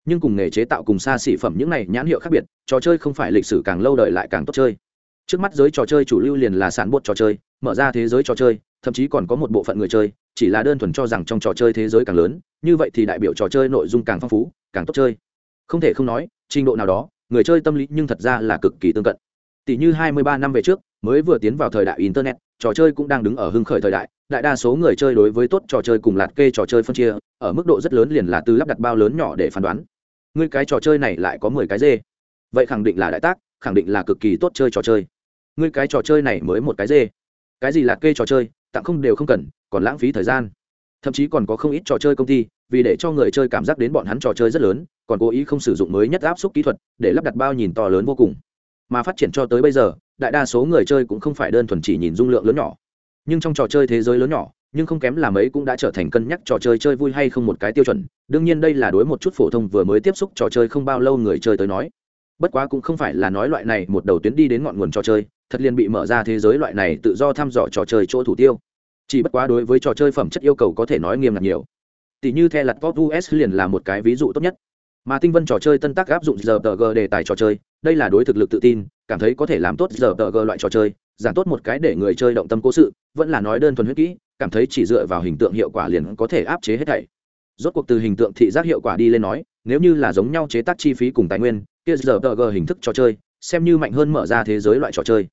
nhưng cùng nghề chế tạo cùng xa xỉ phẩm những này nhãn hiệu khác biệt, trò chơi không phải lịch sử càng lâu đời lại càng tốt chơi. Trước mắt giới trò chơi chủ lưu liền là sản bột trò chơi, mở ra thế giới trò chơi, thậm chí còn có một bộ phận người chơi, chỉ là đơn thuần cho rằng trong trò chơi thế giới càng lớn, như vậy thì đại biểu trò chơi nội dung càng phong phú, càng tốt chơi. Không thể không nói, trình độ nào đó, người chơi tâm lý nhưng thật ra là cực kỳ tương cận. Tỷ như 23 năm về trước, mới vừa tiến vào thời đại internet, trò chơi cũng đang đứng ở hưng khởi thời đại đại đa số người chơi đối với tốt trò chơi cùng lạt kê trò chơi phân chia, ở mức độ rất lớn liền là từ lắp đặt bao lớn nhỏ để phán đoán. Ngươi cái trò chơi này lại có mười cái dê. Vậy khẳng định là đại tác, khẳng định là cực kỳ tốt chơi trò chơi. Ngươi cái trò chơi này mới một cái dê. Cái gì lạt kê trò chơi, tặng không đều không cần, còn lãng phí thời gian. Thậm chí còn có không ít trò chơi công ty, vì để cho người chơi cảm giác đến bọn hắn trò chơi rất lớn, còn cố ý không sử dụng mới nhất áp suất kỹ thuật, để lắp đặt bao nhìn to lớn vô cùng. Mà phát triển cho tới bây giờ, đại đa số người chơi cũng không phải đơn thuần chỉ nhìn dung lượng lớn nhỏ nhưng trong trò chơi thế giới lớn nhỏ, nhưng không kém là mấy cũng đã trở thành cân nhắc trò chơi chơi vui hay không một cái tiêu chuẩn. Đương nhiên đây là đối một chút phổ thông vừa mới tiếp xúc trò chơi không bao lâu người chơi tới nói. Bất quá cũng không phải là nói loại này một đầu tuyến đi đến ngọn nguồn trò chơi, thật liền bị mở ra thế giới loại này tự do thăm dò trò chơi chỗ thủ tiêu. Chỉ bất quá đối với trò chơi phẩm chất yêu cầu có thể nói nghiêm ngặt nhiều. Tỷ như the lặt pop us liền là một cái ví dụ tốt nhất. Mà tinh vân trò chơi tân tác áp dụng giờ tờ g đề tài trò chơi, đây là đối thực lực tự tin, cảm thấy có thể làm tốt giờ tờ g loại trò chơi giảng tốt một cái để người chơi động tâm cố sự, vẫn là nói đơn thuần huyết kỹ, cảm thấy chỉ dựa vào hình tượng hiệu quả liền có thể áp chế hết thảy. Rốt cuộc từ hình tượng thị giác hiệu quả đi lên nói, nếu như là giống nhau chế tác chi phí cùng tài nguyên, kia giờ tờ g hình thức trò chơi, xem như mạnh hơn mở ra thế giới loại trò chơi.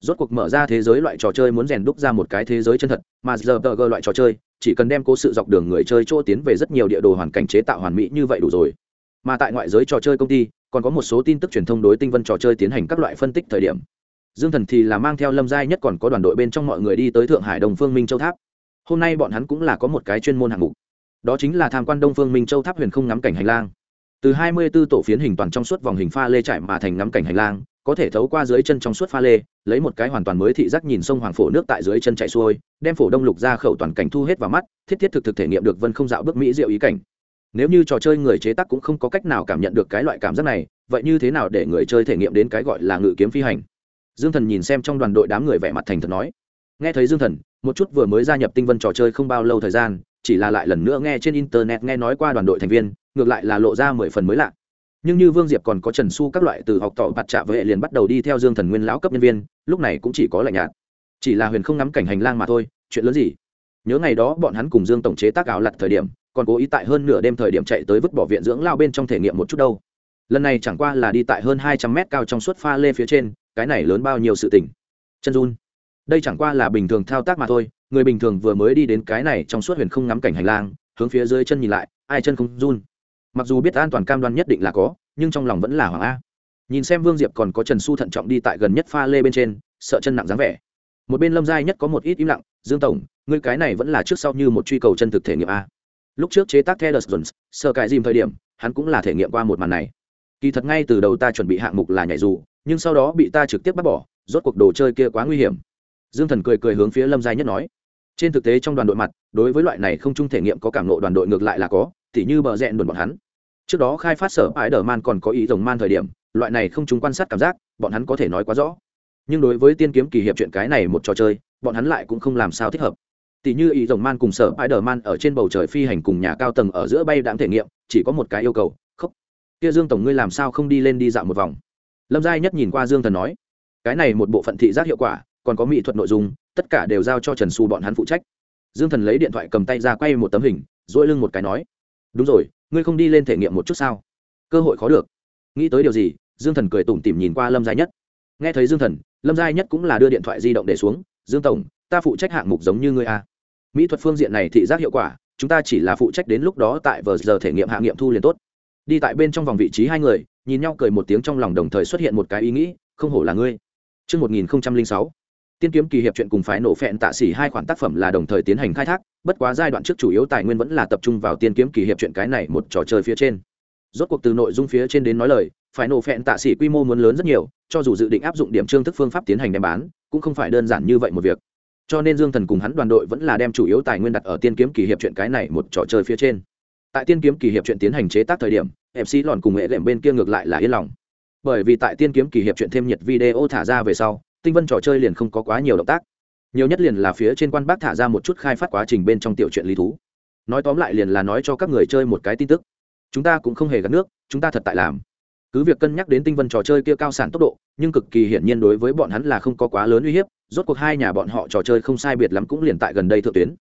Rốt cuộc mở ra thế giới loại trò chơi muốn rèn đúc ra một cái thế giới chân thật, mà giờ tờ g loại trò chơi, chỉ cần đem cố sự dọc đường người chơi chỗ tiến về rất nhiều địa đồ hoàn cảnh chế tạo hoàn mỹ như vậy đủ rồi. Mà tại ngoại giới trò chơi công ty, còn có một số tin tức truyền thông đối tinh vân trò chơi tiến hành các loại phân tích thời điểm dương thần thì là mang theo lâm giai nhất còn có đoàn đội bên trong mọi người đi tới thượng hải đồng phương minh châu tháp. Hôm nay bọn hắn cũng là có một cái chuyên môn hạng mục. Đó chính là tham quan đông phương minh châu tháp huyền không ngắm cảnh hành lang. Từ hai mươi 24 tổ phiến hình toàn trong suốt vòng hình pha lê trải mà thành ngắm cảnh hành lang, có thể thấu qua dưới chân trong suốt pha lê, lấy một cái hoàn toàn mới thị giác nhìn sông hoàng phổ nước tại dưới chân chạy xuôi, đem phổ đông lục ra khẩu toàn cảnh thu hết vào mắt, thiết thiết thực thực thể nghiệm được vân không dạo bước mỹ diệu ý cảnh. Nếu như trò chơi người chế tác cũng không có cách nào cảm nhận được cái loại cảm giác này, vậy như thế nào để người chơi thể nghiệm đến cái gọi là ngự kiếm phi hành? Dương thần nhìn xem trong đoàn đội đám người vẻ mặt thành thật nói. Nghe thấy dương thần, một chút vừa mới gia nhập tinh vân trò chơi không bao lâu thời gian, chỉ là lại lần nữa nghe trên internet nghe nói qua đoàn đội thành viên, ngược lại là lộ ra mười phần mới lạ. Nhưng như vương diệp còn có trần su các loại từ học tỏ bạt trạ với hệ liền bắt đầu đi theo dương thần nguyên lão cấp nhân viên, lúc này cũng chỉ có lạnh nhạt. Chỉ là huyền không ngắm cảnh hành lang mà thôi, chuyện lớn gì? Nhớ ngày đó bọn hắn cùng dương tổng chế tác ảo lặt thời điểm, còn cố ý tại hơn nửa đêm thời điểm chạy tới vứt bỏ viện dưỡng lao bên trong thể nghiệm một chút đâu. Lần này chẳng qua là đi tại hơn hai trăm mét cao trong suốt pha lê phía trên cái này lớn bao nhiêu sự tỉnh chân run. Đây chẳng qua là bình thường thao tác mà thôi, người bình thường vừa mới đi đến cái này trong suốt huyền không ngắm cảnh hành lang, hướng phía dưới chân nhìn lại, ai chân không run. Mặc dù biết an toàn cam đoan nhất định là có, nhưng trong lòng vẫn là hoàng a. Nhìn xem vương diệp còn có trần su thận trọng đi tại gần nhất pha lê bên trên, sợ chân nặng dáng vẻ. Một bên lâm giai nhất có một ít im lặng, dương tổng, ngươi cái này vẫn là trước sau như một truy cầu chân thực thể nghiệm a. Lúc trước chế tác theo jones sơ cải dìm thời điểm, hắn cũng là thể nghiệm qua một màn này kỳ thật ngay từ đầu ta chuẩn bị hạng mục là nhảy dù, nhưng sau đó bị ta trực tiếp bắt bỏ, rốt cuộc đồ chơi kia quá nguy hiểm. Dương thần cười cười hướng phía lâm giai nhất nói, trên thực tế trong đoàn đội mặt, đối với loại này không chung thể nghiệm có cảm lộ đoàn đội ngược lại là có, tỉ như bờ rẽn đồn bọn hắn. Trước đó khai phát sở ái đờ man còn có ý rồng man thời điểm, loại này không chúng quan sát cảm giác, bọn hắn có thể nói quá rõ. Nhưng đối với tiên kiếm kỳ hiệp chuyện cái này một trò chơi, bọn hắn lại cũng không làm sao thích hợp. Tỷ như ý rồng man cùng sở ái đờ man ở trên bầu trời phi hành cùng nhà cao tầng ở giữa bay đáng thể nghiệm, chỉ có một cái yêu cầu kia dương tổng ngươi làm sao không đi lên đi dạo một vòng? Lâm giai nhất nhìn qua dương thần nói, cái này một bộ phận thị giác hiệu quả, còn có mỹ thuật nội dung, tất cả đều giao cho trần xu bọn hắn phụ trách. Dương thần lấy điện thoại cầm tay ra quay một tấm hình dỗi lưng một cái nói, đúng rồi, ngươi không đi lên thể nghiệm một chút sao? Cơ hội khó được. Nghĩ tới điều gì, dương thần cười tủm tỉm nhìn qua lâm giai nhất. Nghe thấy dương thần, lâm giai nhất cũng là đưa điện thoại di động để xuống, dương tổng, ta phụ trách hạng mục giống như ngươi a. Mỹ thuật phương diện này thị giác hiệu quả, chúng ta chỉ là phụ trách đến lúc đó tại vờ giờ thể nghiệm hạ nghiệm thu liền tốt đi tại bên trong vòng vị trí hai người nhìn nhau cười một tiếng trong lòng đồng thời xuất hiện một cái ý nghĩ không hổ là ngươi. Trước 1006, tiên kiếm kỳ hiệp chuyện cùng phái nổ phẹn tạ xỉ hai khoản tác phẩm là đồng thời tiến hành khai thác bất quá giai đoạn trước chủ yếu tài nguyên vẫn là tập trung vào tiên kiếm kỳ hiệp chuyện cái này một trò chơi phía trên. Rốt cuộc từ nội dung phía trên đến nói lời phải nổ phẹn tạ xỉ quy mô muốn lớn rất nhiều cho dù dự định áp dụng điểm trương thức phương pháp tiến hành đem bán cũng không phải đơn giản như vậy một việc. Cho nên dương thần cùng hắn đoàn đội vẫn là đem chủ yếu tài nguyên đặt ở tiên kiếm kỳ hiệp chuyện cái này một trò chơi phía trên tại tiên kiếm kỳ hiệp chuyện tiến hành chế tác thời điểm mc lòn cùng nghệ lệm bên kia ngược lại là yên lòng. Bởi vì tại tiên kiếm kỳ hiệp chuyện thêm nhiệt video thả ra về sau, tinh vân trò chơi liền không có quá nhiều động tác. Nhiều nhất liền là phía trên quan bác thả ra một chút khai phát quá trình bên trong tiểu chuyện lý thú. Nói tóm lại liền là nói cho các người chơi một cái tin tức. Chúng ta cũng không hề gắn nước, chúng ta thật tại làm. Cứ việc cân nhắc đến tinh vân trò chơi kia cao sản tốc độ, nhưng cực kỳ hiển nhiên đối với bọn hắn là không có quá lớn uy hiếp, rốt cuộc hai nhà bọn họ trò chơi không sai biệt lắm cũng liền tại gần đây thượng tuyến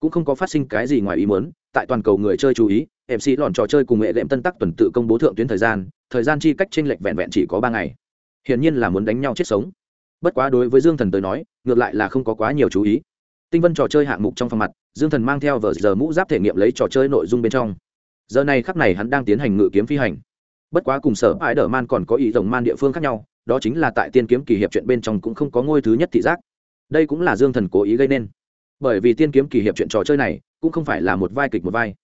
cũng không có phát sinh cái gì ngoài ý muốn, tại toàn cầu người chơi chú ý mc lòn trò chơi cùng nghệ đệm tân tắc tuần tự công bố thượng tuyến thời gian thời gian chi cách tranh lệch vẹn vẹn chỉ có ba ngày. Hiển nhiên là muốn đánh nhau chết sống. Bất quá đối với dương thần tới nói, ngược lại là không có quá nhiều chú ý. Tinh vân trò chơi hạng mục trong phòng mặt, dương thần mang theo vở giờ mũ giáp thể nghiệm lấy trò chơi nội dung bên trong. Giờ này khắc này hắn đang tiến hành ngự kiếm phi hành. Bất quá cùng sở ái đờ man còn có ý rồng man địa phương khác nhau, đó chính là tại tiên kiếm kỳ hiệp chuyện bên trong cũng không có ngôi thứ nhất thị giác. Đây cũng là dương thần cố ý gây nên bởi vì tiên kiếm kỳ hiệp chuyện trò chơi này cũng không phải là một vai kịch một vai.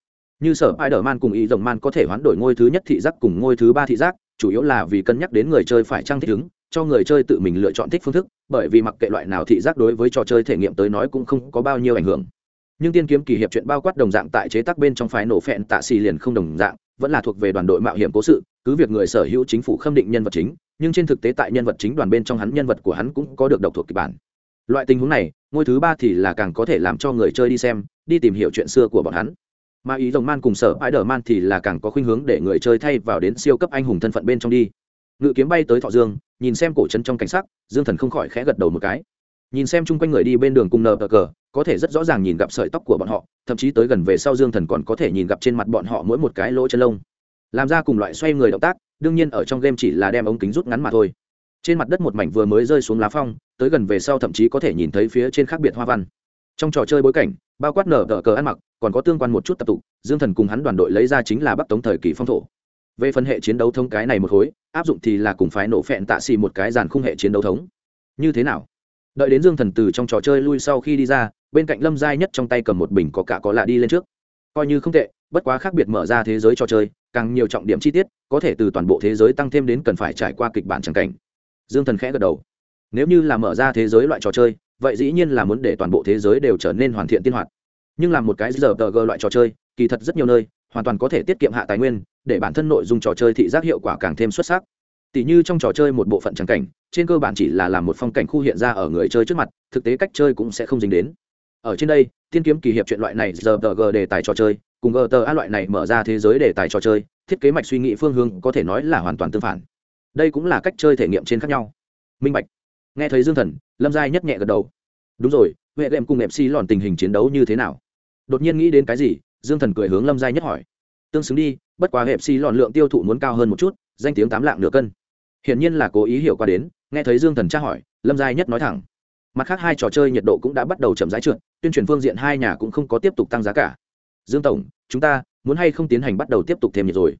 Như sở ai đờ man cùng ý rồng man có thể hoán đổi ngôi thứ nhất thị giác cùng ngôi thứ ba thị giác, chủ yếu là vì cân nhắc đến người chơi phải trang thích ứng, cho người chơi tự mình lựa chọn thích phương thức, bởi vì mặc kệ loại nào thị giác đối với trò chơi thể nghiệm tới nói cũng không có bao nhiêu ảnh hưởng. Nhưng tiên kiếm kỳ hiệp chuyện bao quát đồng dạng tại chế tác bên trong phái nổ phẹn tạ xì liền không đồng dạng, vẫn là thuộc về đoàn đội mạo hiểm cố sự, cứ việc người sở hữu chính phủ khâm định nhân vật chính, nhưng trên thực tế tại nhân vật chính đoàn bên trong hắn nhân vật của hắn cũng có được độc thuộc kịch bản. Loại tình huống này ngôi thứ ba thì là càng có thể làm cho người chơi đi xem, đi tìm hiểu chuyện xưa của bọn hắn. Mà ý rồng man cùng sở Ái đờ man thì là càng có khuynh hướng để người chơi thay vào đến siêu cấp anh hùng thân phận bên trong đi. Ngự kiếm bay tới thọ dương, nhìn xem cổ chân trong cảnh sắc, dương thần không khỏi khẽ gật đầu một cái. Nhìn xem chung quanh người đi bên đường cùng nờ cờ, có thể rất rõ ràng nhìn gặp sợi tóc của bọn họ, thậm chí tới gần về sau dương thần còn có thể nhìn gặp trên mặt bọn họ mỗi một cái lỗ chân lông. Làm ra cùng loại xoay người động tác, đương nhiên ở trong game chỉ là đem ống kính rút ngắn mà thôi trên mặt đất một mảnh vừa mới rơi xuống lá phong, tới gần về sau thậm chí có thể nhìn thấy phía trên khác biệt hoa văn. Trong trò chơi bối cảnh, bao quát nở đỡ cờ ăn mặc, còn có tương quan một chút tập tụ dương thần cùng hắn đoàn đội lấy ra chính là bắc tống thời kỳ phong thổ. Về phần hệ chiến đấu thông cái này một khối, áp dụng thì là cùng phái nổ phẹn tạ xì một cái dàn khung hệ chiến đấu thống. Như thế nào? Đợi đến dương thần từ trong trò chơi lui sau khi đi ra, bên cạnh lâm giai nhất trong tay cầm một bình có cả có lạ đi lên trước. Coi như không tệ, bất quá khác biệt mở ra thế giới trò chơi, càng nhiều trọng điểm chi tiết, có thể từ toàn bộ thế giới tăng thêm đến cần phải trải qua kịch bản tràng cảnh dương thần khẽ gật đầu. Nếu như là mở ra thế giới loại trò chơi, vậy dĩ nhiên là muốn để toàn bộ thế giới đều trở nên hoàn thiện tiên hoạt. Nhưng làm một cái giờ tờ g loại trò chơi, kỳ thật rất nhiều nơi, hoàn toàn có thể tiết kiệm hạ tài nguyên, để bản thân nội dung trò chơi thị giác hiệu quả càng thêm xuất sắc. Tỉ như trong trò chơi một bộ phận trắng cảnh, trên cơ bản chỉ là làm một phong cảnh khu hiện ra ở người chơi trước mặt, thực tế cách chơi cũng sẽ không dính đến. Ở trên đây, tiên kiếm kỳ hiệp chuyện loại này giờ tờ g đề tài trò chơi, cùng gờ a loại này mở ra thế giới đề tài trò chơi, thiết kế mạch suy nghĩ phương hướng có thể nói là hoàn toàn tương phản đây cũng là cách chơi thể nghiệm trên khác nhau. Minh bạch. Nghe thấy dương thần, lâm giai nhất nhẹ gật đầu. Đúng rồi, huệ đệm cùng mc lòn tình hình chiến đấu như thế nào? Đột nhiên nghĩ đến cái gì, dương thần cười hướng lâm giai nhất hỏi. Tương xứng đi, bất quá mc xì lòn lượng tiêu thụ muốn cao hơn một chút, danh tiếng tám lạng nửa cân. Hiển nhiên là cố ý hiểu qua đến, nghe thấy dương thần tra hỏi, lâm giai nhất nói thẳng. Mặt khác hai trò chơi nhiệt độ cũng đã bắt đầu chậm rãi trượt, tuyên truyền phương diện hai nhà cũng không có tiếp tục tăng giá cả. Dương tổng, chúng ta muốn hay không tiến hành bắt đầu tiếp tục thêm nhiệt rồi?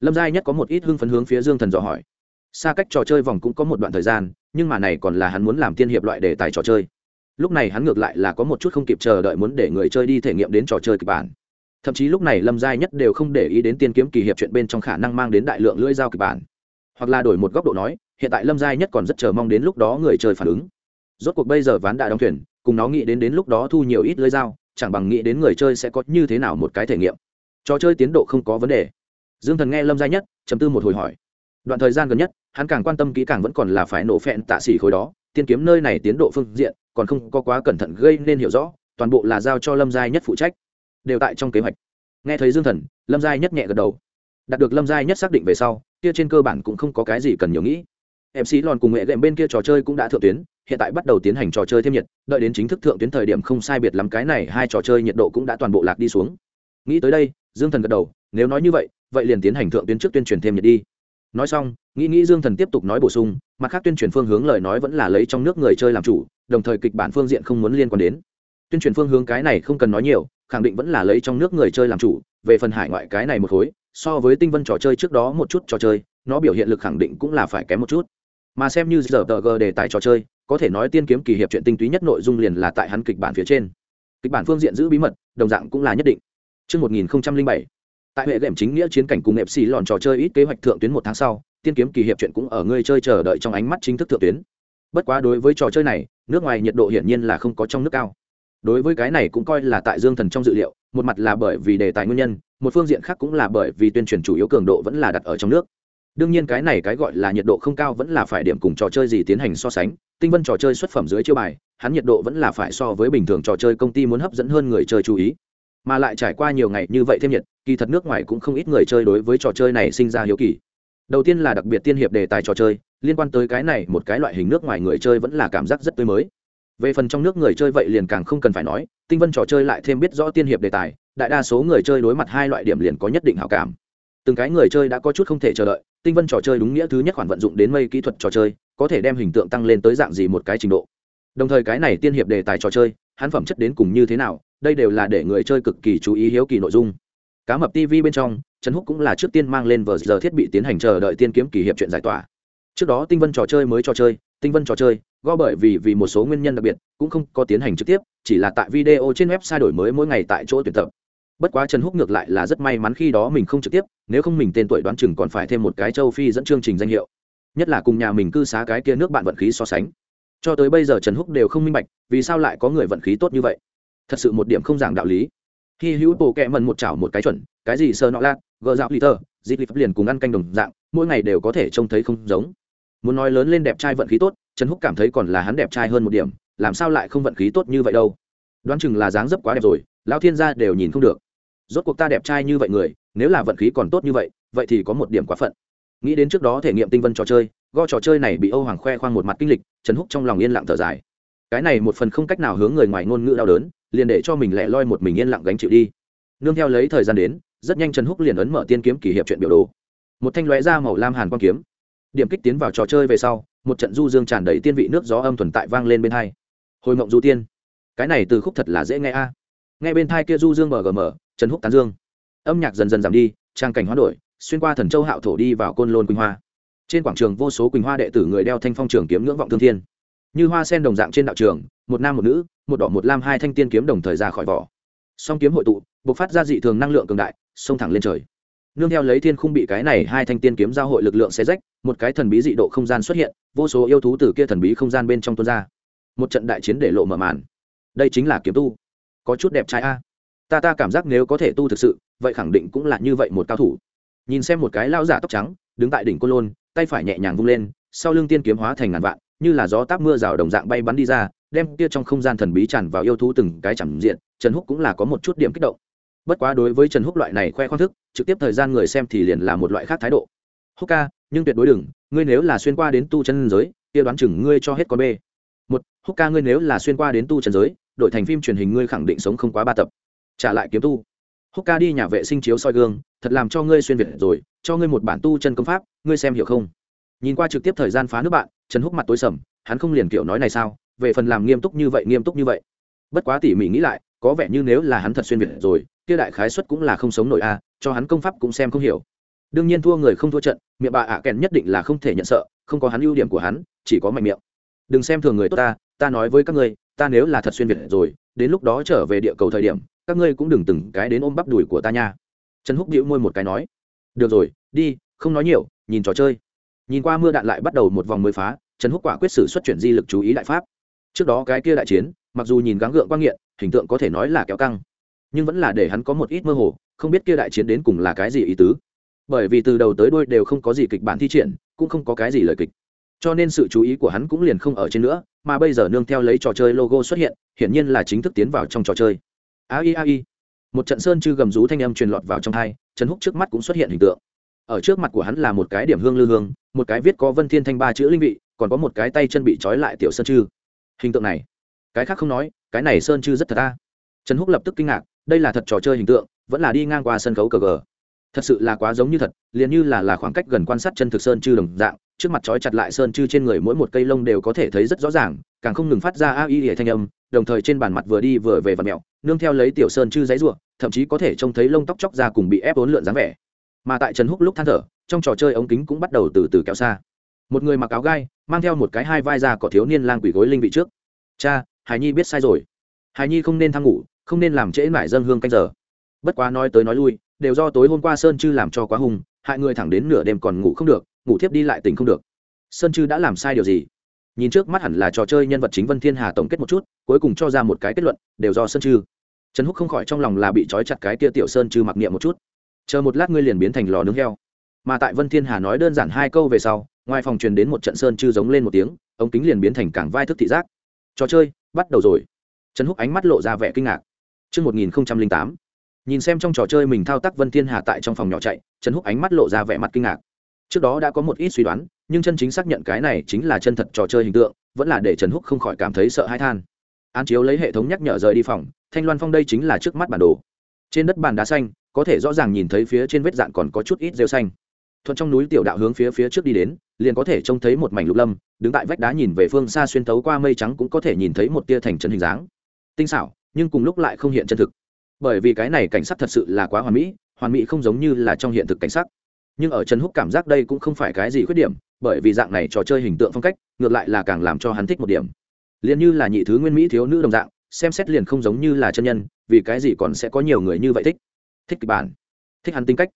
Lâm giai nhất có một ít hưng phấn hướng phía dương thần dò hỏi xa cách trò chơi vòng cũng có một đoạn thời gian, nhưng mà này còn là hắn muốn làm tiên hiệp loại đề tài trò chơi. Lúc này hắn ngược lại là có một chút không kịp chờ đợi muốn để người chơi đi thể nghiệm đến trò chơi kịch bản. Thậm chí lúc này lâm giai nhất đều không để ý đến tiên kiếm kỳ hiệp chuyện bên trong khả năng mang đến đại lượng lưỡi dao kịch bản. Hoặc là đổi một góc độ nói, hiện tại lâm giai nhất còn rất chờ mong đến lúc đó người chơi phản ứng. Rốt cuộc bây giờ ván đại đóng thuyền, cùng nó nghĩ đến đến lúc đó thu nhiều ít lưỡi dao, chẳng bằng nghĩ đến người chơi sẽ có như thế nào một cái thể nghiệm. Trò chơi tiến độ không có vấn đề. Dương thần nghe lâm giai nhất chấm tư một hồi hỏi đoạn thời gian gần nhất, hắn càng quan tâm kỹ càng vẫn còn là phải nổ phẹn tạ xỉ khối đó, tiên kiếm nơi này tiến độ phương diện, còn không có quá cẩn thận gây nên hiểu rõ, toàn bộ là giao cho lâm giai nhất phụ trách. Đều tại trong kế hoạch. Nghe thấy dương thần, lâm giai nhất nhẹ gật đầu. Đạt được lâm giai nhất xác định về sau, kia trên cơ bản cũng không có cái gì cần nhiều nghĩ. Mc lòn cùng nghệ đệm bên kia trò chơi cũng đã thượng tuyến, hiện tại bắt đầu tiến hành trò chơi thêm nhiệt, đợi đến chính thức thượng tuyến thời điểm không sai biệt lắm cái này hai trò chơi nhiệt độ cũng đã toàn bộ lạc đi xuống. Nghĩ tới đây, dương thần gật đầu, nếu nói như vậy vậy liền tiến hành thượng tuyến trước tuyên truyền thêm nhiệt đi nói xong nghĩ nghĩ dương thần tiếp tục nói bổ sung mặt khác tuyên truyền phương hướng lời nói vẫn là lấy trong nước người chơi làm chủ đồng thời kịch bản phương diện không muốn liên quan đến. Tuyên truyền phương hướng cái này không cần nói nhiều khẳng định vẫn là lấy trong nước người chơi làm chủ về phần hải ngoại cái này một khối so với tinh vân trò chơi trước đó một chút trò chơi nó biểu hiện lực khẳng định cũng là phải kém một chút. Mà xem như giờ tờ g đề tài trò chơi có thể nói tiên kiếm kỳ hiệp chuyện tinh túy nhất nội dung liền là tại hắn kịch bản phía trên. Kịch bản phương diện giữ bí mật đồng dạng cũng là nhất định. Trước 1007, tại hệ game chính nghĩa chiến cảnh cùng nệp xì lòn trò chơi ít kế hoạch thượng tuyến một tháng sau, tiên kiếm kỳ hiệp chuyện cũng ở ngươi chơi chờ đợi trong ánh mắt chính thức thượng tuyến. Bất quá đối với trò chơi này, nước ngoài nhiệt độ hiển nhiên là không có trong nước cao. Đối với cái này cũng coi là tại dương thần trong dự liệu, một mặt là bởi vì đề tài nguyên nhân, một phương diện khác cũng là bởi vì tuyên truyền chủ yếu cường độ vẫn là đặt ở trong nước. Đương nhiên cái này cái gọi là nhiệt độ không cao vẫn là phải điểm cùng trò chơi gì tiến hành so sánh, tinh vân trò chơi xuất phẩm dưới chiêu bài, hắn nhiệt độ vẫn là phải so với bình thường trò chơi công ty muốn hấp dẫn hơn người chơi chú ý mà lại trải qua nhiều ngày như vậy thêm nhiệt, kỳ thật nước ngoài cũng không ít người chơi đối với trò chơi này sinh ra hiếu kỳ. Đầu tiên là đặc biệt tiên hiệp đề tài trò chơi, liên quan tới cái này một cái loại hình nước ngoài người chơi vẫn là cảm giác rất tươi mới. Về phần trong nước người chơi vậy liền càng không cần phải nói, tinh vân trò chơi lại thêm biết rõ tiên hiệp đề tài, đại đa số người chơi đối mặt hai loại điểm liền có nhất định hảo cảm. Từng cái người chơi đã có chút không thể chờ đợi, tinh vân trò chơi đúng nghĩa thứ nhất khoản vận dụng đến mây kỹ thuật trò chơi, có thể đem hình tượng tăng lên tới dạng gì một cái trình độ đồng thời cái này tiên hiệp đề tài trò chơi, hắn phẩm chất đến cùng như thế nào, đây đều là để người chơi cực kỳ chú ý hiếu kỳ nội dung. Cá mập tv bên trong, trần húc cũng là trước tiên mang lên vờ giờ thiết bị tiến hành chờ đợi tiên kiếm kỳ hiệp chuyện giải tỏa. Trước đó tinh vân trò chơi mới trò chơi, tinh vân trò chơi, go bởi vì vì một số nguyên nhân đặc biệt, cũng không có tiến hành trực tiếp, chỉ là tại video trên website đổi mới mỗi ngày tại chỗ tuyển tập. Bất quá trần húc ngược lại là rất may mắn khi đó mình không trực tiếp, nếu không mình tên tuổi đoán chừng còn phải thêm một cái châu phi dẫn chương trình danh hiệu. Nhất là cùng nhà mình cư xá cái kia nước bạn vận khí so sánh cho tới bây giờ trần húc đều không minh bạch vì sao lại có người vận khí tốt như vậy thật sự một điểm không giảng đạo lý khi hữu bộ kẹ mần một chảo một cái chuẩn cái gì sơ nọ lát gờ dạo tờ, dịp lip liền cùng ăn canh đồng dạng mỗi ngày đều có thể trông thấy không giống. Muốn nói lớn lên đẹp trai vận khí tốt trần húc cảm thấy còn là hắn đẹp trai hơn một điểm làm sao lại không vận khí tốt như vậy đâu. Đoán chừng là dáng dấp quá đẹp rồi lão thiên gia đều nhìn không được. Rốt cuộc ta đẹp trai như vậy người nếu là vận khí còn tốt như vậy vậy thì có một điểm quá phận. Nghĩ đến trước đó thể nghiệm tinh vân trò chơi go trò chơi này bị âu hoàng khoe khoang một mặt kinh lịch, trần húc trong lòng yên lặng thở dài. Cái này một phần không cách nào hướng người ngoài ngôn ngữ đau đớn, liền để cho mình lẻ loi một mình yên lặng gánh chịu đi. Nương theo lấy thời gian đến, rất nhanh trần húc liền ấn mở tiên kiếm kỷ hiệp chuyện biểu đồ. Một thanh lóe ra màu lam hàn quang kiếm. Điểm kích tiến vào trò chơi về sau, một trận du dương tràn đầy tiên vị nước gió âm thuần tại vang lên bên hai. Hồi mộng du tiên. Cái này từ khúc thật là dễ nghe a. Nghe bên thai kia du dương bgm trần húc tán dương. Âm nhạc dần dần giảm đi, trang cảnh hoán đổi, xuyên qua thần châu hạo thổ đi vào côn lôn quỳnh hoa trên quảng trường vô số quỳnh hoa đệ tử người đeo thanh phong trường kiếm ngưỡng vọng thương thiên. Như hoa sen đồng dạng trên đạo trường, một nam một nữ, một đỏ một lam hai thanh tiên kiếm đồng thời ra khỏi vỏ. Song kiếm hội tụ b ộ c phát ra dị thường năng lượng cường đại, xông thẳng lên trời. Nương theo lấy thiên khung bị cái này hai thanh tiên kiếm giao hội lực lượng xe rách, một cái thần bí dị độ không gian xuất hiện, vô số yêu thú từ kia thần bí không gian bên trong tuôn ra. Một trận đại chiến để lộ mở màn. Đây chính là kiếm tu. Có chút đẹp trai a. Ta ta cảm giác nếu có thể tu thực sự, vậy khẳng định cũng là như vậy một cao thủ. Nhìn xem một cái lao giả tóc trắng, đứng tại đỉnh côn lôn tay phải nhẹ nhàng vung lên, sau lưng tiên kiếm hóa thành ngàn vạn, như là gió táp mưa rào đồng dạng bay bắn đi ra, đem kia trong không gian thần bí tràn vào yêu thú từng cái chẳng diện, trần húc cũng là có một chút điểm kích động. Bất quá đối với trần húc loại này khoe khoang thức, trực tiếp thời gian người xem thì liền là một loại khác thái độ. Húc ca, nhưng tuyệt đối đừng, ngươi nếu là xuyên qua đến tu chân giới, kia đoán chừng ngươi cho hết con bê. một, húc ca, ngươi nếu là xuyên qua đến tu chân giới, đổi thành phim truyền hình ngươi khẳng định sống không quá ba tập. Trả lại kiếm tu. Húc ca, đi nhà vệ sinh chiếu soi gương thật làm cho ngươi xuyên việt rồi, cho ngươi một bản tu chân công pháp, ngươi xem hiểu không? Nhìn qua trực tiếp thời gian phá nước bạn, trần húc mặt tối sầm, hắn không liền kiểu nói này sao? Về phần làm nghiêm túc như vậy, nghiêm túc như vậy. Bất quá tỉ mỉ nghĩ lại, có vẻ như nếu là hắn thật xuyên việt rồi, kia đại khái xuất cũng là không sống nổi a, cho hắn công pháp cũng xem không hiểu. Đương nhiên thua người không thua trận, miệng bà ạ à kèn nhất định là không thể nhận sợ, không có hắn ưu điểm của hắn, chỉ có mạnh miệng. Đừng xem thường người tốt ta ta nói với các ngươi, ta nếu là thật xuyên việt rồi, đến lúc đó trở về địa cầu thời điểm, các ngươi cũng đừng từng cái đến ôm bắp đùi của ta nha trần húc đĩu môi một cái nói, được rồi, đi, không nói nhiều, nhìn trò chơi. Nhìn qua mưa đạn lại bắt đầu một vòng mới phá, trần húc quả quyết xử xuất chuyển di lực chú ý đại pháp. Trước đó cái kia đại chiến, mặc dù nhìn gắng gượng quang nghiện, hình tượng có thể nói là kéo căng, nhưng vẫn là để hắn có một ít mơ hồ, không biết kia đại chiến đến cùng là cái gì ý tứ. Bởi vì từ đầu tới đuôi đều không có gì kịch bản thi triển, cũng không có cái gì lời kịch. Cho nên sự chú ý của hắn cũng liền không ở trên nữa, mà bây giờ nương theo lấy trò chơi logo xuất hiện, hiển nhiên là chính thức tiến vào trong trò chơi. Ai ai một trận sơn chư gầm rú thanh âm truyền lọt vào trong hai, trần húc trước mắt cũng xuất hiện hình tượng. Ở trước mặt của hắn là một cái điểm hương lư hương, một cái viết có vân thiên thanh ba chữ linh vị, còn có một cái tay chân bị trói lại tiểu sơn chư. Hình tượng này, cái khác không nói, cái này sơn chư rất thật ta trần húc lập tức kinh ngạc, đây là thật trò chơi hình tượng, vẫn là đi ngang qua sân khấu cờ gờ thật sự là quá giống như thật, liền như là là khoảng cách gần quan sát chân thực sơn chư đồng dạng, trước mặt trói chặt lại sơn chư trên người mỗi một cây lông đều có thể thấy rất rõ ràng, càng không ngừng phát ra a y hệ thanh âm đồng thời trên bàn mặt vừa đi vừa về và mẹo nương theo lấy tiểu sơn chư giấy ruộng thậm chí có thể trông thấy lông tóc chóc ra cùng bị ép ốn lượn dáng vẻ. Mà tại trần húc lúc than thở trong trò chơi ống kính cũng bắt đầu từ từ kéo xa. Một người mặc áo gai mang theo một cái hai vai ra, có thiếu niên lang quỷ gối linh vị trước. Cha hải nhi biết sai rồi. Hải nhi không nên thăng ngủ không nên làm trễ mải dân hương canh giờ. Bất quá nói tới nói lui đều do tối hôm qua sơn chư làm cho quá hung hại người thẳng đến nửa đêm còn ngủ không được ngủ thiếp đi lại tỉnh không được. Sơn chư đã làm sai điều gì? Nhìn trước mắt hẳn là trò chơi nhân vật chính vân thiên hà tổng kết một chút cuối cùng cho ra một cái kết luận đều do sơn chư. Trần húc không khỏi trong lòng là bị trói chặt cái tia tiểu sơn chư mặc niệm một chút. Chờ một lát ngươi liền biến thành lò nướng heo. Mà tại vân thiên hà nói đơn giản hai câu về sau ngoài phòng truyền đến một trận sơn chư giống lên một tiếng ống kính liền biến thành cảng vai thức thị giác. Trò chơi bắt đầu rồi. Trần húc ánh mắt lộ ra vẻ kinh ngạc. Trước 1008, nhìn xem trong trò chơi mình thao tác vân thiên hà tại trong phòng nhỏ chạy trần húc ánh mắt lộ ra vẻ mặt kinh ngạc trước đó đã có một ít suy đoán, nhưng chân chính xác nhận cái này chính là chân thật trò chơi hình tượng, vẫn là để trần húc không khỏi cảm thấy sợ hãi than. An chiếu lấy hệ thống nhắc nhở rời đi phòng, thanh loan phong đây chính là trước mắt bản đồ. Trên đất bàn đá xanh, có thể rõ ràng nhìn thấy phía trên vết dạn còn có chút ít rêu xanh. Thuận trong núi tiểu đạo hướng phía phía trước đi đến, liền có thể trông thấy một mảnh lục lâm, đứng tại vách đá nhìn về phương xa xuyên thấu qua mây trắng cũng có thể nhìn thấy một tia thành trấn hình dáng. Tinh xảo, nhưng cùng lúc lại không hiện chân thực. Bởi vì cái này cảnh sắc thật sự là quá hoàn mỹ hoàn mỹ không giống như là trong hiện thực cảnh sắc nhưng ở trần húc cảm giác đây cũng không phải cái gì khuyết điểm, bởi vì dạng này trò chơi hình tượng phong cách, ngược lại là càng làm cho hắn thích một điểm. Liền như là nhị thứ nguyên mỹ thiếu nữ đồng dạng, xem xét liền không giống như là chân nhân, vì cái gì còn sẽ có nhiều người như vậy thích? Thích kịch bản, thích hắn tính cách.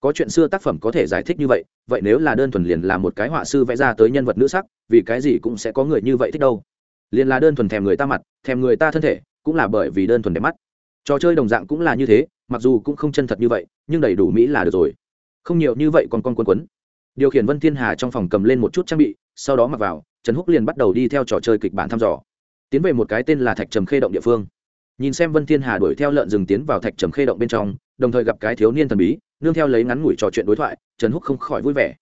Có chuyện xưa tác phẩm có thể giải thích như vậy vậy nếu là đơn thuần liền là một cái họa sư vẽ ra tới nhân vật nữ sắc, vì cái gì cũng sẽ có người như vậy thích đâu? Liền là đơn thuần thèm người ta mặt, thèm người ta thân thể, cũng là bởi vì đơn thuần đẹp mắt. Trò chơi đồng dạng cũng là như thế, mặc dù cũng không chân thật như vậy, nhưng đầy đủ mỹ là được rồi không nhiều như vậy còn con quấn quấn. Điều khiển vân thiên hà trong phòng cầm lên một chút trang bị, sau đó mặc vào, trần húc liền bắt đầu đi theo trò chơi kịch bản thăm dò. Tiến về một cái tên là thạch trầm khê động địa phương. Nhìn xem vân thiên hà đuổi theo lợn rừng tiến vào thạch trầm khê động bên trong, đồng thời gặp cái thiếu niên thần bí, nương theo lấy ngắn ngủi trò chuyện đối thoại, trần húc không khỏi vui vẻ.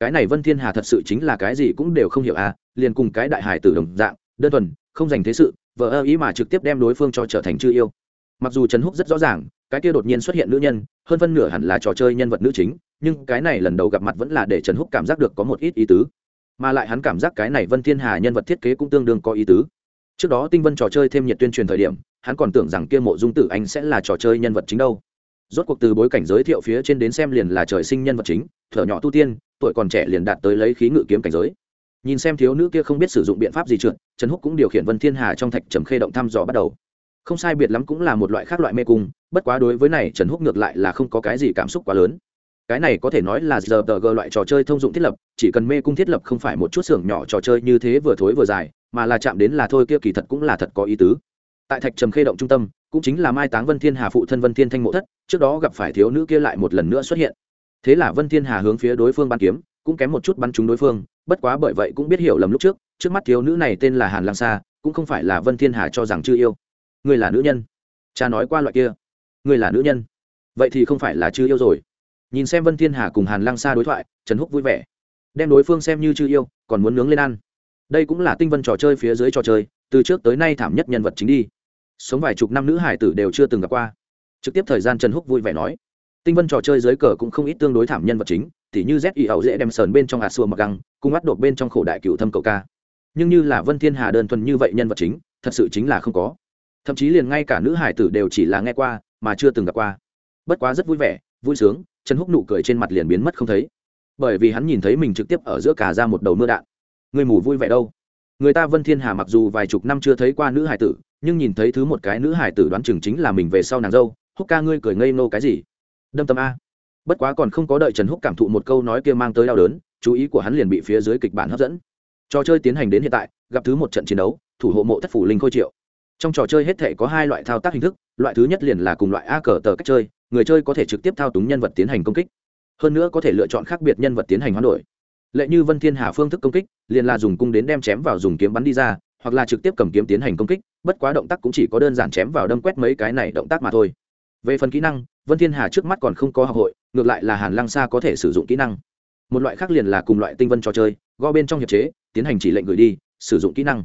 Cái này vân thiên hà thật sự chính là cái gì cũng đều không hiểu à liền cùng cái đại hải tử đồng dạng, đơn thuần, không dành thế sự vợ ơ ý mà trực tiếp đem đối phương cho trở thành chư yêu mặc dù trần húc rất rõ ràng, cái kia đột nhiên xuất hiện nữ nhân, hơn phân nửa hẳn là trò chơi nhân vật nữ chính, nhưng cái này lần đầu gặp mặt vẫn là để trần húc cảm giác được có một ít ý tứ. Mà lại hắn cảm giác cái này vân thiên hà nhân vật thiết kế cũng tương đương có ý tứ. Trước đó tinh vân trò chơi thêm nhiệt tuyên truyền thời điểm, hắn còn tưởng rằng kia mộ dung tử anh sẽ là trò chơi nhân vật chính đâu. Rốt cuộc từ bối cảnh giới thiệu phía trên đến xem liền là trời sinh nhân vật chính, thở nhỏ tu tiên, tuổi còn trẻ liền đạt tới lấy khí ngự kiếm cảnh giới. Nhìn xem thiếu nữ kia không biết sử dụng biện pháp gì trượt, trần húc cũng điều khiển vân thiên hà trong thạch trầm khê động thăm dò bắt đầu không sai biệt lắm cũng là một loại khác loại mê cung, bất quá đối với này, trần húc ngược lại là không có cái gì cảm xúc quá lớn. Cái này có thể nói là giờ tờ g loại trò chơi thông dụng thiết lập, chỉ cần mê cung thiết lập không phải một chút xưởng nhỏ trò chơi như thế vừa thối vừa dài, mà là chạm đến là thôi kia kỳ thật cũng là thật có ý tứ. Tại thạch trầm khê động trung tâm, cũng chính là mai táng vân thiên hà phụ thân vân thiên thanh mộ thất, trước đó gặp phải thiếu nữ kia lại một lần nữa xuất hiện. Thế là vân thiên hà hướng phía đối phương ban kiếm, cũng kém một chút bắn trúng đối phương, bất quá bởi vậy cũng biết hiểu lầm lúc trước trước mắt thiếu nữ này tên là hàn lang sa, cũng không phải là vân thiên hà cho rằng chưa yêu ngươi là nữ nhân. Cha nói qua loại kia. Ngươi là nữ nhân. Vậy thì không phải là chưa yêu rồi. Nhìn xem vân thiên hà cùng hàn lang sa đối thoại, trần húc vui vẻ. Đem đối phương xem như chưa yêu, còn muốn nướng lên ăn. Đây cũng là tinh vân trò chơi phía dưới trò chơi, từ trước tới nay thảm nhất nhân vật chính đi. Sống vài chục năm nữ hải tử đều chưa từng gặp qua. Trực tiếp thời gian trần húc vui vẻ nói. Tinh vân trò chơi dưới cờ cũng không ít tương đối thảm nhân vật chính thì như z y ẩu dễ đem sờn bên trong hạt xua mặc găng, cùng bắt đột bên trong khổ đại cựu thâm cầu ca. Nhưng như là vân thiên hà đơn thuần như vậy nhân vật chính, thật sự chính là không có thậm chí liền ngay cả nữ hải tử đều chỉ là nghe qua, mà chưa từng gặp qua. Bất quá rất vui vẻ, vui sướng, trần húc nụ cười trên mặt liền biến mất không thấy. Bởi vì hắn nhìn thấy mình trực tiếp ở giữa cả ra một đầu mưa đạn. Người mù vui vẻ đâu? Người ta vân thiên hà mặc dù vài chục năm chưa thấy qua nữ hải tử, nhưng nhìn thấy thứ một cái nữ hải tử đoán chừng chính là mình về sau nàng dâu. Húc ca ngươi cười ngây nô cái gì? Đâm tâm a. Bất quá còn không có đợi trần húc cảm thụ một câu nói kia mang tới đau đớn, chú ý của hắn liền bị phía dưới kịch bản hấp dẫn. Trò chơi tiến hành đến hiện tại, gặp thứ một trận chiến đấu, thủ hộ mộ thất phủ linh khôi triệu trong trò chơi hết thể có hai loại thao tác hình thức, loại thứ nhất liền là cùng loại a cờ tờ cách chơi, người chơi có thể trực tiếp thao túng nhân vật tiến hành công kích. Hơn nữa có thể lựa chọn khác biệt nhân vật tiến hành hoán đổi. Lệ như vân thiên hà phương thức công kích, liền là dùng cung đến đem chém vào dùng kiếm bắn đi ra, hoặc là trực tiếp cầm kiếm tiến hành công kích, bất quá động tác cũng chỉ có đơn giản chém vào đâm quét mấy cái này động tác mà thôi. Về phần kỹ năng, vân thiên hà trước mắt còn không có học hội, ngược lại là hàn lăng xa có thể sử dụng kỹ năng. Một loại khác liền là cùng loại tinh vân trò chơi go bên trong hiệp chế, tiến hành chỉ lệnh gửi đi, sử dụng kỹ năng.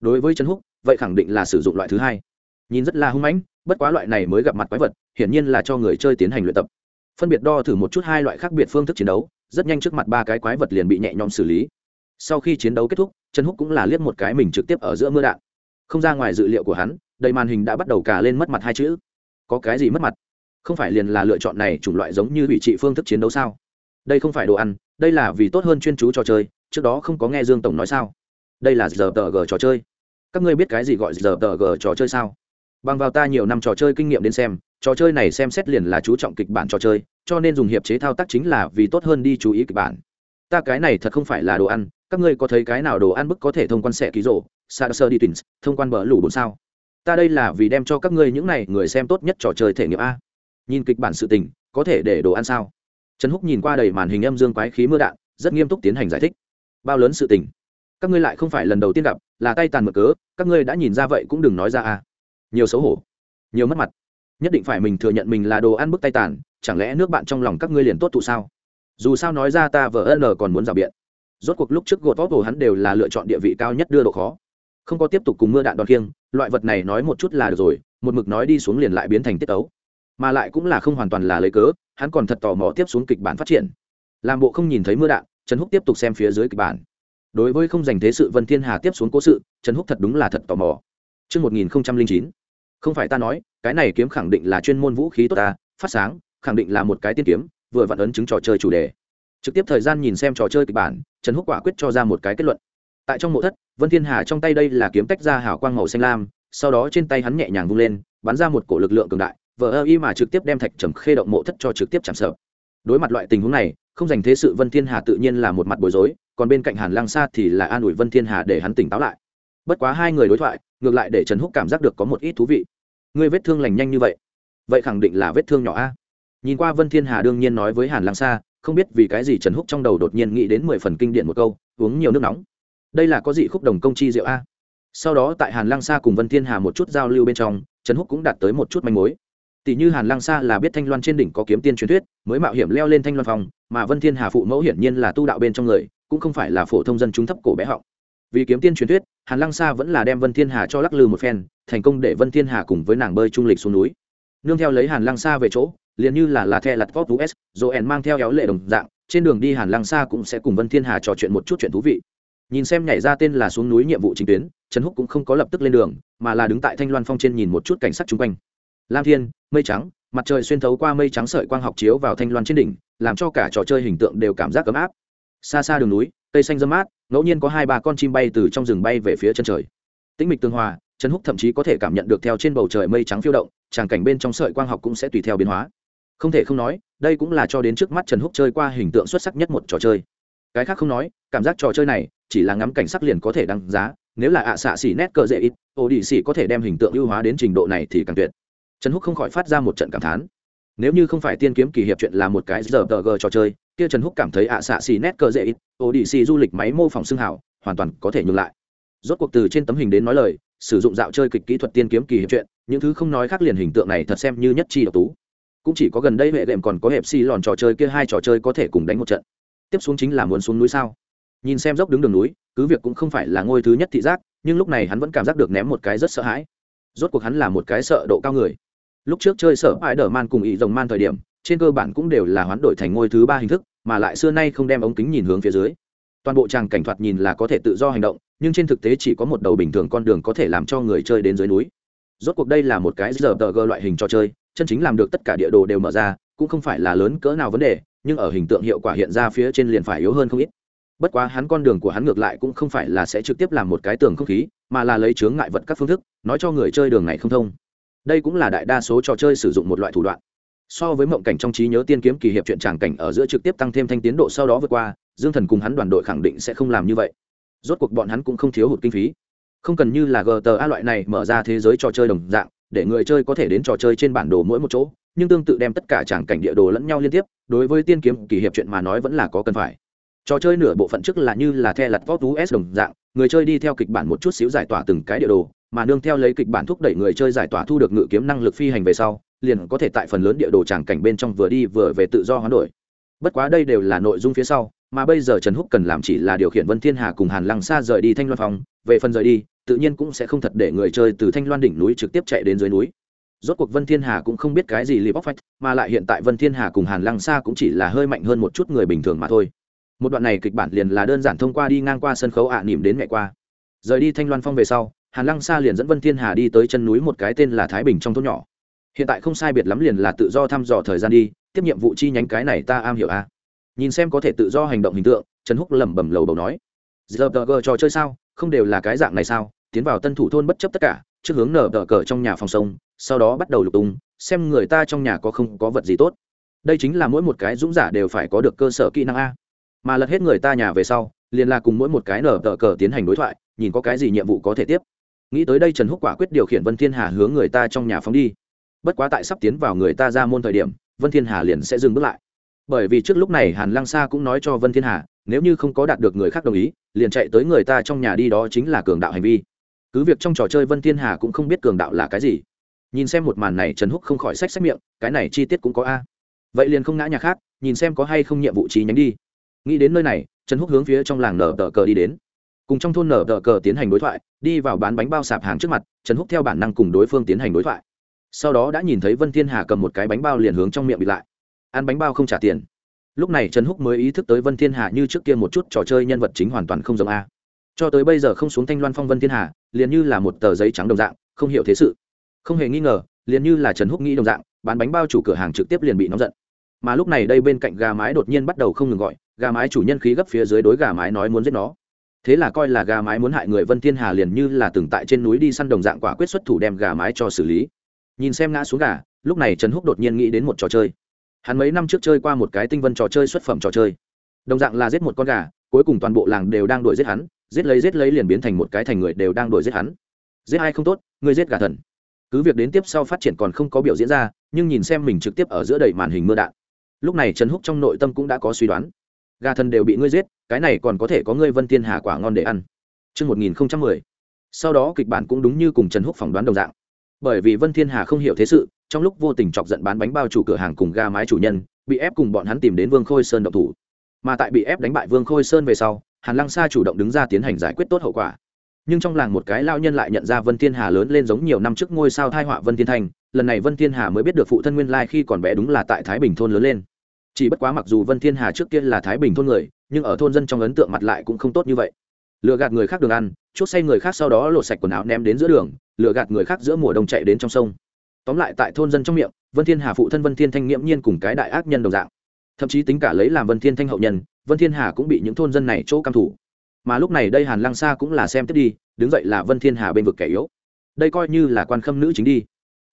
Đối với chân húc vậy khẳng định là sử dụng loại thứ hai. Nhìn rất là hung mãnh, bất quá loại này mới gặp mặt quái vật, hiển nhiên là cho người chơi tiến hành luyện tập. Phân biệt đo thử một chút hai loại khác biệt phương thức chiến đấu, rất nhanh trước mặt ba cái quái vật liền bị nhẹ nhõm xử lý. Sau khi chiến đấu kết thúc, trần húc cũng là liếc một cái mình trực tiếp ở giữa mưa đạn. Không ra ngoài dự liệu của hắn, đầy màn hình đã bắt đầu cả lên mất mặt hai chữ. Có cái gì mất mặt? Không phải liền là lựa chọn này chủng loại giống như ủy trị phương thức chiến đấu sao? Đây không phải đồ ăn, đây là vì tốt hơn chuyên chú trò chơi, trước đó không có nghe dương tổng nói sao? Đây là giờ tờ g trò chơi các ngươi biết cái gì gọi giờ tờ g trò chơi sao? Bằng vào ta nhiều năm trò chơi kinh nghiệm đến xem, trò chơi này xem xét liền là chú trọng kịch bản trò chơi, cho nên dùng hiệp chế thao tác chính là vì tốt hơn đi chú ý kịch bản. Ta cái này thật không phải là đồ ăn, các ngươi có thấy cái nào đồ ăn bức có thể thông quan xẻ ký rộ sa sơ đi tins thông quan bờ lủ bốn sao? Ta đây là vì đem cho các ngươi những này người xem tốt nhất trò chơi thể nghiệm a. Nhìn kịch bản sự tình, có thể để đồ ăn sao? Trần húc nhìn qua đầy màn hình âm dương quái khí mưa đạn, rất nghiêm túc tiến hành giải thích. Bao lớn sự tình? Các ngươi lại không phải lần đầu tiên gặp là tay tàn mực cớ, các ngươi đã nhìn ra vậy cũng đừng nói ra à. nhiều xấu hổ, nhiều mất mặt. Nhất định phải mình thừa nhận mình là đồ ăn bức tay tàn, chẳng lẽ nước bạn trong lòng các ngươi liền tốt tụ sao? Dù sao nói ra ta vợ ân còn muốn rào biện. Rốt cuộc lúc trước gột vót hồ hắn đều là lựa chọn địa vị cao nhất đưa độ khó. Không có tiếp tục cùng mưa đạn đòn kiêng loại vật này nói một chút là được rồi, một mực nói đi xuống liền lại biến thành tiết tấu. Mà lại cũng là không hoàn toàn là lấy cớ, hắn còn thật tò mò tiếp xuống kịch bản phát triển. Làm bộ không nhìn thấy mưa đạn, trần húc tiếp tục xem phía dưới kịch bản đối với không dành thế sự vân thiên hà tiếp xuống cố sự trần húc thật đúng là thật tò mò. Trước 1009, không phải ta nói cái này kiếm khẳng định là chuyên môn vũ khí tốt ta phát sáng khẳng định là một cái tiên kiếm vừa vặn ấn chứng trò chơi chủ đề. Trực tiếp thời gian nhìn xem trò chơi kịch bản trần húc quả quyết cho ra một cái kết luận. Tại trong mộ thất vân thiên hà trong tay đây là kiếm tách ra hào quang màu xanh lam sau đó trên tay hắn nhẹ nhàng vung lên bắn ra một cổ lực lượng cường đại vờ ơ y mà trực tiếp đem thạch trầm khê động mộ thất cho trực tiếp chạm sợ. Đối mặt loại tình huống này không dành thế sự vân thiên hà tự nhiên là một mặt bối rối, còn bên cạnh hàn lang sa thì là an ủi vân thiên hà để hắn tỉnh táo lại. Bất quá hai người đối thoại, ngược lại để trần húc cảm giác được có một ít thú vị. Ngươi vết thương lành nhanh như vậy vậy khẳng định là vết thương nhỏ a. Nhìn qua vân thiên hà đương nhiên nói với hàn lang sa, không biết vì cái gì trần húc trong đầu đột nhiên nghĩ đến mười phần kinh điển một câu, uống nhiều nước nóng. Đây là có dị khúc đồng công chi rượu a. Sau đó tại hàn lang sa cùng vân thiên hà một chút giao lưu bên trong, trần húc cũng đạt tới một chút manh mối tỷ như hàn lang sa là biết thanh loan trên đỉnh có kiếm tiên truyền thuyết, mới mạo hiểm leo lên thanh loan phòng, mà vân thiên hà phụ mẫu hiển nhiên là tu đạo bên trong người, cũng không phải là phổ thông dân chúng thấp cổ bé họng. Vì kiếm tiên truyền thuyết, hàn lăng sa vẫn là đem vân thiên hà cho lắc lư một phen, thành công để vân thiên hà cùng với nàng bơi trung lịch xuống núi. Nương theo lấy hàn lăng sa về chỗ, liền như là là the lặt vót us rồi ẻn mang theo éo lệ đồng dạng, trên đường đi hàn lăng sa cũng sẽ cùng vân thiên hà trò chuyện một chút chuyện thú vị. Nhìn xem nhảy ra tên là xuống núi nhiệm vụ chính tuyến, trần húc cũng không có lập tức lên đường, mà là đứng tại thanh loan phong trên nhìn một chút cảnh sắc chung quanh lam thiên, mây trắng, mặt trời xuyên thấu qua mây trắng sợi quang học chiếu vào thanh loan trên đỉnh, làm cho cả trò chơi hình tượng đều cảm giác ấm áp. Xa xa đường núi, cây xanh dâm mát, ngẫu nhiên có hai ba con chim bay từ trong rừng bay về phía chân trời. Tĩnh mịch tương hòa, trần húc thậm chí có thể cảm nhận được theo trên bầu trời mây trắng phiêu động, tràng cảnh bên trong sợi quang học cũng sẽ tùy theo biến hóa. Không thể không nói, đây cũng là cho đến trước mắt trần húc chơi qua hình tượng xuất sắc nhất một trò chơi. Cái khác không nói, cảm giác trò chơi này, chỉ là ngắm cảnh sắc liền có thể đăng giá, nếu là ạ à xạ xỉ nét cờ dễ ít ô đi xỉ có thể đem hình tượng ưu hóa đến trình độ này thì càng tuyệt trần húc không khỏi phát ra một trận cảm thán. Nếu như không phải tiên kiếm kỳ hiệp chuyện là một cái giờ tờ g trò chơi, kia trần húc cảm thấy ạ à xạ xì nét cờ dễ ít ô đi xì du lịch máy mô phỏng xương hảo, hoàn toàn có thể nhường lại. Rốt cuộc từ trên tấm hình đến nói lời, sử dụng dạo chơi kịch kỹ thuật tiên kiếm kỳ hiệp chuyện, những thứ không nói khác liền hình tượng này thật xem như nhất chi độc tú. Cũng chỉ có gần đây huệ đệm còn có hẹp xì lòn trò chơi kia hai trò chơi có thể cùng đánh một trận. Tiếp xuống chính là muốn xuống núi sao? Nhìn xem dốc đứng đường núi, cứ việc cũng không phải là ngôi thứ nhất thị giác, nhưng lúc này hắn vẫn cảm giác được ném một cái rất sợ hãi. Rốt cuộc hắn là một cái sợ độ cao người lúc trước chơi sở ai đờ man cùng ý rồng man thời điểm, trên cơ bản cũng đều là hoán đổi thành ngôi thứ ba hình thức, mà lại xưa nay không đem ống kính nhìn hướng phía dưới. Toàn bộ tràng cảnh thoạt nhìn là có thể tự do hành động, nhưng trên thực tế chỉ có một đầu bình thường con đường có thể làm cho người chơi đến dưới núi. Rốt cuộc đây là một cái giờ tờ gờ loại hình trò chơi, chân chính làm được tất cả địa đồ đều mở ra, cũng không phải là lớn cỡ nào vấn đề, nhưng ở hình tượng hiệu quả hiện ra phía trên liền phải yếu hơn không ít. Bất quá hắn con đường của hắn ngược lại cũng không phải là sẽ trực tiếp làm một cái tường không khí, mà là lấy chướng ngại vật các phương thức, nói cho người chơi đường này không thông đây cũng là đại đa số trò chơi sử dụng một loại thủ đoạn. So với mộng cảnh trong trí nhớ tiên kiếm kỳ hiệp chuyện tràng cảnh ở giữa trực tiếp tăng thêm thanh tiến độ sau đó vượt qua, dương thần cùng hắn đoàn đội khẳng định sẽ không làm như vậy. Rốt cuộc bọn hắn cũng không thiếu hụt kinh phí. Không cần như là gta loại này mở ra thế giới trò chơi đồng dạng, để người chơi có thể đến trò chơi trên bản đồ mỗi một chỗ, nhưng tương tự đem tất cả tràng cảnh địa đồ lẫn nhau liên tiếp, đối với tiên kiếm kỳ hiệp chuyện mà nói vẫn là có cần phải. Trò chơi nửa bộ phận trước là như là the lặt vót s đồng dạng người chơi đi theo kịch bản một chút xíu giải tỏa từng cái địa đồ, mà nương theo lấy kịch bản thúc đẩy người chơi giải tỏa thu được ngự kiếm năng lực phi hành về sau, liền có thể tại phần lớn địa đồ tràng cảnh bên trong vừa đi vừa về tự do hoán đổi. Bất quá đây đều là nội dung phía sau, mà bây giờ trần húc cần làm chỉ là điều khiển vân thiên hà cùng hàn lăng xa rời đi thanh loan phòng, về phần rời đi, tự nhiên cũng sẽ không thật để người chơi từ thanh loan đỉnh núi trực tiếp chạy đến dưới núi. Rốt cuộc vân thiên hà cũng không biết cái gì li bóc phách mà lại hiện tại vân thiên hà cùng hàn lăng xa cũng chỉ là hơi mạnh hơn một chút người bình thường mà thôi một đoạn này kịch bản liền là đơn giản thông qua đi ngang qua sân khấu ạ à nỉm đến mẹ qua. Rời đi thanh loan phong về sau, hàn lăng xa liền dẫn vân thiên hà đi tới chân núi một cái tên là thái bình trong thôn nhỏ. Hiện tại không sai biệt lắm liền là tự do thăm dò thời gian đi, tiếp nhiệm vụ chi nhánh cái này ta am hiểu a à. nhìn xem có thể tự do hành động hình tượng, trần húc lẩm bẩm lầu bầu nói. Giờ tờ gờ trò chơi sao? Không đều là cái dạng này sao? Tiến vào tân thủ thôn bất chấp tất cả, trước hướng nở tờ cờ trong nhà phòng sông, sau đó bắt đầu lục tung, xem người ta trong nhà có không có vật gì tốt. Đây chính là mỗi một cái dũng giả đều phải có được cơ sở kỹ năng a mà lật hết người ta nhà về sau, liền là cùng mỗi một cái nở tờ cờ tiến hành đối thoại, nhìn có cái gì nhiệm vụ có thể tiếp. Nghĩ tới đây trần húc quả quyết điều khiển vân thiên hà hướng người ta trong nhà phóng đi. Bất quá tại sắp tiến vào người ta ra môn thời điểm, vân thiên hà liền sẽ dừng bước lại. Bởi vì trước lúc này hàn lăng sa cũng nói cho vân thiên hà, nếu như không có đạt được người khác đồng ý, liền chạy tới người ta trong nhà đi đó chính là cường đạo hành vi. Cứ việc trong trò chơi vân thiên hà cũng không biết cường đạo là cái gì. Nhìn xem một màn này trần húc không khỏi sách sách miệng, cái này chi tiết cũng có a. Vậy liền không ngã nhà khác, nhìn xem có hay không nhiệm vụ trí nhánh đi nghĩ đến nơi này, trần húc hướng phía trong làng nở tờ cờ đi đến. Cùng trong thôn nở tờ cờ tiến hành đối thoại, đi vào bán bánh bao sạp hàng trước mặt, trần húc theo bản năng cùng đối phương tiến hành đối thoại. Sau đó đã nhìn thấy vân thiên hà cầm một cái bánh bao liền hướng trong miệng bị lại. Ăn bánh bao không trả tiền. Lúc này trần húc mới ý thức tới vân thiên hà như trước kia một chút trò chơi nhân vật chính hoàn toàn không giống a. Cho tới bây giờ không xuống thanh loan phong vân thiên hà, liền như là một tờ giấy trắng đồng dạng, không hiểu thế sự. Không hề nghi ngờ, liền như là trần húc nghĩ đồng dạng, bán bánh bao chủ cửa hàng trực tiếp liền bị nóng giận mà lúc này đây bên cạnh gà mái đột nhiên bắt đầu không ngừng gọi, gà mái chủ nhân khí gấp phía dưới đối gà mái nói muốn giết nó. Thế là coi là gà mái muốn hại người vân thiên hà liền như là từng tại trên núi đi săn đồng dạng quả quyết xuất thủ đem gà mái cho xử lý. Nhìn xem ngã xuống gà, lúc này trần húc đột nhiên nghĩ đến một trò chơi. Hắn mấy năm trước chơi qua một cái tinh vân trò chơi xuất phẩm trò chơi. Đồng dạng là giết một con gà, cuối cùng toàn bộ làng đều đang đuổi giết hắn, giết lấy giết lấy liền biến thành một cái thành người đều đang đuổi giết hắn. Giết ai không tốt người giết gà thần. Cứ việc đến tiếp sau phát triển còn không có biểu diễn ra, nhưng nhìn xem mình trực tiếp ở giữa đầy màn hình mưa đạn lúc này trần húc trong nội tâm cũng đã có suy đoán gà thần đều bị ngươi giết cái này còn có thể có ngươi vân tiên hà quả ngon để ăn Trước 1010. Sau đó kịch bản cũng đúng như cùng Trần Húc phỏng đoán đồng dạng. Bởi vì Vân Thiên Hà không hiểu thế sự, trong lúc vô tình chọc giận bán bánh bao chủ cửa hàng cùng ga mái chủ nhân, bị ép cùng bọn hắn tìm đến Vương Khôi Sơn động thủ. Mà tại bị ép đánh bại Vương Khôi Sơn về sau, Hàn Lăng Sa chủ động đứng ra tiến hành giải quyết tốt hậu quả. Nhưng trong làng một cái lao nhân lại nhận ra Vân Thiên Hà lớn lên giống nhiều năm trước ngôi sao thai họa Vân Thiên Thành, lần này Vân Thiên Hà mới biết được phụ thân nguyên lai khi còn bé đúng là tại Thái Bình thôn lớn lên chỉ bất quá mặc dù vân thiên hà trước kia là thái bình thôn người, nhưng ở thôn dân trong ấn tượng mặt lại cũng không tốt như vậy. Lừa gạt người khác đường ăn chốt say người khác sau đó lột sạch quần áo ném đến giữa đường, lừa gạt người khác giữa mùa đông chạy đến trong sông. Tóm lại tại thôn dân trong miệng, vân thiên hà phụ thân vân thiên thanh nghiễm nhiên cùng cái đại ác nhân đồng dạng. Thậm chí tính cả lấy làm vân thiên thanh hậu nhân, vân thiên hà cũng bị những thôn dân này chỗ căm thủ. Mà lúc này đây hàn lăng sa cũng là xem tiếp đi, đứng dậy là vân thiên hà bên vực kẻ yếu. Đây coi như là quan khâm nữ chính đi.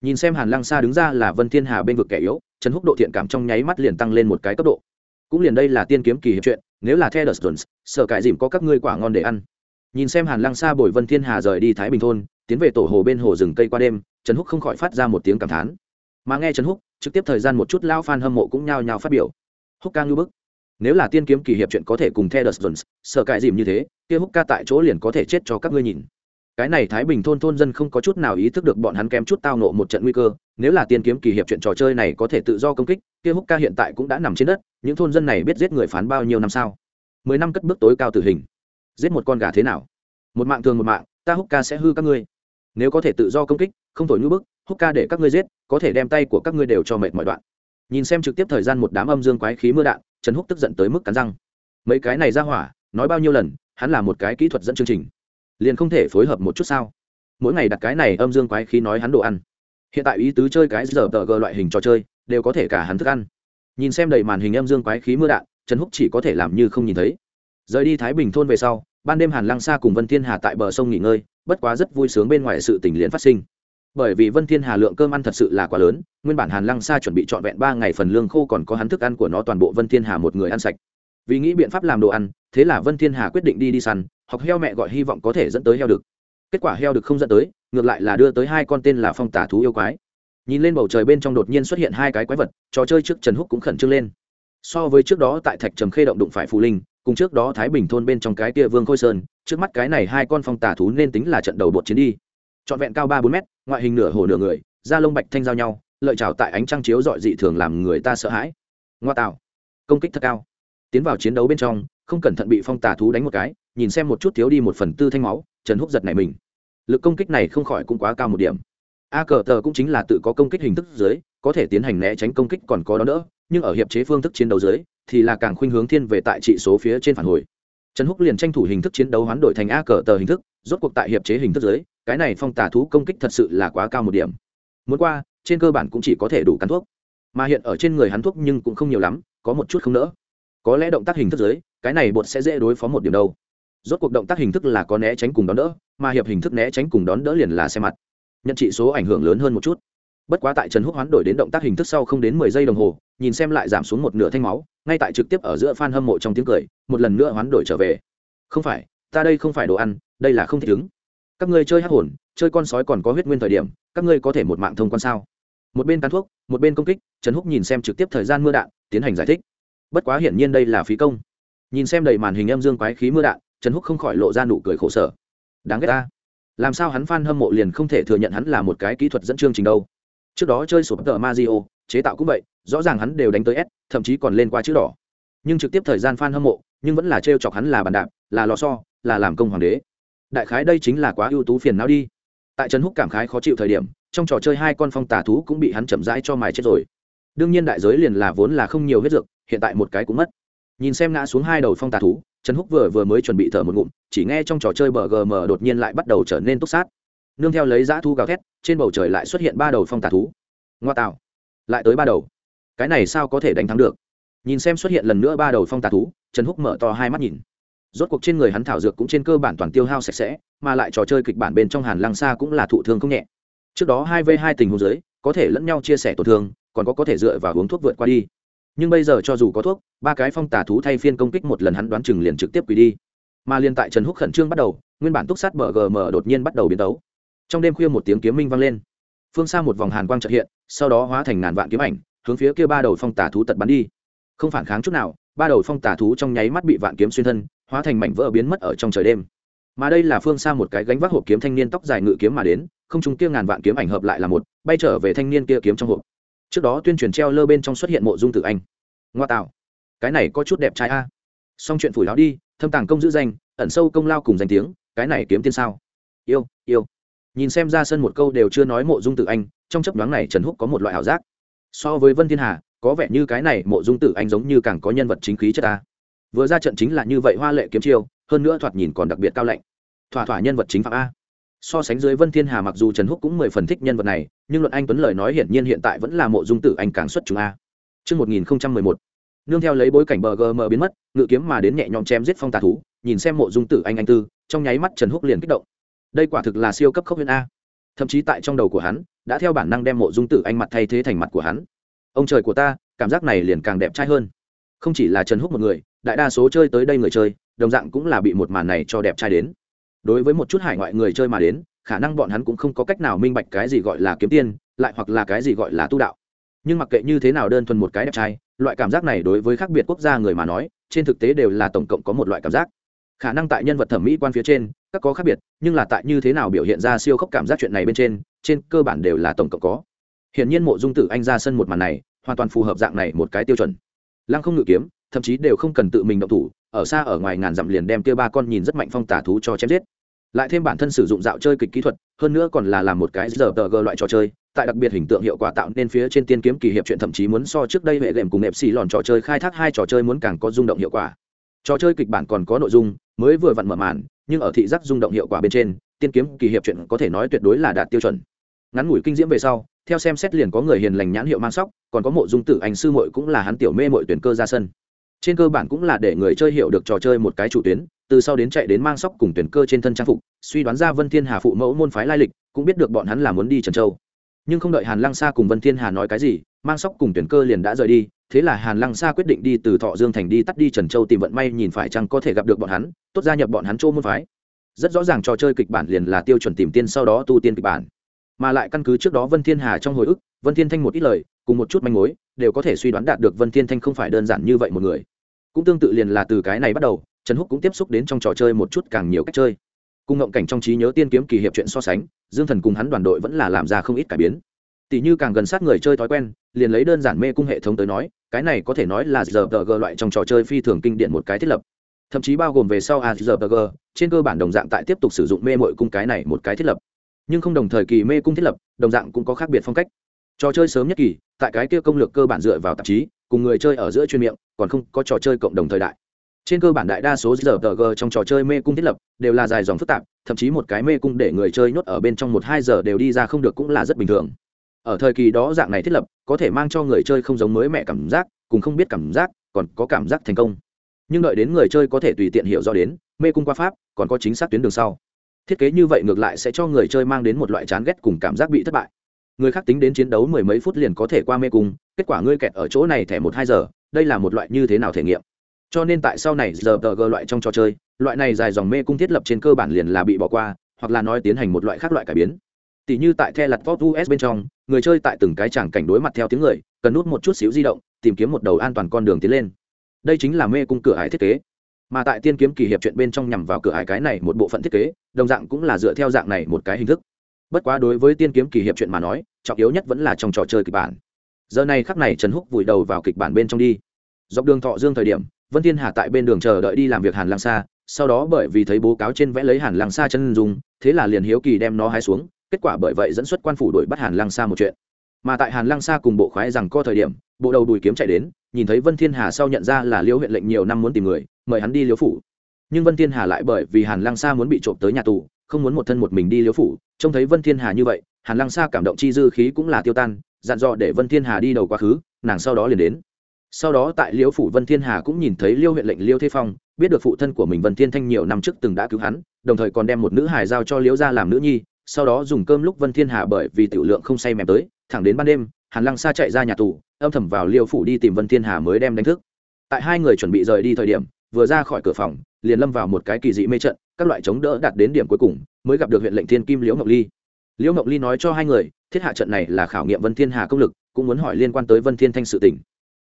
Nhìn xem hàn lăng sa đứng ra là vân thiên hà bên vực kẻ yếu trần húc độ thiện cảm trong nháy mắt liền tăng lên một cái cấp độ. Cũng liền đây là tiên kiếm kỳ hiệp chuyện, nếu là theo đờ sợ cãi dìm có các ngươi quả ngon để ăn. Nhìn xem hàn lăng xa bồi vân thiên hà rời đi thái bình thôn, tiến về tổ hồ bên hồ rừng cây qua đêm, trần húc không khỏi phát ra một tiếng cảm thán. Mà nghe trần húc, trực tiếp thời gian một chút lao phan hâm mộ cũng nhao nhao phát biểu. Húc ca ngưu bức. Nếu là tiên kiếm kỳ hiệp chuyện có thể cùng theo đờ sợ cãi dìm như thế, kia húc ca tại chỗ liền có thể chết cho các ngươi nhìn cái này thái bình thôn thôn dân không có chút nào ý thức được bọn hắn kém chút tao nộ một trận nguy cơ, nếu là tiên kiếm kỳ hiệp chuyện trò chơi này có thể tự do công kích, kia húc ca hiện tại cũng đã nằm trên đất, những thôn dân này biết giết người phán bao nhiêu năm sao? Mười năm cất bước tối cao tử hình. Giết một con gà thế nào? Một mạng thường một mạng, ta húc ca sẽ hư các ngươi. Nếu có thể tự do công kích, không thổi nhu bức, húc ca để các ngươi giết, có thể đem tay của các ngươi đều cho mệt mọi đoạn. Nhìn xem trực tiếp thời gian một đám âm dương quái khí mưa đạn, trần húc tức giận tới mức cắn răng. Mấy cái này ra hỏa, nói bao nhiêu lần, hắn là một cái kỹ thuật dẫn chương trình liền không thể phối hợp một chút sao? Mỗi ngày đặt cái này âm dương quái khí nói hắn đồ ăn. Hiện tại ý tứ chơi cái giờ tờ gờ loại hình trò chơi, đều có thể cả hắn thức ăn. Nhìn xem đầy màn hình âm dương quái khí mưa đạn, trần húc chỉ có thể làm như không nhìn thấy. Rời đi thái bình thôn về sau, ban đêm hàn lăng xa cùng vân thiên hà tại bờ sông nghỉ ngơi, bất quá rất vui sướng bên ngoài sự tình liền phát sinh. Bởi vì vân thiên hà lượng cơm ăn thật sự là quá lớn, nguyên bản hàn lăng xa chuẩn bị trọn vẹn ba ngày phần lương khô còn có hắn thức ăn của nó toàn bộ vân thiên hà một người ăn sạch. Vì nghĩ biện pháp làm đồ ăn, thế là vân thiên hà quyết định đi đi săn học heo mẹ gọi hy vọng có thể dẫn tới heo đực. Kết quả heo đực không dẫn tới, ngược lại là đưa tới hai con tên là phong tả thú yêu quái. Nhìn lên bầu trời bên trong đột nhiên xuất hiện hai cái quái vật, trò chơi trước trần húc cũng khẩn trương lên. So với trước đó tại thạch trầm khê động đụng phải phù linh, cùng trước đó thái bình thôn bên trong cái kia vương khôi sơn, trước mắt cái này hai con phong tả thú nên tính là trận đầu bột chiến đi. Trọn vẹn cao ba bốn mét, ngoại hình nửa hồ nửa người, da lông bạch thanh giao nhau, lợi trào tại ánh trăng chiếu dọi dị thường làm người ta sợ hãi. Ngoa tạo. Công kích thật cao. Tiến vào chiến đấu bên trong, không cẩn thận bị phong tà thú đánh một cái nhìn xem một chút thiếu đi một phần tư thanh máu, trần húc giật này mình. Lực công kích này không khỏi cũng quá cao một điểm. A cờ tờ cũng chính là tự có công kích hình thức dưới, có thể tiến hành né tránh công kích còn có đó nữa, nhưng ở hiệp chế phương thức chiến đấu dưới, thì là càng khuynh hướng thiên về tại trị số phía trên phản hồi. Trần húc liền tranh thủ hình thức chiến đấu hoán đổi thành a cờ tờ hình thức, rốt cuộc tại hiệp chế hình thức dưới, cái này phong tà thú công kích thật sự là quá cao một điểm. Muốn qua, trên cơ bản cũng chỉ có thể đủ cắn thuốc. Mà hiện ở trên người hắn thuốc nhưng cũng không nhiều lắm, có một chút không nỡ. Có lẽ động tác hình thức dưới, cái này bột sẽ dễ đối phó một điểm đâu rốt cuộc động tác hình thức là có né tránh cùng đón đỡ, mà hiệp hình thức né tránh cùng đón đỡ liền là xe mặt. Nhận trị số ảnh hưởng lớn hơn một chút. Bất quá tại trần húc hoán đổi đến động tác hình thức sau không đến mười giây đồng hồ, nhìn xem lại giảm xuống một nửa thanh máu, ngay tại trực tiếp ở giữa f a n hâm mộ trong tiếng cười, một lần nữa hoán đổi trở về. Không phải, ta đây không phải đồ ăn, đây là không thể ứng. Các ngươi chơi hát hồn, chơi con sói còn có huyết nguyên thời điểm, các ngươi có thể một mạng thông quan sao? Một bên cán thuốc, một bên công kích, trần húc nhìn xem trực tiếp thời gian mưa đạn, tiến hành giải thích. Bất quá hiển nhiên đây là phí công. Nhìn xem đầy màn hình em dương quái khí mưa đạn trần húc không khỏi lộ ra nụ cười khổ sở. Đáng ghét ta. Làm sao hắn f a n hâm mộ liền không thể thừa nhận hắn là một cái kỹ thuật dẫn chương trình đâu. Trước đó chơi sổ tờ mazio chế tạo cũng vậy, rõ ràng hắn đều đánh tới s, thậm chí còn lên qua chữ đỏ. Nhưng trực tiếp thời gian f a n hâm mộ, nhưng vẫn là t chọc hắn là bàn đạp, là lò so là làm công hoàng đế. Đại khái đây chính là quá ưu tú phiền não đi. Tại trần húc cảm khái khó chịu thời điểm, trong trò chơi hai con phong tà thú cũng bị hắn chậm rãi cho mài chết rồi. Đương nhiên đại giới liền là vốn là không nhiều huyết dược, hiện tại một cái cũng mất. Nhìn xem ngã xuống hai đầu phong tà thú trần húc vừa vừa mới chuẩn bị thở một ngụm, chỉ nghe trong trò chơi bờ gm đột nhiên lại bắt đầu trở nên túc sát. Nương theo lấy dã thu gào thét, trên bầu trời lại xuất hiện ba đầu phong tà thú. Ngoa tạo. Lại tới ba đầu. Cái này sao có thể đánh thắng được? Nhìn xem xuất hiện lần nữa ba đầu phong tà thú, trần húc mở to hai mắt nhìn. Rốt cuộc trên người hắn thảo dược cũng trên cơ bản toàn tiêu hao sạch sẽ, mà lại trò chơi kịch bản bên trong hàn lăng xa cũng là thụ thương không nhẹ. Trước đó hai v hai tình huống giới có thể lẫn nhau chia sẻ tổn thương, còn có có thể dựa vào uống thuốc vượt qua đi nhưng bây giờ cho dù có thuốc, ba cái phong tà thú thay phiên công kích một lần hắn đoán chừng liền trực tiếp quỳ đi. Mà liền tại trần húc khẩn trương bắt đầu, nguyên bản túc sát bờ gm đột nhiên bắt đầu biến tấu. Trong đêm khuya một tiếng kiếm minh vang lên. Phương xa một vòng hàn quang trợ hiện, sau đó hóa thành ngàn vạn kiếm ảnh, hướng phía kia ba đầu phong tà thú tật bắn đi. Không phản kháng chút nào, ba đầu phong tà thú trong nháy mắt bị vạn kiếm xuyên thân, hóa thành mảnh vỡ biến mất ở trong trời đêm. Mà đây là phương xa một cái gánh vác hộp kiếm thanh niên tóc dài ngự kiếm mà đến, không chúng kia ngàn vạn kiếm ảnh hợp lại là một, bay trở về thanh niên kia kiếm trong hộp trước đó tuyên truyền treo lơ bên trong xuất hiện mộ dung tử anh. Ngoa tạo. Cái này có chút đẹp trai a. Xong chuyện phủi láo đi, thâm tàng công giữ danh, ẩn sâu công lao cùng danh tiếng, cái này kiếm tiên sao? Yêu yêu. Nhìn xem ra sân một câu đều chưa nói mộ dung tử anh, trong chấp đoán này trần húc có một loại ảo giác. So với vân thiên hà, có vẻ như cái này mộ dung tử anh giống như càng có nhân vật chính khí chất ta vừa ra trận chính là như vậy hoa lệ kiếm chiêu, hơn nữa thoạt nhìn còn đặc biệt cao lạnh. Thỏa thỏa nhân vật chính phạm a so sánh dưới vân thiên hà mặc dù trần húc cũng mười phần thích nhân vật này nhưng luận anh tuấn lời nói hiển nhiên hiện tại vẫn là mộ dung tử anh càng xuất chúng a. Trước 1011, nương theo lấy bối cảnh bờ gm biến mất ngự kiếm mà đến nhẹ nhõm chém giết phong tà thú nhìn xem mộ dung tử anh anh tư trong nháy mắt trần húc liền kích động. Đây quả thực là siêu cấp khốc huyễn a. Thậm chí tại trong đầu của hắn đã theo bản năng đem mộ dung tử anh mặt thay thế thành mặt của hắn. Ông trời của ta cảm giác này liền càng đẹp trai hơn. Không chỉ là trần húc một người đại đa số chơi tới đây người chơi đồng dạng cũng là bị một màn này cho đẹp trai đến đối với một chút hải ngoại người chơi mà đến, khả năng bọn hắn cũng không có cách nào minh bạch cái gì gọi là kiếm tiền lại hoặc là cái gì gọi là tu đạo. Nhưng mặc kệ như thế nào đơn thuần một cái đẹp trai, loại cảm giác này đối với khác biệt quốc gia người mà nói, trên thực tế đều là tổng cộng có một loại cảm giác. Khả năng tại nhân vật thẩm mỹ quan phía trên, các có khác biệt, nhưng là tại như thế nào biểu hiện ra siêu khốc cảm giác chuyện này bên trên trên cơ bản đều là tổng cộng có. Hiển nhiên mộ dung tử anh ra sân một màn này, hoàn toàn phù hợp dạng này một cái tiêu chuẩn. Lăng không ngự kiếm, thậm chí đều không cần tự mình động thủ ở xa ở ngoài ngàn dặm liền đem kia ba con nhìn rất mạnh phong tả thú cho chém giết. Lại thêm bản thân sử dụng dạo chơi kịch kỹ thuật, hơn nữa còn là làm một cái giờ tờ gờ loại trò chơi, tại đặc biệt hình tượng hiệu quả tạo nên phía trên tiên kiếm kỳ hiệp chuyện thậm chí muốn so trước đây hệ lệm cùng nệp xì lòn trò chơi khai thác hai trò chơi muốn càng có rung động hiệu quả. Trò chơi kịch bản còn có nội dung, mới vừa vặn mở màn, nhưng ở thị giác rung động hiệu quả bên trên, tiên kiếm kỳ hiệp chuyện có thể nói tuyệt đối là đạt tiêu chuẩn. Ngắn ngủi kinh diễm về sau, theo xem xét liền có người hiền lành nhãn hiệu mang sóc, còn có mộ dung tử anh sư mội cũng là hắn tiểu mê mội tuyển cơ ra sân trên cơ bản cũng là để người chơi hiểu được trò chơi một cái chủ tuyến, từ sau đến chạy đến mang sóc cùng tuyển cơ trên thân trang phục, suy đoán ra vân thiên hà phụ mẫu môn phái lai lịch, cũng biết được bọn hắn là muốn đi trần châu. Nhưng không đợi hàn lăng sa cùng vân thiên hà nói cái gì, mang sóc cùng tuyển cơ liền đã rời đi, thế là hàn lăng sa quyết định đi từ thọ dương thành đi tắt đi trần châu tìm vận may nhìn phải chăng có thể gặp được bọn hắn, tốt gia nhập bọn hắn chỗ môn phái. Rất rõ ràng trò chơi kịch bản liền là tiêu chuẩn tìm tiên sau đó tu tiên kịch bản. Mà lại căn cứ trước đó vân thiên hà trong hồi ức, vân thiên thanh một ít lời, cùng một chút manh mối, đều có thể suy đoán đạt được vân thiên thanh không phải đơn giản như vậy một người cũng tương tự liền là từ cái này bắt đầu, trần húc cũng tiếp xúc đến trong trò chơi một chút càng nhiều cách chơi. Cùng ngộng cảnh trong trí nhớ tiên kiếm kỳ hiệp chuyện so sánh, dương thần cùng hắn đoàn đội vẫn là làm ra không ít cải biến. Tỷ như càng gần sát người chơi thói quen, liền lấy đơn giản mê cung hệ thống tới nói, cái này có thể nói là giờ tờ g loại trong trò chơi phi thường kinh điển một cái thiết lập. Thậm chí bao gồm về sau à, a trên cơ bản đồng dạng tại tiếp tục sử dụng mê mội cung cái này một cái thiết lập. Nhưng không đồng thời kỳ mê cung thiết lập, đồng dạng cũng có khác biệt phong cách. Trò chơi sớm nhất kỳ, tại cái kia công lược cơ bản dựa vào tạp chí cùng người chơi ở giữa chuyên miệng, còn không có trò chơi cộng đồng thời đại. Trên cơ bản đại đa số giờ tờ g trong trò chơi mê cung thiết lập đều là dài dòng phức tạp, thậm chí một cái mê cung để người chơi nhốt ở bên trong một hai giờ đều đi ra không được cũng là rất bình thường. Ở thời kỳ đó dạng này thiết lập, có thể mang cho người chơi không giống mới mẹ cảm giác, cùng không biết cảm giác, còn có cảm giác thành công. Nhưng đợi đến người chơi có thể tùy tiện hiểu rõ đến, mê cung qua pháp, còn có chính xác tuyến đường sau. Thiết kế như vậy ngược lại sẽ cho người chơi mang đến một loại chán ghét cùng cảm giác bị thất bại người khác tính đến chiến đấu mười mấy phút liền có thể qua mê cung, kết quả ngươi kẹt ở chỗ này thẻ một hai giờ, đây là một loại như thế nào thể nghiệm? Cho nên tại sau này giờ tờ g loại trong trò chơi, loại này dài dòng mê cung thiết lập trên cơ bản liền là bị bỏ qua, hoặc là nói tiến hành một loại khác loại cải biến. Tỷ như tại the lặt vót us bên trong, người chơi tại từng cái tràng cảnh đối mặt theo tiếng người, cần nút một chút xíu di động, tìm kiếm một đầu an toàn con đường tiến lên. Đây chính là mê cung cửa hải thiết kế. Mà tại tiên kiếm kỳ hiệp chuyện bên trong nhằm vào cửa hải cái này một bộ phận thiết kế, đồng dạng cũng là dựa theo dạng này một cái hình thức bất quá đối với tiên kiếm kỳ hiệp chuyện mà nói, trọng yếu nhất vẫn là trong trò chơi kịch bản. Giờ này khắc này trần húc vùi đầu vào kịch bản bên trong đi. Dọc đường thọ dương thời điểm, vân thiên hà tại bên đường chờ đợi đi làm việc hàn lang sa, sau đó bởi vì thấy bố cáo trên vẽ lấy hàn lang sa chân dùng thế là liền hiếu kỳ đem nó hái xuống, kết quả bởi vậy dẫn xuất quan phủ đuổi bắt hàn lang sa một chuyện. Mà tại hàn lang sa cùng bộ khoái rằng co thời điểm, bộ đầu đùi kiếm chạy đến, nhìn thấy vân thiên hà sau nhận ra là liễu huyện lệnh nhiều năm muốn tìm người, mời hắn đi liễu phủ. Nhưng vân thiên hà lại bởi vì hàn lang sa muốn bị trộm tới nhà tù không muốn một thân một mình đi liễu phủ, trông thấy vân thiên hà như vậy, hàn lăng sa cảm động chi dư khí cũng là tiêu tan, dặn dò để vân thiên hà đi đầu quá khứ, nàng sau đó liền đến. Sau đó tại liễu phủ vân thiên hà cũng nhìn thấy liêu huyện lệnh liêu thế phong, biết được phụ thân của mình vân thiên thanh nhiều năm trước từng đã cứu hắn, đồng thời còn đem một nữ hài giao cho liễu gia làm nữ nhi, sau đó dùng cơm lúc vân thiên hà bởi vì tiểu lượng không say mềm tới, thẳng đến ban đêm, hàn lăng sa chạy ra nhà tù, âm thầm vào liêu phủ đi tìm vân thiên hà mới đem đánh thức. Tại hai người chuẩn bị rời đi thời điểm, vừa ra khỏi cửa phòng liền lâm vào một cái kỳ dị mê trận, các loại chống đỡ đạt đến điểm cuối cùng, mới gặp được huyện lệnh thiên kim liễu ngọc ly. Liễu ngọc ly nói cho hai người, thiết hạ trận này là khảo nghiệm vân thiên hà công lực, cũng muốn hỏi liên quan tới vân thiên thanh sự tình.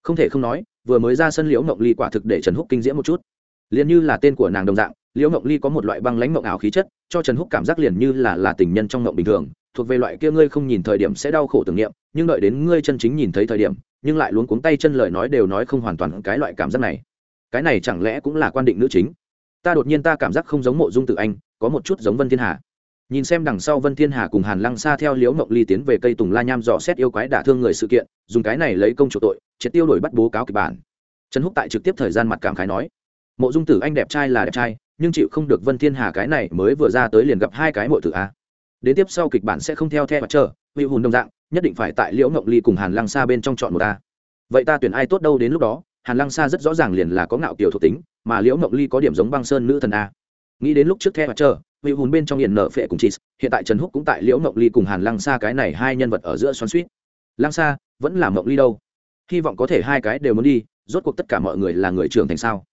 Không thể không nói, vừa mới ra sân liễu ngọc ly quả thực để trần húc kinh diễm một chút. Liền như là tên của nàng đồng dạng, liễu ngọc ly có một loại băng lãnh mộng ảo khí chất, cho trần húc cảm giác liền như là là tình nhân trong mộng bình thường, thuộc về loại kia ngươi không nhìn thời điểm sẽ đau khổ tưởng niệm, nhưng đợi đến ngươi chân chính nhìn thấy thời điểm, nhưng lại luống cuống tay chân lời nói đều nói không hoàn toàn cái loại cảm giác này. Cái này chẳng lẽ cũng là quan định nữ chính? Ta đột nhiên ta cảm giác không giống mộ dung tự anh, có một chút giống vân thiên hà. Nhìn xem đằng sau vân thiên hà cùng hàn lăng xa theo liễu mộng ly tiến về cây tùng la nham dò xét yêu quái đả thương người sự kiện, dùng cái này lấy công chủ tội, triệt tiêu đổi bắt bố cáo kịch bản. Trần húc tại trực tiếp thời gian mặt cảm khái nói, mộ dung tử anh đẹp trai là đẹp trai, nhưng chịu không được vân thiên hà cái này mới vừa ra tới liền gặp hai cái mộ tử a. Đến tiếp sau kịch bản sẽ không theo theo và chờ hữu hùn đồng dạng, nhất định phải tại liễu ngộng ly cùng hàn lăng xa bên trong chọn một ta vậy ta tuyển ai tốt đâu đến lúc đó? Hàn lăng xa rất rõ ràng liền là có ngạo kiểu thuộc tính mà liễu mộng ly có điểm giống băng sơn nữ thần a. Nghĩ đến lúc trước theo và chờ vị hùn bên trong hiện nở phệ cùng chị hiện tại trần húc cũng tại liễu mộng ly cùng hàn lăng xa cái này hai nhân vật ở giữa xoắn suýt. Lăng xa vẫn là mộng ly đâu? Hy vọng có thể hai cái đều muốn đi, rốt cuộc tất cả mọi người là người trưởng thành sao?